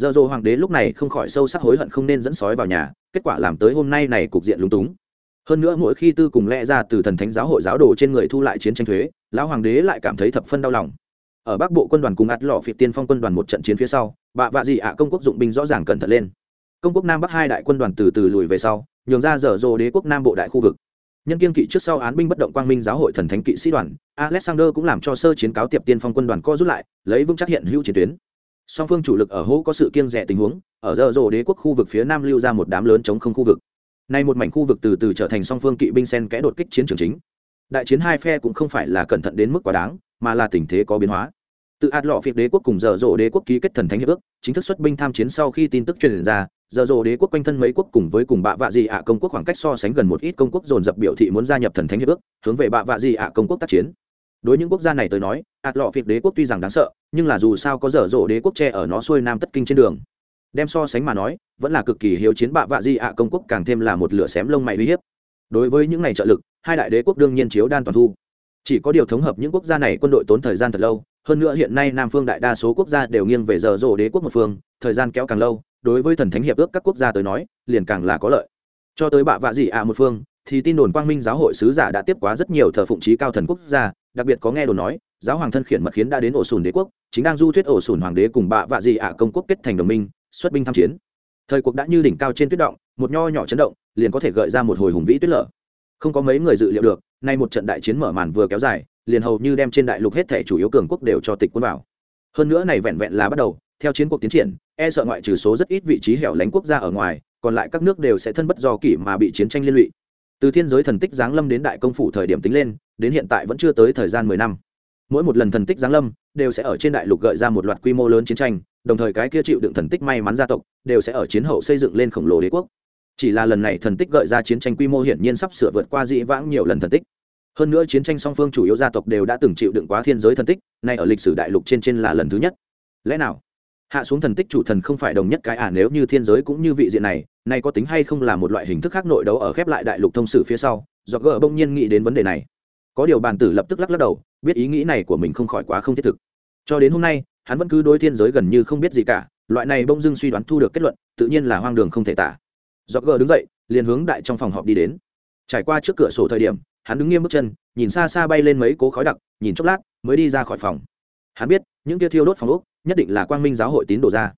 giờ dô hoàng đế lúc này không khỏi sâu sắc hối hận không nên dẫn sói vào nhà, kết quả làm tới hôm nay này cục diện lúng túng. Hơn nữa mỗi khi tư cùng lẽ ra từ thần thánh giáo hội giáo đồ trên người thu lại chiến tranh thuế, lão hoàng đế lại cảm thấy thập phân đau lòng ở bắc bộ quân đoàn cùng ắt lọ phiệt tiên phong quân đoàn một trận chiến phía sau, bạ vạ dị ạ công quốc dụng binh rõ ràng cẩn thận lên. Công quốc nam bắc hai đại quân đoàn từ từ lùi về sau, nhường ra dở dồ đế quốc nam bộ đại khu vực. Nhân kiên kỵ trước sau án binh bất động quang minh giáo hội thần thánh kỵ sĩ đoàn, alexander cũng làm cho sơ chiến cáo tiệp tiên phong quân đoàn co rút lại, lấy vững chắc hiện hữu chiến tuyến. Song phương chủ lực ở hỗ có sự kiêng rẻ tình huống, ở giờ rồ đế quốc khu vực phía nam lưu ra một đám lớn chống không khu vực. Nay một mảnh khu vực từ từ trở thành song phương kỵ binh sen kẽ đột kích chiến trường chính. Đại chiến hai phe cũng không phải là cẩn thận đến mức quá đáng, mà là tình thế có biến hóa tự ạt lọ phiệt đế quốc cùng giờ dộ đế quốc ký kết thần thánh hiệp ước, chính thức xuất binh tham chiến sau khi tin tức truyền ra, giờ dộ đế quốc quanh thân mấy quốc cùng với cùng bạ vạ dị ạ công quốc khoảng cách so sánh gần một ít công quốc dồn dập biểu thị muốn gia nhập thần thánh hiệp ước, hướng về bạ vạ dị ạ công quốc tác chiến. Đối những quốc gia này tới nói, ạt lọ phiệt đế quốc tuy rằng đáng sợ, nhưng là dù sao có giờ dộ đế quốc tre ở nó xuôi nam tất kinh trên đường. Đem so sánh mà nói, vẫn là cực kỳ hiếu chiến bạ vạ gì ạ công quốc càng thêm là một lửa xém lông mày uy hiếp. Đối với những này trợ lực, hai đại đế quốc đương nhiên chiếu đan toàn thu. Chỉ có điều thống hợp những quốc gia này quân đội tốn thời gian thật lâu hơn nữa hiện nay nam phương đại đa số quốc gia đều nghiêng về giờ rổ đế quốc một phương, thời gian kéo càng lâu, đối với thần thánh hiệp ước các quốc gia tới nói, liền càng là có lợi. Cho tới bạ vạ dị ạ một phương, thì tin đồn quang minh giáo hội sứ giả đã tiếp quá rất nhiều thờ phụng trí cao thần quốc gia, đặc biệt có nghe đồn nói, giáo hoàng thân khiển mật khiến đã đến ổ sùn đế quốc, chính đang du thuyết ổ sùn hoàng đế cùng bạ vạ dị ạ công quốc kết thành đồng minh, xuất binh tham chiến. Thời cuộc đã như đỉnh cao trên tuyết động, một nho nhỏ chấn động, liền có thể gợi ra một hồi hùng vĩ tuyết lở. Không có mấy người dự liệu được, nay một trận đại chiến mở màn vừa kéo dài liền hầu như đem trên đại lục hết thể chủ yếu cường quốc đều cho tịch quân vào. Hơn nữa này vẹn vẹn là bắt đầu, theo chiến cuộc tiến triển e sợ ngoại trừ số rất ít vị trí hẻo lánh quốc gia ở ngoài, còn lại các nước đều sẽ thân bất do kỷ mà bị chiến tranh liên lụy. Từ thiên giới thần tích giáng lâm đến đại công phủ thời điểm tính lên, đến hiện tại vẫn chưa tới thời gian mười năm. Mỗi một lần thần tích giáng lâm, đều sẽ ở trên đại lục gợi ra một loạt quy mô lớn chiến tranh, đồng thời cái kia chịu đựng thần tích may mắn gia tộc, đều sẽ ở chiến hậu xây dựng lên khổng lồ đế quốc. Chỉ là lần này thần tích gợi ra chiến tranh quy mô hiển nhiên sắp sửa vượt qua dĩ vãng nhiều lần thần tích hơn nữa chiến tranh song phương chủ yếu gia tộc đều đã từng chịu đựng quá thiên giới thần tích, nay ở lịch sử đại lục trên trên là lần thứ nhất. Lẽ nào? Hạ xuống thần tích chủ thần không phải đồng nhất cái à nếu như thiên giới cũng như vị diện này, nay có tính hay không là một loại hình thức khác nội đấu ở khép lại đại lục thông sử phía sau? Do gỡ bỗng nhiên nghĩ đến vấn đề này. Có điều bàn tử lập tức lắc lắc đầu, biết ý nghĩ này của mình không khỏi quá không thiết thực. Cho đến hôm nay, hắn vẫn cứ đối thiên giới gần như không biết gì cả, loại này bông dưng suy đoán thu được kết luận, tự nhiên là hoang đường không thể tả. Do gỡ đứng dậy, liền hướng đại trong phòng họp đi đến. Trải qua trước cửa sổ thời điểm hắn đứng nghiêm bước chân, nhìn xa xa bay lên mấy cố khói đặc, nhìn chốc lát, mới đi ra khỏi phòng. Hắn biết, những kia thiêu đốt phòng úc nhất định là quang minh giáo hội tín đồ ra.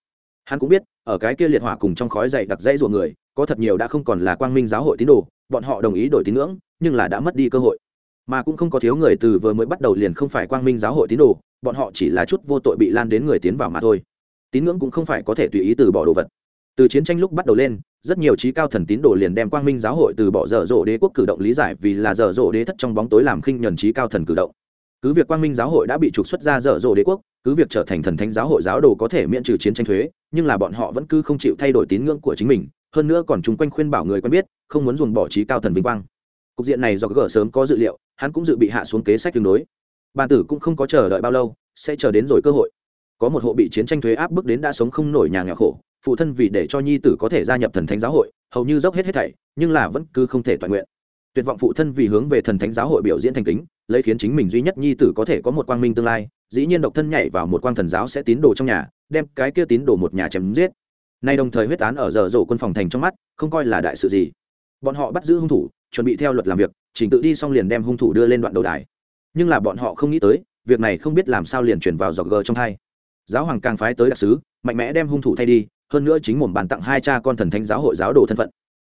Hắn cũng biết, ở cái kia liệt hỏa cùng trong khói dày đặc dãy ruộng người, có thật nhiều đã không còn là quang minh giáo hội tín đồ, bọn họ đồng ý đổi tín ngưỡng, nhưng là đã mất đi cơ hội. Mà cũng không có thiếu người từ vừa mới bắt đầu liền không phải quang minh giáo hội tín đồ, bọn họ chỉ là chút vô tội bị lan đến người tiến vào mà thôi. Tín ngưỡng cũng không phải có thể tùy ý từ bỏ đồ vật từ chiến tranh lúc bắt đầu lên, rất nhiều trí cao thần tín đồ liền đem quang minh giáo hội từ bỏ dở dộ đế quốc cử động lý giải vì là dở dộ đế thất trong bóng tối làm khinh nhuần trí cao thần cử động. Cứ việc quang minh giáo hội đã bị trục xuất ra dở dộ đế quốc, cứ việc trở thành thần thánh giáo hội giáo đồ có thể miễn trừ chiến tranh thuế, nhưng là bọn họ vẫn cứ không chịu thay đổi tín ngưỡng của chính mình, hơn nữa còn chung quanh khuyên bảo người quen biết, không muốn dùng bỏ trí cao thần vinh quang. Cục diện này do gỡ sớm có dự liệu, hắn cũng dự bị hạ xuống kế sách tương đối. Bàn tử cũng không có chờ đợi bao lâu, sẽ chờ đến rồi cơ hội. Có một hộ bị chiến tranh thuế áp bức đến đã sống không nổi nhà nghèo khổ phụ thân vì để cho nhi tử có thể gia nhập thần thánh giáo hội, hầu như dốc hết hết thảy, nhưng là vẫn cứ không thể toàn nguyện. Tuyệt vọng phụ thân vì hướng về thần thánh giáo hội biểu diễn thành kính, lấy khiến chính mình duy nhất nhi tử có thể có một quang minh tương lai, dĩ nhiên độc thân nhảy vào một quang thần giáo sẽ tín đồ trong nhà, đem cái kia tín đồ một nhà chém giết. Nay đồng thời huyết án ở giờ rổ quân phòng thành trong mắt, không coi là đại sự gì. Bọn họ bắt giữ hung thủ, chuẩn bị theo luật làm việc chỉnh tự đi xong liền đem hung thủ đưa lên đoạn đầu đài. Nhưng là bọn họ không nghĩ tới, việc này không biết làm sao liền chuyển vào giọt g trong thai. Giáo hoàng càng phái tới đặc sứ, mạnh mẽ đem hung thủ thay đi hơn nữa chính mồm bàn tặng hai cha con thần thánh giáo hội giáo đồ thân phận.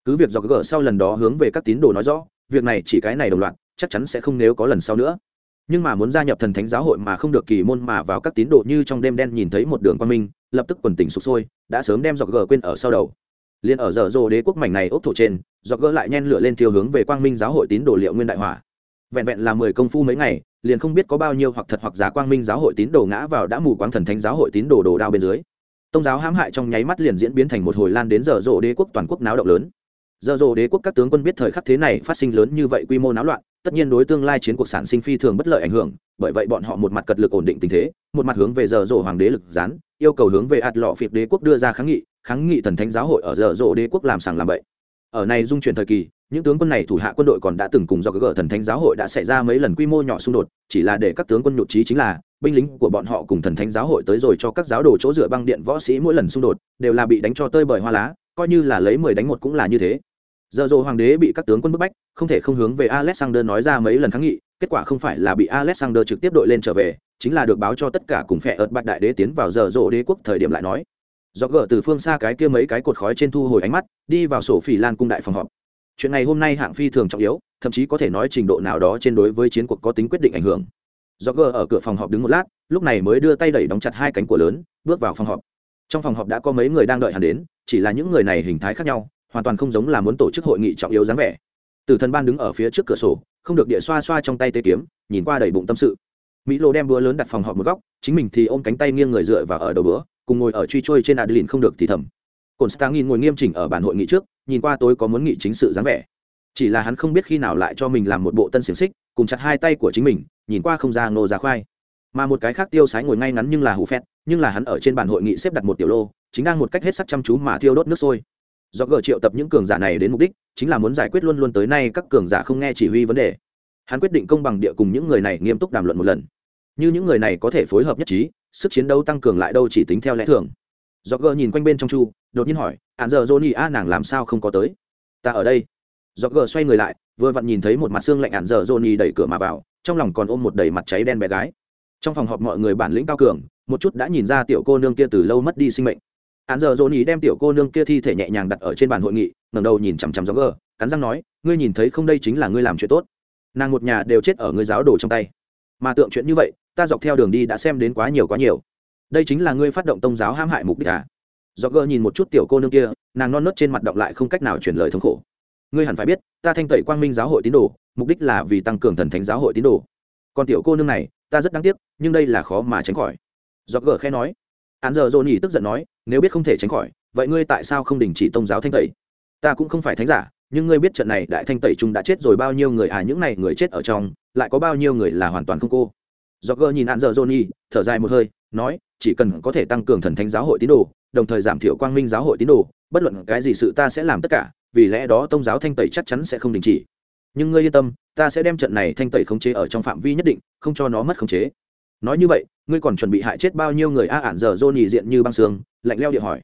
Cứ việc do gỡ sau lần đó hướng về các tín đồ nói rõ, việc này chỉ cái này đồng loạt, chắc chắn sẽ không nếu có lần sau nữa. Nhưng mà muốn gia nhập thần thánh giáo hội mà không được kỳ môn mà vào các tín đồ như trong đêm đen nhìn thấy một đường quan minh, lập tức quần tình sụp sôi, đã sớm đem dọc gờ quên ở sau đầu. Liền ở giờ rồ đế quốc mảnh này ốc thổ trên dọc gỡ lại nhen lửa lên thiêu hướng về quang minh giáo hội tín đồ liệu nguyên đại hỏa. Vẹn vẹn là mười công phu mấy ngày, liền không biết có bao nhiêu hoặc thật hoặc giả quang minh giáo hội tín đồ ngã vào đã mù quáng thần thánh giáo hội tín đồ đồ đao bên dưới tông giáo hãm hại trong nháy mắt liền diễn biến thành một hồi lan đến giờ rộ đế quốc toàn quốc náo động lớn. Giờ rộ đế quốc các tướng quân biết thời khắc thế này phát sinh lớn như vậy quy mô náo loạn, tất nhiên đối tương lai chiến cuộc sản sinh phi thường bất lợi ảnh hưởng, bởi vậy bọn họ một mặt cật lực ổn định tình thế, một mặt hướng về giờ rộ hoàng đế lực gián, yêu cầu hướng về ạt lọ phiệt đế quốc đưa ra kháng nghị kháng nghị thần thánh giáo hội ở giờ rộ đế quốc làm sàng làm bậy. Ở này dung chuyển thời kỳ, những tướng quân này thủ hạ quân đội còn đã từng cùng do gỡ thần thánh giáo hội đã xảy ra mấy lần quy mô nhỏ xung đột, chỉ là để các tướng quân nhụt trí chính là binh lính của bọn họ cùng thần thánh giáo hội tới rồi cho các giáo đồ chỗ dựa băng điện võ sĩ mỗi lần xung đột, đều là bị đánh cho tơi bời hoa lá, coi như là lấy mười đánh một cũng là như thế. Giờ dồ hoàng đế bị các tướng quân bức bách, không thể không hướng về alexander nói ra mấy lần kháng nghị, kết quả không phải là bị alexander trực tiếp đội lên trở về, chính là được báo cho tất cả cùng phe ợt bạch đại đế tiến vào giờ dồ đế quốc thời điểm lại nói. Do gỡ từ phương xa cái kia mấy cái cột khói trên thu hồi ánh mắt, đi vào sổ phỉ lan cung đại phòng họp. Chuyện này hôm nay hạng phi thường trọng yếu, thậm chí có thể nói trình độ nào đó trên đối với chiến cuộc có tính quyết định ảnh hưởng do gờ ở cửa phòng họp đứng một lát lúc này mới đưa tay đẩy đóng chặt hai cánh cửa lớn bước vào phòng họp. Trong phòng họp đã có mấy người đang đợi hắn đến chỉ là những người này hình thái khác nhau hoàn toàn không giống là muốn tổ chức hội nghị trọng yếu dáng vẻ. Tử thần ban đứng ở phía trước cửa sổ không được địa xoa xoa trong tay tê kiếm nhìn qua đầy bụng tâm sự. Mỹ lô đem búa lớn đặt phòng họp một góc chính mình thì ôm cánh tay nghiêng người dựa vào ở đầu búa, cùng ngồi ở truy trôi trên adeline không được thì thầm. Cồn stang ngồi nghiêm chỉnh ở bàn hội nghị trước nhìn qua tối có muốn nghị chính sự dáng vẻ chỉ là hắn không biết khi nào lại cho mình làm một bộ tân xiềng xích, cùng chặt hai tay của chính mình, nhìn qua không ra nô ra khoai. Mà một cái khác tiêu sái ngồi ngay ngắn nhưng là hù phét, nhưng là hắn ở trên bàn hội nghị xếp đặt một tiểu lô, chính đang một cách hết sắc chăm chú mà thiêu đốt nước sôi. Do gờ triệu tập những cường giả này đến mục đích, chính là muốn giải quyết luôn luôn tới nay các cường giả không nghe chỉ huy vấn đề. Hắn quyết định công bằng địa cùng những người này nghiêm túc đàm luận một lần. Như những người này có thể phối hợp nhất trí, sức chiến đấu tăng cường lại đâu chỉ tính theo lẽ thường. Do gờ nhìn quanh bên trong chu, đột nhiên hỏi hạn giờ johnny a, nàng làm sao không có tới? Ta ở đây do gờ xoay người lại, vừa vặn nhìn thấy một mặt xương lạnh ản giờ johnny đẩy cửa mà vào, trong lòng còn ôm một đầy mặt cháy đen bé gái. Trong phòng họp mọi người bản lĩnh cao cường, một chút đã nhìn ra tiểu cô nương kia từ lâu mất đi sinh mệnh. Ản giờ johnny đem tiểu cô nương kia thi thể nhẹ nhàng đặt ở trên bàn hội nghị, ngẩng đầu nhìn chằm chằm do gờ, cắn răng nói, ngươi nhìn thấy không đây chính là ngươi làm chuyện tốt. Nàng một nhà đều chết ở ngươi giáo đồ trong tay. Mà tượng chuyện như vậy, ta dọc theo đường đi đã xem đến quá nhiều quá nhiều. Đây chính là ngươi phát động tôn giáo hãm hại mục đích à? Do gờ nhìn một chút tiểu cô nương kia, nàng non nớt trên mặt động lại không cách nào truyền lời thống khổ ngươi hẳn phải biết, ta thanh tẩy quang minh giáo hội tín đồ, mục đích là vì tăng cường thần thánh giáo hội tín đồ. Còn tiểu cô nương này, ta rất đáng tiếc, nhưng đây là khó mà tránh khỏi. Do gờ khẽ nói. Hắn giờ dồn nhỉ tức giận nói, nếu biết không thể tránh khỏi, vậy ngươi tại sao không đình chỉ tôn giáo thanh tẩy? Ta cũng không phải thánh giả, nhưng ngươi biết trận này đại thanh tẩy chúng đã chết rồi bao nhiêu người à những này người chết ở trong, lại có bao nhiêu người là hoàn toàn không cô? Do gỡ nhìn hạn giờ johnny, thở dài một hơi, nói, chỉ cần có thể tăng cường thần thánh giáo hội tín đồ, đồng thời giảm thiểu quang minh giáo hội tín đồ, bất luận cái gì sự ta sẽ làm tất cả vì lẽ đó tông giáo thanh tẩy chắc chắn sẽ không đình chỉ. Nhưng ngươi yên tâm, ta sẽ đem trận này thanh tẩy khống chế ở trong phạm vi nhất định, không cho nó mất khống chế. Nói như vậy, ngươi còn chuẩn bị hại chết bao nhiêu người? A ản giờ nhì diện như băng xương lạnh leo địa hỏi.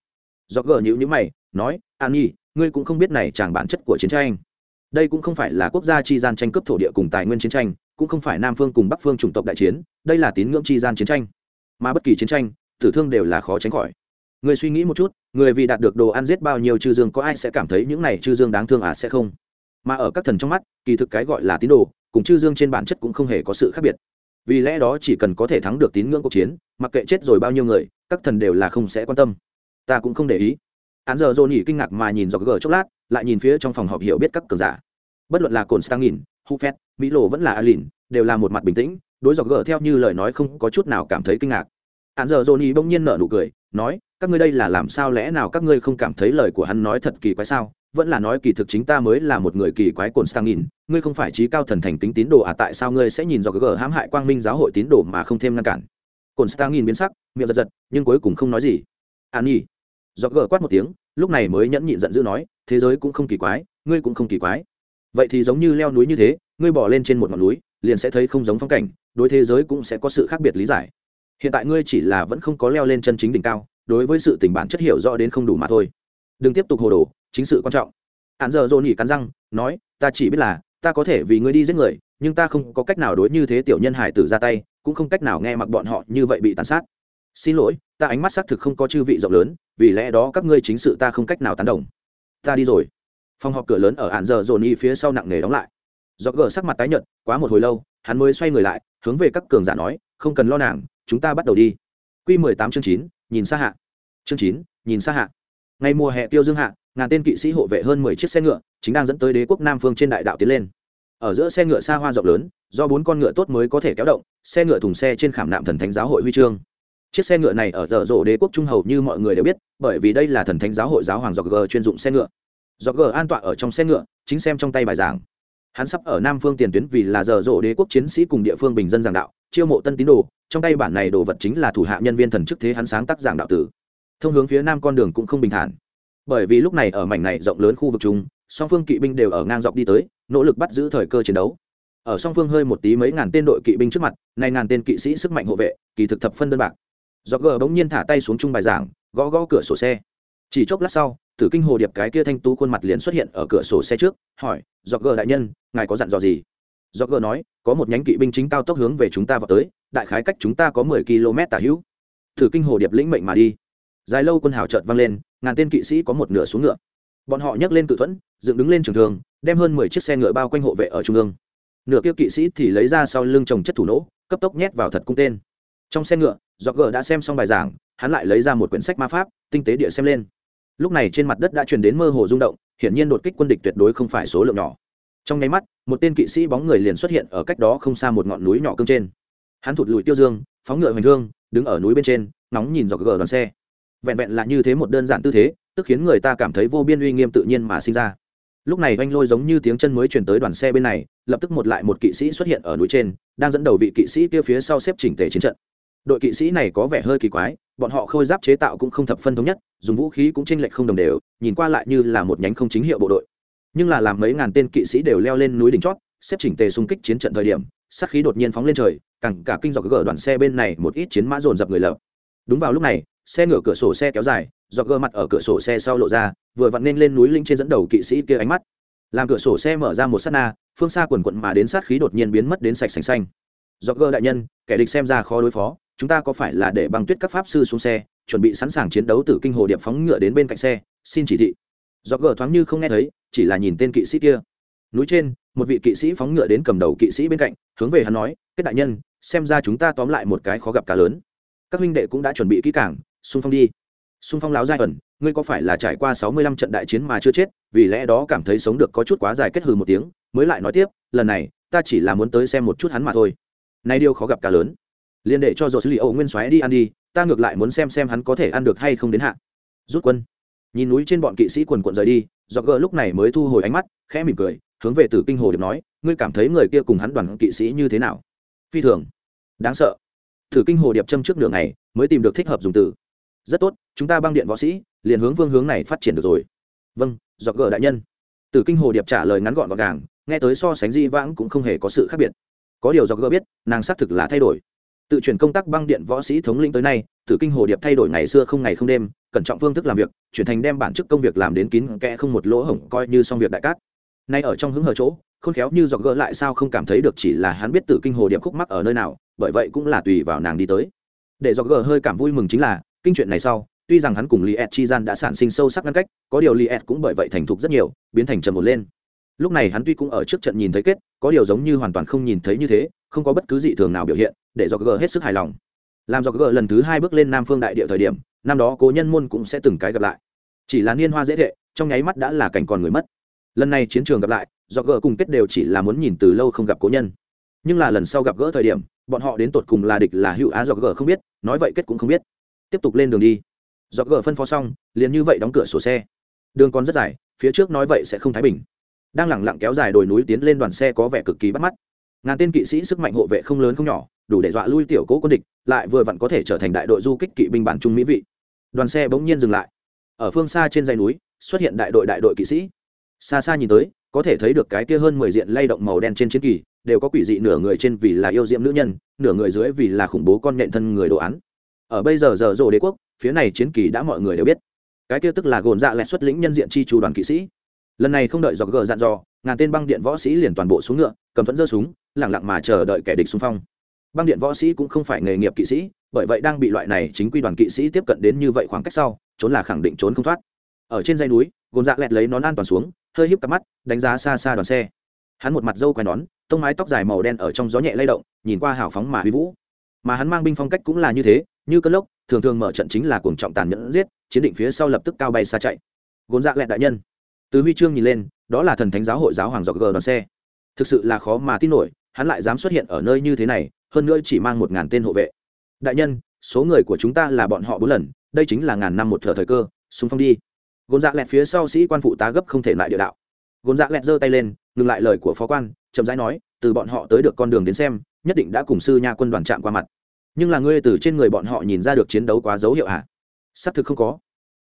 Do gờ nhữ nhữ mày, nói, an nhi, ngươi cũng không biết này chẳng bản chất của chiến tranh. Đây cũng không phải là quốc gia chi gian tranh cướp thổ địa cùng tài nguyên chiến tranh, cũng không phải nam phương cùng bắc phương chủng tộc đại chiến, đây là tín ngưỡng chi gian chiến tranh. Mà bất kỳ chiến tranh, tử thương đều là khó tránh khỏi người suy nghĩ một chút, người vì đạt được đồ ăn giết bao nhiêu chư dương, có ai sẽ cảm thấy những này chư dương đáng thương à sẽ không? Mà ở các thần trong mắt, kỳ thực cái gọi là tín đồ, cùng chư dương trên bản chất cũng không hề có sự khác biệt. Vì lẽ đó chỉ cần có thể thắng được tín ngưỡng cuộc chiến, mặc kệ chết rồi bao nhiêu người, các thần đều là không sẽ quan tâm. Ta cũng không để ý. Án giờ dồn nhỉ kinh ngạc mà nhìn dọc gờ chốc lát, lại nhìn phía trong phòng họp hiểu biết các cường giả. Bất luận là cồn stang hufet mỹ lộ vẫn là alin, đều là một mặt bình tĩnh, đối dọc gờ theo như lời nói không có chút nào cảm thấy kinh ngạc. Án giờ dồn nhỉ bỗng nhiên nở nụ cười, nói các ngươi đây là làm sao lẽ nào các ngươi không cảm thấy lời của hắn nói thật kỳ quái sao? Vẫn là nói kỳ thực chính ta mới là một người kỳ quái cồn stang nhìn, ngươi không phải trí cao thần thành kính tín đồ à tại sao ngươi sẽ nhìn do gờ hãm hại quang minh giáo hội tín đồ mà không thêm ngăn cản? Cồn stang nhìn biến sắc, miệng giật giật, nhưng cuối cùng không nói gì. An nhi. Do gờ quát một tiếng, lúc này mới nhẫn nhịn giận dữ nói, thế giới cũng không kỳ quái, ngươi cũng không kỳ quái. Vậy thì giống như leo núi như thế, ngươi bỏ lên trên một ngọn núi, liền sẽ thấy không giống phong cảnh, đối thế giới cũng sẽ có sự khác biệt lý giải. Hiện tại ngươi chỉ là vẫn không có leo lên chân chính đỉnh cao đối với sự tình bản chất hiểu rõ đến không đủ mà thôi. Đừng tiếp tục hồ đồ, chính sự quan trọng. Hạn giờ dồn nhỉ cắn răng, nói, ta chỉ biết là, ta có thể vì ngươi đi giết người, nhưng ta không có cách nào đối như thế tiểu nhân hải tử ra tay, cũng không cách nào nghe mặc bọn họ như vậy bị tàn sát. Xin lỗi, ta ánh mắt xác thực không có chư vị rộng lớn, vì lẽ đó các ngươi chính sự ta không cách nào tán đồng. Ta đi rồi. Phòng họp cửa lớn ở hạn giờ dồn nhỉ phía sau nặng nề đóng lại. Do gờ sắc mặt tái nhợt, quá một hồi lâu, hắn mới xoay người lại, hướng về các cường giả nói, không cần lo nàng, chúng ta bắt đầu đi q mười tám chương chín, nhìn xa hạ. Chương chín, nhìn xa hạ. Ngày mùa hè tiêu dương hạ, ngàn tên kỵ sĩ hộ vệ hơn mười chiếc xe ngựa, chính đang dẫn tới đế quốc nam phương trên đại đạo tiến lên. Ở giữa xe ngựa xa hoa rộng lớn, do bốn con ngựa tốt mới có thể kéo động, xe ngựa thùng xe trên khảm nạm thần thánh giáo hội huy chương. Chiếc xe ngựa này ở dở dộ đế quốc trung hầu như mọi người đều biết, bởi vì đây là thần thánh giáo hội giáo hoàng dọc g chuyên dụng xe ngựa. Dọc g an tọa ở trong xe ngựa, chính xem trong tay bài giảng hắn sắp ở nam phương tiền tuyến vì là giờ Rộ đế quốc chiến sĩ cùng địa phương bình dân giảng đạo, chiêu mộ tân tín đồ, trong tay bản này đồ vật chính là thủ hạ nhân viên thần chức thế hắn sáng tác giảng đạo tử. Thông hướng phía nam con đường cũng không bình thản. Bởi vì lúc này ở mảnh này rộng lớn khu vực chung, song phương kỵ binh đều ở ngang dọc đi tới, nỗ lực bắt giữ thời cơ chiến đấu. Ở song phương hơi một tí mấy ngàn tên đội kỵ binh trước mặt, nay ngàn tên kỵ sĩ sức mạnh hộ vệ, kỳ thực thập phân đơn bạc. Do gờ bỗng nhiên thả tay xuống chung bài giảng, gõ gõ cửa sổ xe. Chỉ chốc lát sau tử kinh hồ điệp cái kia thanh tú khuôn mặt liền xuất hiện ở cửa sổ xe trước, hỏi do gờ đại nhân, ngài có dặn dò gì? Do gờ nói, có một nhánh kỵ binh chính cao tốc hướng về chúng ta vào tới, đại khái cách chúng ta có mười km tả hữu. Tử kinh hồ điệp lĩnh mệnh mà đi. Dài lâu quân hào chợt vang lên, ngàn tên kỵ sĩ có một nửa xuống ngựa. Bọn họ nhấc lên cự thuẫn, dựng đứng lên trường thường đem hơn mười chiếc xe ngựa bao quanh hộ vệ ở trung ương. Nửa kia kỵ sĩ thì lấy ra sau lưng trồng chất thủ nỗ, cấp tốc nhét vào thật cung tên. Trong xe ngựa do đã xem xong bài giảng, hắn lại lấy ra một quyển sách ma pháp, tinh tế địa xem lên lúc này trên mặt đất đã truyền đến mơ hồ rung động, hiển nhiên đột kích quân địch tuyệt đối không phải số lượng nhỏ. Trong nháy mắt, một tên kỵ sĩ bóng người liền xuất hiện ở cách đó không xa một ngọn núi nhỏ cương trên. Hắn thụt lùi tiêu dương, phóng ngựa hoành thương, đứng ở núi bên trên nóng nhìn dọc gờ đoàn xe. Vẹn vẹn là như thế một đơn giản tư thế, tức khiến người ta cảm thấy vô biên uy nghiêm tự nhiên mà sinh ra. Lúc này oanh lôi giống như tiếng chân mới chuyển tới đoàn xe bên này, lập tức một lại một kỵ sĩ xuất hiện ở núi trên, đang dẫn đầu vị kỵ sĩ kia phía sau xếp chỉnh tề chiến trận đội kỵ sĩ này có vẻ hơi kỳ quái, bọn họ khôi giáp chế tạo cũng không thập phân thống nhất, dùng vũ khí cũng tranh lệch không đồng đều, nhìn qua lại như là một nhánh không chính hiệu bộ đội. Nhưng là làm mấy ngàn tên kỵ sĩ đều leo lên núi đỉnh chót, xếp chỉnh tề xung kích chiến trận thời điểm, sát khí đột nhiên phóng lên trời cẳng cả kinh dọc gỡ đoàn xe bên này một ít chiến mã dồn dập người lợp. đúng vào lúc này, xe ngửa cửa sổ xe kéo dài, dọc gỡ mặt ở cửa sổ xe sau lộ ra, vừa vặn nên lên núi linh trên dẫn đầu kỵ sĩ kia ánh mắt. Làm cửa sổ xe mở ra một sát na, phương xa quần quận mà đến sát khí đột nhiên biến mất đến sạch sành xanh. Dọc gỡ đại nhân, kẻ địch xem ra khó đối phó chúng ta có phải là để băng tuyết các pháp sư xuống xe, chuẩn bị sẵn sàng chiến đấu từ kinh hồ điệp phóng ngựa đến bên cạnh xe? Xin chỉ thị. Do gờ thoáng như không nghe thấy, chỉ là nhìn tên kỵ sĩ kia. Núi trên, một vị kỵ sĩ phóng ngựa đến cầm đầu kỵ sĩ bên cạnh, hướng về hắn nói, kết đại nhân, xem ra chúng ta tóm lại một cái khó gặp cá lớn. Các huynh đệ cũng đã chuẩn bị kỹ cảng xung phong đi. Xung phong láo giai ẩn, ngươi có phải là trải qua sáu mươi lăm trận đại chiến mà chưa chết, vì lẽ đó cảm thấy sống được có chút quá dài kết hừ một tiếng, mới lại nói tiếp, lần này, ta chỉ là muốn tới xem một chút hắn mà thôi. Nay điều khó gặp cá lớn liền để cho dột xử lý ẩu nguyên xoáy đi ăn đi, ta ngược lại muốn xem xem hắn có thể ăn được hay không đến hạn rút quân. Nhìn núi trên bọn kỵ sĩ quần quận rời đi do gỡ lúc này mới thu hồi ánh mắt, khẽ mỉm cười, hướng về tử kinh hồ điệp nói, ngươi cảm thấy người kia cùng hắn đoàn kỵ sĩ như thế nào? Phi thường. Đáng sợ. Thử kinh hồ điệp châm trước đường này mới tìm được thích hợp dùng từ. Rất tốt, chúng ta băng điện võ sĩ, liền hướng phương hướng này phát triển được rồi. Vâng do gỡ đại nhân. Tử kinh hồ điệp trả lời ngắn gọn gọn gàng, nghe tới so sánh di vãng cũng không hề có sự khác biệt. Có điều do gỡ biết, nàng xác thực là thay đổi tự chuyển công tác băng điện võ sĩ thống lĩnh tới nay, tử kinh hồ điệp thay đổi ngày xưa không ngày không đêm, cẩn trọng phương thức làm việc, chuyển thành đem bản chức công việc làm đến kín kẽ không một lỗ hổng, coi như xong việc đại cát. Nay ở trong hứng hờ chỗ không khéo như dọc gỡ lại sao không cảm thấy được chỉ là hắn biết tử kinh hồ điệp khúc mắc ở nơi nào, bởi vậy cũng là tùy vào nàng đi tới. Để dọc gỡ hơi cảm vui mừng chính là, kinh chuyện này sau, tuy rằng hắn cùng li ed chi gian đã sản sinh sâu sắc ngăn cách, có điều li ed cũng bởi vậy thành thục rất nhiều, biến thành trầm một lên. Lúc này hắn tuy cũng ở trước trận nhìn thấy kết, có điều giống như hoàn toàn không nhìn thấy như thế không có bất cứ dị thường nào biểu hiện, để do g hết sức hài lòng. Làm do g lần thứ hai bước lên nam phương đại địa thời điểm, năm đó cố nhân môn cũng sẽ từng cái gặp lại. Chỉ là niên hoa dễ thệ, trong nháy mắt đã là cảnh còn người mất. Lần này chiến trường gặp lại do g cùng kết đều chỉ là muốn nhìn từ lâu không gặp cố nhân. Nhưng là lần sau gặp gỡ thời điểm, bọn họ đến tột cùng là địch là hữu á do g không biết, nói vậy kết cũng không biết. Tiếp tục lên đường đi. Do g phân phó xong, liền như vậy đóng cửa sổ xe. Đường còn rất dài, phía trước nói vậy sẽ không thái bình. Đang lẳng lặng kéo dài đồi núi tiến lên đoàn xe có vẻ cực kỳ bắt mắt ngàn tên kỵ sĩ sức mạnh hộ vệ không lớn không nhỏ, đủ để dọa lui tiểu cố quân địch, lại vừa vặn có thể trở thành đại đội du kích kỵ binh bản trung mỹ vị. Đoàn xe bỗng nhiên dừng lại. Ở phương xa trên dây núi, xuất hiện đại đội đại đội kỵ sĩ. Xa xa nhìn tới, có thể thấy được cái kia hơn mười diện lay động màu đen trên chiến kỳ, đều có quỷ dị nửa người trên vì là yêu diệm nữ nhân, nửa người dưới vì là khủng bố con nhện thân người đồ án. Ở bây giờ giờ rồ đế quốc, phía này chiến kỳ đã mọi người đều biết. Cái kia tức là gồn dạ lẹt xuất lĩnh nhân diện chi chủ đoàn kỵ sĩ lần này không đợi dọc gờ dặn dò, ngàn tên băng điện võ sĩ liền toàn bộ xuống ngựa, cầm thuẫn giơ súng, lẳng lặng mà chờ đợi kẻ địch xung phong. Băng điện võ sĩ cũng không phải nghề nghiệp kỵ sĩ, bởi vậy đang bị loại này chính quy đoàn kỵ sĩ tiếp cận đến như vậy khoảng cách sau, trốn là khẳng định trốn không thoát. Ở trên dây núi, gồm dạ lẹt lấy nón an toàn xuống, hơi híp cặp mắt, đánh giá xa xa đoàn xe. Hắn một mặt dâu quai nón, tông mái tóc dài màu đen ở trong gió nhẹ lay động, nhìn qua hào phóng mà huy vũ. Mà hắn mang binh phong cách cũng là như thế, như cơn lốc, thường thường mở trận chính là cuồng trọng tàn nhẫn giết, chiến định phía sau lập tức cao bay xa chạy. Gồm dạ lẹt đại nhân từ huy chương nhìn lên, đó là thần thánh giáo hội giáo hoàng dọc gờ đoàn xe. Thực sự là khó mà tin nổi, hắn lại dám xuất hiện ở nơi như thế này, hơn nữa chỉ mang một ngàn tên hộ vệ. Đại nhân, số người của chúng ta là bọn họ bốn lần, đây chính là ngàn năm một thở thời cơ, xung phong đi. Gôn dạ lẹt phía sau sĩ quan phụ tá gấp không thể lại địa đạo. Gôn dạ lẹt giơ tay lên, ngừng lại lời của phó quan, chậm rãi nói, từ bọn họ tới được con đường đến xem, nhất định đã cùng sư nha quân đoàn chạm qua mặt. Nhưng là ngươi từ trên người bọn họ nhìn ra được chiến đấu quá dấu hiệu hả? À? xác thực không có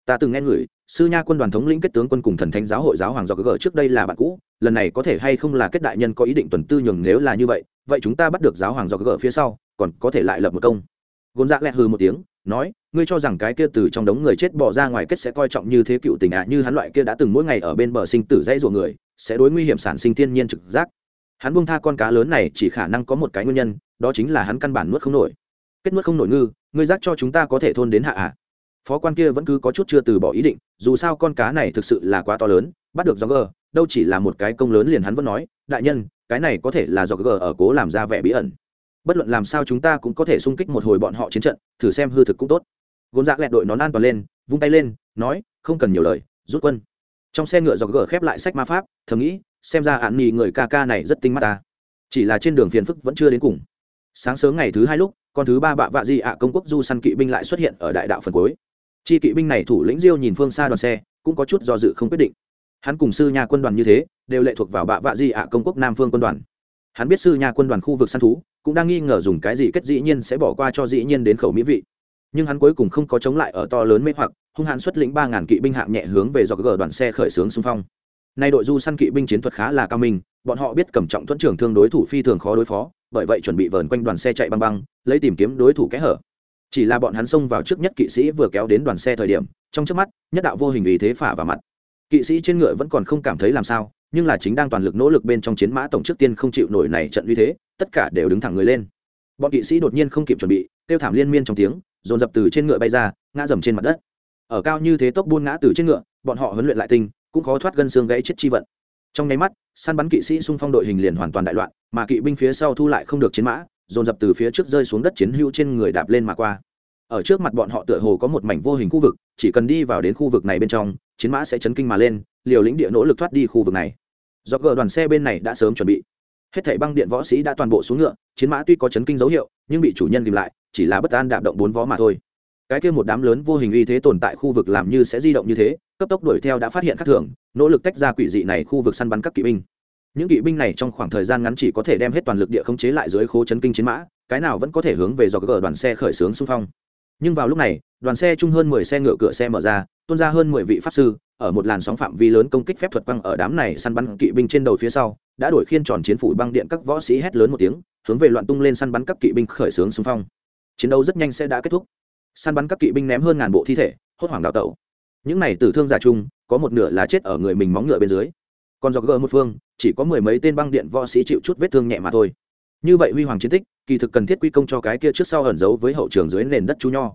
ta từng nghe người, sư nha quân đoàn thống lĩnh kết tướng quân cùng thần thánh giáo hội giáo hoàng do gỡ trước đây là bạn cũ, lần này có thể hay không là kết đại nhân có ý định tuần tư nhường nếu là như vậy vậy chúng ta bắt được giáo hoàng do gỡ phía sau, còn có thể lại lập một công. Gôn dạ lẹt hừ một tiếng, nói, ngươi cho rằng cái kia từ trong đống người chết bỏ ra ngoài kết sẽ coi trọng như thế cựu tình ạ, như hắn loại kia đã từng mỗi ngày ở bên bờ sinh tử dãy ruộng người, sẽ đối nguy hiểm sản sinh thiên nhiên trực giác. Hắn buông tha con cá lớn này, chỉ khả năng có một cái nguyên nhân, đó chính là hắn căn bản nuốt không nổi. Kết nuốt không nổi ngư, ngươi giác cho chúng ta có thể thôn đến hạ ạ. à phó quan kia vẫn cứ có chút chưa từ bỏ ý định, dù sao con cá này thực sự là quá to lớn, bắt được do gờ đâu chỉ là một cái công lớn liền hắn vẫn nói, đại nhân, cái này có thể là do gờ ở cố làm ra vẻ bí ẩn. Bất luận làm sao chúng ta cũng có thể xung kích một hồi bọn họ chiến trận, thử xem hư thực cũng tốt. Gôn dạ lẹt đội nón an toàn lên, vung tay lên, nói, không cần nhiều lời, rút quân. Trong xe ngựa dọc gờ khép lại sách ma pháp, thầm nghĩ, xem ra hạn nghỉ người ca ca này rất tinh mắt ta. Chỉ là trên đường phiền phức vẫn chưa đến cùng. Sáng sớm ngày thứ hai lúc, con thứ ba bạ vạ di ạ công quốc du săn kỵ binh lại xuất hiện ở đại đạo phần cuối chi kỵ binh này thủ lĩnh diêu nhìn phương xa đoàn xe, cũng có chút do dự không quyết định. Hắn cùng sư nhà quân đoàn như thế, đều lệ thuộc vào bạ vạ di ạ công quốc nam phương quân đoàn. Hắn biết sư nhà quân đoàn khu vực săn thú, cũng đang nghi ngờ dùng cái gì kết dĩ nhiên sẽ bỏ qua cho dĩ nhiên đến khẩu mỹ vị. Nhưng hắn cuối cùng không có chống lại ở to lớn mê hoặc, hung hãn xuất lĩnh ba ngàn kỵ binh hạng nhẹ hướng về dọc gờ đoàn xe khởi xướng xung phong. Nay đội du săn kỵ binh chiến thuật khá là cao minh, bọn họ biết cầm trọng thuẫn trưởng thương đối thủ phi thường khó đối phó, bởi vậy chuẩn bị vờn quanh đoàn xe chạy băng băng, lấy tìm kiếm đối thủ kẽ hở chỉ là bọn hắn xông vào trước nhất kỵ sĩ vừa kéo đến đoàn xe thời điểm, trong trước mắt, nhất đạo vô hình ý thế phả vào mặt. Kỵ sĩ trên ngựa vẫn còn không cảm thấy làm sao, nhưng là chính đang toàn lực nỗ lực bên trong chiến mã tổng trước tiên không chịu nổi này trận uy thế, tất cả đều đứng thẳng người lên. Bọn kỵ sĩ đột nhiên không kịp chuẩn bị, kêu thảm liên miên trong tiếng, dồn dập từ trên ngựa bay ra, ngã dầm trên mặt đất. Ở cao như thế tốc buôn ngã từ trên ngựa, bọn họ huấn luyện lại tinh, cũng khó thoát gân xương gãy chết chi vận. Trong nháy mắt, săn bắn kỵ sĩ xung phong đội hình liền hoàn toàn đại loạn, mà kỵ binh phía sau thu lại không được chiến mã dồn dập từ phía trước rơi xuống đất chiến hữu trên người đạp lên mà qua. Ở trước mặt bọn họ tựa hồ có một mảnh vô hình khu vực, chỉ cần đi vào đến khu vực này bên trong, chiến mã sẽ chấn kinh mà lên, liều lĩnh địa nỗ lực thoát đi khu vực này. Do gờ đoàn xe bên này đã sớm chuẩn bị. Hết thảy băng điện võ sĩ đã toàn bộ xuống ngựa, chiến mã tuy có chấn kinh dấu hiệu, nhưng bị chủ nhân tìm lại, chỉ là bất an đạp động bốn vó mà thôi. Cái kia một đám lớn vô hình uy thế tồn tại khu vực làm như sẽ di động như thế, cấp tốc đuổi theo đã phát hiện các thường, nỗ lực tách ra quỷ dị này khu vực săn bắn các kỵ binh những kỵ binh này trong khoảng thời gian ngắn chỉ có thể đem hết toàn lực địa khống chế lại dưới khố chấn kinh chiến mã, cái nào vẫn có thể hướng về do gờ đoàn xe khởi xướng xung phong. Nhưng vào lúc này, đoàn xe chung hơn mười xe ngựa cửa xe mở ra, tuôn ra hơn mười vị pháp sư, ở một làn sóng phạm vi lớn công kích phép thuật băng ở đám này săn bắn kỵ binh trên đầu phía sau, đã đổi khiên tròn chiến phủ băng điện các võ sĩ hét lớn một tiếng, hướng về loạn tung lên săn bắn các kỵ binh khởi xướng xung phong. Chiến đấu rất nhanh sẽ đã kết thúc. Săn bắn các kỵ binh ném hơn ngàn bộ thi thể, hốt hoảng đào tẩu. Những này tử thương giả chung, có một nửa là chết ở người mình móng ngựa bên dưới. Còn do gờ một phương chỉ có mười mấy tên băng điện võ sĩ chịu chút vết thương nhẹ mà thôi. Như vậy huy hoàng chiến tích, kỳ thực cần thiết quy công cho cái kia trước sau ẩn giấu với hậu trường dưới nền đất chú nho.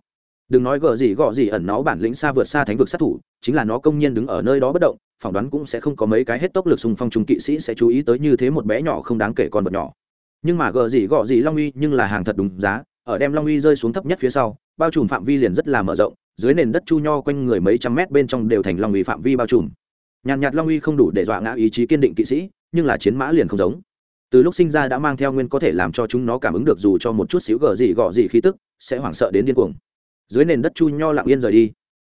Đừng nói gờ gì gọ gì ẩn nó bản lĩnh xa vượt xa thánh vực sát thủ, chính là nó công nhiên đứng ở nơi đó bất động, phỏng đoán cũng sẽ không có mấy cái hết tốc lực xung phong trung kỵ sĩ sẽ chú ý tới như thế một bé nhỏ không đáng kể con vật nhỏ. Nhưng mà gờ gì gọ gì long uy nhưng là hàng thật đúng giá, ở đem long uy rơi xuống thấp nhất phía sau, bao trùm phạm vi liền rất là mở rộng, dưới nền đất chu nho quanh người mấy trăm mét bên trong đều thành long uy phạm vi bao trùm nhàn nhạt long uy không đủ để dọa ngã ý chí kiên định kỵ sĩ, nhưng là chiến mã liền không giống. Từ lúc sinh ra đã mang theo nguyên có thể làm cho chúng nó cảm ứng được dù cho một chút xíu gờ gì gọ gì khí tức, sẽ hoảng sợ đến điên cuồng. Dưới nền đất chu nho lặng yên rời đi.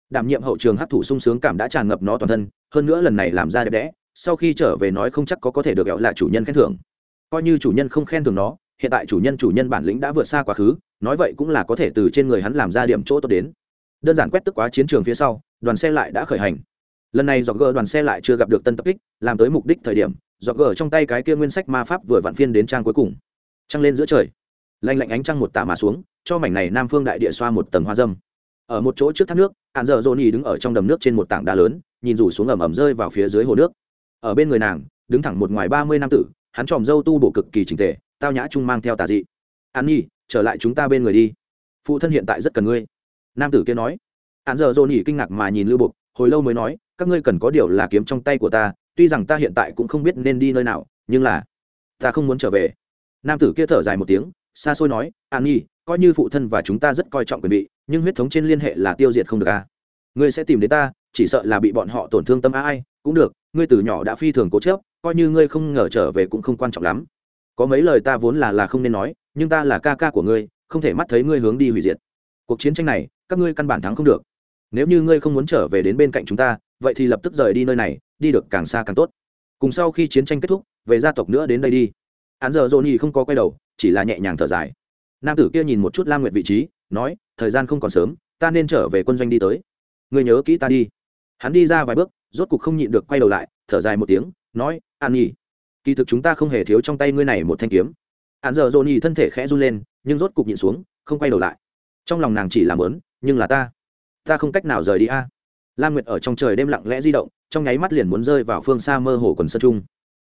Đảm nhiệm hậu trường hấp thụ sung sướng cảm đã tràn ngập nó toàn thân, hơn nữa lần này làm ra đẹp đẽ, sau khi trở về nói không chắc có có thể được gọi là chủ nhân khen thưởng. Coi như chủ nhân không khen thưởng nó, hiện tại chủ nhân chủ nhân bản lĩnh đã vượt xa quá khứ, nói vậy cũng là có thể từ trên người hắn làm ra điểm chỗ tốt đến. Đơn giản quét tức quá chiến trường phía sau, đoàn xe lại đã khởi hành lần này dọc gờ đoàn xe lại chưa gặp được tân tập kích, làm tới mục đích thời điểm, dọc gờ trong tay cái kia nguyên sách ma pháp vừa vặn phiên đến trang cuối cùng. Trăng lên giữa trời. Lanh lạnh ánh trăng một tả mà xuống, cho mảnh này nam phương đại địa xoa một tầng hoa dâm. Ở một chỗ trước thác nước hạn dợ dồn nhì đứng ở trong đầm nước trên một tảng đá lớn, nhìn rủ xuống ẩm ẩm rơi vào phía dưới hồ nước. Ở bên người nàng, đứng thẳng một ngoài ba mươi năm tử, hắn tròm dâu tu bổ cực kỳ trình tề, tao nhã trung mang theo tà dị. An nhi, trở lại chúng ta bên người đi. Phụ thân hiện tại rất cần ngươi. Nam tử kia nói. Hạn dợ dồn nhì kinh ngạc mà nhìn lưu bục hồi lâu mới nói các ngươi cần có điều là kiếm trong tay của ta, tuy rằng ta hiện tại cũng không biết nên đi nơi nào, nhưng là ta không muốn trở về. Nam tử kia thở dài một tiếng, xa xôi nói, an nhi, coi như phụ thân và chúng ta rất coi trọng quyền vị, nhưng huyết thống trên liên hệ là tiêu diệt không được a à. ngươi sẽ tìm đến ta, chỉ sợ là bị bọn họ tổn thương tâm ai, cũng được, ngươi từ nhỏ đã phi thường cố chớp coi như ngươi không ngờ trở về cũng không quan trọng lắm. Có mấy lời ta vốn là là không nên nói, nhưng ta là ca ca của ngươi, không thể mắt thấy ngươi hướng đi hủy diệt. Cuộc chiến tranh này, các ngươi căn bản thắng không được. Nếu như ngươi không muốn trở về đến bên cạnh chúng ta vậy thì lập tức rời đi nơi này, đi được càng xa càng tốt. Cùng sau khi chiến tranh kết thúc, về gia tộc nữa đến đây đi. Hắn giờ johnny không có quay đầu, chỉ là nhẹ nhàng thở dài. Nam tử kia nhìn một chút lam nguyệt vị trí, nói, thời gian không còn sớm, ta nên trở về quân doanh đi tới. Người nhớ kỹ ta đi. Hắn đi ra vài bước, rốt cục không nhịn được quay đầu lại, thở dài một tiếng, nói, an nhi, kỳ thực chúng ta không hề thiếu trong tay ngươi này một thanh kiếm. Hắn giờ dồn nhì thân thể khẽ run lên, nhưng rốt cục nhịn xuống, không quay đầu lại. Trong lòng nàng chỉ làm lớn nhưng là ta ta không cách nào rời đi a lam nguyệt ở trong trời đêm lặng lẽ di động, trong nháy mắt liền muốn rơi vào phương xa mơ hồ quần sơn trung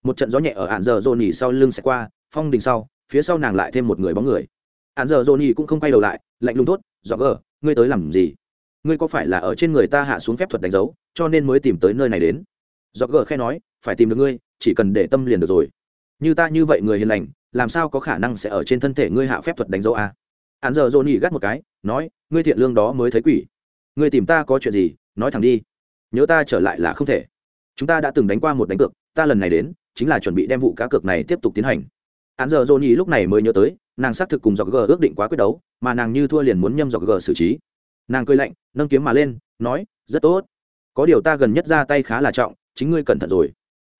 một trận gió nhẹ ở hạn giờ dồn nhỉ sau lưng sẽ qua, phong đình sau, phía sau nàng lại thêm một người bóng người. Hạn giờ dồn nhỉ cũng không quay đầu lại, lạnh lùng tốt do gờ, ngươi tới làm gì? Ngươi có phải là ở trên người ta hạ xuống phép thuật đánh dấu, cho nên mới tìm tới nơi này đến? Do gờ khe nói, phải tìm được ngươi, chỉ cần để tâm liền được rồi. Như ta như vậy người hiền lành, làm sao có khả năng sẽ ở trên thân thể ngươi hạ phép thuật đánh dấu à? a hắn giờ dồn nhỉ gắt một cái, nói, ngươi thiện lương đó mới thấy quỷ. Ngươi tìm ta có chuyện gì nói thẳng đi, nhớ ta trở lại là không thể. Chúng ta đã từng đánh qua một đánh cược, ta lần này đến, chính là chuẩn bị đem vụ cá cược này tiếp tục tiến hành. Hắn giờ Johnny lúc này mới nhớ tới, nàng xác thực cùng dọc g ước định quá quyết đấu, mà nàng như thua liền muốn nhâm dọc g xử trí. Nàng cười lạnh, nâng kiếm mà lên, nói, rất tốt. Có điều ta gần nhất ra tay khá là trọng, chính ngươi cẩn thận rồi.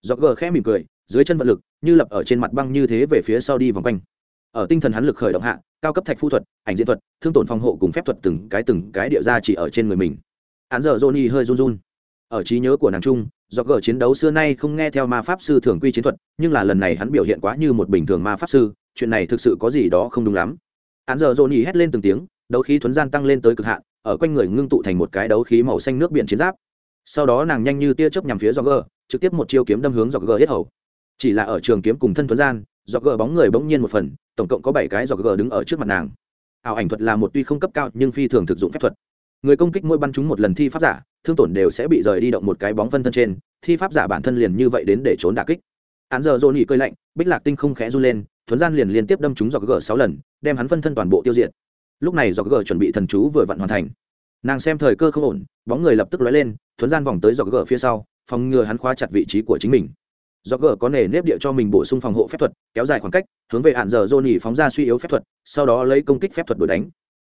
Dọc g khẽ mỉm cười, dưới chân vận lực, như lập ở trên mặt băng như thế về phía sau đi vòng quanh. Ở tinh thần hắn lực khởi động hạ, cao cấp thạch phu thuật, ảnh diễn thuật, thương tổn phòng hộ cùng phép thuật từng cái từng cái địa ra chỉ ở trên người mình hắn giờ johnny hơi run run. Ở trí nhớ của nàng trung do gờ chiến đấu xưa nay không nghe theo ma pháp sư thường quy chiến thuật, nhưng là lần này hắn biểu hiện quá như một bình thường ma pháp sư, chuyện này thực sự có gì đó không đúng lắm. Hắn giờ johnny hét lên từng tiếng, đấu khí thuấn gian tăng lên tới cực hạn, ở quanh người ngưng tụ thành một cái đấu khí màu xanh nước biển chiến giáp. Sau đó nàng nhanh như tia chớp nhằm phía do gờ, trực tiếp một chiêu kiếm đâm hướng do gờ hết hầu. Chỉ là ở trường kiếm cùng thân thuấn gian do gờ bóng người bỗng nhiên một phần, tổng cộng có bảy cái do gờ đứng ở trước mặt nàng. Ảo ảnh thuật là một tuy không cấp cao, nhưng phi thường thực dụng phép thuật người công kích mỗi bắn chúng một lần thi pháp giả, thương tổn đều sẽ bị rời đi động một cái bóng phân thân trên, thi pháp giả bản thân liền như vậy đến để trốn đà kích. Hắn giờ dồn nhị cơi lạnh, bích lạc tinh không khẽ run lên, thuấn gian liền liên tiếp đâm chúng dọc g sáu lần, đem hắn phân thân toàn bộ tiêu diệt. Lúc này dọc g chuẩn bị thần chú vừa vặn hoàn thành. Nàng xem thời cơ không ổn, bóng người lập tức lóe lên, thuấn gian vòng tới dọc g phía sau, phòng ngừa hắn khóa chặt vị trí của chính mình. Do g có nề nếp địa cho mình bổ sung phòng hộ phép thuật, kéo dài khoảng cách, hướng về hạn giờ johnny phóng ra suy yếu phép thuật, sau đó lấy công kích phép thuật đổi đánh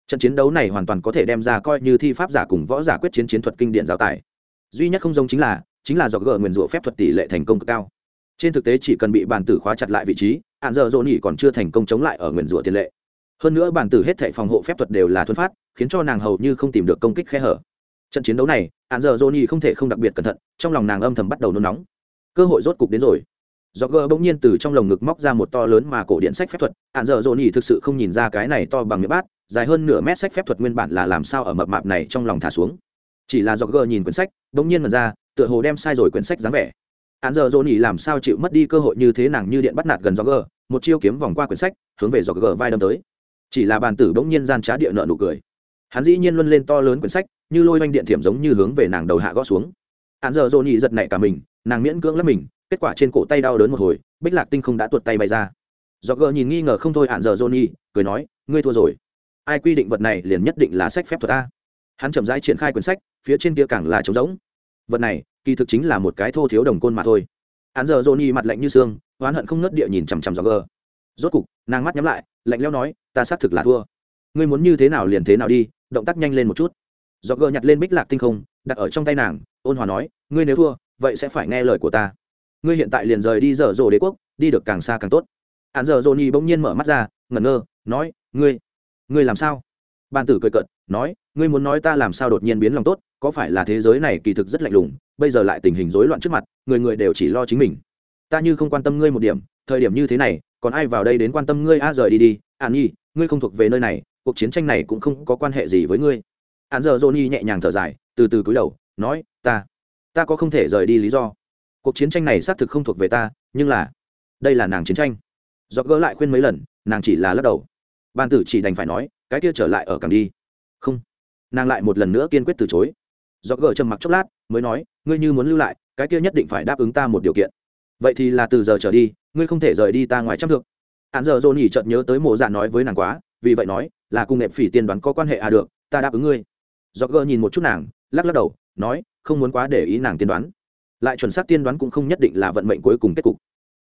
trận chiến đấu này hoàn toàn có thể đem ra coi như thi pháp giả cùng võ giả quyết chiến chiến thuật kinh điển giáo tài. Duy nhất không giống chính là chính là do gờ nguyền rủa phép thuật tỷ lệ thành công cực cao. Trên thực tế chỉ cần bị bản tử khóa chặt lại vị trí, hạn giờ johnny còn chưa thành công chống lại ở nguyền rủa tiền lệ. Hơn nữa bản tử hết thảy phòng hộ phép thuật đều là thuần phát, khiến cho nàng hầu như không tìm được công kích khe hở. Trận chiến đấu này, hạn giờ johnny không thể không đặc biệt cẩn thận, trong lòng nàng âm thầm bắt đầu nôn nóng. Cơ hội rốt cục đến rồi do gờ bỗng nhiên từ trong lồng ngực móc ra một to lớn mà cổ điện sách phép thuật. Hạn dở dồn nhỉ thực sự không nhìn ra cái này to bằng miệng bát, dài hơn nửa mét sách phép thuật nguyên bản là làm sao ở mập mạp này trong lòng thả xuống. Chỉ là do gờ nhìn quyển sách, bỗng nhiên mật ra, tựa hồ đem sai rồi quyển sách dáng vẻ. Hạn dở dồn nhỉ làm sao chịu mất đi cơ hội như thế nàng như điện bắt nạt gần do gờ, một chiêu kiếm vòng qua quyển sách, hướng về do gờ vai đâm tới. Chỉ là bàn tử bỗng nhiên gian trá địa nợ nụ cười. Hắn dĩ nhiên luân lên to lớn quyển sách, như lôi oanh điện thiểm giống như hướng về nàng đầu hạ gõ xuống. Hạn dở dồn nhỉ giật nảy cả mình, nàng miễn cưỡng lấp mình kết quả trên cổ tay đau đớn một hồi, bích lạc tinh không đã tuột tay bay ra. Do gờ nhìn nghi ngờ không thôi hạn giờ johnny, cười nói, ngươi thua rồi. Ai quy định vật này liền nhất định là sách phép thuật ta. Hắn chậm rãi triển khai quyển sách, phía trên kia càng là trống rỗng. Vật này, kỳ thực chính là một cái thô thiếu đồng côn mà thôi. Hắn giờ johnny mặt lạnh như xương, oán hận không nớt địa nhìn chằm chằm do gờ. Rốt cục, nàng mắt nhắm lại, lạnh leo nói, ta xác thực là thua. Ngươi muốn như thế nào liền thế nào đi, động tác nhanh lên một chút. Do gờ nhặt lên bích lạc tinh không, đặt ở trong tay nàng, ôn hòa nói, ngươi nếu thua, vậy sẽ phải nghe lời của ta ngươi hiện tại liền rời đi dở dồ đế quốc, đi được càng xa càng tốt. Hạn dở dồ nhi bỗng nhiên mở mắt ra, ngẩn ngơ, nói, ngươi ngươi làm sao? Ban tử cười cợt, nói, ngươi muốn nói ta làm sao đột nhiên biến lòng tốt, có phải là thế giới này kỳ thực rất lạnh lùng, bây giờ lại tình hình rối loạn trước mặt, người người đều chỉ lo chính mình. Ta như không quan tâm ngươi một điểm, thời điểm như thế này, còn ai vào đây đến quan tâm ngươi, a, rời đi đi. An nhi, ngươi không thuộc về nơi này, cuộc chiến tranh này cũng không có quan hệ gì với ngươi. Hắn giờ johnny nhẹ nhàng thở dài, từ từ cúi đầu, nói, ta ta có không thể rời đi lý do cuộc chiến tranh này xác thực không thuộc về ta, nhưng là, đây là nàng chiến tranh. Do gỡ lại khuyên mấy lần, nàng chỉ là lắc đầu. Ban tử chỉ đành phải nói, cái kia trở lại ở càng đi. Không. Nàng lại một lần nữa kiên quyết từ chối. Do gỡ trầm mặc chốc lát, mới nói, ngươi như muốn lưu lại, cái kia nhất định phải đáp ứng ta một điều kiện. Vậy thì là từ giờ trở đi, ngươi không thể rời đi ta ngoài trăm thượng hạn giờ dồn nhỉ chợt nhớ tới mộ dạ nói với nàng quá, vì vậy nói, là cùng nệm phỉ tiên đoán có quan hệ à được, ta đáp ứng ngươi. Do gỡ nhìn một chút nàng, lắc lắc đầu, nói, không muốn quá để ý nàng tiên đoán lại chuẩn xác tiên đoán cũng không nhất định là vận mệnh cuối cùng kết cục.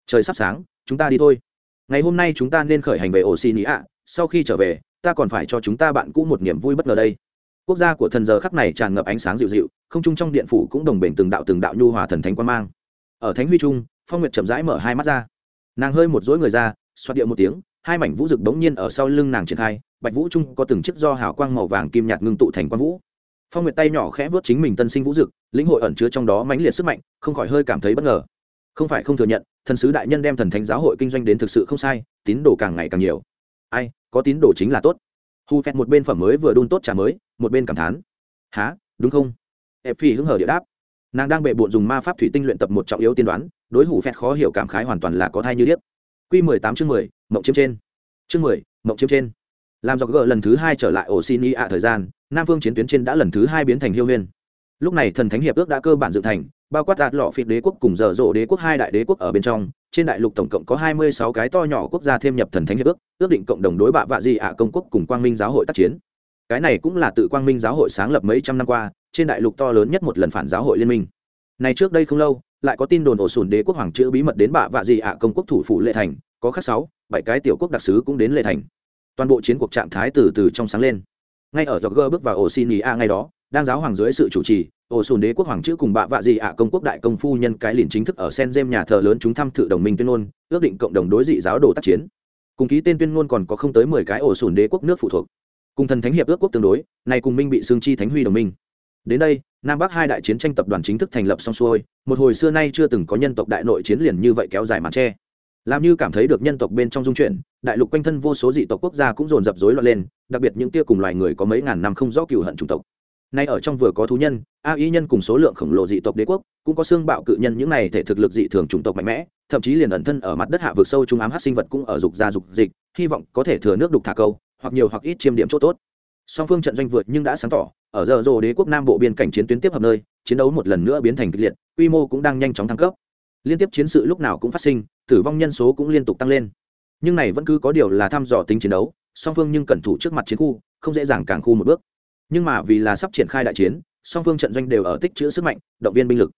Trời sắp sáng, chúng ta đi thôi. Ngày hôm nay chúng ta nên khởi hành về ổ xì nị ạ sau khi trở về, ta còn phải cho chúng ta bạn cũ một niềm vui bất ngờ đây. Quốc gia của thần giờ khắc này tràn ngập ánh sáng dịu dịu, không trung trong điện phủ cũng đồng bền từng đạo từng đạo nhu hòa thần thánh quan mang. Ở thánh huy trung, phong nguyệt chậm rãi mở hai mắt ra. Nàng hơi một dối người ra xoát điệu một tiếng, hai mảnh vũ rực bỗng nhiên ở sau lưng nàng triển khai, bạch vũ trung có từng chiếc do hào quang màu vàng kim nhạt ngưng tụ thành quang vũ phong nguyệt tay nhỏ khẽ vớt chính mình tân sinh vũ dực, lĩnh hội ẩn chứa trong đó mãnh liệt sức mạnh, không khỏi hơi cảm thấy bất ngờ. Không phải không thừa nhận, thần sứ đại nhân đem thần thánh giáo hội kinh doanh đến thực sự không sai, tín đồ càng ngày càng nhiều. Ai, có tín đồ chính là tốt. Hu phẹt một bên phẩm mới vừa đun tốt trà mới, một bên cảm thán. Há đúng không? Ép phi hứng hở địa đáp. Nàng đang bệ bộn dùng ma pháp thủy tinh luyện tập một trọng yếu tiên đoán, đối hủ phẹt khó hiểu cảm khái hoàn toàn là có thai như điếc. Q mười tám chương mười, mộng chiếm trên. Chương mười, mộng chiếm trên làm do gỡ lần thứ hai trở lại ổ xin y ạ thời gian, nam phương chiến tuyến trên đã lần thứ hai biến thành hiêu huyên. Lúc này thần thánh hiệp ước đã cơ bản dựng thành, bao quát đạt lọ phiệt đế quốc cùng dở dộ đế quốc hai đại đế quốc ở bên trong, trên đại lục tổng cộng có hai mươi sáu cái to nhỏ quốc gia thêm nhập thần thánh hiệp ước ước định cộng đồng đối bạ vạ di ạ công quốc cùng quang minh giáo hội tác chiến. Cái này cũng là tự quang minh giáo hội sáng lập mấy trăm năm qua, trên đại lục to lớn nhất một lần phản giáo hội liên minh. Này trước đây không lâu, lại có tin đồn ổ sùn đế quốc hoàng chữ bí mật đến bạ vạ di ạ công quốc thủ phủ lệ thành, có khắc sáu, bảy cái tiểu quốc đặc sứ cũng đến lệ thành toàn bộ chiến cuộc trạng thái từ từ trong sáng lên. Ngay ở dọc gơ bước vào ổ xin ý a ngay đó, đang giáo hoàng dưới sự chủ trì ổ sùn đế quốc hoàng chữ cùng bạ vạ dị ạ công quốc đại công phu nhân cái liền chính thức ở sen dêm nhà thờ lớn chúng thăm thự đồng minh tuyên ngôn, ước định cộng đồng đối dị giáo đồ tác chiến. Cùng ký tên tuyên ngôn còn có không tới mười cái ổ sùn đế quốc nước phụ thuộc. Cùng thần thánh hiệp ước quốc tương đối này cùng minh bị xương chi thánh huy đồng minh. Đến đây, nam bắc hai đại chiến tranh tập đoàn chính thức thành lập xong xuôi, một hồi xưa nay chưa từng có nhân tộc đại nội chiến liền như vậy kéo dài màn tre làm như cảm thấy được nhân tộc bên trong dung chuyển, đại lục quanh thân vô số dị tộc quốc gia cũng dồn dập rối loạn lên, đặc biệt những tia cùng loài người có mấy ngàn năm không rõ cựu hận chủng tộc. Nay ở trong vừa có thú nhân, a y nhân cùng số lượng khổng lồ dị tộc đế quốc, cũng có xương bạo cự nhân những này thể thực lực dị thường chủng tộc mạnh mẽ, thậm chí liền ẩn thân ở mặt đất hạ vực sâu trung ám hát sinh vật cũng ở dục gia dục dịch, hy vọng có thể thừa nước đục thả câu, hoặc nhiều hoặc ít chiêm điểm chỗ tốt. Song phương trận doanh vượt nhưng đã sáng tỏ, ở giờ rồ đế quốc nam bộ biên cảnh chiến tuyến tiếp hợp nơi, chiến đấu một lần nữa biến thành kịch liệt, quy mô cũng đang nhanh chóng thăng cấp. Liên tiếp chiến sự lúc nào cũng phát sinh tử vong nhân số cũng liên tục tăng lên. Nhưng này vẫn cứ có điều là thăm dò tính chiến đấu, song phương nhưng cẩn thủ trước mặt chiến khu, không dễ dàng càng khu một bước. Nhưng mà vì là sắp triển khai đại chiến, song phương trận doanh đều ở tích chữ sức mạnh, động viên binh lực.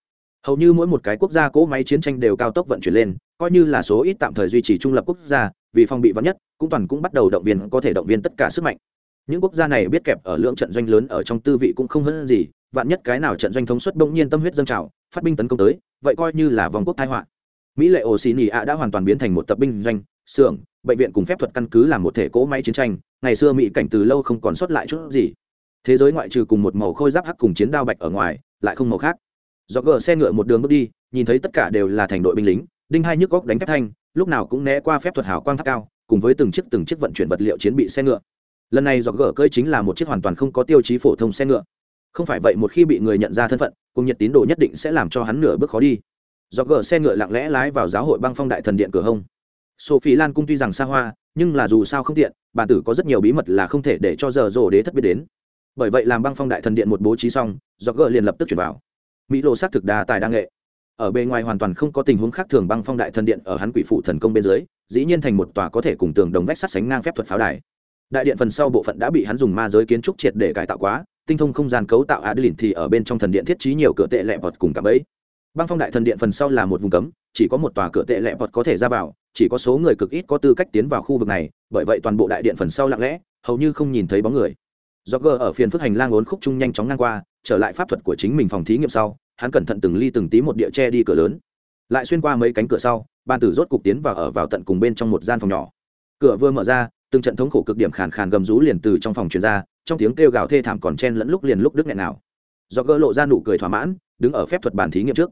Hầu như mỗi một cái quốc gia cỗ máy chiến tranh đều cao tốc vận chuyển lên, coi như là số ít tạm thời duy trì trung lập quốc gia, vì phòng bị vắn nhất, cũng toàn cũng bắt đầu động viên, có thể động viên tất cả sức mạnh. Những quốc gia này biết kẹp ở lượng trận doanh lớn ở trong tư vị cũng không hơn gì, vạn nhất cái nào trận doanh thống suất bỗng nhiên tâm huyết dâng trào, phát binh tấn công tới, vậy coi như là vòng quốc thái họa mỹ lệ ổ xì nỉ ạ đã hoàn toàn biến thành một tập binh doanh, xưởng, bệnh viện cùng phép thuật căn cứ làm một thể cỗ máy chiến tranh, ngày xưa mỹ cảnh từ lâu không còn xuất lại chút gì. Thế giới ngoại trừ cùng một màu khôi giáp hắc cùng chiến đao bạch ở ngoài, lại không màu khác. Do gờ xe ngựa một đường bước đi, nhìn thấy tất cả đều là thành đội binh lính, đinh hai nhức góc đánh thép thanh, lúc nào cũng né qua phép thuật hào quang tháp cao, cùng với từng chiếc từng chiếc vận chuyển vật liệu chiến bị xe ngựa. Lần này do gờ cơi chính là một chiếc hoàn toàn không có tiêu chí phổ thông xe ngựa. Không phải vậy một khi bị người nhận ra thân phận, cùng nhiệt tín đồ nhất định sẽ làm cho hắn nửa bước khó đi do gờ xe ngựa lặng lẽ lái vào giáo hội băng phong đại thần điện cửa hông. Sophie lan cung tuy rằng xa hoa, nhưng là dù sao không tiện bản tử có rất nhiều bí mật là không thể để cho giờ rồ đế thất biết đến. Bởi vậy làm băng phong đại thần điện một bố trí xong, do gờ liền lập tức chuyển vào. Mỹ lộ xác thực đa tài đa nghệ. Ở bề ngoài hoàn toàn không có tình huống khác thường băng phong đại thần điện ở hắn quỷ phụ thần công bên dưới, dĩ nhiên thành một tòa có thể cùng tường đồng vách sắt sánh ngang phép thuật pháo đài. Đại điện phần sau bộ phận đã bị hắn dùng ma giới kiến trúc triệt để cải tạo quá, tinh thông không gian cấu tạo adeline thì ở bên trong thần điện thiết trí nhiều cửa tệ lẹ vọt cùng cả bẫy băng phong đại thần điện phần sau là một vùng cấm, chỉ có một tòa cửa tệ lẹ vọt có thể ra vào, chỉ có số người cực ít có tư cách tiến vào khu vực này, bởi vậy toàn bộ đại điện phần sau lặng lẽ, hầu như không nhìn thấy bóng người. Do gờ ở phiền phức hành lang ốn khúc chung nhanh chóng ngang qua, trở lại pháp thuật của chính mình phòng thí nghiệm sau, hắn cẩn thận từng ly từng tí một địa che đi cửa lớn. Lại xuyên qua mấy cánh cửa sau ban tử rốt cục tiến vào ở vào tận cùng bên trong một gian phòng nhỏ. Cửa vừa mở ra, từng trận thống khổ cực điểm khàn khàn gầm rú liền từ trong phòng truyền ra, trong tiếng kêu gào thê thảm còn chen lẫn lúc liền lúc đức nghẹn nào. Do gỡ lộ ra nụ cười thỏa mãn, đứng ở phép thuật bàn thí nghiệm trước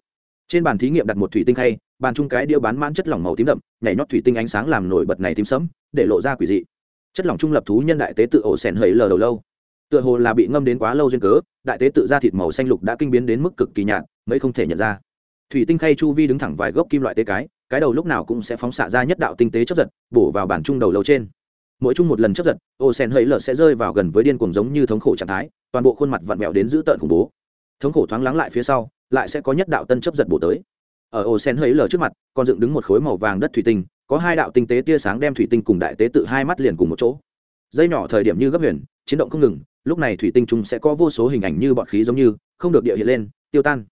trên bàn thí nghiệm đặt một thủy tinh khay, bàn chung cái đĩa bán mãn chất lỏng màu tím đậm, nhảy nhót thủy tinh ánh sáng làm nổi bật này tím sẫm, để lộ ra quỷ dị. Chất lỏng trung lập thú nhân đại tế tự ổ sèn hấy lờ đầu lâu. Tựa hồ là bị ngâm đến quá lâu duyên cớ, đại tế tự ra thịt màu xanh lục đã kinh biến đến mức cực kỳ nhạt, mấy không thể nhận ra. Thủy tinh khay chu vi đứng thẳng vài gốc kim loại tế cái cái đầu lúc nào cũng sẽ phóng xạ ra nhất đạo tinh tế chấp giật, bổ vào bản trung đầu lâu trên. Mỗi chung một lần chấp giật ô sen hẫy lở sẽ rơi vào gần với điên cuồng giống như thống khổ trạng thái, toàn bộ khuôn mặt vặn vẹo đến dữ tợn khủng bố. Thống khổ thoáng lắng lại phía sau lại sẽ có nhất đạo tân chấp giật bổ tới. Ở ô sen hẫy lở trước mặt, còn dựng đứng một khối màu vàng đất thủy tinh, có hai đạo tinh tế tia sáng đem thủy tinh cùng đại tế tự hai mắt liền cùng một chỗ. Dây nhỏ thời điểm như gấp huyền, chiến động không ngừng, lúc này thủy tinh chúng sẽ có vô số hình ảnh như bọt khí giống như, không được địa hiện lên, tiêu tan.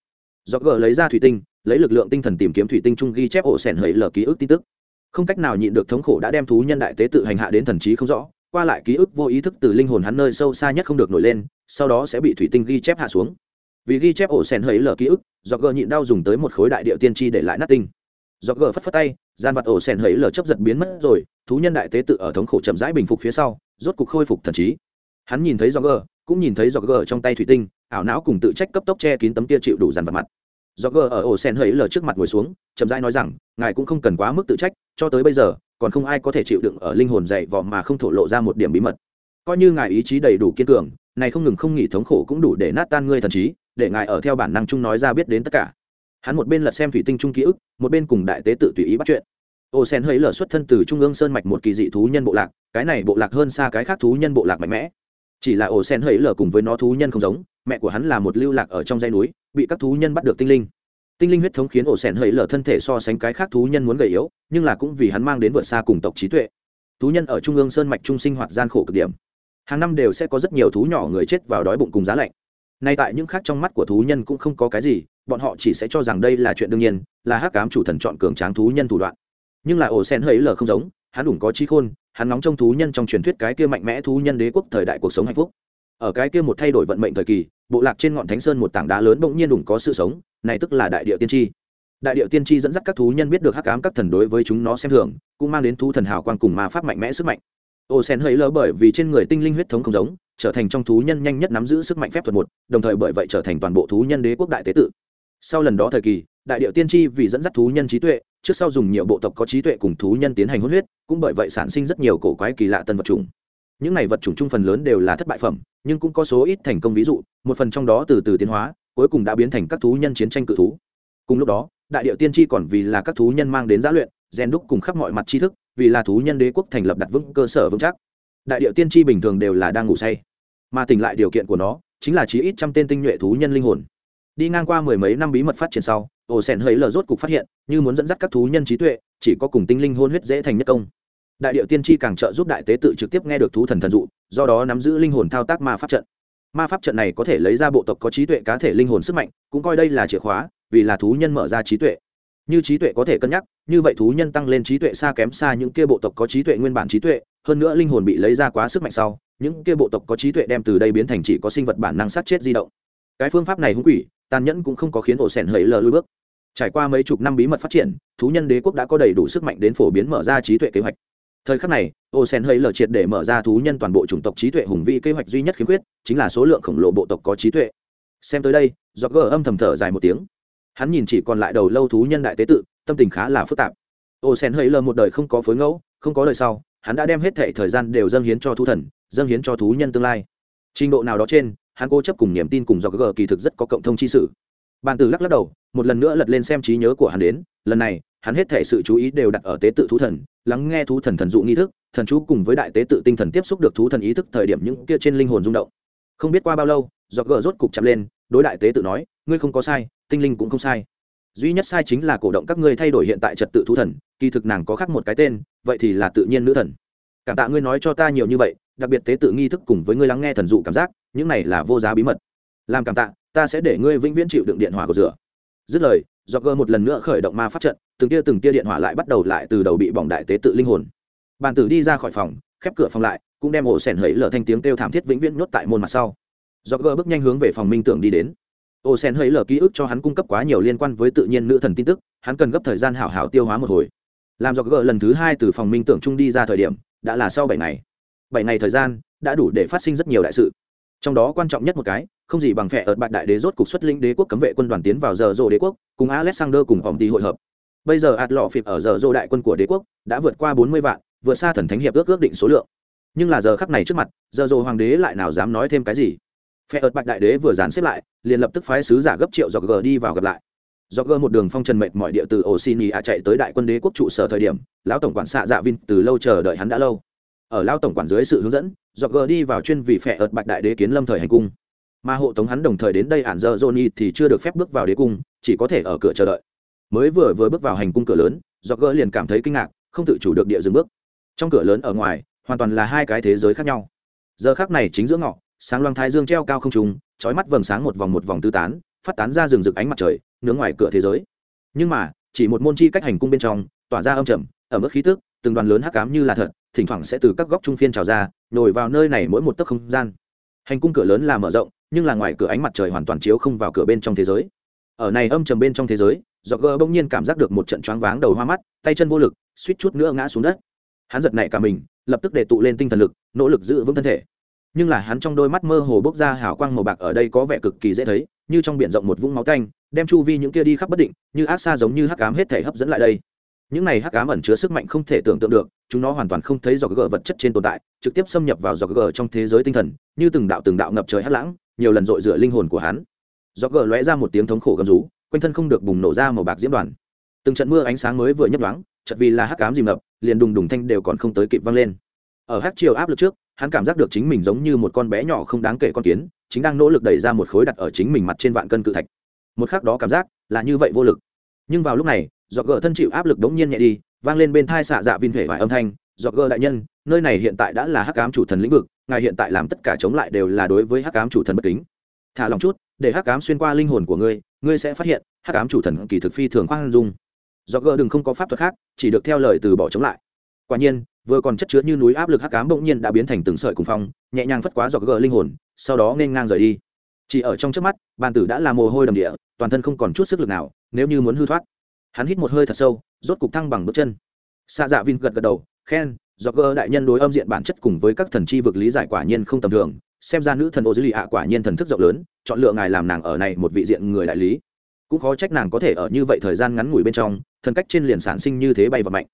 Do gờ lấy ra thủy tinh, lấy lực lượng tinh thần tìm kiếm thủy tinh trung ghi chép ổ sẻn hẫy lở ký ức tin tức. Không cách nào nhịn được thống khổ đã đem thú nhân đại tế tự hành hạ đến thần trí không rõ, qua lại ký ức vô ý thức từ linh hồn hắn nơi sâu xa nhất không được nổi lên, sau đó sẽ bị thủy tinh ghi chép hạ xuống vì ghi chép ổ sen hơi lở ký ức do gờ nhịn đau dùng tới một khối đại địa tiên tri để lại nát tinh. Do gờ phất phất tay, gian vật ổ sen hơi lở chấp giật biến mất rồi, thú nhân đại tế tự ở thống khổ chậm rãi bình phục phía sau, rốt cục khôi phục thần trí. Hắn nhìn thấy do gờ cũng nhìn thấy do gờ trong tay thủy tinh, ảo não cùng tự trách cấp tốc che kín tấm kia chịu đủ dàn vật mặt. Do gờ ở ổ sen hơi lở trước mặt ngồi xuống, chậm rãi nói rằng, ngài cũng không cần quá mức tự trách, cho tới bây giờ, còn không ai có thể chịu đựng ở linh hồn dày vò mà không thổ lộ ra một điểm bí mật. Coi như ngài ý chí đầy đủ kiên cường, này không ngừng không nghỉ thống khổ cũng đủ để nát tan ngươi thần trí để ngài ở theo bản năng chung nói ra biết đến tất cả. Hắn một bên lật xem thủy tinh trung ký ức, một bên cùng đại tế tự tùy ý bắt chuyện. Ô sen hơi lở xuất thân từ trung ương sơn mạch một kỳ dị thú nhân bộ lạc, cái này bộ lạc hơn xa cái khác thú nhân bộ lạc mạnh mẽ. Chỉ là ổ sen hơi lở cùng với nó thú nhân không giống, mẹ của hắn là một lưu lạc ở trong dãy núi, bị các thú nhân bắt được tinh linh. Tinh linh huyết thống khiến ổ sẻn hơi lở thân thể so sánh cái khác thú nhân muốn gầy yếu, nhưng là cũng vì hắn mang đến vượt xa cùng tộc trí tuệ. Thú nhân ở trung ương sơn mạch trung sinh hoạt gian khổ cực điểm. Hàng năm đều sẽ có rất nhiều thú nhỏ người chết vào đói bụng cùng giá lạnh nay tại những khác trong mắt của thú nhân cũng không có cái gì, bọn họ chỉ sẽ cho rằng đây là chuyện đương nhiên, là hắc cám chủ thần chọn cường tráng thú nhân thủ đoạn. Nhưng là ổ sen hơi lờ không giống, hắn đủ có trí khôn, hắn nóng trong thú nhân trong truyền thuyết cái kia mạnh mẽ thú nhân đế quốc thời đại cuộc sống hạnh phúc. Ở cái kia một thay đổi vận mệnh thời kỳ, bộ lạc trên ngọn thánh sơn một tảng đá lớn bỗng nhiên đủ có sự sống, này tức là đại địa tiên tri. Đại địa tiên tri dẫn dắt các thú nhân biết được hắc ám các thần đối với chúng nó xem thường, cũng mang đến thú thần hào quang cùng ma pháp mạnh mẽ sức mạnh. Ô sen hơi lỡ bởi vì trên người tinh linh huyết thống không giống trở thành trong thú nhân nhanh nhất nắm giữ sức mạnh phép thuật một, đồng thời bởi vậy trở thành toàn bộ thú nhân đế quốc đại tế tự sau lần đó thời kỳ, đại điệu tiên tri vì dẫn dắt thú nhân trí tuệ, trước sau dùng nhiều bộ tộc có trí tuệ cùng thú nhân tiến hành hôn huyết, cũng bởi vậy sản sinh rất nhiều cổ quái kỳ lạ tân vật chủng. Những này vật chủng chung phần lớn đều là thất bại phẩm, nhưng cũng có số ít thành công ví dụ, một phần trong đó từ từ tiến hóa, cuối cùng đã biến thành các thú nhân chiến tranh cự thú. Cùng lúc đó, đại điệu tiên tri còn vì là các thú nhân mang đến giá luyện, rèn đúc cùng khắp mọi mặt tri thức, vì là thú nhân đế quốc thành lập đặt vững cơ sở vững chắc đại điệu tiên tri bình thường đều là đang ngủ say, mà tỉnh lại điều kiện của nó chính là chí ít trăm tên tinh nhuệ thú nhân linh hồn. Đi ngang qua mười mấy năm bí mật phát triển sau, ổ sẻn hơi lờ rốt cục phát hiện, như muốn dẫn dắt các thú nhân trí tuệ, chỉ có cùng tinh linh hôn huyết dễ thành nhất công. Đại điệu tiên tri càng trợ giúp đại tế tự trực tiếp nghe được thú thần thần dụ, do đó nắm giữ linh hồn thao tác ma pháp trận. Ma pháp trận này có thể lấy ra bộ tộc có trí tuệ cá thể linh hồn sức mạnh, cũng coi đây là chìa khóa, vì là thú nhân mở ra trí tuệ. Như trí tuệ có thể cân nhắc, như vậy thú nhân tăng lên trí tuệ xa kém xa những kia bộ tộc có trí tuệ nguyên bản trí tuệ hơn nữa linh hồn bị lấy ra quá sức mạnh sau, những kia bộ tộc có trí tuệ đem từ đây biến thành chỉ có sinh vật bản năng sát chết di động. Cái phương pháp này hung quỷ, tàn nhẫn cũng không có khiến ổ sẻn hẫy lờ lui bước. Trải qua mấy chục năm bí mật phát triển, thú nhân đế quốc đã có đầy đủ sức mạnh đến phổ biến mở ra trí tuệ kế hoạch. Thời khắc này, ổ sẻn hẫy lờ triệt để mở ra thú nhân toàn bộ chủng tộc trí tuệ hùng vi kế hoạch duy nhất khiếm khuyết, chính là số lượng khổng lồ bộ tộc có trí tuệ. Xem tới đây do gờ âm thầm thở dài một tiếng. Hắn nhìn chỉ còn lại đầu lâu thú nhân đại tế tự, tâm tình khá là phức tạp. Ổ sẻn hẫy lờ một đời không có phối ngẫu, không có đời sau hắn đã đem hết thệ thời gian đều dâng hiến cho thú thần, dâng hiến cho thú nhân tương lai. Trình độ nào đó trên, hắn cố chấp cùng niềm tin cùng do gờ kỳ thực rất có cộng thông chi sự. Bàn tử lắc lắc đầu, một lần nữa lật lên xem trí nhớ của hắn đến, lần này, hắn hết thể sự chú ý đều đặt ở tế tự thú thần, lắng nghe thú thần thần dụ nghi thức, thần chú cùng với đại tế tự tinh thần tiếp xúc được thú thần ý thức thời điểm những kia trên linh hồn rung động. Không biết qua bao lâu do gờ rốt cục chạm lên, đối đại tế tự nói, ngươi không có sai, tinh linh cũng không sai duy nhất sai chính là cổ động các ngươi thay đổi hiện tại trật tự thú thần, kỳ thực nàng có khác một cái tên, vậy thì là tự nhiên nữ thần. Cảm tạ ngươi nói cho ta nhiều như vậy, đặc biệt tế tự nghi thức cùng với ngươi lắng nghe thần dụ cảm giác, những này là vô giá bí mật. Làm cảm tạ, ta sẽ để ngươi vĩnh viễn chịu đựng điện hỏa của rửa. Dứt lời do gơ một lần nữa khởi động ma pháp trận, từng tia từng tia điện hỏa lại bắt đầu lại từ đầu bị bỏng đại tế tự linh hồn. Bàn tử đi ra khỏi phòng, khép cửa phòng lại, cũng đem ổ sẻn hẫy lở thanh tiếng kêu thảm thiết vĩnh viễn nhốt tại môn mặt sau. Do gơ bước nhanh hướng về phòng minh tưởng đi đến ô sen hơi lờ ký ức cho hắn cung cấp quá nhiều liên quan với tự nhiên nữ thần tin tức, hắn cần gấp thời gian hảo hảo tiêu hóa một hồi. Làm dọc gỡ lần thứ hai từ phòng minh tưởng trung đi ra thời điểm, đã là sau bảy ngày. Bảy ngày thời gian, đã đủ để phát sinh rất nhiều đại sự. Trong đó quan trọng nhất một cái, không gì bằng phẹ ợt bạn đại đế rốt cục xuất linh đế quốc cấm vệ quân đoàn tiến vào giờ rộ đế quốc, cùng alexander cùng hòm đi hội hợp. Bây giờ ạt lọ phịp ở giờ rộ đại quân của đế quốc, đã vượt qua bốn mươi vạn, vượt xa thần thánh hiệp ước ước định số lượng. Nhưng là giờ khắc này trước mặt, giờ rộ hoàng đế lại nào dám nói thêm cái gì? Phe ợt bạch đại đế vừa dàn xếp lại, liền lập tức phái sứ giả gấp triệu do g đi vào gặp lại. Do g một đường phong trần mệt mọi địa từ ổ xin ý ạ chạy tới đại quân đế quốc trụ sở thời điểm, lão tổng quản xạ dạ vin từ lâu chờ đợi hắn đã lâu. Ở lão tổng quản dưới sự hướng dẫn do g đi vào chuyên vì phe ợt bạch đại đế kiến lâm thời hành cung. Mà hộ tống hắn đồng thời đến đây ản dơ johnny thì chưa được phép bước vào đế cung, chỉ có thể ở cửa chờ đợi. Mới vừa vừa bước vào hành cung cửa lớn do g liền cảm thấy kinh ngạc, không tự chủ được địa dừng bước. Trong cửa lớn ở ngoài, hoàn toàn là hai cái thế giới khác nhau. Giờ khác này chính giữa ngọ sáng loang thái dương treo cao không trùng trói mắt vầng sáng một vòng một vòng tư tán, phát tán ra rừng rực ánh mặt trời, nướng ngoài cửa thế giới. Nhưng mà, chỉ một môn chi cách hành cung bên trong, tỏa ra âm trầm ở mức khí tức, từng đoàn lớn hắc ám như là thật, thỉnh thoảng sẽ từ các góc trung phiên trào ra nổi vào nơi này mỗi một tấc không gian. Hành cung cửa lớn là mở rộng, nhưng là ngoài cửa ánh mặt trời hoàn toàn chiếu không vào cửa bên trong thế giới. Ở này âm trầm bên trong thế giới do gờ bỗng nhiên cảm giác được một trận choáng váng đầu hoa mắt, tay chân vô lực, suýt chút nữa ngã xuống đất. Hắn giật nảy cả mình, lập tức để tụ lên tinh thần lực, nỗ lực giữ vững thân thể nhưng là hắn trong đôi mắt mơ hồ bốc ra hào quang màu bạc ở đây có vẻ cực kỳ dễ thấy, như trong biển rộng một vũng máu tanh, đem chu vi những kia đi khắp bất định, như ác xa giống như hắc cám hết thể hấp dẫn lại đây. Những này hắc ám ẩn chứa sức mạnh không thể tưởng tượng được, chúng nó hoàn toàn không thấy do gờ vật chất trên tồn tại, trực tiếp xâm nhập vào do gờ trong thế giới tinh thần, như từng đạo từng đạo ngập trời hắc lãng, nhiều lần dội rửa linh hồn của hắn. Do gờ lóe ra một tiếng thống khổ gầm rú, quanh thân không được bùng nổ ra màu bạc diễm đoàn. Từng trận mưa ánh sáng mới vừa nhấp đoáng chật vì là hắc ám dìm ngập, liền đùng đùng thanh đều còn không tới kịp vang lên ở hắc chiều áp lực trước, hắn cảm giác được chính mình giống như một con bé nhỏ không đáng kể con kiến, chính đang nỗ lực đẩy ra một khối đặt ở chính mình mặt trên vạn cân cự thạch. Một khắc đó cảm giác là như vậy vô lực. Nhưng vào lúc này do gờ thân chịu áp lực đống nhiên nhẹ đi, vang lên bên thai xạ dạ vin thể vài âm thanh do gờ đại nhân, nơi này hiện tại đã là hắc cám chủ thần lĩnh vực, ngài hiện tại làm tất cả chống lại đều là đối với hắc cám chủ thần bất kính. Thả lòng chút, để hắc cám xuyên qua linh hồn của ngươi ngươi sẽ phát hiện hắc cám chủ thần kỳ thực phi thường khoan dung. Do gờ đừng không có pháp thuật khác, chỉ được theo lời từ bỏ chống lại. Quả nhiên vừa còn chất chứa như núi áp lực hắc ám bỗng nhiên đã biến thành từng sợi cùng phong, nhẹ nhàng phất quá dọc gờ linh hồn, sau đó nên ngang rời đi. Chỉ ở trong trước mắt, bàn tử đã là mồ hôi đầm địa, toàn thân không còn chút sức lực nào, nếu như muốn hư thoát. Hắn hít một hơi thật sâu, rốt cục thăng bằng bước chân. Xa dạ vin gật gật đầu, khen do gờ đại nhân đối âm diện bản chất cùng với các thần chi vực lý giải quả nhiên không tầm thường, xem ra nữ thần ô dư lì ạ quả nhiên thần thức rộng lớn, chọn lựa ngài làm nàng ở này một vị diện người đại lý. Cũng khó trách nàng có thể ở như vậy thời gian ngắn ngủi bên trong, thần cách trên liền sản sinh như thế bay và mạnh.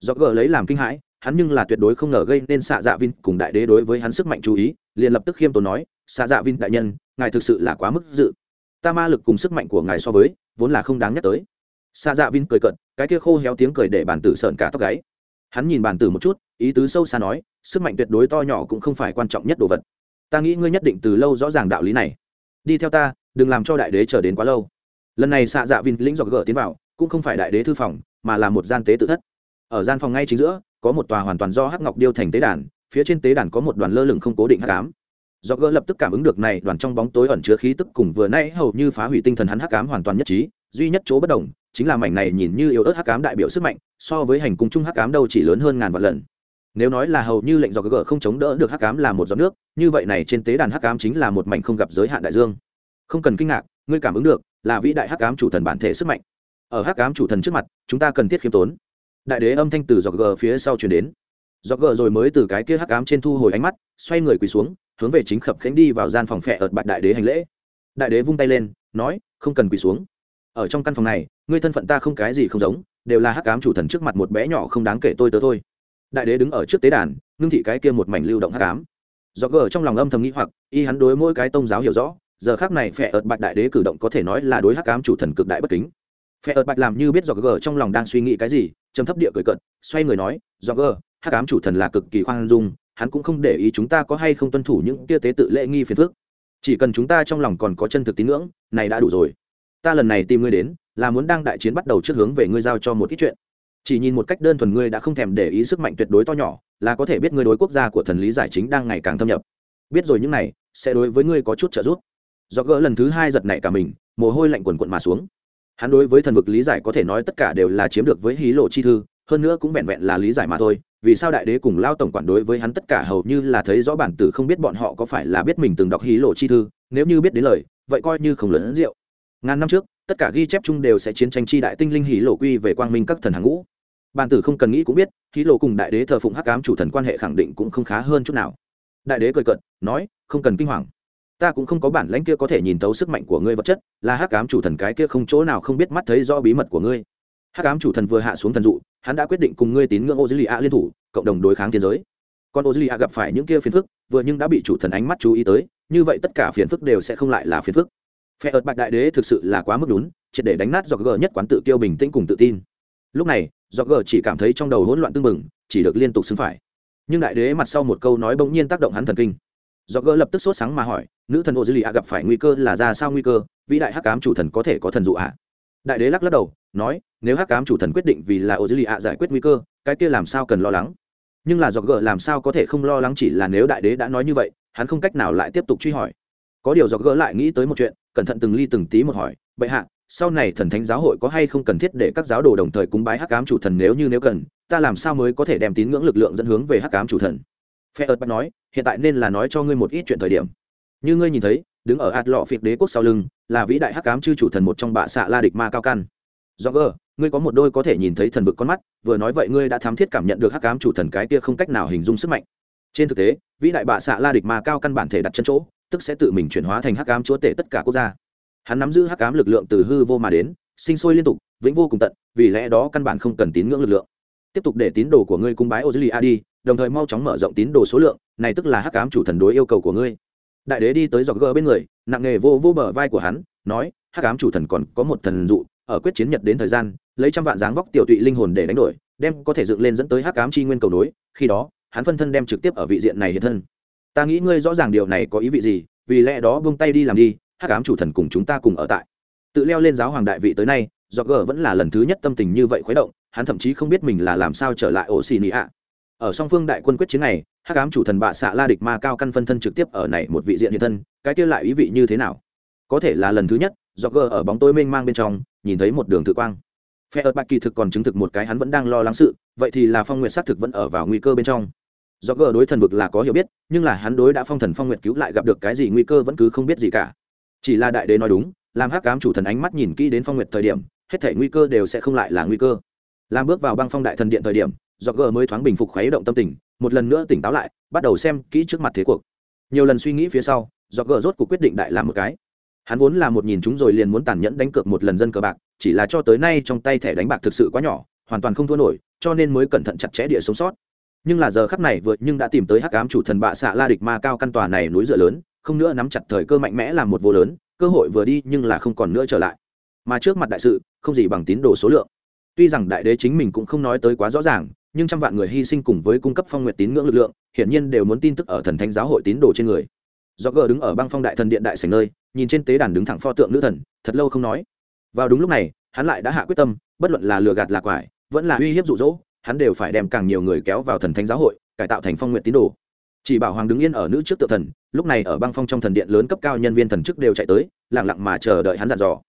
Do gờ lấy làm kinh hãi hắn nhưng là tuyệt đối không ngờ gây nên xạ dạ vin cùng đại đế đối với hắn sức mạnh chú ý, liền lập tức khiêm tốn nói, xạ dạ vin đại nhân, ngài thực sự là quá mức dự. Ta ma lực cùng sức mạnh của ngài so với, vốn là không đáng nhắc tới. Xạ dạ vin cười cận cái kia khô héo tiếng cười để bản tử sợn cả tóc gáy. Hắn nhìn bản tử một chút, ý tứ sâu xa nói, sức mạnh tuyệt đối to nhỏ cũng không phải quan trọng nhất đồ vật. Ta nghĩ ngươi nhất định từ lâu rõ ràng đạo lý này. Đi theo ta, đừng làm cho đại đế chờ đến quá lâu. Lần này xạ dạ vin lĩnh dọc gỡ tiến vào, cũng không phải đại đế thư phòng, mà là một gian tế tự thất. Ở gian phòng ngay chính giữa có một tòa hoàn toàn do hắc ngọc điêu thành tế đàn, phía trên tế đàn có một đoàn lơ lửng không cố định hắc ám. Do gỡ lập tức cảm ứng được này đoàn trong bóng tối ẩn chứa khí tức cùng vừa nãy hầu như phá hủy tinh thần hắn hắc ám hoàn toàn nhất trí, duy nhất chỗ bất đồng, chính là mảnh này nhìn như yếu ớt hắc ám đại biểu sức mạnh, so với hành cung chung hắc ám đâu chỉ lớn hơn ngàn vạn lần. Nếu nói là hầu như lệnh do gỡ không chống đỡ được hắc ám là một giọt nước, như vậy này trên tế đàn hắc ám chính là một mảnh không gặp giới hạn đại dương. Không cần kinh ngạc, ngươi cảm ứng được là vĩ đại hắc ám chủ thần bản thể sức mạnh. Ở hắc ám chủ thần trước mặt, chúng ta cần thiết khiêm tốn đại đế âm thanh từ dọc gờ phía sau chuyển đến. Dọc gờ rồi mới từ cái kia hắc ám trên thu hồi ánh mắt, xoay người quỳ xuống, hướng về chính khập khánh đi vào gian phòng phẹ ợt bạn đại đế hành lễ. Đại đế vung tay lên, nói, không cần quỳ xuống. Ở trong căn phòng này, ngươi thân phận ta không cái gì không giống, đều là hắc ám chủ thần trước mặt một bé nhỏ không đáng kể tôi tớ thôi. Đại đế đứng ở trước tế đàn, ngưng thị cái kia một mảnh lưu động hắc ám. Do gờ trong lòng âm thầm nghĩ hoặc, y hắn đối mỗi cái tôn giáo hiểu rõ, giờ khác này phe ợt bạch đại đế cử động có thể nói là đối hắc ám chủ thần cực đại bất kính phe ợt bạch làm như biết do gờ trong lòng đang suy nghĩ cái gì, trầm thấp địa cười cận xoay người nói do gờ, hắc ám chủ thần là cực kỳ khoan dung, hắn cũng không để ý chúng ta có hay không tuân thủ những kia tế tự lễ nghi phiền phước chỉ cần chúng ta trong lòng còn có chân thực tín ngưỡng, này đã đủ rồi. Ta lần này tìm ngươi đến, là muốn đang đại chiến bắt đầu trước hướng về ngươi giao cho một ít chuyện. Chỉ nhìn một cách đơn thuần ngươi đã không thèm để ý sức mạnh tuyệt đối to nhỏ, là có thể biết ngươi đối quốc gia của thần lý giải chính đang ngày càng thâm nhập. Biết rồi những này, sẽ đối với ngươi có chút trợ giúp. Do gỡ lần thứ hai giật nảy cả mình, mồ hôi lạnh quần quận mà xuống hắn đối với thần vực lý giải có thể nói tất cả đều là chiếm được với hí lộ chi thư, hơn nữa cũng vẹn vẹn là lý giải mà thôi. Vì sao đại đế cùng lao tổng quản đối với hắn tất cả hầu như là thấy rõ bản tử không biết bọn họ có phải là biết mình từng đọc hí lộ chi thư, nếu như biết đến lời, vậy coi như không lớn rượu. Ngàn năm trước, tất cả ghi chép chung đều sẽ chiến tranh chi đại tinh linh hí lộ quy về quang minh các thần hàng ngũ. Bản tử không cần nghĩ cũng biết, hí lộ cùng đại đế thờ phụng hắc ám chủ thần quan hệ khẳng định cũng không khá hơn chút nào. Đại đế cười cận nói, không cần kinh hoàng ta cũng không có bản lãnh kia có thể nhìn thấu sức mạnh của ngươi vật chất, là hắc ám chủ thần cái kia không chỗ nào không biết mắt thấy do bí mật của ngươi. Hắc ám chủ thần vừa hạ xuống thần dụ, hắn đã quyết định cùng ngươi tín ngưỡng ô dư lì a liên thủ, cộng đồng đối kháng thiên giới. Còn ô dư lì a gặp phải những kia phiền phức, vừa nhưng đã bị chủ thần ánh mắt chú ý tới, như vậy tất cả phiền phức đều sẽ không lại là phiền phức. Phe ợt bạch đại đế thực sự là quá mức lún triệt để đánh nát do gờ nhất quán tự kiêu bình tĩnh cùng tự tin. Lúc này do gờ chỉ cảm thấy trong đầu hỗn loạn tưng bừng, chỉ được liên tục xứng phải. Nhưng đại đế mặt sau một câu nói bỗng nhiên tác động hắn thần kinh do Gỡ lập tức sốt sáng mà hỏi, nữ thần ô dư lì ạ gặp phải nguy cơ là ra sao nguy cơ? Vĩ đại hắc cám chủ thần có thể có thần dụ ạ? À? đại đế lắc lắc đầu, nói, nếu hắc cám chủ thần quyết định vì là ô dư lì ạ giải quyết nguy cơ, cái kia làm sao cần lo lắng? Nhưng là do Gỡ làm sao có thể không lo lắng chỉ là nếu đại đế đã nói như vậy, hắn không cách nào lại tiếp tục truy hỏi. Có điều do gỡ lại nghĩ tới một chuyện, cẩn thận từng ly từng tí một hỏi, bệ hạ, sau này thần thánh giáo hội có hay không cần thiết để các giáo đồ đồng thời cúng bái hắc cám chủ thần nếu như nếu cần, ta làm sao mới có thể đem tín ngưỡng lực lượng dẫn hướng về hắc cám chủ thần? Phe ớt bắt nói, hiện tại nên là nói cho ngươi một ít chuyện thời điểm. Như ngươi nhìn thấy, đứng ở ạt lọ phiệt đế quốc sau lưng, là vĩ đại hắc cám chư chủ thần một trong bạ xạ la địch ma cao căn do gờ ngươi có một đôi có thể nhìn thấy thần vực con mắt, vừa nói vậy ngươi đã thám thiết cảm nhận được hắc cám chủ thần cái kia không cách nào hình dung sức mạnh. Trên thực tế, vĩ đại bạ xạ la địch ma cao căn bản thể đặt chân chỗ, tức sẽ tự mình chuyển hóa thành hắc ám chúa tể tất cả quốc gia. Hắn nắm giữ hắc ám lực lượng từ hư vô mà đến, sinh sôi liên tục, vĩnh vô cùng tận, vì lẽ đó căn bản không cần tín ngưỡng lực lượng tiếp tục để tín đồ của ngươi cung bái Ozilia đi, đồng thời mau chóng mở rộng tín đồ số lượng, này tức là hắc ám chủ thần đối yêu cầu của ngươi. Đại đế đi tới dọc gờ bên người, nặng nghề vô vô bờ vai của hắn, nói, hắc ám chủ thần còn có một thần dụ, ở quyết chiến nhật đến thời gian, lấy trăm vạn dáng vóc tiểu tụy linh hồn để đánh đổi, đem có thể dựng lên dẫn tới hắc ám chi nguyên cầu nối, khi đó, hắn phân thân đem trực tiếp ở vị diện này hiện thân. Ta nghĩ ngươi rõ ràng điều này có ý vị gì, vì lẽ đó buông tay đi làm đi, hắc ám chủ thần cùng chúng ta cùng ở tại. Tự leo lên giáo hoàng đại vị tới nay do g vẫn là lần thứ nhất tâm tình như vậy khuấy động hắn thậm chí không biết mình là làm sao trở lại ổ xì nị ạ. Ở song phương đại quân quyết chiến này, hắc ám chủ thần bạ xạ la địch ma cao căn phân thân trực tiếp ở này một vị diện hiện thân, cái kia lại ý vị như thế nào? Có thể là lần thứ nhất do gờ ở bóng tối mênh mang bên trong, nhìn thấy một đường tự quang. Phe ợt bạc kỳ thực còn chứng thực một cái hắn vẫn đang lo lắng sự, vậy thì là phong nguyệt xác thực vẫn ở vào nguy cơ bên trong. Do gờ đối thần vực là có hiểu biết, nhưng là hắn đối đã phong thần phong nguyệt cứu lại gặp được cái gì nguy cơ vẫn cứ không biết gì cả. Chỉ là đại đế nói đúng, làm hắc cám chủ thần ánh mắt nhìn kỹ đến phong nguyệt thời điểm, hết thể nguy cơ đều sẽ không lại là nguy cơ làm bước vào băng phong đại thần điện thời điểm do g mới thoáng bình phục khuấy động tâm tình, một lần nữa tỉnh táo lại, bắt đầu xem kỹ trước mặt thế cuộc. Nhiều lần suy nghĩ phía sau do g rốt cuộc quyết định đại làm một cái. Hắn vốn là một nhìn chúng rồi liền muốn tàn nhẫn đánh cược một lần dân cờ bạc, chỉ là cho tới nay trong tay thẻ đánh bạc thực sự quá nhỏ, hoàn toàn không thua nổi, cho nên mới cẩn thận chặt chẽ địa sống sót. Nhưng là giờ khắp này vượt nhưng đã tìm tới hắc ám chủ thần bạ xạ la địch ma cao căn tòa này núi dựa lớn, không nữa nắm chặt thời cơ mạnh mẽ làm một vô lớn, cơ hội vừa đi nhưng là không còn nữa trở lại. Mà trước mặt đại sự, không gì bằng tín đồ số lượng tuy rằng đại đế chính mình cũng không nói tới quá rõ ràng, nhưng trăm vạn người hy sinh cùng với cung cấp phong nguyện tín ngưỡng lực lượng, hiển nhiên đều muốn tin tức ở thần thánh giáo hội tín đồ trên người. Do gờ đứng ở băng phong đại thần điện đại sảnh nơi, nhìn trên tế đàn đứng thẳng pho tượng nữ thần, thật lâu không nói. Vào đúng lúc này, hắn lại đã hạ quyết tâm, bất luận là lừa gạt lạc quải, vẫn là uy hiếp rụ rỗ hắn đều phải đem càng nhiều người kéo vào thần thánh giáo hội, cải tạo thành phong nguyện tín đồ. Chỉ bảo hoàng đứng yên ở nữ trước tượng thần, lúc này ở băng phong trong thần điện lớn cấp cao nhân viên thần chức đều chạy tới lẳng lặng mà chờ đợi hắn dặn dò.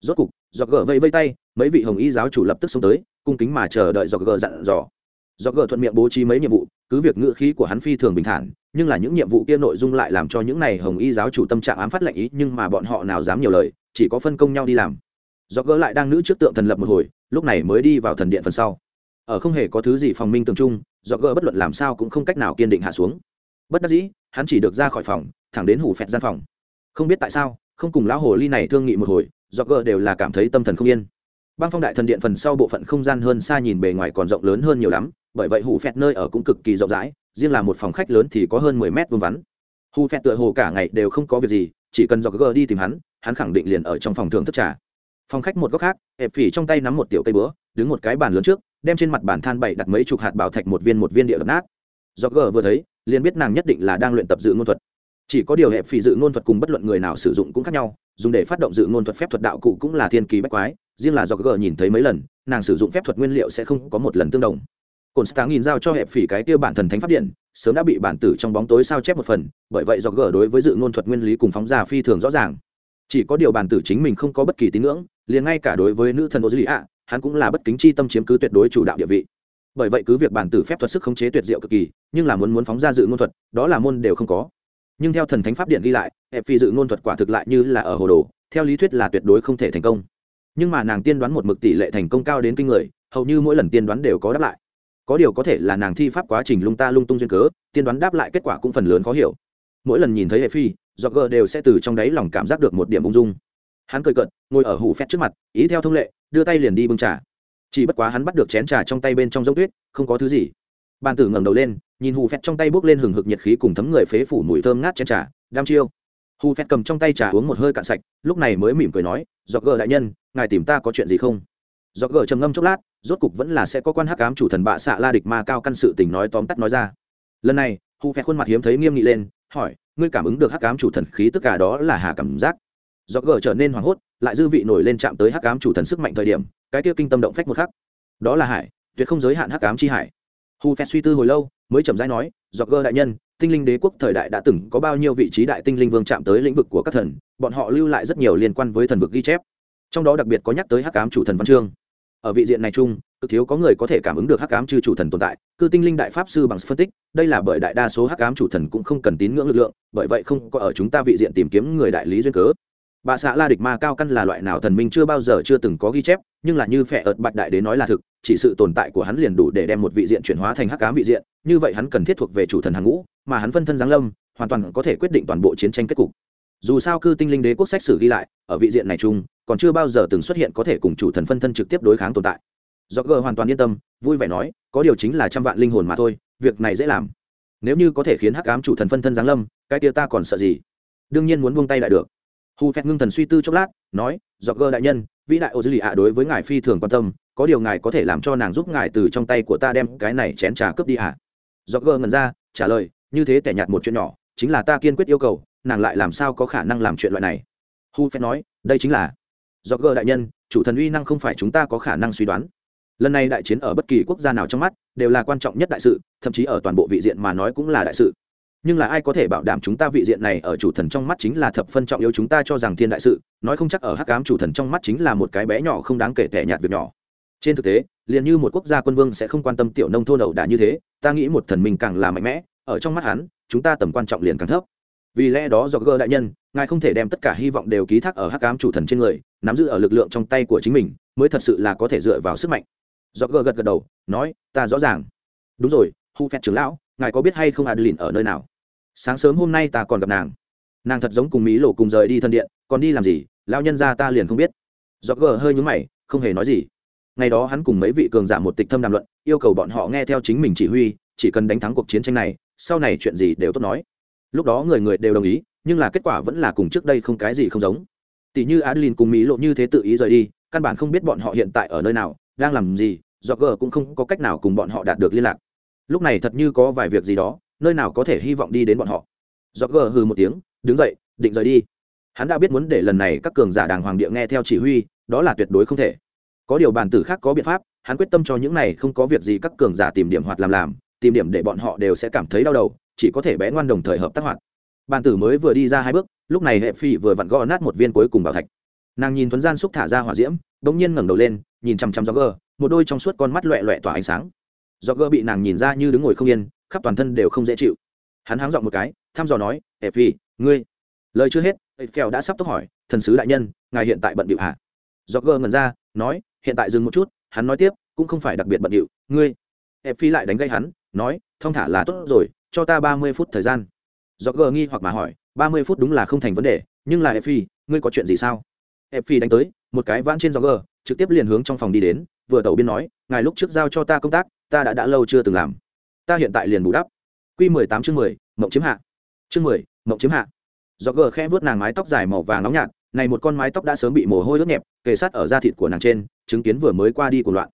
Rốt cục dọc gờ vây vây tay, mấy vị hồng y giáo chủ lập tức xông tới, cung kính mà chờ đợi dọc gờ dặn dò. Dọc gờ thuận miệng bố trí mấy nhiệm vụ, cứ việc ngựa khí của hắn phi thường bình thản, nhưng là những nhiệm vụ kia nội dung lại làm cho những này hồng y giáo chủ tâm trạng ám phát lệnh ý, nhưng mà bọn họ nào dám nhiều lời, chỉ có phân công nhau đi làm. Do gỡ lại đang nữ trước tượng thần lập một hồi, lúc này mới đi vào thần điện phần sau. Ở không hề có thứ gì phòng minh tường trung do gỡ bất luận làm sao cũng không cách nào kiên định hạ xuống. Bất đắc dĩ, hắn chỉ được ra khỏi phòng, thẳng đến hủ phẹt gian phòng. Không biết tại sao, không cùng lão hồ ly này thương nghị một hồi dọc gờ đều là cảm thấy tâm thần không yên. Băng phong đại thần điện phần sau bộ phận không gian hơn xa nhìn bề ngoài còn rộng lớn hơn nhiều lắm, bởi vậy hủ phẹt nơi ở cũng cực kỳ rộng rãi, riêng là một phòng khách lớn thì có hơn mười mét vuông vắn. Hủ phẹt tựa hồ cả ngày đều không có việc gì, chỉ cần dọc gờ đi tìm hắn hắn khẳng định liền ở trong phòng thưởng thức trà. Phòng khách một góc khác, hẹp phỉ trong tay nắm một tiểu cây búa, đứng một cái bàn lớn trước, đem trên mặt bàn than bậy đặt mấy chục hạt bảo thạch một viên một viên địa đập nát. Dọc gờ vừa thấy, liền biết nàng nhất định là đang luyện tập dự ngôn thuật chỉ có điều hẹp phỉ dự ngôn thuật cùng bất luận người nào sử dụng cũng khác nhau, dùng để phát động dự ngôn thuật phép thuật đạo cụ cũng là thiên kỳ bách quái, riêng là do gờ nhìn thấy mấy lần, nàng sử dụng phép thuật nguyên liệu sẽ không có một lần tương đồng. Cồn sáng nhìn giao cho hẹp phỉ cái tiêu bản thần thánh phát điện, sớm đã bị bản tử trong bóng tối sao chép một phần, bởi vậy do gờ đối với dự ngôn thuật nguyên lý cùng phóng ra phi thường rõ ràng. Chỉ có điều bản tử chính mình không có bất kỳ tín ngưỡng, liền ngay cả đối với nữ thần ô dư ạ hắn cũng là bất kính chi tâm chiếm cứ tuyệt đối chủ đạo địa vị. Bởi vậy cứ việc bản tử phép thuật sức khống chế tuyệt diệu cực kỳ, nhưng là muốn muốn phóng ra dự ngôn thuật, đó là môn đều không có nhưng theo thần thánh pháp điện ghi lại ép phi dự ngôn thuật quả thực lại như là ở hồ đồ, theo lý thuyết là tuyệt đối không thể thành công. Nhưng mà nàng tiên đoán một mực tỷ lệ thành công cao đến kinh người, hầu như mỗi lần tiên đoán đều có đáp lại. Có điều có thể là nàng thi pháp quá trình lung ta lung tung duyên cớ, tiên đoán đáp lại kết quả cũng phần lớn khó hiểu. Mỗi lần nhìn thấy hệ phi do gờ đều sẽ từ trong đáy lòng cảm giác được một điểm ung dung. Hắn cười cợt, ngồi ở hủ phét trước mặt, ý theo thông lệ, đưa tay liền đi bưng trà. Chỉ bất quá hắn bắt được chén trà trong tay bên trong giống tuyết, không có thứ gì bàn tử ngẩng đầu lên, nhìn hù phét trong tay bốc lên hừng hực nhiệt khí cùng thấm người phế phủ mùi thơm ngát chén trà, đam chiêu. Hù phét cầm trong tay trà uống một hơi cạn sạch, lúc này mới mỉm cười nói, dọc gờ đại nhân, ngài tìm ta có chuyện gì không? Dọc gờ trầm ngâm chốc lát, rốt cục vẫn là sẽ có quan hắc ám chủ thần bạ xạ la địch ma cao căn sự tình nói tóm tắt nói ra. Lần này, hù phét khuôn mặt hiếm thấy nghiêm nghị lên, hỏi, ngươi cảm ứng được hắc ám chủ thần khí tất cả đó là hà cảm giác? Dọc gờ trở nên hoảng hốt, lại dư vị nổi lên chạm tới hắc ám chủ thần sức mạnh thời điểm, cái kia kinh tâm động phách một khắc. Đó là hải, tuyệt không giới hạn hắc ám chi hải hu phép suy tư hồi lâu, mới chậm rãi nói, dọc gơ đại nhân, tinh linh đế quốc thời đại đã từng có bao nhiêu vị trí đại tinh linh vương chạm tới lĩnh vực của các thần, bọn họ lưu lại rất nhiều liên quan với thần vực ghi chép. Trong đó đặc biệt có nhắc tới hắc ám chủ thần văn chương. Ở vị diện này chung, cực thiếu có người có thể cảm ứng được hắc ám chư chủ thần tồn tại, cư tinh linh đại pháp sư bằng phân tích, đây là bởi đại đa số hắc ám chủ thần cũng không cần tín ngưỡng lực lượng, bởi vậy không có ở chúng ta vị diện tìm kiếm người đại lý duyên cớ. Bà xã la địch ma cao căn là loại nào thần minh chưa bao giờ chưa từng có ghi chép, nhưng là như phệ ợt bạch đại đế nói là thực chỉ sự tồn tại của hắn liền đủ để đem một vị diện chuyển hóa thành hắc ám vị diện, như vậy hắn cần thiết thuộc về chủ thần hàng ngũ, mà hắn phân thân giáng lâm, hoàn toàn có thể quyết định toàn bộ chiến tranh kết cục. Dù sao cư tinh linh đế quốc sách sử ghi lại, ở vị diện này chung, còn chưa bao giờ từng xuất hiện có thể cùng chủ thần phân thân trực tiếp đối kháng tồn tại. Do g hoàn toàn yên tâm, vui vẻ nói, có điều chính là trăm vạn linh hồn mà thôi, việc này dễ làm. Nếu như có thể khiến hắc ám chủ thần phân thân giáng lâm, cái tia ta còn sợ gì? Đương nhiên muốn buông tay lại được. Hù phép ngưng thần suy tư chốc lát, nói do g đại nhân vĩ đại ô dư lì ạ đối với ngài phi thường quan tâm, có điều ngài có thể làm cho nàng giúp ngài từ trong tay của ta đem cái này chén trà cướp đi ạ. À? do g ngần ra, trả lời, như thế tẻ nhạt một chuyện nhỏ, chính là ta kiên quyết yêu cầu, nàng lại làm sao có khả năng làm chuyện loại này? Hu phép nói, đây chính là. Do gờ đại nhân, chủ thần uy năng không phải chúng ta có khả năng suy đoán. Lần này đại chiến ở bất kỳ quốc gia nào trong mắt, đều là quan trọng nhất đại sự, thậm chí ở toàn bộ vị diện mà nói cũng là đại sự nhưng là ai có thể bảo đảm chúng ta vị diện này ở chủ thần trong mắt chính là thập phân trọng yếu chúng ta cho rằng thiên đại sự, nói không chắc ở hắc ám chủ thần trong mắt chính là một cái bé nhỏ không đáng kể tẻ nhạt việc nhỏ. Trên thực tế, liền như một quốc gia quân vương sẽ không quan tâm tiểu nông thôn ẩu đả như thế, ta nghĩ một thần mình càng là mạnh mẽ, ở trong mắt hắn, chúng ta tầm quan trọng liền càng thấp. Vì lẽ đó do gơ đại nhân, ngài không thể đem tất cả hy vọng đều ký thác ở hắc ám chủ thần trên người, nắm giữ ở lực lượng trong tay của chính mình, mới thật sự là có thể dựa vào sức mạnh. Do gơ gật gật đầu, nói, ta rõ ràng. Đúng rồi, hu phép trưởng lão ngài có biết hay không adeline ở nơi nào? Sáng sớm hôm nay ta còn gặp nàng. Nàng thật giống cùng mỹ lộ cùng rời đi thân điện, còn đi làm gì? Lão nhân ra ta liền không biết. Do gờ hơi nhúng mày, không hề nói gì. Ngày đó hắn cùng mấy vị cường giả một tịch thâm đàm luận, yêu cầu bọn họ nghe theo chính mình chỉ huy, chỉ cần đánh thắng cuộc chiến tranh này, sau này chuyện gì đều tốt nói. Lúc đó người người đều đồng ý, nhưng là kết quả vẫn là cùng trước đây không cái gì không giống. Tỷ như adeline cùng mỹ lộ như thế tự ý rời đi, căn bản không biết bọn họ hiện tại ở nơi nào, đang làm gì do gờ cũng không có cách nào cùng bọn họ đạt được liên lạc lúc này thật như có vài việc gì đó, nơi nào có thể hy vọng đi đến bọn họ. Do gờ hừ một tiếng, đứng dậy, định rời đi. Hắn đã biết muốn để lần này các cường giả đàng hoàng địa nghe theo chỉ huy, đó là tuyệt đối không thể. Có điều bản tử khác có biện pháp, hắn quyết tâm cho những này không có việc gì các cường giả tìm điểm hoạt làm làm, tìm điểm để bọn họ đều sẽ cảm thấy đau đầu, chỉ có thể bé ngoan đồng thời hợp tác hoạt. Bản tử mới vừa đi ra hai bước, lúc này hệ phi vừa vặn gõ nát một viên cuối cùng bảo thạch. Nàng nhìn thuấn gian xúc thả ra hỏa diễm, bỗng nhiên ngẩng đầu lên, nhìn chằm chằm gió gờ, một đôi trong suốt con mắt loẹ loẹ tỏa ánh sáng do gờ bị nàng nhìn ra như đứng ngồi không yên, khắp toàn thân đều không dễ chịu. Hắn háng dọn một cái, thăm dò nói ệ phi, ngươi? Lời chưa hết phèo đã sắp tốc hỏi, thần sứ đại nhân, ngài hiện tại bận điệu hạ do gờ ngẩn ra, nói, hiện tại dừng một chút, hắn nói tiếp, cũng không phải đặc biệt bận điệu ngươi? Ép phi lại đánh gây hắn, nói thong thả là tốt rồi, cho ta ba mươi phút thời gian. Do gờ nghi hoặc mà hỏi, ba mươi phút đúng là không thành vấn đề, nhưng là ép phi, ngươi có chuyện gì sao? Ép phi đánh tới, một cái vãn trên do gờ trực tiếp liền hướng trong phòng đi đến, vừa tẩu biên nói, ngài lúc trước giao cho ta công tác ta đã đã lâu chưa từng làm. Ta hiện tại liền bù đắp. Q mười tám chương mười, mộng chiếm hạ. Chương mười, mộng chiếm hạ. Do gờ khẽ vớt nàng mái tóc dài màu vàng nóng nhạt, này một con mái tóc đã sớm bị mồ hôi ướt nhẹp, kề sát ở da thịt của nàng trên, chứng kiến vừa mới qua đi của loạn.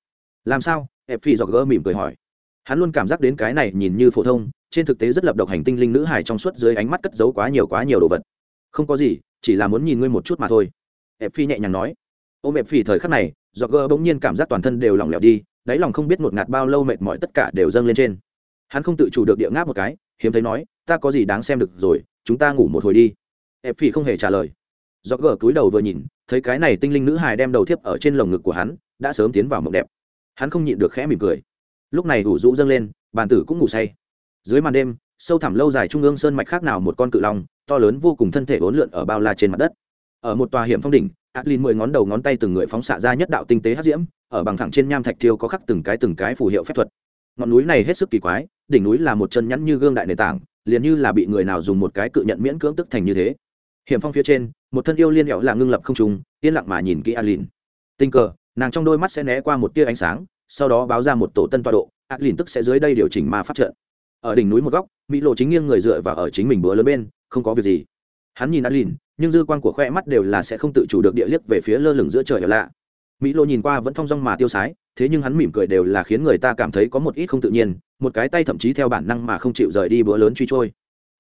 Làm sao? Ép phi do gờ mỉm cười hỏi. Hắn luôn cảm giác đến cái này nhìn như phổ thông, trên thực tế rất lập độc hành tinh linh nữ hài trong suốt dưới ánh mắt cất giấu quá nhiều quá nhiều đồ vật. Không có gì, chỉ là muốn nhìn ngươi một chút mà thôi. Ép phi nhẹ nhàng nói. Ôm ép phi thời khắc này do gờ bỗng nhiên cảm giác toàn thân đều lỏng lẻo đi đáy lòng không biết một ngạt bao lâu mệt mỏi tất cả đều dâng lên trên. Hắn không tự chủ được địa ngáp một cái, hiếm thấy nói, ta có gì đáng xem được rồi, chúng ta ngủ một hồi đi. Ép phi không hề trả lời. Do gờ cúi đầu vừa nhìn, thấy cái này tinh linh nữ hài đem đầu thiếp ở trên lồng ngực của hắn, đã sớm tiến vào mộng đẹp. Hắn không nhịn được khẽ mỉm cười. Lúc này ủ rũ dâng lên, bàn tử cũng ngủ say. Dưới màn đêm, sâu thẳm lâu dài trung ương sơn mạch khác nào một con cự long, to lớn vô cùng thân thể uốn lượn ở bao la trên mặt đất. Ở một tòa hiểm phong đỉnh adlin mười ngón đầu ngón tay từng người phóng xạ ra nhất đạo tinh tế hát diễm ở bằng thẳng trên nham thạch thiêu có khắc từng cái từng cái phù hiệu phép thuật. Ngọn núi này hết sức kỳ quái, đỉnh núi là một chân nhắn như gương đại nền tảng, liền như là bị người nào dùng một cái cự nhận miễn cưỡng tức thành như thế. Hiểm phong phía trên, một thân yêu liên hẹo là ngưng lập không trùng yên lặng mà nhìn kỹ alin. Tình cờ, nàng trong đôi mắt sẽ né qua một tia ánh sáng, sau đó báo ra một tổ tân tọa độ, alin tức sẽ dưới đây điều chỉnh ma phát trận. Ở đỉnh núi một góc, mỹ lộ chính nghiêng người dựa vào ở chính mình bữa lớn bên, không có việc gì. Hắn nhìn alin, nhưng dư quan của khoe mắt đều là sẽ không tự chủ được địa liếc về phía lơ lửng giữa trời hẻo lạ mỹ Lô nhìn qua vẫn thong dong mà tiêu sái, thế nhưng hắn mỉm cười đều là khiến người ta cảm thấy có một ít không tự nhiên, một cái tay thậm chí theo bản năng mà không chịu rời đi bữa lớn truy trôi.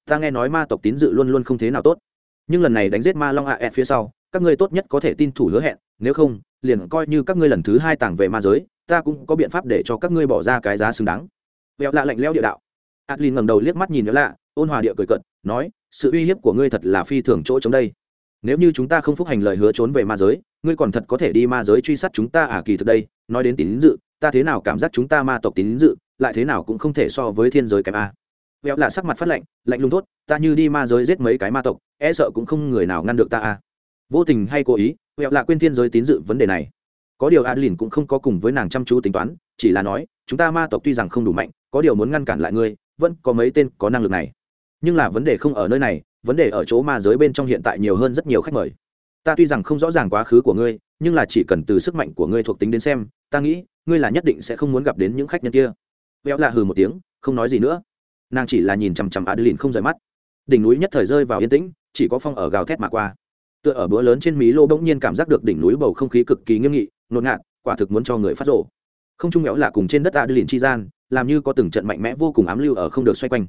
Ta nghe nói ma tộc tín dự luôn luôn không thế nào tốt. Nhưng lần này đánh giết ma long ạ à phía sau, các ngươi tốt nhất có thể tin thủ hứa hẹn, nếu không, liền coi như các ngươi lần thứ hai tàng về ma giới, ta cũng có biện pháp để cho các ngươi bỏ ra cái giá xứng đáng. Vẹo lạ lạnh leo địa đạo. Adlin ngẩng đầu liếc mắt nhìn nữa lạ, ôn hòa địa cười cận nói, sự uy hiếp của ngươi thật là phi thường chỗ chống đây nếu như chúng ta không phúc hành lời hứa trốn về ma giới, ngươi còn thật có thể đi ma giới truy sát chúng ta à kỳ thực đây, nói đến tín dự, ta thế nào cảm giác chúng ta ma tộc tín dự, lại thế nào cũng không thể so với thiên giới kém a. Vẹo lạ sắc mặt phát lạnh lạnh lùng thốt, ta như đi ma giới giết mấy cái ma tộc e sợ cũng không người nào ngăn được ta a. Vô tình hay cố ý, vẹo lạ quên thiên giới tín dự vấn đề này. Có điều adeline cũng không có cùng với nàng chăm chú tính toán, chỉ là nói, chúng ta ma tộc tuy rằng không đủ mạnh, có điều muốn ngăn cản lại ngươi, vẫn có mấy tên có năng lực này nhưng là vấn đề không ở nơi này, vấn đề ở chỗ ma giới bên trong hiện tại nhiều hơn rất nhiều khách mời. Ta tuy rằng không rõ ràng quá khứ của ngươi, nhưng là chỉ cần từ sức mạnh của ngươi thuộc tính đến xem, ta nghĩ, ngươi là nhất định sẽ không muốn gặp đến những khách nhân kia. Béo lạ hừ một tiếng, không nói gì nữa. Nàng chỉ là nhìn chằm chằm adeline không rời mắt. Đỉnh núi nhất thời rơi vào yên tĩnh, chỉ có phong ở gào thét mà qua. Tựa ở bữa lớn trên mí lô bỗng nhiên cảm giác được đỉnh núi bầu không khí cực kỳ nghiêm nghị ngột ngạt, quả thực muốn cho người phát rộ không trung béo lạ cùng trên đất adeline chi gian, làm như có từng trận mạnh mẽ vô cùng ám lưu ở không được xoay quanh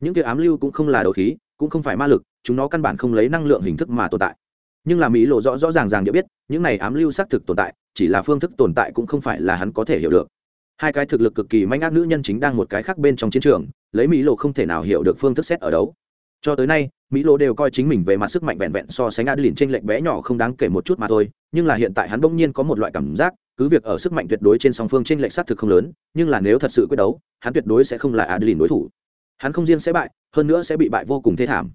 những cái ám lưu cũng không là đấu khí, cũng không phải ma lực, chúng nó căn bản không lấy năng lượng hình thức mà tồn tại. Nhưng là mỹ lộ rõ rõ ràng ràng địa biết, những này ám lưu xác thực tồn tại, chỉ là phương thức tồn tại cũng không phải là hắn có thể hiểu được. Hai cái thực lực cực kỳ manh ác nữ nhân chính đang một cái khác bên trong chiến trường, lấy mỹ lộ không thể nào hiểu được phương thức xét ở đấu cho tới nay, mỹ lộ đều coi chính mình về mặt sức mạnh vẹn vẹn so sánh adeline trên lệnh bé nhỏ không đáng kể một chút mà thôi, nhưng là hiện tại hắn bỗng nhiên có một loại cảm giác, cứ việc ở sức mạnh tuyệt đối trên song phương trên lệnh xác thực không lớn, nhưng là nếu thật sự quyết đấu, hắn tuyệt đối sẽ không là adeline đối thủ hắn không riêng sẽ bại, hơn nữa sẽ bị bại vô cùng thê thảm.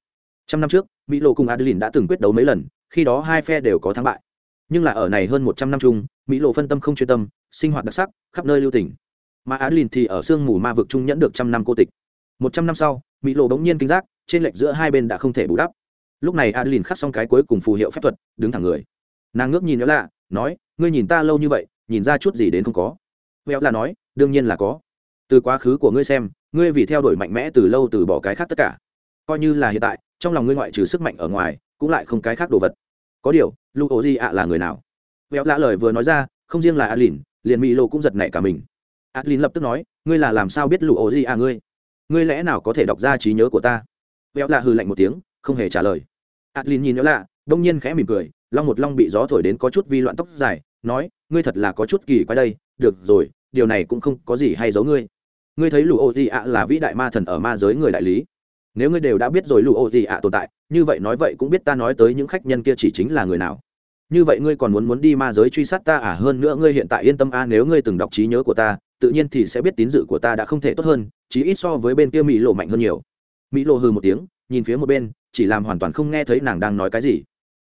Trăm năm trước, mỹ lộ cùng adeline đã từng quyết đấu mấy lần, khi đó hai phe đều có thắng bại. Nhưng là ở này hơn một trăm năm chung, mỹ lộ phân tâm không chuyên tâm, sinh hoạt đặc sắc, khắp nơi lưu tỉnh mà adeline thì ở sương mù ma vực trung nhẫn được trăm năm cô tịch. Một trăm năm sau, mỹ lộ bỗng nhiên kinh giác, trên lệch giữa hai bên đã không thể bù đắp. Lúc này adeline khắc xong cái cuối cùng phù hiệu phép thuật, đứng thẳng người. Nàng ngước nhìn nữa lạ nói, ngươi nhìn ta lâu như vậy, nhìn ra chút gì đến không có? Véo là nói, đương nhiên là có từ quá khứ của ngươi xem ngươi vì theo đuổi mạnh mẽ từ lâu từ bỏ cái khác tất cả. Coi như là hiện tại trong lòng ngươi ngoại trừ sức mạnh ở ngoài cũng lại không cái khác đồ vật. Có điều lu ô di ạ là người nào? Véo lạ lời vừa nói ra không riêng là Adlin, liền mỹ lộ cũng giật nảy cả mình. Adlin lập tức nói ngươi là làm sao biết lu ô di ạ ngươi? Ngươi lẽ nào có thể đọc ra trí nhớ của ta? Véo lạ hừ lạnh một tiếng không hề trả lời. Adlin nhìn véo lạ đông nhiên khẽ mỉm cười long một long bị gió thổi đến có chút vi loạn tóc dài nói ngươi thật là có chút kỳ quái đây được rồi điều này cũng không có gì hay giấu ngươi ngươi thấy lù ô gì ạ là vĩ đại ma thần ở ma giới người đại lý. Nếu ngươi đều đã biết rồi lù ô gì ạ tồn tại, như vậy nói vậy cũng biết ta nói tới những khách nhân kia chỉ chính là người nào. Như vậy ngươi còn muốn muốn đi ma giới truy sát ta à? Hơn nữa ngươi hiện tại yên tâm a, nếu ngươi từng đọc trí nhớ của ta, tự nhiên thì sẽ biết tín dự của ta đã không thể tốt hơn, chí ít so với bên kia mỹ lộ mạnh hơn nhiều. Mỹ lộ hừ một tiếng, nhìn phía một bên, chỉ làm hoàn toàn không nghe thấy nàng đang nói cái gì.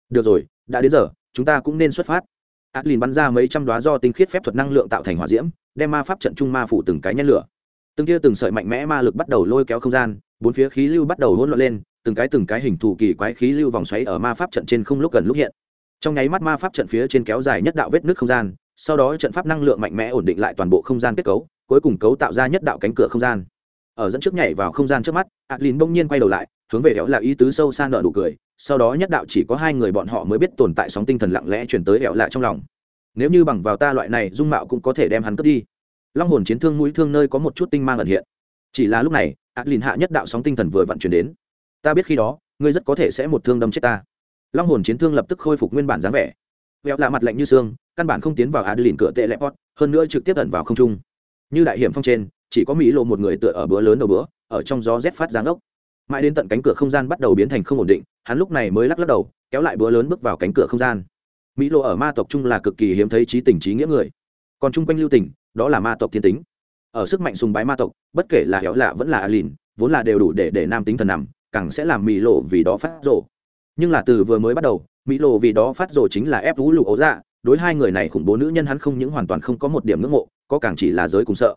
Được rồi, đã đến giờ, chúng ta cũng nên xuất phát. Adlin bắn ra mấy trăm đoá do tinh khiết phép thuật năng lượng tạo thành hỏa diễm, đem ma pháp trận trung ma phủ từng cái nhét lửa từng tia từng sợi mạnh mẽ ma lực bắt đầu lôi kéo không gian, bốn phía khí lưu bắt đầu hỗn loạn lên, từng cái từng cái hình thù kỳ quái khí lưu vòng xoáy ở ma pháp trận trên không lúc gần lúc hiện. Trong nháy mắt ma pháp trận phía trên kéo dài nhất đạo vết nước không gian, sau đó trận pháp năng lượng mạnh mẽ ổn định lại toàn bộ không gian kết cấu, cuối cùng cấu tạo ra nhất đạo cánh cửa không gian. Ở dẫn trước nhảy vào không gian trước mắt, adlin bỗng nhiên quay đầu lại, hướng về hẻo là ý tứ sâu xa nợ nụ cười, sau đó nhất đạo chỉ có hai người bọn họ mới biết tồn tại sóng tinh thần lặng lẽ chuyển tới hẻo lạ trong lòng. Nếu như bằng vào ta loại này dung mạo cũng có thể đem hắn cướp đi long hồn chiến thương mũi thương nơi có một chút tinh mang ẩn hiện. Chỉ là lúc này ác linh hạ nhất đạo sóng tinh thần vừa vận chuyển đến. Ta biết khi đó, ngươi rất có thể sẽ một thương đâm chết ta. Long hồn chiến thương lập tức khôi phục nguyên bản dáng vẻ. Vẹo lạ mặt lạnh như xương, căn bản không tiến vào ác linh cửa tệ lẹp hơn nữa trực tiếp ẩn vào không trung. Như đại hiểm phong trên, chỉ có mỹ lộ một người tựa ở bữa lớn đầu bữa, ở trong gió rét phát giáng ốc. Mãi đến tận cánh cửa không gian bắt đầu biến thành không ổn định, hắn lúc này mới lắc lắc đầu, kéo lại bữa lớn bước vào cánh cửa không gian. Mỹ lộ ở ma tộc trung là cực kỳ hiếm thấy trí tình trí nghĩa người. Còn chung quanh lưu tỉnh đó là ma tộc thiên tính. Ở sức mạnh sùng bái ma tộc, bất kể là héo lạ vẫn là alin, vốn là đều đủ để để nam tính thần nằm, càng sẽ làm mỹ lộ vì đó phát rộ nhưng là từ vừa mới bắt đầu mỹ lộ vì đó phát rộ chính là ép vũ lụ ấu dạ đối hai người này khủng bố nữ nhân hắn không những hoàn toàn không có một điểm ngưỡng mộ, có càng chỉ là giới cùng sợ.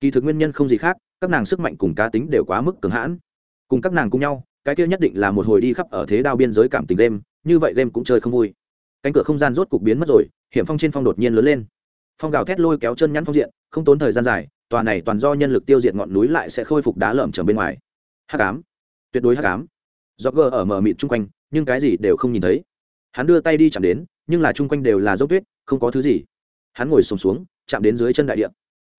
Kỳ thực nguyên nhân không gì khác, các nàng sức mạnh cùng cá tính đều quá mức cường hãn. Cùng các nàng cùng nhau, cái kia nhất định là một hồi đi khắp ở thế đao biên giới cảm tình đêm như vậy đêm cũng chơi không vui. Cánh cửa không gian rốt cục biến mất rồi, hiểm phong trên phong đột nhiên lớn lên phong gào thét lôi kéo chân nhắn phong diện không tốn thời gian dài tòa này toàn do nhân lực tiêu diệt ngọn núi lại sẽ khôi phục đá lởm chởm bên ngoài. Hát cám tuyệt đối hát ám. Do gờ ở mờ mịt chung quanh nhưng cái gì đều không nhìn thấy. Hắn đưa tay đi chạm đến nhưng là chung quanh đều là dốc tuyết không có thứ gì. Hắn ngồi sùng xuống, xuống chạm đến dưới chân đại địa.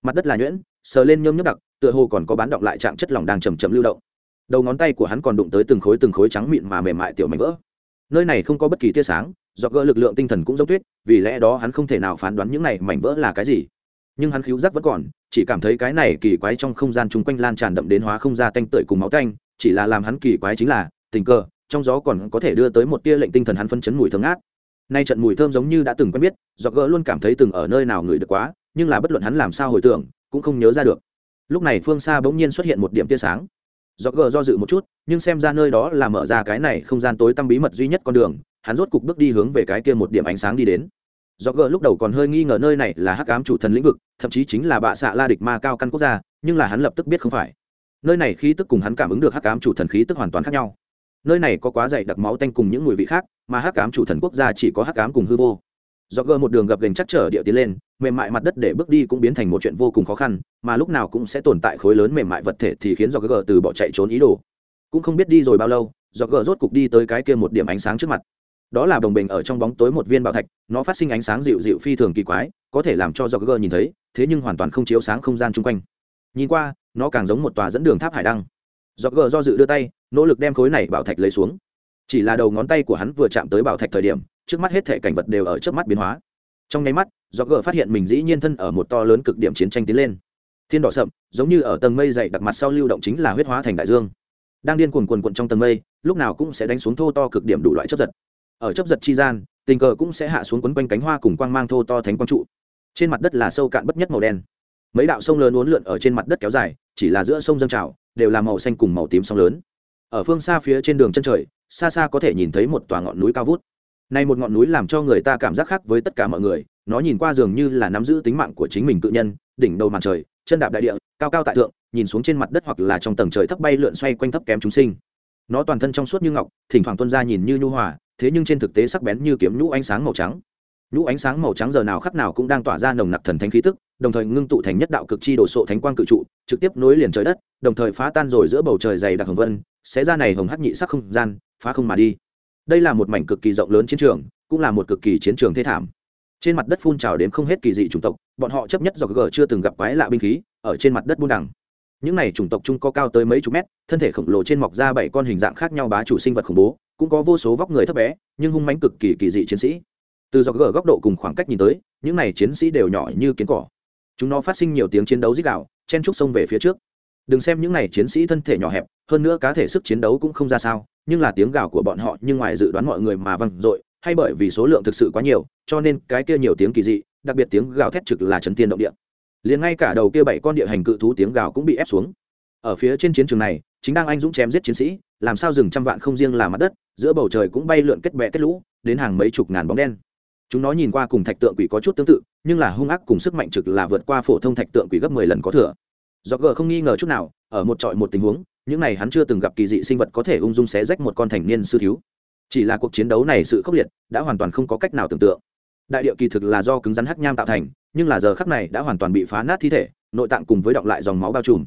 Mặt đất là nhuyễn sờ lên nhôm nhấp đặc tựa hồ còn có bán động lại trạng chất lỏng đang chầm chậm lưu động. Đầu ngón tay của hắn còn đụng tới từng khối từng khối trắng mịn mà mềm mại tiểu mảnh vỡ. Nơi này không có bất kỳ tia sáng do gỡ lực lượng tinh thần cũng giống tuyết, vì lẽ đó hắn không thể nào phán đoán những này mảnh vỡ là cái gì. Nhưng hắn khiếu giác vẫn còn, chỉ cảm thấy cái này kỳ quái trong không gian chung quanh lan tràn đậm đến hóa không ra tanh tưởi cùng máu tanh, chỉ là làm hắn kỳ quái chính là, tình cờ, trong gió còn có thể đưa tới một tia lệnh tinh thần hắn phân chấn mùi thơm ngát. Nay trận mùi thơm giống như đã từng quen biết, do gỡ luôn cảm thấy từng ở nơi nào ngửi được quá, nhưng là bất luận hắn làm sao hồi tưởng, cũng không nhớ ra được. Lúc này phương xa bỗng nhiên xuất hiện một điểm tia sáng. Do gờ do dự một chút, nhưng xem ra nơi đó là mở ra cái này không gian tối tăm bí mật duy nhất con đường hắn rốt cục bước đi hướng về cái kia một điểm ánh sáng đi đến. Do gờ lúc đầu còn hơi nghi ngờ nơi này là hắc ám chủ thần lĩnh vực, thậm chí chính là bạ xạ la địch ma cao căn quốc gia, nhưng là hắn lập tức biết không phải. Nơi này khí tức cùng hắn cảm ứng được hắc ám chủ thần khí tức hoàn toàn khác nhau. Nơi này có quá dày đặc máu tanh cùng những mùi vị khác, mà hắc ám chủ thần quốc gia chỉ có hắc ám cùng hư vô. Do gờ một đường gập gành chắc trở địa tiến lên, mềm mại mặt đất để bước đi cũng biến thành một chuyện vô cùng khó khăn, mà lúc nào cũng sẽ tồn tại khối lớn mềm mại vật thể thì khiến do gờ từ bỏ chạy trốn ý đồ. Cũng không biết đi rồi bao lâu do gờ rốt cục đi tới cái kia một điểm ánh sáng trước mặt đó là đồng bình ở trong bóng tối một viên bảo thạch, nó phát sinh ánh sáng dịu dịu phi thường kỳ quái, có thể làm cho do gờ nhìn thấy, thế nhưng hoàn toàn không chiếu sáng không gian chung quanh. Nhìn qua, nó càng giống một tòa dẫn đường tháp hải đăng. Do gờ do dự đưa tay, nỗ lực đem khối này bảo thạch lấy xuống. Chỉ là đầu ngón tay của hắn vừa chạm tới bảo thạch thời điểm, trước mắt hết thể cảnh vật đều ở trước mắt biến hóa. Trong nháy mắt do gờ phát hiện mình dĩ nhiên thân ở một to lớn cực điểm chiến tranh tiến lên. Thiên đỏ sậm, giống như ở tầng mây dày đặc mặt sau lưu động chính là huyết hóa thành đại dương. Đang điên cuồn cuồn cuộn trong tầng mây, lúc nào cũng sẽ đánh xuống thô to cực điểm đủ loại chấp giật ở chấp giật chi gian, tình cờ cũng sẽ hạ xuống quấn quanh cánh hoa cùng quang mang thô to thánh quang trụ. Trên mặt đất là sâu cạn bất nhất màu đen. Mấy đạo sông lớn uốn lượn ở trên mặt đất kéo dài, chỉ là giữa sông dâng trào, đều là màu xanh cùng màu tím sông lớn. Ở phương xa phía trên đường chân trời, xa xa có thể nhìn thấy một tòa ngọn núi cao vút. Nay một ngọn núi làm cho người ta cảm giác khác với tất cả mọi người, nó nhìn qua dường như là nắm giữ tính mạng của chính mình tự nhân, đỉnh đầu màn trời, chân đạp đại địa, cao cao tại thượng, nhìn xuống trên mặt đất hoặc là trong tầng trời thấp bay lượn xoay quanh thấp kém chúng sinh. Nó toàn thân trong suốt như ngọc, thỉnh thoảng tuân ra nhìn như nhu hòa thế nhưng trên thực tế sắc bén như kiếm nhũ ánh sáng màu trắng. Nhũ ánh sáng màu trắng giờ nào khắc nào cũng đang tỏa ra nồng nặc thần thánh khí tức, đồng thời ngưng tụ thành nhất đạo cực chi đồ sộ thánh quang cự trụ, trực tiếp nối liền trời đất, đồng thời phá tan rồi giữa bầu trời dày đặc hồng vân, xé ra này hồng hắc nhị sắc không gian, phá không mà đi. Đây là một mảnh cực kỳ rộng lớn chiến trường, cũng là một cực kỳ chiến trường thê thảm. Trên mặt đất phun trào đến không hết kỳ dị chủng tộc, bọn họ chấp nhất do gờ chưa từng gặp quái lạ binh khí, ở trên mặt đất buôn đẳng những này chủng tộc chung có cao tới mấy chục mét, thân thể khổng lồ trên mọc ra bảy con hình dạng khác nhau bá chủ sinh vật khủng bố cũng có vô số vóc người thấp bé, nhưng hung mãnh cực kỳ kỳ dị chiến sĩ. Từ dọc gờ góc độ cùng khoảng cách nhìn tới, những này chiến sĩ đều nhỏ như kiến cỏ. Chúng nó phát sinh nhiều tiếng chiến đấu dích đạo chen trúc sông về phía trước. Đừng xem những này chiến sĩ thân thể nhỏ hẹp, hơn nữa cá thể sức chiến đấu cũng không ra sao, nhưng là tiếng gào của bọn họ nhưng ngoài dự đoán mọi người mà văng dội, hay bởi vì số lượng thực sự quá nhiều, cho nên cái kia nhiều tiếng kỳ dị, đặc biệt tiếng gào thét trực là chấn tiên động địa. Liền ngay cả đầu kia bảy con địa hành cự thú tiếng gào cũng bị ép xuống. Ở phía trên chiến trường này chính đang anh dũng chém giết chiến sĩ, làm sao rừng trăm vạn không riêng là mặt đất, giữa bầu trời cũng bay lượn kết bẹ kết lũ, đến hàng mấy chục ngàn bóng đen. Chúng nó nhìn qua cùng thạch tượng quỷ có chút tương tự, nhưng là hung ác cùng sức mạnh trực là vượt qua phổ thông thạch tượng quỷ gấp mười lần có thừa. Do g không nghi ngờ chút nào, ở một trọi một tình huống, những này hắn chưa từng gặp kỳ dị sinh vật có thể ung dung xé rách một con thành niên sư thiếu. Chỉ là cuộc chiến đấu này sự khốc liệt, đã hoàn toàn không có cách nào tưởng tượng. Đại điệu kỳ thực là do cứng rắn hắc nham tạo thành, nhưng là giờ khắc này đã hoàn toàn bị phá nát thi thể, nội tạng cùng với động lại dòng máu bao trùm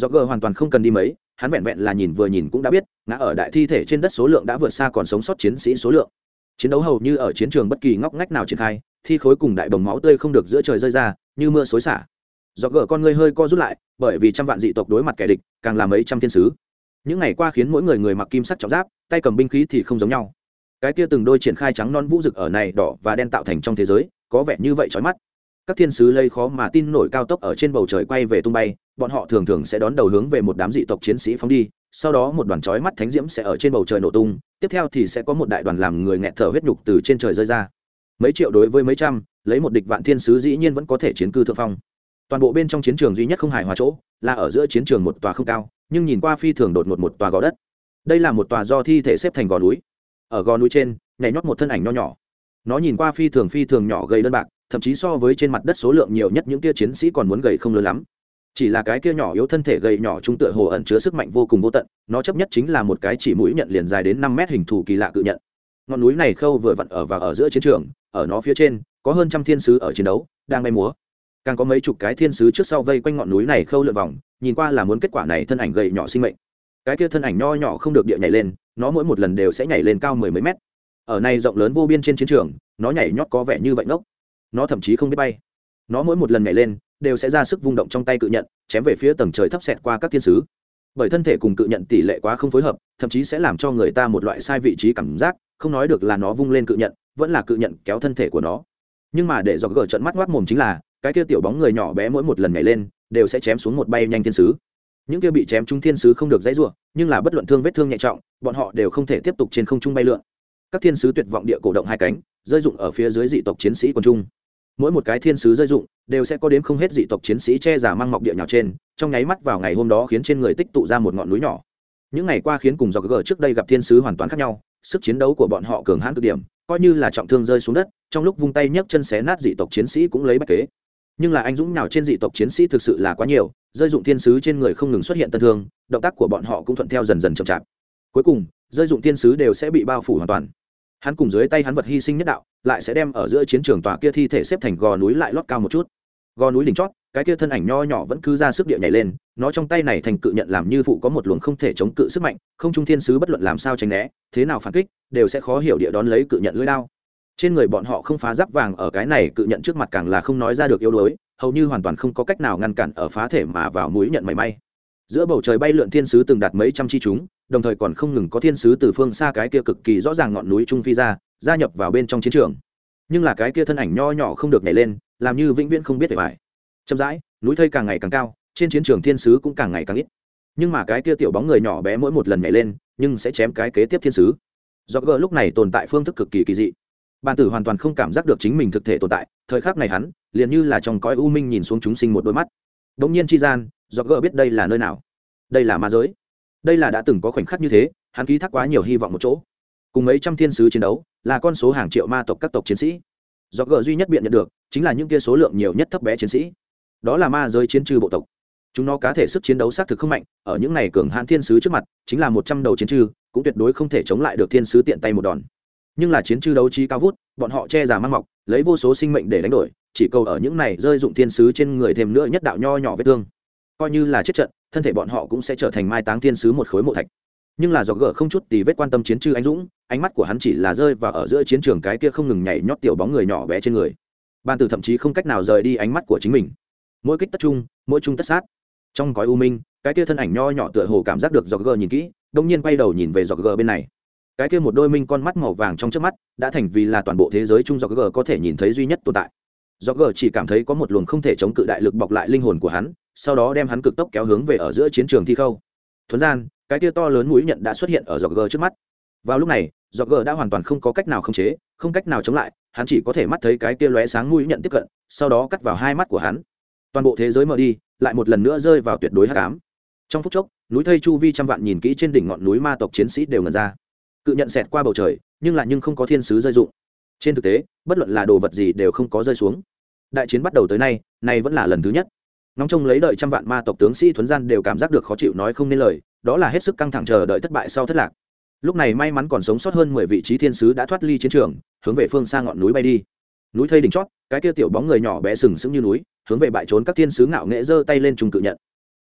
do gờ hoàn toàn không cần đi mấy, hắn vẹn vẹn là nhìn vừa nhìn cũng đã biết, ngã ở đại thi thể trên đất số lượng đã vượt xa còn sống sót chiến sĩ số lượng. Chiến đấu hầu như ở chiến trường bất kỳ ngóc ngách nào triển khai, thi khối cùng đại bồng máu tươi không được giữa trời rơi ra, như mưa xối xả. Do gỡ con ngươi hơi co rút lại, bởi vì trăm vạn dị tộc đối mặt kẻ địch, càng làm mấy trăm thiên sứ. Những ngày qua khiến mỗi người người mặc kim sắc trọng giáp, tay cầm binh khí thì không giống nhau. Cái kia từng đôi triển khai trắng non vũ rực ở này đỏ và đen tạo thành trong thế giới, có vẻ như vậy trói mắt các thiên sứ lây khó mà tin nổi cao tốc ở trên bầu trời quay về tung bay, bọn họ thường thường sẽ đón đầu hướng về một đám dị tộc chiến sĩ phóng đi, sau đó một đoàn chói mắt thánh diễm sẽ ở trên bầu trời nổ tung, tiếp theo thì sẽ có một đại đoàn làm người nghẹt thở huyết nhục từ trên trời rơi ra. Mấy triệu đối với mấy trăm, lấy một địch vạn thiên sứ dĩ nhiên vẫn có thể chiến cư thượng phong. Toàn bộ bên trong chiến trường duy nhất không hài hòa chỗ là ở giữa chiến trường một tòa không cao, nhưng nhìn qua phi thường đột ngột một tòa gò đất. Đây là một tòa do thi thể xếp thành gò núi. Ở gò núi trên, nhảy nhót một thân ảnh nho nhỏ. Nó nhìn qua phi thường phi thường nhỏ gây đơn bạc thậm chí so với trên mặt đất số lượng nhiều nhất những kia chiến sĩ còn muốn gầy không lớn lắm. Chỉ là cái kia nhỏ yếu thân thể gầy nhỏ trung tựa hồ ẩn chứa sức mạnh vô cùng vô tận, nó chấp nhất chính là một cái chỉ mũi nhận liền dài đến năm mét hình thù kỳ lạ cự nhận. Ngọn núi này khâu vừa vặn ở và ở giữa chiến trường, ở nó phía trên, có hơn trăm thiên sứ ở chiến đấu, đang bay múa. Càng có mấy chục cái thiên sứ trước sau vây quanh ngọn núi này khâu lượn vòng, nhìn qua là muốn kết quả này thân ảnh gầy nhỏ sinh mệnh. Cái kia thân ảnh nho nhỏ không được địa nhảy lên, nó mỗi một lần đều sẽ nhảy lên cao mười mấy mét. Ở này rộng lớn vô biên trên chiến trường, nó nhảy nhót có vẻ như vậy ngốc nó thậm chí không biết bay. Nó mỗi một lần nhảy lên, đều sẽ ra sức vung động trong tay cự nhận, chém về phía tầng trời thấp xẹt qua các thiên sứ. Bởi thân thể cùng cự nhận tỷ lệ quá không phối hợp, thậm chí sẽ làm cho người ta một loại sai vị trí cảm giác, không nói được là nó vung lên cự nhận, vẫn là cự nhận kéo thân thể của nó. Nhưng mà để dọc gỡ trận mắt ngoác mồm chính là, cái kia tiểu bóng người nhỏ bé mỗi một lần nhảy lên, đều sẽ chém xuống một bay nhanh thiên sứ. Những kia bị chém trúng thiên sứ không được dãy rủa, nhưng là bất luận thương vết thương nhẹ trọng, bọn họ đều không thể tiếp tục trên không trung bay lượn. Các thiên sứ tuyệt vọng địa cổ động hai cánh, rơi dụng ở phía dưới dị tộc chiến sĩ quân trung mỗi một cái thiên sứ rơi dụng đều sẽ có đến không hết dị tộc chiến sĩ che giả mang mọc địa nhào trên, trong nháy mắt vào ngày hôm đó khiến trên người tích tụ ra một ngọn núi nhỏ. Những ngày qua khiến cùng do gờ trước đây gặp thiên sứ hoàn toàn khác nhau, sức chiến đấu của bọn họ cường hãn cực điểm, coi như là trọng thương rơi xuống đất, trong lúc vung tay nhấc chân xé nát dị tộc chiến sĩ cũng lấy bách kế. Nhưng là anh dũng nào trên dị tộc chiến sĩ thực sự là quá nhiều, rơi dụng thiên sứ trên người không ngừng xuất hiện tân thương, động tác của bọn họ cũng thuận theo dần dần chậm chạp. Cuối cùng, rơi dụng thiên sứ đều sẽ bị bao phủ hoàn toàn. Hắn cùng dưới tay hắn vật hy sinh nhất đạo lại sẽ đem ở giữa chiến trường tòa kia thi thể xếp thành gò núi lại lót cao một chút. Gò núi đỉnh chót, cái kia thân ảnh nho nhỏ vẫn cứ ra sức địa nhảy lên, nó trong tay này thành cự nhận làm như phụ có một luồng không thể chống cự sức mạnh, không trung thiên sứ bất luận làm sao tránh né, thế nào phản kích, đều sẽ khó hiểu địa đón lấy cự nhận lưỡi lao trên người bọn họ không phá giáp vàng ở cái này cự nhận trước mặt càng là không nói ra được yếu đuối, hầu như hoàn toàn không có cách nào ngăn cản ở phá thể mà vào mũi nhận mảy may. Giữa bầu trời bay lượn thiên sứ từng đạt mấy trăm chi chúng, đồng thời còn không ngừng có thiên sứ từ phương xa cái kia cực kỳ rõ ràng ngọn núi trung phi ra gia nhập vào bên trong chiến trường. Nhưng là cái kia thân ảnh nho nhỏ không được nhảy lên, làm như vĩnh viễn không biết để phải chậm rãi, núi thây càng ngày càng cao, trên chiến trường thiên sứ cũng càng ngày càng ít. Nhưng mà cái kia tiểu bóng người nhỏ bé mỗi một lần nhảy lên, nhưng sẽ chém cái kế tiếp thiên sứ. Do gờ lúc này tồn tại phương thức cực kỳ kỳ dị. Bàn tử hoàn toàn không cảm giác được chính mình thực thể tồn tại, thời khắc này hắn, liền như là trong cõi u minh nhìn xuống chúng sinh một đôi mắt. Đ ỗ n g nhiên chi gian do gờ biết đây là nơi nào? Đây là ma giới. Đây là đã từng có khoảnh khắc như thế, hắn ký thác quá nhiều hy vọng một chỗ. Cùng mấy trăm thiên sứ chiến đấu là con số hàng triệu ma tộc các tộc chiến sĩ. Do gờ duy nhất biện nhận được, chính là những kia số lượng nhiều nhất thấp bé chiến sĩ. Đó là ma giới chiến trừ bộ tộc. Chúng nó cá thể sức chiến đấu xác thực không mạnh, ở những này cường hãn thiên sứ trước mặt, chính là một trăm đầu chiến trừ, cũng tuyệt đối không thể chống lại được thiên sứ tiện tay một đòn. Nhưng là chiến trừ đấu trí cao vút, bọn họ che giả mang mọc, lấy vô số sinh mệnh để đánh đổi, chỉ cầu ở những này rơi dụng thiên sứ trên người thêm nữa nhất đạo nho nhỏ vết thương. Coi như là chết trận, thân thể bọn họ cũng sẽ trở thành mai táng thiên sứ một khối mộ thạch. Nhưng là do gỡ không chút tì vết quan tâm chiến trừ anh dũng ánh mắt của hắn chỉ là rơi vào ở giữa chiến trường cái kia không ngừng nhảy nhót tiểu bóng người nhỏ bé trên người. Ban tử thậm chí không cách nào rời đi ánh mắt của chính mình. Mỗi kích tất trung, mỗi trung tất sát. Trong gói u minh, cái kia thân ảnh nho nhỏ tựa hồ cảm giác được dọc gờ nhìn kỹ, đông nhiên quay đầu nhìn về dọc gờ bên này. Cái kia một đôi minh con mắt màu vàng trong trước mắt, đã thành vì là toàn bộ thế giới chung dọc gờ có thể nhìn thấy duy nhất tồn tại. Dọc gờ chỉ cảm thấy có một luồng không thể chống cự đại lực bọc lại linh hồn của hắn, sau đó đem hắn cực tốc kéo hướng về ở giữa chiến trường thi khâu. Thuấn gian, cái kia to lớn mũi nhận đã xuất hiện ở dọc gờ trước mắt. Vào lúc này do g đã hoàn toàn không có cách nào khống chế, không cách nào chống lại, hắn chỉ có thể mắt thấy cái kia lóe sáng mũi nhận tiếp cận, sau đó cắt vào hai mắt của hắn. Toàn bộ thế giới mở đi, lại một lần nữa rơi vào tuyệt đối hắc ám. Trong phút chốc, núi thây chu vi trăm vạn nhìn kỹ trên đỉnh ngọn núi ma tộc chiến sĩ đều ngần ra. Cự nhận xẹt qua bầu trời, nhưng lại nhưng không có thiên sứ rơi dụng. Trên thực tế, bất luận là đồ vật gì đều không có rơi xuống. Đại chiến bắt đầu tới nay nay vẫn là lần thứ nhất. Nóng trông lấy đợi trăm vạn ma tộc tướng sĩ thuấn gian đều cảm giác được khó chịu nói không nên lời, đó là hết sức căng thẳng chờ đợi thất bại sau thất lạc lúc này may mắn còn sống sót hơn mười vị trí thiên sứ đã thoát ly chiến trường, hướng về phương xa ngọn núi bay đi. Núi thây đỉnh chót, cái kia tiểu bóng người nhỏ bé sừng sững như núi, hướng về bại trốn các thiên sứ ngạo nghệ giơ tay lên trùng cự nhận.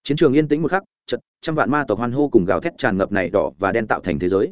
Chiến trường yên tĩnh một khắc, chật, trăm vạn ma tộc hoan hô cùng gào thét tràn ngập này đỏ và đen tạo thành thế giới.